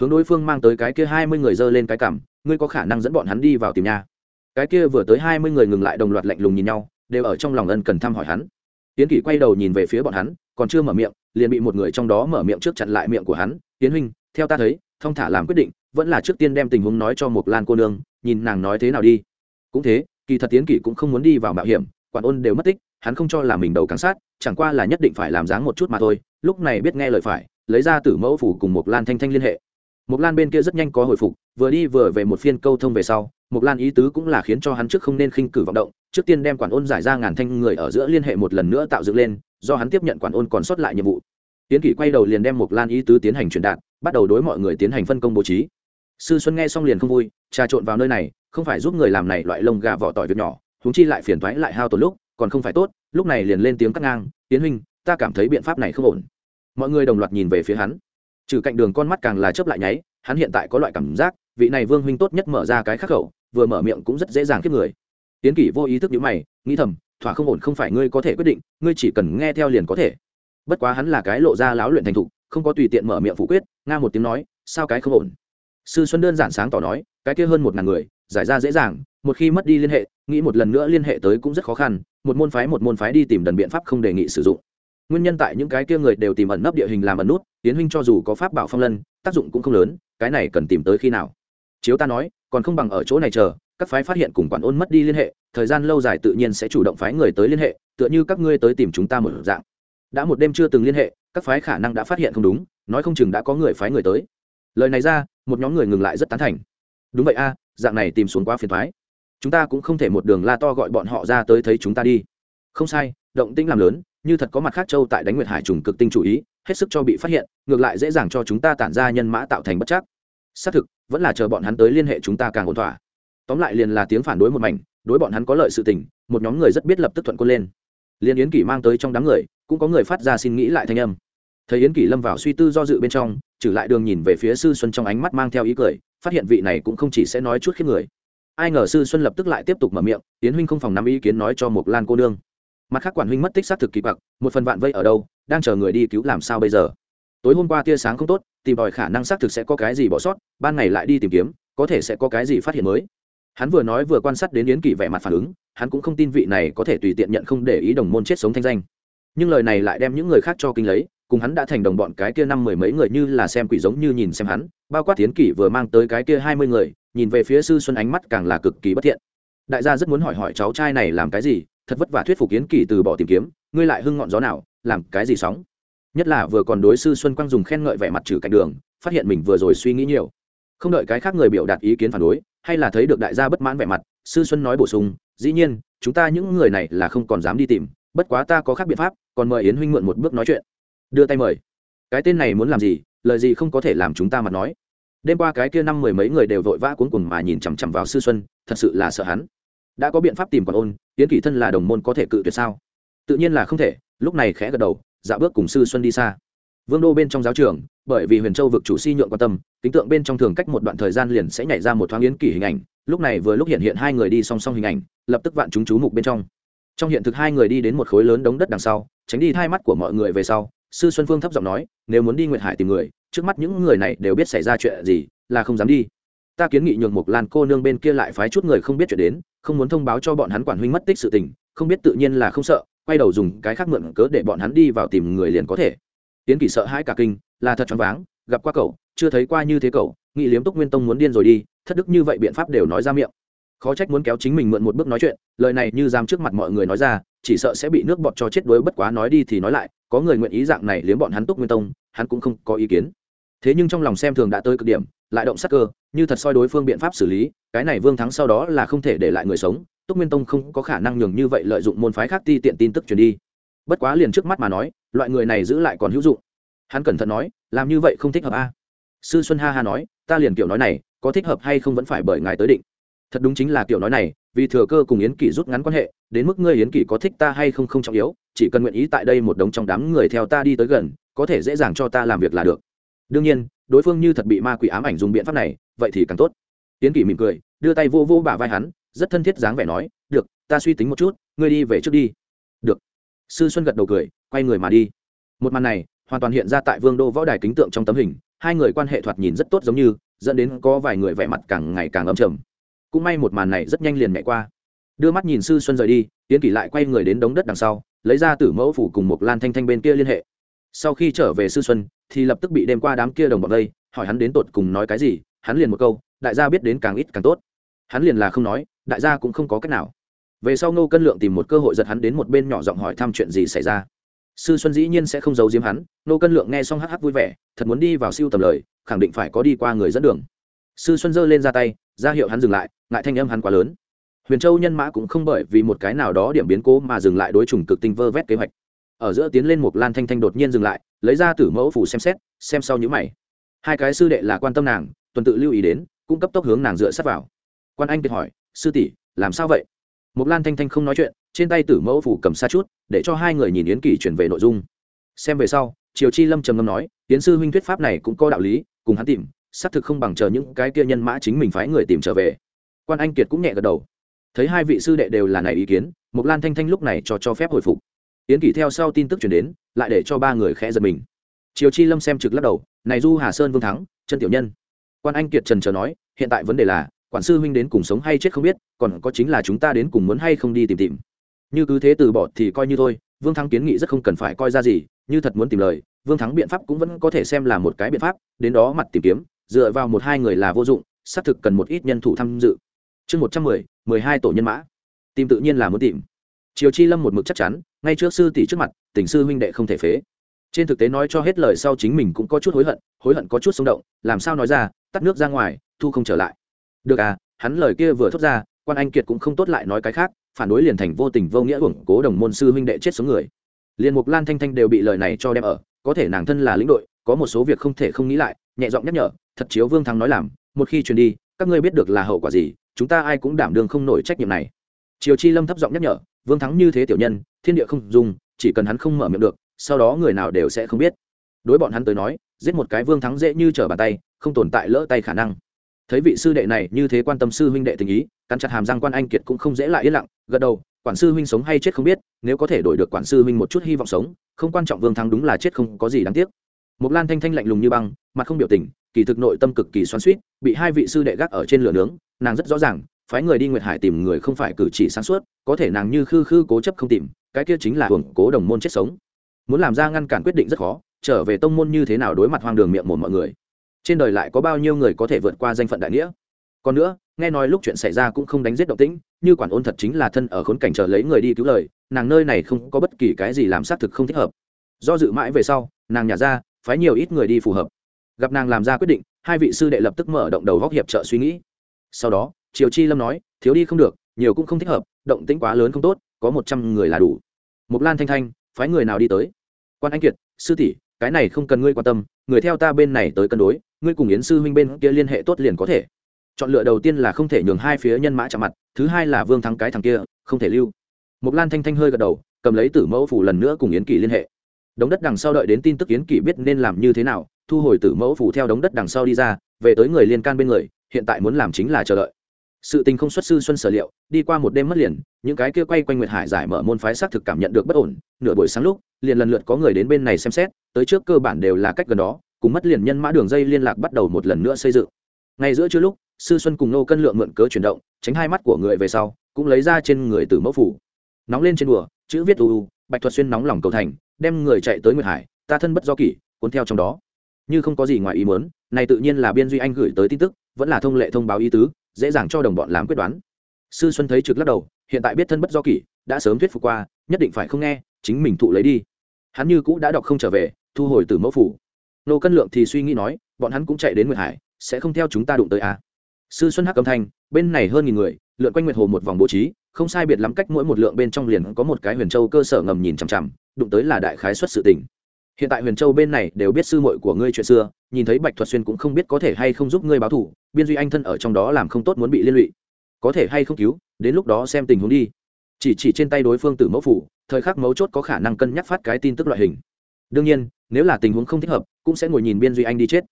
S1: Hướng đối phương mang tới cái kia hai mươi người dơ lên cái cảm ngươi có khả năng dẫn bọn hắn đi vào tìm nhà cái kia vừa tới hai mươi người ngừng lại đồng loạt lạnh lùng nhìn nhau, đều ở trong lòng ân cần thăm hỏi hắn. Tiến kỷ quay đầu nhìn về phía bọn hắn, còn chưa mở miệng, liền bị một người trong đó mở miệng trước chặn lại miệng của hắn, tiến huynh, theo ta thấy thong thả làm quyết định, vẫn là trước tiên đem tình huống nói cho một lan cô nương, nhìn nàng nói thế nào đi. Cũng thế, kỳ thật tiến kỷ cũng không muốn đi vào mạo hiểm, quản ôn đều mất tích, hắn không cho là mình đầu càng sát, chẳng qua là nhất định phải làm dáng một chút mà thôi, lúc này biết nghe lời phải lấy ra tử mẫu phủ cùng một lan thanh thanh liên hệ. Một lan bên kia rất nhanh có hồi phục, vừa đi vừa về một phiên câu thông về sau một lan ý tứ cũng là khiến cho hắn trước không nên khinh cử vọng động, trước tiên đem quản ôn giải ra ngàn thanh người ở giữa liên hệ một lần nữa tạo dựng lên, do hắn tiếp nhận quản ôn còn sót lại nhiệm vụ. Tiến kỷ quay đầu liền đem một lan ý tứ tiến hành truyền đạt, bắt đầu đối mọi người tiến hành phân công bố trí. Sư xuân nghe xong liền không vui, trà trộn vào nơi này, không phải giúp người làm này loại lông gà vỏ tỏi việc nhỏ húng chi lại phiền thoái lại hao tổn lúc, còn không phải tốt, lúc này liền lên tiếng cắt ngang, tiến huynh, ta cảm thấy biện pháp này không ổn mọi người đồng loạt nhìn về phía hắn. Trừ cạnh đường con mắt càng là chớp lại nháy, hắn hiện tại có loại cảm giác, vị này vương huynh tốt nhất mở ra cái khắc khẩu, vừa mở miệng cũng rất dễ dàng kiếp người. Tiến kỷ vô ý thức nhữ mày, nghĩ thầm, thỏa không ổn không phải ngươi có thể quyết định, ngươi chỉ cần nghe theo liền có thể. Bất quá hắn là cái lộ ra láo luyện thành thục, không có tùy tiện mở miệng phủ quyết, nga một tiếng nói, sao cái không ổn? Sư xuân đơn giản sáng tỏ nói, cái kia hơn một ngàn người, giải ra dễ dàng, một khi mất đi liên hệ, nghĩ một lần nữa liên hệ tới cũng rất khó khăn, một môn phái một môn phái đi tìm đần biện pháp không đề nghị sử dụng nguyên nhân tại những cái kia người đều tìm ẩn nấp địa hình làm ẩn nút tiến huynh cho dù có pháp bảo phong lân, tác dụng cũng không lớn, cái này cần tìm tới khi nào? Chiếu ta nói, còn không bằng ở chỗ này chờ, các phái phát hiện cùng quản ôn mất đi liên hệ, thời gian lâu dài tự nhiên sẽ chủ động phái người tới liên hệ, tựa như các ngươi tới tìm chúng ta một dạng. Đã một đêm chưa từng liên hệ, các phái khả năng đã phát hiện không đúng, nói không chừng đã có người phái người tới. Lời này ra, một nhóm người ngừng lại rất tán thành. Đúng vậy a, dạng này tìm xuống quá phiền thoái chúng ta cũng không thể một đường la to gọi bọn họ ra tới thấy chúng ta đi. Không sai, động tĩnh làm lớn như thật có mặt khác châu tại đánh nguyệt hải trùng cực tinh chủ ý, hết sức cho bị phát hiện, ngược lại dễ dàng cho chúng ta tản ra nhân mã tạo thành bất chắc. Xác thực, vẫn là chờ bọn hắn tới liên hệ chúng ta càng ổn thỏa. Tóm lại liền là tiếng phản đối một mảnh, đối bọn hắn có lợi sự tình, một nhóm người rất biết lập tức thuận quân lên. Liên yến kỷ mang tới trong đám người, cũng có người phát ra xin nghĩ lại thanh âm. Thấy yến kỷ lâm vào suy tư do dự bên trong, trừ lại đường nhìn về phía sư xuân trong ánh mắt mang theo ý cười, phát hiện vị này cũng không chỉ sẽ nói chút khiếp người. Ai ngờ sư xuân lập tức lại tiếp tục mở miệng, yến huynh không phòng nắm ý kiến nói cho một lan cô nương mặt khác quản huynh mất tích xác thực kỳ bạc một phần vạn vây ở đâu, đang chờ người đi cứu làm sao bây giờ? Tối hôm qua tia sáng không tốt, tìm đòi khả năng xác thực sẽ có cái gì bỏ sót, ban ngày lại đi tìm kiếm, có thể sẽ có cái gì phát hiện mới. Hắn vừa nói vừa quan sát đến yến kỳ vẻ mặt phản ứng, hắn cũng không tin vị này có thể tùy tiện nhận không để ý đồng môn chết sống thanh danh. Nhưng lời này lại đem những người khác cho kinh lấy, cùng hắn đã thành đồng bọn cái kia năm mười mấy người như là xem quỷ giống như nhìn xem hắn, bao quát tiến kỷ vừa mang tới cái kia hai mươi người, nhìn về phía sư xuân ánh mắt càng là cực kỳ bất thiện. Đại gia rất muốn hỏi hỏi cháu trai này làm cái gì thật vất vả thuyết phục yến Kỳ từ bỏ tìm kiếm, ngươi lại hưng ngọn gió nào, làm cái gì sóng? Nhất là vừa còn đối sư xuân quang dùng khen ngợi vẻ mặt trừ cạnh đường, phát hiện mình vừa rồi suy nghĩ nhiều. Không đợi cái khác người biểu đạt ý kiến phản đối, hay là thấy được đại gia bất mãn vẻ mặt, sư xuân nói bổ sung, dĩ nhiên, chúng ta những người này là không còn dám đi tìm, bất quá ta có khác biện pháp, còn mời yến huynh mượn một bước nói chuyện. Đưa tay mời. Cái tên này muốn làm gì, lời gì không có thể làm chúng ta mặt nói. Đêm qua cái kia năm mười mấy người đều vội vã cuốn cùng mà nhìn chằm chằm vào sư xuân, thật sự là sợ hắn. Đã có biện pháp tìm còn ôn yến kỷ thân là đồng môn có thể cự tuyệt sao? Tự nhiên là không thể, lúc này khẽ gật đầu dạo bước cùng sư xuân đi xa. Vương đô bên trong giáo trường, bởi vì huyền châu vực chủ si nhượng quan tâm tính tượng bên trong thường cách một đoạn thời gian liền sẽ nhảy ra một thoáng yến kỷ hình ảnh, lúc này vừa lúc hiện hiện hai người đi song song hình ảnh, lập tức vạn chúng chú mục bên trong. Trong hiện thực hai người đi đến một khối lớn đống đất đằng sau, tránh đi hai mắt của mọi người về sau, sư xuân phương thấp giọng nói, nếu muốn đi nguyệt hải tìm người, trước mắt những người này đều biết xảy ra chuyện gì, là không dám đi ta kiến nghị nhường một lan cô nương bên kia lại phái chút người không biết chuyện đến, không muốn thông báo cho bọn hắn quản huynh mất tích sự tình, không biết tự nhiên là không sợ, quay đầu dùng cái khác mượn cớ để bọn hắn đi vào tìm người liền có thể. Tiến kỷ sợ hãi cả kinh, là thật choáng váng, gặp qua cậu, chưa thấy qua như thế cậu, nghị liếm túc nguyên tông muốn điên rồi đi, thất đức như vậy biện pháp đều nói ra miệng. Khó trách muốn kéo chính mình mượn một bước nói chuyện, lời này như dám trước mặt mọi người nói ra, chỉ sợ sẽ bị nước bọt cho chết đuối bất quá nói đi thì nói lại, có người nguyện ý dạng này liếm bọn hắn túc nguyên tông, hắn cũng không có ý kiến thế nhưng trong lòng xem thường đã tới cực điểm, lại động sắc cơ, như thật soi đối phương biện pháp xử lý, cái này vương thắng sau đó là không thể để lại người sống, túc nguyên tông không có khả năng nhường như vậy lợi dụng môn phái khác ti tiện tin tức truyền đi. Bất quá liền trước mắt mà nói, loại người này giữ lại còn hữu dụng. Hắn cẩn thận nói, làm như vậy không thích hợp a. Sư xuân ha ha nói, ta liền kiểu nói này, có thích hợp hay không vẫn phải bởi ngài tới định. Thật đúng chính là kiểu nói này, vì thừa cơ cùng yến kỷ rút ngắn quan hệ, đến mức ngươi yến kỷ có thích ta hay không không trọng yếu, chỉ cần nguyện ý tại đây một đống trong đám người theo ta đi tới gần, có thể dễ dàng cho ta làm việc là được đương nhiên, đối phương như thật bị ma quỷ ám ảnh dùng biện pháp này, vậy thì càng tốt. Tiến kỷ mỉm cười, đưa tay vô vô bả vai hắn, rất thân thiết dáng vẻ nói, được, ta suy tính một chút, ngươi đi về trước đi. Được. Sư xuân gật đầu cười, quay người mà đi. Một màn này, hoàn toàn hiện ra tại vương đô võ đài kính tượng trong tấm hình, hai người quan hệ thoạt nhìn rất tốt giống như, dẫn đến có vài người vẻ mặt càng ngày càng âm trầm. Cũng may một màn này rất nhanh liền mẹ qua. Đưa mắt nhìn sư xuân rời đi tiến kỷ lại quay người đến đống đất đằng sau, lấy ra tử mẫu phủ cùng một lan thanh thanh bên kia liên hệ sau khi trở về sư xuân, thì lập tức bị đem qua đám kia đồng bọn đây hỏi hắn đến tột cùng nói cái gì, hắn liền một câu, đại gia biết đến càng ít càng tốt. Hắn liền là không nói, đại gia cũng không có cách nào. Về sau ngô cân lượng tìm một cơ hội giật hắn đến một bên nhỏ giọng hỏi thăm chuyện gì xảy ra. Sư xuân dĩ nhiên sẽ không giấu giếm hắn, ngô cân lượng nghe xong hắc hắc vui vẻ, thật muốn đi vào siêu tầm lời, khẳng định phải có đi qua người dẫn đường. Sư xuân giơ lên ra tay, ra hiệu hắn dừng lại, ngại thanh âm hắn quá lớn. Huyền châu nhân mã cũng không bởi vì một cái nào đó điểm biến cố mà dừng lại đối trùng cực tinh vơ vét kế hoạch ở giữa tiến lên một lan thanh thanh đột nhiên dừng lại, lấy ra tử mẫu phủ xem xét, xem sau nhữ mày. Hai cái sư đệ là quan tâm nàng, tuần tự lưu ý đến, cũng cấp tốc hướng nàng dựa sát vào. Quan anh kiệt hỏi, sư tỷ, làm sao vậy? Một lan thanh thanh không nói chuyện, trên tay tử mẫu phủ cầm xa chút, để cho hai người nhìn yến kỳ chuyển về nội dung. Xem về sau, triều chi lâm trầm ngâm nói tiến sư huynh thuyết pháp này cũng có đạo lý, cùng hắn tìm, xác thực không bằng chờ những cái kia nhân mã chính mình phái người tìm trở về. Quan anh kiệt cũng nhẹ gật đầu. Thấy hai vị sư đệ đều là này ý kiến mục lan thanh thanh lúc này cho cho phép hồi phục yến kỷ theo sau tin tức chuyển đến, lại để cho ba người khẽ giật mình. Triều chi lâm xem trực lắc đầu, này du hà sơn vương thắng, chân tiểu nhân. Quan anh kiệt trần chờ nói, hiện tại vấn đề là, quản sư huynh đến cùng sống hay chết không biết, còn có chính là chúng ta đến cùng muốn hay không đi tìm tìm. Như cứ thế từ bỏ thì coi như thôi, vương thắng kiến nghị rất không cần phải coi ra gì, như thật muốn tìm lời, vương thắng biện pháp cũng vẫn có thể xem là một cái biện pháp, đến đó mặt tìm kiếm, dựa vào một hai người là vô dụng, xác thực cần một ít nhân thủ tham dự. Chương một trăm mười mười hai tổ nhân mã. Tìm tự nhiên là muốn tìm triều chi lâm một mực chắc chắn, ngay trước sư tỷ trước mặt, tình sư huynh đệ không thể phế. Trên thực tế nói cho hết lời sau chính mình cũng có chút hối hận hối hận có chút xung động, làm sao nói ra, tắt nước ra ngoài, thu không trở lại. Được à hắn lời kia vừa thốt ra, quan anh kiệt cũng không tốt lại nói cái khác, phản đối liền thành vô tình vô nghĩa hưởng cố đồng môn sư huynh đệ chết xuống người. Liền mục lan thanh thanh đều bị lời này cho đem ở, có thể nàng thân là lĩnh đội, có một số việc không thể không nghĩ lại, nhẹ giọng nhắc nhở, thật chiếu vương thắng nói làm, một khi truyền đi, các ngươi biết được là hậu quả gì, chúng ta ai cũng đảm đương không nổi trách nhiệm này. Triều chi lâm thấp giọng nhắc nhở vương thắng như thế tiểu nhân thiên địa không dùng chỉ cần hắn không mở miệng được sau đó người nào đều sẽ không biết. Đối bọn hắn tới nói giết một cái vương thắng dễ như trở bàn tay không tồn tại lỡ tay khả năng. Thấy vị sư đệ này như thế quan tâm sư huynh đệ tình ý cắn chặt hàm răng quan anh kiệt cũng không dễ lại yên lặng gật đầu quản sư huynh sống hay chết không biết nếu có thể đổi được quản sư huynh một chút hy vọng sống không quan trọng vương thắng đúng là chết không có gì đáng tiếc. Mộc Lan Thanh Thanh lạnh lùng như băng, mặt không biểu tình, kỳ thực nội tâm cực kỳ xoắn suýt bị hai vị sư đệ gác ở trên lửa nướng, nàng rất rõ ràng, phái người đi Nguyệt Hải tìm người không phải cử chỉ sáng suốt, có thể nàng như khư khư cố chấp không tìm, cái kia chính là hưởng cố đồng môn chết sống. Muốn làm ra ngăn cản quyết định rất khó, trở về tông môn như thế nào đối mặt hoang đường miệng mồm mọi người. Trên đời lại có bao nhiêu người có thể vượt qua danh phận đại nghĩa? Còn nữa, nghe nói lúc chuyện xảy ra cũng không đánh giết động tĩnh, như quản ôn thật chính là thân ở khốn cảnh chờ lấy người đi cứu lời, nàng nơi này không có bất kỳ cái gì làm xác thực không thích hợp. Do dự mãi về sau, nàng nhả ra, phái nhiều ít người đi phù hợp gặp nàng làm ra quyết định hai vị sư đệ lập tức mở động đầu góc hiệp trợ suy nghĩ sau đó triều chi lâm nói, thiếu đi không được, nhiều cũng không thích hợp, động tĩnh quá lớn không tốt, có một trăm người là đủ. Mục lan thanh thanh, phái người nào đi tới? Quan anh kiệt, sư tỷ, cái này không cần ngươi quan tâm, người theo ta bên này tới cân đối, ngươi cùng yến sư huynh bên kia liên hệ tốt liền có thể. Chọn lựa đầu tiên là không thể nhường hai phía nhân mã chạm mặt, thứ hai là vương thắng cái thằng kia, không thể lưu. Mục lan thanh thanh hơi gật đầu, cầm lấy tử mẫu phủ lần nữa cùng yến kỳ liên hệ. Đống đất đằng sau đợi đến tin tức yến kỳ biết nên làm như thế nào, thu hồi tử mẫu phủ theo đống đất đằng sau đi ra, về tới người liên can bên người, hiện tại muốn làm chính là chờ đợi sự tình không xuất sư xuân sở liệu, đi qua một đêm mất liền, những cái kia quay quanh nguyệt hải giải mở môn phái xác thực cảm nhận được bất ổn, nửa buổi sáng lúc, liền lần lượt có người đến bên này xem xét, tới trước cơ bản đều là cách gần đó, cùng mất liền nhân mã đường dây liên lạc bắt đầu một lần nữa xây dựng. Ngay giữa trưa lúc, sư xuân cùng nô cân lượng mượn cớ chuyển động, tránh hai mắt của người về sau, cũng lấy ra trên người từ mẫu phủ. Nóng lên trên đùa, chữ viết u, bạch thuật xuyên nóng lòng cầu thành, đem người chạy tới nguyệt hải, ta thân bất do kỷ, cuốn theo trong đó. Như không có gì ngoài ý muốn, này tự nhiên là biên duy anh gửi tới tin tức, vẫn là thông lệ thông báo ý tứ dễ dàng cho đồng bọn làm quyết đoán. Sư xuân thấy trực lắc đầu, hiện tại biết thân bất do kỷ, đã sớm thuyết phục qua, nhất định phải không nghe, chính mình thụ lấy đi. Hắn như cũ đã đọc không trở về, thu hồi từ mẫu phủ. Nô cân lượng thì suy nghĩ nói, bọn hắn cũng chạy đến nguyệt hải, sẽ không theo chúng ta đụng tới à. sư xuân hắc âm thanh, bên này hơn nghìn người, lượn quanh nguyệt hồ một vòng bố trí, không sai biệt lắm cách mỗi một lượng bên trong liền có một cái huyền châu cơ sở ngầm nhìn chằm chằm, đụng tới là đại khái xuất sự tình. Hiện tại huyền châu bên này đều biết sư muội của ngươi chuyện xưa nhìn thấy bạch thuật xuyên cũng không biết có thể hay không giúp ngươi báo thủ biên duy anh thân ở trong đó làm không tốt muốn bị liên lụy. Có thể hay không cứu, đến lúc đó xem tình huống đi. Chỉ chỉ trên tay đối phương tử mẫu phủ, thời khắc mấu chốt có khả năng cân nhắc phát cái tin tức loại hình. Đương nhiên, nếu là tình huống không thích hợp, cũng sẽ ngồi nhìn biên duy anh đi chết.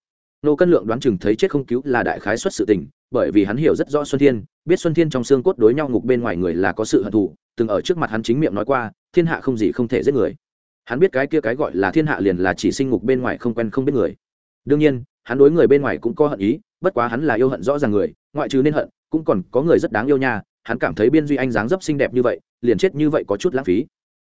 S1: Nô cân lượng đoán chừng thấy chết không cứu là đại khái xuất sự tình, bởi vì hắn hiểu rất rõ xuân thiên, biết xuân thiên trong xương cốt đối nhau ngục bên ngoài người là có sự hận thù, từng ở trước mặt hắn chính miệng nói qua, thiên hạ không gì không thể giết người. Hắn biết cái kia cái gọi là thiên hạ liền là chỉ sinh ngục bên ngoài không quen không biết người đương nhiên, hắn đối người bên ngoài cũng có hận ý, bất quá hắn là yêu hận rõ ràng người, ngoại trừ nên hận, cũng còn có người rất đáng yêu nha, hắn cảm thấy biên duy anh dáng dấp xinh đẹp như vậy, liền chết như vậy có chút lãng phí.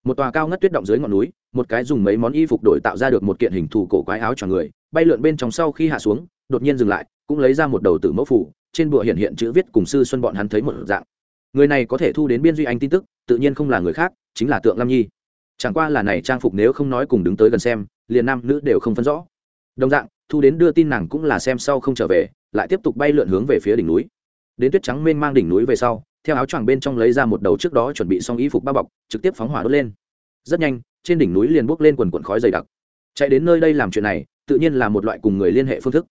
S1: Một tòa cao ngất tuyết động dưới ngọn núi, một cái dùng mấy món y phục đổi tạo ra được một kiện hình thù cổ quái áo cho người, bay lượn bên trong sau khi hạ xuống, đột nhiên dừng lại, cũng lấy ra một đầu tử mẫu phủ trên bụa hiện hiện chữ viết cùng sư xuân bọn hắn thấy một dạng. Người này có thể thu đến biên duy anh tin tức, tự nhiên không là người khác, chính là tượng lam nhi. Chẳng qua là này trang phục nếu không nói cùng đứng tới gần xem, liền nam nữ đều không phân rõ. Đồng dạng thu đến đưa tin nàng cũng là xem sau không trở về, lại tiếp tục bay lượn hướng về phía đỉnh núi. Đến tuyết trắng mênh mang đỉnh núi về sau, theo áo choàng bên trong lấy ra một đầu trước đó chuẩn bị xong y phục bao bọc, trực tiếp phóng hỏa đốt lên. Rất nhanh, trên đỉnh núi liền bốc lên quần quần khói dày đặc. Chạy đến nơi đây làm chuyện này, tự nhiên là một loại cùng người liên hệ phương thức.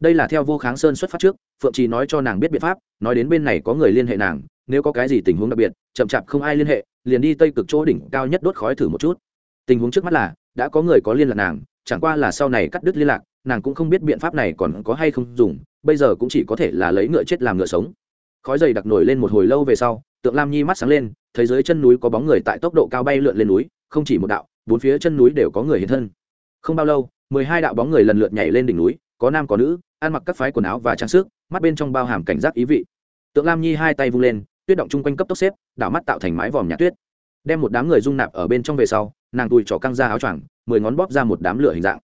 S1: Đây là theo vô kháng sơn xuất phát trước, phượng trì nói cho nàng biết biện pháp, nói đến bên này có người liên hệ nàng, nếu có cái gì tình huống đặc biệt, chậm chạp không ai liên hệ, liền đi tây cực chỗ đỉnh cao nhất đốt khói thử một chút. Tình huống trước mắt là, đã có người có liên lạc nàng, chẳng qua là sau này cắt đứt liên lạc nàng cũng không biết biện pháp này còn có hay không dùng, bây giờ cũng chỉ có thể là lấy ngựa chết làm ngựa sống. Khói dày đặc nổi lên một hồi lâu về sau, tượng lam nhi mắt sáng lên, thấy dưới chân núi có bóng người tại tốc độ cao bay lượn lên núi, không chỉ một đạo, bốn phía chân núi đều có người hiện thân. Không bao lâu, mười hai đạo bóng người lần lượt nhảy lên đỉnh núi, có nam có nữ, ăn mặc các phái quần áo và trang sức, mắt bên trong bao hàm cảnh giác ý vị. Tượng lam nhi hai tay vung lên, tuyết động chung quanh cấp tốc xếp, đảo mắt tạo thành mái vòm nhà tuyết. Đem một đám người dung nạp ở bên trong về sau, nàng tùi trỏ căng ra áo choàng, mười ngón bóp ra một đám lửa hình dạng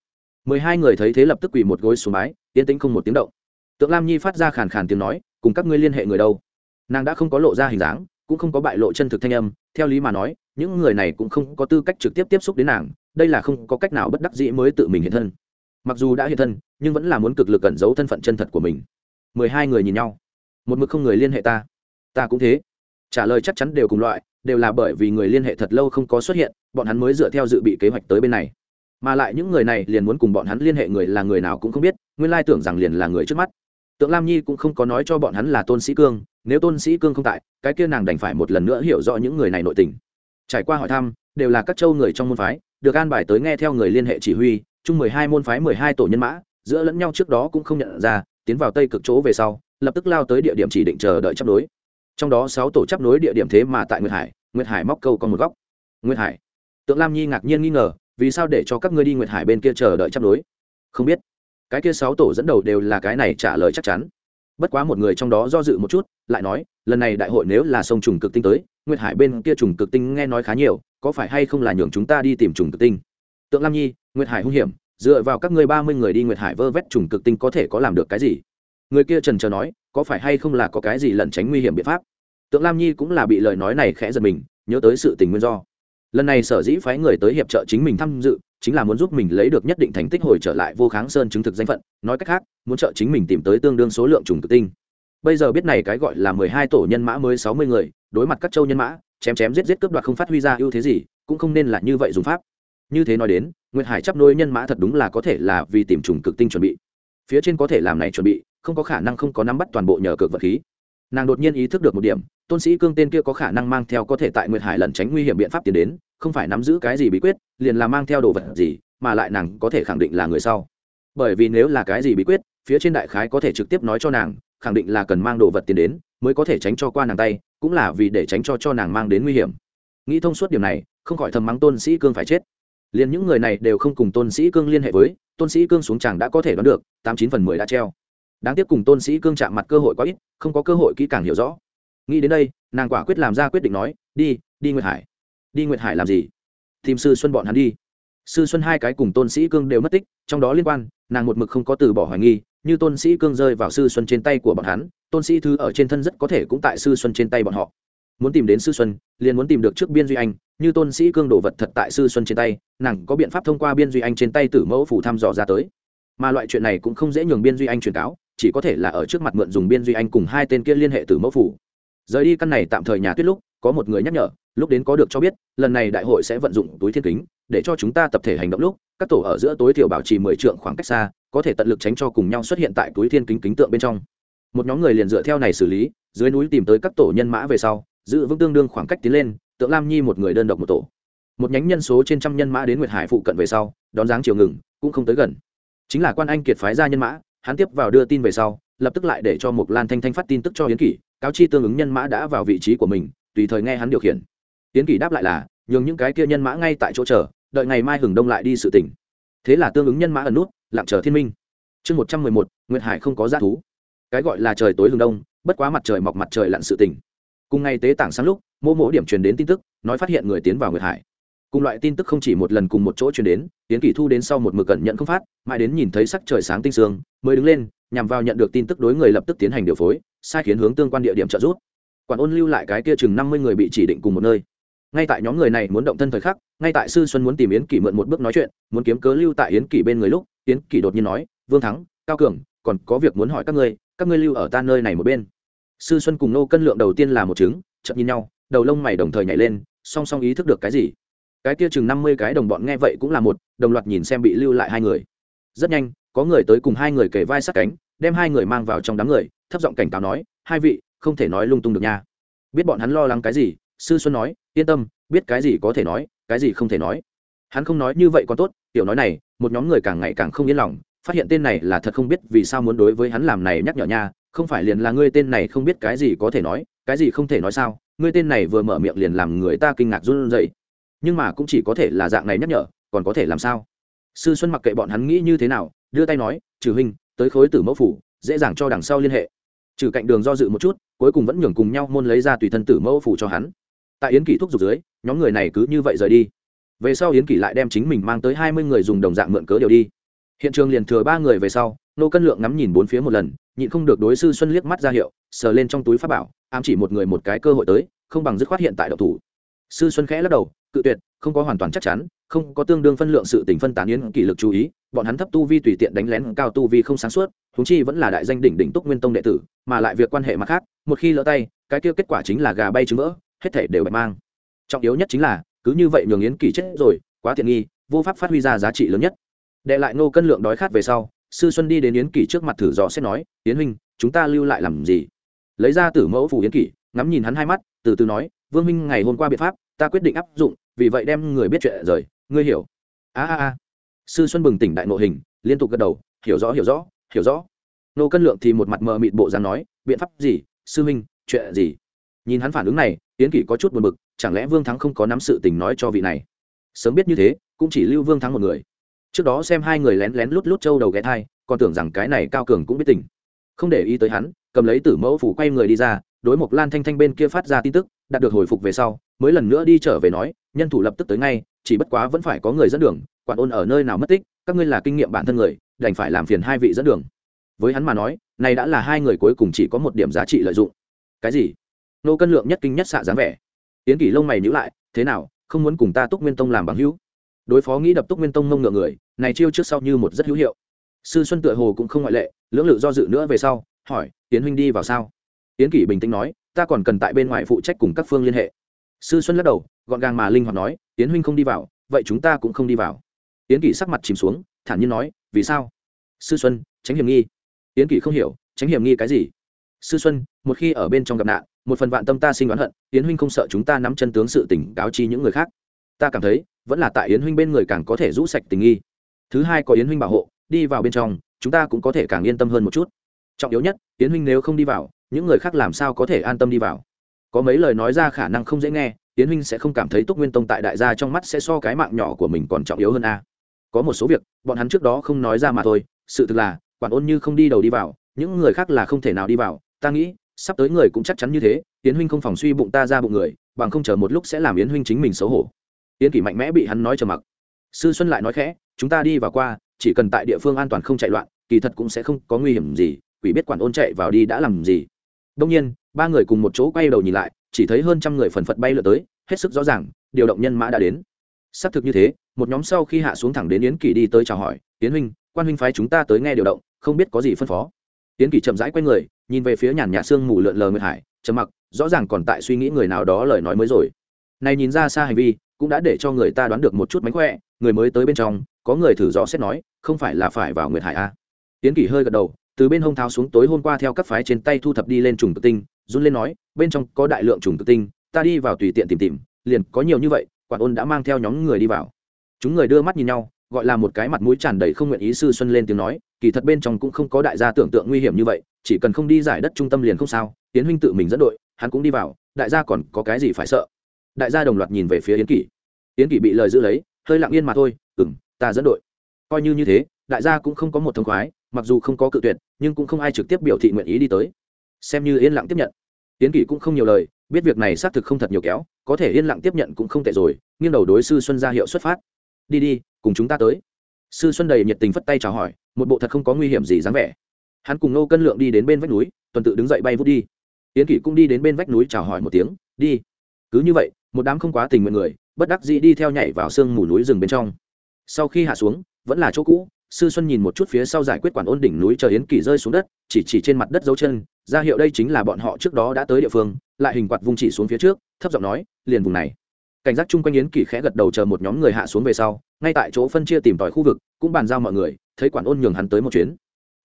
S1: mười hai người thấy thế lập tức quỳ một gối xuống mái yên tĩnh không một tiếng động. Tượng lam nhi phát ra khàn khàn tiếng nói, cùng các ngươi liên hệ người đâu? Nàng đã không có lộ ra hình dáng, cũng không có bại lộ chân thực thanh âm, theo lý mà nói, những người này cũng không có tư cách trực tiếp tiếp xúc đến nàng, đây là không có cách nào bất đắc dĩ mới tự mình hiện thân. Mặc dù đã hiện thân, nhưng vẫn là muốn cực lực cẩn giấu thân phận chân thật của mình. Mười hai người nhìn nhau. Một mực không người liên hệ ta. Ta cũng thế. Trả lời chắc chắn đều cùng loại, đều là bởi vì người liên hệ thật lâu không có xuất hiện, bọn hắn mới dựa theo dự bị kế hoạch tới bên này mà lại những người này liền muốn cùng bọn hắn liên hệ người là người nào cũng không biết, nguyên lai tưởng rằng liền là người trước mắt. Tượng lam nhi cũng không có nói cho bọn hắn là tôn sĩ cương, nếu tôn sĩ cương không tại, cái kia nàng đành phải một lần nữa hiểu rõ những người này nội tình. Trải qua hỏi thăm, đều là các châu người trong môn phái, được an bài tới nghe theo người liên hệ chỉ huy, chung mười hai môn phái mười hai tổ nhân mã, giữa lẫn nhau trước đó cũng không nhận ra, tiến vào tây cực chỗ về sau, lập tức lao tới địa điểm chỉ định chờ đợi chấp đối trong đó sáu tổ chấp nối địa điểm thế mà tại nguyệt hải nguyệt hải móc câu còn một góc. Nguyệt hải. Tượng lam nhi ngạc nhiên nghi ngờ vì sao để cho các ngươi đi nguyệt hải bên kia chờ đợi chấp đối? Không biết. Cái kia sáu tổ dẫn đầu đều là cái này trả lời chắc chắn. Bất quá một người trong đó do dự một chút, lại nói, lần này đại hội nếu là sông trùng cực tinh tới, nguyệt hải bên kia trùng cực tinh nghe nói khá nhiều, có phải hay không là nhường chúng ta đi tìm trùng cực tinh? Tượng lam nhi, nguyệt hải hung hiểm, dựa vào các ngươi ba mươi người đi nguyệt hải vơ vét trùng cực tinh có thể có làm được cái gì? Người kia trần trờ nói, có phải hay không là có cái gì lẩn tránh nguy hiểm biện pháp? Tượng lam nhi cũng là bị lời nói này khẽ giật mình, nhớ tới sự tình nguyên do lần này sở dĩ phái người tới hiệp trợ chính mình tham dự, chính là muốn giúp mình lấy được nhất định thành tích hồi trở lại vô kháng sơn chứng thực danh phận, nói cách khác, muốn trợ chính mình tìm tới tương đương số lượng trùng cực tinh. Bây giờ biết này cái gọi là mười hai tổ nhân mã mới sáu mươi người, đối mặt các châu nhân mã, chém chém giết giết cướp đoạt không phát huy ra ưu thế gì, cũng không nên là như vậy dùng pháp. Như thế nói đến, nguyệt hải chấp nối nhân mã thật đúng là có thể là vì tìm trùng cực tinh chuẩn bị. Phía trên có thể làm này chuẩn bị, không có khả năng không có nắm bắt toàn bộ nhờ cực vật khí nàng đột nhiên ý thức được một điểm, tôn sĩ cương tên kia có khả năng mang theo có thể tại nguyệt hải lẩn tránh nguy hiểm biện pháp tiến đến, không phải nắm giữ cái gì bí quyết, liền là mang theo đồ vật gì, mà lại nàng có thể khẳng định là người sau. Bởi vì nếu là cái gì bí quyết, phía trên đại khái có thể trực tiếp nói cho nàng, khẳng định là cần mang đồ vật tiến đến, mới có thể tránh cho qua nàng tay, cũng là vì để tránh cho cho nàng mang đến nguy hiểm. Nghĩ thông suốt điểm này, không khỏi thầm mắng tôn sĩ cương phải chết. Liền những người này đều không cùng tôn sĩ cương liên hệ với, tôn sĩ cương xuống chàng đã có thể đoán được, tám chín phần mười đã treo đáng tiếc cùng tôn sĩ cương chạm mặt cơ hội quá ít, không có cơ hội kỹ càng hiểu rõ. Nghĩ đến đây, nàng quả quyết làm ra quyết định nói, đi đi nguyệt hải. Đi nguyệt hải làm gì? Tìm sư xuân bọn hắn đi. Sư xuân hai cái cùng tôn sĩ cương đều mất tích, trong đó liên quan, nàng một mực không có từ bỏ hoài nghi, như tôn sĩ cương rơi vào sư xuân trên tay của bọn hắn, tôn sĩ thứ ở trên thân rất có thể cũng tại sư xuân trên tay bọn họ. Muốn tìm đến sư xuân, liền muốn tìm được trước biên duy anh, như tôn sĩ cương đổ vật thật tại sư xuân trên tay, nàng có biện pháp thông qua biên duy anh trên tay tử mẫu phủ thăm dò ra tới. Mà loại chuyện này cũng không dễ nhường biên duy anh truyền cáo chỉ có thể là ở trước mặt mượn dùng biên duy anh cùng hai tên kia liên hệ từ mẫu phủ. Rời đi căn này tạm thời nhà tuyết lúc, có một người nhắc nhở, lúc đến có được cho biết, lần này đại hội sẽ vận dụng túi thiên kính, để cho chúng ta tập thể hành động lúc, các tổ ở giữa tối thiểu bảo trì mười trượng khoảng cách xa, có thể tận lực tránh cho cùng nhau xuất hiện tại túi thiên kính kính tượng bên trong. Một nhóm người liền dựa theo này xử lý, dưới núi tìm tới các tổ nhân mã về sau, giữ vững tương đương khoảng cách tiến lên, tượng lam nhi một người đơn độc một tổ. Một nhánh nhân số trên trăm nhân mã đến nguyệt hải phụ cận về sau, đón dáng chiều ngừng, cũng không tới gần. Chính là quan anh kiệt phái ra nhân mã hắn tiếp vào đưa tin về sau, lập tức lại để cho một lan thanh thanh phát tin tức cho yến kỷ, cáo chi tương ứng nhân mã đã vào vị trí của mình, tùy thời nghe hắn điều khiển. Yến kỷ đáp lại là, nhường những cái kia nhân mã ngay tại chỗ chờ, đợi ngày mai hừng đông lại đi sự tỉnh. Thế là tương ứng nhân mã ẩn nút, lặng chờ thiên minh. Chương một trăm mười một, nguyệt hải không có g thú. Cái gọi là trời tối hừng đông, bất quá mặt trời mọc mặt trời lặn sự tỉnh. Cùng ngày tế tảng sáng lúc, mô mỗ điểm truyền đến tin tức, nói phát hiện người tiến vào nguyệt hải cùng loại tin tức không chỉ một lần cùng một chỗ truyền đến tiến kỷ thu đến sau một mực cẩn nhận không phát, mãi đến nhìn thấy sắc trời sáng tinh sương, mới đứng lên, nhằm vào nhận được tin tức đối người lập tức tiến hành điều phối, sai khiến hướng tương quan địa điểm trợ giúp. Quản ôn lưu lại cái kia chừng năm mươi người bị chỉ định cùng một nơi. Ngay tại nhóm người này muốn động thân thời khắc, ngay tại sư xuân muốn tìm yến kỷ mượn một bước nói chuyện, muốn kiếm cớ lưu tại yến kỷ bên người lúc, yến kỷ đột nhiên nói, vương thắng, cao cường, còn có việc muốn hỏi các ngươi các ngươi lưu ở ta nơi này một bên. Sư xuân cùng nô cân lượng đầu tiên là một chứng chậm nhìn nhau, đầu lông mày đồng thời nhảy lên, song song ý thức được cái gì? Cái kia chừng năm mươi cái đồng bọn nghe vậy cũng là một, đồng loạt nhìn xem bị lưu lại hai người. Rất nhanh, có người tới cùng hai người kề vai sát cánh, đem hai người mang vào trong đám người, thấp giọng cảnh cáo nói, hai vị, không thể nói lung tung được nha. Biết bọn hắn lo lắng cái gì, sư xuân nói, yên tâm, biết cái gì có thể nói, cái gì không thể nói. Hắn không nói như vậy còn tốt, tiểu nói này, một nhóm người càng ngày càng không yên lòng, phát hiện tên này là thật không biết vì sao muốn đối với hắn làm này nhắc nhở nha, không phải liền là ngươi tên này không biết cái gì có thể nói, cái gì không thể nói sao? Ngươi tên này vừa mở miệng liền làm người ta kinh ngạc run rẩy nhưng mà cũng chỉ có thể là dạng này nhắc nhở, còn có thể làm sao? Sư xuân mặc kệ bọn hắn nghĩ như thế nào, đưa tay nói, trừ huynh, tới khối tử mẫu phủ, dễ dàng cho đằng sau liên hệ. Trừ cạnh đường do dự một chút, cuối cùng vẫn nhường cùng nhau môn lấy ra tùy thân tử mẫu phủ cho hắn. Tại yến kỷ thúc giục dưới, nhóm người này cứ như vậy rời đi. Về sau yến kỷ lại đem chính mình mang tới hai mươi người dùng đồng dạng mượn cớ điều đi. Hiện trường liền thừa ba người về sau, nô cân lượng ngắm nhìn bốn phía một lần, nhịn không được đối sư xuân liếc mắt ra hiệu, sờ lên trong túi pháp bảo, ám chỉ một người một cái cơ hội tới, không bằng dứt khoát hiện tại đậu thủ sư xuân khẽ lắc đầu, cự tuyệt, không có hoàn toàn chắc chắn, không có tương đương phân lượng sự tình phân tán yến kỷ lực chú ý, bọn hắn thấp tu vi tùy tiện đánh lén cao tu vi không sáng suốt thúng chi vẫn là đại danh đỉnh đỉnh túc nguyên tông đệ tử, mà lại việc quan hệ mặt khác, một khi lỡ tay, cái kia kết quả chính là gà bay trứng vỡ, hết thể đều bạch mang. Trọng yếu nhất chính là, cứ như vậy nhường yến kỷ chết rồi, quá tiện nghi, vô pháp phát huy ra giá trị lớn nhất. Đệ lại nô cân lượng đói khát về sau, sư xuân đi đến yến kỷ trước mặt thử dò xét nói, yến huynh, chúng ta lưu lại làm gì? Lấy ra tử mẫu phủ yến kỷ, ngắm nhìn hắn hai mắt, từ từ nói vương minh, ngày hôm qua biện pháp, ta quyết định áp dụng, vì vậy đem người biết chuyện rời, ngươi hiểu. A a a. Sư xuân bừng tỉnh đại nội hình, liên tục gật đầu, hiểu rõ hiểu rõ hiểu rõ. Nô cân lượng thì một mặt mờ mịt bộ dáng nói, biện pháp gì? Sư minh, chuyện gì? Nhìn hắn phản ứng này tiến kỷ có chút buồn bực, chẳng lẽ vương thắng không có nắm sự tình nói cho vị này? Sớm biết như thế, cũng chỉ lưu vương thắng một người. Trước đó xem hai người lén lén lút lút trâu đầu ghé thai, còn tưởng rằng cái này cao cường cũng biết tình. Không để ý tới hắn, cầm lấy tử mẫu phủ quay người đi ra, đối mộc lan thanh thanh bên kia phát ra tin tức đạt được hồi phục về sau, mới lần nữa đi trở về nói, nhân thủ lập tức tới ngay, chỉ bất quá vẫn phải có người dẫn đường, quản ôn ở nơi nào mất tích, các ngươi là kinh nghiệm bản thân người, đành phải làm phiền hai vị dẫn đường. Với hắn mà nói, này đã là hai người cuối cùng chỉ có một điểm giá trị lợi dụng. Cái gì? Nô cân lượng nhất kinh nhất xạ dáng vẻ. Tiến kỷ lông mày nhữ lại, thế nào, không muốn cùng ta túc nguyên tông làm bằng hữu? Đối phó nghĩ đập túc nguyên tông ngông ngựa người, này chiêu trước sau như một rất hữu hiệu. Sư xuân tựa hồ cũng không ngoại lệ, lưỡng lự do dự nữa về sau, hỏi tiến huynh đi vào sao? Tiến kỷ bình tĩnh nói ta còn cần tại bên ngoài phụ trách cùng các phương liên hệ. Sư xuân lắc đầu, gọn gàng mà linh hoạt nói, tiến huynh không đi vào, vậy chúng ta cũng không đi vào. Tiến kỷ sắc mặt chìm xuống, thản nhiên nói, vì sao? Sư xuân, tránh hiểm nghi. Tiến kỷ không hiểu, tránh hiểm nghi cái gì? Sư xuân, một khi ở bên trong gặp nạn, một phần vạn tâm ta sinh đoán hận tiến huynh không sợ chúng ta nắm chân tướng sự tỉnh cáo chi những người khác. Ta cảm thấy, vẫn là tại yến huynh bên người càng có thể rũ sạch tình nghi. Thứ hai có yến huynh bảo hộ, đi vào bên trong, chúng ta cũng có thể càng yên tâm hơn một chút. Trọng yếu nhất, yến huynh nếu không đi vào những người khác làm sao có thể an tâm đi vào? Có mấy lời nói ra khả năng không dễ nghe tiến huynh sẽ không cảm thấy túc nguyên tông tại đại gia trong mắt sẽ so cái mạng nhỏ của mình còn trọng yếu hơn a. Có một số việc, bọn hắn trước đó không nói ra mà thôi, sự thực là, quản ôn như không đi đầu đi vào, những người khác là không thể nào đi vào. Ta nghĩ, sắp tới người cũng chắc chắn như thế tiến huynh không phòng suy bụng ta ra bụng người, bằng không chờ một lúc sẽ làm yến huynh chính mình xấu hổ. Yến kỷ mạnh mẽ bị hắn nói trầm mặc. Sư xuân lại nói khẽ, chúng ta đi vào qua, chỉ cần tại địa phương an toàn không chạy loạn, kỳ thật cũng sẽ không có nguy hiểm gì, quỷ biết quản ôn chạy vào đi đã làm gì đông nhiên, ba người cùng một chỗ quay đầu nhìn lại, chỉ thấy hơn trăm người phần phật bay lượn tới, hết sức rõ ràng, điều động nhân mã đã đến. Xác thực như thế, một nhóm sau khi hạ xuống thẳng đến yến kỳ đi tới chào hỏi, yến huynh, quan huynh phái chúng ta tới nghe điều động, không biết có gì phân phó? Yến kỳ chậm rãi quay người, nhìn về phía nhàn nhạt sương mù lượn lờ nguyệt hải, trầm mặc, rõ ràng còn tại suy nghĩ người nào đó lời nói mới rồi. Này nhìn ra xa hành vi, cũng đã để cho người ta đoán được một chút mánh khỏe, người mới tới bên trong, có người thử rõ xét nói, không phải là phải vào nguyệt hải à? a tiến kỳ hơi gật đầu từ bên hông tháo xuống tối hôm qua theo các phái trên tay thu thập đi lên trùng tự tinh, run lên nói, bên trong có đại lượng trùng tự tinh, ta đi vào tùy tiện tìm tìm, liền có nhiều như vậy, quản ôn đã mang theo nhóm người đi vào. Chúng người đưa mắt nhìn nhau, gọi là một cái mặt mũi tràn đầy không nguyện ý sư xuân lên tiếng nói, kỳ thật bên trong cũng không có đại gia tưởng tượng nguy hiểm như vậy, chỉ cần không đi giải đất trung tâm liền không sao tiến huynh tự mình dẫn đội, hắn cũng đi vào, đại gia còn có cái gì phải sợ? Đại gia đồng loạt nhìn về phía yến kỷ. Yến kỷ bị lời giữ lấy, hơi lặng yên mà thôi ừng ta dẫn đội. Coi như như thế, đại gia cũng không có một thông khoái mặc dù không có cự tuyệt, nhưng cũng không ai trực tiếp biểu thị nguyện ý đi tới. Xem như yên lặng tiếp nhận. Tiến kỷ cũng không nhiều lời, biết việc này xác thực không thật nhiều kéo, có thể yên lặng tiếp nhận cũng không tệ rồi, nghiêng đầu đối sư xuân ra hiệu xuất phát. Đi đi, cùng chúng ta tới. Sư xuân đầy nhiệt tình phất tay chào hỏi, một bộ thật không có nguy hiểm gì dáng vẻ. Hắn cùng nô cân lượng đi đến bên vách núi, tuần tự đứng dậy bay vút đi. Yến kỷ cũng đi đến bên vách núi chào hỏi một tiếng, đi. Cứ như vậy, một đám không quá tình nguyện người, bất đắc dĩ đi theo nhảy vào sương mù núi rừng bên trong. Sau khi hạ xuống, vẫn là chỗ cũ sư xuân nhìn một chút phía sau giải quyết quản ôn đỉnh núi chờ yến kỷ rơi xuống đất, chỉ chỉ trên mặt đất dấu chân, ra hiệu đây chính là bọn họ trước đó đã tới địa phương, lại hình quạt vung chỉ xuống phía trước, thấp giọng nói, liền vùng này. Cảnh giác chung quanh yến kỷ khẽ gật đầu chờ một nhóm người hạ xuống về sau, ngay tại chỗ phân chia tìm tòi khu vực, cũng bàn giao mọi người, thấy quản ôn nhường hắn tới một chuyến.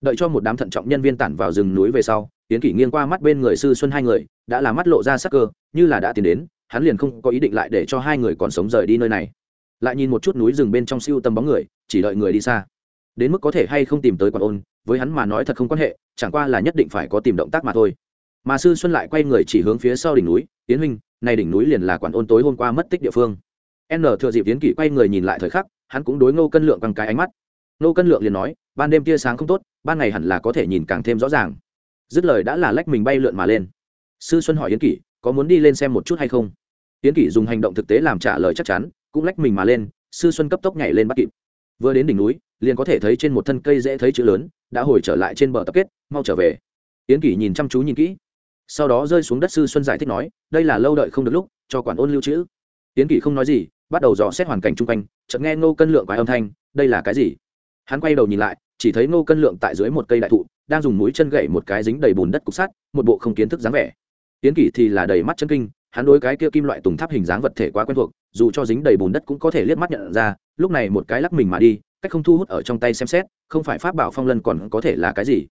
S1: Đợi cho một đám thận trọng nhân viên tản vào rừng núi về sau, yến kỷ nghiêng qua mắt bên người sư xuân hai người, đã là mắt lộ ra sắc cơ, như là đã tiến đến, hắn liền không có ý định lại để cho hai người còn sống rời đi nơi này. Lại nhìn một chút núi rừng bên trong siêu tầm bóng người, chỉ đợi người đi xa đến mức có thể hay không tìm tới quan ôn, với hắn mà nói thật không quan hệ, chẳng qua là nhất định phải có tìm động tác mà thôi. Mà sư xuân lại quay người chỉ hướng phía sau đỉnh núi tiến huynh nay đỉnh núi liền là quản ôn tối hôm qua mất tích địa phương. N thừa dịp tiến kỷ quay người nhìn lại thời khắc, hắn cũng đối ngô cân lượng bằng cái ánh mắt. Ngô cân lượng liền nói, ban đêm tia sáng không tốt, ban ngày hẳn là có thể nhìn càng thêm rõ ràng. Dứt lời đã là lách mình bay lượn mà lên. Sư xuân hỏi yến kỷ, có muốn đi lên xem một chút hay không? Yến kỷ dùng hành động thực tế làm trả lời chắc chắn, cũng lách mình mà lên, sư xuân cấp tốc nhảy lên bắt kịp. Vừa đến đỉnh núi liền có thể thấy trên một thân cây dễ thấy chữ lớn, đã hồi trở lại trên bờ tập kết, mau trở về. Yến kỷ nhìn chăm chú nhìn kỹ. Sau đó rơi xuống đất sư xuân giải thích nói, đây là lâu đợi không được lúc, cho quản ôn lưu trữ. Yến kỷ không nói gì, bắt đầu dò xét hoàn cảnh chung quanh, chợt nghe ngô cân lượng quái âm thanh, đây là cái gì? Hắn quay đầu nhìn lại, chỉ thấy ngô cân lượng tại dưới một cây đại thụ, đang dùng mũi chân gậy một cái dính đầy bùn đất cục sắt, một bộ không kiến thức dáng vẻ. Tiến kỷ thì là đầy mắt chân kinh, hắn đối cái kia kim loại tùng tháp hình dáng vật thể quá quen thuộc, dù cho dính đầy bùn đất cũng có thể liếc mắt nhận ra, lúc này một cái lắc mình mà đi cách không thu hút ở trong tay xem xét, không phải pháp bảo phong lân còn có thể là cái gì.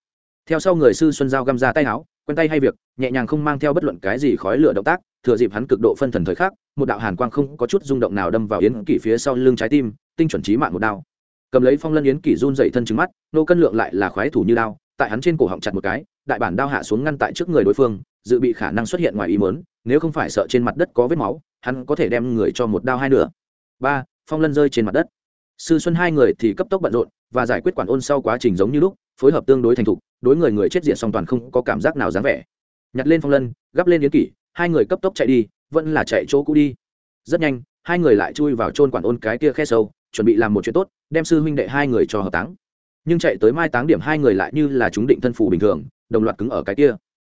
S1: Theo sau người sư xuân giao găm ra tay áo, quen tay hay việc, nhẹ nhàng không mang theo bất luận cái gì khói lửa động tác, thừa dịp hắn cực độ phân thần thời khắc, một đạo hàn quang không có chút rung động nào đâm vào yến kỷ phía sau lưng trái tim, tinh chuẩn trí mạng một đao. Cầm lấy phong lân yến kỷ run dậy thân trứng mắt, nô cân lượng lại là khoái thủ như đao, tại hắn trên cổ họng chặt một cái, đại bản đao hạ xuống ngăn tại trước người đối phương, dự bị khả năng xuất hiện ngoài ý mớn nếu không phải sợ trên mặt đất có vết máu, hắn có thể đem người cho một đao hai nửa. Ba, phong lân rơi trên mặt đất sư xuân hai người thì cấp tốc bận rộn và giải quyết quản ôn sau quá trình giống như lúc, phối hợp tương đối thành thục, đối người người chết diện song toàn không có cảm giác nào dáng vẻ. Nhặt lên phong lân, gắp lên yến kỷ, hai người cấp tốc chạy đi, vẫn là chạy chỗ cũ đi. Rất nhanh, hai người lại chui vào chôn quản ôn cái kia khe sâu, chuẩn bị làm một chuyện tốt, đem sư huynh đệ hai người cho hợp táng. Nhưng chạy tới mai táng điểm hai người lại như là chúng định thân phủ bình thường, đồng loạt cứng ở cái kia.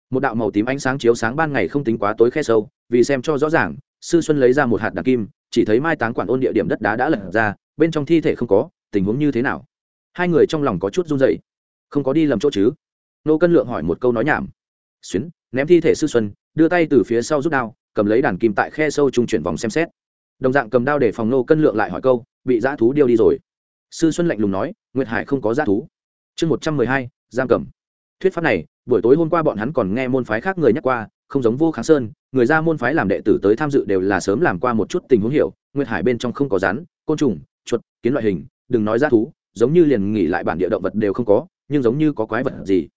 S1: Một đạo màu tím ánh sáng chiếu sáng ban ngày không tính quá tối khe sâu, vì xem cho rõ ràng, sư xuân lấy ra một hạt đàn kim, chỉ thấy mai táng quản ôn địa điểm đất đá đã lật ra bên trong thi thể không có, tình huống như thế nào? Hai người trong lòng có chút run dậy không có đi lầm chỗ chứ? Nô cân lượng hỏi một câu nói nhảm. Xuyến, ném thi thể sư xuân, đưa tay từ phía sau rút đao, cầm lấy đàn kim tại khe sâu trung chuyển vòng xem xét. Đồng dạng cầm đao để phòng nô cân lượng lại hỏi câu, bị dã thú điêu đi rồi. Sư xuân lạnh lùng nói, nguyệt hải không có dã thú. Chương một trăm mười hai, giam cầm. Thuyết pháp này, buổi tối hôm qua bọn hắn còn nghe môn phái khác người nhắc qua, không giống vô kháng sơn, người ra môn phái làm đệ tử tới tham dự đều là sớm làm qua một chút tình huống hiểu nguyệt hải bên trong không có rắn, côn trùng, chuột, kiến loại hình, đừng nói ra thú, giống như liền nghỉ lại bản địa động vật đều không có, nhưng giống như có quái vật gì.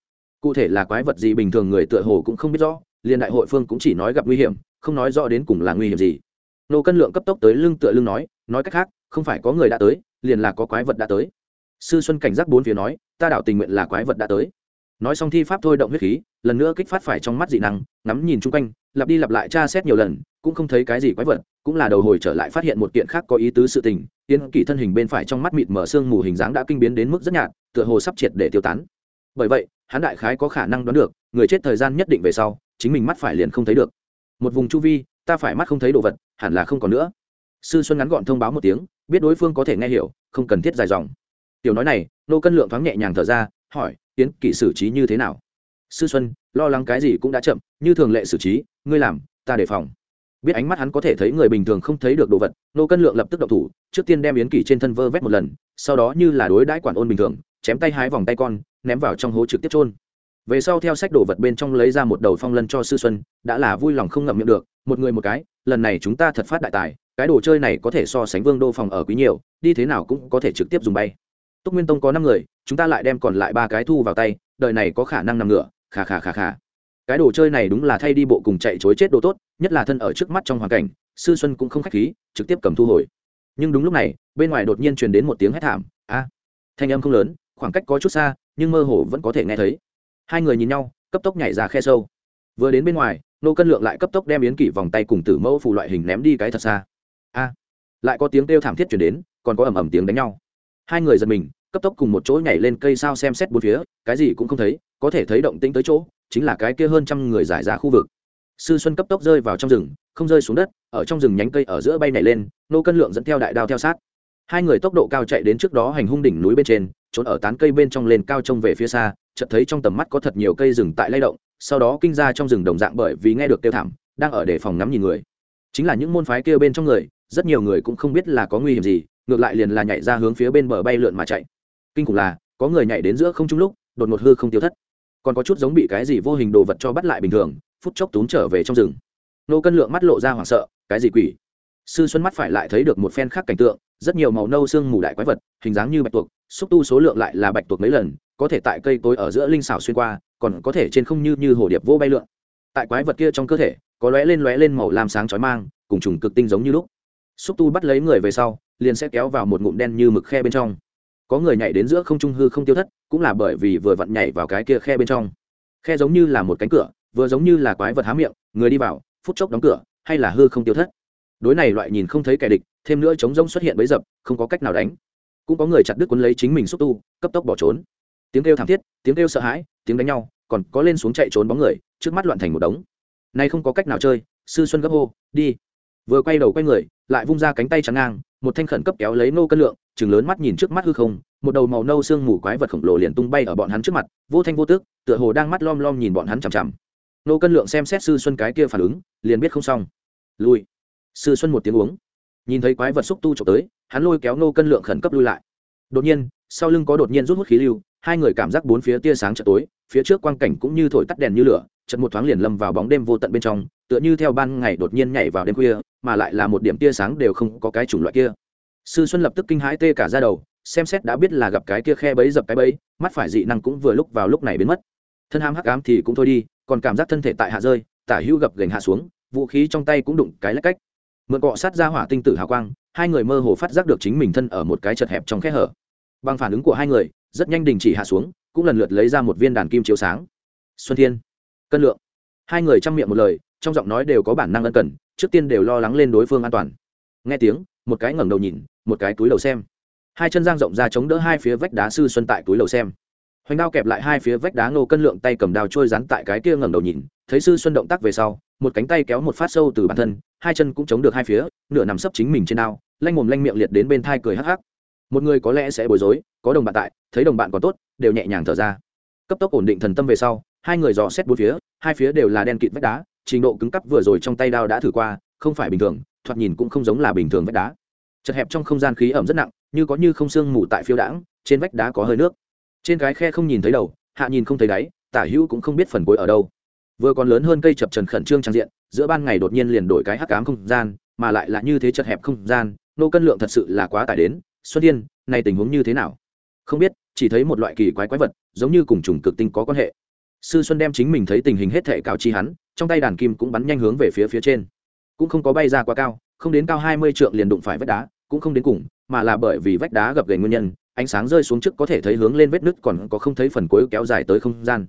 S1: Cụ thể là quái vật gì bình thường người tựa hồ cũng không biết rõ, liền đại hội phương cũng chỉ nói gặp nguy hiểm, không nói rõ đến cùng là nguy hiểm gì. Nô cân lượng cấp tốc tới lưng tựa lưng nói nói cách khác, không phải có người đã tới, liền là có quái vật đã tới. Sư xuân cảnh giác bốn phía nói, ta đảo tình nguyện là quái vật đã tới. Nói xong thi pháp thôi động huyết khí, lần nữa kích phát phải trong mắt dị năng, ngắm nhìn chung quanh, lặp đi lặp lại tra xét nhiều lần, cũng không thấy cái gì quái vật cũng là đầu hồi trở lại phát hiện một kiện khác có ý tứ sự tình tiến kỷ thân hình bên phải trong mắt mịt mở xương mù hình dáng đã kinh biến đến mức rất nhạt, tựa hồ sắp triệt để tiêu tán. Bởi vậy, hắn đại khái có khả năng đoán được, người chết thời gian nhất định về sau, chính mình mắt phải liền không thấy được. Một vùng chu vi, ta phải mắt không thấy đồ vật, hẳn là không còn nữa. Sư xuân ngắn gọn thông báo một tiếng, biết đối phương có thể nghe hiểu, không cần thiết dài dòng. Tiểu nói này, nô cân lượng thoáng nhẹ nhàng thở ra, hỏi tiến kỷ xử trí như thế nào? Sư xuân, lo lắng cái gì cũng đã chậm, như thường lệ xử trí, ngươi làm, ta đề phòng biết ánh mắt hắn có thể thấy người bình thường không thấy được đồ vật, nô cân lượng lập tức động thủ, trước tiên đem yến kỷ trên thân vơ vét một lần, sau đó như là đối đãi quản ôn bình thường, chém tay hái vòng tay con, ném vào trong hố trực tiếp trôn về sau theo sách đồ vật bên trong lấy ra một đầu phong lân cho sư xuân, đã là vui lòng không ngậm miệng được, một người một cái, lần này chúng ta thật phát đại tài, cái đồ chơi này có thể so sánh vương đô phòng ở quý nhiều, đi thế nào cũng có thể trực tiếp dùng bay. Túc nguyên tông có năm người, chúng ta lại đem còn lại ba cái thu vào tay, đời này có khả năng nằm ngựa khà khà khà khà cái đồ chơi này đúng là thay đi bộ cùng chạy chối chết đồ tốt, nhất là thân ở trước mắt trong hoàn cảnh, sư xuân cũng không khách khí, trực tiếp cầm thu hồi. Nhưng đúng lúc này, bên ngoài đột nhiên truyền đến một tiếng hét thảm. A! Thanh âm không lớn, khoảng cách có chút xa, nhưng mơ hồ vẫn có thể nghe thấy. Hai người nhìn nhau, cấp tốc nhảy ra khe sâu. Vừa đến bên ngoài, nô cân lượng lại cấp tốc đem yến kỷ vòng tay cùng tử mẫu phù loại hình ném đi cái thật xa. A! Lại có tiếng kêu thảm thiết chuyển đến, còn có ầm ầm tiếng đánh nhau. Hai người giật mình, cấp tốc cùng một chỗ nhảy lên cây sao xem xét bốn phía, cái gì cũng không thấy, có thể thấy động tĩnh tới chỗ chính là cái kia hơn trăm người giải ra khu vực. Sư xuân cấp tốc rơi vào trong rừng, không rơi xuống đất, ở trong rừng nhánh cây ở giữa bay nhảy lên, nô cân lượng dẫn theo đại đao theo sát. Hai người tốc độ cao chạy đến trước đó hành hung đỉnh núi bên trên, trốn ở tán cây bên trong lên cao trông về phía xa, chợt thấy trong tầm mắt có thật nhiều cây rừng tại lay động, sau đó kinh ra trong rừng đồng dạng bởi vì nghe được Tiêu thảm, đang ở để phòng ngắm nhìn người. Chính là những môn phái kia bên trong người, rất nhiều người cũng không biết là có nguy hiểm gì, ngược lại liền là nhảy ra hướng phía bên bờ bay lượn mà chạy. Kinh khủng là, có người nhảy đến giữa không trung lúc, đột ngột hư không tiêu thất còn có chút giống bị cái gì vô hình đồ vật cho bắt lại bình thường, phút chốc túm trở về trong rừng. Nô cân lượng mắt lộ ra hoảng sợ, cái gì quỷ? Sư xuân mắt phải lại thấy được một phen khác cảnh tượng, rất nhiều màu nâu xương mù đại quái vật, hình dáng như bạch tuộc, xúc tu số lượng lại là bạch tuộc mấy lần, có thể tại cây cối ở giữa linh xảo xuyên qua, còn có thể trên không như như hồ điệp vô bay lượn. Tại quái vật kia trong cơ thể, có lóe lên lóe lên màu lam sáng chói mang, cùng trùng cực tinh giống như lúc. Xúc tu bắt lấy người về sau, liền sẽ kéo vào một ngụm đen như mực khe bên trong. Có người nhảy đến giữa không trung hư không tiêu thất cũng là bởi vì vừa vặn nhảy vào cái kia khe bên trong. Khe giống như là một cánh cửa, vừa giống như là quái vật há miệng, người đi vào, phút chốc đóng cửa, hay là hư không tiêu thất. Đối này loại nhìn không thấy kẻ địch, thêm nữa chống rông xuất hiện bấy dập, không có cách nào đánh. Cũng có người chặt đứt quấn lấy chính mình xúc tu, cấp tốc bỏ trốn. Tiếng kêu thảm thiết, tiếng kêu sợ hãi, tiếng đánh nhau, còn có lên xuống chạy trốn bóng người, trước mắt loạn thành một đống. Nay không có cách nào chơi, sư xuân gấp hô, đi. Vừa quay đầu quay người, lại vung ra cánh tay trắng ngang một thanh khẩn cấp kéo lấy nô cân lượng chừng lớn mắt nhìn trước mắt hư không, một đầu màu nâu sương mù quái vật khổng lồ liền tung bay ở bọn hắn trước mặt, vô thanh vô tước tựa hồ đang mắt lom lom nhìn bọn hắn chằm chằm. Nô cân lượng xem xét sư xuân cái kia phản ứng, liền biết không xong. Lui. Sư xuân một tiếng uống. Nhìn thấy quái vật xúc tu trộm tới, hắn lôi kéo nô cân lượng khẩn cấp lui lại. Đột nhiên, sau lưng có đột nhiên rút hút khí lưu, hai người cảm giác bốn phía tia sáng chợ tối, phía trước quang cảnh cũng như thổi tắt đèn như lửa chật một thoáng liền lâm vào bóng đêm vô tận bên trong tựa như theo ban ngày đột nhiên nhảy vào đêm khuya, mà lại là một điểm tia sáng đều không có cái chủng loại kia. Sư xuân lập tức kinh hãi tê cả ra đầu, xem xét đã biết là gặp cái kia khe bấy dập cái bấy mắt phải dị năng cũng vừa lúc vào lúc này biến mất. Thân ham hắc ám thì cũng thôi đi, còn cảm giác thân thể tại hạ rơi, tả hữu gập gành hạ xuống, vũ khí trong tay cũng đụng cái lách cách. Mượn cọ sát ra hỏa tinh tử hào quang, hai người mơ hồ phát giác được chính mình thân ở một cái chật hẹp trong khe hở. Bằng phản ứng của hai người, rất nhanh đình chỉ hạ xuống, cũng lần lượt lấy ra một viên đàn kim chiếu sáng. Xuân thiên, cân lượng hai người chăm miệng một lời, trong giọng nói đều có bản năng ân cần, trước tiên đều lo lắng lên đối phương an toàn. Nghe tiếng, một cái ngẩng đầu nhìn, một cái túi đầu xem. Hai chân giang rộng ra chống đỡ hai phía vách đá sư xuân tại túi đầu xem. Hoành đao kẹp lại hai phía vách đá ngô cân lượng tay cầm đào trôi rắn tại cái kia ngẩng đầu nhìn, thấy sư xuân động tác về sau, một cánh tay kéo một phát sâu từ bản thân, hai chân cũng chống được hai phía, nửa nằm sấp chính mình trên đao, lanh mồm lanh miệng liệt đến bên thai cười hắc hắc. Một người có lẽ sẽ bối rối, có đồng bạn tại, thấy đồng bạn còn tốt, đều nhẹ nhàng thở ra. Cấp tốc ổn định thần tâm về sau hai người dò xét bốn phía, hai phía đều là đen kịt vách đá, trình độ cứng cắp vừa rồi trong tay đao đã thử qua, không phải bình thường, thoạt nhìn cũng không giống là bình thường vách đá. Chật hẹp trong không gian khí ẩm rất nặng, như có như không xương mù tại phiêu đãng, trên vách đá có hơi nước. Trên cái khe không nhìn thấy đầu, hạ nhìn không thấy đáy, tả hữu cũng không biết phần cuối ở đâu. Vừa còn lớn hơn cây chập trần khẩn trương trang diện, giữa ban ngày đột nhiên liền đổi cái hắc ám không gian, mà lại là như thế chật hẹp không gian, nô cân lượng thật sự là quá tải đến. Xuân thiên này tình huống như thế nào? Không biết, chỉ thấy một loại kỳ quái quái vật, giống như cùng trùng cực tinh có quan hệ sư xuân đem chính mình thấy tình hình hết thể cáo chi hắn, trong tay đàn kim cũng bắn nhanh hướng về phía phía trên. Cũng không có bay ra quá cao, không đến cao hai mươi trượng liền đụng phải vách đá, cũng không đến cùng, mà là bởi vì vách đá gập gành nguyên nhân, ánh sáng rơi xuống trước có thể thấy hướng lên vết nứt còn có không thấy phần cuối kéo dài tới không gian.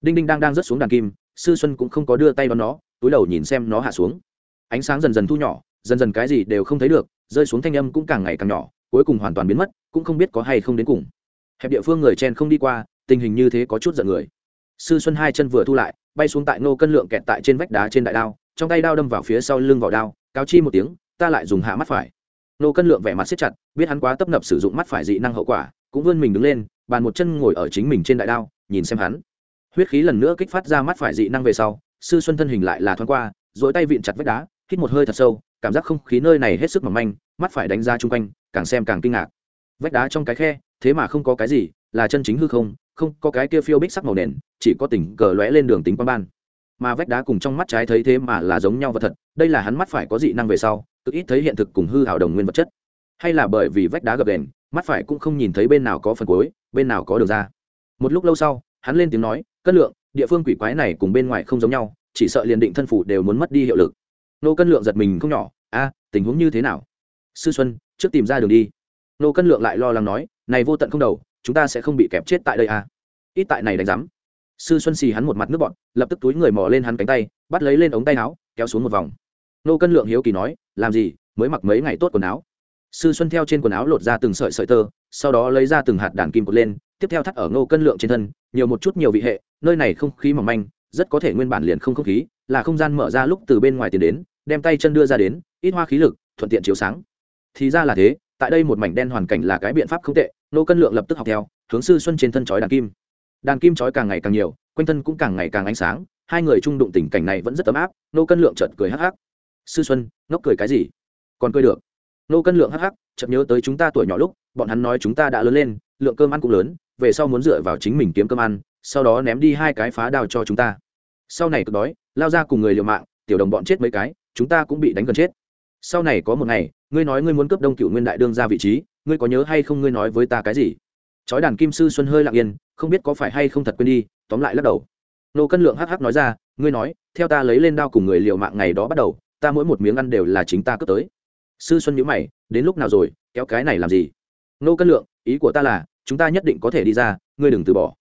S1: Đinh đinh đang đang rớt xuống đàn kim, sư xuân cũng không có đưa tay đón nó, túi đầu nhìn xem nó hạ xuống. Ánh sáng dần dần thu nhỏ, dần dần cái gì đều không thấy được, rơi xuống thanh âm cũng càng ngày càng nhỏ, cuối cùng hoàn toàn biến mất, cũng không biết có hay không đến cùng. Hẹp địa phương người chen không đi qua, tình hình như thế có chút giận người sư xuân hai chân vừa thu lại, bay xuống tại nô cân lượng kẹt tại trên vách đá trên đại đao, trong tay đao đâm vào phía sau lưng vỏ đao, cáo chi một tiếng, ta lại dùng hạ mắt phải. Nô cân lượng vẻ mặt siết chặt, biết hắn quá tấp nập sử dụng mắt phải dị năng hậu quả, cũng vươn mình đứng lên, bàn một chân ngồi ở chính mình trên đại đao, nhìn xem hắn. Huyết khí lần nữa kích phát ra mắt phải dị năng về sau, sư xuân thân hình lại là thoáng qua dỗi tay vịn chặt vách đá, hít một hơi thật sâu, cảm giác không khí nơi này hết sức mỏng manh, mắt phải đánh ra chung quanh, càng xem càng kinh ngạc. Vách đá trong cái khe, thế mà không có cái gì, là chân chính hư không không có cái kia phiêu bích sắc màu nền, chỉ có tình cờ lóe lên đường tính quang ban. Mà vách đá cùng trong mắt trái thấy thế mà là giống nhau vật thật, đây là hắn mắt phải có dị năng về sau tự ít thấy hiện thực cùng hư hào đồng nguyên vật chất. Hay là bởi vì vách đá gập đèn mắt phải cũng không nhìn thấy bên nào có phần cuối, bên nào có đường ra. Một lúc lâu sau, hắn lên tiếng nói, cân lượng, địa phương quỷ quái này cùng bên ngoài không giống nhau, chỉ sợ liền định thân phủ đều muốn mất đi hiệu lực. Nô cân lượng giật mình không nhỏ, a, tình huống như thế nào? Sư xuân, trước tìm ra đường đi. Nô cân lượng lại lo lắng nói, này vô tận không đầu chúng ta sẽ không bị kẹp chết tại đây à? Ít tại này đánh rắm sư xuân xì hắn một mặt nước bọn, lập tức túi người mò lên hắn cánh tay, bắt lấy lên ống tay áo, kéo xuống một vòng. Nô cân lượng hiếu kỳ nói, làm gì? Mới mặc mấy ngày tốt quần áo. Sư xuân theo trên quần áo lột ra từng sợi sợi tơ, sau đó lấy ra từng hạt đàn kim cột lên, tiếp theo thắt ở ngô cân lượng trên thân, nhiều một chút nhiều vị hệ, nơi này không khí mỏng manh, rất có thể nguyên bản liền không không khí, là không gian mở ra lúc từ bên ngoài tiền đến, đem tay chân đưa ra đến, ít hoa khí lực, thuận tiện chiếu sáng. Thì ra là thế, tại đây một mảnh đen hoàn cảnh là cái biện pháp không tệ nô cân lượng lập tức học theo, hướng sư xuân trên thân chói đàn kim. Đàn kim chói càng ngày càng nhiều, quanh thân cũng càng ngày càng ánh sáng, hai người chung đụng tình cảnh này vẫn rất ấm áp, nô cân lượng chợt cười hắc hắc. Sư xuân, ngốc cười cái gì? Còn cười được. Nô cân lượng hắc hắc, chợt nhớ tới chúng ta tuổi nhỏ lúc, bọn hắn nói chúng ta đã lớn lên, lượng cơm ăn cũng lớn, về sau muốn dựa vào chính mình kiếm cơm ăn, sau đó ném đi hai cái phá đào cho chúng ta. Sau này cực đói, lao ra cùng người liều mạng, tiểu đồng bọn chết mấy cái, chúng ta cũng bị đánh gần chết. Sau này có một ngày, ngươi nói ngươi muốn cướp đông cựu nguyên đại đương ra vị trí ngươi có nhớ hay không ngươi nói với ta cái gì? Chói đàn kim sư xuân hơi lặng yên, không biết có phải hay không thật quên đi, tóm lại lắc đầu. Nô cân lượng hắc hắc nói ra, ngươi nói, theo ta lấy lên đao cùng người liều mạng ngày đó bắt đầu, ta mỗi một miếng ăn đều là chính ta cướp tới. Sư xuân nhữ mày, đến lúc nào rồi, kéo cái này làm gì? Nô cân lượng, ý của ta là, chúng ta nhất định có thể đi ra, ngươi đừng từ bỏ.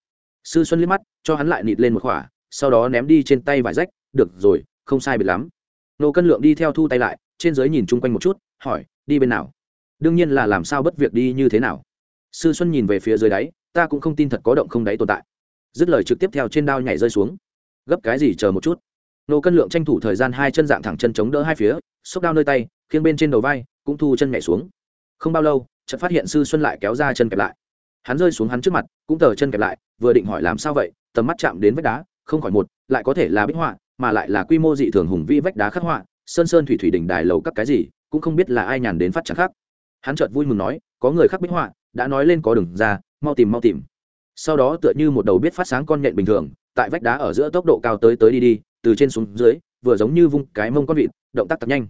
S1: Sư xuân liếc mắt, cho hắn lại nịt lên một khỏa, sau đó ném đi trên tay vải rách, được rồi, không sai biệt lắm. Nô cân lượng đi theo thu tay lại, trên giới nhìn chung quanh một chút, hỏi, đi bên nào? Đương nhiên là làm sao bất việc đi như thế nào. Sư xuân nhìn về phía dưới đáy, ta cũng không tin thật có động không đáy tồn tại. Dứt lời trực tiếp theo trên đao nhảy rơi xuống. Gấp cái gì chờ một chút. Nô cân lượng tranh thủ thời gian hai chân dạng thẳng chân chống đỡ hai phía xốc đao nơi tay, khiêng bên trên đầu vai, cũng thu chân nhảy xuống. Không bao lâu, chợt phát hiện sư xuân lại kéo ra chân kẹp lại. Hắn rơi xuống hắn trước mặt, cũng tờ chân kẹp lại, vừa định hỏi làm sao vậy, tầm mắt chạm đến vách đá, không khỏi một, lại có thể là bích họa, mà lại là quy mô dị thường hùng vĩ vách đá khắc họa, sơn sơn thủy thủy đỉnh đài lầu các cái gì, cũng không biết là ai nhàn đến phát chẳng khác hắn chợt vui mừng nói, có người khắc bích họa, đã nói lên có đường ra, mau tìm mau tìm. Sau đó tựa như một đầu biết phát sáng con nhện bình thường, tại vách đá ở giữa tốc độ cao tới tới đi đi, từ trên xuống dưới, vừa giống như vung cái mông con vịt, động tác tập nhanh.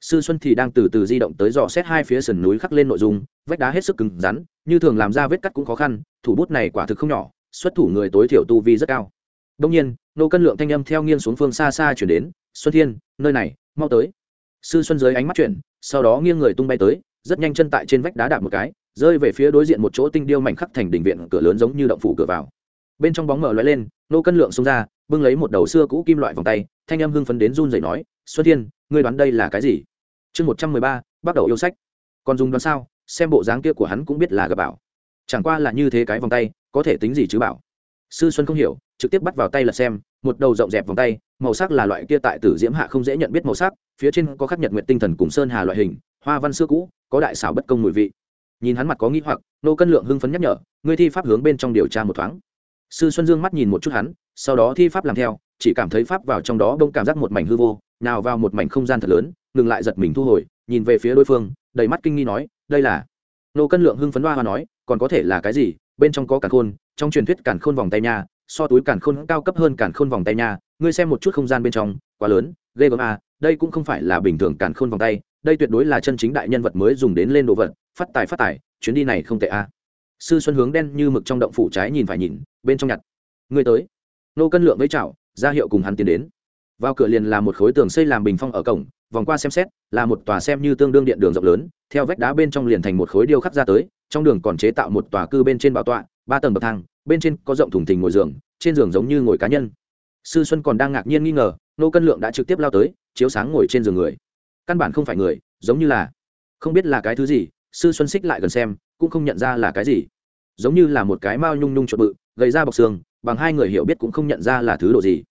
S1: Sư xuân thì đang từ từ di động tới dò xét hai phía sườn núi khắc lên nội dung, vách đá hết sức cứng rắn, như thường làm ra vết cắt cũng khó khăn, thủ bút này quả thực không nhỏ, xuất thủ người tối thiểu tu vi rất cao. Đông nhiên, nô cân lượng thanh âm theo nghiêng xuống phương xa xa chuyển đến, xuân thiên, nơi này, mau tới. Sư xuân dưới ánh mắt chuyển, sau đó nghiêng người tung bay tới rất nhanh chân tại trên vách đá đạp một cái, rơi về phía đối diện một chỗ tinh điêu mảnh khắc thành đỉnh viện cửa lớn giống như động phủ cửa vào. Bên trong bóng mở lóe lên, nô cân lượng xông ra, bưng lấy một đầu xưa cũ kim loại vòng tay, thanh âm hưng phấn đến run rẩy nói, xuân thiên, ngươi đoán đây là cái gì? Chương một trăm mười ba, bắt đầu yêu sách. Còn dùng đoán sao? Xem bộ dáng kia của hắn cũng biết là gặp bảo. Chẳng qua là như thế cái vòng tay, có thể tính gì chứ bảo? Sư xuân không hiểu, trực tiếp bắt vào tay là xem, một đầu rộng dẹp vòng tay, màu sắc là loại kia tại tử diễm hạ không dễ nhận biết màu sắc, phía trên có khắc nhật nguyện tinh thần cùng sơn hà loại hình hoa văn xưa cũ, có đại xảo bất công mùi vị. Nhìn hắn mặt có nghĩ hoặc, nô cân lượng hưng phấn nhắc nhở, ngươi thi pháp hướng bên trong điều tra một thoáng. Sư xuân dương mắt nhìn một chút hắn, sau đó thi pháp làm theo, chỉ cảm thấy pháp vào trong đó đông cảm giác một mảnh hư vô, nào vào một mảnh không gian thật lớn, ngừng lại giật mình thu hồi, nhìn về phía đối phương, đầy mắt kinh nghi nói, đây là? Nô cân lượng hưng phấn hoa hoa nói, còn có thể là cái gì? Bên trong có cản khôn, trong truyền thuyết cản khôn vòng tay nha, so túi cản khôn cao cấp hơn cản khôn vòng tay nha, ngươi xem một chút không gian bên trong, quá lớn ghê gớm à đây cũng không phải là bình thường càn khôn vòng tay, đây tuyệt đối là chân chính đại nhân vật mới dùng đến lên đồ vật, phát tài phát tài, chuyến đi này không tệ à. Sư xuân hướng đen như mực trong động phủ trái nhìn phải nhìn, bên trong nhặt. Người tới. Nô cân lượng với chảo ra hiệu cùng hắn tiến đến. Vào cửa liền là một khối tường xây làm bình phong ở cổng, vòng qua xem xét, là một tòa xem như tương đương điện đường rộng lớn, theo vách đá bên trong liền thành một khối điêu khắc ra tới, trong đường còn chế tạo một tòa cư bên trên bảo tọa, ba tầng bậc thang, bên trên có rộng thùng thình ngồi giường, trên giường giống như ngồi cá nhân. Sư xuân còn đang ngạc nhiên nghi ngờ nô cân lượng đã trực tiếp lao tới, chiếu sáng ngồi trên giường người. Căn bản không phải người, giống như là, không biết là cái thứ gì, sư xuân xích lại gần xem, cũng không nhận ra là cái gì. Giống như là một cái mao nhung nhung chuột bự gây ra bọc xương, bằng hai người hiểu biết cũng không nhận ra là thứ đồ gì.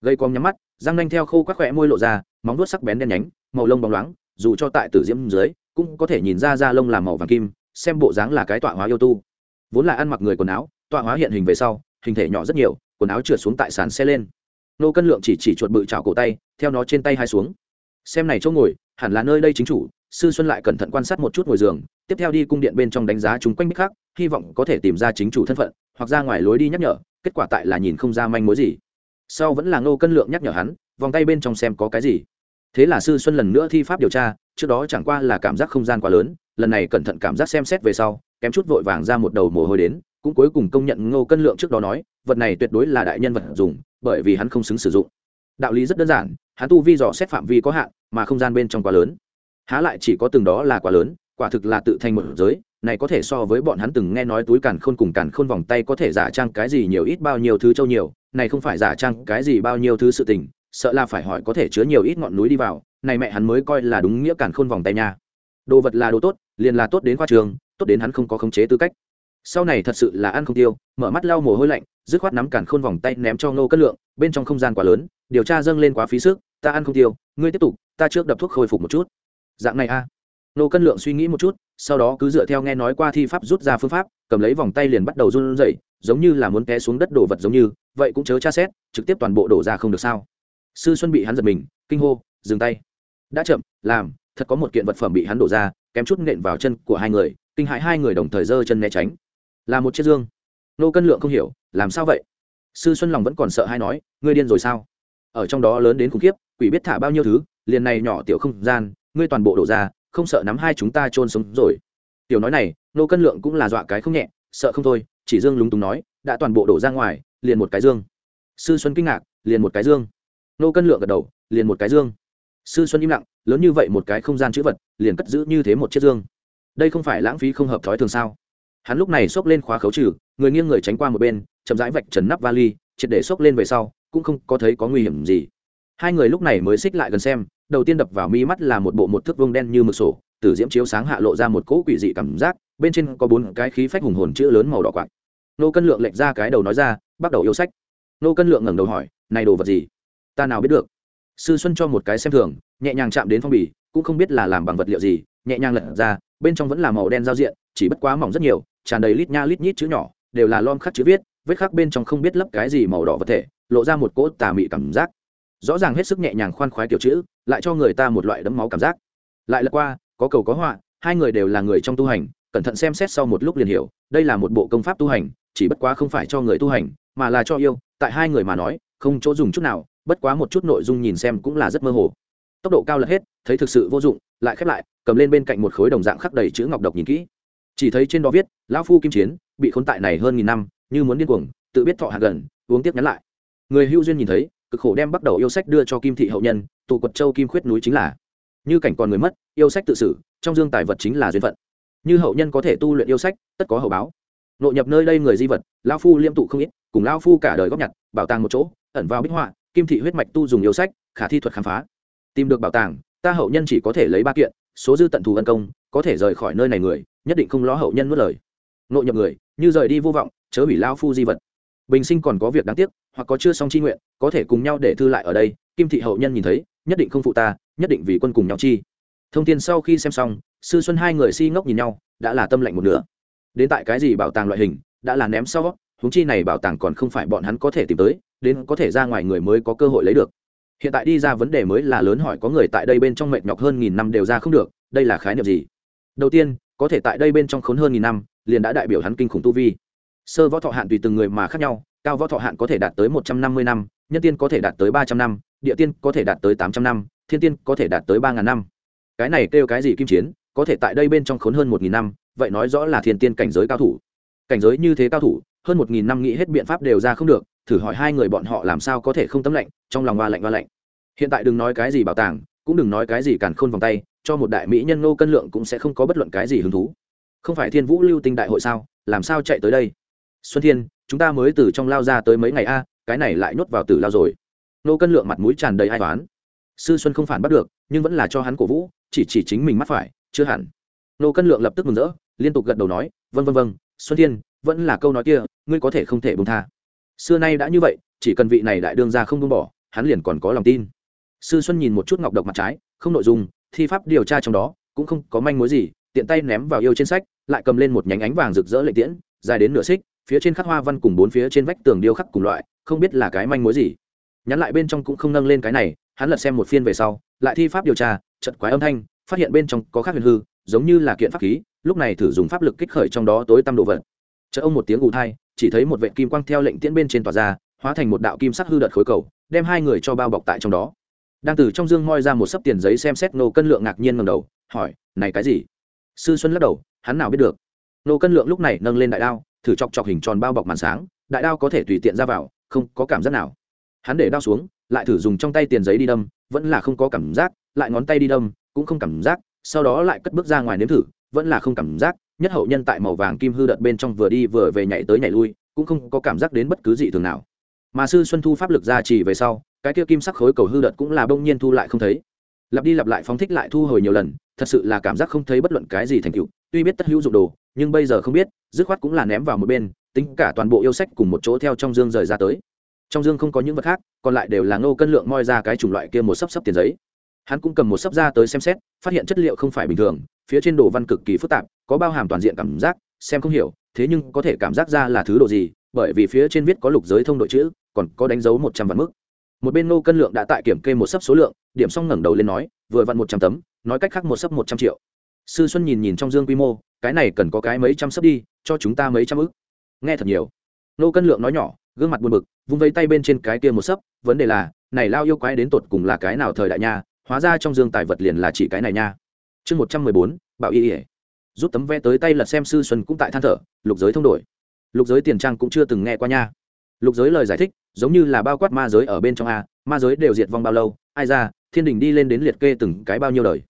S1: Gây quong nhắm mắt, răng nanh theo khô các khỏe môi lộ ra, móng vuốt sắc bén đen nhánh, màu lông bóng loáng, dù cho tại tử diễm dưới, cũng có thể nhìn ra da lông làm màu vàng kim, xem bộ dáng là cái tọa hóa yêu tu. Vốn là ăn mặc người quần áo, tọa hóa hiện hình về sau, hình thể nhỏ rất nhiều, quần áo trượt xuống tại sàn xe lên nô cân lượng chỉ chỉ chuột bự chảo cổ tay, theo nó trên tay hai xuống. Xem này chỗ ngồi, hẳn là nơi đây chính chủ, sư xuân lại cẩn thận quan sát một chút ngồi giường, tiếp theo đi cung điện bên trong đánh giá chúng quanh bích khác hy vọng có thể tìm ra chính chủ thân phận, hoặc ra ngoài lối đi nhắc nhở, kết quả tại là nhìn không ra manh mối gì. Sau vẫn là ngô cân lượng nhắc nhở hắn, vòng tay bên trong xem có cái gì. Thế là sư xuân lần nữa thi pháp điều tra, trước đó chẳng qua là cảm giác không gian quá lớn, lần này cẩn thận cảm giác xem xét về sau, kém chút vội vàng ra một đầu mồ hôi đến, cũng cuối cùng công nhận ngô cân lượng trước đó nói, vật này tuyệt đối là đại nhân vật dùng bởi vì hắn không xứng sử dụng. Đạo lý rất đơn giản, hắn tu vi dò xét phạm vi có hạn, mà không gian bên trong quá lớn. Há lại chỉ có từng đó là quá lớn, quả thực là tự thành một giới, này có thể so với bọn hắn từng nghe nói túi càn khôn cùng càn khôn vòng tay có thể giả trang cái gì nhiều ít bao nhiêu thứ châu nhiều, này không phải giả trang cái gì bao nhiêu thứ sự tình, sợ là phải hỏi có thể chứa nhiều ít ngọn núi đi vào, này mẹ hắn mới coi là đúng nghĩa càn khôn vòng tay nha. Đồ vật là đồ tốt, liền là tốt đến khoa trường, tốt đến hắn không có khống chế tư cách sau này thật sự là ăn không tiêu, mở mắt lau mồ hôi lạnh, dứt khoát nắm cản khôn vòng tay ném cho ngô cất lượng, bên trong không gian quá lớn, điều tra dâng lên quá phí sức, ta ăn không tiêu, ngươi tiếp tục, ta trước đập thuốc khôi phục một chút. Dạng này a. À. nô cân lượng suy nghĩ một chút, sau đó cứ dựa theo nghe nói qua thi pháp rút ra phương pháp, cầm lấy vòng tay liền bắt đầu run rẩy, giống như là muốn té xuống đất đổ vật giống như, vậy cũng chớ tra xét, trực tiếp toàn bộ đổ ra không được sao. Sư xuân bị hắn giật mình, kinh hô, dừng tay. Đã chậm, làm, thật có một kiện vật phẩm bị hắn đổ ra, kém chút nện vào chân của hai người, kinh hãi hai người đồng thời giơ chân né tránh là một chiếc dương. Nô cân lượng không hiểu, làm sao vậy? Sư xuân lòng vẫn còn sợ hay nói, ngươi điên rồi sao? Ở trong đó lớn đến khủng khiếp, quỷ biết thả bao nhiêu thứ, liền này nhỏ tiểu không gian, ngươi toàn bộ đổ ra, không sợ nắm hai chúng ta trôn sống rồi. Tiểu nói này, nô cân lượng cũng là dọa cái không nhẹ, sợ không thôi, chỉ dương lúng túng nói, đã toàn bộ đổ ra ngoài, liền một cái dương. Sư xuân kinh ngạc, liền một cái dương. Nô cân lượng gật đầu, liền một cái dương. Sư xuân im lặng, lớn như vậy một cái không gian chữ vật, liền cất giữ như thế một chiếc dương. Đây không phải lãng phí không hợp thói thường sao? Hắn lúc này xốc lên khóa khấu trừ, người nghiêng người tránh qua một bên, chậm rãi vạch trần nắp vali, triệt để xốc lên về sau, cũng không có thấy có nguy hiểm gì. Hai người lúc này mới xích lại gần xem, đầu tiên đập vào mi mắt là một bộ một thước vông đen như mực sổ tử diễm chiếu sáng hạ lộ ra một cỗ quỷ dị cảm giác, bên trên có bốn cái khí phách hùng hồn chữ lớn màu đỏ quạt. Nô cân lượng lệch ra cái đầu nói ra, bắt đầu yêu sách. Nô cân lượng ngẩng đầu hỏi, này đồ vật gì? Ta nào biết được? Sư xuân cho một cái xem thường, nhẹ nhàng chạm đến phong bì, cũng không biết là làm bằng vật liệu gì, nhẹ nhàng lật ra bên trong vẫn là màu đen giao diện, chỉ bất quá mỏng rất nhiều, tràn đầy lít nha lít nhít chữ nhỏ, đều là lom khắc chữ viết, vết khắc bên trong không biết lấp cái gì màu đỏ vật thể, lộ ra một cỗ tà mị cảm giác. Rõ ràng hết sức nhẹ nhàng khoan khoái kiểu chữ, lại cho người ta một loại đấm máu cảm giác. Lại lật qua, có cầu có họa, hai người đều là người trong tu hành, cẩn thận xem xét sau một lúc liền hiểu, đây là một bộ công pháp tu hành, chỉ bất quá không phải cho người tu hành, mà là cho yêu, tại hai người mà nói, không chỗ dùng chút nào, bất quá một chút nội dung nhìn xem cũng là rất mơ hồ. Tốc độ cao lật hết, thấy thực sự vô dụng, lại khép lại cầm lên bên cạnh một khối đồng dạng khắc đầy chữ ngọc độc nhìn kỹ. Chỉ thấy trên đó viết, lão phu kim chiến, bị khốn tại này hơn nghìn năm, như muốn điên cuồng, tự biết thọ hạ gần, uống tiếp nhắn lại. Người hữu duyên nhìn thấy, cực khổ đem bắt đầu yêu sách đưa cho kim thị hậu nhân tụ quật châu kim khuyết núi chính là. Như cảnh còn người mất, yêu sách tự xử, trong dương tài vật chính là duyên phận. Như hậu nhân có thể tu luyện yêu sách, tất có hậu báo. Nội nhập nơi đây người di vật lao phu liêm tụ không ít, cùng lao phu cả đời góp nhặt, bảo tàng một chỗ, ẩn vào bích họa, kim thị huyết mạch tu dùng yêu sách, khả thi thuật khám phá. Tìm được bảo tàng, ta hậu nhân chỉ có thể lấy ba kiện số dư tận thù ân công, có thể rời khỏi nơi này người, nhất định không lo hậu nhân mất lời. Nội nhập người, như rời đi vô vọng, chớ hủy lao phu di vật. Bình sinh còn có việc đáng tiếc, hoặc có chưa xong chi nguyện, có thể cùng nhau để thư lại ở đây, kim thị hậu nhân nhìn thấy, nhất định không phụ ta, nhất định vì quân cùng nhau chi. Thông tin sau khi xem xong, sư xuân hai người si ngốc nhìn nhau, đã là tâm lạnh một nửa. Đến tại cái gì bảo tàng loại hình, đã là ném sau, huống chi này bảo tàng còn không phải bọn hắn có thể tìm tới, đến có thể ra ngoài người mới có cơ hội lấy được hiện tại đi ra vấn đề mới là lớn hỏi có người tại đây bên trong mệt nhọc hơn nghìn năm đều ra không được, đây là khái niệm gì? Đầu tiên, có thể tại đây bên trong khốn hơn nghìn năm, liền đã đại biểu hắn kinh khủng tu vi. Sơ võ thọ hạn tùy từng người mà khác nhau, cao võ thọ hạn có thể đạt tới một trăm năm mươi năm, nhân tiên có thể đạt tới ba trăm năm, địa tiên có thể đạt tới tám trăm năm, thiên tiên có thể đạt tới ba ngàn năm. Cái này kêu cái gì kim chiến, có thể tại đây bên trong khốn hơn một nghìn năm, vậy nói rõ là thiên tiên cảnh giới cao thủ. Cảnh giới như thế cao thủ, hơn một nghìn năm nghĩ hết biện pháp đều ra không được thử hỏi hai người bọn họ làm sao có thể không tấm lạnh, trong lòng hoa lạnh hoa lạnh. Hiện tại đừng nói cái gì bảo tàng, cũng đừng nói cái gì càn khôn vòng tay, cho một đại mỹ nhân nô cân lượng cũng sẽ không có bất luận cái gì hứng thú. Không phải thiên vũ lưu tinh đại hội sao? Làm sao chạy tới đây? Xuân thiên, chúng ta mới từ trong lao ra tới mấy ngày a, cái này lại nhốt vào tử lao rồi. Nô cân lượng mặt mũi tràn đầy ai toán sư xuân không phản bắt được, nhưng vẫn là cho hắn cổ vũ, chỉ chỉ chính mình mắt phải, chưa hẳn. Nô cân lượng lập tức mừng rỡ, liên tục gật đầu nói vân vân vân xuân thiên, vẫn là câu nói kia, ngươi có thể không thể bông tha xưa nay đã như vậy, chỉ cần vị này đại đương ra không buông bỏ, hắn liền còn có lòng tin. Sư xuân nhìn một chút ngọc độc mặt trái, không nội dung, thi pháp điều tra trong đó, cũng không có manh mối gì, tiện tay ném vào yêu trên sách, lại cầm lên một nhánh ánh vàng rực rỡ lệ tiễn, dài đến nửa xích, phía trên khắc hoa văn cùng bốn phía trên vách tường điêu khắc cùng loại, không biết là cái manh mối gì. Nhắn lại bên trong cũng không nâng lên cái này, hắn lật xem một phiên về sau, lại thi pháp điều tra chật quái âm thanh, phát hiện bên trong có khác huyền hư, giống như là kiện pháp khí, lúc này thử dùng pháp lực kích khởi trong đó tối tăm độ vật. Chợ ông một tiếng ù thai chỉ thấy một vệ kim quang theo lệnh tiễn bên trên tòa ra, hóa thành một đạo kim sắc hư đợt khối cầu, đem hai người cho bao bọc tại trong đó. Đang từ trong dương moi ra một sấp tiền giấy xem xét nô cân lượng ngạc nhiên ngầm đầu, hỏi, này cái gì? Sư xuân lắc đầu, hắn nào biết được. Nô cân lượng lúc này nâng lên đại đao, thử chọc chọc hình tròn bao bọc màn sáng, đại đao có thể tùy tiện ra vào, không có cảm giác nào. Hắn để đao xuống, lại thử dùng trong tay tiền giấy đi đâm, vẫn là không có cảm giác, lại ngón tay đi đâm, cũng không cảm giác, sau đó lại cất bước ra ngoài nếm thử, vẫn là không cảm giác nhất hậu nhân tại màu vàng kim hư đợt bên trong vừa đi vừa về nhảy tới nhảy lui, cũng không có cảm giác đến bất cứ gì thường nào. Mà sư xuân thu pháp lực ra chỉ về sau, cái kia kim sắc khối cầu hư đợt cũng là bỗng nhiên thu lại không thấy. Lặp đi lặp lại phóng thích lại thu hồi nhiều lần, thật sự là cảm giác không thấy bất luận cái gì thành tựu. Tuy biết tất hữu dụng đồ, nhưng bây giờ không biết, dứt khoát cũng là ném vào một bên, tính cả toàn bộ yêu sách cùng một chỗ theo trong dương rời ra tới. Trong dương không có những vật khác, còn lại đều là ngô cân lượng moi ra cái chủng loại kia một sấp sấp tiền giấy hắn cũng cầm một sấp ra tới xem xét, phát hiện chất liệu không phải bình thường, phía trên đồ văn cực kỳ phức tạp, có bao hàm toàn diện cảm giác, xem không hiểu, thế nhưng có thể cảm giác ra là thứ đồ gì, bởi vì phía trên viết có lục giới thông đội chữ, còn có đánh dấu một trăm vạn mức. Một bên ngô cân lượng đã tại kiểm kê một sấp số lượng, điểm xong ngẩng đầu lên nói, vừa vặn một trăm tấm, nói cách khác một sấp một trăm triệu. Sư xuân nhìn nhìn trong dương quy mô, cái này cần có cái mấy trăm sấp đi, cho chúng ta mấy trăm ức. Nghe thật nhiều. Nô cân lượng nói nhỏ, gương mặt buồn bực, vung vây tay bên trên cái kia một sấp, vấn đề là, này lao yêu quái đến tột cùng là cái nào thời đại nha hóa ra trong dương tài vật liền là chỉ cái này nha. Chương một trăm mười bốn, bảo y ỉa rút tấm vé tới tay lật xem sư xuân cũng tại than thở, lục giới thông đổi. Lục giới tiền trang cũng chưa từng nghe qua nha. Lục giới lời giải thích, giống như là bao quát ma giới ở bên trong a, ma giới đều diệt vong bao lâu, ai ra, thiên đình đi lên đến liệt kê từng cái bao nhiêu đời.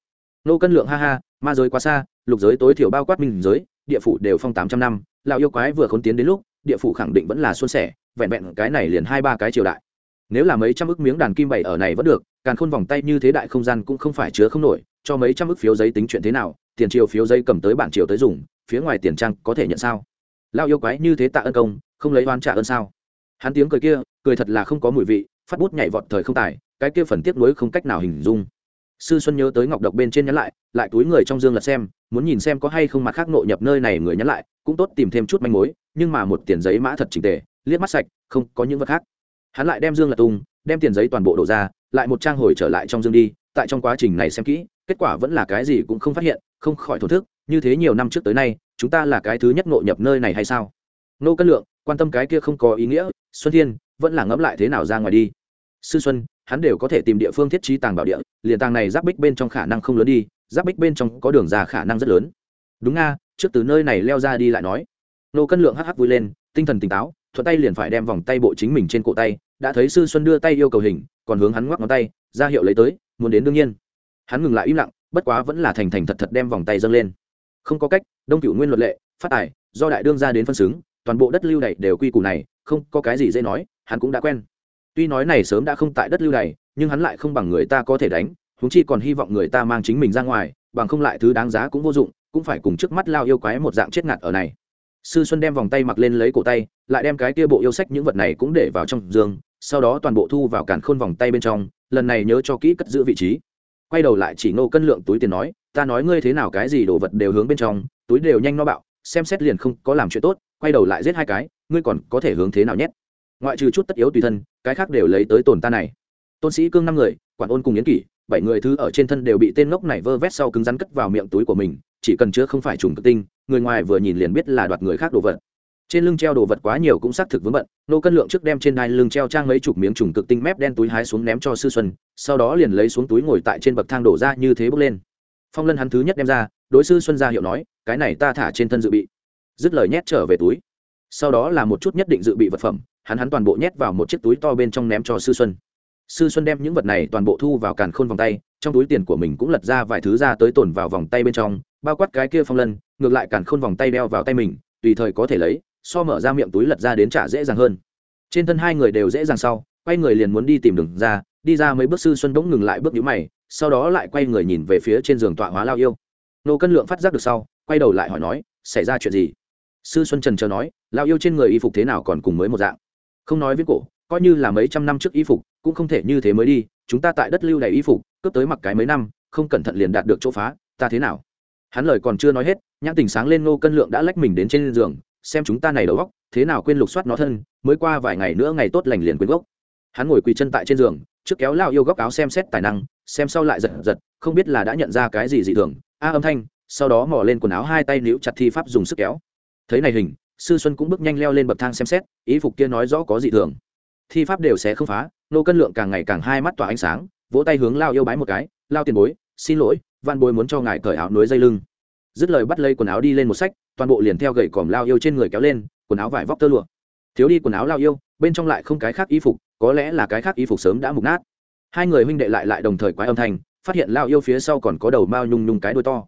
S1: Nô cân lượng ha ha, ma giới quá xa, lục giới tối thiểu bao quát minh giới, địa phủ đều phong tám trăm năm, lão yêu quái vừa khốn tiến đến lúc, địa phủ khẳng định vẫn là xuân sẻ, vẹn vẹn cái này liền hai ba cái triều đại. Nếu là mấy trăm ức miếng đàn kim bảy ở này vẫn được càn khôn vòng tay như thế đại không gian cũng không phải chứa không nổi, cho mấy trăm ức phiếu giấy tính chuyện thế nào, tiền triều phiếu giấy cầm tới bản triều tới dùng, phía ngoài tiền trang có thể nhận sao? Lao yêu quái như thế tạ ơn công, không lấy oan trả ơn sao? Hắn tiếng cười kia, cười thật là không có mùi vị, phát bút nhảy vọt thời không tài, cái kia phần tiếc nuối không cách nào hình dung. Sư xuân nhớ tới ngọc độc bên trên nhắn lại lại túi người trong dương lật xem, muốn nhìn xem có hay không mặt khác nội nhập nơi này người nhắn lại, cũng tốt tìm thêm chút manh mối, nhưng mà một tiền giấy mã thật trình tề, liếc mắt sạch, không có những vật khác hắn lại đem dương lật tung, đem tiền giấy toàn bộ đổ ra, lại một trang hồi trở lại trong dương đi, tại trong quá trình này xem kỹ, kết quả vẫn là cái gì cũng không phát hiện, không khỏi thổn thức, như thế nhiều năm trước tới nay, chúng ta là cái thứ nhất ngộ nhập nơi này hay sao? Nô cân lượng, quan tâm cái kia không có ý nghĩa, xuân thiên, vẫn là ngẫm lại thế nào ra ngoài đi. Sư xuân, hắn đều có thể tìm địa phương thiết trí tàng bảo địa, liền tàng này giáp bích bên trong khả năng không lớn đi, giáp bích bên trong có đường ra khả năng rất lớn. Đúng nga trước từ nơi này leo ra đi lại nói. Nô cân lượng hắc hắc vui lên, tinh thần tỉnh táo thuận tay liền phải đem vòng tay bộ chính mình trên cổ tay, đã thấy sư xuân đưa tay yêu cầu hình, còn hướng hắn ngoắc ngón tay, ra hiệu lấy tới, muốn đến đương nhiên. Hắn ngừng lại im lặng, bất quá vẫn là thành thành thật thật đem vòng tay dâng lên. Không có cách, đông cựu nguyên luật lệ, phát tài, do đại đương ra đến phân xứng, toàn bộ đất lưu này đều quy củ này, không có cái gì dễ nói, hắn cũng đã quen. Tuy nói này sớm đã không tại đất lưu này nhưng hắn lại không bằng người ta có thể đánh húng chi còn hy vọng người ta mang chính mình ra ngoài, bằng không lại thứ đáng giá cũng vô dụng, cũng phải cùng trước mắt lao yêu quái một dạng chết ngạt ở này sư xuân đem vòng tay mặc lên lấy cổ tay, lại đem cái kia bộ yêu sách những vật này cũng để vào trong giường, sau đó toàn bộ thu vào cản khôn vòng tay bên trong, lần này nhớ cho kỹ cất giữ vị trí. Quay đầu lại chỉ Ngô cân lượng túi tiền nói, ta nói ngươi thế nào cái gì đồ vật đều hướng bên trong, túi đều nhanh no bạo, xem xét liền không có làm chuyện tốt, quay đầu lại giết hai cái, ngươi còn có thể hướng thế nào nhét? Ngoại trừ chút tất yếu tùy thân, cái khác đều lấy tới tồn ta này. Tôn sĩ cương năm người, quản ôn cùng yến kỷ, bảy người thứ ở trên thân đều bị tên ngốc này vơ vét sau cứng rắn cất vào miệng túi của mình, chỉ cần chứa không phải trùng cực tinh người ngoài vừa nhìn liền biết là đoạt người khác đồ vật. Trên lưng treo đồ vật quá nhiều cũng xác thực vướng bận, nô cân lượng trước đem trên đai lưng treo trang mấy chục miếng trùng cực tinh mép đen túi hái xuống ném cho sư xuân, sau đó liền lấy xuống túi ngồi tại trên bậc thang đổ ra như thế bước lên. Phong lân hắn thứ nhất đem ra, đối sư xuân ra hiệu nói, cái này ta thả trên thân dự bị. Dứt lời nhét trở về túi. Sau đó là một chút nhất định dự bị vật phẩm, hắn hắn toàn bộ nhét vào một chiếc túi to bên trong ném cho sư xuân. Sư xuân đem những vật này toàn bộ thu vào càn khôn vòng tay, trong túi tiền của mình cũng lật ra vài thứ ra tới tồn vào vòng tay bên trong bao quát cái kia phong lân, ngược lại càn khôn vòng tay đeo vào tay mình, tùy thời có thể lấy, so mở ra miệng túi lật ra đến trả dễ dàng hơn. Trên thân hai người đều dễ dàng sau, quay người liền muốn đi tìm đường ra, đi ra mấy bước sư xuân bỗng ngừng lại bước nhũ mày, sau đó lại quay người nhìn về phía trên giường tọa hóa lao yêu. Nô cân lượng phát giác được sau, quay đầu lại hỏi nói, xảy ra chuyện gì? Sư xuân trần chờ nói, lao yêu trên người y phục thế nào còn cùng mới một dạng? Không nói với cổ, coi như là mấy trăm năm trước y phục, cũng không thể như thế mới đi, chúng ta tại đất lưu đầy y phục, cướp tới mặc cái mấy năm, không cẩn thận liền đạt được chỗ phá, ta thế nào? Hắn lời còn chưa nói hết, nhãn tình sáng lên Ngô cân lượng đã lách mình đến trên giường, xem chúng ta này đầu góc thế nào quên lục soát nó thân, mới qua vài ngày nữa ngày tốt lành liền quên gốc. Hắn ngồi quỳ chân tại trên giường, trước kéo lao yêu góc áo xem xét tài năng, xem sau lại giật giật, không biết là đã nhận ra cái gì dị thường. A âm thanh, sau đó mò lên quần áo hai tay níu chặt thi pháp dùng sức kéo. Thấy này hình, sư xuân cũng bước nhanh leo lên bậc thang xem xét, ý phục kia nói rõ có dị thường. Thi pháp đều sẽ không phá nô cân lượng càng ngày càng hai mắt tỏa ánh sáng, vỗ tay hướng lao yêu bái một cái, lao tiền bối xin lỗi văn bối muốn cho ngài cởi áo núi dây lưng. Dứt lời bắt lấy quần áo đi lên một sách, toàn bộ liền theo gậy còm lao yêu trên người kéo lên, quần áo vải vóc tơ lụa. Thiếu đi quần áo lao yêu, bên trong lại không cái khác y phục, có lẽ là cái khác y phục sớm đã mục nát. Hai người huynh đệ lại lại đồng thời quái âm thanh, phát hiện lao yêu phía sau còn có đầu mao nhung nhung cái đuôi to.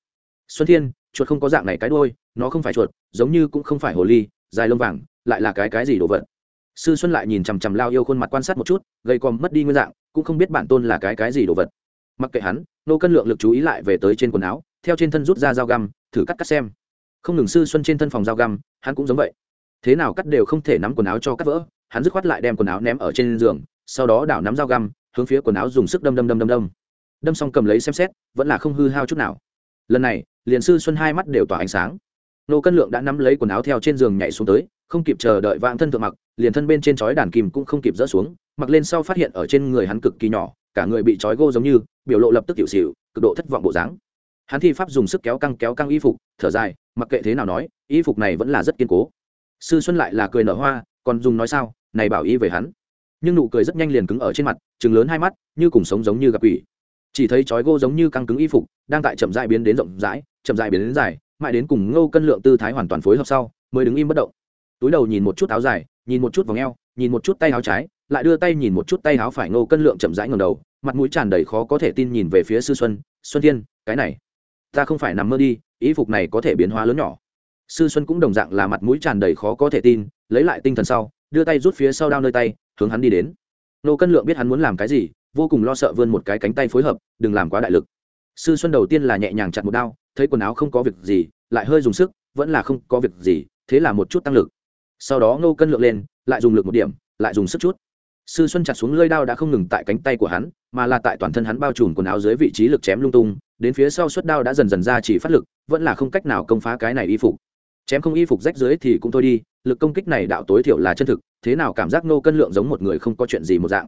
S1: Xuân thiên, chuột không có dạng này cái đuôi, nó không phải chuột, giống như cũng không phải hồ ly, dài lông vàng, lại là cái cái gì đồ vật? Sư xuân lại nhìn chằm chằm lao yêu khuôn mặt quan sát một chút gây còm mất đi nguyên dạng, cũng không biết bản tôn là cái cái gì đồ vật. Mặc kệ hắn nô cân lượng lực chú ý lại về tới trên quần áo, theo trên thân rút ra dao găm, thử cắt cắt xem. Không ngừng sư xuân trên thân phòng dao găm, hắn cũng giống vậy. Thế nào cắt đều không thể nắm quần áo cho cắt vỡ, hắn dứt khoát lại đem quần áo ném ở trên giường, sau đó đảo nắm dao găm, hướng phía quần áo dùng sức đâm đâm đâm đâm đâm. Đâm xong cầm lấy xem xét, vẫn là không hư hao chút nào. Lần này, liền sư xuân hai mắt đều tỏa ánh sáng. Nô cân lượng đã nắm lấy quần áo theo trên giường nhảy xuống tới, không kịp chờ đợi vạn thân thượng mặc, liền thân bên trên chói đàn kìm cũng không kịp dỡ xuống, mặc lên sau phát hiện ở trên người hắn cực kỳ nhỏ cả người bị trói gô giống như, biểu lộ lập tức tiểu xỉu, cực độ thất vọng bộ dáng. Hắn thi pháp dùng sức kéo căng kéo căng y phục, thở dài, mặc kệ thế nào nói, y phục này vẫn là rất kiên cố. Sư xuân lại là cười nở hoa, còn dùng nói sao, này bảo y về hắn. Nhưng nụ cười rất nhanh liền cứng ở trên mặt chừng lớn hai mắt, như cùng sống giống như gặp quỷ. Chỉ thấy trói gô giống như căng cứng y phục, đang tại chậm dại biến đến rộng rãi, chậm dại biến đến dài, mãi đến cùng ngâu cân lượng tư thái hoàn toàn phối hợp sau, mới đứng im bất động. Túi đầu nhìn một chút áo dài, nhìn một chút vòng eo, nhìn một chút tay áo trái lại đưa tay nhìn một chút tay áo phải ngô cân lượng chậm rãi ngầm đầu, mặt mũi tràn đầy khó có thể tin nhìn về phía sư xuân xuân thiên, cái này, ta không phải nằm mơ đi, ý phục này có thể biến hóa lớn nhỏ. Sư xuân cũng đồng dạng là mặt mũi tràn đầy khó có thể tin, lấy lại tinh thần sau, đưa tay rút phía sau đao nơi tay, hướng hắn đi đến. Nô cân lượng biết hắn muốn làm cái gì, vô cùng lo sợ vươn một cái cánh tay phối hợp, đừng làm quá đại lực. Sư xuân đầu tiên là nhẹ nhàng chặt một đao, thấy quần áo không có việc gì, lại hơi dùng sức, vẫn là không có việc gì, thế là một chút tăng lực. Sau đó nô cân lượng lên, lại dùng lực một điểm, lại dùng sức chút sư xuân chặt xuống lơi đao đã không ngừng tại cánh tay của hắn, mà là tại toàn thân hắn bao trùm quần áo dưới vị trí lực chém lung tung, đến phía sau suất đao đã dần dần ra chỉ phát lực, vẫn là không cách nào công phá cái này y phục. Chém không y phục rách dưới thì cũng thôi đi, lực công kích này đạo tối thiểu là chân thực, thế nào cảm giác nô cân lượng giống một người không có chuyện gì một dạng.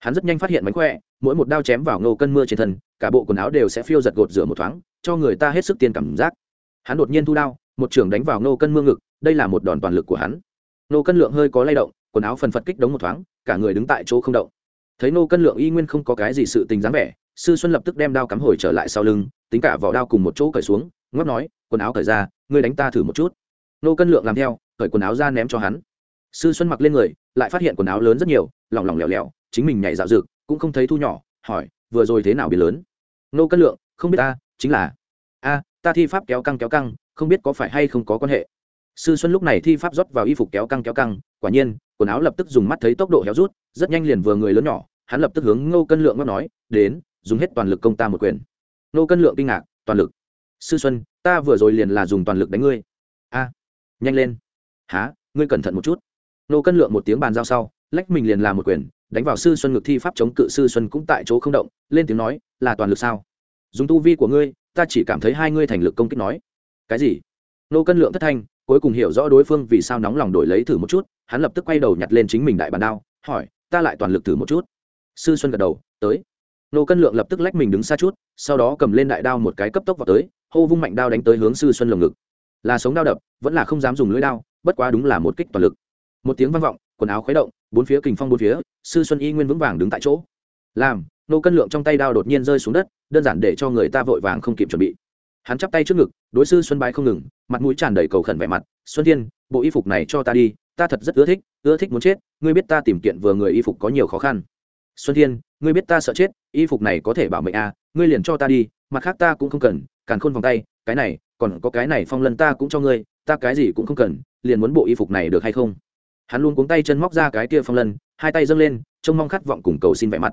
S1: Hắn rất nhanh phát hiện mánh khỏe, mỗi một đao chém vào nô cân mưa trên thân, cả bộ quần áo đều sẽ phiêu giật gột rửa một thoáng, cho người ta hết sức tiên cảm giác. Hắn đột nhiên thu đao, một trưởng đánh vào nô cân mưa ngực, đây là một đòn toàn lực của hắn. Nô cân lượng hơi có lay động quần áo phần phật kích đống một thoáng, cả người đứng tại chỗ không động. Thấy nô cân lượng y nguyên không có cái gì sự tình dáng vẻ, sư xuân lập tức đem đao cắm hồi trở lại sau lưng, tính cả vỏ đao cùng một chỗ cởi xuống ngóc nói, quần áo cởi ra, ngươi đánh ta thử một chút. Nô cân lượng làm theo, cởi quần áo ra ném cho hắn. Sư xuân mặc lên người, lại phát hiện quần áo lớn rất nhiều, lỏng lỏng lẻo lẻo, chính mình nhảy dạo rực cũng không thấy thu nhỏ, hỏi, vừa rồi thế nào bị lớn? Nô cân lượng, không biết ta, chính là, a, ta thi pháp kéo căng kéo căng, không biết có phải hay không có quan hệ sư xuân lúc này thi pháp rót vào y phục kéo căng kéo căng, quả nhiên, quần áo lập tức dùng mắt thấy tốc độ héo rút, rất nhanh liền vừa người lớn nhỏ, hắn lập tức hướng ngô cân lượng ngóc nói, đến, dùng hết toàn lực công ta một quyền. Ngô cân lượng kinh ngạc, toàn lực? Sư xuân, ta vừa rồi liền là dùng toàn lực đánh ngươi. A, nhanh lên. Há ngươi cẩn thận một chút. Ngô cân lượng một tiếng bàn giao sau, lách mình liền làm một quyền, đánh vào sư xuân ngực thi pháp chống cự sư xuân cũng tại chỗ không động, lên tiếng nói, là toàn lực sao? Dùng tu vi của ngươi, ta chỉ cảm thấy hai ngươi thành lực công kích nói. Cái gì? Nô cân lượng thất thanh cuối cùng hiểu rõ đối phương vì sao nóng lòng đổi lấy thử một chút, hắn lập tức quay đầu nhặt lên chính mình đại bàn đao, hỏi, ta lại toàn lực thử một chút. Sư xuân gật đầu, tới. Nô cân lượng lập tức lách mình đứng xa chút, sau đó cầm lên đại đao một cái cấp tốc vào tới, hô vung mạnh đao đánh tới hướng sư xuân lồng ngực. Là sống đao đập, vẫn là không dám dùng lưỡi đao, bất quá đúng là một kích toàn lực. Một tiếng vang vọng, quần áo khuấy động, bốn phía kình phong bốn phía, sư xuân y nguyên vững vàng đứng tại chỗ. Làm, nô cân lượng trong tay đao đột nhiên rơi xuống đất, đơn giản để cho người ta vội vàng không kịp chuẩn bị hắn chắp tay trước ngực, đối sư xuân bái không ngừng, mặt mũi tràn đầy cầu khẩn vẻ mặt, xuân thiên, bộ y phục này cho ta đi, ta thật rất ưa thích ưa thích muốn chết, ngươi biết ta tìm kiện vừa người y phục có nhiều khó khăn. Xuân thiên, ngươi biết ta sợ chết, y phục này có thể bảo mệnh à ngươi liền cho ta đi, mặt khác ta cũng không cần, càn khôn vòng tay, cái này, còn có cái này phong lân ta cũng cho ngươi, ta cái gì cũng không cần, liền muốn bộ y phục này được hay không? Hắn luôn cuống tay chân móc ra cái kia phong lân, hai tay dâng lên, trông mong khát vọng cùng cầu xin vẻ mặt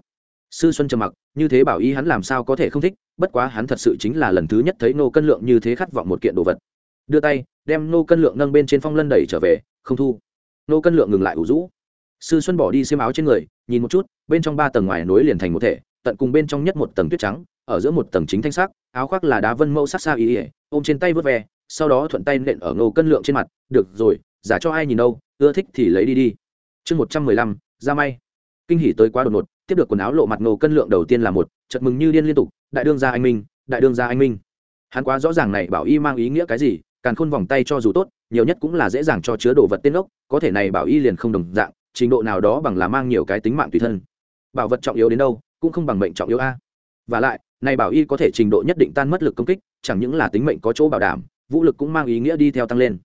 S1: sư xuân trầm mặc, như thế bảo y hắn làm sao có thể không thích, bất quá hắn thật sự chính là lần thứ nhất thấy nô cân lượng như thế khát vọng một kiện đồ vật. Đưa tay, đem nô cân lượng nâng bên trên phong lân đẩy trở về, không thu. Nô cân lượng ngừng lại ủ rũ. Sư xuân bỏ đi xiêm áo trên người, nhìn một chút, bên trong ba tầng ngoài nối liền thành một thể, tận cùng bên trong nhất một tầng tuyết trắng, ở giữa một tầng chính thanh sắc, áo khoác là đá vân mẫu sắc xa ý ỉa ôm trên tay vớt ve, sau đó thuận tay nện ở nô cân lượng trên mặt, được rồi, giả cho ai nhìn đâu, ưa thích thì lấy đi đi. Chương một trăm mười lăm, ra may. Kinh hỉ tới quá đột ngột tiếp được quần áo lộ mặt nô cân lượng đầu tiên là một chật mừng như điên liên tục, đại đương gia anh minh, đại đương gia anh minh. Hắn quá rõ ràng này bảo y mang ý nghĩa cái gì càng khôn vòng tay cho dù tốt, nhiều nhất cũng là dễ dàng cho chứa đồ vật tên ốc, có thể này bảo y liền không đồng dạng, trình độ nào đó bằng là mang nhiều cái tính mạng tùy thân. Bảo vật trọng yếu đến đâu, cũng không bằng mệnh trọng yếu a. Và lại, này bảo y có thể trình độ nhất định tan mất lực công kích, chẳng những là tính mệnh có chỗ bảo đảm, vũ lực cũng mang ý nghĩa đi theo tăng lên.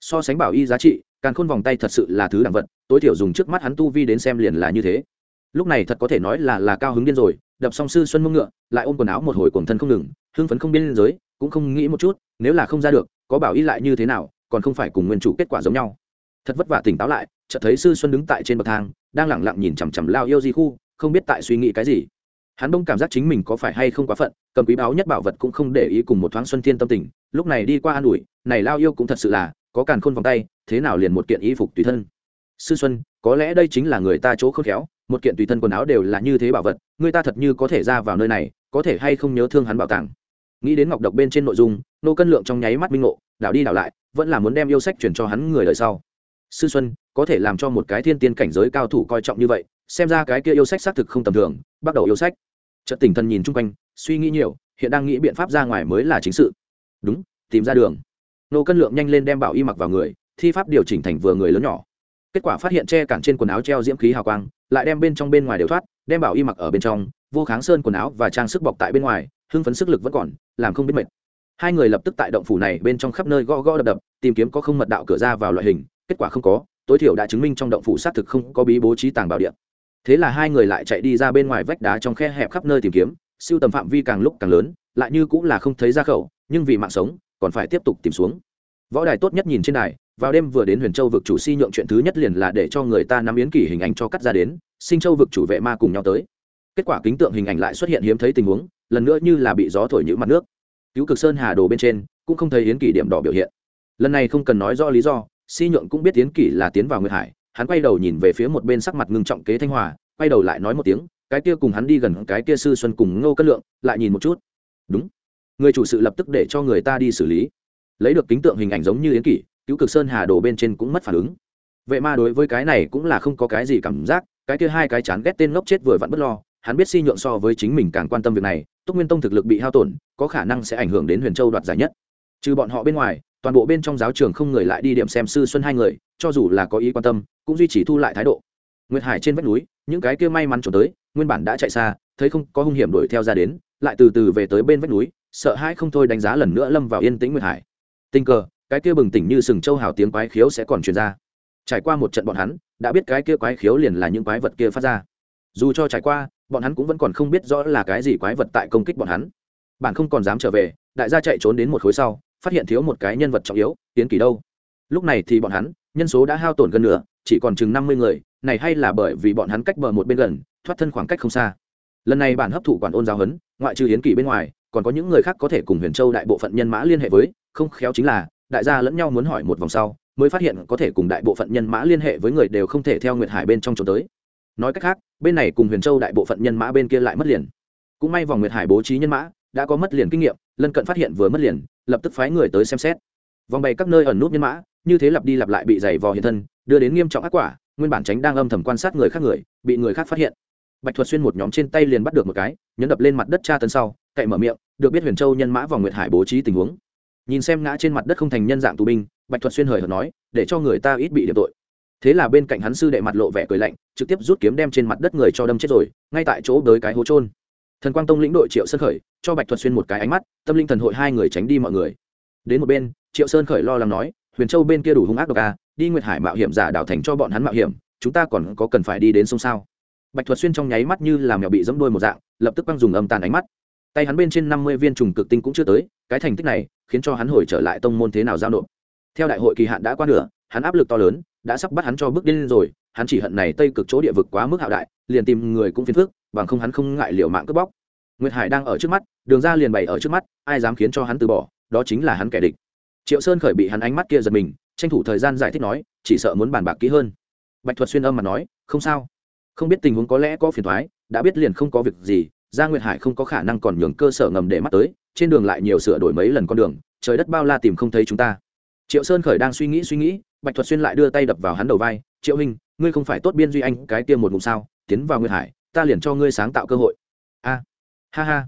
S1: So sánh bảo y giá trị càng khôn vòng tay thật sự là thứ đẳng vật, tối thiểu dùng trước mắt hắn tu vi đến xem liền là như thế lúc này thật có thể nói là là cao hứng điên rồi, đập xong sư xuân mông ngựa, lại ôm quần áo một hồi cuồng thân không ngừng, hưng phấn không biên giới, cũng không nghĩ một chút, nếu là không ra được, có bảo y lại như thế nào, còn không phải cùng nguyên chủ kết quả giống nhau. Thật vất vả tỉnh táo lại, chợt thấy sư xuân đứng tại trên bậc thang, đang lẳng lặng nhìn chằm chằm lao yêu di khu, không biết tại suy nghĩ cái gì. Hắn bỗng cảm giác chính mình có phải hay không quá phận, cầm quý báo nhất bảo vật cũng không để ý cùng một thoáng xuân thiên tâm tình, lúc này đi qua an ủi, này lao yêu cũng thật sự là, có càn khôn vòng tay, thế nào liền một kiện y phục tùy thân. Sư xuân, có lẽ đây chính là người ta chỗ khôn khéo một kiện tùy thân quần áo đều là như thế bảo vật, người ta thật như có thể ra vào nơi này, có thể hay không nhớ thương hắn bảo tàng. Nghĩ đến ngọc độc bên trên nội dung, nô cân lượng trong nháy mắt minh ngộ, đảo đi đảo lại, vẫn là muốn đem yêu sách chuyển cho hắn người đời sau. Sư xuân, có thể làm cho một cái thiên tiên cảnh giới cao thủ coi trọng như vậy, xem ra cái kia yêu sách xác thực không tầm thường, bắt đầu yêu sách. Trận tỉnh thần nhìn chung quanh, suy nghĩ nhiều, hiện đang nghĩ biện pháp ra ngoài mới là chính sự. Đúng, tìm ra đường. Nô cân lượng nhanh lên đem bảo y mặc vào người, thi pháp điều chỉnh thành vừa người lớn nhỏ kết quả phát hiện che cản trên quần áo treo diễm khí hào quang, lại đem bên trong bên ngoài đều thoát, đem bảo y mặc ở bên trong, vô kháng sơn quần áo và trang sức bọc tại bên ngoài, hưng phấn sức lực vẫn còn, làm không biết mệt. Hai người lập tức tại động phủ này bên trong khắp nơi gõ gõ đập đập, tìm kiếm có không mật đạo cửa ra vào loại hình, kết quả không có, tối thiểu đã chứng minh trong động phủ xác thực không có bí bố trí tàng bảo điện. Thế là hai người lại chạy đi ra bên ngoài vách đá trong khe hẹp khắp nơi tìm kiếm, siêu tầm phạm vi càng lúc càng lớn, lại như cũng là không thấy ra khẩu, nhưng vì mạng sống, còn phải tiếp tục tìm xuống. Võ đài tốt nhất nhìn trên đài vào đêm vừa đến huyền châu vực chủ si nhượng chuyện thứ nhất liền là để cho người ta nắm yến kỷ hình ảnh cho cắt ra đến, sinh châu vực chủ vệ ma cùng nhau tới. Kết quả kính tượng hình ảnh lại xuất hiện hiếm thấy tình huống, lần nữa như là bị gió thổi nhữ mặt nước. Cứu cực sơn hà đồ bên trên, cũng không thấy yến kỷ điểm đỏ biểu hiện. Lần này không cần nói rõ lý do, si nhượng cũng biết yến kỷ là tiến vào nguyệt hải, hắn quay đầu nhìn về phía một bên sắc mặt ngưng trọng kế thanh hòa, quay đầu lại nói một tiếng, cái kia cùng hắn đi gần cái kia sư xuân cùng ngô cất lượng, lại nhìn một chút. Đúng. Người chủ sự lập tức để cho người ta đi xử lý. Lấy được kính tượng hình ảnh giống như yến kỷ cứu cực sơn hà đồ bên trên cũng mất phản ứng. Vệ ma đối với cái này cũng là không có cái gì cảm giác, cái kia hai cái chán ghét tên ngốc chết vừa vặn bất lo, hắn biết si nhượng so với chính mình càng quan tâm việc này, túc nguyên tông thực lực bị hao tổn, có khả năng sẽ ảnh hưởng đến huyền châu đoạt giải nhất. Trừ bọn họ bên ngoài, toàn bộ bên trong giáo trường không người lại đi điểm xem sư xuân hai người, cho dù là có ý quan tâm, cũng duy trì thu lại thái độ. Nguyệt hải trên vách núi, những cái kia may mắn trốn tới, nguyên bản đã chạy xa, thấy không có hung hiểm đuổi theo ra đến, lại từ từ về tới bên vách núi, sợ hãi không thôi đánh giá lần nữa lâm vào yên tĩnh nguyệt hải. Tình cờ cái kia bừng tỉnh như sừng châu hào tiếng quái khiếu sẽ còn truyền ra. Trải qua một trận bọn hắn, đã biết cái kia quái khiếu liền là những quái vật kia phát ra. Dù cho trải qua, bọn hắn cũng vẫn còn không biết rõ là cái gì quái vật tại công kích bọn hắn. Bạn không còn dám trở về, đại gia chạy trốn đến một khối sau, phát hiện thiếu một cái nhân vật trọng yếu tiến kỳ đâu. Lúc này thì bọn hắn, nhân số đã hao tổn gần nửa, chỉ còn chừng năm mươi người, này hay là bởi vì bọn hắn cách bờ một bên gần, thoát thân khoảng cách không xa. Lần này bản hấp thụ quản ôn giáo huấn, ngoại trừ yến kỳ bên ngoài, còn có những người khác có thể cùng huyền châu đại bộ phận nhân mã liên hệ với, không khéo chính là đại gia lẫn nhau muốn hỏi một vòng sau, mới phát hiện có thể cùng đại bộ phận nhân mã liên hệ với người đều không thể theo nguyệt hải bên trong trốn tới. Nói cách khác, bên này cùng huyền châu đại bộ phận nhân mã bên kia lại mất liền. Cũng may vòng nguyệt hải bố trí nhân mã, đã có mất liền kinh nghiệm, lân cận phát hiện vừa mất liền, lập tức phái người tới xem xét. Vòng bày các nơi ẩn nút nhân mã, như thế lặp đi lặp lại bị giày vò hiện thân, đưa đến nghiêm trọng ác quả, nguyên bản tránh đang âm thầm quan sát người khác người, bị người khác phát hiện. Bạch thuật xuyên một nhóm trên tay liền bắt được một cái, nhấn đập lên mặt đất tra tấn sau, cậy mở miệng, được biết huyền châu nhân mã vòng nguyệt hải bố trí tình huống nhìn xem ngã trên mặt đất không thành nhân dạng tù binh, bạch thuật xuyên hời hợt nói, để cho người ta ít bị điểm tội. Thế là bên cạnh hắn sư đệ mặt lộ vẻ cười lạnh, trực tiếp rút kiếm đem trên mặt đất người cho đâm chết rồi, ngay tại chỗ đới cái hố trôn thần quang tông lĩnh đội triệu sơn khởi, cho bạch thuật xuyên một cái ánh mắt, tâm linh thần hội hai người tránh đi mọi người. Đến một bên, triệu sơn khởi lo lắng nói, huyền châu bên kia đủ hung ác độc à đi nguyệt hải mạo hiểm giả đảo thành cho bọn hắn mạo hiểm, chúng ta còn có cần phải đi đến sông sao? Bạch thuật xuyên trong nháy mắt như làm mèo bị dẫm đôi một dạng, lập tức băng dùng âm tàn ánh mắt tay hắn bên trên năm mươi viên trùng cực tinh cũng chưa tới, cái thành tích này khiến cho hắn hồi trở lại tông môn thế nào giao nộp. Theo đại hội kỳ hạn đã qua nửa, hắn áp lực to lớn, đã sắp bắt hắn cho bước điên rồi, hắn chỉ hận này tây cực chỗ địa vực quá mức hạo đại, liền tìm người cũng phiền phức, bằng không hắn không ngại liều mạng cướp bóc. Nguyệt hải đang ở trước mắt, đường ra liền bày ở trước mắt, ai dám khiến cho hắn từ bỏ, đó chính là hắn kẻ địch. Triệu sơn khởi bị hắn ánh mắt kia giật mình, tranh thủ thời gian giải thích nói, chỉ sợ muốn bàn bạc kỹ hơn. Bạch thuật xuyên âm mà nói, không sao. Không biết tình huống có lẽ có phiền thoái đã biết liền không có việc gì gia nguyệt hải không có khả năng còn nhường cơ sở ngầm để mắt tới, trên đường lại nhiều sửa đổi mấy lần con đường, trời đất bao la tìm không thấy chúng ta. Triệu sơn khởi đang suy nghĩ suy nghĩ, bạch thuật xuyên lại đưa tay đập vào hắn đầu vai, triệu hình ngươi không phải tốt biên duy anh cái tiêm một ngụm sao, tiến vào nguyệt hải, ta liền cho ngươi sáng tạo cơ hội. A, ha ha.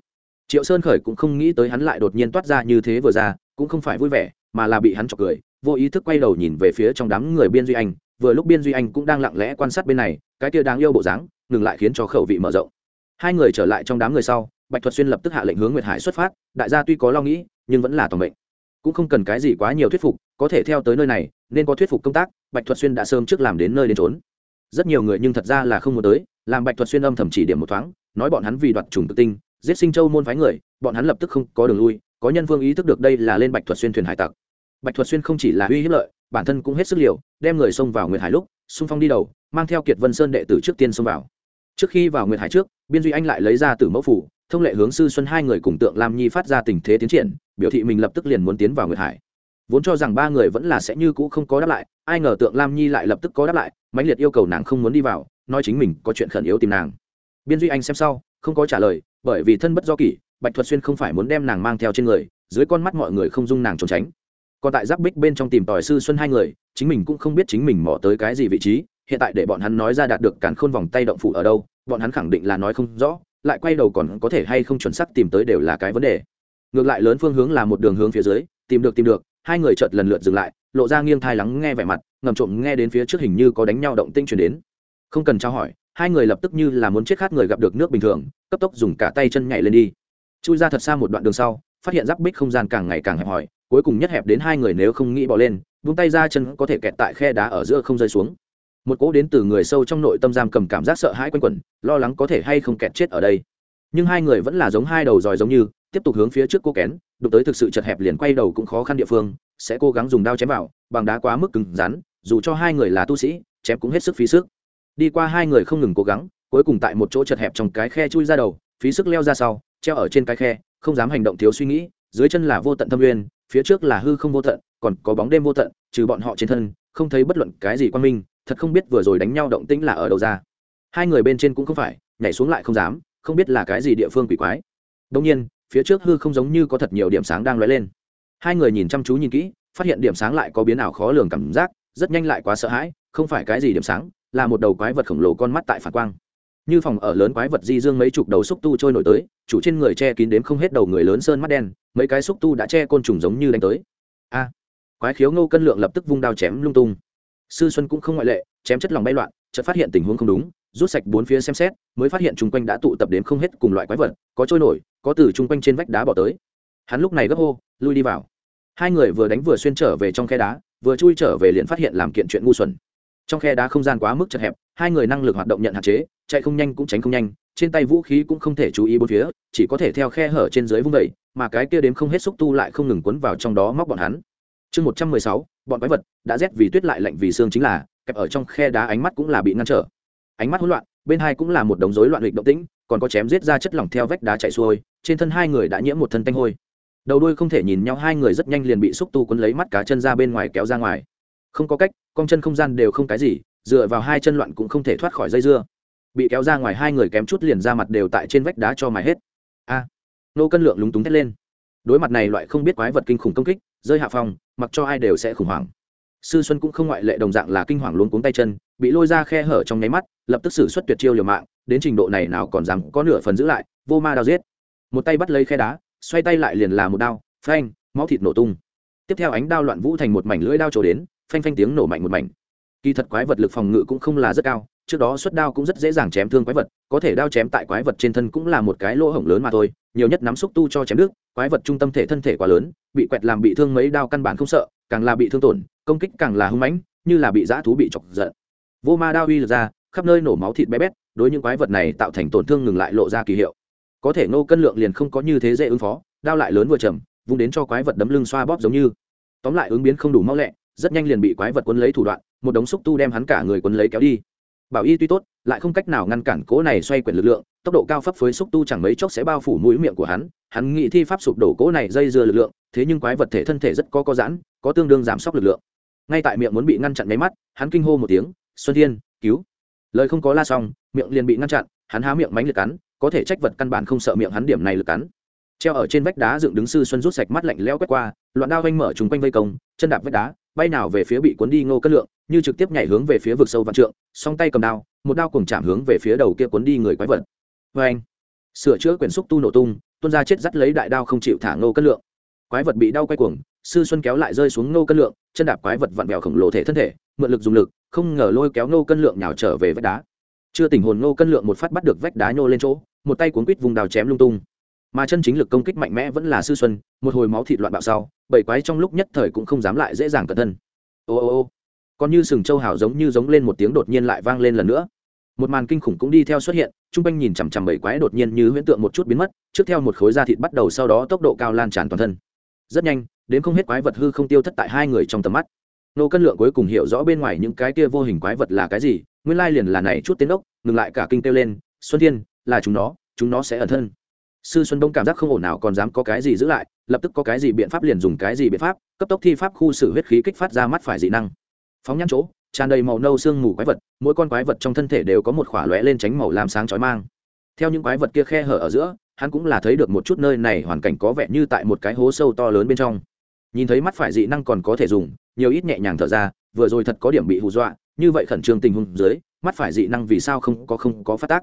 S1: Triệu sơn khởi cũng không nghĩ tới hắn lại đột nhiên toát ra như thế vừa ra, cũng không phải vui vẻ, mà là bị hắn chọc cười, vô ý thức quay đầu nhìn về phía trong đám người biên duy anh, vừa lúc biên duy anh cũng đang lặng lẽ quan sát bên này, cái kia đáng yêu bộ dáng, ngừng lại khiến cho khẩu vị mở rộng hai người trở lại trong đám người sau, bạch thuật xuyên lập tức hạ lệnh hướng nguyệt hải xuất phát, đại gia tuy có lo nghĩ, nhưng vẫn là toàn mệnh. Cũng không cần cái gì quá nhiều thuyết phục, có thể theo tới nơi này, nên có thuyết phục công tác, bạch thuật xuyên đã sớm trước làm đến nơi đến trốn rất nhiều người nhưng thật ra là không muốn tới, làm bạch thuật xuyên âm thầm chỉ điểm một thoáng, nói bọn hắn vì đoạt trùng tự tinh, giết sinh châu môn phái người, bọn hắn lập tức không có đường lui, có nhân phương ý thức được đây là lên bạch thuật xuyên thuyền hải tặc. Bạch thuật xuyên không chỉ là uy hiếp lợi, bản thân cũng hết sức liều, đem người xông vào nguyệt hải lúc, xung phong đi đầu, mang theo kiệt vân sơn đệ tử trước tiên xông vào trước khi vào nguyệt hải trước, biên duy anh lại lấy ra từ mẫu phủ, thông lệ hướng sư xuân hai người cùng tượng lam nhi phát ra tình thế tiến triển, biểu thị mình lập tức liền muốn tiến vào nguyệt hải. Vốn cho rằng ba người vẫn là sẽ như cũ không có đáp lại, ai ngờ tượng lam nhi lại lập tức có đáp lại, mãnh liệt yêu cầu nàng không muốn đi vào, nói chính mình có chuyện khẩn yếu tìm nàng. Biên duy anh xem sau, không có trả lời, bởi vì thân bất do kỷ, bạch thuật xuyên không phải muốn đem nàng mang theo trên người, dưới con mắt mọi người không dung nàng trốn tránh. Còn tại giáp bích bên trong tìm tòi sư xuân hai người, chính mình cũng không biết chính mình mỏ tới cái gì vị trí hiện tại để bọn hắn nói ra đạt được cản khôn vòng tay động phủ ở đâu, bọn hắn khẳng định là nói không rõ, lại quay đầu còn có thể hay không chuẩn xác tìm tới đều là cái vấn đề. Ngược lại lớn phương hướng là một đường hướng phía dưới, tìm được tìm được, hai người chợt lần lượt dừng lại, lộ ra nghiêng thai lắng nghe vẻ mặt, ngầm trộm nghe đến phía trước hình như có đánh nhau động tinh chuyển đến. Không cần trao hỏi, hai người lập tức như là muốn chết khát người gặp được nước bình thường, cấp tốc dùng cả tay chân nhảy lên đi. Chui ra thật xa một đoạn đường sau, phát hiện giáp bích không gian càng ngày càng hẹp hòi, cuối cùng nhất hẹp đến hai người nếu không nghĩ bỏ lên, vung tay ra chân có thể kẹt tại khe đá ở giữa không rơi xuống một cỗ đến từ người sâu trong nội tâm giam cầm cảm giác sợ hãi quanh quẩn, lo lắng có thể hay không kẹt chết ở đây. Nhưng hai người vẫn là giống hai đầu dòi giống như, tiếp tục hướng phía trước cô kén, đụng tới thực sự chật hẹp liền quay đầu cũng khó khăn địa phương, sẽ cố gắng dùng đao chém vào, bằng đá quá mức cứng rắn, dù cho hai người là tu sĩ, chém cũng hết sức phí sức. Đi qua hai người không ngừng cố gắng, cuối cùng tại một chỗ chật hẹp trong cái khe chui ra đầu, phí sức leo ra sau, treo ở trên cái khe, không dám hành động thiếu suy nghĩ, dưới chân là vô tận thâm nguyên, phía trước là hư không vô tận, còn có bóng đêm vô tận, trừ bọn họ trên thân, không thấy bất luận cái gì quan minh thật không biết vừa rồi đánh nhau động tĩnh là ở đâu ra. Hai người bên trên cũng không phải, nhảy xuống lại không dám, không biết là cái gì địa phương quỷ quái. Đông nhiên, phía trước hư không giống như có thật nhiều điểm sáng đang lóe lên. Hai người nhìn chăm chú nhìn kỹ, phát hiện điểm sáng lại có biến ảo khó lường cảm giác, rất nhanh lại quá sợ hãi, không phải cái gì điểm sáng, là một đầu quái vật khổng lồ con mắt tại phản quang. Như phòng ở lớn quái vật di dương mấy chục đầu xúc tu trôi nổi tới, chủ trên người che kín đếm không hết đầu người lớn sơn mắt đen, mấy cái xúc tu đã che côn trùng giống như đánh tới. A, quái khiếu ngô cân lượng lập tức vung đao chém lung tung sư xuân cũng không ngoại lệ, chém chất lòng bay loạn, chợt phát hiện tình huống không đúng, rút sạch bốn phía xem xét, mới phát hiện chung quanh đã tụ tập đến không hết cùng loại quái vật, có trôi nổi, có từ chung quanh trên vách đá bỏ tới. Hắn lúc này gấp hô, lui đi vào. Hai người vừa đánh vừa xuyên trở về trong khe đá, vừa chui trở về liền phát hiện làm kiện chuyện ngu xuẩn. Trong khe đá không gian quá mức chật hẹp, hai người năng lực hoạt động nhận hạn chế, chạy không nhanh cũng tránh không nhanh, trên tay vũ khí cũng không thể chú ý bốn phía, chỉ có thể theo khe hở trên dưới vung vẩy mà cái kia đếm không hết xúc tu lại không ngừng quấn vào trong đó móc bọn hắn. Chương một trăm mười sáu bọn quái vật đã rét vì tuyết lại lạnh vì xương chính là, kẹp ở trong khe đá ánh mắt cũng là bị ngăn trở. Ánh mắt hỗn loạn, bên hai cũng là một đống rối loạn lịch động tĩnh, còn có chém giết ra chất lỏng theo vách đá chạy xuôi, trên thân hai người đã nhiễm một thân tanh hôi. Đầu đuôi không thể nhìn nhau, hai người rất nhanh liền bị xúc tu quấn lấy mắt cá chân ra bên ngoài kéo ra ngoài. Không có cách, con chân không gian đều không cái gì, dựa vào hai chân loạn cũng không thể thoát khỏi dây dưa. Bị kéo ra ngoài hai người kém chút liền ra mặt đều tại trên vách đá cho mài hết. A. Nô cân lượng lúng túng thét lên. Đối mặt này loại không biết quái vật kinh khủng công kích rơi hạ phòng mặc cho ai đều sẽ khủng hoảng. Sư xuân cũng không ngoại lệ đồng dạng là kinh hoàng luôn cuống tay chân, bị lôi ra khe hở trong nháy mắt, lập tức xử suất tuyệt chiêu liều mạng, đến trình độ này nào còn dám có nửa phần giữ lại, vô ma đao giết. Một tay bắt lấy khe đá, xoay tay lại liền là một đao, phanh, máu thịt nổ tung. Tiếp theo ánh đao loạn vũ thành một mảnh lưỡi đao trổ đến, phanh phanh tiếng nổ mạnh một mảnh. Kỳ thật quái vật lực phòng ngự cũng không là rất cao, trước đó xuất đao cũng rất dễ dàng chém thương quái vật, có thể đao chém tại quái vật trên thân cũng là một cái lỗ hổng lớn mà thôi, nhiều nhất nắm xúc tu cho chém nước, quái vật trung tâm thể thân thể quá lớn bị quẹt làm bị thương mấy đao căn bản không sợ, càng là bị thương tổn, công kích càng là hung mãnh, như là bị dã thú bị chọc giận. Vô ma đao uy lực ra, khắp nơi nổ máu thịt bé bét, đối những quái vật này tạo thành tổn thương ngừng lại lộ ra kỳ hiệu. Có thể ngô cân lượng liền không có như thế dễ ứng phó, đao lại lớn vừa chầm vung đến cho quái vật đấm lưng xoa bóp giống như. Tóm lại ứng biến không đủ mau lẹ, rất nhanh liền bị quái vật quấn lấy thủ đoạn, một đống xúc tu đem hắn cả người quấn lấy kéo đi bảo y tuy tốt, lại không cách nào ngăn cản cố này xoay quyển lực lượng, tốc độ cao phấp phới xúc tu chẳng mấy chốc sẽ bao phủ mũi miệng của hắn hắn nghĩ thi pháp sụp đổ cố này dây dưa lực lượng, thế nhưng quái vật thể thân thể rất có có giãn, có tương đương giảm sốc lực lượng. Ngay tại miệng muốn bị ngăn chặn nháy mắt, hắn kinh hô một tiếng, xuân thiên, cứu! Lời không có la xong, miệng liền bị ngăn chặn, hắn há miệng mánh lực cắn, có thể trách vật căn bản không sợ miệng hắn điểm này lực cắn. Treo ở trên vách đá dựng đứng sư xuân rút sạch mắt lạnh leo quét qua, loạn đao vanh mở chúng quanh vây công, chân đạp vách đá, bay nào về phía bị cuốn đi ngô cất lượng như trực tiếp nhảy hướng về phía vực sâu vạn trượng, song tay cầm đao, một đao cùng chạm hướng về phía đầu kia cuốn đi người quái vật. Vê anh, sửa chữa quyển xúc tu nổ tung, tuôn ra chết dắt lấy đại đao không chịu thả ngô Cân lượng. Quái vật bị đau quay cuồng, sư xuân kéo lại rơi xuống ngô cân lượng, chân đạp quái vật vặn vẹo khổng lồ thể thân thể, mượn lực dùng lực, không ngờ lôi kéo ngô cân lượng nhào trở về vách đá. Chưa tình hồn ngô cân lượng một phát bắt được vách đá nhô lên chỗ, một tay cuốn quít vùng đào chém lung tung. Mà chân chính lực công kích mạnh mẽ vẫn là sư xuân, một hồi máu thịt loạn bạo sau, bảy quái trong lúc nhất thời cũng không dám lại dễ dàng cẩn thân. Ô ô ô còn như sừng châu hào giống như giống lên một tiếng đột nhiên lại vang lên lần nữa. Một màn kinh khủng cũng đi theo xuất hiện t r u n g quanh nhìn chằm chằm bảy quái đột nhiên như huyễn tượng một chút biến mất, trước theo một khối da thịt bắt đầu sau đó tốc độ cao lan tràn toàn thân. Rất nhanh, đến không hết quái vật hư không tiêu thất tại hai người trong tầm mắt. Nô cân lượng cuối cùng hiểu rõ bên ngoài những cái kia vô hình quái vật là cái gì, nguyên lai liền là này chút tiến đốc, ngừng lại cả kinh kêu lên, xuân thiên, là chúng nó chúng nó sẽ ẩn thân. Sư xuân đông cảm giác không ổn nào còn dám có cái gì giữ lại, lập tức có cái gì biện pháp liền dùng cái gì biện pháp, cấp tốc thi pháp khu xử huyết khí kích phát ra mắt phải dị năng phóng nhãn chỗ, tràn đầy màu nâu sương mù quái vật, mỗi con quái vật trong thân thể đều có một khỏa lóe lên tránh màu làm sáng chói mang. Theo những quái vật kia khe hở ở giữa, hắn cũng là thấy được một chút nơi này hoàn cảnh có vẻ như tại một cái hố sâu to lớn bên trong. Nhìn thấy mắt phải dị năng còn có thể dùng, nhiều ít nhẹ nhàng thở ra, vừa rồi thật có điểm bị hù dọa, như vậy khẩn trương tình huống dưới, mắt phải dị năng vì sao không có không có phát tác?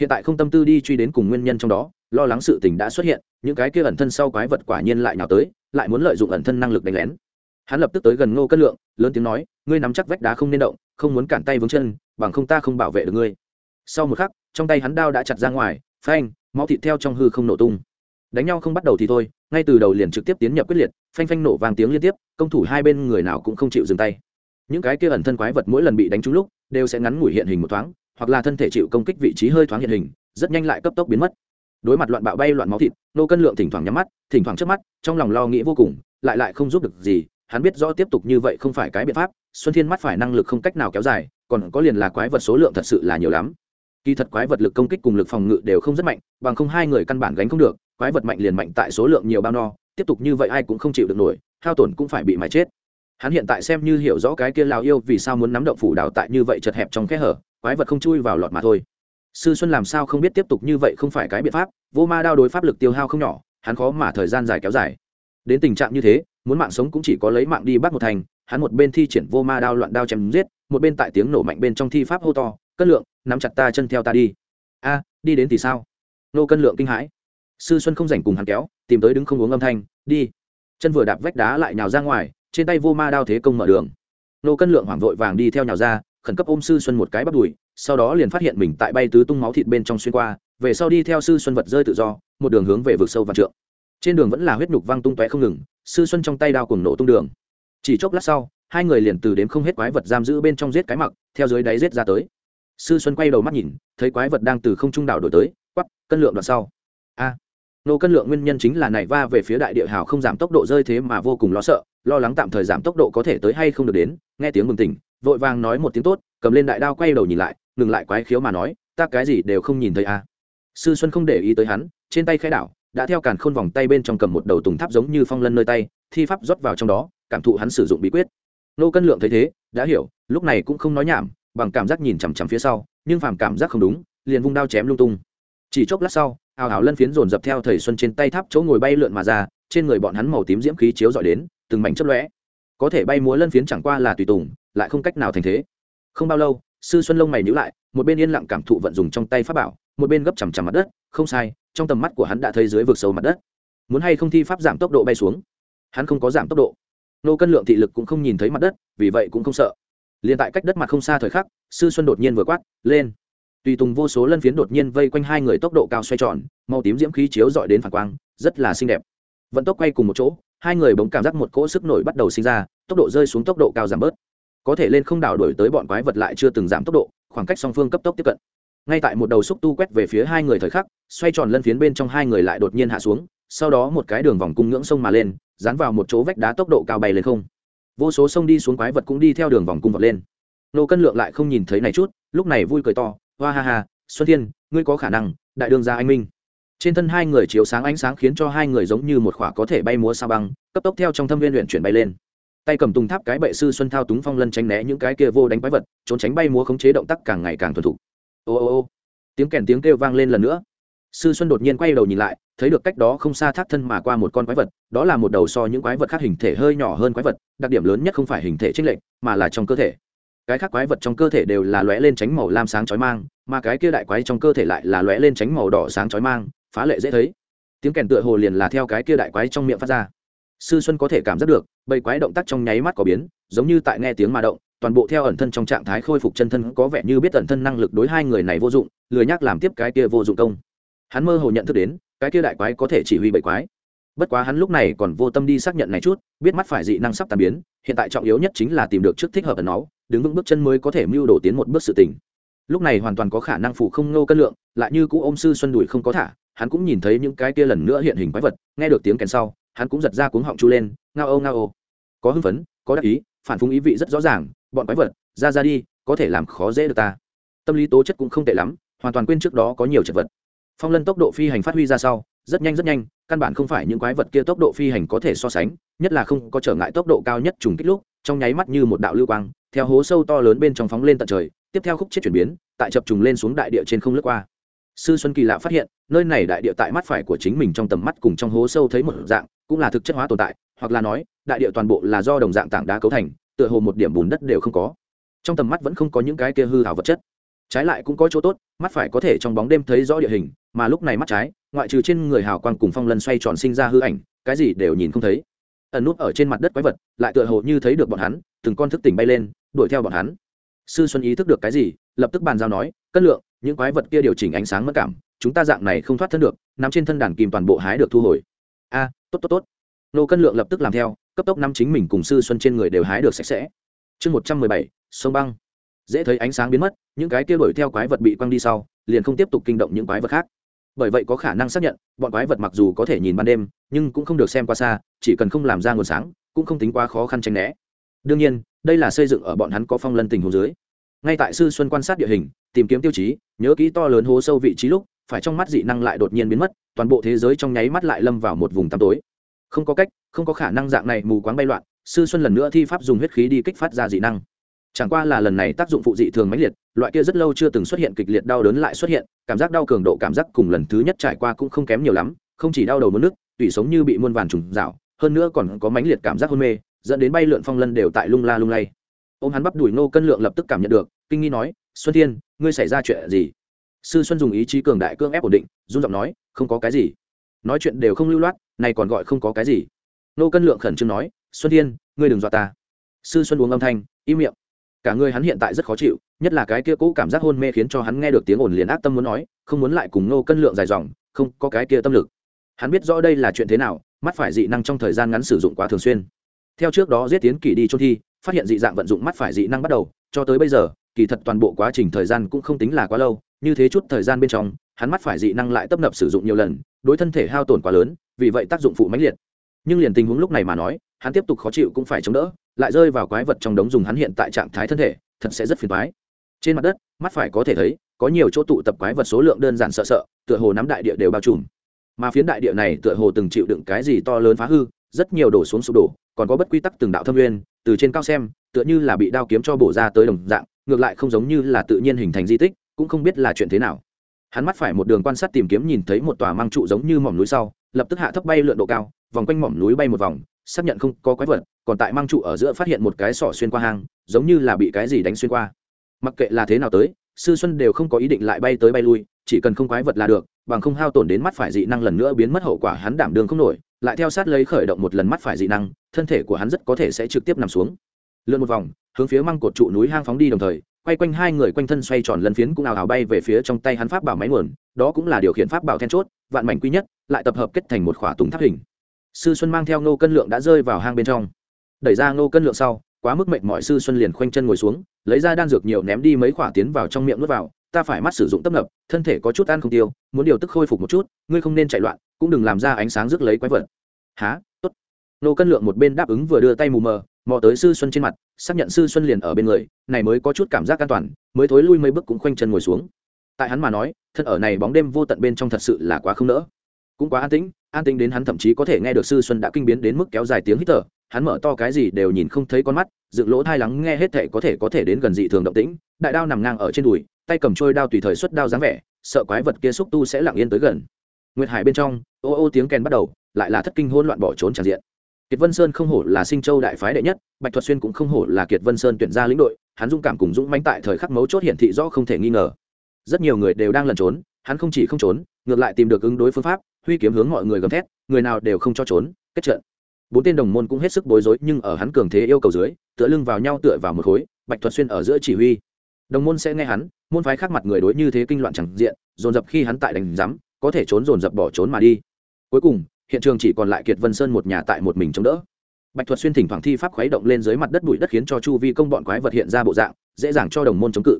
S1: Hiện tại không tâm tư đi truy đến cùng nguyên nhân trong đó, lo lắng sự tình đã xuất hiện, những cái kia ẩn thân sau quái vật quả nhiên lại nào tới, lại muốn lợi dụng ẩn thân năng lực đánh lén hắn lập tức tới gần ngô cân lượng, lớn tiếng nói, ngươi nắm chắc vách đá không nên động, không muốn cản tay vướng chân, bằng không ta không bảo vệ được ngươi. Sau một khắc, trong tay hắn đao đã chặt ra ngoài, phanh, máu thịt theo trong hư không nổ tung. Đánh nhau không bắt đầu thì thôi, ngay từ đầu liền trực tiếp tiến nhập quyết liệt, phanh phanh nổ vàng tiếng liên tiếp, công thủ hai bên người nào cũng không chịu dừng tay. Những cái kia ẩn thân quái vật mỗi lần bị đánh trúng lúc, đều sẽ ngắn ngủi hiện hình một thoáng, hoặc là thân thể chịu công kích vị trí hơi thoáng hiện hình, rất nhanh lại cấp tốc biến mất. Đối mặt loạn bạo bay loạn máu thịt nô cân lượng thỉnh thoảng nhắm mắt, thỉnh thoảng trước mắt, trong lòng lo nghĩ vô cùng, lại lại không giúp được gì hắn biết rõ tiếp tục như vậy không phải cái biện pháp, xuân thiên mắt phải năng lực không cách nào kéo dài, còn có liền là quái vật số lượng thật sự là nhiều lắm. Kỳ thật quái vật lực công kích cùng lực phòng ngự đều không rất mạnh, bằng không hai người căn bản gánh không được, quái vật mạnh liền mạnh tại số lượng nhiều bao no, tiếp tục như vậy ai cũng không chịu được nổi, hao tổn cũng phải bị mái chết. Hắn hiện tại xem như hiểu rõ cái kia lào yêu vì sao muốn nắm động phủ đào tại như vậy chật hẹp trong kẽ hở, quái vật không chui vào lọt mà thôi. Sư xuân làm sao không biết tiếp tục như vậy không phải cái biện pháp, vô ma đao đối pháp lực tiêu hao không nhỏ, hắn khó mà thời gian dài kéo dài. Đến tình trạng như thế muốn mạng sống cũng chỉ có lấy mạng đi bắt một thành, hắn một bên thi triển vô ma đao loạn đao chém giết, một bên tại tiếng nổ mạnh bên trong thi pháp hô to, cân lượng, nắm chặt ta chân theo ta đi. A, đi đến thì sao? Nô cân lượng kinh hãi. Sư xuân không rảnh cùng hắn kéo, tìm tới đứng không uống âm thanh, đi. Chân vừa đạp vách đá lại nhào ra ngoài, trên tay vô ma đao thế công mở đường. Nô cân lượng hoảng vội vàng đi theo nhào ra, khẩn cấp ôm sư xuân một cái bắt đùi, sau đó liền phát hiện mình tại bay tứ tung máu thịt bên trong xuyên qua, về sau đi theo sư xuân vật rơi tự do, một đường hướng về vực sâu và trượng. Trên đường vẫn là huyết nhục văng tung tóe không ngừng sư xuân trong tay đao cùng nổ tung đường. Chỉ chốc lát sau, hai người liền từ đếm không hết quái vật giam giữ bên trong giết cái mặc, theo dưới đáy giết ra tới. Sư xuân quay đầu mắt nhìn, thấy quái vật đang từ không trung đảo đổi tới quắp cân lượng đoạn sau. A, nô cân lượng nguyên nhân chính là này va về phía đại địa hào không giảm tốc độ rơi thế mà vô cùng lo sợ, lo lắng tạm thời giảm tốc độ có thể tới hay không được đến, nghe tiếng bừng tỉnh, vội vàng nói một tiếng tốt, cầm lên đại đao quay đầu nhìn lại, ngừng lại quái khiếu mà nói, ta cái gì đều không nhìn thấy a. À. sư xuân không để ý tới hắn, trên tay khai đảo đã theo càn khôn vòng tay bên trong cầm một đầu tùng tháp giống như phong lân nơi tay, thi pháp rót vào trong đó, cảm thụ hắn sử dụng bí quyết. Nô cân lượng thấy thế, đã hiểu, lúc này cũng không nói nhảm, bằng cảm giác nhìn chằm chằm phía sau, nhưng phàm cảm giác không đúng, liền vung đao chém lung tung. Chỉ chốc lát sau, ào ào lân phiến dồn dập theo thầy xuân trên tay tháp chỗ ngồi bay lượn mà ra, trên người bọn hắn màu tím diễm khí chiếu dọi đến, từng mảnh chấp lõe có thể bay múa lân phiến chẳng qua là tùy tùng, lại không cách nào thành thế. Không bao lâu, sư xuân lông mày nhữ lại, một bên yên lặng cảm thụ vận dùng trong tay pháp bảo một bên gấp chằm chằm mặt đất, không sai, trong tầm mắt của hắn đã thấy dưới vực sâu mặt đất. Muốn hay không thi pháp giảm tốc độ bay xuống? Hắn không có giảm tốc độ. Nô cân lượng thị lực cũng không nhìn thấy mặt đất, vì vậy cũng không sợ. Liền tại cách đất mặt không xa thời khắc, sư xuân đột nhiên vừa quát, lên! Tùy tùng vô số lân phiến đột nhiên vây quanh hai người tốc độ cao xoay tròn, màu tím diễm khí chiếu dọi đến phản quang, rất là xinh đẹp. Vận tốc quay cùng một chỗ, hai người bỗng cảm giác một cỗ sức nổi bắt đầu sinh ra, tốc độ rơi xuống tốc độ cao giảm bớt. Có thể lên không đảo đổi tới bọn quái vật lại chưa từng giảm tốc độ, khoảng cách song phương cấp tốc tiếp cận ngay tại một đầu xúc tu quét về phía hai người thời khắc, xoay tròn lân phiến bên trong hai người lại đột nhiên hạ xuống, sau đó một cái đường vòng cung ngưỡng sông mà lên, dán vào một chỗ vách đá tốc độ cao bay lên không. Vô số sông đi xuống quái vật cũng đi theo đường vòng cung vọt lên. Nô cân lượng lại không nhìn thấy này chút, lúc này vui cười to, hoa ha ha, xuân thiên, ngươi có khả năng, đại đương gia anh minh. Trên thân hai người chiếu sáng ánh sáng khiến cho hai người giống như một khỏa có thể bay múa sao băng, cấp tốc theo trong thâm viên luyện chuyển bay lên. Tay cầm tùng tháp cái bệ sư xuân thao túng phong lân tránh né những cái kia vô đánh quái vật, trốn tránh bay múa khống chế động tác càng ngày càng thuần thục ô ô ô. Tiếng kèn tiếng kêu vang lên lần nữa. Sư xuân đột nhiên quay đầu nhìn lại, thấy được cách đó không xa thác thân mà qua một con quái vật, đó là một đầu so những quái vật khác hình thể hơi nhỏ hơn quái vật, đặc điểm lớn nhất không phải hình thể trích lệnh mà là trong cơ thể. Cái khác quái vật trong cơ thể đều là lóe lên tránh màu lam sáng chói mang, mà cái kia đại quái trong cơ thể lại là lóe lên tránh màu đỏ sáng chói mang, phá lệ dễ thấy. Tiếng kèn tựa hồ liền là theo cái kia đại quái trong miệng phát ra. Sư xuân có thể cảm giác được, bầy quái động tác trong nháy mắt có biến, giống như tại nghe tiếng mà động toàn bộ theo ẩn thân trong trạng thái khôi phục chân thân có vẻ như biết ẩn thân năng lực đối hai người này vô dụng, lười nhắc làm tiếp cái kia vô dụng công. Hắn mơ hồ nhận thức đến, cái kia đại quái có thể chỉ huy bậy quái. Bất quá hắn lúc này còn vô tâm đi xác nhận này chút, biết mắt phải dị năng sắp tàn biến, hiện tại trọng yếu nhất chính là tìm được trước thích hợp ẩn náu đứng vững bước chân mới có thể mưu đổ tiến một bước sự tình. Lúc này hoàn toàn có khả năng phụ không ngô cân lượng, lại như cũ ôm sư xuân đùi không có thả, hắn cũng nhìn thấy những cái kia lần nữa hiện hình quái vật, nghe được tiếng kèn sau, hắn cũng giật ra cuống họng chu lên, ngao âu ngao âu có hưng phấn, có đắc ý, phản phung ý vị rất rõ ràng bọn quái vật, ra ra đi, có thể làm khó dễ được ta. Tâm lý tố chất cũng không tệ lắm, hoàn toàn quên trước đó có nhiều chật vật. Phong lân tốc độ phi hành phát huy ra sau, rất nhanh rất nhanh, căn bản không phải những quái vật kia tốc độ phi hành có thể so sánh, nhất là không có trở ngại tốc độ cao nhất trùng kích lúc, trong nháy mắt như một đạo lưu quang, theo hố sâu to lớn bên trong phóng lên tận trời, tiếp theo khúc chết chuyển biến, tại chập trùng lên xuống đại địa trên không lướt qua. Sư xuân kỳ lạ phát hiện, nơi này đại địa tại mắt phải của chính mình trong tầm mắt cùng trong hố sâu thấy một dạng, cũng là thực chất hóa tồn tại, hoặc là nói, đại địa toàn bộ là do đồng dạng tảng đá cấu thành tựa hồ một điểm bùn đất đều không có. Trong tầm mắt vẫn không có những cái kia hư hảo vật chất. Trái lại cũng có chỗ tốt, mắt phải có thể trong bóng đêm thấy rõ địa hình, mà lúc này mắt trái, ngoại trừ trên người hào quang cùng phong lân xoay tròn sinh ra hư ảnh, cái gì đều nhìn không thấy. Ẩn nút ở trên mặt đất quái vật, lại tựa hồ như thấy được bọn hắn, từng con thức tỉnh bay lên, đuổi theo bọn hắn. Sư xuân ý thức được cái gì, lập tức bàn giao nói cân lượng, những quái vật kia điều chỉnh ánh sáng mất cảm, chúng ta dạng này không thoát thân được nằm trên thân đàn kìm toàn bộ hái được thu hồi. A, tốt tốt tốt. Nô cân lượng lập tức làm theo cấp tốc năm chính mình cùng sư xuân trên người đều hái được sạch sẽ. Chương một trăm mười bảy, sông băng. Dễ thấy ánh sáng biến mất, những cái kia đuổi theo quái vật bị quăng đi sau, liền không tiếp tục kinh động những quái vật khác. Bởi vậy có khả năng xác nhận, bọn quái vật mặc dù có thể nhìn ban đêm, nhưng cũng không được xem qua xa, chỉ cần không làm ra nguồn sáng, cũng không tính quá khó khăn tránh né. Đương nhiên, đây là xây dựng ở bọn hắn có phong lân tình hồ dưới. Ngay tại sư xuân quan sát địa hình, tìm kiếm tiêu chí, nhớ kỹ to lớn hố sâu vị trí lúc, phải trong mắt dị năng lại đột nhiên biến mất, toàn bộ thế giới trong nháy mắt lại lâm vào một vùng tăm tối không có cách, không có khả năng dạng này mù quáng bay loạn, sư xuân lần nữa thi pháp dùng huyết khí đi kích phát ra dị năng. Chẳng qua là lần này tác dụng phụ dị thường mãnh liệt, loại kia rất lâu chưa từng xuất hiện kịch liệt đau đớn lại xuất hiện, cảm giác đau cường độ cảm giác cùng lần thứ nhất trải qua cũng không kém nhiều lắm, không chỉ đau đầu mất nước, tủy sống như bị muôn vàn trùng dạo, hơn nữa còn có mãnh liệt cảm giác hôn mê, dẫn đến bay lượn phong lân đều tại lung la lung lay. Ô m hắn bắp đuổi nô cân lượng lập tức cảm nhận được, kinh nghi nói, xuân thiên, ngươi xảy ra chuyện gì? Sư xuân dùng ý chí cường đại cương ép ổn định, run giọng nói, không có cái gì nói chuyện đều không lưu loát, này còn gọi không có cái gì. Nô cân lượng khẩn trương nói, xuân thiên ngươi đừng dọa ta. Sư xuân uống âm thanh, im miệng. Cả người hắn hiện tại rất khó chịu, nhất là cái kia cũ cảm giác hôn mê khiến cho hắn nghe được tiếng ồn liền ác tâm muốn nói, không muốn lại cùng nô cân lượng dài dòng, không có cái kia tâm lực. Hắn biết rõ đây là chuyện thế nào, mắt phải dị năng trong thời gian ngắn sử dụng quá thường xuyên. Theo trước đó giết tiến kỷ đi trôn thi, phát hiện dị dạng vận dụng mắt phải dị năng bắt đầu, cho tới bây giờ, kỳ thật toàn bộ quá trình thời gian cũng không tính là quá lâu, như thế chút thời gian bên trong, hắn mắt phải dị năng lại tấp nập sử dụng nhiều lần đối thân thể hao tổn quá lớn, vì vậy tác dụng phụ mãnh liệt. Nhưng liền tình huống lúc này mà nói, hắn tiếp tục khó chịu cũng phải chống đỡ, lại rơi vào quái vật trong đống dùng hắn hiện tại trạng thái thân thể, thật sẽ rất phiền toái. Trên mặt đất, mắt phải có thể thấy, có nhiều chỗ tụ tập quái vật số lượng đơn giản sợ sợ, tựa hồ nắm đại địa đều bao trùm. Mà phiến đại địa này tựa hồ từng chịu đựng cái gì to lớn phá hư, rất nhiều đổ xuống sụp đổ, còn có bất quy tắc từng đạo thâm nguyên, từ trên cao xem, tựa như là bị đao kiếm cho bổ ra tới đồng dạng, ngược lại không giống như là tự nhiên hình thành di tích, cũng không biết là chuyện thế nào hắn mắt phải một đường quan sát tìm kiếm nhìn thấy một tòa mang trụ giống như mỏm núi sau, lập tức hạ thấp bay lượn độ cao, vòng quanh mỏm núi bay một vòng, xác nhận không có quái vật, còn tại mang trụ ở giữa phát hiện một cái sỏ xuyên qua hang, giống như là bị cái gì đánh xuyên qua. Mặc kệ là thế nào tới, sư xuân đều không có ý định lại bay tới bay lui, chỉ cần không quái vật là được, bằng không hao tổn đến mắt phải dị năng lần nữa biến mất hậu quả hắn đảm đường không nổi, lại theo sát lấy khởi động một lần mắt phải dị năng, thân thể của hắn rất có thể sẽ trực tiếp nằm xuống. Lượn một vòng, hướng phía măng cột trụ núi hang phóng đi đồng thời quay quanh hai người quanh thân xoay tròn lần phiến cũng ào ào bay về phía trong tay hắn pháp bảo máy nguồn, đó cũng là điều khiển pháp bảo then chốt, vạn mảnh quy nhất, lại tập hợp kết thành một khỏa tùng tháp hình. Sư xuân mang theo ngô cân lượng đã rơi vào hang bên trong. Đẩy ra ngô cân lượng sau, quá mức mệnh mọi sư xuân liền khoanh chân ngồi xuống, lấy ra đan dược nhiều ném đi mấy khỏa tiến vào trong miệng nuốt vào, ta phải mắt sử dụng tấp nập thân thể có chút ăn không tiêu, muốn điều tức khôi phục một chút, ngươi không nên chạy loạn, cũng đừng làm ra ánh sáng rước lấy quái vật. Há tốt. Nô cân lượng một bên đáp ứng vừa đưa tay mù mờ mò tới sư xuân trên mặt, xác nhận sư xuân liền ở bên người, này mới có chút cảm giác an toàn, mới thối lui mấy bước cũng khoanh chân ngồi xuống. Tại hắn mà nói, thân ở này bóng đêm vô tận bên trong thật sự là quá không nỡ. Cũng quá an tĩnh an tĩnh đến hắn thậm chí có thể nghe được sư xuân đã kinh biến đến mức kéo dài tiếng hít thở, hắn mở to cái gì đều nhìn không thấy con mắt, dựng lỗ thai lắng nghe hết thể có thể có thể đến gần dị thường động tĩnh, đại đao nằm ngang ở trên đùi, tay cầm trôi đao tùy thời xuất đao dáng vẻ, sợ quái vật kia xúc tu sẽ lặng yên tới gần. Nguyệt hải bên trong, ô ô tiếng kèn bắt đầu, lại là thất kinh hỗn loạn bỏ trốn tràn diện kiệt vân sơn không hổ là sinh châu đại phái đệ nhất, bạch thuật xuyên cũng không hổ là kiệt vân sơn tuyển ra lĩnh đội, hắn dũng cảm cùng dũng mãnh tại thời khắc mấu chốt hiển thị rõ không thể nghi ngờ. Rất nhiều người đều đang lẩn trốn, hắn không chỉ không trốn, ngược lại tìm được ứng đối phương pháp, huy kiếm hướng mọi người gầm thét, người nào đều không cho trốn, kết trận. Bốn tên đồng môn cũng hết sức bối rối, nhưng ở hắn cường thế yêu cầu dưới, tựa lưng vào nhau tựa vào một khối, bạch thuật xuyên ở giữa chỉ huy. Đồng môn sẽ nghe hắn, môn phái khác mặt người đối như thế kinh loạn chẳng diện, dồn dập khi hắn tại đánh giám, có thể trốn dồn dập bỏ trốn mà đi. Cuối cùng hiện trường chỉ còn lại kiệt vân sơn một nhà tại một mình chống đỡ. Bạch thuật xuyên thỉnh thoảng thi pháp khuấy động lên dưới mặt đất bụi đất khiến cho chu vi công bọn quái vật hiện ra bộ dạng, dễ dàng cho đồng môn chống cự.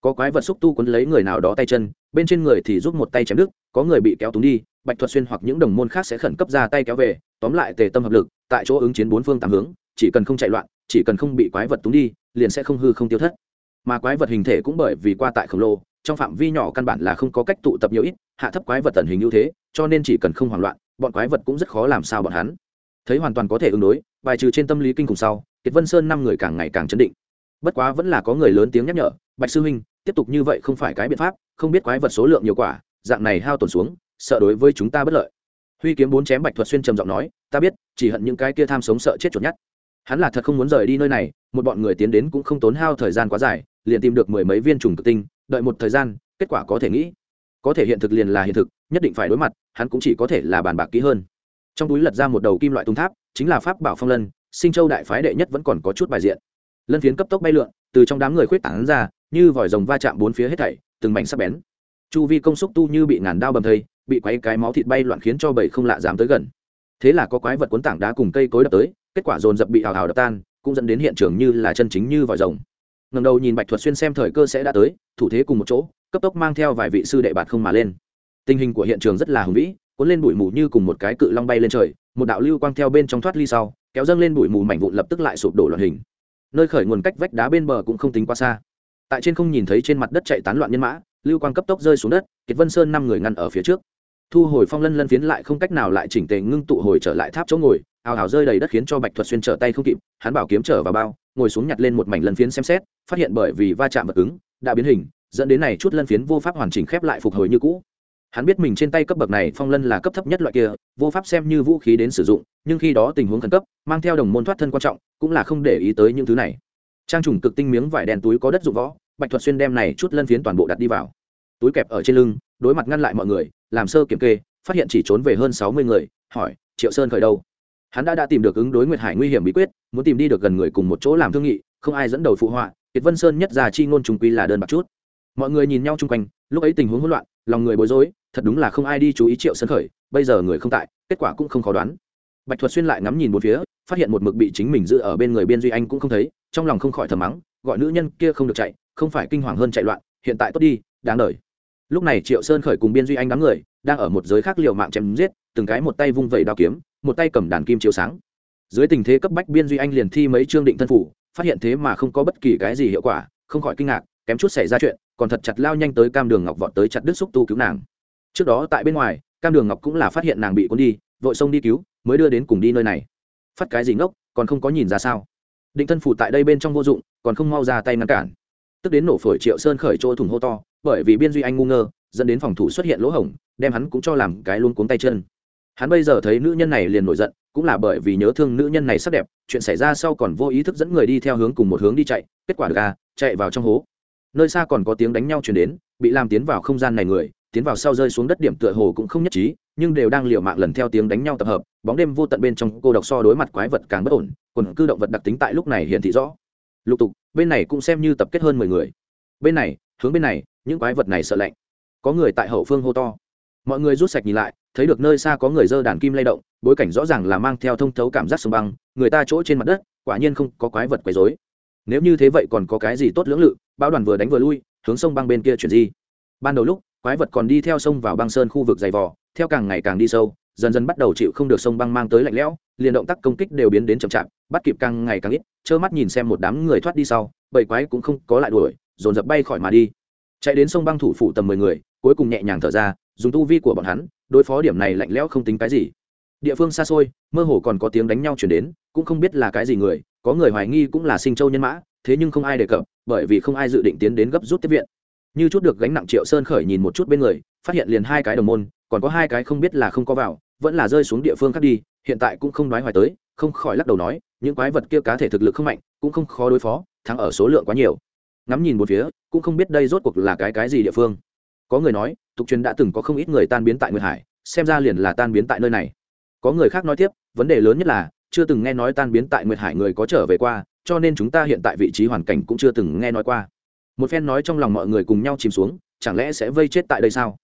S1: Có quái vật xúc tu quấn lấy người nào đó tay chân, bên trên người thì giúp một tay chém đứt, có người bị kéo túng đi, bạch thuật xuyên hoặc những đồng môn khác sẽ khẩn cấp ra tay kéo về, tóm lại tề tâm hợp lực, tại chỗ ứng chiến bốn phương tám hướng, chỉ cần không chạy loạn, chỉ cần không bị quái vật túng đi, liền sẽ không hư không tiêu thất. Mà quái vật hình thể cũng bởi vì qua tại khổng lồ trong phạm vi nhỏ căn bản là không có cách tụ tập nhiều ít, hạ thấp quái vật tần hình ưu thế, cho nên chỉ cần không hoảng loạn, bọn quái vật cũng rất khó làm sao bọn hắn. Thấy hoàn toàn có thể ứng đối, bài trừ trên tâm lý kinh cùng sau, kiệt vân sơn năm người càng ngày càng chấn định. Bất quá vẫn là có người lớn tiếng nhắc nhở, bạch sư huynh, tiếp tục như vậy không phải cái biện pháp, không biết quái vật số lượng nhiều quả, dạng này hao tổn xuống, sợ đối với chúng ta bất lợi. Huy kiếm bốn chém bạch thuật xuyên trầm giọng nói, ta biết, chỉ hận những cái kia tham sống sợ chết chuột nhất hắn là thật không muốn rời đi nơi này, một bọn người tiến đến cũng không tốn hao thời gian quá dài, liền tìm được mười mấy viên trùng tự tinh đợi một thời gian, kết quả có thể nghĩ. Có thể hiện thực liền là hiện thực, nhất định phải đối mặt, hắn cũng chỉ có thể là bàn bạc kỹ hơn. Trong túi lật ra một đầu kim loại tung tháp, chính là pháp bảo phong lân, sinh châu đại phái đệ nhất vẫn còn có chút bài diện. Lân phiến cấp tốc bay lượn, từ trong đám người khuyết tảng ra, như vòi rồng va chạm bốn phía hết thảy, từng mảnh sắc bén. Chu vi công xúc tu như bị ngàn đao bầm thây, bị quấy cái máu thịt bay loạn khiến cho bầy không lạ dám tới gần. Thế là có quái vật cuốn tảng đá cùng cây cối đập tới, kết quả dồn dập bị hào hào đập tan, cũng dẫn đến hiện trường như là chân chính như vòi rồng ngầm đầu nhìn bạch thuật xuyên xem thời cơ sẽ đã tới, thủ thế cùng một chỗ, cấp tốc mang theo vài vị sư đệ bạt không mà lên. Tình hình của hiện trường rất là hùng vĩ, cuốn lên bụi mù như cùng một cái cự long bay lên trời, một đạo lưu quang theo bên trong thoát ly sau, kéo dâng lên bụi mù mảnh vụn lập tức lại sụp đổ loạn hình. Nơi khởi nguồn cách vách đá bên bờ cũng không tính quá xa. Tại trên không nhìn thấy trên mặt đất chạy tán loạn nhân mã, lưu quang cấp tốc rơi xuống đất, kiệt vân sơn năm người ngăn ở phía trước. Thu hồi phong lân lân phiến lại không cách nào lại chỉnh tề ngưng tụ hồi trở lại tháp chỗ ngồi, ào ào rơi đầy đất khiến cho bạch thuật xuyên trở tay không kịp, hắn bảo kiếm trở vào bao ngồi xuống nhặt lên một mảnh lân phiến xem xét, phát hiện bởi vì va chạm vật cứng, đã biến hình, dẫn đến này chút lân phiến vô pháp hoàn chỉnh khép lại phục hồi như cũ. Hắn biết mình trên tay cấp bậc này phong lân là cấp thấp nhất loại kia, vô pháp xem như vũ khí đến sử dụng, nhưng khi đó tình huống khẩn cấp, mang theo đồng môn thoát thân quan trọng, cũng là không để ý tới những thứ này. Trang trùng cực tinh miếng vải đèn túi có đất dụng võ, bạch thuật xuyên đem này chút lân phiến toàn bộ đặt đi vào. Túi kẹp ở trên lưng, đối mặt ngăn lại mọi người, làm sơ kiểm kê, phát hiện chỉ trốn về hơn sáu mươi người, hỏi, triệu sơn khởi đâu? Hắn đã đã tìm được ứng đối nguyệt hải nguy hiểm bí quyết, muốn tìm đi được gần người cùng một chỗ làm thương nghị, không ai dẫn đầu phụ họa, kiệt vân sơn nhất già chi ngôn trùng quy là đơn bạc chút. Mọi người nhìn nhau chung quanh, lúc ấy tình huống hỗn loạn, lòng người bối rối, thật đúng là không ai đi chú ý triệu sơn khởi, bây giờ người không tại, kết quả cũng không khó đoán. Bạch thuật xuyên lại ngắm nhìn một phía, phát hiện một mực bị chính mình giữ ở bên người biên duy anh cũng không thấy, trong lòng không khỏi thầm mắng, gọi nữ nhân kia không được chạy, không phải kinh hoàng hơn chạy loạn, hiện tại tốt đi, đáng đời. Lúc này triệu sơn khởi cùng biên duy anh đám người, đang ở một giới khác liều mạng chém giết, từng cái một tay vung vẩy đao kiếm một tay cầm đàn kim chiếu sáng. Dưới tình thế cấp bách biên duy anh liền thi mấy chương định thân phủ, phát hiện thế mà không có bất kỳ cái gì hiệu quả, không khỏi kinh ngạc, kém chút xảy ra chuyện, còn thật chặt lao nhanh tới cam đường ngọc vọt tới chặt đứt xúc tu cứu nàng. Trước đó tại bên ngoài, cam đường ngọc cũng là phát hiện nàng bị cuốn đi, vội xông đi cứu, mới đưa đến cùng đi nơi này. Phát cái gì ngốc, còn không có nhìn ra sao? Định thân phủ tại đây bên trong vô dụng, còn không mau ra tay ngăn cản. Tức đến nổ phổi triệu sơn khởi chỗ thủng hô to, bởi vì biên duy anh ngu ngơ, dẫn đến phòng thủ xuất hiện lỗ hổng, đem hắn cũng cho làm cái luôn cuống tay chân hắn bây giờ thấy nữ nhân này liền nổi giận, cũng là bởi vì nhớ thương nữ nhân này sắc đẹp, chuyện xảy ra sau còn vô ý thức dẫn người đi theo hướng cùng một hướng đi chạy, kết quả được à chạy vào trong hố. Nơi xa còn có tiếng đánh nhau chuyển đến, bị làm tiến vào không gian này người, tiến vào sau rơi xuống đất điểm tựa hồ cũng không nhất trí, nhưng đều đang liều mạng lần theo tiếng đánh nhau tập hợp, bóng đêm vô tận bên trong cô độc so đối mặt quái vật càng bất ổn, quần cư động vật đặc tính tại lúc này hiện thị rõ. Lục tục, bên này cũng xem như tập kết hơn mười người. Bên này, hướng bên này, những quái vật này sợ lạnh. Có người tại hậu phương hô to. Mọi người rút sạch nhìn lại thấy được nơi xa có người dơ đàn kim lay động, bối cảnh rõ ràng là mang theo thông thấu cảm giác sông băng, người ta chỗ trên mặt đất, quả nhiên không có quái vật quấy dối nếu như thế vậy còn có cái gì tốt lưỡng lự, bão đoàn vừa đánh vừa lui, hướng sông băng bên kia chuyển di. Ban đầu lúc, quái vật còn đi theo sông vào băng sơn khu vực dày vò, theo càng ngày càng đi sâu, dần dần bắt đầu chịu không được sông băng mang tới lạnh lẽo, liền động tác công kích đều biến đến chậm chạp, bắt kịp càng ngày càng ít, trơ mắt nhìn xem một đám người thoát đi sau bảy quái cũng không có lại đuổi, dồn dập bay khỏi mà đi. Chạy đến sông băng thủ phủ tầm mười người, cuối cùng nhẹ nhàng thở ra dùng tu vi của bọn hắn, đối phó điểm này lạnh lẽo không tính cái gì. Địa phương xa xôi, mơ hồ còn có tiếng đánh nhau chuyển đến, cũng không biết là cái gì người, có người hoài nghi cũng là sinh châu nhân mã, thế nhưng không ai đề cập, bởi vì không ai dự định tiến đến gấp rút tiếp viện. Như chút được gánh nặng triệu sơn khởi nhìn một chút bên người, phát hiện liền hai cái đồng môn, còn có hai cái không biết là không có vào, vẫn là rơi xuống địa phương khác đi, hiện tại cũng không nói hoài tới, không khỏi lắc đầu nói, những quái vật kia cá thể thực lực không mạnh, cũng không khó đối phó, thắng ở số lượng quá nhiều. Ngắm nhìn một phía, cũng không biết đây rốt cuộc là cái cái gì địa phương có người nói tục truyền đã từng có không ít người tan biến tại nguyệt hải, xem ra liền là tan biến tại nơi này. Có người khác nói tiếp, vấn đề lớn nhất là, chưa từng nghe nói tan biến tại nguyệt hải người có trở về qua, cho nên chúng ta hiện tại vị trí hoàn cảnh cũng chưa từng nghe nói qua. Một phen nói trong lòng mọi người cùng nhau chìm xuống, chẳng lẽ sẽ vây chết tại đây sao?